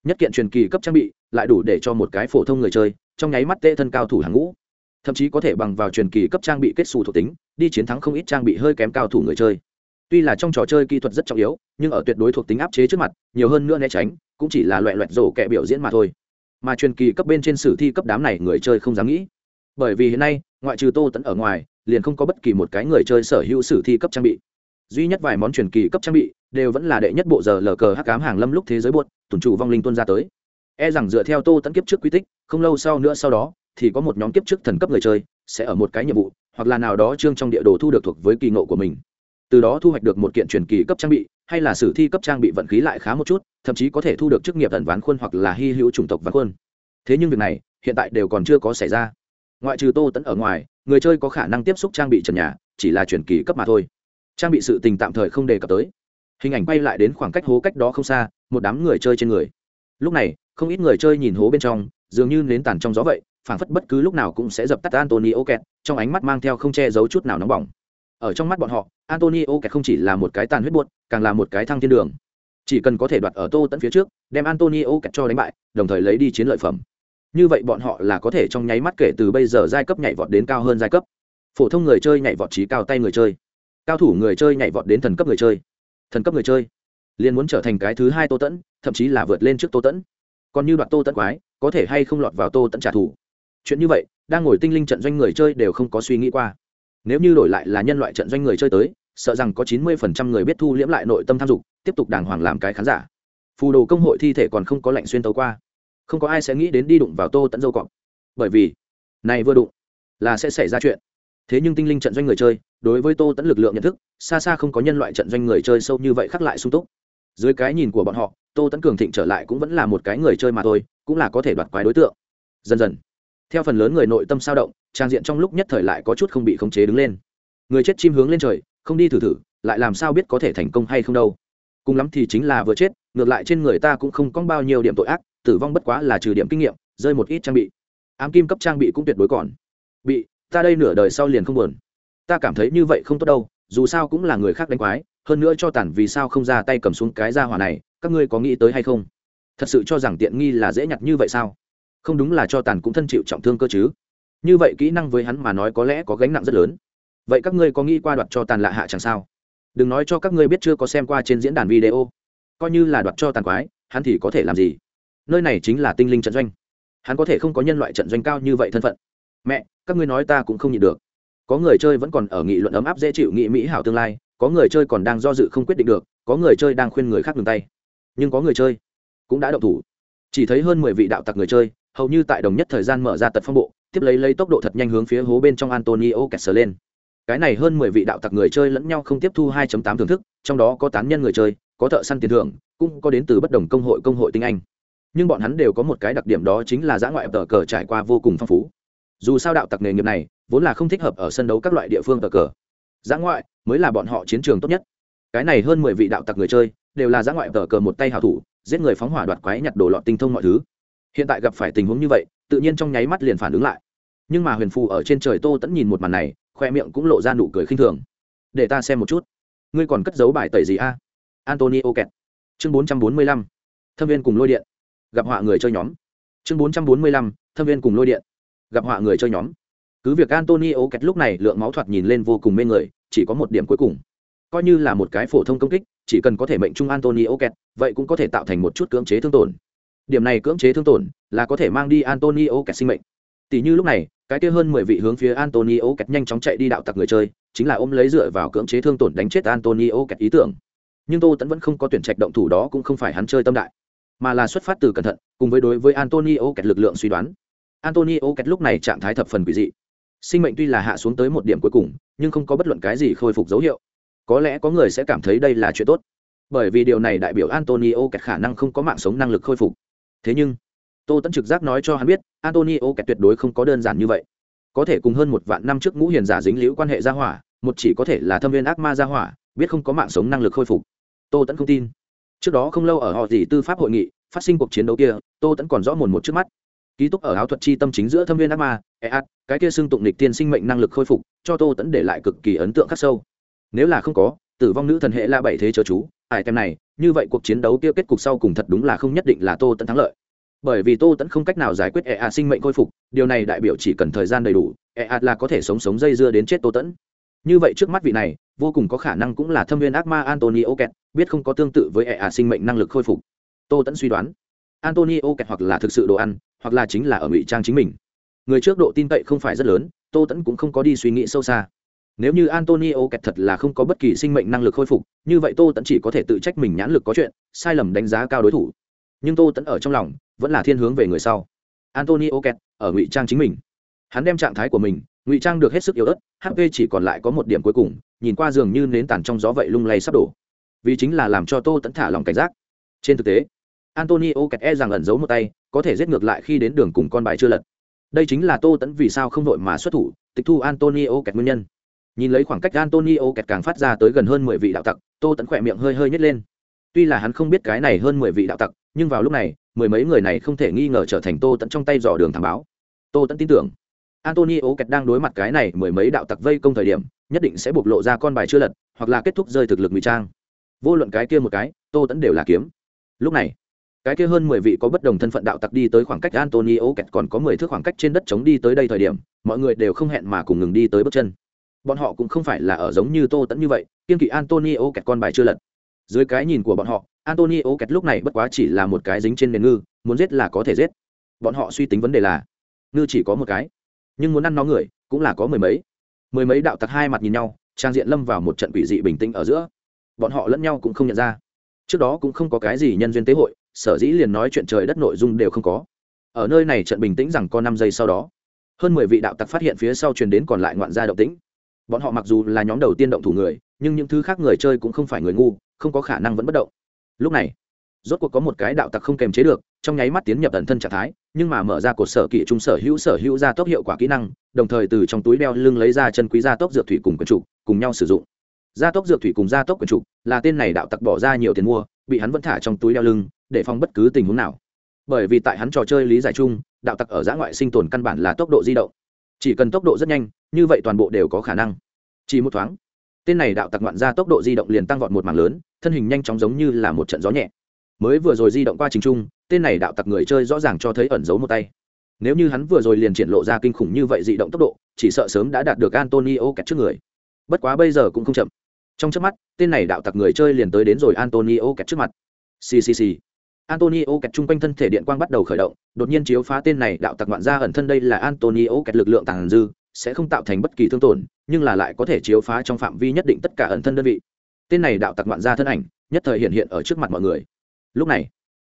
nhất kiện truyền kỳ cấp trang bị lại đủ để cho một cái phổ thông người chơi trong nháy mắt tễ thân cao thủ hàng ngũ thậm chí có thể bằng vào truyền kỳ cấp trang bị kết xù thuộc tính, đi chiến thắng không ít trang bị hơi kém cao thủ người chơi. Tuy là trong trò chơi kỹ thuật rất trọng yếu, nhưng ở tuyệt đối thuộc tính áp chế trước mặt, nhiều hơn nữa né tránh, cũng chỉ là loại loẹt rổ kẻ biểu diễn mà thôi. Mà truyền kỳ cấp bên trên sử thi cấp đám này người chơi không dám nghĩ. Bởi vì hiện nay, ngoại trừ tô tẫn ở ngoài, liền không có bất kỳ một cái người chơi sở hữu sử thi cấp trang bị. Duy nhất vài món truyền kỳ cấp trang bị, đều vẫn là đệ nhất bộ giờ lờ cờ hắc cám hàng lâm lúc thế giới buốt tùn chủ vong linh tuân ra tới. E rằng dựa theo tô tẫn kiếp trước quy tích, không lâu sau nữa sau đó thì có một nhóm kiếp trước thần cấp người chơi, sẽ ở một cái nhiệm vụ, hoặc là nào đó chương trong địa đồ thu được thuộc với kỳ ngộ của mình. Từ đó thu hoạch được một kiện truyền kỳ cấp trang bị, hay là sử thi cấp trang bị vận khí lại khá một chút, thậm chí có thể thu được chức nghiệp thần ván khuôn hoặc là hy hữu chủng tộc ván khuôn. Thế nhưng việc này, hiện tại đều còn chưa có xảy ra. Ngoại trừ tô tẫn ở ngoài, người chơi có khả năng tiếp xúc trang bị trần nhà, chỉ là truyền kỳ cấp mà thôi. Trang bị sự tình tạm thời không đề cập tới. Hình ảnh quay lại đến khoảng cách hố cách đó không xa, một đám người chơi trên người. Lúc này, không ít người chơi nhìn hố bên trong, dường như nến tàn trong gió vậy phảng phất bất cứ lúc nào cũng sẽ dập tắt antonio kẹt, trong ánh mắt mang theo không che giấu chút nào nóng bỏng. Ở trong mắt bọn họ, antonio kẹt không chỉ là một cái tàn huyết buốt càng là một cái thăng thiên đường. Chỉ cần có thể đoạt ở tô tận phía trước, đem antonio kẹt cho đánh bại, đồng thời lấy đi chiến lợi phẩm. Như vậy bọn họ là có thể trong nháy mắt kể từ bây giờ giai cấp nhảy vọt đến cao hơn giai cấp. Phổ thông người chơi nhảy vọt trí cao tay người chơi. Cao thủ người chơi nhảy vọt đến thần cấp người chơi. Thần cấp người chơi. Liền muốn trở thành cái thứ hai tô tẫn thậm chí là vượt lên trước tô tẫn còn như đoạt tô tẫn quái, có thể hay không lọt vào tô tẫn trả thù? Chuyện như vậy, đang ngồi tinh linh trận doanh người chơi đều không có suy nghĩ qua. Nếu như đổi lại là nhân loại trận doanh người chơi tới, sợ rằng có chín mươi phần trăm người biết thu liễm lại nội tâm tham dục, tiếp tục đàng hoàng làm cái khán giả. Phù đồ công hội thi thể còn không có lệnh xuyên tấu qua. Không có ai sẽ nghĩ đến đi đụng vào tô tẫn dâu cọp. Bởi vì, này vừa đụng, là sẽ xảy ra chuyện. Thế nhưng tinh linh trận doanh người chơi, đối với tô tẫn lực lượng nhận thức, xa xa không có nhân loại trận doanh người chơi sâu như vậy khắc lại sung túc. Dưới cái nhìn của bọn họ, tô tẫn cường thịnh trở lại cũng vẫn là một cái người chơi mà thôi, cũng là có thể đoạt quái đối tượng. Dần dần theo phần lớn người nội tâm sao động, trang diện trong lúc nhất thời lại có chút không bị khống chế đứng lên. Người chết chim hướng lên trời, không đi thử thử, lại làm sao biết có thể thành công hay không đâu. Cùng lắm thì chính là vừa chết, ngược lại trên người ta cũng không có bao nhiêu điểm tội ác, tử vong bất quá là trừ điểm kinh nghiệm, rơi một ít trang bị. Ám kim cấp trang bị cũng tuyệt đối còn. Bị, ta đây nửa đời sau liền không buồn. Ta cảm thấy như vậy không tốt đâu, dù sao cũng là người khác đánh quái, hơn nữa cho tản vì sao không ra tay cầm xuống cái ra hỏa này, các ngươi có nghĩ tới hay không? Thật sự cho rằng tiện nghi là dễ nhặt như vậy sao? Không đúng là cho tàn cũng thân chịu trọng thương cơ chứ. Như vậy kỹ năng với hắn mà nói có lẽ có gánh nặng rất lớn. Vậy các ngươi có nghĩ qua đoạt cho tàn lạ hạ chẳng sao? Đừng nói cho các ngươi biết chưa có xem qua trên diễn đàn video. Coi như là đoạt cho tàn quái, hắn thì có thể làm gì? Nơi này chính là tinh linh trận doanh. Hắn có thể không có nhân loại trận doanh cao như vậy thân phận. Mẹ, các ngươi nói ta cũng không nhịn được. Có người chơi vẫn còn ở nghị luận ấm áp dễ chịu nghị mỹ hảo tương lai, có người chơi còn đang do dự không quyết định được, có người chơi đang khuyên người khác ngừng tay. Nhưng có người chơi cũng đã động thủ. Chỉ thấy hơn mười vị đạo tặc người chơi hầu như tại đồng nhất thời gian mở ra tật phong bộ, tiếp lấy lấy tốc độ thật nhanh hướng phía hố bên trong antonio kẹt sờ lên. Cái này hơn mười vị đạo tặc người chơi lẫn nhau không tiếp thu 2 tám thưởng thức, trong đó có tán nhân người chơi, có thợ săn tiền thưởng, cũng có đến từ bất đồng công hội công hội tinh anh. Nhưng bọn hắn đều có một cái đặc điểm đó chính là giã ngoại tờ cờ trải qua vô cùng phong phú. Dù sao đạo tặc nghề nghiệp này, vốn là không thích hợp ở sân đấu các loại địa phương tờ cờ. Giã ngoại mới là bọn họ chiến trường tốt nhất. Cái này hơn mười vị đạo tặc người chơi đều là giã ngoại tờ cờ một tay hào thủ, giết người phóng hỏa đoạt quái nhặt đồ lọt tinh thông mọi thứ hiện tại gặp phải tình huống như vậy, tự nhiên trong nháy mắt liền phản ứng lại. Nhưng mà huyền phù ở trên trời tô tẫn nhìn một màn này, khoe miệng cũng lộ ra nụ cười khinh thường. Để ta xem một chút. Ngươi còn cất giấu bài tẩy gì a? Antonio kẹt. Chương bốn trăm bốn mươi lăm. Thâm viên cùng lôi điện. Gặp họa người chơi nhóm. Chương bốn trăm bốn mươi lăm. Thâm viên cùng lôi điện. Gặp họa người chơi nhóm. Cứ việc antonio kẹt lúc này lượng máu thoạt nhìn lên vô cùng mê người, chỉ có một điểm cuối cùng. Coi như là một cái phổ thông công kích, chỉ cần có thể mệnh trung antonio kẹt, vậy cũng có thể tạo thành một chút cưỡng chế thương tổn điểm này cưỡng chế thương tổn, là có thể mang đi antonio kẹt sinh mệnh. Tỷ như lúc này, cái kia hơn mười vị hướng phía antonio kẹt nhanh chóng chạy đi đạo tặc người chơi, chính là ôm lấy dựa vào cưỡng chế thương tổn đánh chết antonio kẹt ý tưởng. Nhưng tô tẫn vẫn không có tuyển trạch động thủ đó cũng không phải hắn chơi tâm đại, mà là xuất phát từ cẩn thận, cùng với đối với antonio kẹt lực lượng suy đoán. Antonio kẹt lúc này trạng thái thập phần quỷ dị. Sinh mệnh tuy là hạ xuống tới một điểm cuối cùng, nhưng không có bất luận cái gì khôi phục dấu hiệu. Có lẽ có người sẽ cảm thấy đây là chuyện tốt. Bởi vì điều này đại biểu antonio kẹt khả năng không có mạng sống năng lực khôi phục thế nhưng, tô tẫn trực giác nói cho hắn biết, antonio kẹt tuyệt đối không có đơn giản như vậy. Có thể cùng hơn một vạn năm trước ngũ hiền giả dính liễu quan hệ gia hỏa, một chỉ có thể là thâm viên ác ma gia hỏa, biết không có mạng sống năng lực khôi phục. Tô tẫn không tin. Trước đó không lâu ở họ gì tư pháp hội nghị, phát sinh cuộc chiến đấu kia, tô tẫn còn rõ mồn một trước mắt. Ký túc ở áo thuật chi tâm chính giữa thâm viên ác ma e ạt cái kia xưng tụng nịch tiên sinh mệnh năng lực khôi phục, cho tô tẫn để lại cực kỳ ấn tượng khắc sâu. Nếu là không có, tử vong nữ thần hệ la bảy thế chớ chú ải tem này như vậy cuộc chiến đấu kia kết cục sau cùng thật đúng là không nhất định là tô tẫn thắng lợi. Bởi vì tô tẫn không cách nào giải quyết e a sinh mệnh khôi phục, điều này đại biểu chỉ cần thời gian đầy đủ e a là có thể sống sống dây dưa đến chết tô tẫn như vậy trước mắt vị này, vô cùng có khả năng cũng là thâm viên ác ma antonio kẹt, biết không có tương tự với e a sinh mệnh năng lực khôi phục. Tô tẫn suy đoán, antonio kẹt hoặc là thực sự đồ ăn, hoặc là chính là ở ngụy trang chính mình. Người trước độ tin cậy không phải rất lớn, tô tẫn cũng không có đi suy nghĩ sâu xa nếu như antonio kẹt thật là không có bất kỳ sinh mệnh năng lực khôi phục, như vậy tô tẫn chỉ có thể tự trách mình nhãn lực có chuyện, sai lầm đánh giá cao đối thủ. Nhưng tô tẫn ở trong lòng, vẫn là thiên hướng về người sau. Antonio kẹt, ở ngụy trang chính mình. Hắn đem trạng thái của mình, ngụy trang được hết sức yếu ớt hp chỉ còn lại có một điểm cuối cùng, nhìn qua giường như nến tàn trong gió vậy lung lay sắp đổ. Vì chính là làm cho tô tẫn thả lòng cảnh giác. Trên thực tế, antonio kẹt e rằng ẩn giấu một tay, có thể giết ngược lại khi đến đường cùng con bài chưa lật. Đây chính là tô tẫn vì sao không đội mà xuất thủ, tịch thu antonio kẹt nguyên nhân nhìn lấy khoảng cách antonio kẹt càng phát ra tới gần hơn mười vị đạo tặc, tô tẫn khỏe miệng hơi hơi nhét lên. Tuy là hắn không biết cái này hơn mười vị đạo tặc, nhưng vào lúc này, mười mấy người này không thể nghi ngờ trở thành tô tẫn trong tay dò đường thảm báo. Tô tẫn tin tưởng. Antonio kẹt đang đối mặt cái này mười mấy đạo tặc vây công thời điểm, nhất định sẽ bộc lộ ra con bài chưa lật, hoặc là kết thúc rơi thực lực ngụy trang. Vô luận cái kia một cái, tô tẫn đều là kiếm. Lúc này, cái kia hơn mười vị có bất đồng thân phận đạo tặc đi tới khoảng cách antonio kẹt còn có mười thước khoảng cách trên đất chống đi tới đây thời điểm, mọi người đều không hẹn mà cùng ngừng đi tới bước chân bọn họ cũng không phải là ở giống như tô tẫn như vậy kiên kỵ antonio kẹt con bài chưa lật. Dưới cái nhìn của bọn họ, antonio kẹt lúc này bất quá chỉ là một cái dính trên nền ngư, muốn giết là có thể giết. Bọn họ suy tính vấn đề là, ngư chỉ có một cái, nhưng muốn ăn nó người, cũng là có mười mấy. Mười mấy đạo tặc hai mặt nhìn nhau, trang diện lâm vào một trận quỷ dị bình tĩnh ở giữa. Bọn họ lẫn nhau cũng không nhận ra. Trước đó cũng không có cái gì nhân duyên tế hội, sở dĩ liền nói chuyện trời đất nội dung đều không có. Ở nơi này trận bình tĩnh rằng có năm giây sau đó, hơn mười vị đạo tặc phát hiện phía sau truyền đến còn lại ngoạn gia động tĩnh bọn họ mặc dù là nhóm đầu tiên động thủ người, nhưng những thứ khác người chơi cũng không phải người ngu, không có khả năng vẫn bất động. Lúc này, rốt cuộc có một cái đạo tặc không kềm chế được, trong nháy mắt tiến nhập tận thân trạng thái, nhưng mà mở ra cột sở kỹ trung sở hữu sở hữu gia tốc hiệu quả kỹ năng, đồng thời từ trong túi đeo lưng lấy ra chân quý gia tốc dược thủy cùng quần trục cùng nhau sử dụng. Gia tốc dược thủy cùng gia tốc quần trục là tên này đạo tặc bỏ ra nhiều tiền mua, bị hắn vẫn thả trong túi đeo lưng, để phòng bất cứ tình huống nào. Bởi vì tại hắn trò chơi lý giải chung, đạo tặc ở giã ngoại sinh tồn căn bản là tốc độ di động chỉ cần tốc độ rất nhanh, như vậy toàn bộ đều có khả năng. Chỉ một thoáng, tên này đạo tặc ngoạn ra tốc độ di động liền tăng vọt một mảng lớn, thân hình nhanh chóng giống như là một trận gió nhẹ. Mới vừa rồi di động qua trình trung, tên này đạo tặc người chơi rõ ràng cho thấy ẩn giấu một tay. Nếu như hắn vừa rồi liền triển lộ ra kinh khủng như vậy di động tốc độ, chỉ sợ sớm đã đạt được antonio kẹt trước người. Bất quá bây giờ cũng không chậm. Trong trước mắt, tên này đạo tặc người chơi liền tới đến rồi antonio kẹt trước mặt. Ccc antonio kẹt trung quanh thân thể điện quang bắt đầu khởi động, đột nhiên chiếu phá tên này, đạo tặc ngoạn ra ẩn thân đây là antonio kẹt lực lượng tàng dư, sẽ không tạo thành bất kỳ thương tổn, nhưng là lại có thể chiếu phá trong phạm vi nhất định tất cả ẩn thân đơn vị. Tên này đạo tặc ngoạn ra thân ảnh, nhất thời hiện hiện ở trước mặt mọi người. Lúc này,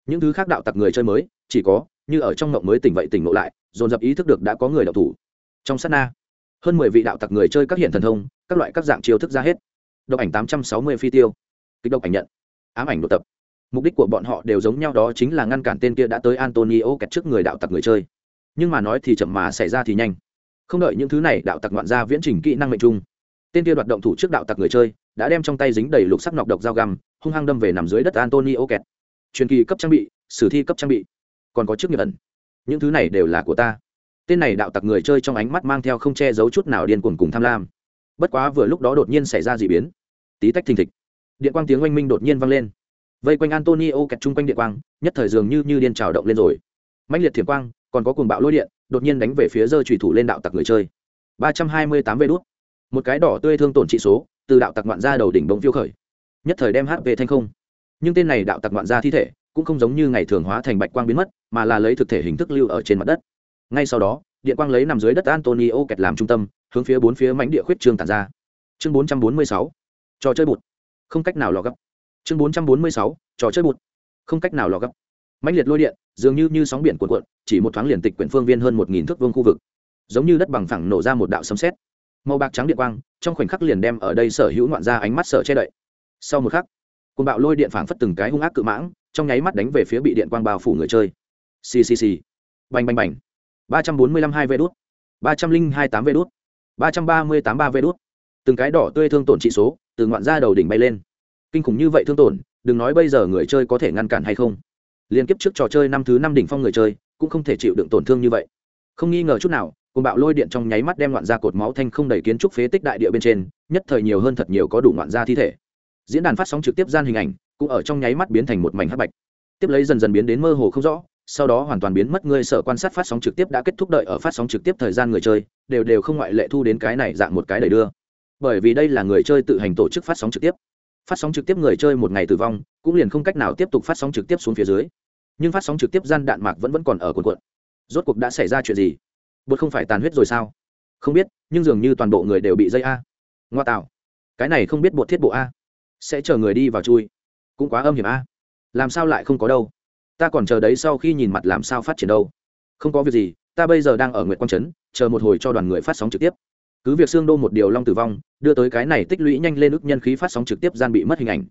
những thứ khác đạo tặc người chơi mới, chỉ có, như ở trong ngộng mới tỉnh vậy tỉnh ngộ lại, dồn dập ý thức được đã có người đạo thủ. Trong sát na, hơn mười vị đạo tặc người chơi các hiện thần thông, các loại các dạng chiêu thức ra hết. Độc ảnh tám trăm sáu mươi phi tiêu. Kích độc ảnh nhận. Ám ảnh đột tập mục đích của bọn họ đều giống nhau đó chính là ngăn cản tên kia đã tới antonio kẹt trước người đạo tặc người chơi. Nhưng mà nói thì chậm mà xảy ra thì nhanh. Không đợi những thứ này, đạo tặc ngoạn ra viễn trình kỹ năng mệnh trung. Tên kia đoạt động thủ trước đạo tặc người chơi, đã đem trong tay dính đầy lục sắc nọc độc dao găm, hung hăng đâm về nằm dưới đất antonio kẹt. Truyền kỳ cấp trang bị, sử thi cấp trang bị. Còn có chức nghiệp ẩn. Những thứ này đều là của ta. Tên này đạo tặc người chơi trong ánh mắt mang theo không che giấu chút nào điên cuồng cùng tham lam. Bất quá vừa lúc đó đột nhiên xảy ra d ị biến. Tí tách thình thịch. Điện quang tiếng oanh minh đột nhiên vang lên vây quanh antonio kẹt chung quanh điện quang, nhất thời dường như như điên trào động lên rồi. Mạnh liệt thiểm quang, còn có cuồng bạo lôi điện, đột nhiên đánh về phía dơ trùy thủ lên đạo tặc người chơi. ba trăm hai mươi tám vê đốt một cái đỏ tươi thương tổn trị số, từ đạo tặc ngoạn ra đầu đỉnh bông phiêu khởi. Nhất thời đem hát về thanh không. Nhưng tên này đạo tặc ngoạn ra thi thể, cũng không giống như ngày thường hóa thành bạch quang biến mất, mà là lấy thực thể hình thức lưu ở trên mặt đất. Ngay sau đó, điện quang lấy nằm dưới đất antonio kẹt làm trung tâm, hướng phía bốn phía mánh địa khuyết trương tàn ra. Chương bốn trăm bốn mươi sáu. Trò chơi bụt. Không cách nào lò gấp chương bốn trăm bốn mươi sáu, trò chơi bụt. Không cách nào lò gấp. Mãnh liệt lôi điện, dường như như sóng biển cuộn cuộn, chỉ một thoáng liền tịch quyển phương viên hơn một nghìn thước vương khu vực. Giống như đất bằng phẳng nổ ra một đạo sấm sét. Màu bạc trắng điện quang, trong khoảnh khắc liền đem ở đây sở hữu ngoạn ra ánh mắt sở che đậy. Sau một khắc côn bạo lôi điện phảng phất từng cái hung ác cự mãng, trong nháy mắt đánh về phía bị điện quang bao phủ người chơi. Ccc bành bành bành. ba trăm bốn mươi lăm hai vê đốt ba trăm linh hai tám vê đốt ba trăm ba mươi tám ba vê đốt từng cái đỏ tươi thương tổn trị số từ ngoạn ra đầu đỉnh bay lên kinh khủng như vậy thương tổn, đừng nói bây giờ người chơi có thể ngăn cản hay không. Liên tiếp trước trò chơi năm thứ năm đỉnh phong người chơi, cũng không thể chịu đựng tổn thương như vậy. Không nghi ngờ chút nào cùng bạo lôi điện trong nháy mắt đem loạn ra cột máu thanh không đầy kiến trúc phế tích đại địa bên trên, nhất thời nhiều hơn thật nhiều có đủ loạn ra thi thể. Diễn đàn phát sóng trực tiếp gian hình ảnh, cũng ở trong nháy mắt biến thành một mảnh hắc bạch. Tiếp lấy dần dần biến đến mơ hồ không rõ, sau đó hoàn toàn biến mất, Người sở quan sát phát sóng trực tiếp đã kết thúc đợi ở phát sóng trực tiếp thời gian người chơi, đều đều không ngoại lệ thu đến cái này dạng một cái đầy đưa. Bởi vì đây là người chơi tự hành tổ chức phát sóng trực tiếp phát sóng trực tiếp người chơi một ngày tử vong, cũng liền không cách nào tiếp tục phát sóng trực tiếp xuống phía dưới. Nhưng phát sóng trực tiếp gian đạn mạc vẫn vẫn còn ở cuộn cuộn. Rốt cuộc đã xảy ra chuyện gì? Bột không phải tàn huyết rồi sao? Không biết, nhưng dường như toàn bộ người đều bị dây a. Ngoa tạo. Cái này không biết bột thiết bộ a. Sẽ chờ người đi vào chui. Cũng quá âm hiểm a. Làm sao lại không có đâu? Ta còn chờ đấy sau khi nhìn mặt làm sao phát triển đâu. Không có việc gì, ta bây giờ đang ở nguyện quang trấn, chờ một hồi cho đoàn người phát sóng trực tiếp cứ việc xương đô một điều long tử vong, đưa tới cái này tích lũy nhanh lên ức nhân khí phát sóng trực tiếp gian bị mất hình ảnh.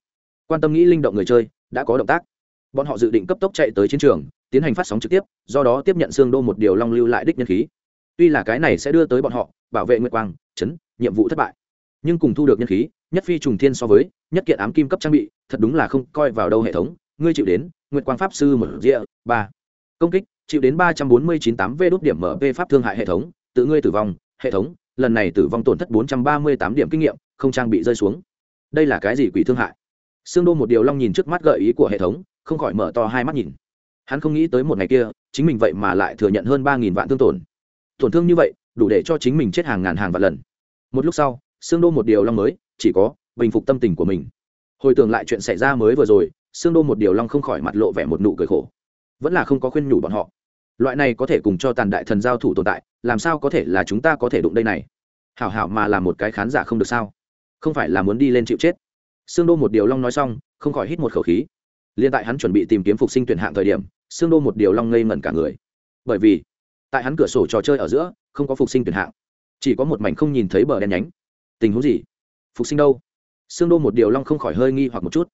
Quan tâm nghĩ linh động người chơi, đã có động tác. Bọn họ dự định cấp tốc chạy tới chiến trường, tiến hành phát sóng trực tiếp, do đó tiếp nhận xương đô một điều long lưu lại đích nhân khí. Tuy là cái này sẽ đưa tới bọn họ, bảo vệ nguyệt quang, chấn, nhiệm vụ thất bại. Nhưng cùng thu được nhân khí, nhất phi trùng thiên so với, nhất kiện ám kim cấp trang bị, thật đúng là không coi vào đâu hệ thống. Ngươi chịu đến, nguyệt quang pháp sư một rịa ba. Công kích, chịu đến ba trăm bốn mươi chín tám v đốt điểm mp pháp thương hại hệ thống, tự ngươi tử vong, hệ thống lần này tử vong tổn thất bốn trăm ba mươi tám điểm kinh nghiệm, không trang bị rơi xuống. Đây là cái gì quỷ thương hại? Xương đô một điều long nhìn trước mắt gợi ý của hệ thống, không khỏi mở to hai mắt nhìn. Hắn không nghĩ tới một ngày kia, chính mình vậy mà lại thừa nhận hơn ba nghìn vạn thương tổn. Tổn thương như vậy, đủ để cho chính mình chết hàng ngàn hàng vạn lần. Một lúc sau xương đô một điều long mới, chỉ có bình phục tâm tình của mình. Hồi tưởng lại chuyện xảy ra mới vừa rồi xương đô một điều long không khỏi mặt lộ vẻ một nụ cười khổ. Vẫn là không có khuyên nhủ bọn họ loại này có thể cùng cho tàn đại thần giao thủ tồn tại, làm sao có thể là chúng ta có thể đụng đây này? Hảo hảo mà làm một cái khán giả không được sao? Không phải là muốn đi lên chịu chết. Sương đô một điều long nói xong, không khỏi hít một khẩu khí. Liên tại hắn chuẩn bị tìm kiếm phục sinh tuyển hạng thời điểm, sương đô một điều long ngây ngẩn cả người. Bởi vì, tại hắn cửa sổ trò chơi ở giữa, không có phục sinh tuyển hạng. Chỉ có một mảnh không nhìn thấy bờ đen nhánh. Tình huống gì? Phục sinh đâu? Sương đô một điều long không khỏi hơi nghi hoặc một chút.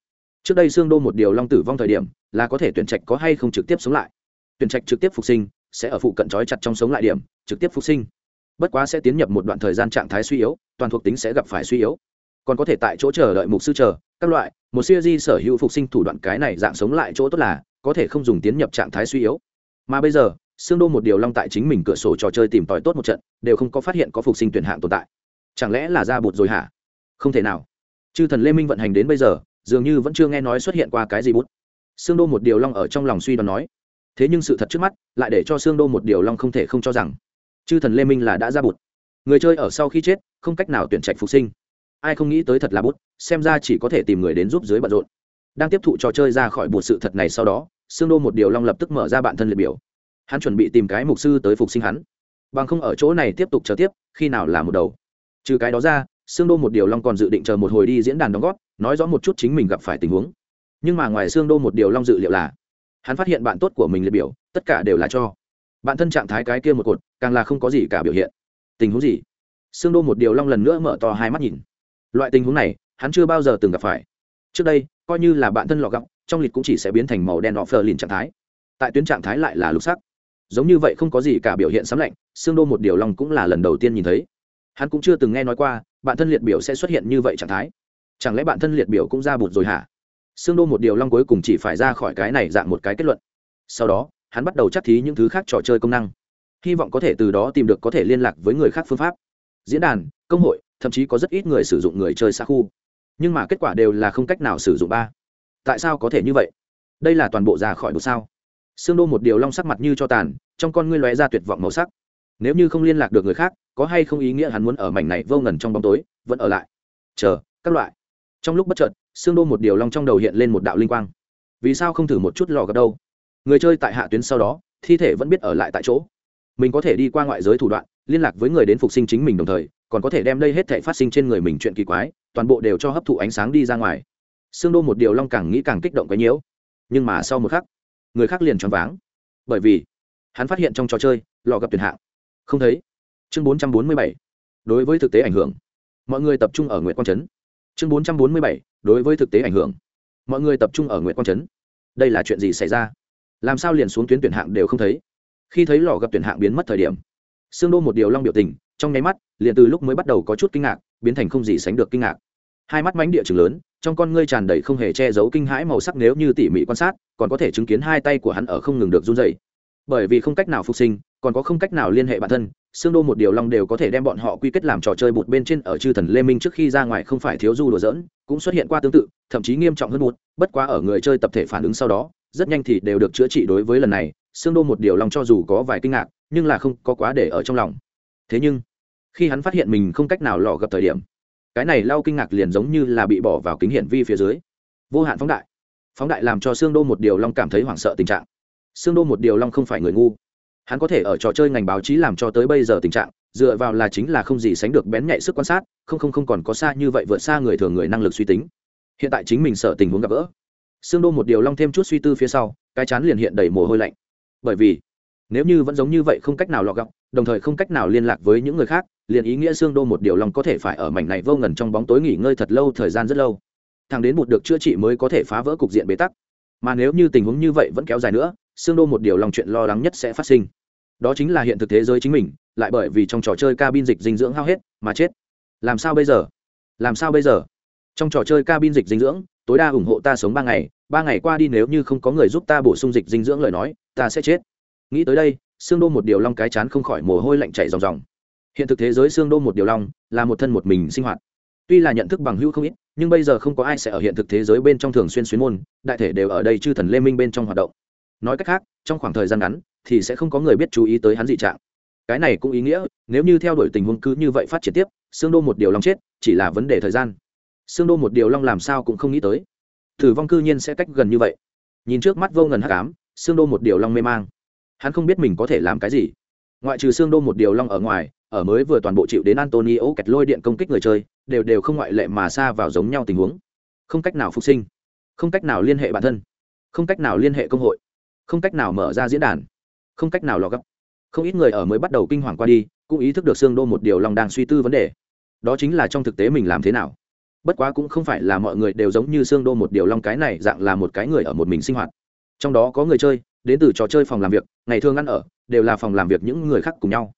Trước đây sương đô một điều long tử vong thời điểm, là có thể tuyển trạch có hay không trực tiếp sống lại tuyển trạch trực tiếp phục sinh, sẽ ở phụ cận trói chặt trong sống lại điểm, trực tiếp phục sinh. Bất quá sẽ tiến nhập một đoạn thời gian trạng thái suy yếu, toàn thuộc tính sẽ gặp phải suy yếu. Còn có thể tại chỗ chờ đợi mục sư chờ, các loại, một siêu di sở hữu phục sinh thủ đoạn cái này dạng sống lại chỗ tốt là, có thể không dùng tiến nhập trạng thái suy yếu. Mà bây giờ xương đô một điều long tại chính mình cửa sổ trò chơi tìm tòi tốt một trận, đều không có phát hiện có phục sinh tuyển hạng tồn tại. Chẳng lẽ là ra bụt rồi hả? Không thể nào. Chư thần lê minh vận hành đến bây giờ, dường như vẫn chưa nghe nói xuất hiện qua cái gì bút xương đô một điều long ở trong lòng suy đoán nói thế nhưng sự thật trước mắt lại để cho xương đô một điều long không thể không cho rằng. Chư thần lê minh là đã ra bụt. Người chơi ở sau khi chết, không cách nào tuyển trạch phục sinh. Ai không nghĩ tới thật là bút xem ra chỉ có thể tìm người đến giúp dưới bận rộn. Đang tiếp thụ trò chơi ra khỏi bụt sự thật này sau đó xương đô một điều long lập tức mở ra bản thân liệt biểu. Hắn chuẩn bị tìm cái mục sư tới phục sinh hắn. Bằng không ở chỗ này tiếp tục chờ tiếp, khi nào là một đầu. Trừ cái đó ra xương đô một điều long còn dự định chờ một hồi đi diễn đàn đóng góp, nói rõ một chút chính mình gặp phải tình huống. Nhưng mà ngoài xương đô một điều long dự liệu là hắn phát hiện bạn tốt của mình liệt biểu, tất cả đều là cho. Bạn thân trạng thái cái kia một cột, càng là không có gì cả biểu hiện. Tình huống gì? Xương đô một điều long lần nữa mở to hai mắt nhìn. Loại tình huống này, hắn chưa bao giờ từng gặp phải. Trước đây, coi như là bạn thân lọ gọng, trong lịch cũng chỉ sẽ biến thành màu đen đỏ phờ lìn trạng thái. Tại tuyến trạng thái lại là lục sắc. Giống như vậy không có gì cả biểu hiện sấm lạnh xương đô một điều long cũng là lần đầu tiên nhìn thấy. Hắn cũng chưa từng nghe nói qua, bạn thân liệt biểu sẽ xuất hiện như vậy trạng thái. Chẳng lẽ bạn thân liệt biểu cũng ra bụt rồi hả? Xương đô một điều long cuối cùng chỉ phải ra khỏi cái này dạng một cái kết luận. Sau đó, hắn bắt đầu chắc thí những thứ khác trò chơi công năng. Hy vọng có thể từ đó tìm được có thể liên lạc với người khác phương pháp. Diễn đàn, công hội, thậm chí có rất ít người sử dụng người chơi xa khu. Nhưng mà kết quả đều là không cách nào sử dụng ba. Tại sao có thể như vậy? Đây là toàn bộ ra khỏi một sao. Xương đô một điều long sắc mặt như cho tàn, trong con ngươi lóe ra tuyệt vọng màu sắc. Nếu như không liên lạc được người khác, có hay không ý nghĩa hắn muốn ở mảnh này vô ngần trong bóng tối, vẫn ở lại? Chờ, các loại. Trong lúc bất chợt xương đô một điều long trong đầu hiện lên một đạo linh quang. Vì sao không thử một chút lò gặp đâu? Người chơi tại hạ tuyến sau đó, thi thể vẫn biết ở lại tại chỗ. Mình có thể đi qua ngoại giới thủ đoạn, liên lạc với người đến phục sinh chính mình đồng thời, còn có thể đem đây hết thể phát sinh trên người mình chuyện kỳ quái, toàn bộ đều cho hấp thụ ánh sáng đi ra ngoài. Xương đô một điều long càng nghĩ càng kích động cái nhiễu. Nhưng mà sau một khắc, người khác liền choáng váng. Bởi vì, hắn phát hiện trong trò chơi, lò gặp tuyển hạng. Không thấy. Chương bốn trăm bốn mươi bảy. Đối với thực tế ảnh hưởng, mọi người tập trung ở nguyện quang trấn. Chương bốn trăm bốn mươi bảy đối với thực tế ảnh hưởng. Mọi người tập trung ở nguyện quang trấn. Đây là chuyện gì xảy ra? Làm sao liền xuống tuyến tuyển hạng đều không thấy? Khi thấy lò gặp tuyển hạng biến mất thời điểm xương đô một điều long biểu tình, trong nháy mắt, liền từ lúc mới bắt đầu có chút kinh ngạc, biến thành không gì sánh được kinh ngạc. Hai mắt mánh địa trường lớn, trong con ngươi tràn đầy không hề che giấu kinh hãi màu sắc nếu như tỉ mỉ quan sát, còn có thể chứng kiến hai tay của hắn ở không ngừng được run dày bởi vì không cách nào phục sinh, còn có không cách nào liên hệ bản thân xương đô một điều long đều có thể đem bọn họ quy kết làm trò chơi bụt bên trên ở chư thần lê minh trước khi ra ngoài không phải thiếu du đùa dỡn cũng xuất hiện qua tương tự, thậm chí nghiêm trọng hơn một bất quá ở người chơi tập thể phản ứng sau đó, rất nhanh thì đều được chữa trị đối với lần này xương đô một điều long cho dù có vài kinh ngạc, nhưng là không có quá để ở trong lòng. Thế nhưng, khi hắn phát hiện mình không cách nào lò gặp thời điểm, cái này lau kinh ngạc liền giống như là bị bỏ vào kính hiển vi phía dưới. Vô hạn phóng đại. Phóng đại làm cho xương đô một điều long cảm thấy hoảng sợ tình trạng. Xương đô một điều long không phải người ngu hắn có thể ở trò chơi ngành báo chí làm cho tới bây giờ tình trạng, dựa vào là chính là không gì sánh được bén nhạy sức quan sát, không không không còn có xa như vậy vượt xa người thường người năng lực suy tính. Hiện tại chính mình sợ tình huống gặp gỡ. Xương đô một điều long thêm chút suy tư phía sau, cái chán liền hiện đầy mồ hôi lạnh. Bởi vì, nếu như vẫn giống như vậy không cách nào lọ gọng, đồng thời không cách nào liên lạc với những người khác, liền ý nghĩa xương đô một điều long có thể phải ở mảnh này vô ngần trong bóng tối nghỉ ngơi thật lâu thời gian rất lâu. Thằng đến một được chữa trị mới có thể phá vỡ cục diện bế tắc. Mà nếu như tình huống như vậy vẫn kéo dài nữa xương đô một điều lòng chuyện lo lắng nhất sẽ phát sinh. Đó chính là hiện thực thế giới chính mình, lại bởi vì trong trò chơi cabin dịch dinh dưỡng hao hết mà chết. Làm sao bây giờ? Làm sao bây giờ? Trong trò chơi cabin dịch dinh dưỡng, tối đa ủng hộ ta sống ba ngày ba ngày qua đi nếu như không có người giúp ta bổ sung dịch dinh dưỡng lời nói, ta sẽ chết. Nghĩ tới đây xương đô một điều long cái chán không khỏi mồ hôi lạnh chảy ròng ròng. Hiện thực thế giới xương đô một điều long là một thân một mình sinh hoạt. Tuy là nhận thức bằng hữu không ít, nhưng bây giờ không có ai sẽ ở hiện thực thế giới bên trong thường xuyên xuyên môn, đại thể đều ở đây chư thần lê minh bên trong hoạt động nói cách khác, trong khoảng thời gian ngắn, thì sẽ không có người biết chú ý tới hắn dị trạng. Cái này cũng ý nghĩa, nếu như theo đuổi tình huống cứ như vậy phát triển tiếp xương đô một điều long chết, chỉ là vấn đề thời gian. Xương đô một điều long làm sao cũng không nghĩ tới. Thử vong cư nhiên sẽ cách gần như vậy. Nhìn trước mắt vô ngần hắc ám xương đô một điều long mê mang. Hắn không biết mình có thể làm cái gì. Ngoại trừ xương đô một điều long ở ngoài, ở mới vừa toàn bộ chịu đến antonio kẹt lôi điện công kích người chơi, đều đều không ngoại lệ mà xa vào giống nhau tình huống. Không cách nào phục sinh. Không cách nào liên hệ bản thân. Không cách nào liên hệ công hội không cách nào mở ra diễn đàn, không cách nào lò gấp. Không ít người ở mới bắt đầu kinh hoàng qua đi, cũng ý thức được xương đô một điều lòng đang suy tư vấn đề. Đó chính là trong thực tế mình làm thế nào. Bất quá cũng không phải là mọi người đều giống như xương đô một điều long cái này dạng là một cái người ở một mình sinh hoạt. Trong đó có người chơi, đến từ trò chơi phòng làm việc, ngày thường ăn ở, đều là phòng làm việc những người khác cùng nhau.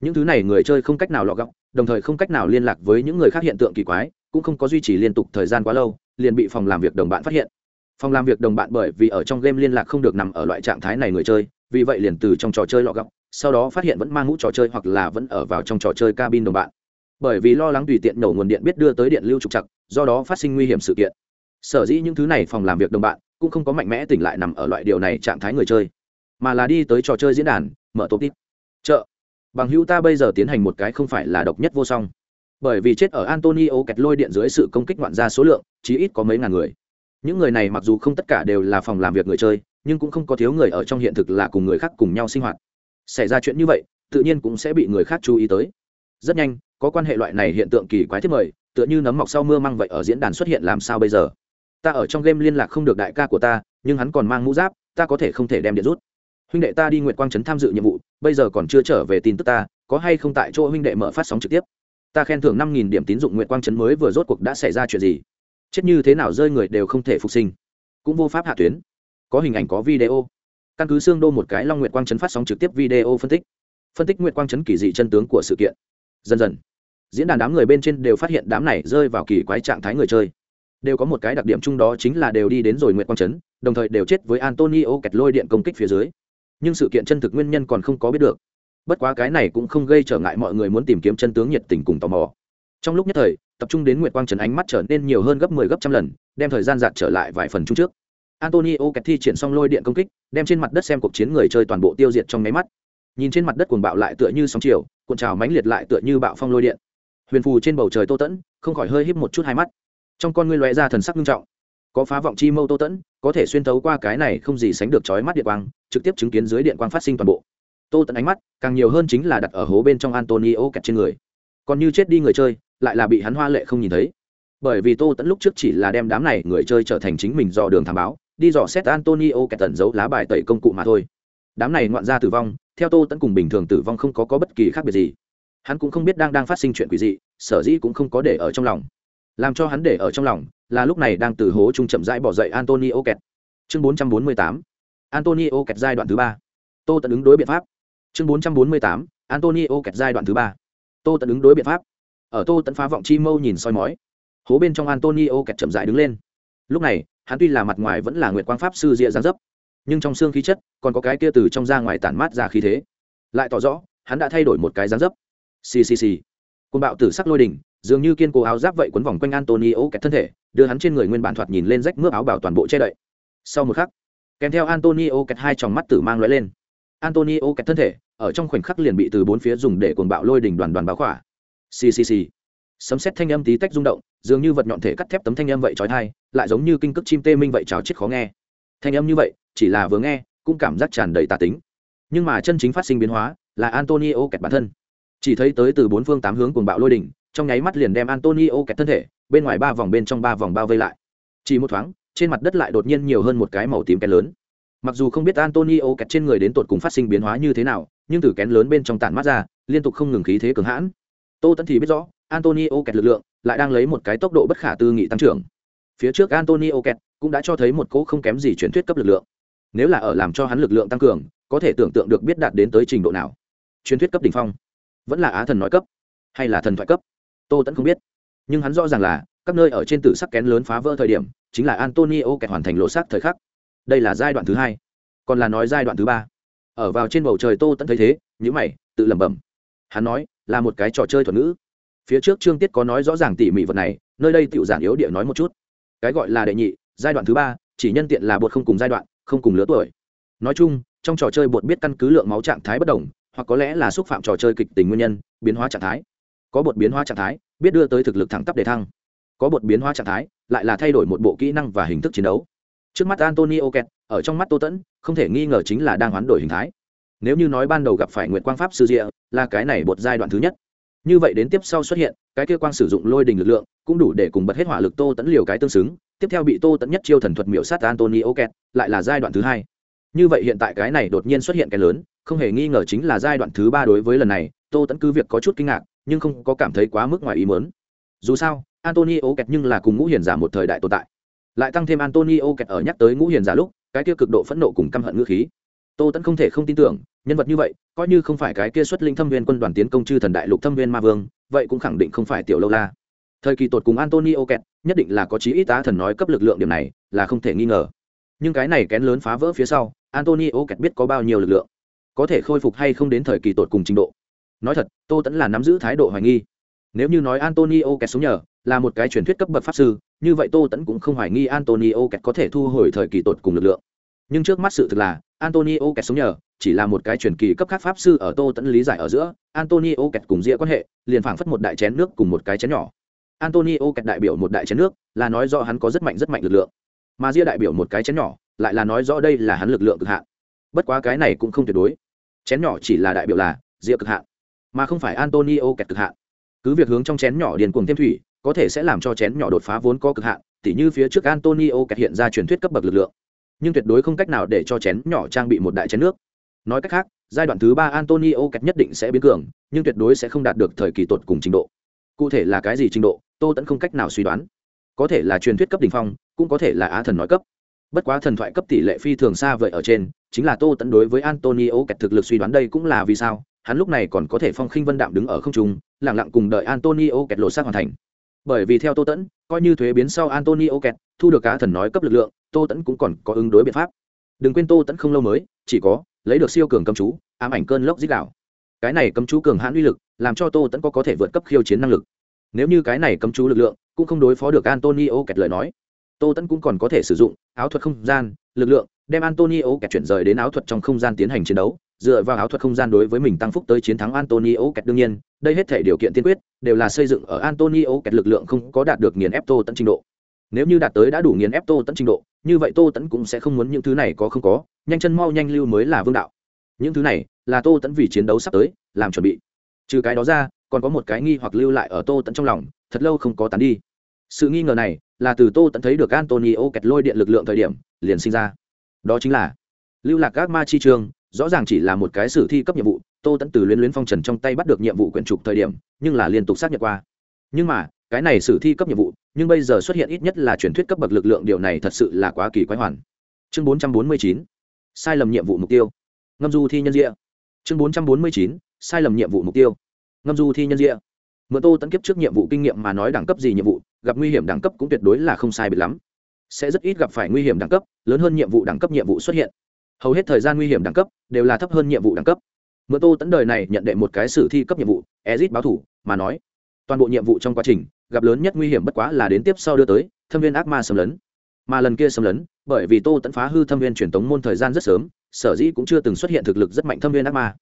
Những thứ này người chơi không cách nào lọ gọng đồng thời không cách nào liên lạc với những người khác hiện tượng kỳ quái, cũng không có duy trì liên tục thời gian quá lâu, liền bị phòng làm việc đồng bạn phát hiện phòng làm việc đồng bạn bởi vì ở trong game liên lạc không được nằm ở loại trạng thái này người chơi, vì vậy liền từ trong trò chơi lọ gọng sau đó phát hiện vẫn mang mũ trò chơi hoặc là vẫn ở vào trong trò chơi cabin đồng bạn. Bởi vì lo lắng tùy tiện nổ nguồn điện biết đưa tới điện lưu trục chặt do đó phát sinh nguy hiểm sự kiện. Sở dĩ những thứ này phòng làm việc đồng bạn cũng không có mạnh mẽ tỉnh lại nằm ở loại điều này trạng thái người chơi, mà là đi tới trò chơi diễn đàn, mở tổ tít. Chợ. Bằng hữu ta bây giờ tiến hành một cái không phải là độc nhất vô song. Bởi vì chết ở antonio kẹt lôi điện dưới sự công kích ngoạn ra số lượng, chí ít có mấy ngàn người những người này mặc dù không tất cả đều là phòng làm việc người chơi, nhưng cũng không có thiếu người ở trong hiện thực là cùng người khác cùng nhau sinh hoạt. Xảy ra chuyện như vậy, tự nhiên cũng sẽ bị người khác chú ý tới. Rất nhanh, có quan hệ loại này hiện tượng kỳ quái thiết mời, tựa như nấm mọc sau mưa măng vậy ở diễn đàn xuất hiện làm sao bây giờ? Ta ở trong game liên lạc không được đại ca của ta, nhưng hắn còn mang mũ giáp, ta có thể không thể đem điện rút. Huynh đệ ta đi nguyện quang trấn tham dự nhiệm vụ, bây giờ còn chưa trở về tin tức ta, có hay không tại chỗ huynh đệ mở phát sóng trực tiếp? Ta khen thưởng năm nghìn điểm tín dụng nguyện quang trấn mới vừa rốt cuộc đã xảy ra chuyện gì? Chết như thế nào rơi người đều không thể phục sinh. Cũng vô pháp hạ tuyến. Có hình ảnh có video. Căn cứ xương đô một cái long nguyện quang trấn phát sóng trực tiếp video phân tích. Phân tích nguyện quang trấn kỳ dị chân tướng của sự kiện. Dần dần, diễn đàn đám người bên trên đều phát hiện đám này rơi vào kỳ quái trạng thái người chơi. Đều có một cái đặc điểm chung đó chính là đều đi đến rồi nguyện quang trấn đồng thời đều chết với antonio kẹt lôi điện công kích phía dưới. Nhưng sự kiện chân thực nguyên nhân còn không có biết được. Bất quá cái này cũng không gây trở ngại mọi người muốn tìm kiếm chân tướng nhiệt tình cùng tò mò trong lúc nhất thời, tập trung đến nguyệt quang trần ánh mắt trở nên nhiều hơn gấp 10 gấp trăm lần, đem thời gian giạt trở lại vài phần chung trước. Antonio kẹt thi triển xong lôi điện công kích, đem trên mặt đất xem cuộc chiến người chơi toàn bộ tiêu diệt trong máy mắt. Nhìn trên mặt đất cuồng bạo lại tựa như sóng chiều, cuộn trào mãnh liệt lại tựa như bạo phong lôi điện. Huyền phù trên bầu trời tô tẫn, không khỏi hơi híp một chút hai mắt. Trong con ngươi lóe ra thần sắc nghiêm trọng. Có phá vọng chi mâu tô tẫn, có thể xuyên thấu qua cái này không gì sánh được chói mắt điện quang, trực tiếp chứng kiến dưới điện quang phát sinh toàn bộ. Tô tẫn ánh mắt càng nhiều hơn chính là đặt ở hố bên trong antonio kẹt trên người. Còn như chết đi người chơi lại là bị hắn hoa lệ không nhìn thấy. Bởi vì tô tẫn lúc trước chỉ là đem đám này người chơi trở thành chính mình dò đường thảm báo đi dò xét antonio kẹt tẩn giấu lá bài tẩy công cụ mà thôi. Đám này ngoạn ra tử vong theo tô tẫn cùng bình thường tử vong không có, có bất kỳ khác biệt gì. Hắn cũng không biết đang đang phát sinh chuyện quỷ dị sở dĩ cũng không có để ở trong lòng. Làm cho hắn để ở trong lòng là lúc này đang từ hố trung chậm rãi bỏ dậy antonio kẹt. Chương 448 antonio kẹt giai đoạn thứ ba. Tô tận ứng đối biện pháp. Chương 448 antonio kẹt giai đoạn thứ ba. Tô tận ứng đối biện pháp ở tô tận phá vọng chi mâu nhìn soi mói. Hố bên trong antonio kẹt chậm rãi đứng lên. Lúc này, hắn tuy là mặt ngoài vẫn là nguyệt quang pháp sư rịa gián dấp, nhưng trong xương khí chất còn có cái kia từ trong ra ngoài tản mát ra khí thế. Lại tỏ rõ, hắn đã thay đổi một cái dáng dấp. Ccc côn bạo tử sắc lôi đỉnh, dường như kiên cố áo giáp vậy quấn vòng quanh antonio kẹt thân thể, đưa hắn trên người nguyên bản thoạt nhìn lên rách mướp áo bảo toàn bộ che đậy. Sau một khắc, kèm theo antonio kẹt hai tròng mắt tử mang lóe lên. Antonio kẹt thân thể, ở trong khoảnh khắc liền bị từ bốn phía dùng để cồn bạo lôi đỉnh đoàn đoàn báo khỏa ccc sấm xét thanh âm tí tách rung động, dường như vật nhọn thể cắt thép tấm thanh âm vậy trói thai, lại giống như kinh cước chim tê minh vậy trào chết khó nghe. Thanh âm như vậy, chỉ là vừa nghe, cũng cảm giác tràn đầy tà tính. Nhưng mà chân chính phát sinh biến hóa, là antonio kẹt bản thân. Chỉ thấy tới từ bốn phương tám hướng cuồng bạo lôi đỉnh, trong nháy mắt liền đem antonio kẹt thân thể, bên ngoài ba vòng bên trong ba vòng bao vây lại. Chỉ một thoáng, trên mặt đất lại đột nhiên nhiều hơn một cái màu tím kén lớn. Mặc dù không biết antonio kẹt trên người đến tột cùng phát sinh biến hóa như thế nào, nhưng từ kén lớn bên trong tản mắt ra, liên tục không ngừng khí thế cường hãn tô tẫn thì biết rõ, antonio kẹt lực lượng, lại đang lấy một cái tốc độ bất khả tư nghị tăng trưởng. Phía trước antonio kẹt cũng đã cho thấy một cỗ không kém gì truyền thuyết cấp lực lượng. Nếu là ở làm cho hắn lực lượng tăng cường, có thể tưởng tượng được biết đạt đến tới trình độ nào. Truyền thuyết cấp đ ỉ n h phong. Vẫn là á thần nói cấp, hay là thần thoại cấp? Tô tẫn không biết. Nhưng hắn rõ ràng là, các nơi ở trên tử sắc kén lớn phá vỡ thời điểm, chính là antonio kẹt hoàn thành lộ sắc thời khắc. Đây là giai đoạn thứ hai. Còn là nói giai đoạn thứ ba. Ở vào trên bầu trời tô tẫn thấy thế nhữ mày, tự lẩm bẩm hắn nói, là một cái trò chơi thuật ngữ. Phía trước trương tiết có nói rõ ràng tỉ mỉ vật này, nơi đây tự giản yếu địa nói một chút. Cái gọi là đệ nhị, giai đoạn thứ ba, chỉ nhân tiện là bột không cùng giai đoạn, không cùng lứa tuổi. Nói chung, trong trò chơi bột biết căn cứ lượng máu trạng thái bất đồng, hoặc có lẽ là xúc phạm trò chơi kịch tình nguyên nhân, biến hóa trạng thái. Có bột biến hóa trạng thái, biết đưa tới thực lực thẳng tắp để thăng. Có bột biến hóa trạng thái, lại là thay đổi một bộ kỹ năng và hình thức chiến đấu. Trước mắt antonio ket ở trong mắt tô tẫn, không thể nghi ngờ chính là đang hoán đổi hình thái nếu như nói ban đầu gặp phải nguyện quang pháp sư diệ là cái này bột giai đoạn thứ nhất. Như vậy đến tiếp sau xuất hiện, cái kia quang sử dụng lôi đình lực lượng, cũng đủ để cùng bật hết hỏa lực tô tẫn liều cái tương xứng, tiếp theo bị tô tẫn nhất chiêu thần thuật miểu sát antonio kẹt, lại là giai đoạn thứ hai. Như vậy hiện tại cái này đột nhiên xuất hiện cái lớn, không hề nghi ngờ chính là giai đoạn thứ ba đối với lần này, tô tẫn cứ việc có chút kinh ngạc, nhưng không có cảm thấy quá mức ngoài ý mớn dù sao, antonio kẹt nhưng là cùng ngũ hiền giả một thời đại tồn tại. Lại tăng thêm antonio kẹt ở nhắc tới ngũ hiền giả lúc, cái kia cực độ phẫn nộ cùng căm hận ngữ khí. Tô tẫn không thể không tin tưởng nhân vật như vậy, coi như không phải cái kia xuất linh thâm viên quân đoàn tiến công chư thần đại lục thâm viên ma vương, vậy cũng khẳng định không phải tiểu lâu la. Thời kỳ tột cùng antonio kẹt, nhất định là có chí ít tá thần nói cấp lực lượng điểm này, là không thể nghi ngờ. Nhưng cái này kén lớn phá vỡ phía sau, antonio kẹt biết có bao nhiêu lực lượng. Có thể khôi phục hay không đến thời kỳ tột cùng trình độ. Nói thật, tô tẫn là nắm giữ thái độ hoài nghi. Nếu như nói antonio kẹt sống nhờ, là một cái truyền thuyết cấp bậc pháp sư, như vậy tô tẫn cũng không hoài nghi antonio kẹt có thể thu hồi thời kỳ tột cùng lực lượng. Nhưng trước mắt sự thực là, antonio kẹt sống nhờ chỉ là một cái truyền kỳ cấp khác pháp sư ở tô tẫn lý giải ở giữa, antonio kẹt cùng dĩa quan hệ, liền phảng phất một đại chén nước cùng một cái chén nhỏ. Antonio kẹt đại biểu một đại chén nước, là nói do hắn có rất mạnh rất mạnh lực lượng. Mà ria đại biểu một cái chén nhỏ, lại là nói rõ đây là hắn lực lượng cực hạn. Bất quá cái này cũng không tuyệt đối. Chén nhỏ chỉ là đại biểu là ria cực hạn, mà không phải antonio kẹt cực hạn. Cứ việc hướng trong chén nhỏ điền cuồng thêm thủy, có thể sẽ làm cho chén nhỏ đột phá vốn có cực hạn, tỉ như phía trước antonio kẹt hiện ra truyền thuyết cấp bậc lực lượng. Nhưng tuyệt đối không cách nào để cho chén nhỏ trang bị một đại chén nước nói cách khác, giai đoạn thứ ba antonio kẹt nhất định sẽ biến cường, nhưng tuyệt đối sẽ không đạt được thời kỳ tột cùng trình độ. Cụ thể là cái gì trình độ, tô tẫn không cách nào suy đoán. Có thể là truyền thuyết cấp đ ỉ n h phong, cũng có thể là á thần nói cấp. Bất quá thần thoại cấp tỷ lệ phi thường xa vời ở trên, chính là tô tẫn đối với antonio kẹt thực lực suy đoán đây cũng là vì sao, hắn lúc này còn có thể phong khinh vân đạm đứng ở không trung lẳng lặng cùng đợi antonio kẹt lộ sát hoàn thành. Bởi vì theo tô tẫn coi như thuế biến sau antonio kẹt thu được cá thần nói cấp lực lượng, tô tẫn cũng còn có ứng đối biện pháp. Đừng quên tô tẫn không lâu mới, chỉ có lấy được siêu cường cấm chú, ám ảnh cơn lốc dích đạo. Cái này cấm chú cường hãn uy lực, làm cho tô tẫn có có thể vượt cấp khiêu chiến năng lực. Nếu như cái này cấm chú lực lượng, cũng không đối phó được antonio kẹt lời nói, tô tẫn cũng còn có thể sử dụng áo thuật không gian lực lượng, đem antonio kẹt chuyển rời đến áo thuật trong không gian tiến hành chiến đấu, dựa vào áo thuật không gian đối với mình tăng phúc tới chiến thắng antonio kẹt đương nhiên, đây hết thể điều kiện tiên quyết, đều là xây dựng ở antonio kẹt lực lượng không có đạt được nghiền ép tô tẫn trình độ nếu như đạt tới đã đủ nghiền ép tô tẫn trình độ, như vậy tô tẫn cũng sẽ không muốn những thứ này có không có, nhanh chân mau nhanh lưu mới là vương đạo. Những thứ này là tô tẫn vì chiến đấu sắp tới, làm chuẩn bị. Trừ cái đó ra, còn có một cái nghi hoặc lưu lại ở tô tẫn trong lòng, thật lâu không có tán đi. Sự nghi ngờ này là từ tô tẫn thấy được antonio kẹt lôi điện lực lượng thời điểm, liền sinh ra. Đó chính là lưu lạc các ma chi trường, rõ ràng chỉ là một cái sử thi cấp nhiệm vụ, tô tẫn từ luyến luyến phong trần trong tay bắt được nhiệm vụ quyển trục thời điểm, nhưng là liên tục xác nhận qua. Nhưng mà cái này sử thi cấp nhiệm vụ, nhưng bây giờ xuất hiện ít nhất là truyền thuyết cấp bậc lực lượng, điều này thật sự là quá kỳ quái hoàn. Chương bốn trăm bốn mươi chín, sai lầm nhiệm vụ mục tiêu. Ngâm du thi nhân diện chương bốn trăm bốn mươi chín, sai lầm nhiệm vụ mục tiêu. Ngâm du thi nhân diện mượn tô tấn kiếp trước nhiệm vụ kinh nghiệm mà nói đẳng cấp gì nhiệm vụ, gặp nguy hiểm đẳng cấp cũng tuyệt đối là không sai biệt lắm. Sẽ rất ít gặp phải nguy hiểm đẳng cấp, lớn hơn nhiệm vụ đẳng cấp nhiệm vụ xuất hiện. Hầu hết thời gian nguy hiểm đẳng cấp đều là thấp hơn nhiệm vụ đẳng cấp. Mượn tô tẫn đời này nhận đệ một cái sử thi cấp nhiệm vụ, ezit báo thủ, mà nói, toàn bộ nhiệm vụ trong quá trình gặp lớn nhất nguy hiểm bất quá là đến tiếp sau đưa tới, thâm viên ác ma xâm lấn. Mà lần kia xâm lấn, bởi vì tô tẫn phá hư thâm viên truyền tống môn thời gian rất sớm, sở dĩ cũng chưa từng xuất hiện thực lực rất mạnh thâm viên ác ma.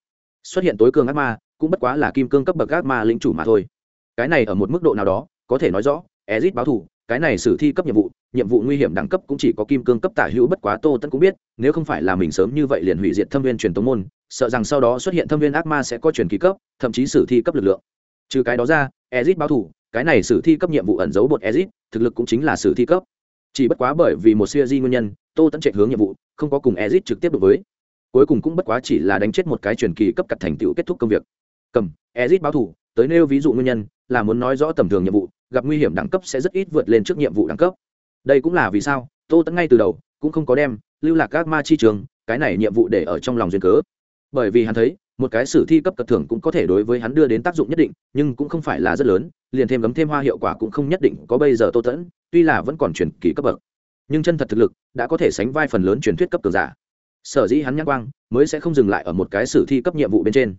Xuất hiện tối cường ác ma, cũng bất quá là kim cương cấp bậc ác ma lĩnh chủ mà thôi. Cái này ở một mức độ nào đó, có thể nói rõ, ezit báo thủ cái này sử thi cấp nhiệm vụ nhiệm vụ nguy hiểm đẳng cấp cũng chỉ có kim cương cấp tả hữu bất quá tô tẫn cũng biết, nếu không phải là mình sớm như vậy liền hủy diệt thâm viên truyền tống môn, sợ rằng sau đó xuất hiện thâm viên ác ma sẽ có truyền kỳ cấp, thậm chí sử thi cấp lực lượng. Trừ cái đó ra, ezit báo thủ cái này sử thi cấp nhiệm vụ ẩn giấu bột ezit, thực lực cũng chính là sử thi cấp. Chỉ bất quá bởi vì một siêu di nguyên nhân, tô tẫn chạy hướng nhiệm vụ, không có cùng ezit trực tiếp đối với. Cuối cùng cũng bất quá chỉ là đánh chết một cái truyền kỳ cấp cặt thành tựu kết thúc công việc. Cầm, ezit báo thủ, tới nêu ví dụ nguyên nhân, là muốn nói rõ tầm thường nhiệm vụ, gặp nguy hiểm đẳng cấp sẽ rất ít vượt lên trước nhiệm vụ đẳng cấp. Đây cũng là vì sao, tô tẫn ngay từ đầu, cũng không có đem, lưu lạc các ma chi trường, cái này nhiệm vụ để ở trong lòng duyên cớ. Bởi vì hắn thấy, một cái sử thi cấp cật thưởng cũng có thể đối với hắn đưa đến tác dụng nhất định, nhưng cũng không phải là rất lớn liền thêm gấm thêm hoa hiệu quả cũng không nhất định có bây giờ tô tẫn, tuy là vẫn còn truyền kỳ cấp bậc. Nhưng chân thật thực lực đã có thể sánh vai phần lớn truyền thuyết cấp cường giả. Sở dĩ hắn nhắc quang mới sẽ không dừng lại ở một cái sử thi cấp nhiệm vụ bên trên.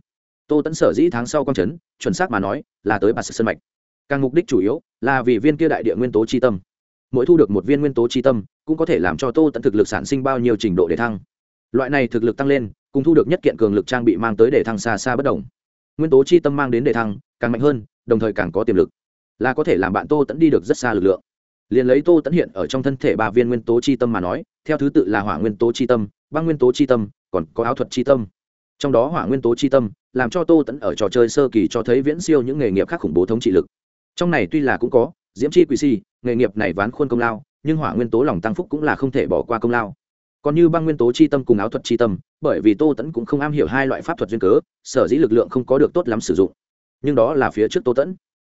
Tô tẫn sở dĩ tháng sau quang trấn chuẩn xác mà nói là tới bà sân mạch. Càng mục đích chủ yếu là vì viên kia đại địa nguyên tố chi tâm. Mỗi thu được một viên nguyên tố chi tâm cũng có thể làm cho tô tẫn thực lực sản sinh bao nhiêu trình độ để thăng. Loại này thực lực tăng lên, cùng thu được nhất kiện cường lực trang bị mang tới để thăng xa xa bất đồng. Nguyên tố chi tâm mang đến để thăng càng mạnh hơn đồng thời càng có tiềm lực, là có thể làm bạn tô tẫn đi được rất xa lực lượng. Liền lấy tô tẫn hiện ở trong thân thể ba viên nguyên tố chi tâm mà nói, theo thứ tự là hỏa nguyên tố chi tâm, băng nguyên tố chi tâm, còn có áo thuật chi tâm. Trong đó hỏa nguyên tố chi tâm làm cho tô tẫn ở trò chơi sơ kỳ cho thấy viễn siêu những nghề nghiệp khác khủng bố thống trị lực. Trong này tuy là cũng có, diễm chi quỳ si, nghề nghiệp này ván khuôn công lao, nhưng hỏa nguyên tố lòng tăng phúc cũng là không thể bỏ qua công lao. Còn như băng nguyên tố chi tâm cùng áo thuật chi tâm, bởi vì tô tẫn cũng không am hiểu hai loại pháp thuật duyên cớ, sở dĩ lực lượng không có được tốt lắm sử dụng nhưng đó là phía trước tô tẫn.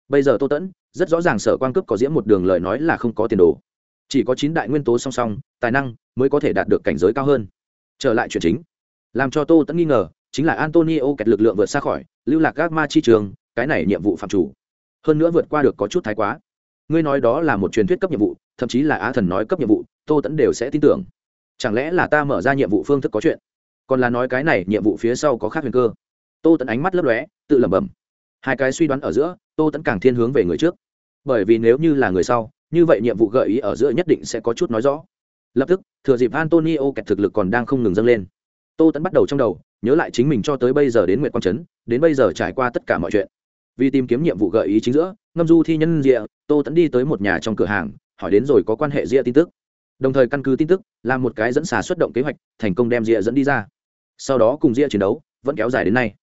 Bây giờ tô tẫn, rất rõ ràng sở quan cướp có diễm một đường lời nói là không có tiền đồ. Chỉ có chín đại nguyên tố song song, tài năng mới có thể đạt được cảnh giới cao hơn. Trở lại chuyện chính. Làm cho tô tẫn nghi ngờ, chính là antonio kẹt lực lượng vượt xa khỏi, lưu lạc các ma chi trường, cái này nhiệm vụ phạm chủ. Hơn nữa vượt qua được có chút thái quá. Ngươi nói đó là một truyền thuyết cấp nhiệm vụ, thậm chí là á thần nói cấp nhiệm vụ, tô tẫn đều sẽ tin tưởng. Chẳng lẽ là ta mở ra nhiệm vụ phương thức có chuyện? Còn là nói cái này nhiệm vụ phía sau có khác huyền cơ? Tô tẫn ánh mắt lấp lóe, tự lẩm bẩm hai cái suy đoán ở giữa, tô tẫn càng thiên hướng về người trước. Bởi vì nếu như là người sau, như vậy nhiệm vụ gợi ý ở giữa nhất định sẽ có chút nói rõ. Lập tức, thừa dịp antonio kẹt thực lực còn đang không ngừng dâng lên, tô tẫn bắt đầu trong đầu, nhớ lại chính mình cho tới bây giờ đến nguyện quang trấn, đến bây giờ trải qua tất cả mọi chuyện. Vì tìm kiếm nhiệm vụ gợi ý chính giữa, ngâm du thi nhân rịa, tô tẫn đi tới một nhà trong cửa hàng, hỏi đến rồi có quan hệ rịa tin tức. Đồng thời căn cứ tin tức, làm một cái dẫn xà xuất động kế hoạch, thành công đem rịa dẫn đi ra. Sau đó cùng rịa chiến đấu, vẫn kéo dài đến nay.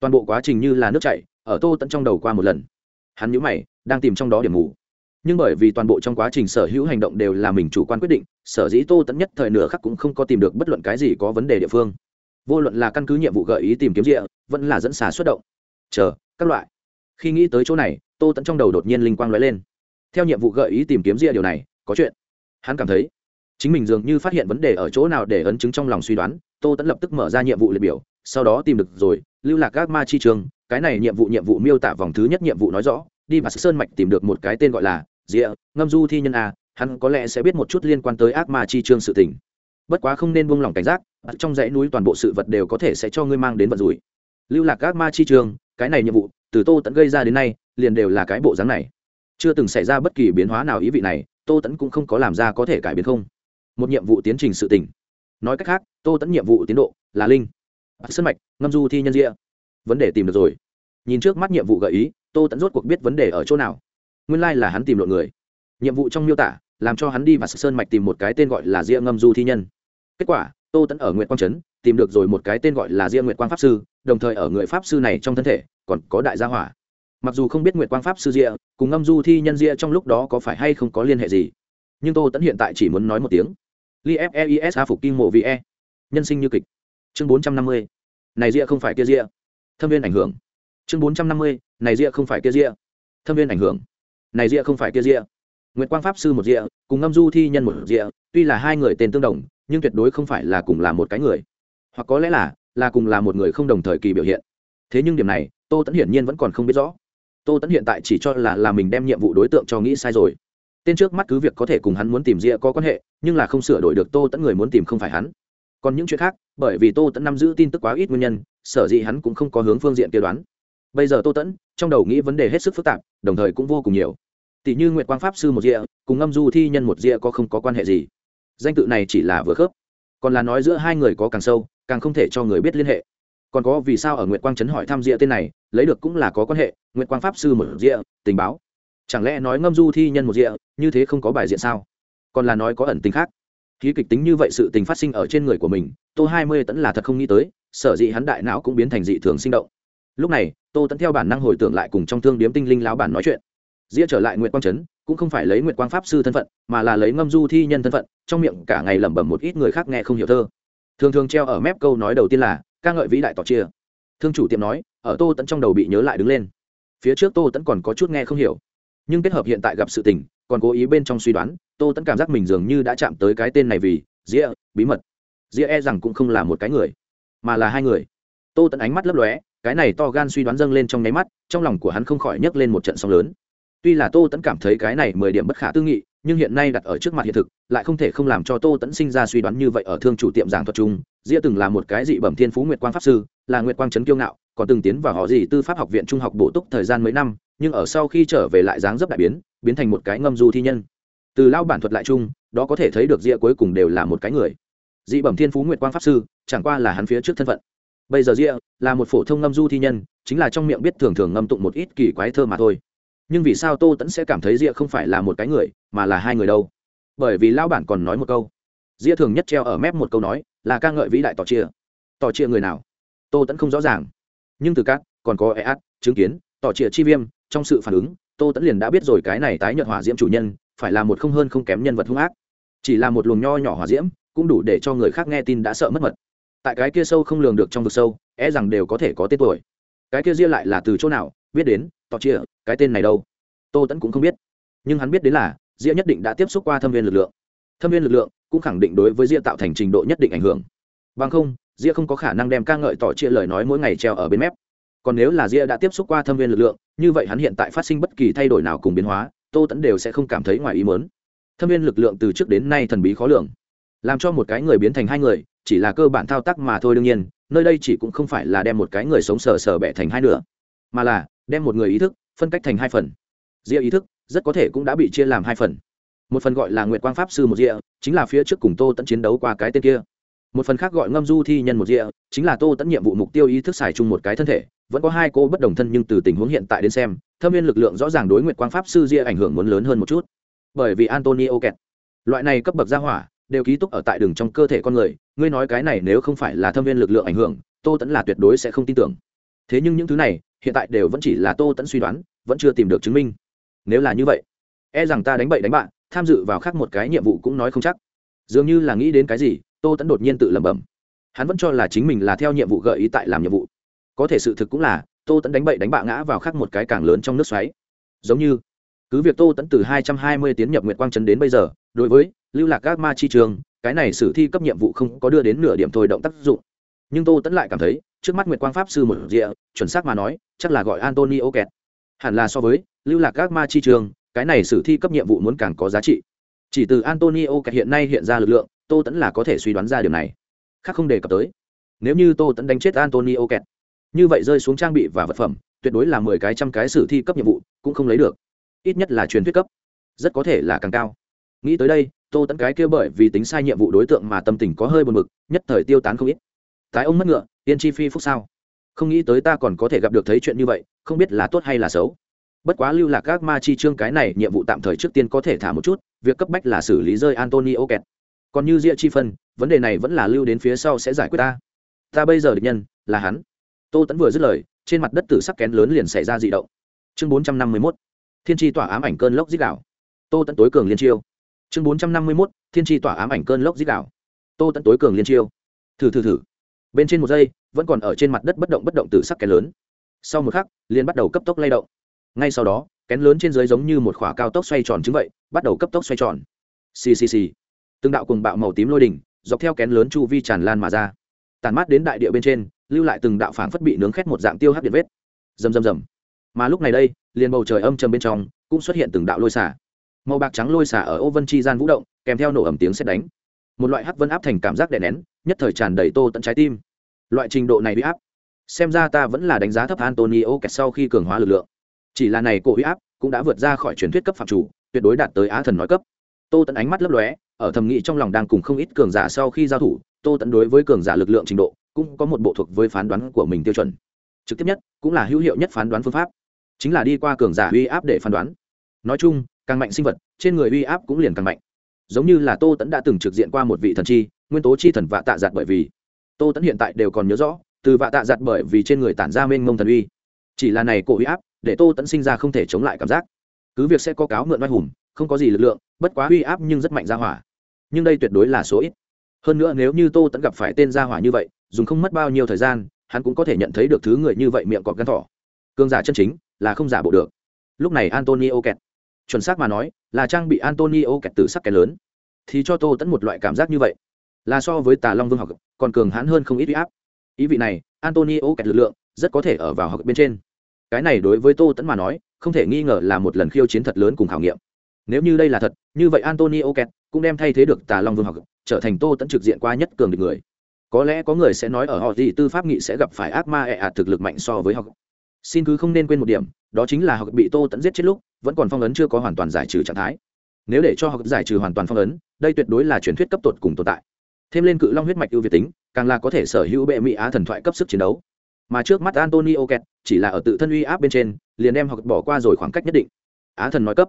Toàn bộ quá trình như là nước chảy ở tô tẫn trong đầu qua một lần. Hắn nhữ mày, đang tìm trong đó điểm mù. Nhưng bởi vì toàn bộ trong quá trình sở hữu hành động đều là mình chủ quan quyết định, sở dĩ tô tẫn nhất thời nửa khắc cũng không có tìm được bất luận cái gì có vấn đề địa phương. Vô luận là căn cứ nhiệm vụ gợi ý tìm kiếm rịa vẫn là dẫn xà xuất động. Chờ, các loại. Khi nghĩ tới chỗ này, tô tẫn trong đầu đột nhiên linh quang lóe lên. Theo nhiệm vụ gợi ý tìm kiếm rịa điều này, có chuyện. Hắn cảm thấy, chính mình dường như phát hiện vấn đề ở chỗ nào để ấn chứng trong lòng suy đoán, tô tẫn lập tức mở ra nhiệm vụ liệt biểu, sau đó tìm được rồi, lưu lạc các ma chi trường cái này nhiệm vụ nhiệm vụ miêu tả vòng thứ nhất nhiệm vụ nói rõ, đi vào sơn mạch tìm được một cái tên gọi là rịa ngâm du thi nhân a, hắn có lẽ sẽ biết một chút liên quan tới ác ma chi trương sự tình. Bất quá không nên buông lỏng cảnh giác trong dãy núi toàn bộ sự vật đều có thể sẽ cho ngươi mang đến vận rủi. Lưu lạc ác ma chi trương, cái này nhiệm vụ, từ tô tẫn gây ra đến nay, liền đều là cái bộ dáng này. Chưa từng xảy ra bất kỳ biến hóa nào ý vị này, tô tẫn cũng không có làm ra có thể cải biến không. Một nhiệm vụ tiến trình sự tình. Nói cách khác, tô tẫn nhiệm vụ tiến độ là linh. Sân mạch, ngâm du thi nhân rịa vấn đề tìm được rồi. Nhìn trước mắt nhiệm vụ gợi ý, tô tẫn rốt cuộc biết vấn đề ở chỗ nào. Nguyên lai、like、là hắn tìm lộn người. Nhiệm vụ trong miêu tả, làm cho hắn đi và sơn mạch tìm một cái tên gọi là ria ngâm du thi nhân. Kết quả, tô tẫn ở nguyện quang trấn, tìm được rồi một cái tên gọi là ria nguyện quang pháp sư, đồng thời ở người pháp sư này trong thân thể, còn có đại gia hỏa. Mặc dù không biết nguyện quang pháp sư ria cùng ngâm du thi nhân ria trong lúc đó có phải hay không có liên hệ gì, nhưng tô tẫn hiện tại chỉ muốn nói một tiếng. Li f e i s a phục kim mộ vì e. Nhân sinh như kịch. Chương bốn trăm năm mươi. Này ria không phải kia ria thâm viên ảnh hưởng chương bốn trăm năm mươi này ria không phải kia ria thâm viên ảnh hưởng này ria không phải kia ria Nguyệt Quang Pháp sư một rịa, cùng Ngâm Du thi nhân một rịa, tuy là hai người tên tương đồng, nhưng tuyệt đối không phải là cùng là một cái người. Hoặc có lẽ là, là cùng là một người không đồng thời kỳ biểu hiện. Thế nhưng điểm này, Tô Tẫn hiển nhiên vẫn còn không biết rõ. Tô Tẫn hiện tại chỉ cho là là mình đem nhiệm vụ đối tượng cho nghĩ sai rồi. Tên trước mắt cứ việc có thể cùng hắn muốn tìm rịa có quan hệ, nhưng là không sửa đổi được Tô Tẫn người muốn tìm không phải hắn. Còn những chuyện khác, bởi vì Tô Tấn nắm giữ tin tức quá ít nguyên nhân, sở dĩ hắn cũng không có hướng phương diện kia đoán. Bây giờ Tô Tấn, trong đầu nghĩ vấn đề hết sức phức tạp, đồng thời cũng vô cùng nhiều. Tỷ như nguyệt quang pháp sư một rịa cùng ngâm du thi nhân một rịa có không có quan hệ gì? Danh tự này chỉ là vừa khớp. Còn là nói giữa hai người có càng sâu càng không thể cho người biết liên hệ. Còn có vì sao ở nguyệt quang trấn hỏi thăm rịa tên này lấy được cũng là có quan hệ nguyệt quang pháp sư một rịa tình báo. Chẳng lẽ nói ngâm du thi nhân một rịa như thế không có bài diện sao? Còn là nói có ẩn tình khác khí kịch tính như vậy sự tình phát sinh ở trên người của mình tô hai mươi tẫn là thật không nghĩ tới sở dĩ hắn đại não cũng biến thành dị thường sinh động lúc này tô tẫn theo bản năng hồi tưởng lại cùng trong thương điếm tinh linh lão bản nói chuyện Dĩa trở lại Nguyệt Quang trấn, cũng không phải lấy Nguyệt Quang pháp sư thân phận, mà là lấy ngâm du thi nhân thân phận, trong miệng cả ngày lẩm bẩm một ít người khác nghe không hiểu thơ. Thường thường treo ở mép câu nói đầu tiên là, ca ngợi vĩ đại tỏ chia. Thương chủ tiệm nói, ở Tô tẫn trong đầu bị nhớ lại đứng lên. Phía trước Tô tẫn còn có chút nghe không hiểu, nhưng kết hợp hiện tại gặp sự tình, còn cố ý bên trong suy đoán, Tô Tẫn cảm giác mình dường như đã chạm tới cái tên này vì, Dĩa, bí mật. Dĩa e rằng cũng không là một cái người, mà là hai người. Tô Tẫn ánh mắt lấp lóe, cái này to gan suy đoán dâng lên trong nháy mắt, trong lòng của hắn không khỏi nhấc lên một trận sóng lớn tuy là tô tẫn cảm thấy cái này mười điểm bất khả tư nghị nhưng hiện nay đặt ở trước mặt hiện thực lại không thể không làm cho tô tẫn sinh ra suy đoán như vậy ở thương chủ tiệm giảng thuật chung dĩa từng là một cái dị bẩm thiên phú nguyệt quang pháp sư là nguyệt quang trấn kiêu ngạo còn từng tiến vào họ gì tư pháp học viện trung học bổ túc thời gian mấy năm nhưng ở sau khi trở về lại dáng dấp đại biến biến thành một cái ngâm du thi nhân từ lao bản thuật lại chung, đó có thể thấy được rĩa cuối cùng đều là một cái người. Dị bẩm thiên phú nguyệt quang pháp sư, chẳng qua là hắn phía trước thân phận. Bây giờ rĩa là một phổ thông ngâm du thi nhân, chính là trong miệng biết thường thường ngâm tụng một ít kỳ quái thơ mà thôi. Nhưng vì sao tô tẫn sẽ cảm thấy rĩa không phải là một cái người, mà là hai người đâu? Bởi vì lao bản còn nói một câu. Rĩa thường nhất treo ở mép một câu nói, là ca ngợi vĩ đại tỏ chia tỏ chia người nào? Tô tẫn không rõ ràng. Nhưng từ các còn có e át, chứng kiến, tỏ chia chi viêm, trong sự phản ứng, tô tẫn liền đã biết rồi cái này tái nhợt hỏa diễm chủ nhân phải là một không hơn không kém nhân vật hung ác. Chỉ là một luồng nho nhỏ hỏa diễm, cũng đủ để cho người khác nghe tin đã sợ mất mật. Tại cái kia sâu không lường được trong vực sâu é rằng đều có thể có tên tuổi. Cái kia ria lại là từ chỗ nào, biết đến, tỏ chia, cái tên này đâu? Tô tẫn cũng không biết. Nhưng hắn biết đến là, ria nhất định đã tiếp xúc qua thâm viên lực lượng. Thâm viên lực lượng cũng khẳng định đối với ria tạo thành trình độ nhất định ảnh hưởng. Bằng không, ria không có khả năng đem ca ngợi tỏ chia lời nói mỗi ngày treo ở bên mép. Còn nếu là ria đã tiếp xúc qua thâm viên lực lượng, như vậy hắn hiện tại phát sinh bất kỳ thay đổi nào cùng biến hóa tô tẫn đều sẽ không cảm thấy ngoài ý mớn thâm viên lực lượng từ trước đến nay thần bí khó lường. Làm cho một cái người biến thành hai người, chỉ là cơ bản thao tác mà thôi đương nhiên, nơi đây chỉ cũng không phải là đem một cái người sống sờ sờ bẻ thành hai nửa, mà là đem một người ý thức phân cách thành hai phần. Rìa ý thức rất có thể cũng đã bị chia làm hai phần. Một phần gọi là nguyệt quang pháp sư một rìa, chính là phía trước cùng tô tẫn chiến đấu qua cái tên kia. Một phần khác gọi ngâm du thi nhân một rìa, chính là tô tẫn nhiệm vụ mục tiêu ý thức xài chung một cái thân thể, vẫn có hai cô bất đồng thân nhưng từ tình huống hiện tại đến xem thâm viên lực lượng rõ ràng đối nguyệt quang pháp sư ria ảnh hưởng muốn lớn hơn một chút. Bởi vì antonio kẹt. Loại này cấp bậc gia hỏa, đều ký túc ở tại đường trong cơ thể con người, ngươi nói cái này nếu không phải là thâm viên lực lượng ảnh hưởng, tô tẫn là tuyệt đối sẽ không tin tưởng. Thế nhưng những thứ này, hiện tại đều vẫn chỉ là tô tẫn suy đoán, vẫn chưa tìm được chứng minh. Nếu là như vậy e rằng ta đánh bậy đánh bạn, tham dự vào khác một cái nhiệm vụ cũng nói không chắc. Dường như là nghĩ đến cái gì, tô tẫn đột nhiên tự lẩm bẩm. Hắn vẫn cho là chính mình là theo nhiệm vụ gợi ý tại làm nhiệm vụ. Có thể sự thực cũng là tô tẫn đánh bậy đánh bạ ngã vào khác một cái càng lớn trong nước xoáy. Giống như, cứ việc tô tẫn từ hai trăm hai mươi tiến nhập nguyệt quang trấn đến bây giờ, đối với lưu lạc các ma chi trường, cái này sử thi cấp nhiệm vụ không có đưa đến nửa điểm thôi động tác dụng. Nhưng tô tẫn lại cảm thấy, trước mắt nguyệt quang pháp sư một rịa chuẩn xác mà nói, chắc là gọi antonio kẹt. Hẳn là so với lưu lạc các ma chi trường, cái này sử thi cấp nhiệm vụ muốn càng có giá trị. Chỉ từ antonio kẹt hiện nay hiện ra lực lượng, tô tẫn là có thể suy đoán ra điều này. Khác không đề cập tới. Nếu như tô tẫn đánh chết antonio kẹt như vậy rơi xuống trang bị và vật phẩm, tuyệt đối là mười cái trăm cái sử thi cấp nhiệm vụ, cũng không lấy được. Ít nhất là truyền thuyết cấp. Rất có thể là càng cao. Nghĩ tới đây, tô tẫn cái kia bởi vì tính sai nhiệm vụ đối tượng mà tâm tình có hơi buồn mực nhất thời tiêu tán không ít. Tái ông mất ngựa tiên chi phi phúc sao? Không nghĩ tới ta còn có thể gặp được thấy chuyện như vậy, không biết là tốt hay là xấu. Bất quá lưu lạc các ma chi trương cái này, nhiệm vụ tạm thời trước tiên có thể thả một chút, việc cấp bách là xử lý rơi antonio kẹt. Còn như ria chi phân, vấn đề này vẫn là lưu đến phía sau sẽ giải quyết ta. Ta bây giờ địch nhân, là hắn tô tẫn vừa dứt lời, trên mặt đất tử sắc kén lớn liền xảy ra d ị động. Chương bốn trăm năm mươi mốt, thiên tri tỏa ám ảnh cơn lốc dích đạo. Tô tẫn tối cường liên chiêu. Chương bốn trăm năm mươi mốt, thiên tri tỏa ám ảnh cơn lốc dích đạo. Tô tẫn tối cường liên chiêu. Thử thử thử. Bên trên một giây, vẫn còn ở trên mặt đất bất động bất động tử sắc kén lớn. Sau một khắc, liền bắt đầu cấp tốc lay động. Ngay sau đó, kén lớn trên dưới giống như một khỏa cao tốc xoay tròn chứng vậy, bắt đầu cấp tốc xoay tròn. Ccc từng đạo cùng bạo màu tím lôi đỉnh, dọc theo kén lớn chu vi tràn lan mà ra. Tàn mát đến đại địa bên trên lưu lại từng đạo phảng phất bị nướng khét một dạng tiêu hắc điện vết. Rầm rầm rầm. Mà lúc này đây, liền bầu trời âm trầm bên trong, cũng xuất hiện từng đạo lôi xả. Màu bạc trắng lôi xả ở ô vân chi gian vũ động, kèm theo nổ ẩm tiếng xét đánh. Một loại hắc vân áp thành cảm giác đè nén, nhất thời tràn đầy tô tận trái tim. Loại trình độ này bị áp, xem ra ta vẫn là đánh giá thấp antonio kẹt sau khi cường hóa lực lượng. Chỉ là này cổ huy áp cũng đã vượt ra khỏi truyền thuyết cấp phạm chủ, tuyệt đối đạt tới á thần nói cấp. Tô tận ánh mắt lấp lóe, ở thầm nghĩ trong lòng đang cùng không ít cường giả sau khi giao thủ, tô tận đối với cường giả lực lượng trình độ cũng có một bộ thuộc với phán đoán của mình tiêu chuẩn. Trực tiếp nhất cũng là hữu hiệu nhất phán đoán phương pháp, chính là đi qua cường giả uy áp để phán đoán. Nói chung, càng mạnh sinh vật, trên người uy áp cũng liền càng mạnh. Giống như là tô tẫn đã từng trực diện qua một vị thần chi, nguyên tố chi thần vạ tạ giặt bởi vì. Tô tẫn hiện tại đều còn nhớ rõ, từ vạ tạ giặt bởi vì trên người tản ra mênh mông thần uy. Chỉ là này cổ uy áp, để tô tẫn sinh ra không thể chống lại cảm giác. Cứ việc sẽ có cáo mượn oai hùng, không có gì lực lượng, bất quá uy áp nhưng rất mạnh ra hỏa. Nhưng đây tuyệt đối là số ít. Hơn nữa nếu như tô tẫn gặp phải tên gia hỏa như vậy dùng không mất bao nhiêu thời gian, hắn cũng có thể nhận thấy được thứ người như vậy miệng cọp gan thỏ. Cương giả chân chính là không giả bộ được. Lúc này antonio kẹt, chuẩn xác mà nói, là trang bị antonio kẹt từ sắc kẹt lớn. Thì cho tô tẫn một loại cảm giác như vậy. Là so với tà long vương học, còn cường hãn hơn không ít uy áp. Ý vị này, antonio kẹt lực lượng rất có thể ở vào học bên trên. Cái này đối với tô tẫn mà nói, không thể nghi ngờ là một lần khiêu chiến thật lớn cùng khảo nghiệm. Nếu như đây là thật, như vậy antonio kẹt cũng đem thay thế được tà long vương học, trở thành tô tẫn trực diện qua nhất cường địch người có lẽ có người sẽ nói ở họ gì tư pháp nghị sẽ gặp phải ác ma ẹ ạt thực lực mạnh so với học xin cứ không nên quên một điểm, đó chính là học bị tô tẫn giết chết lúc, vẫn còn phong ấn chưa có hoàn toàn giải trừ trạng thái. Nếu để cho học giải trừ hoàn toàn phong ấn, đây tuyệt đối là truyền thuyết cấp tột cùng tồn tại. Thêm lên cự long huyết mạch ưu việt tính, càng là có thể sở hữu bệ mỹ á thần thoại cấp sức chiến đấu. Mà trước mắt antonio kẹt, chỉ là ở tự thân uy áp bên trên, liền đem học bỏ qua rồi khoảng cách nhất định. Á thần nói cấp.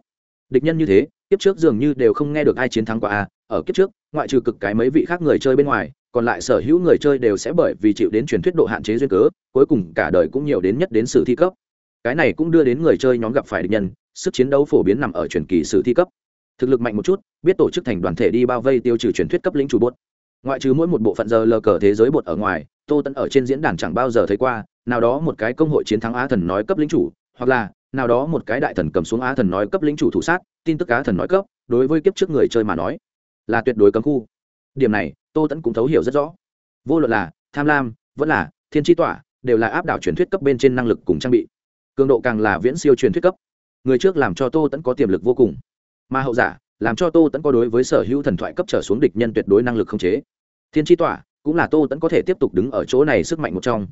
Địch nhân như thế, kiếp trước dường như đều không nghe được ai chiến thắng qua a, ở kiếp trước, ngoại trừ cực cái mấy vị khác người chơi bên ngoài còn lại sở hữu người chơi đều sẽ bởi vì chịu đến truyền thuyết độ hạn chế duyên cớ, cuối cùng cả đời cũng nhiều đến nhất đến sử thi cấp. Cái này cũng đưa đến người chơi nhóm gặp phải địch nhân, sức chiến đấu phổ biến nằm ở truyền kỳ sử thi cấp. Thực lực mạnh một chút, biết tổ chức thành đoàn thể đi bao vây tiêu trừ truyền thuyết cấp lĩnh chủ bốt ngoại trừ mỗi một bộ phận giờ lờ cờ thế giới bột ở ngoài, tô tẫn ở trên diễn đàn chẳng bao giờ thấy qua, nào đó một cái công hội chiến thắng á thần nói cấp lĩnh chủ, hoặc là, nào đó một cái đại thần cầm xuống á thần nói cấp lĩnh chủ thủ sát, tin tức á thần nói cấp, đối với kiếp trước người chơi mà nói, là tuyệt đối cấm khu điểm này, tô tẫn cũng thấu hiểu rất rõ. Vô luận là tham lam, vẫn là thiên tri tỏa, đều là áp đảo truyền thuyết cấp bên trên năng lực cùng trang bị. Cường độ càng là viễn siêu truyền thuyết cấp. Người trước làm cho tô tẫn có tiềm lực vô cùng, mà hậu giả làm cho tô tẫn có đối với sở hữu thần thoại cấp trở xuống địch nhân tuyệt đối năng lực không chế. Thiên tri tỏa cũng là tô tẫn có thể tiếp tục đứng ở chỗ này sức mạnh một trong.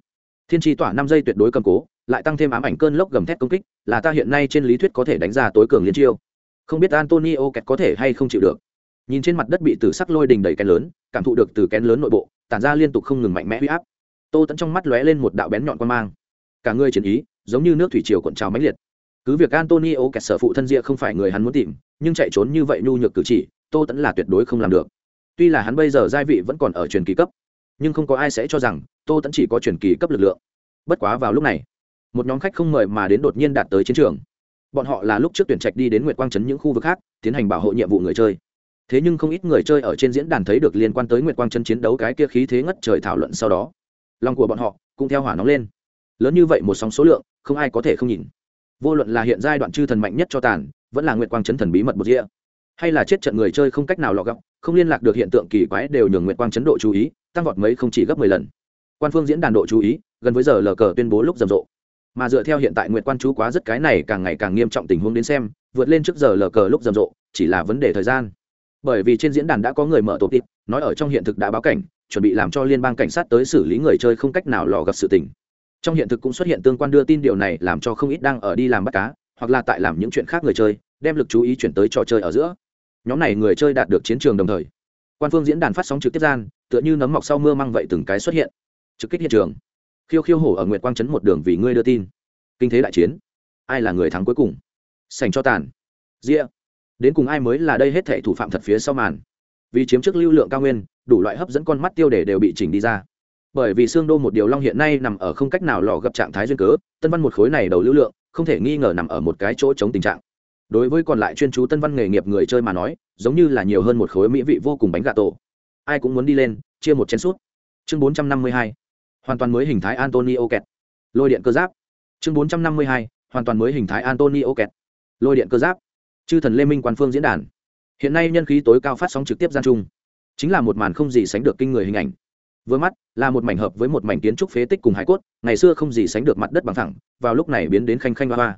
Thiên tri tỏa năm giây tuyệt đối cầm cố, lại tăng thêm ám ảnh cơn lốc gầm thét công kích, là ta hiện nay trên lý thuyết có thể đánh ra tối cường liên chiêu. Không biết antonio kẹt có thể hay không chịu được nhìn trên mặt đất bị tử sắc lôi đình đầy kén lớn, cảm thụ được từ kén lớn nội bộ, tản ra liên tục không ngừng mạnh mẽ huy áp. Tô tẫn trong mắt lóe lên một đạo bén nhọn quan mang. Cả người chiến ý, giống như nước thủy triều cuộn trào mãnh liệt. Cứ việc antonio kẹt sở phụ thân ria không phải người hắn muốn tìm, nhưng chạy trốn như vậy nhu nhược cử chỉ, tô tẫn là tuyệt đối không làm được. Tuy là hắn bây giờ gia vị vẫn còn ở truyền kỳ cấp, nhưng không có ai sẽ cho rằng tô tẫn chỉ có truyền kỳ cấp lực lượng. Bất quá vào lúc này, một nhóm khách không mời mà đến đột nhiên đạt tới chiến trường. Bọn họ là lúc trước tuyển trạch đi đến nguyệt quang trấn những khu vực khác, tiến hành bảo hộ nhiệm vụ người chơi thế nhưng không ít người chơi ở trên diễn đàn thấy được liên quan tới nguyệt quang chân chiến đấu cái kia khí thế ngất trời thảo luận sau đó. Lòng của bọn họ cũng theo hỏa nóng lên. Lớn như vậy một sóng số lượng, không ai có thể không nhìn. Vô luận là hiện giai đoạn chư thần mạnh nhất cho tàn, vẫn là nguyệt quang chấn thần bí mật một rĩa hay là chết trận người chơi không cách nào lọ gọc không liên lạc được hiện tượng kỳ quái đều nhường nguyệt quang chấn độ chú ý, tăng vọt mấy không chỉ gấp mười lần. Quan phương diễn đàn độ chú ý, gần với giờ lờ cờ tuyên bố lúc rầm rộ. Mà dựa theo hiện tại nguyệt quan chú quá rất cái này càng ngày càng nghiêm trọng tình huống đến xem, vượt lên trước giờ lờ cờ lúc rầm rộ, chỉ là vấn đề thời gian bởi vì trên diễn đàn đã có người mở tổ tịp nói ở trong hiện thực đã báo cảnh, chuẩn bị làm cho liên bang cảnh sát tới xử lý người chơi không cách nào lò gặp sự tình. Trong hiện thực cũng xuất hiện tương quan đưa tin điều này làm cho không ít đang ở đi làm bắt cá, hoặc là tại làm những chuyện khác người chơi, đem lực chú ý chuyển tới trò chơi ở giữa. Nhóm này người chơi đạt được chiến trường đồng thời, quan phương diễn đàn phát sóng trực tiếp gian, tựa như nấm mọc sau mưa măng vậy từng cái xuất hiện. Trực kích hiện trường. Khiêu khiêu hổ ở nguyệt quang trấn một đường vì ngươi đưa tin. Kinh thế đại chiến. Ai là người thắng cuối cùng? Sành cho tàn. Ria đến cùng ai mới là đây hết thệ thủ phạm thật phía sau màn. Vì chiếm trước lưu lượng cao nguyên, đủ loại hấp dẫn con mắt tiêu để đều bị chỉnh đi ra. Bởi vì xương đô một điều long hiện nay nằm ở không cách nào lò gặp trạng thái duyên cớ, tân văn một khối này đầu lưu lượng, không thể nghi ngờ nằm ở một cái chỗ chống tình trạng. Đối với còn lại chuyên chú tân văn nghề nghiệp người chơi mà nói, giống như là nhiều hơn một khối mỹ vị vô cùng bánh gà tổ. Ai cũng muốn đi lên, chia một chén suốt chương bốn trăm năm mươi hai, hoàn toàn mới hình thái antonio kẹt. Lôi điện cơ giáp. Chương bốn trăm năm mươi hai, hoàn toàn mới hình thái antonio kẹt. Lôi điện cơ giáp chư thần lê minh quan phương diễn đàn. Hiện nay nhân khí tối cao phát sóng trực tiếp gian trung. Chính là một màn không gì sánh được kinh người hình ảnh. Vừa mắt, là một mảnh hợp với một mảnh kiến trúc phế tích cùng hải cốt, ngày xưa không gì sánh được mặt đất bằng thẳng vào lúc này biến đến khanh khanh hoa hoa.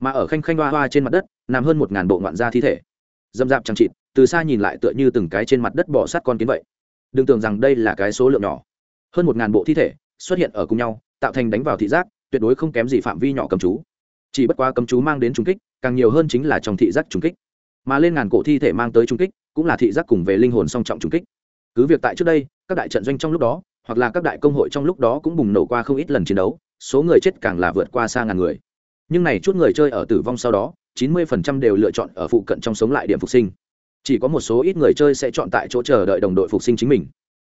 Mà ở khanh khanh hoa hoa trên mặt đất, nằm hơn một ngàn bộ ngoạn gia thi thể. Dâm dạp chẳng chịt, từ xa nhìn lại tựa như từng cái trên mặt đất bỏ sát con kiến vậy. Đừng tưởng rằng đây là cái số lượng nhỏ. Hơn một ngàn bộ thi thể xuất hiện ở cùng nhau, tạo thành đánh vào thị giác, tuyệt đối không kém gì phạm vi nhỏ cầm chú chỉ bất quá cấm chú mang đến trung kích, càng nhiều hơn chính là trong thị giác trung kích. Mà lên ngàn cổ thi thể mang tới trung kích, cũng là thị giác cùng về linh hồn song trọng trung kích. Cứ việc tại trước đây, các đại trận doanh trong lúc đó, hoặc là các đại công hội trong lúc đó cũng bùng nổ qua không ít lần chiến đấu, số người chết càng là vượt qua xa ngàn người. Nhưng này chút người chơi ở tử vong sau đó 90% đều lựa chọn ở phụ cận trong sống lại điểm phục sinh. Chỉ có một số ít người chơi sẽ chọn tại chỗ chờ đợi đồng đội phục sinh chính mình.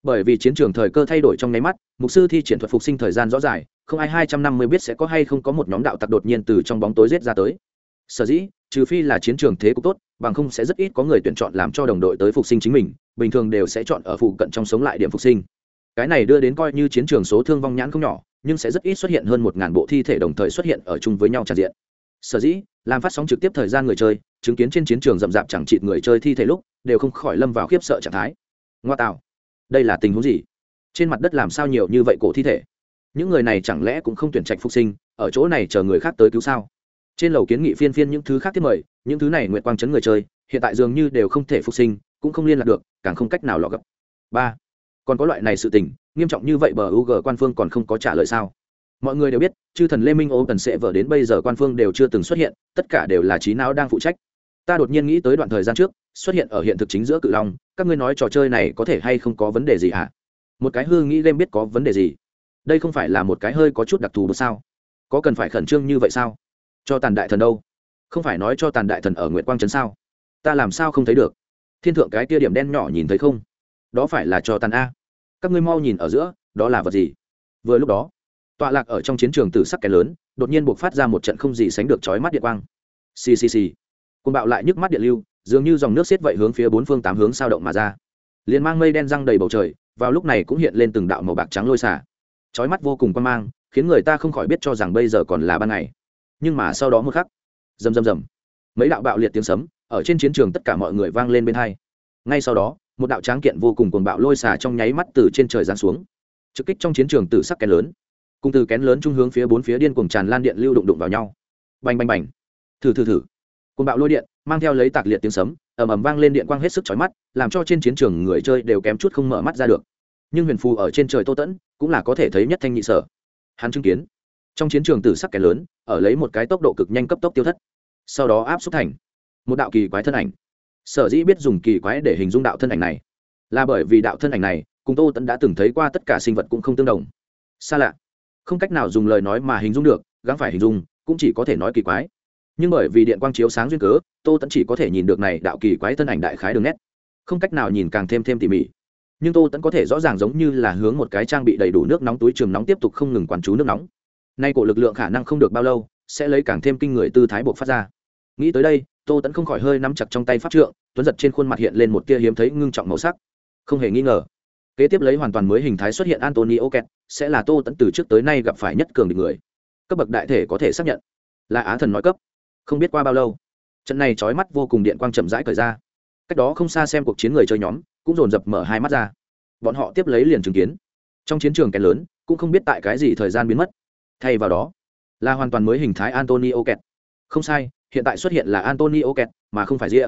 Bởi vì chiến trường thời cơ thay đổi trong nháy mắt, mục sư thi triển thuật phục sinh thời gian rõ dài không ai hai trăm năm mươi biết sẽ có hay không có một nhóm đạo tặc đột nhiên từ trong bóng tối giết ra tới. Sở dĩ, trừ phi là chiến trường thế cục tốt, bằng không sẽ rất ít có người tuyển chọn làm cho đồng đội tới phục sinh chính mình, bình thường đều sẽ chọn ở phụ cận trong sống lại điểm phục sinh. Cái này đưa đến coi như chiến trường số thương vong nhãn không nhỏ, nhưng sẽ rất ít xuất hiện hơn một ngàn bộ thi thể đồng thời xuất hiện ở chung với nhau tràn diện. Sở dĩ, làm phát sóng trực tiếp thời gian người chơi, chứng kiến trên chiến trường rậm rạp chẳng chịt người chơi thi thể lúc, đều không khỏi lâm vào khiếp sợ trạng thái. Ngoa tạo, đây là tình huống gì? Trên mặt đất làm sao nhiều như vậy cổ thi thể? Những người này chẳng lẽ cũng không tuyển trạch phục sinh, ở chỗ này chờ người khác tới cứu sao? Trên lầu kiến nghị phiên phiên những thứ khác tiếp mời, những thứ này nguyện quang chấn người chơi, hiện tại dường như đều không thể phục sinh, cũng không liên lạc được, càng không cách nào lọ gấp ba, còn có loại này sự tình, nghiêm trọng như vậy bờ u g quan phương còn không có trả lời sao? Mọi người đều biết, chư thần lê minh ô tần sẽ vở đến bây giờ quan phương đều chưa từng xuất hiện, tất cả đều là trí não đang phụ trách. Ta đột nhiên nghĩ tới đoạn thời gian trước, xuất hiện ở hiện thực chính giữa cự long, các ngươi nói trò chơi này có thể hay không có vấn đề gì hả? Một cái hư nghĩ game biết có vấn đề gì? Đây không phải là một cái hơi có chút đặc thù được sao? Có cần phải khẩn trương như vậy sao? Cho tàn đại thần đâu? Không phải nói cho tàn đại thần ở nguyện quang trấn sao? Ta làm sao không thấy được? Thiên thượng cái tia điểm đen nhỏ nhìn thấy không? Đó phải là cho tàn a. Các ngươi mau nhìn ở giữa, đó là vật gì? Vừa lúc đó, tọa lạc ở trong chiến trường tử sắc kẻ lớn, đột nhiên buộc phát ra một trận không gì sánh được chói mắt điện quang. Ccc côn bạo lại nhức mắt điện lưu, dường như dòng nước xiết vậy hướng phía bốn phương tám hướng sao động mà ra. Liền mang mây đen răng đầy bầu trời, vào lúc này cũng hiện lên từng đạo màu bạc trắng lôi xả chói mắt vô cùng quan mang, khiến người ta không khỏi biết cho rằng bây giờ còn là ban ngày. Nhưng mà sau đó một khắc, rầm rầm rầm, mấy đạo bạo liệt tiếng sấm ở trên chiến trường tất cả mọi người vang lên bên hai. Ngay sau đó, một đạo tráng kiện vô cùng cuồng bạo lôi xả trong nháy mắt từ trên trời giáng xuống, trực kích trong chiến trường từ sắc kén lớn. Cùng từ kén lớn trung hướng phía bốn phía điên cuồng tràn lan điện lưu đụng đụng vào nhau. Bành bành bành. Thử thử thử. Cuồng bạo lôi điện mang theo lấy tạc liệt tiếng sấm, ầm ầm vang lên điện quang hết sức chói mắt, làm cho trên chiến trường người chơi đều kém chút không mở mắt ra được. Nhưng huyền phù ở trên trời tô tẫn cũng là có thể thấy nhất thanh nhị sở. Hắn chứng kiến, trong chiến trường tử sắc kẻ lớn, ở lấy một cái tốc độ cực nhanh cấp tốc tiêu thất, sau đó áp xúc thành một đạo kỳ quái thân ảnh. Sở dĩ biết dùng kỳ quái để hình dung đạo thân ảnh này, là bởi vì đạo thân ảnh này cùng tô tẫn đã từng thấy qua tất cả sinh vật cũng không tương đồng. Xa lạ, không cách nào dùng lời nói mà hình dung được, gắng phải hình dung, cũng chỉ có thể nói kỳ quái. Nhưng bởi vì điện quang chiếu sáng duyên cớ, tô tẫn chỉ có thể nhìn được này đạo kỳ quái thân ảnh đại khái đường nét, không cách nào nhìn càng thêm thêm tỉ mỉ nhưng tô tẫn có thể rõ ràng giống như là hướng một cái trang bị đầy đủ nước nóng túi trường nóng tiếp tục không ngừng quản chú nước nóng. Nay cổ lực lượng khả năng không được bao lâu, sẽ lấy càng thêm kinh người tư thái buộc phát ra. Nghĩ tới đây, tô tẫn không khỏi hơi nắm chặt trong tay pháp trượng, tuấn giật trên khuôn mặt hiện lên một tia hiếm thấy ngưng trọng màu sắc. Không hề nghi ngờ, kế tiếp lấy hoàn toàn mới hình thái xuất hiện antony kẹt sẽ là tô tẫn từ trước tới nay gặp phải nhất cường địch người. Cấp bậc đại thể có thể xác nhận. Là á thần nói cấp. Không biết qua bao lâu, trận này trói mắt vô cùng điện quang chậm rãi cởi ra. Cách đó không xa xem cuộc chiến người chơi nhóm cũng dồn dập mở hai mắt ra. Bọn họ tiếp lấy liền chứng kiến. Trong chiến trường kén lớn, cũng không biết tại cái gì thời gian biến mất. Thay vào đó, là hoàn toàn mới hình thái antonio kẹt. Không sai, hiện tại xuất hiện là antonio kẹt, mà không phải rịa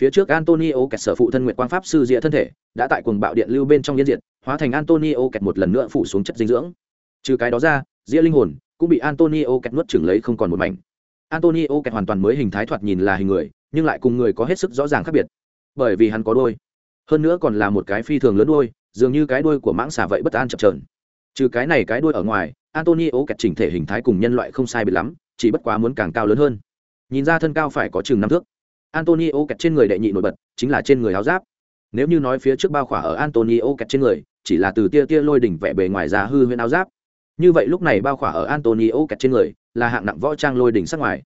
phía trước antonio kẹt sở phụ thân nguyện quang pháp sư rịa thân thể, đã tại cuồng bạo điện lưu bên trong diễn diện hóa thành antonio kẹt một lần nữa phủ xuống chất dinh dưỡng. Trừ cái đó ra rịa linh hồn cũng bị antonio kẹt nuốt chừng lấy không còn một mảnh. Antonio kẹt hoàn toàn mới hình thái thoạt nhìn là hình người, nhưng lại cùng người có hết sức rõ ràng khác biệt. Bởi vì hắn có đôi hơn nữa còn là một cái phi thường lớn đuôi, dường như cái đuôi của mãng xà vậy bất an chập trờn trừ cái này cái đuôi ở ngoài antonio kẹt chỉnh thể hình thái cùng nhân loại không sai biệt lắm chỉ bất quá muốn càng cao lớn hơn. Nhìn ra thân cao phải có chừng năm thước. Antonio kẹt trên người đệ nhị nổi bật chính là trên người áo giáp. Nếu như nói phía trước bao khỏa ở antonio kẹt trên người chỉ là từ tia tia lôi đỉnh vẽ bề ngoài ra hư huyễn áo giáp. Như vậy lúc này bao khỏa ở antonio kẹt trên người là hạng nặng võ trang lôi đỉnh sắc ngoài.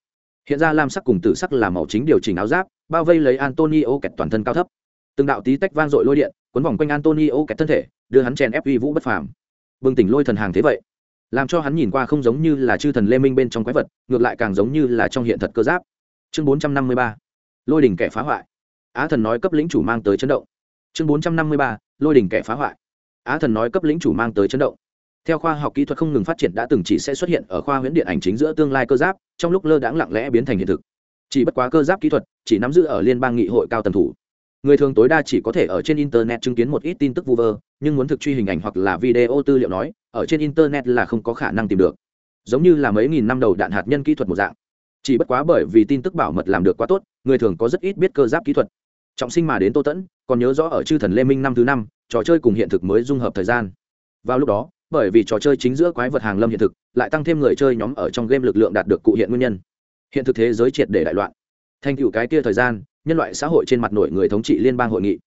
Hiện ra lam sắc cùng tử sắc là màu chính điều chỉnh áo giáp bao vây lấy antonio kẹt toàn thân cao thấp từng đạo tí tách vang dội lôi điện quấn vòng quanh antonio kẹt thân thể, đưa hắn chèn ép uy vũ bất phàm. Bừng tỉnh lôi thần hàng thế vậy, làm cho hắn nhìn qua không giống như là chư thần lê minh bên trong quái vật, ngược lại càng giống như là trong hiện thật cơ giáp. Chương bốn trăm năm mươi ba, lôi đỉnh kẻ phá hoại. Á thần nói cấp lĩnh chủ mang tới chấn động. Chương bốn trăm năm mươi ba, lôi đỉnh kẻ phá hoại. Á thần nói cấp lĩnh chủ mang tới chấn động. Theo khoa học kỹ thuật không ngừng phát triển đã từng chỉ sẽ xuất hiện ở khoa huyễn điện ảnh chính giữa tương lai cơ giáp, trong lúc lơ đãng lặng lẽ biến thành hiện thực. Chỉ bất quá cơ giáp kỹ thuật, chỉ nắm giữ ở liên bang nghị hội cao tầm thủ người thường tối đa chỉ có thể ở trên internet chứng kiến một ít tin tức vu vơ, nhưng muốn thực truy hình ảnh hoặc là video tư liệu nói, ở trên internet là không có khả năng tìm được. Giống như là mấy nghìn năm đầu đạn hạt nhân kỹ thuật một dạng. Chỉ bất quá bởi vì tin tức bảo mật làm được quá tốt, người thường có rất ít biết cơ giáp kỹ thuật. Trọng sinh mà đến tô tẫn, còn nhớ rõ ở chư thần lê minh năm thứ năm, trò chơi cùng hiện thực mới dung hợp thời gian. Vào lúc đó, bởi vì trò chơi chính giữa quái vật hàng lâm hiện thực, lại tăng thêm người chơi nhóm ở trong game lực lượng đạt được cụ hiện nguyên nhân. Hiện thực thế giới triệt để đại loạn. Thành tựu cái kia thời gian nhân loại xã hội trên mặt nội người thống trị liên bang hội nghị.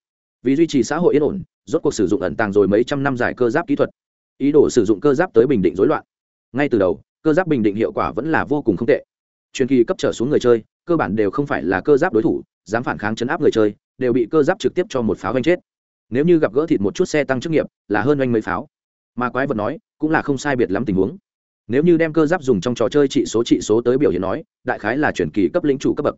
Vì duy trì xã hội yên ổn, rốt cuộc sử dụng ẩn tàng rồi mấy trăm năm giải cơ giáp kỹ thuật. Ý đồ sử dụng cơ giáp tới bình định rối loạn. Ngay từ đầu, cơ giáp bình định hiệu quả vẫn là vô cùng không tệ. Truyền kỳ cấp trở xuống người chơi, cơ bản đều không phải là cơ giáp đối thủ, dám phản kháng chấn áp người chơi, đều bị cơ giáp trực tiếp cho một pháo oanh chết. Nếu như gặp gỡ thịt một chút xe tăng chức nghiệp, là hơn oanh mấy pháo. Mà quái vật nói, cũng là không sai biệt lắm tình huống. Nếu như đem cơ giáp dùng trong trò chơi trị số trị số tới biểu hiện nói, đại khái là chuyển kỳ cấp lĩnh chủ cấp bậc.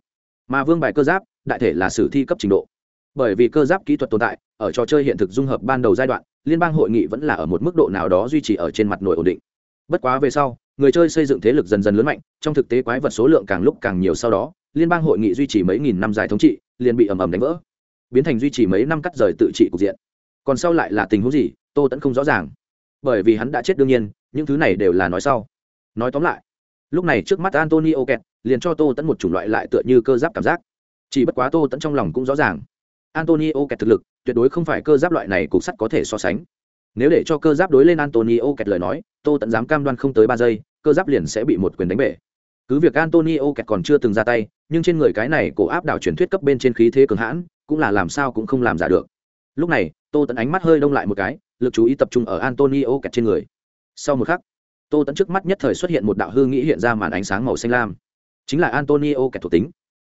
Mà vương bài cơ giáp đại thể là sử thi cấp trình độ. Bởi vì cơ giáp kỹ thuật tồn tại, ở trò chơi hiện thực dung hợp ban đầu giai đoạn, liên bang hội nghị vẫn là ở một mức độ nào đó duy trì ở trên mặt nội ổn định. Bất quá về sau, người chơi xây dựng thế lực dần dần lớn mạnh, trong thực tế quái vật số lượng càng lúc càng nhiều sau đó, liên bang hội nghị duy trì mấy nghìn năm dài thống trị, liền bị ầm ầm đánh vỡ. Biến thành duy trì mấy năm cắt rời tự trị cục diện. Còn sau lại là tình huống gì, tô tẫn không rõ ràng. Bởi vì hắn đã chết đương nhiên, những thứ này đều là nói sau. Nói tóm lại, lúc này trước mắt antonio kẹt, liền cho tô tẫn một chủng loại lại tựa như cơ giáp cảm giác chỉ bất quá tô tẫn trong lòng cũng rõ ràng. Antonio kẹt thực lực, tuyệt đối không phải cơ giáp loại này cục sắt có thể so sánh. Nếu để cho cơ giáp đối lên antonio kẹt lời nói, tô tẫn dám cam đoan không tới ba giây, cơ giáp liền sẽ bị một quyền đánh bể. Cứ việc antonio kẹt còn chưa từng ra tay, nhưng trên người cái này cổ áp đảo truyền thuyết cấp bên trên khí thế cường hãn, cũng là làm sao cũng không làm giả được. Lúc này, tô tẫn ánh mắt hơi đông lại một cái, lực chú ý tập trung ở antonio kẹt trên người. Sau một khắc, tô tẫn trước mắt nhất thời xuất hiện một đạo hư nghĩ hiện ra màn ánh sáng màu xanh lam. Chính là antonio kẹt thuộc tính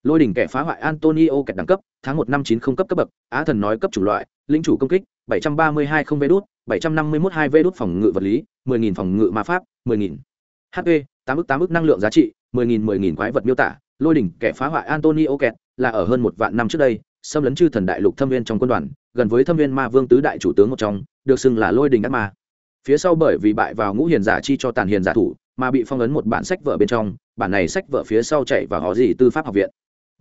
lôi đỉnh kẻ phá hoại antonio kẹt đẳng cấp, tháng một năm chín không cấp cấp bậc, á thần nói cấp chủng loại linh chủ công kích, bảy trăm ba mươi hai không vê đốt bảy trăm năm mươi mốt hai vê đốt phòng ngự vật lý, mười nghìn phòng ngự ma pháp, mười nghìn. Hp tám ước tám ước năng lượng giá trị, mười nghìn mười nghìn quái vật miêu tả, lôi đỉnh kẻ phá hoại antonio kẹt, là ở hơn một vạn năm trước đây, xâm lấn chư thần đại lục thâm viên trong quân đoàn, gần với thâm viên ma vương tứ đại chủ tướng một trong, được xưng là lôi đình ác ma. Phía sau bởi vì bại vào ngũ hiền giả chi cho tàn hiền giả thủ, mà bị phong ấn một bản sách vở bên trong, bản này sách vở phía sau chạy và họ gì tư pháp học viện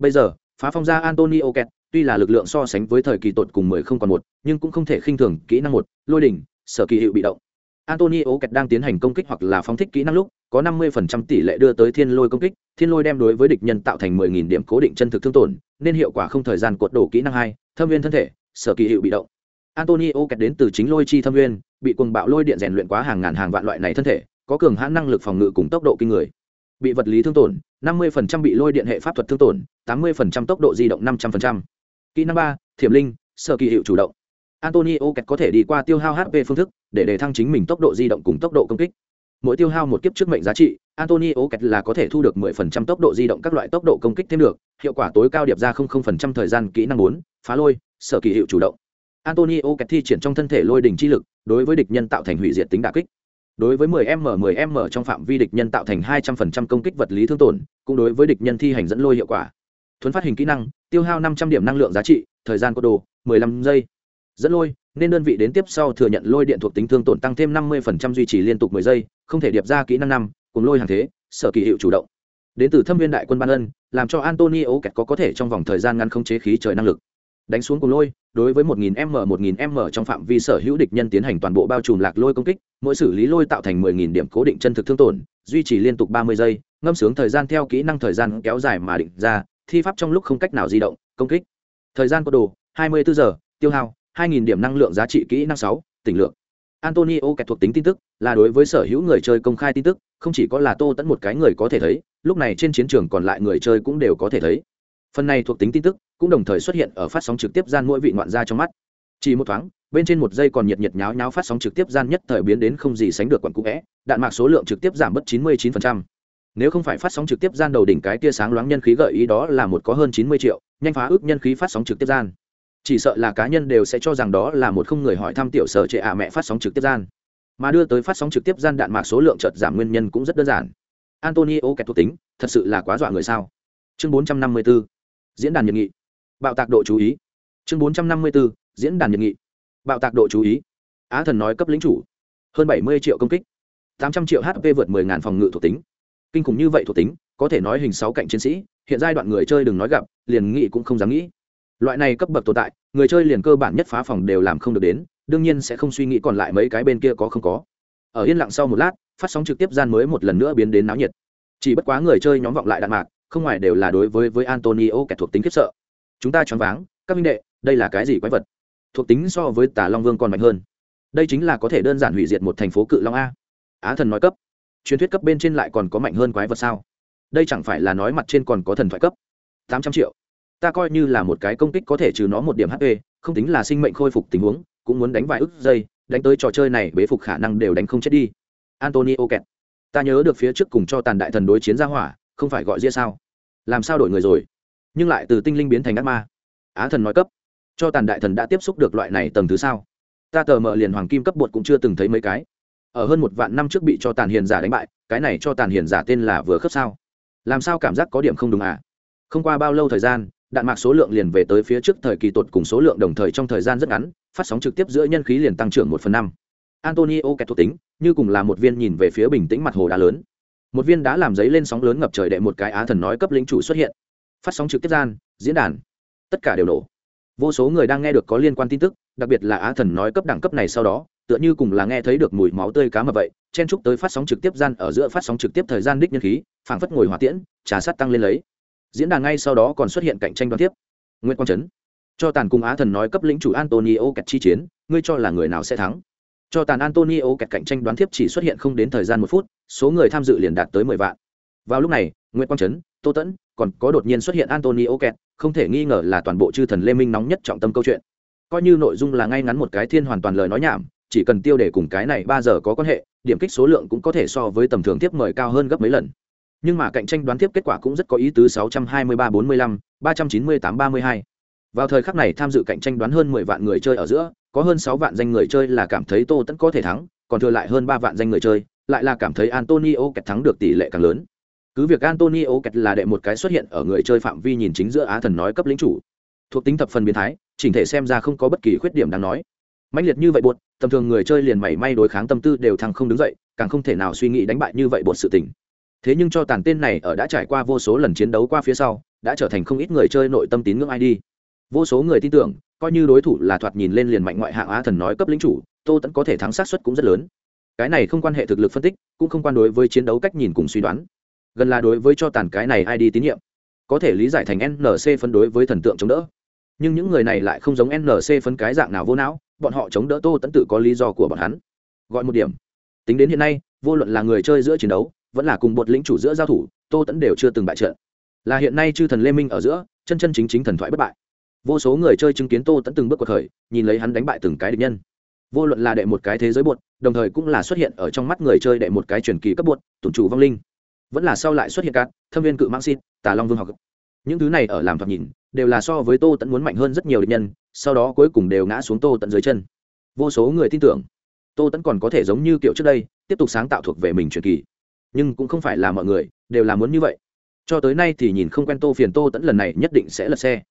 bây giờ, phá phong gia antonio kẹt, tuy là lực lượng so sánh với thời kỳ tột cùng mười không còn một, nhưng cũng không thể khinh thường kỹ năng một, lôi đỉnh, sở kỳ hiệu bị động. Antonio kẹt đang tiến hành công kích hoặc là phóng thích kỹ năng lúc, có năm mươi tỷ lệ đưa tới thiên lôi công kích, thiên lôi đem đối với địch nhân tạo thành mười nghìn điểm cố định chân thực thương tổn, nên hiệu quả không thời gian cột đổ kỹ năng hai, thâm viên thân thể, sở kỳ hiệu bị động. Antonio kẹt đến từ chính lôi chi thâm viên, bị cuồng bạo lôi điện rèn luyện quá hàng ngàn hàng vạn loại này thân thể, có cường hãn năng lực phòng ngự cùng tốc độ kinh người bị vật lý thương tổn 50% bị lôi điện hệ pháp thuật thương tổn 80% tốc độ di động 500%. kỹ năng ba thiểm linh sở kỳ hiệu chủ động. Antonio kẹt có thể đi qua tiêu hao hp phương thức để đề thăng chính mình tốc độ di động cùng tốc độ công kích. Mỗi tiêu hao một kiếp trước mệnh giá trị antonio kẹt là có thể thu được 10% tốc độ di động các loại tốc độ công kích thêm được hiệu quả tối cao điệp ra 00% thời gian kỹ năng 4, phá lôi sở kỳ hiệu chủ động. Antonio kẹt thi triển trong thân thể lôi đỉnh chi lực đối với địch nhân tạo thành hủy diệt tính đả kích đối với 10 m 10 m trong phạm vi địch nhân tạo thành 200% công kích vật lý thương tổn, cũng đối với địch nhân thi hành dẫn lôi hiệu quả. Thuấn phát hình kỹ năng, tiêu hao 500 điểm năng lượng giá trị, thời gian code đồ 15 giây. Dẫn lôi, nên đơn vị đến tiếp sau thừa nhận lôi điện thuộc tính thương tổn tăng thêm 50% duy trì liên tục 10 giây, không thể điệp ra kỹ năng năm, cùng lôi hàng thế, sở kỳ hiệu chủ động. Đến từ thâm viên đại quân ban ân, làm cho antonio kẹt có có thể trong vòng thời gian ngắn không chế khí trời năng lực đánh xuống cùng lôi đối với 1000 m 1000 m trong phạm vi sở hữu địch nhân tiến hành toàn bộ bao trùm lạc lôi công kích mỗi xử lý lôi tạo thành 10.000 điểm cố định chân thực thương tổn duy trì liên tục 30 giây ngâm sướng thời gian theo kỹ năng thời gian kéo dài mà định ra thi pháp trong lúc không cách nào di động công kích. Thời gian có đồ 24 giờ tiêu hao 2.000 điểm năng lượng giá trị kỹ năng 6, tỉnh lượng antonio kẹt thuộc tính tin tức là đối với sở hữu người chơi công khai tin tức không chỉ có là tô tẫn một cái người có thể thấy lúc này trên chiến trường còn lại người chơi cũng đều có thể thấy. Phần này thuộc tính tin tức cũng đồng thời xuất hiện ở phát sóng trực tiếp gian mỗi vị ngoạn gia trong mắt. Chỉ một thoáng, bên trên một giây còn nhiệt nhiệt nháo nháo phát sóng trực tiếp gian nhất thời biến đến không gì sánh được quận cũ vẽ, đạn mạc số lượng trực tiếp giảm bớt chín mươi 99%. nếu không phải phát sóng trực tiếp gian đầu đỉnh cái tia sáng loáng nhân khí gợi ý đó là một có hơn chín mươi triệu, nhanh phá ước nhân khí phát sóng trực tiếp gian. Chỉ sợ là cá nhân đều sẽ cho rằng đó là một không người hỏi thăm tiểu sở trệ ạ mẹ phát sóng trực tiếp gian. Mà đưa tới phát sóng trực tiếp gian đạn mạc số lượng chợt giảm nguyên nhân cũng rất đơn giản. Antonio kẹt thuộc tính, thật sự là quá dọa người sao? Chương bốn trăm năm mươi 454 diễn đàn nhiệt nghị bạo tạc độ chú ý. Chương bốn trăm năm mươi bốn, diễn đàn nhiệt nghị. Bạo tạc độ chú ý. Á thần nói cấp lính chủ. Hơn bảy mươi triệu công kích. tám trăm triệu hp vượt mười ngàn phòng ngự thuộc tính. Kinh khủng như vậy thuộc tính, có thể nói hình sáu cạnh chiến sĩ, hiện giai đoạn người chơi đừng nói gặp, liền nghị cũng không dám nghĩ. Loại này cấp bậc tồn tại, người chơi liền cơ bản nhất phá phòng đều làm không được đến, đương nhiên sẽ không suy nghĩ còn lại mấy cái bên kia có không có. Ở yên lặng sau một lát, phát sóng trực tiếp gian mới một lần nữa biến đến náo nhiệt. Chỉ bất quá người chơi nhóm vọng lại đạn mạc, không ngoài đều là đối với với antonio kẻ thuộc tính khiếp sợ chúng ta choáng váng, các minh đệ, đây là cái gì quái vật? Thuộc tính so với tà long vương còn mạnh hơn. Đây chính là có thể đơn giản hủy diệt một thành phố cự long a. Á thần nói cấp. Truyền thuyết cấp bên trên lại còn có mạnh hơn quái vật sao? Đây chẳng phải là nói mặt trên còn có thần thoại cấp? Tám trăm triệu. Ta coi như là một cái công kích có thể trừ nó một điểm hp không tính là sinh mệnh khôi phục tình huống, cũng muốn đánh vài ức giây, đánh tới trò chơi này bế phục khả năng đều đánh không chết đi. Antonio kẹt. Ta nhớ được phía trước cùng cho tàn đại thần đối chiến ra hỏa, không phải gọi ria sao? Làm sao đổi người rồi? Nhưng lại từ tinh linh biến thành ác ma. Á thần nói cấp, cho tàn đại thần đã tiếp xúc được loại này tầng thứ sao? Ta tờ mờ liền hoàng kim cấp bột cũng chưa từng thấy mấy cái. Ở hơn một vạn năm trước bị cho tàn hiền giả đánh bại, cái này cho tàn hiền giả tên là vừa khớp sao? Làm sao cảm giác có điểm không đúng à? Không qua bao lâu thời gian, đạn mạc số lượng liền về tới phía trước thời kỳ tột cùng số lượng đồng thời trong thời gian rất ngắn, phát sóng trực tiếp giữa nhân khí liền tăng trưởng một phần năm. Antonio kẹt thuộc tính, như cùng là một viên nhìn về phía bình tĩnh mặt hồ đá lớn. Một viên đã làm giấy lên sóng lớn ngập trời đệ một cái á thần nói cấp lính chủ xuất hiện phát sóng trực tiếp gian, diễn đàn. Tất cả đều nổ. Vô số người đang nghe được có liên quan tin tức, đặc biệt là á thần nói cấp đẳng cấp này sau đó, tựa như cùng là nghe thấy được mùi máu tươi cá mà vậy, chen chúc tới phát sóng trực tiếp gian, ở giữa phát sóng trực tiếp thời gian đích nhân khí, phảng phất ngồi hỏa tiễn, trà sát tăng lên lấy. Diễn đàn ngay sau đó còn xuất hiện cạnh tranh đoán tiếp. Nguyễn quang trấn, cho tàn cùng á thần nói cấp lĩnh chủ antonio kẹt chi chiến, ngươi cho là người nào sẽ thắng? Cho tàn antonio kẹt cạnh tranh đoán tiếp chỉ xuất hiện không đến thời gian một phút, số người tham dự liền đạt tới mười vạn vào lúc này nguyễn quang trấn tô tẫn còn có đột nhiên xuất hiện antonio kẹt không thể nghi ngờ là toàn bộ chư thần lê minh nóng nhất trọng tâm câu chuyện. Coi như nội dung là ngay ngắn một cái thiên hoàn toàn lời nói nhảm chỉ cần tiêu đề cùng cái này ba giờ có quan hệ điểm kích số lượng cũng có thể so với tầm thường tiếp mời cao hơn gấp mấy lần. Nhưng mà cạnh tranh đoán tiếp kết quả cũng rất có ý tứ 623-45, 398-32. vào thời khắc này tham dự cạnh tranh đoán hơn 10 vạn người chơi ở giữa có hơn 6 vạn danh người chơi là cảm thấy tô tẫn có thể thắng còn thừa lại hơn 3 vạn danh người chơi lại là cảm thấy antonio kẹt thắng được tỷ lệ càng lớn cứ việc antonio kẹt là đệ một cái xuất hiện ở người chơi phạm vi nhìn chính giữa á thần nói cấp lĩnh chủ. Thuộc tính thập phần biến thái, chỉnh thể xem ra không có bất kỳ khuyết điểm đáng nói. Mạnh liệt như vậy buột tầm thường người chơi liền mảy may đối kháng tâm tư đều thăng không đứng dậy, càng không thể nào suy nghĩ đánh bại như vậy bột sự tình. Thế nhưng cho tàn tên này ở đã trải qua vô số lần chiến đấu qua phía sau, đã trở thành không ít người chơi nội tâm tín ngưỡng id vô số người tin tưởng, coi như đối thủ là thoạt nhìn lên liền mạnh ngoại hạng á thần nói cấp lính chủ, tô tẫn có thể thắng sát suất cũng rất lớn. Cái này không quan hệ thực lực phân tích, cũng không quan đối với chiến đấu cách nhìn cùng suy đoán gần là đối với cho tàn cái này ai đi tín nhiệm. Có thể lý giải thành nc phân đối với thần tượng chống đỡ. Nhưng những người này lại không giống nc phân cái dạng nào vô não, bọn họ chống đỡ tô tẫn tự có lý do của bọn hắn. Gọi một điểm. Tính đến hiện nay, vô luận là người chơi giữa chiến đấu, vẫn là cùng một lĩnh chủ giữa giao thủ, tô tẫn đều chưa từng bại trận. Là hiện nay chư thần lê minh ở giữa, chân chân chính chính thần thoại bất bại. Vô số người chơi chứng kiến tô tẫn từng bước cuộc khởi, nhìn lấy hắn đánh bại từng cái địch nhân. Vô luận là đệ một cái thế giới bột, đồng thời cũng là xuất hiện ở trong mắt người chơi đệ một cái truyền kỳ cấp bột tổn chủ vong linh vẫn là sau lại xuất hiện cát thâm viên cự mãng xin tà long vương học. Những thứ này ở làm thoạt nhìn, đều là so với tô tẫn muốn mạnh hơn rất nhiều địch nhân, sau đó cuối cùng đều ngã xuống tô tẫn dưới chân. Vô số người tin tưởng, tô tẫn còn có thể giống như kiểu trước đây, tiếp tục sáng tạo thuộc về mình truyền kỳ. Nhưng cũng không phải là mọi người, đều là muốn như vậy. Cho tới nay thì nhìn không quen tô phiền tô tẫn lần này nhất định sẽ lật xe.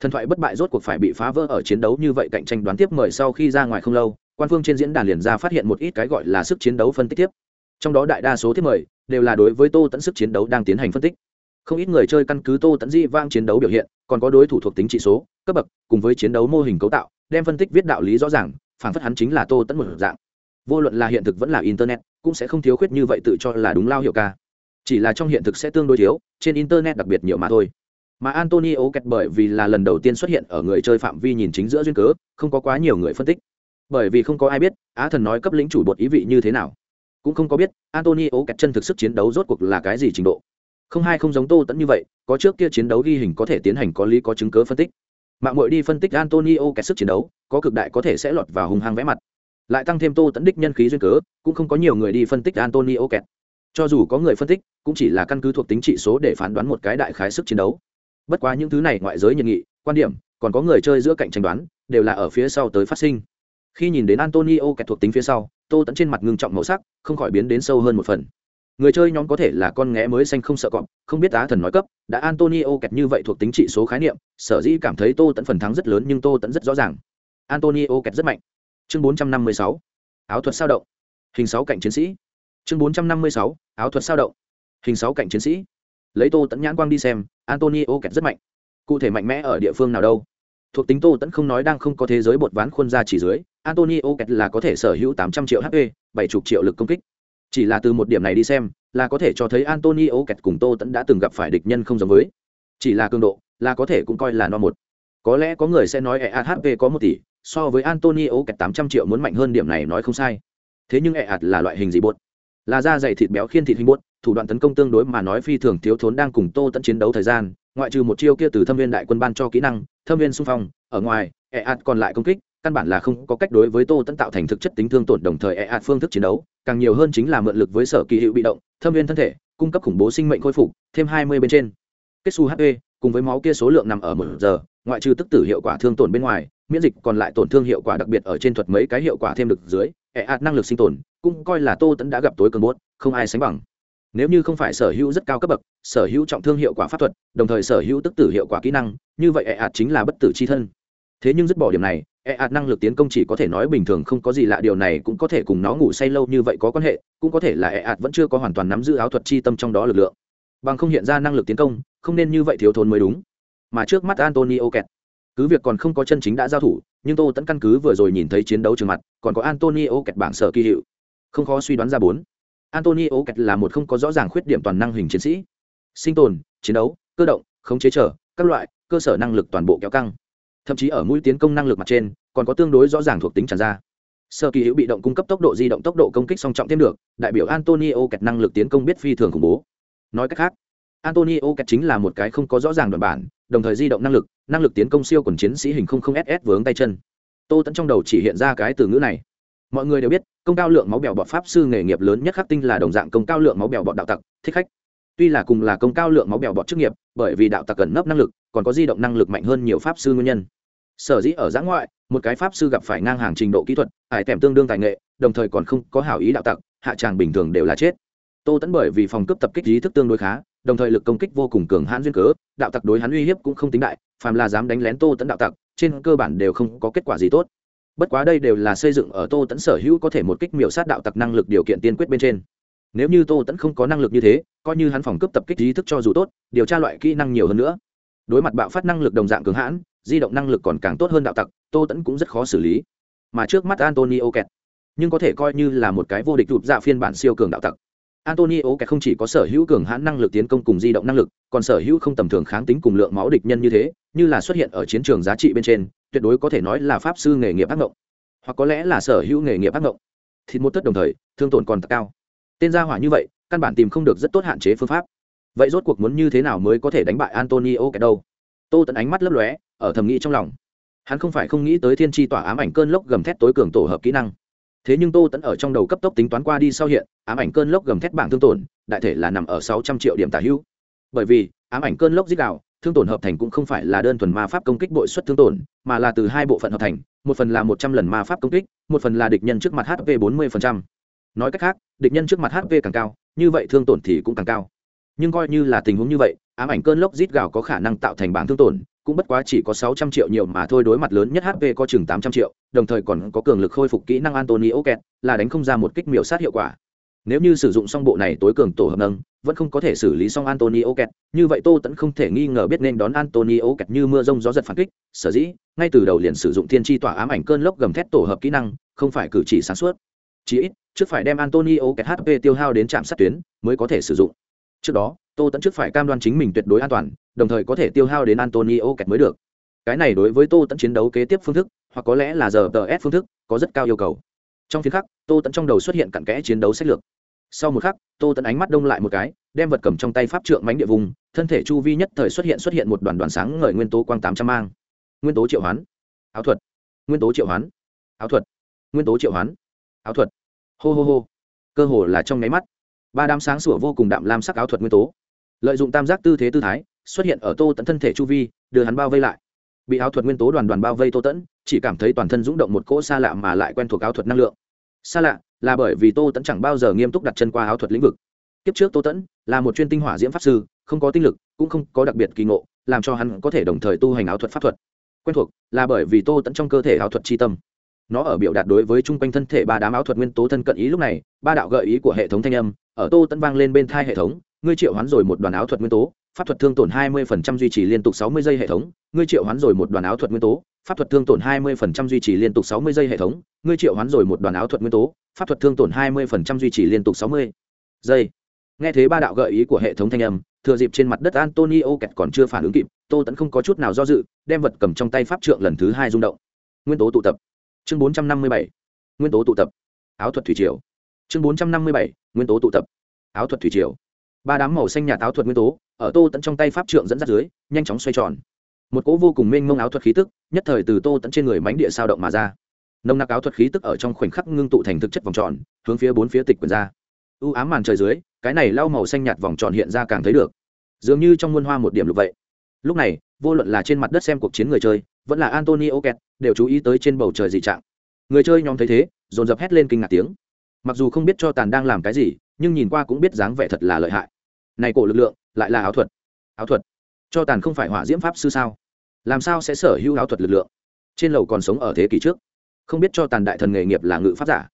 Thần thoại bất bại rốt cuộc phải bị phá vỡ ở chiến đấu như vậy cạnh tranh đoán tiếp mời sau khi ra ngoài không lâu, quan phương trên diễn đàn liền ra phát hiện một ít cái gọi là sức chiến đấu phân tích tiếp trong đó đại đa số thiết mời đều là đối với tô tẫn sức chiến đấu đang tiến hành phân tích. Không ít người chơi căn cứ tô tẫn di vang chiến đấu biểu hiện, còn có đối thủ thuộc tính trị số, cấp bậc, cùng với chiến đấu mô hình cấu tạo, đem phân tích viết đạo lý rõ ràng, phản phất hắn chính là tô tẫn một dạng. Vô luận là hiện thực vẫn là internet, cũng sẽ không thiếu khuyết như vậy tự cho là đúng lao hiệu ca. Chỉ là trong hiện thực sẽ tương đối thiếu, trên internet đặc biệt nhiều mà thôi. Mà antonio kẹt bởi vì là lần đầu tiên xuất hiện ở người chơi phạm vi nhìn chính giữa duyên cớ, không có quá nhiều người phân tích. Bởi vì không có ai biết, á thần nói cấp lĩnh chủ bột ý vị như thế nào cũng không có biết, antonio kẹt chân thực sức chiến đấu rốt cuộc là cái gì trình độ. Không hai không giống tô tẫn như vậy, có trước kia chiến đấu ghi hình có thể tiến hành có lý có chứng cớ phân tích. Mạng mội đi phân tích antonio kẹt sức chiến đấu, có cực đại có thể sẽ lọt vào hung hăng vẽ mặt. Lại tăng thêm tô tẫn đích nhân khí duyên cớ, cũng không có nhiều người đi phân tích antonio kẹt. Cho dù có người phân tích, cũng chỉ là căn cứ thuộc tính trị số để phán đoán một cái đại khái sức chiến đấu. Bất quá những thứ này ngoại giới nhiệt nghị, quan điểm, còn có người chơi giữa cạnh tranh đoán, đều là ở phía sau tới phát sinh khi nhìn đến antonio kẹt thuộc tính phía sau tô tẫn trên mặt ngưng trọng màu sắc không khỏi biến đến sâu hơn một phần. Người chơi nhóm có thể là con nghé mới xanh không sợ cọp không biết á thần nói cấp đã antonio kẹt như vậy thuộc tính trị số khái niệm sở dĩ cảm thấy tô tẫn phần thắng rất lớn nhưng tô tẫn rất rõ ràng. Antonio kẹt rất mạnh. Chương 456, áo thuật sao động. Hình sáu cạnh chiến sĩ. Chương 456, áo thuật sao động. Hình sáu cạnh chiến sĩ. Lấy tô tẫn nhãn quang đi xem antonio kẹt rất mạnh. Cụ thể mạnh mẽ ở địa phương nào đâu? Thuộc tính tô tẫn không nói đang không có thế giới bột ván khuôn ra chỉ dưới antonio kẹt là có thể sở hữu tám trăm triệu hp bảy chục triệu lực công kích. Chỉ là từ một điểm này đi xem là có thể cho thấy antonio kẹt cùng tô tấn đã từng gặp phải địch nhân không giống với. Chỉ là cường độ là có thể cũng coi là no một. Có lẽ có người sẽ nói ehp có một tỷ so với antonio kẹt tám trăm triệu muốn mạnh hơn điểm này nói không sai. Thế nhưng ehp là loại hình gì buốt, là da dày thịt béo khiên thịt hình buốt, thủ đoạn tấn công tương đối mà nói phi thường thiếu thốn đang cùng tô tấn chiến đấu thời gian ngoại trừ một chiêu kia từ thâm viên đại quân ban cho kỹ năng thâm viên xung phong ở ngoài ehp còn lại công kích căn bản là không có cách đối với tô tẫn tạo thành thực chất tính thương tổn đồng thời e ạt phương thức chiến đấu, càng nhiều hơn chính là mượn lực với sở kỳ hiệu bị động, thâm viên thân thể, cung cấp khủng bố sinh mệnh khôi phục, thêm hai mươi bên trên. Kết su hp cùng với máu kia số lượng nằm ở một giờ, ngoại trừ tức tử hiệu quả thương tổn bên ngoài, miễn dịch còn lại tổn thương hiệu quả đặc biệt ở trên thuật mấy cái hiệu quả thêm được dưới e ạt năng lực sinh tồn, cũng coi là tô tẫn đã gặp tối cường bốt không ai sánh bằng. Nếu như không phải sở hữu rất cao cấp bậc, sở hữu trọng thương hiệu quả pháp thuật, đồng thời sở hữu tức tử hiệu quả kỹ năng, như vậy e ạt chính là bất tử c h i thân thế nhưng dứt bỏ điểm này e ạt năng lực tiến công chỉ có thể nói bình thường, không có gì lạ, điều này cũng có thể cùng nó ngủ say lâu như vậy có quan hệ, cũng có thể là e ạt vẫn chưa có hoàn toàn nắm giữ áo thuật chi tâm trong đó lực lượng. Bằng không hiện ra năng lực tiến công, không nên như vậy thiếu thốn mới đúng. Mà trước mắt antonio kẹt. Cứ việc còn không có chân chính đã giao thủ, nhưng tô tẫn căn cứ vừa rồi nhìn thấy chiến đấu trường mặt, còn có antonio kẹt bảng sở kỳ hiệu. Không khó suy đoán ra bốn. Antonio kẹt là một không có rõ ràng khuyết điểm toàn năng hình chiến sĩ. Sinh tồn, chiến đấu, cơ động, khống chế trở, các loại, cơ sở năng lực toàn bộ kéo căng thậm chí ở mũi tiến công năng lực mặt trên, còn có tương đối rõ ràng thuộc tính tràn ra. Sơ kỳ hữu bị động cung cấp tốc độ di động, tốc độ công kích song trọng thêm được, đại biểu antonio kẹt năng lực tiến công biết phi thường khủng bố. Nói cách khác, antonio kẹt chính là một cái không có rõ ràng đoạn bản, đồng thời di động năng lực năng lực tiến công siêu quần chiến sĩ hình không không ss vướng tay chân. Tô tẫn trong đầu chỉ hiện ra cái từ ngữ này. Mọi người đều biết, công cao lượng máu bèo bọt pháp sư nghề nghiệp lớn nhất khắc tinh là đồng dạng công cao lượng máu bèo bọt đạo tặc, thích khách. Tuy là cùng là công cao lượng máu bèo bọt chức nghiệp, bởi vì đạo tặc cần nấp năng lực, còn có di động năng lực mạnh hơn nhiều pháp sư nguyên nhân sở dĩ ở giã ngoại, một cái pháp sư gặp phải ngang hàng trình độ kỹ thuật hải tèm tương đương tài nghệ, đồng thời còn không có hảo ý đạo tặc, hạ tràng bình thường đều là chết. Tô tẫn bởi vì phòng cướp tập kích ý thức tương đối khá, đồng thời lực công kích vô cùng cường hãn duyên cớ, đạo tặc đối hắn uy hiếp cũng không tính đại, phàm là dám đánh lén tô tẫn đạo tặc, trên cơ bản đều không có kết quả gì tốt. Bất quá đây đều là xây dựng ở tô tẫn sở hữu có thể một kích miểu sát đạo tặc năng lực điều kiện tiên quyết bên trên. Nếu như tô tẫn không có năng lực như thế, coi như hắn phòng cướp tập kích ý thức cho dù tốt, điều tra loại kỹ năng nhiều hơn nữa. Đối mặt bạo phát năng lực đồng dạng cường hãn di động năng lực còn càng tốt hơn đạo tặc, tô tẫn cũng rất khó xử lý. Mà trước mắt antonio kẹt, nhưng có thể coi như là một cái vô địch rụt dạ phiên bản siêu cường đạo tặc. Antonio kẹt không chỉ có sở hữu cường hãn năng lực tiến công cùng di động năng lực, còn sở hữu không tầm thường kháng tính cùng lượng máu địch nhân như thế, như là xuất hiện ở chiến trường giá trị bên trên, tuyệt đối có thể nói là pháp sư nghề nghiệp ác mộng hoặc có lẽ là sở hữu nghề nghiệp ác mộng thịt một tất đồng thời, thương tổn còn cao. Tên gia hỏa như vậy, căn bản tìm không được rất tốt hạn chế phương pháp. Vậy rốt cuộc muốn như thế nào mới có thể đánh bại antonio kẹt đâu? Tô tận ánh mắt lấp lóe ở thầm nghĩ trong lòng. Hắn không phải không nghĩ tới thiên tri tỏa ám ảnh cơn lốc gầm thét tối cường tổ hợp kỹ năng. Thế nhưng tô tẫn ở trong đầu cấp tốc tính toán qua đi sau hiện, ám ảnh cơn lốc gầm thét bảng thương tổn, đại thể là nằm ở sáu trăm triệu điểm tả hữu. Bởi vì, ám ảnh cơn lốc dích đạo thương tổn hợp thành cũng không phải là đơn thuần ma pháp công kích bội suất thương tổn, mà là từ hai bộ phận hợp thành, một phần là một trăm lần ma pháp công kích, một phần là địch nhân trước mặt hp bốn mươi nói cách khác, địch nhân trước mặt hp càng cao, như vậy thương tổn thì cũng càng cao. Nhưng coi như là tình huống như vậy, ám ảnh cơn lốc rít gào có khả năng tạo thành bảng thương tổn cũng bất quá chỉ có sáu trăm triệu nhiều mà thôi, đối mặt lớn nhất hp có chừng tám trăm triệu, đồng thời còn có cường lực khôi phục kỹ năng antonio kẹt, là đánh không ra một kích miểu sát hiệu quả. Nếu như sử dụng xong bộ này tối cường tổ hợp nâng, vẫn không có thể xử lý xong antonio kẹt. Như vậy tô tẫn không thể nghi ngờ biết nên đón antonio kẹt như mưa rông gió giật phản kích. Sở dĩ, ngay từ đầu liền sử dụng thiên tri tỏa ám ảnh cơn lốc gầm thét tổ hợp kỹ năng, không phải cử chỉ sáng suốt. Chỉ ít, trước phải đem antonio kẹt hp tiêu hao đến trạm sát tuyến mới có thể sử dụng. Trước đó tô tẫn trước phải cam đoan chính mình tuyệt đối an toàn, đồng thời có thể tiêu hao đến antonio kẹt mới được. Cái này đối với tô tẫn chiến đấu kế tiếp phương thức, hoặc có lẽ là giờ tờ s phương thức, có rất cao yêu cầu. Trong phiên khắc, tô tẫn trong đầu xuất hiện cặn kẽ chiến đấu sách lược. Sau một khắc, tô tẫn ánh mắt đông lại một cái, đem vật cầm trong tay pháp trượng mánh địa vùng, thân thể chu vi nhất thời xuất hiện xuất hiện một đoàn đoàn sáng ngời nguyên tố quang tám trăm mang. Nguyên tố triệu hoán. Áo thuật. Nguyên tố triệu hoán. Áo thuật. Nguyên tố triệu hoán. Áo thuật. Hô hô hô. Cơ hồ là trong nháy mắt. Ba đám sáng sủa vô cùng đạm lam sắc áo thuật nguyên tố lợi dụng tam giác tư thế tư thái, xuất hiện ở tô tẫn thân thể chu vi, đưa hắn bao vây lại. Bị áo thuật nguyên tố đoàn đoàn bao vây tô tẫn chỉ cảm thấy toàn thân rúng động một cỗ xa lạ mà lại quen thuộc áo thuật năng lượng. Xa lạ là bởi vì tô tẫn chẳng bao giờ nghiêm túc đặt chân qua áo thuật lĩnh vực. Kiếp trước tô tẫn là một chuyên tinh hỏa diễm pháp sư, không có tinh lực, cũng không có đặc biệt kỳ ngộ, làm cho hắn có thể đồng thời tu hành áo thuật pháp thuật. Quen thuộc là bởi vì tô tẫn trong cơ thể áo thuật c tâm. Nó ở biểu đạt đối với chung quanh thân thể ba đám áo thuật nguyên tố thân cận ý lúc này, ba đạo gợi ý của hệ thống thanh âm ở tô tẫn vang lên bên thai hệ thống ngươi triệu hoán rồi một đoàn áo thuật nguyên tố, pháp thuật thương tổn 20% duy trì liên tục 60 giây hệ thống, ngươi triệu hoán rồi một đoàn áo thuật nguyên tố, pháp thuật thương tổn 20% duy trì liên tục 60 giây hệ thống, ngươi triệu hoán rồi một đoàn áo thuật nguyên tố, pháp thuật thương tổn 20% duy trì liên tục 60 giây. Nghe thế ba đạo gợi ý của hệ thống thanh âm, thừa dịp trên mặt đất antonio kẹt còn chưa phản ứng kịp, tô tẫn không có chút nào do dự, đem vật cầm trong tay pháp trượng lần thứ hai rung động. Nguyên tố tụ tập. Chương 457 nguyên tố tụ tập. Áo thuật thủy triều. Chương 457 nguyên tố tụ tập. Áo thuật thủy triều ba đám màu xanh nhà táo thuật nguyên tố ở tô tẫn trong tay pháp trượng dẫn dắt dưới nhanh chóng xoay tròn một cỗ vô cùng mênh mông áo thuật khí tức nhất thời từ tô tẫn trên người mánh địa sao động mà ra nồng nặc áo thuật khí tức ở trong khoảnh khắc ngưng tụ thành thực chất vòng tròn hướng phía bốn phía tịch quyền ra u ám màn trời dưới cái này lau màu xanh nhạt vòng tròn hiện ra càng thấy được dường như trong muôn hoa một điểm lục vậy lúc này vô luận là trên mặt đất xem cuộc chiến người chơi vẫn là antonio kẹt đều chú ý tới trên bầu trời dị trạng người chơi nhóm thấy thế dồn dập hét lên kinh ngạc tiếng mặc dù không biết cho tàn đang làm cái gì, nhưng nhìn qua cũng biết dáng vẻ thật là lợi hại. Này cổ lực lượng, lại là áo thuật. Áo thuật? Cho tàn không phải hỏa diễm pháp sư sao? Làm sao sẽ sở hữu áo thuật lực lượng? Trên lầu còn sống ở thế kỷ trước. Không biết cho tàn đại thần nghề nghiệp là ngự pháp giả.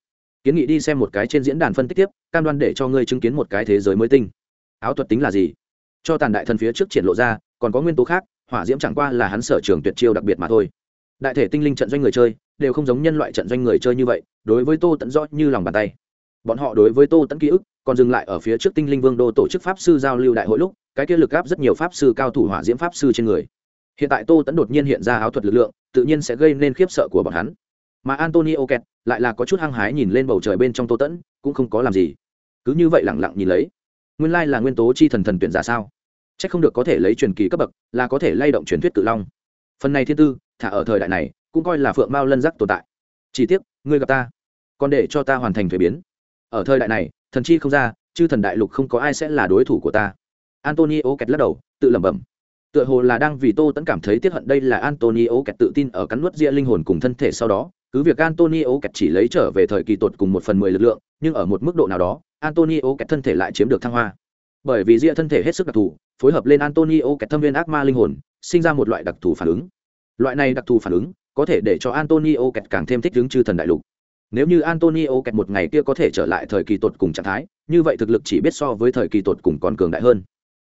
Kiến nghị đi xem một cái trên diễn đàn phân tích tiếp, cam đoan để cho ngươi chứng kiến một cái thế giới mới tinh. Áo thuật tính là gì? Cho tàn đại thần phía trước triển lộ ra, còn có nguyên tố khác, hỏa diễm chẳng qua là hắn sở trường tuyệt chiêu đặc biệt mà thôi. Đại thể tinh linh trận doanh người chơi, đều không giống nhân loại trận doanh người chơi như vậy, đối với tô tận rõ như lòng bàn tay bọn họ đối với tô tẫn ký ức, còn dừng lại ở phía trước tinh linh vương đô tổ chức pháp sư giao lưu đại hội lúc, cái kia lực gáp rất nhiều pháp sư cao thủ hỏa diễm pháp sư trên người. Hiện tại tô tẫn đột nhiên hiện ra áo thuật lực lượng, tự nhiên sẽ gây nên khiếp sợ của bọn hắn. Mà antonio kẹt lại là có chút hăng hái nhìn lên bầu trời bên trong tô tẫn cũng không có làm gì. Cứ như vậy lẳng lặng nhìn lấy. Nguyên lai là nguyên tố chi thần thần tuyển giả sao? C h ắ c không được có thể lấy truyền kỳ cấp bậc, là có thể lay động truyền thuyết cự long. Phần này thiên tư, thả ở thời đại này, cũng coi là phượng mao lân giác tồn tại. Chỉ tiếc, ngươi gặp ta, còn để cho ta hoàn thành thuế biến ở thời đại này, thần chi không ra, chư thần đại lục không có ai sẽ là đối thủ của ta. Antonio kẹt lắc đầu, tự lẩm bẩm. Tựa hồ là đang vì tô tẫn cảm thấy tiếc hận đây là antonio kẹt tự tin ở cắn nuốt ria linh hồn cùng thân thể sau đó. Cứ việc antonio kẹt chỉ lấy trở về thời kỳ tột cùng một phần mười lực lượng, nhưng ở một mức độ nào đó, antonio kẹt thân thể lại chiếm được thăng hoa. Bởi vì ria thân thể hết sức đặc thù, phối hợp lên antonio kẹt thâm viên ác ma linh hồn, sinh ra một loại đặc thù phản ứng. Loại này đặc thù phản ứng có thể để cho antonio kẹt càng thêm thích ứng chư thần đại lục nếu như antonio kẹt một ngày kia có thể trở lại thời kỳ tột cùng trạng thái, như vậy thực lực chỉ biết so với thời kỳ tột cùng còn cường đại hơn.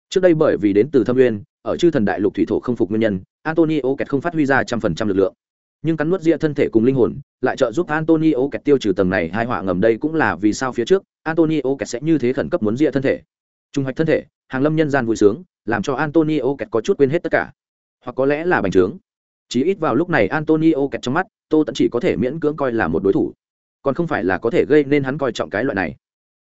Trước đây bởi vì đến từ thâm nguyên, ở chư thần đại lục thủy thổ không phục nguyên nhân, antonio kẹt không phát huy ra trăm phần trăm lực lượng. Nhưng cắn nuốt ria thân thể cùng linh hồn, lại trợ giúp antonio kẹt tiêu trừ tầng này hai họa ngầm đây cũng là vì sao phía trước, antonio kẹt sẽ như thế khẩn cấp muốn ria thân thể. Trung hoạch thân thể, hàng lâm nhân gian vui sướng, làm cho antonio kẹt có chút quên hết tất cả. Hoặc có lẽ là bành trướng. Chỉ ít vào lúc này antonio kẹt trong mắt, tô tẫn chỉ có thể miễn cưỡng coi là một đối thủ còn không phải là có thể gây nên hắn coi trọng cái loại này.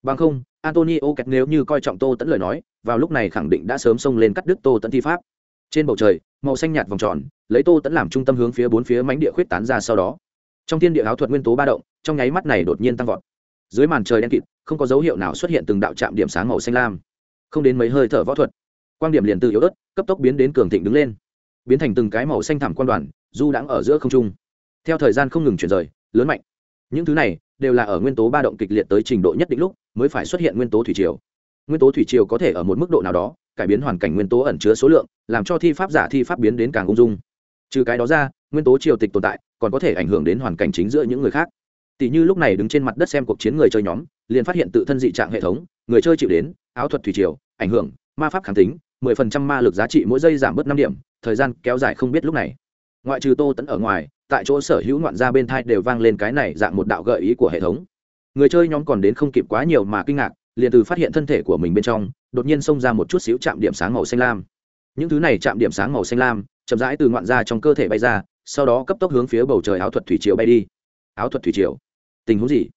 Bằng không, antonio kẹt nếu như coi trọng tô tẫn lời nói, vào lúc này khẳng định đã sớm xông lên cắt đứt tô tẫn thi pháp. Trên bầu trời, màu xanh nhạt vòng tròn, lấy tô tẫn làm trung tâm hướng phía bốn phía mánh địa khuyết tán ra sau đó. Trong thiên địa áo thuật nguyên tố ba động, trong nháy mắt này đột nhiên tăng vọt. Dưới màn trời đen kịt, không có dấu hiệu nào xuất hiện từng đạo trạm điểm sáng màu xanh lam. Không đến mấy hơi thở võ thuật quan điểm liền từ yếu ớt, cấp tốc biến đến cường thịnh đứng lên. Biến thành từng cái màu xanh thảm quan đoàn, du đãng ở giữa không trung. Theo thời gian không ngừng chuyển rời, lớn mạnh những thứ này đều là ở nguyên tố ba động kịch liệt tới trình độ nhất định lúc mới phải xuất hiện nguyên tố thủy triều. Nguyên tố thủy triều có thể ở một mức độ nào đó cải biến hoàn cảnh nguyên tố ẩn chứa số lượng, làm cho thi pháp giả thi pháp biến đến càng ung dung. Trừ cái đó ra, nguyên tố triều tịch tồn tại còn có thể ảnh hưởng đến hoàn cảnh chính giữa những người khác. Tỷ như lúc này đứng trên mặt đất xem cuộc chiến người chơi nhóm, liền phát hiện tự thân dị trạng hệ thống, người chơi chịu đến, áo thuật thủy triều, ảnh hưởng, ma pháp kháng tính, mười phần trăm ma lực giá trị mỗi giây giảm bớt năm điểm, thời gian kéo dài không biết lúc này. Ngoại trừ tô tẫn ở ngoài tại chỗ sở hữu ngoạn gia bên thai đều vang lên cái này dạng một đạo gợi ý của hệ thống. Người chơi nhóm còn đến không kịp quá nhiều mà kinh ngạc, liền từ phát hiện thân thể của mình bên trong, đột nhiên xông ra một chút xíu chạm điểm sáng màu xanh lam. Những thứ này chạm điểm sáng màu xanh lam, chậm rãi từ ngoạn ra trong cơ thể bay ra, sau đó cấp tốc hướng phía bầu trời áo thuật thủy triều bay đi. Áo thuật thủy triều? Tình huống gì?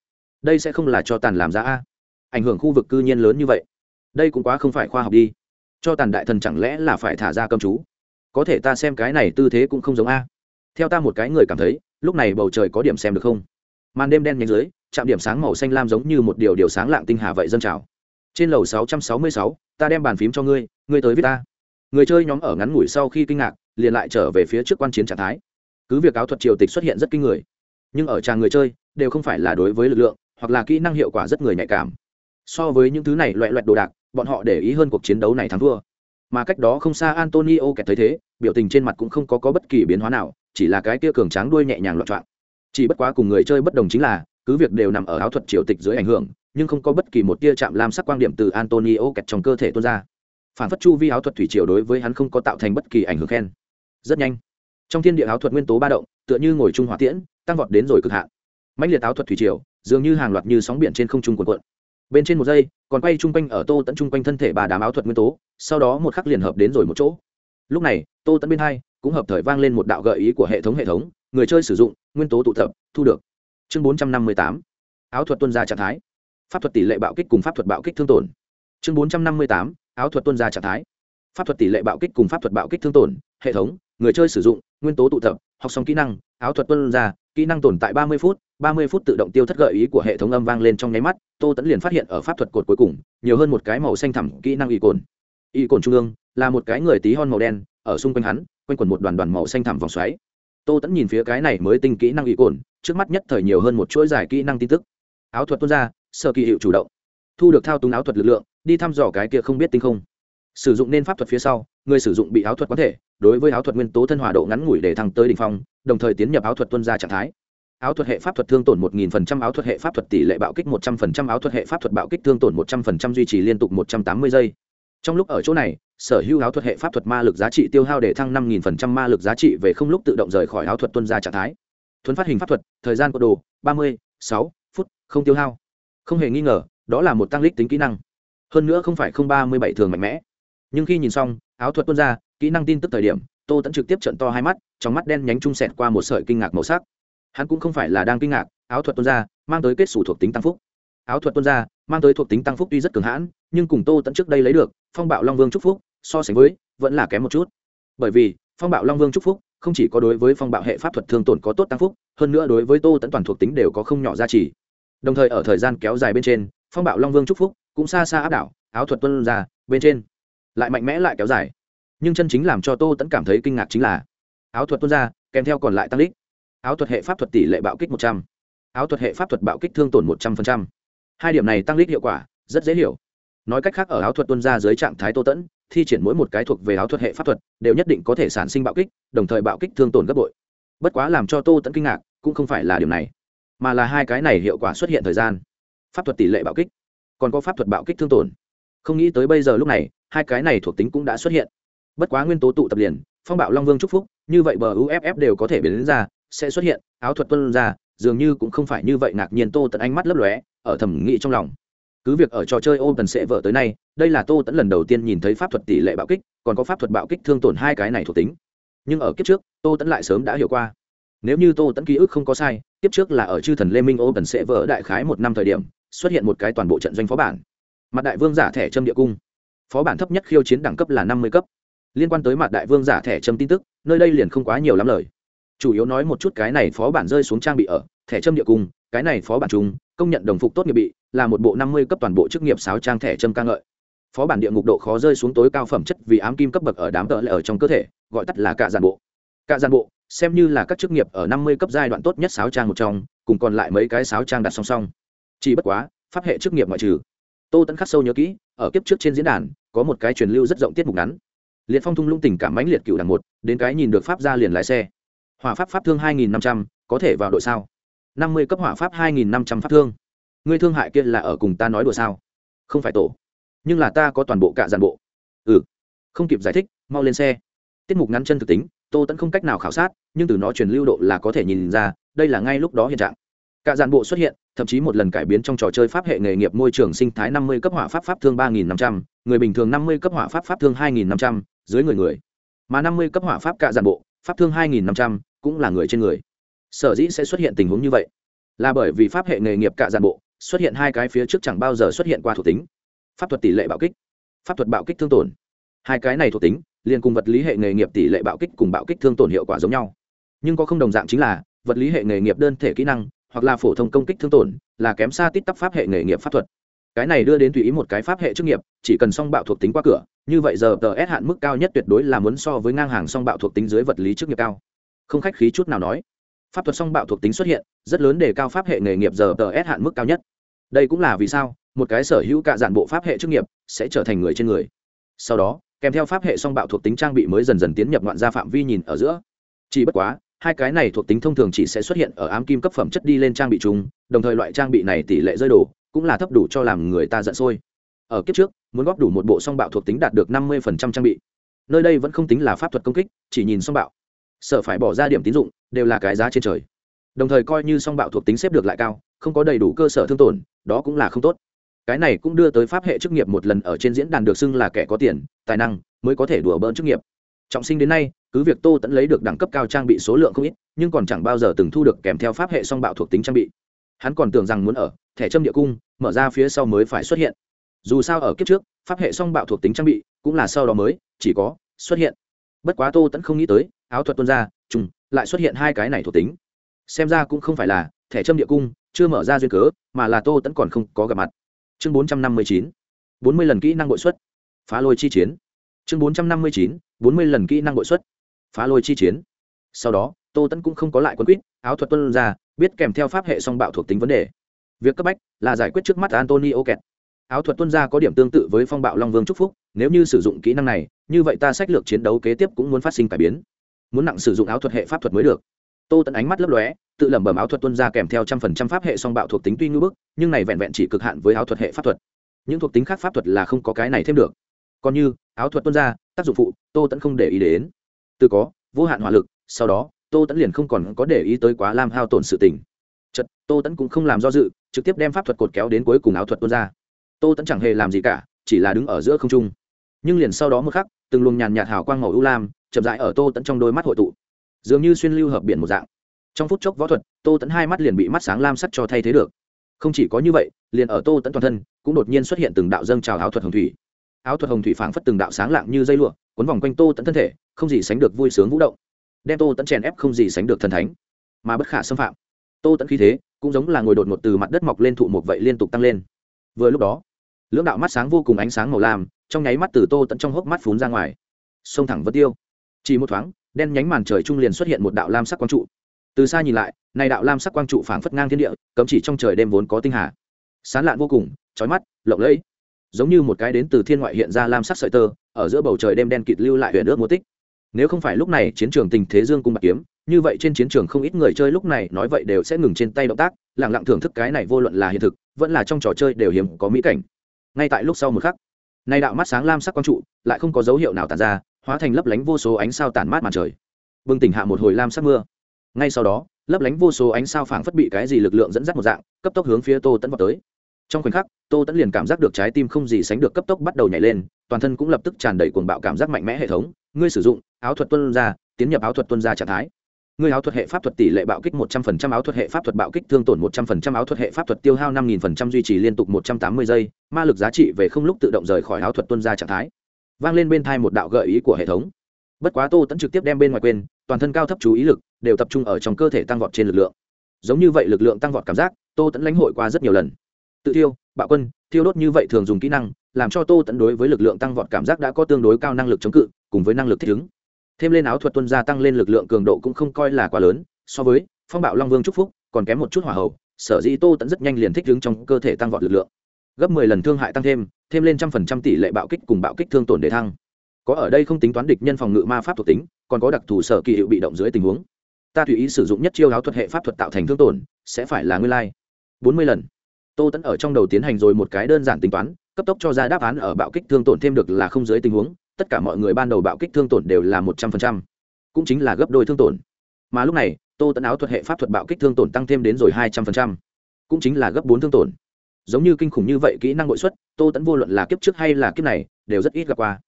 Đây sẽ không là cho tàn làm ra a? Ảnh hưởng khu vực cư nhiên lớn như vậy. Đây cũng quá không phải khoa học đi. Cho tàn đại thần chẳng lẽ là phải thả ra cầm chú? Có thể ta xem cái này tư thế cũng không giống a theo ta một cái người cảm thấy lúc này bầu trời có điểm xem được không? Màn đêm đen nhánh dưới chạm điểm sáng màu xanh lam giống như một điều điều sáng lạng tinh hà vậy dân trào. Trên lầu 666, ta đem bàn phím cho ngươi ngươi tới với ta. Người chơi nhóm ở ngắn ngủi sau khi kinh ngạc liền lại trở về phía trước quan chiến trạng thái. Cứ việc áo thuật triều tịch xuất hiện rất kinh người nhưng ở tràng người chơi đều không phải là đối với lực lượng hoặc là kỹ năng hiệu quả rất người nhạy cảm. So với những thứ này loẹ loẹt đồ đạc bọn họ để ý hơn cuộc chiến đấu này thắng thua. Mà cách đó không xa antonio kẹt thấy thế biểu tình trên mặt cũng không có, có bất kỳ biến hóa nào chỉ là cái kia cường tráng đuôi nhẹ nhàng loạn trọng chỉ bất quá cùng người chơi bất đồng chính là, cứ việc đều nằm ở áo thuật triều tịch dưới ảnh hưởng, nhưng không có bất kỳ một tia chạm lam sắc quan điểm từ antonio kẹt trong cơ thể tuôn ra. Phản phất chu vi áo thuật thủy triều đối với hắn không có tạo thành bất kỳ ảnh hưởng khen. Rất nhanh, trong thiên địa áo thuật nguyên tố ba động, tựa như ngồi trung hỏa tiễn, tăng vọt đến rồi cực hạn. Mãnh liệt áo thuật thủy triều, dường như hàng loạt như sóng biển trên không trung cuộn cuộn. Bên trên một giây, còn quay chung quanh ở tô tận chung quanh thân thể ba đám áo thuật nguyên tố, sau đó một khắc liền hợp đến rồi một chỗ lúc này, tô tẫn bên hai cũng hợp thời vang lên một đạo gợi ý của hệ thống hệ thống, người chơi sử dụng nguyên tố tụ tập, thu được. Chương bốn trăm năm mươi tám, áo thuật tuân ra trạng thái. Pháp thuật tỷ lệ bạo kích cùng pháp thuật bạo kích thương tổn. Chương bốn trăm năm mươi tám, áo thuật tuân ra trạng thái. Pháp thuật tỷ lệ bạo kích cùng pháp thuật bạo kích thương tổn, hệ thống, người chơi sử dụng nguyên tố tụ tập, học xong kỹ năng, áo thuật tuân ra kỹ năng tồn tại ba mươi phút, ba mươi phút tự động tiêu thất gợi ý của hệ thống âm vang lên trong nháy mắt, tô tẫn liền phát hiện ở pháp thuật cột cuối cùng, nhiều hơn một cái màu xanh thẳm kỹ năng y cồn y cồn trung ương, là một cái người tí hon màu đen, ở xung quanh hắn, quanh quần một đoàn đoàn màu xanh thẳm vòng xoáy. Tô tẫn nhìn phía cái này mới tinh kỹ năng y cồn, trước mắt nhất thời nhiều hơn một chuỗi dài kỹ năng tin tức. Áo thuật tuân ra sơ kỳ hiệu chủ động. Thu được thao túng áo thuật lực lượng, đi thăm dò cái kia không biết tinh không. Sử dụng nên pháp thuật phía sau, người sử dụng bị áo thuật có thể, đối với áo thuật nguyên tố thân hòa độ ngắn ngủi để thăng tới đ ỉ n h phong, đồng thời tiến nhập áo thuật tuân ra trạng thái. Áo thuật hệ pháp thuật thương tổn 1000% áo thuật hệ pháp thuật tỷ lệ bạo kích 100% áo thuật hệ pháp thuật bạo kích thương tổn 100% duy trì liên tục 180 giây trong lúc ở chỗ này sở hữu áo thuật hệ pháp thuật ma lực giá trị tiêu hao để thăng 5000% ma lực giá trị về không lúc tự động rời khỏi áo thuật tuân ra trạng thái. Thuấn phát hình pháp thuật thời gian cột đồ 30, 6 phút không tiêu hao. Không hề nghi ngờ đó là một tăng lích tính kỹ năng. Hơn nữa không phải không ba mươi bảy thường mạnh mẽ. Nhưng khi nhìn xong áo thuật tuân ra kỹ năng tin tức thời điểm tô tẫn trực tiếp trận to hai mắt trong mắt đen nhánh trung sẹt qua một sợi kinh ngạc màu sắc. Hắn cũng không phải là đang kinh ngạc áo thuật tuân ra mang tới kết xù thuộc tính tăng phúc. Áo thuật tuân ra mang tới thuộc tính tăng phúc tuy rất cường hãn nhưng cùng tô tẫn trước đây lấy được phong bạo long vương Chúc phúc, so sánh với, vẫn là kém một chút. Bởi vì, phong bạo long vương Chúc phúc không chỉ có đối với phong bạo hệ pháp thuật thương tổn có tốt tăng phúc, hơn nữa đối với tô tẫn toàn thuộc tính đều có không nhỏ giá trị. Đồng thời ở thời gian kéo dài bên trên, phong bạo long vương Chúc phúc cũng xa xa áp đảo, áo thuật tuân ra bên trên. Lại mạnh mẽ lại kéo dài. Nhưng chân chính làm cho tô tẫn cảm thấy kinh ngạc chính là, áo thuật tuân ra, kèm theo còn lại tăng lít áo thuật hệ pháp thuật tỷ lệ bạo kích một trăm. Áo thuật hệ pháp thuật bạo kích thương tổn một trăm linh hai điểm này tăng lít hiệu quả, rất dễ hiểu nói cách khác ở áo thuật tuân ra dưới trạng thái tô tẫn, thi triển mỗi một cái thuộc về áo thuật hệ pháp thuật, đều nhất định có thể sản sinh bạo kích, đồng thời bạo kích thương tổn gấp bội. Bất quá làm cho tô tẫn kinh ngạc, cũng không phải là điều này, mà là hai cái này hiệu quả xuất hiện thời gian. Pháp thuật tỷ lệ bạo kích, còn có pháp thuật bạo kích thương tổn. Không nghĩ tới bây giờ lúc này, hai cái này thuộc tính cũng đã xuất hiện. Bất quá nguyên tố tụ tập liền, phong bạo long vương chúc phúc, như vậy bờ uff đều có thể biến đến ra, sẽ xuất hiện, áo thuật tuân ra dường như cũng không phải như vậy ngạc nhiên tô tận ánh mắt lấp lóe, ở thẩm nghĩ trong lòng cứ việc ở trò chơi ôm tần sẽ vợ tới nay, đây là tô tẫn lần đầu tiên nhìn thấy pháp thuật tỷ lệ bạo kích, còn có pháp thuật bạo kích thương tổn hai cái này thuộc tính. Nhưng ở kiếp trước, tô tẫn lại sớm đã hiểu qua. Nếu như tô tẫn ký ức không có sai, kiếp trước là ở chư thần lê minh ô tần sẽ vợ đại khái một năm thời điểm, xuất hiện một cái toàn bộ trận doanh phó bản. Mặt đại vương giả thẻ châm địa cung. Phó bản thấp nhất khiêu chiến đẳng cấp là năm mươi cấp. Liên quan tới mặt đại vương giả thẻ châm tin tức, nơi đây liền không quá nhiều lắm lời. Chủ yếu nói một chút cái này phó bản rơi xuống trang bị ở, thẻ châm địa cung, cái này phó bản chúng công nhận đồng phục tốt nghiệp bị là một bộ năm mươi cấp toàn bộ chức nghiệp sáo trang thẻ châm ca ngợi. Phó bản địa ngục độ khó rơi xuống tối cao phẩm chất vì ám kim cấp bậc ở đám tợ lại ở trong cơ thể, gọi tắt là cạ giàn bộ. Cạ giàn bộ, xem như là các chức nghiệp ở năm mươi cấp giai đoạn tốt nhất sáo trang một trong, cùng còn lại mấy cái sáo trang đặt song song. Chỉ bất quá, pháp hệ chức nghiệp ngoại trừ. Tô tẫn khắc sâu nhớ kỹ, ở kiếp trước trên diễn đàn, có một cái truyền lưu rất rộng tiết mục ngắn. Liệt phong thung lũng tình cảm mãnh liệt cựu đảng một, đến cái nhìn được pháp ra liền lái xe. Hỏa pháp pháp thương hai nghìn năm trăm, có thể vào đội sao? năm mươi cấp hỏa pháp hai nghìn năm trăm pháp thương ngươi thương hại kia là ở cùng ta nói đùa sao? Không phải tổ, nhưng là ta có toàn bộ cả dàn bộ. Ừ không kịp giải thích, mau lên xe. Tiết mục ngắn chân thực tính, tô tẫn không cách nào khảo sát, nhưng từ nó truyền lưu độ là có thể nhìn ra, đây là ngay lúc đó hiện trạng. Cả dàn bộ xuất hiện, thậm chí một lần cải biến trong trò chơi pháp hệ nghề nghiệp môi trường sinh thái năm mươi cấp hỏa pháp pháp thương ba nghìn năm trăm, người bình thường năm mươi cấp hỏa pháp pháp thương hai nghìn năm trăm, dưới người người. Mà năm mươi cấp hỏa pháp cả dàn bộ, pháp thương hai nghìn năm trăm, cũng là người trên người. Sở dĩ sẽ xuất hiện tình huống như vậy, là bởi vì pháp hệ nghề nghiệp cả dàn bộ xuất hiện hai cái phía trước chẳng bao giờ xuất hiện qua thuộc tính. Pháp thuật tỷ lệ bạo kích, pháp thuật bạo kích thương tổn. Hai cái này thuộc tính, liền cùng vật lý hệ nghề nghiệp tỷ lệ bạo kích cùng bạo kích thương tổn hiệu quả giống nhau. Nhưng có không đồng dạng chính là, vật lý hệ nghề nghiệp đơn thể kỹ năng, hoặc là phổ thông công kích thương tổn, là kém xa tít tắp pháp hệ nghề nghiệp pháp thuật. Cái này đưa đến tùy ý một cái pháp hệ chức nghiệp, chỉ cần song bạo thuộc tính qua cửa, như vậy giờ tờ s hạn mức cao nhất tuyệt đối là muốn so với ngang hàng song bạo thuộc tính dưới vật lý chức nghiệp cao. Không khách khí chút nào nói pháp thuật song bạo thuộc tính xuất hiện, rất lớn để cao pháp hệ nghề nghiệp giờ tờ s hạn mức cao nhất. Đây cũng là vì sao, một cái sở hữu cả dạn bộ pháp hệ chức nghiệp sẽ trở thành người trên người. Sau đó, kèm theo pháp hệ song bạo thuộc tính trang bị mới dần dần tiến nhập ngoạn gia phạm vi nhìn ở giữa. Chỉ bất quá, hai cái này thuộc tính thông thường chỉ sẽ xuất hiện ở ám kim cấp phẩm chất đi lên trang bị chúng đồng thời loại trang bị này tỷ lệ rơi đổ, cũng là thấp đủ cho làm người ta giận sôi. Ở kiếp trước, muốn góp đủ một bộ song bạo thuộc tính đạt được năm mươi trang bị. Nơi đây vẫn không tính là pháp thuật công kích, chỉ nhìn song bạo sợ phải bỏ ra điểm tín dụng, đều là cái giá trên trời. Đồng thời coi như song bạo thuộc tính xếp được lại cao, không có đầy đủ cơ sở thương tổn, đó cũng là không tốt. Cái này cũng đưa tới pháp hệ chức nghiệp một lần ở trên diễn đàn được xưng là kẻ có tiền, tài năng, mới có thể đùa bỡn chức nghiệp. Trọng sinh đến nay, cứ việc tô tẫn lấy được đẳng cấp cao trang bị số lượng không ít, nhưng còn chẳng bao giờ từng thu được kèm theo pháp hệ song bạo thuộc tính trang bị. Hắn còn tưởng rằng muốn ở thẻ châm địa cung, mở ra phía sau mới phải xuất hiện. Dù sao ở kiếp trước, pháp hệ song bạo thuộc tính trang bị cũng là sau đó mới, chỉ có xuất hiện. Bất quá tô tẫn không nghĩ tới áo thuật tuân ra, trùng, lại xuất hiện hai cái này thuộc tính. Xem ra cũng không phải là thẻ châm địa cung, chưa mở ra duyên cớ, mà là tô tẫn còn không có gặp mặt. Chương bốn trăm năm mươi chín, bốn mươi lần kỹ năng bội xuất, phá lôi chi chiến. Chương bốn trăm năm mươi chín, bốn mươi lần kỹ năng bội xuất, phá lôi chi chiến. Sau đó, tô tẫn cũng không có lại quân quýt, áo thuật tuân ra, biết kèm theo pháp hệ song bạo thuộc tính vấn đề. Việc cấp bách là giải quyết trước mắt antonio kẹt. Áo thuật tuân ra có điểm tương tự với phong bạo long vương trúc phúc, nếu như sử dụng kỹ năng này, như vậy ta sách lược chiến đấu kế tiếp cũng muốn phát sinh cải biến muốn nặng sử dụng áo thuật hệ pháp thuật mới được. Tô tẫn ánh mắt lấp lóe, tự lẩm bẩm áo thuật tuân ra kèm theo trăm phần trăm pháp hệ song bạo thuộc tính tuy ngưỡng bức, nhưng này vẹn vẹn chỉ cực hạn với áo thuật hệ pháp thuật. Những thuộc tính khác pháp thuật là không có cái này thêm được. Còn như, áo thuật tuân ra, tác dụng phụ, tô tẫn không để ý đến. Từ có, vô hạn hỏa lực, sau đó, tô tẫn liền không còn có để ý tới quá lam hao tổn sự tình. Chật tô tẫn cũng không làm do dự, trực tiếp đem pháp thuật cột kéo đến cuối cùng áo thuật tuân ra. Tô tẫn chẳng hề làm gì cả, chỉ là đứng ở giữa không trung. Nhưng liền sau đó một khắc từng luồng nhàn nhạt hào quang màu u lam, chậm rãi ở tô tẫn trong đôi mắt hội tụ. Dường như xuyên lưu hợp biển một dạng. Trong phút chốc võ thuật, tô tẫn hai mắt liền bị mắt sáng lam sắc cho thay thế được. Không chỉ có như vậy, liền ở tô tẫn toàn thân, cũng đột nhiên xuất hiện từng đạo dâng trào áo thuật hồng thủy. Áo thuật hồng thủy phảng phất từng đạo sáng lạng như dây lụa quấn vòng quanh tô tẫn thân thể, không gì sánh được vui sướng vũ động. Đem tô tẫn chèn ép không gì sánh được thần thánh. Mà bất khả xâm phạm, tô tẫn khí thế, cũng giống là ngồi đột ngột từ mặt đất mọc lên thụ một vậy liên tục tăng lên. Vừa lúc đó, lưỡng đạo mắt sáng vô cùng ánh sáng màu lam trong nháy mắt từ tô tận trong hốc mắt phún ra ngoài. Sông thẳng vân tiêu. Chỉ một thoáng, đen nhánh màn trời trung liền xuất hiện một đạo lam sắc quang trụ. Từ xa nhìn lại, này đạo lam sắc quang trụ phảng phất ngang thiên địa, cấm chỉ trong trời đêm vốn có tinh hà. Sán lạn vô cùng trói mắt, lộng lẫy. Giống như một cái đến từ thiên ngoại hiện ra lam sắc sợi tơ, ở giữa bầu trời đêm đen kịt lưu lại huyện ước múa tích. Nếu không phải lúc này chiến trường tình thế dương cung bạc kiếm, như vậy trên chiến trường không ít người chơi lúc này nói vậy đều sẽ ngừng trên tay động tác lẳng lặng thưởng thức cái này vô luận là hiện thực, vẫn là trong trò chơi đều hiếm có mỹ cảnh. Ngay tại lúc sau một khắc nay đạo mắt sáng lam sắc quang trụ, lại không có dấu hiệu nào tàn ra, hóa thành lấp lánh vô số ánh sao tản mát màn trời. Bừng tỉnh hạ một hồi lam sắc mưa. Ngay sau đó, lấp lánh vô số ánh sao phảng phất bị cái gì lực lượng dẫn dắt một dạng, cấp tốc hướng phía tô tẫn vào tới. Trong khoảnh khắc, tô tẫn liền cảm giác được trái tim không gì sánh được cấp tốc bắt đầu nhảy lên, toàn thân cũng lập tức tràn đầy cuồng bạo cảm giác mạnh mẽ hệ thống. Ngươi sử dụng, áo thuật tuân ra, tiến nhập áo thuật tuân ra trạng thái ngươi áo thuật hệ pháp thuật tỷ lệ bạo kích một trăm phần trăm áo thuật hệ pháp thuật bạo kích thương tổn một trăm phần trăm áo thuật hệ pháp thuật tiêu hao năm nghìn phần trăm duy trì liên tục một trăm tám mươi giây ma lực giá trị về không lúc tự động rời khỏi áo thuật tuân ra trạng thái. Vang lên bên thai một đạo gợi ý của hệ thống. Bất quá tô tẫn trực tiếp đem bên ngoài quên toàn thân cao thấp chú ý lực đều tập trung ở trong cơ thể tăng vọt trên lực lượng. Giống như vậy lực lượng tăng vọt cảm giác tô tẫn lãnh hội qua rất nhiều lần. Tự tiêu, bạo quân thiêu đốt như vậy thường dùng kỹ năng làm cho tô tẫn đối với lực lượng tăng vọt cảm giác đã có tương đối cao năng lực chống cự cùng với năng lực thích ứng thêm lên áo thuật tuân gia tăng lên lực lượng cường độ cũng không coi là quá lớn, so với phong bạo long vương trúc phúc, còn kém một chút hỏa hậu sở dĩ tô tẫn rất nhanh liền thích ứng trong cơ thể tăng vọt lực lượng. Gấp mười lần thương hại tăng thêm thêm lên trăm phần trăm tỷ lệ bạo kích cùng bạo kích thương tổn để thăng. Có ở đây không tính toán địch nhân phòng ngự ma pháp thuộc tính, còn có đặc thù sở kỳ hiệu bị động dưới tình huống. Ta tùy ý sử dụng nhất chiêu áo thuật hệ pháp thuật tạo thành thương tổn, sẽ phải là nguyên lai. Bốn mươi lần. Tô tẫn ở trong đầu tiến hành rồi một cái đơn giản tính toán, cấp tốc cho ra đáp án ở bạo kích thương tổn thêm được là không dưới tình huống tất cả mọi người ban đầu bạo kích thương tổn đều là một trăm phần trăm, cũng chính là gấp đôi thương tổn. Mà lúc này, tô tẫn áo thuật hệ pháp thuật bạo kích thương tổn tăng thêm đến rồi hai trăm phần trăm, cũng chính là gấp bốn thương tổn. Giống như kinh khủng như vậy kỹ năng nội xuất, tô tẫn vô luận là kiếp trước hay là kiếp này, đều rất ít gặp qua.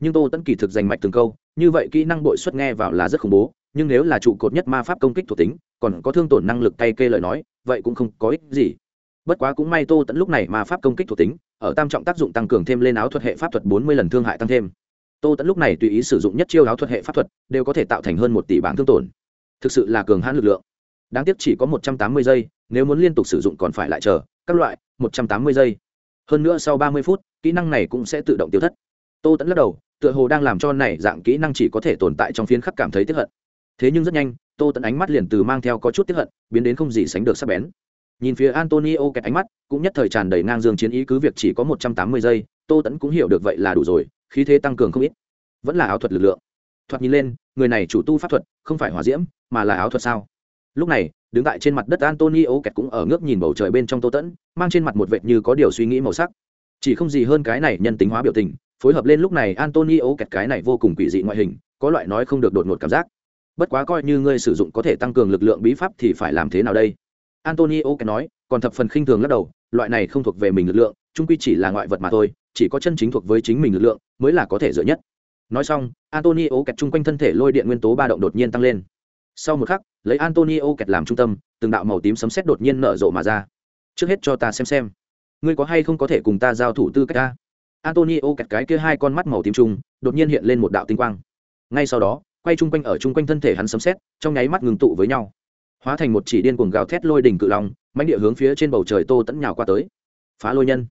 Nhưng tô tẫn kỳ thực giành mạch từng câu, như vậy kỹ năng bội xuất nghe vào là rất khủng bố, nhưng nếu là trụ cột nhất ma pháp công kích thuộc tính, còn có thương tổn năng lực tay kê lời nói, vậy cũng không có ích gì. Bất quá cũng may tô tẫn lúc này ma pháp công kích thuộc tính, ở tam trọng tác dụng tăng cường thêm lên áo thuật hệ pháp thuật bốn mươi lần thương hại tăng thêm tô tẫn lúc này tùy ý sử dụng nhất chiêu áo thuật hệ pháp thuật, đều có thể tạo thành hơn một tỷ bảng thương tổn. Thực sự là cường hãn lực lượng. Đáng tiếc chỉ có một trăm tám mươi giây, nếu muốn liên tục sử dụng còn phải lại chờ, các loại, một trăm tám mươi giây. Hơn nữa sau ba mươi phút, kỹ năng này cũng sẽ tự động tiêu thất. Tô tẫn lắc đầu, tựa hồ đang làm cho này dạng kỹ năng chỉ có thể tồn tại trong phiến khắc cảm thấy tiếp hận. Thế nhưng rất nhanh, tô tẫn ánh mắt liền từ mang theo có chút tiếp hận, biến đến không gì sánh được sắc bén. Nhìn phía antonio kẹt ánh mắt, cũng nhất thời tràn đầy ngang dương chiến ý cứ việc chỉ có một trăm tám mươi giây, tô tẫn cũng hiểu được vậy là đủ rồi khí thế tăng cường không ít. Vẫn là áo thuật lực lượng. Thoạt nhìn lên, người này chủ tu pháp thuật không phải hỏa diễm, mà là áo thuật sao? Lúc này, đứng tại trên mặt đất antonio kẹt cũng ở ngước nhìn bầu trời bên trong tô tẫn, mang trên mặt một vệt như có điều suy nghĩ màu sắc. Chỉ không gì hơn cái này nhân tính hóa biểu tình, phối hợp lên lúc này antonio kẹt cái này vô cùng quỷ dị ngoại hình, có loại nói không được đột ngột cảm giác. Bất quá coi như ngươi sử dụng có thể tăng cường lực lượng bí pháp thì phải làm thế nào đây? Antonio kẹt nói, còn thập phần khinh thường lắc đầu, loại này không thuộc về mình lực lượng trung quy chỉ là ngoại vật mà thôi, chỉ có chân chính thuộc với chính mình lực lượng mới là có thể dựa nhất. Nói xong, antonio kẹt chung quanh thân thể lôi điện nguyên tố ba động đột nhiên tăng lên. Sau một khắc, lấy antonio kẹt làm trung tâm, từng đạo màu tím sấm sét đột nhiên nở rộ mà ra. Trước hết cho ta xem xem. Ngươi có hay không có thể cùng ta giao thủ tư cách ta? Antonio kẹt cái kia hai con mắt màu tím trung đột nhiên hiện lên một đạo tinh quang. Ngay sau đó, quay chung quanh ở chung quanh thân thể hắn sấm sét, trong nháy mắt ngừng tụ với nhau. Hóa thành một chỉ điên cuồng gào thét lôi đỉnh cự long, mãnh địa hướng phía trên bầu trời tô tẫn nhào qua tới. Phá lôi nhân.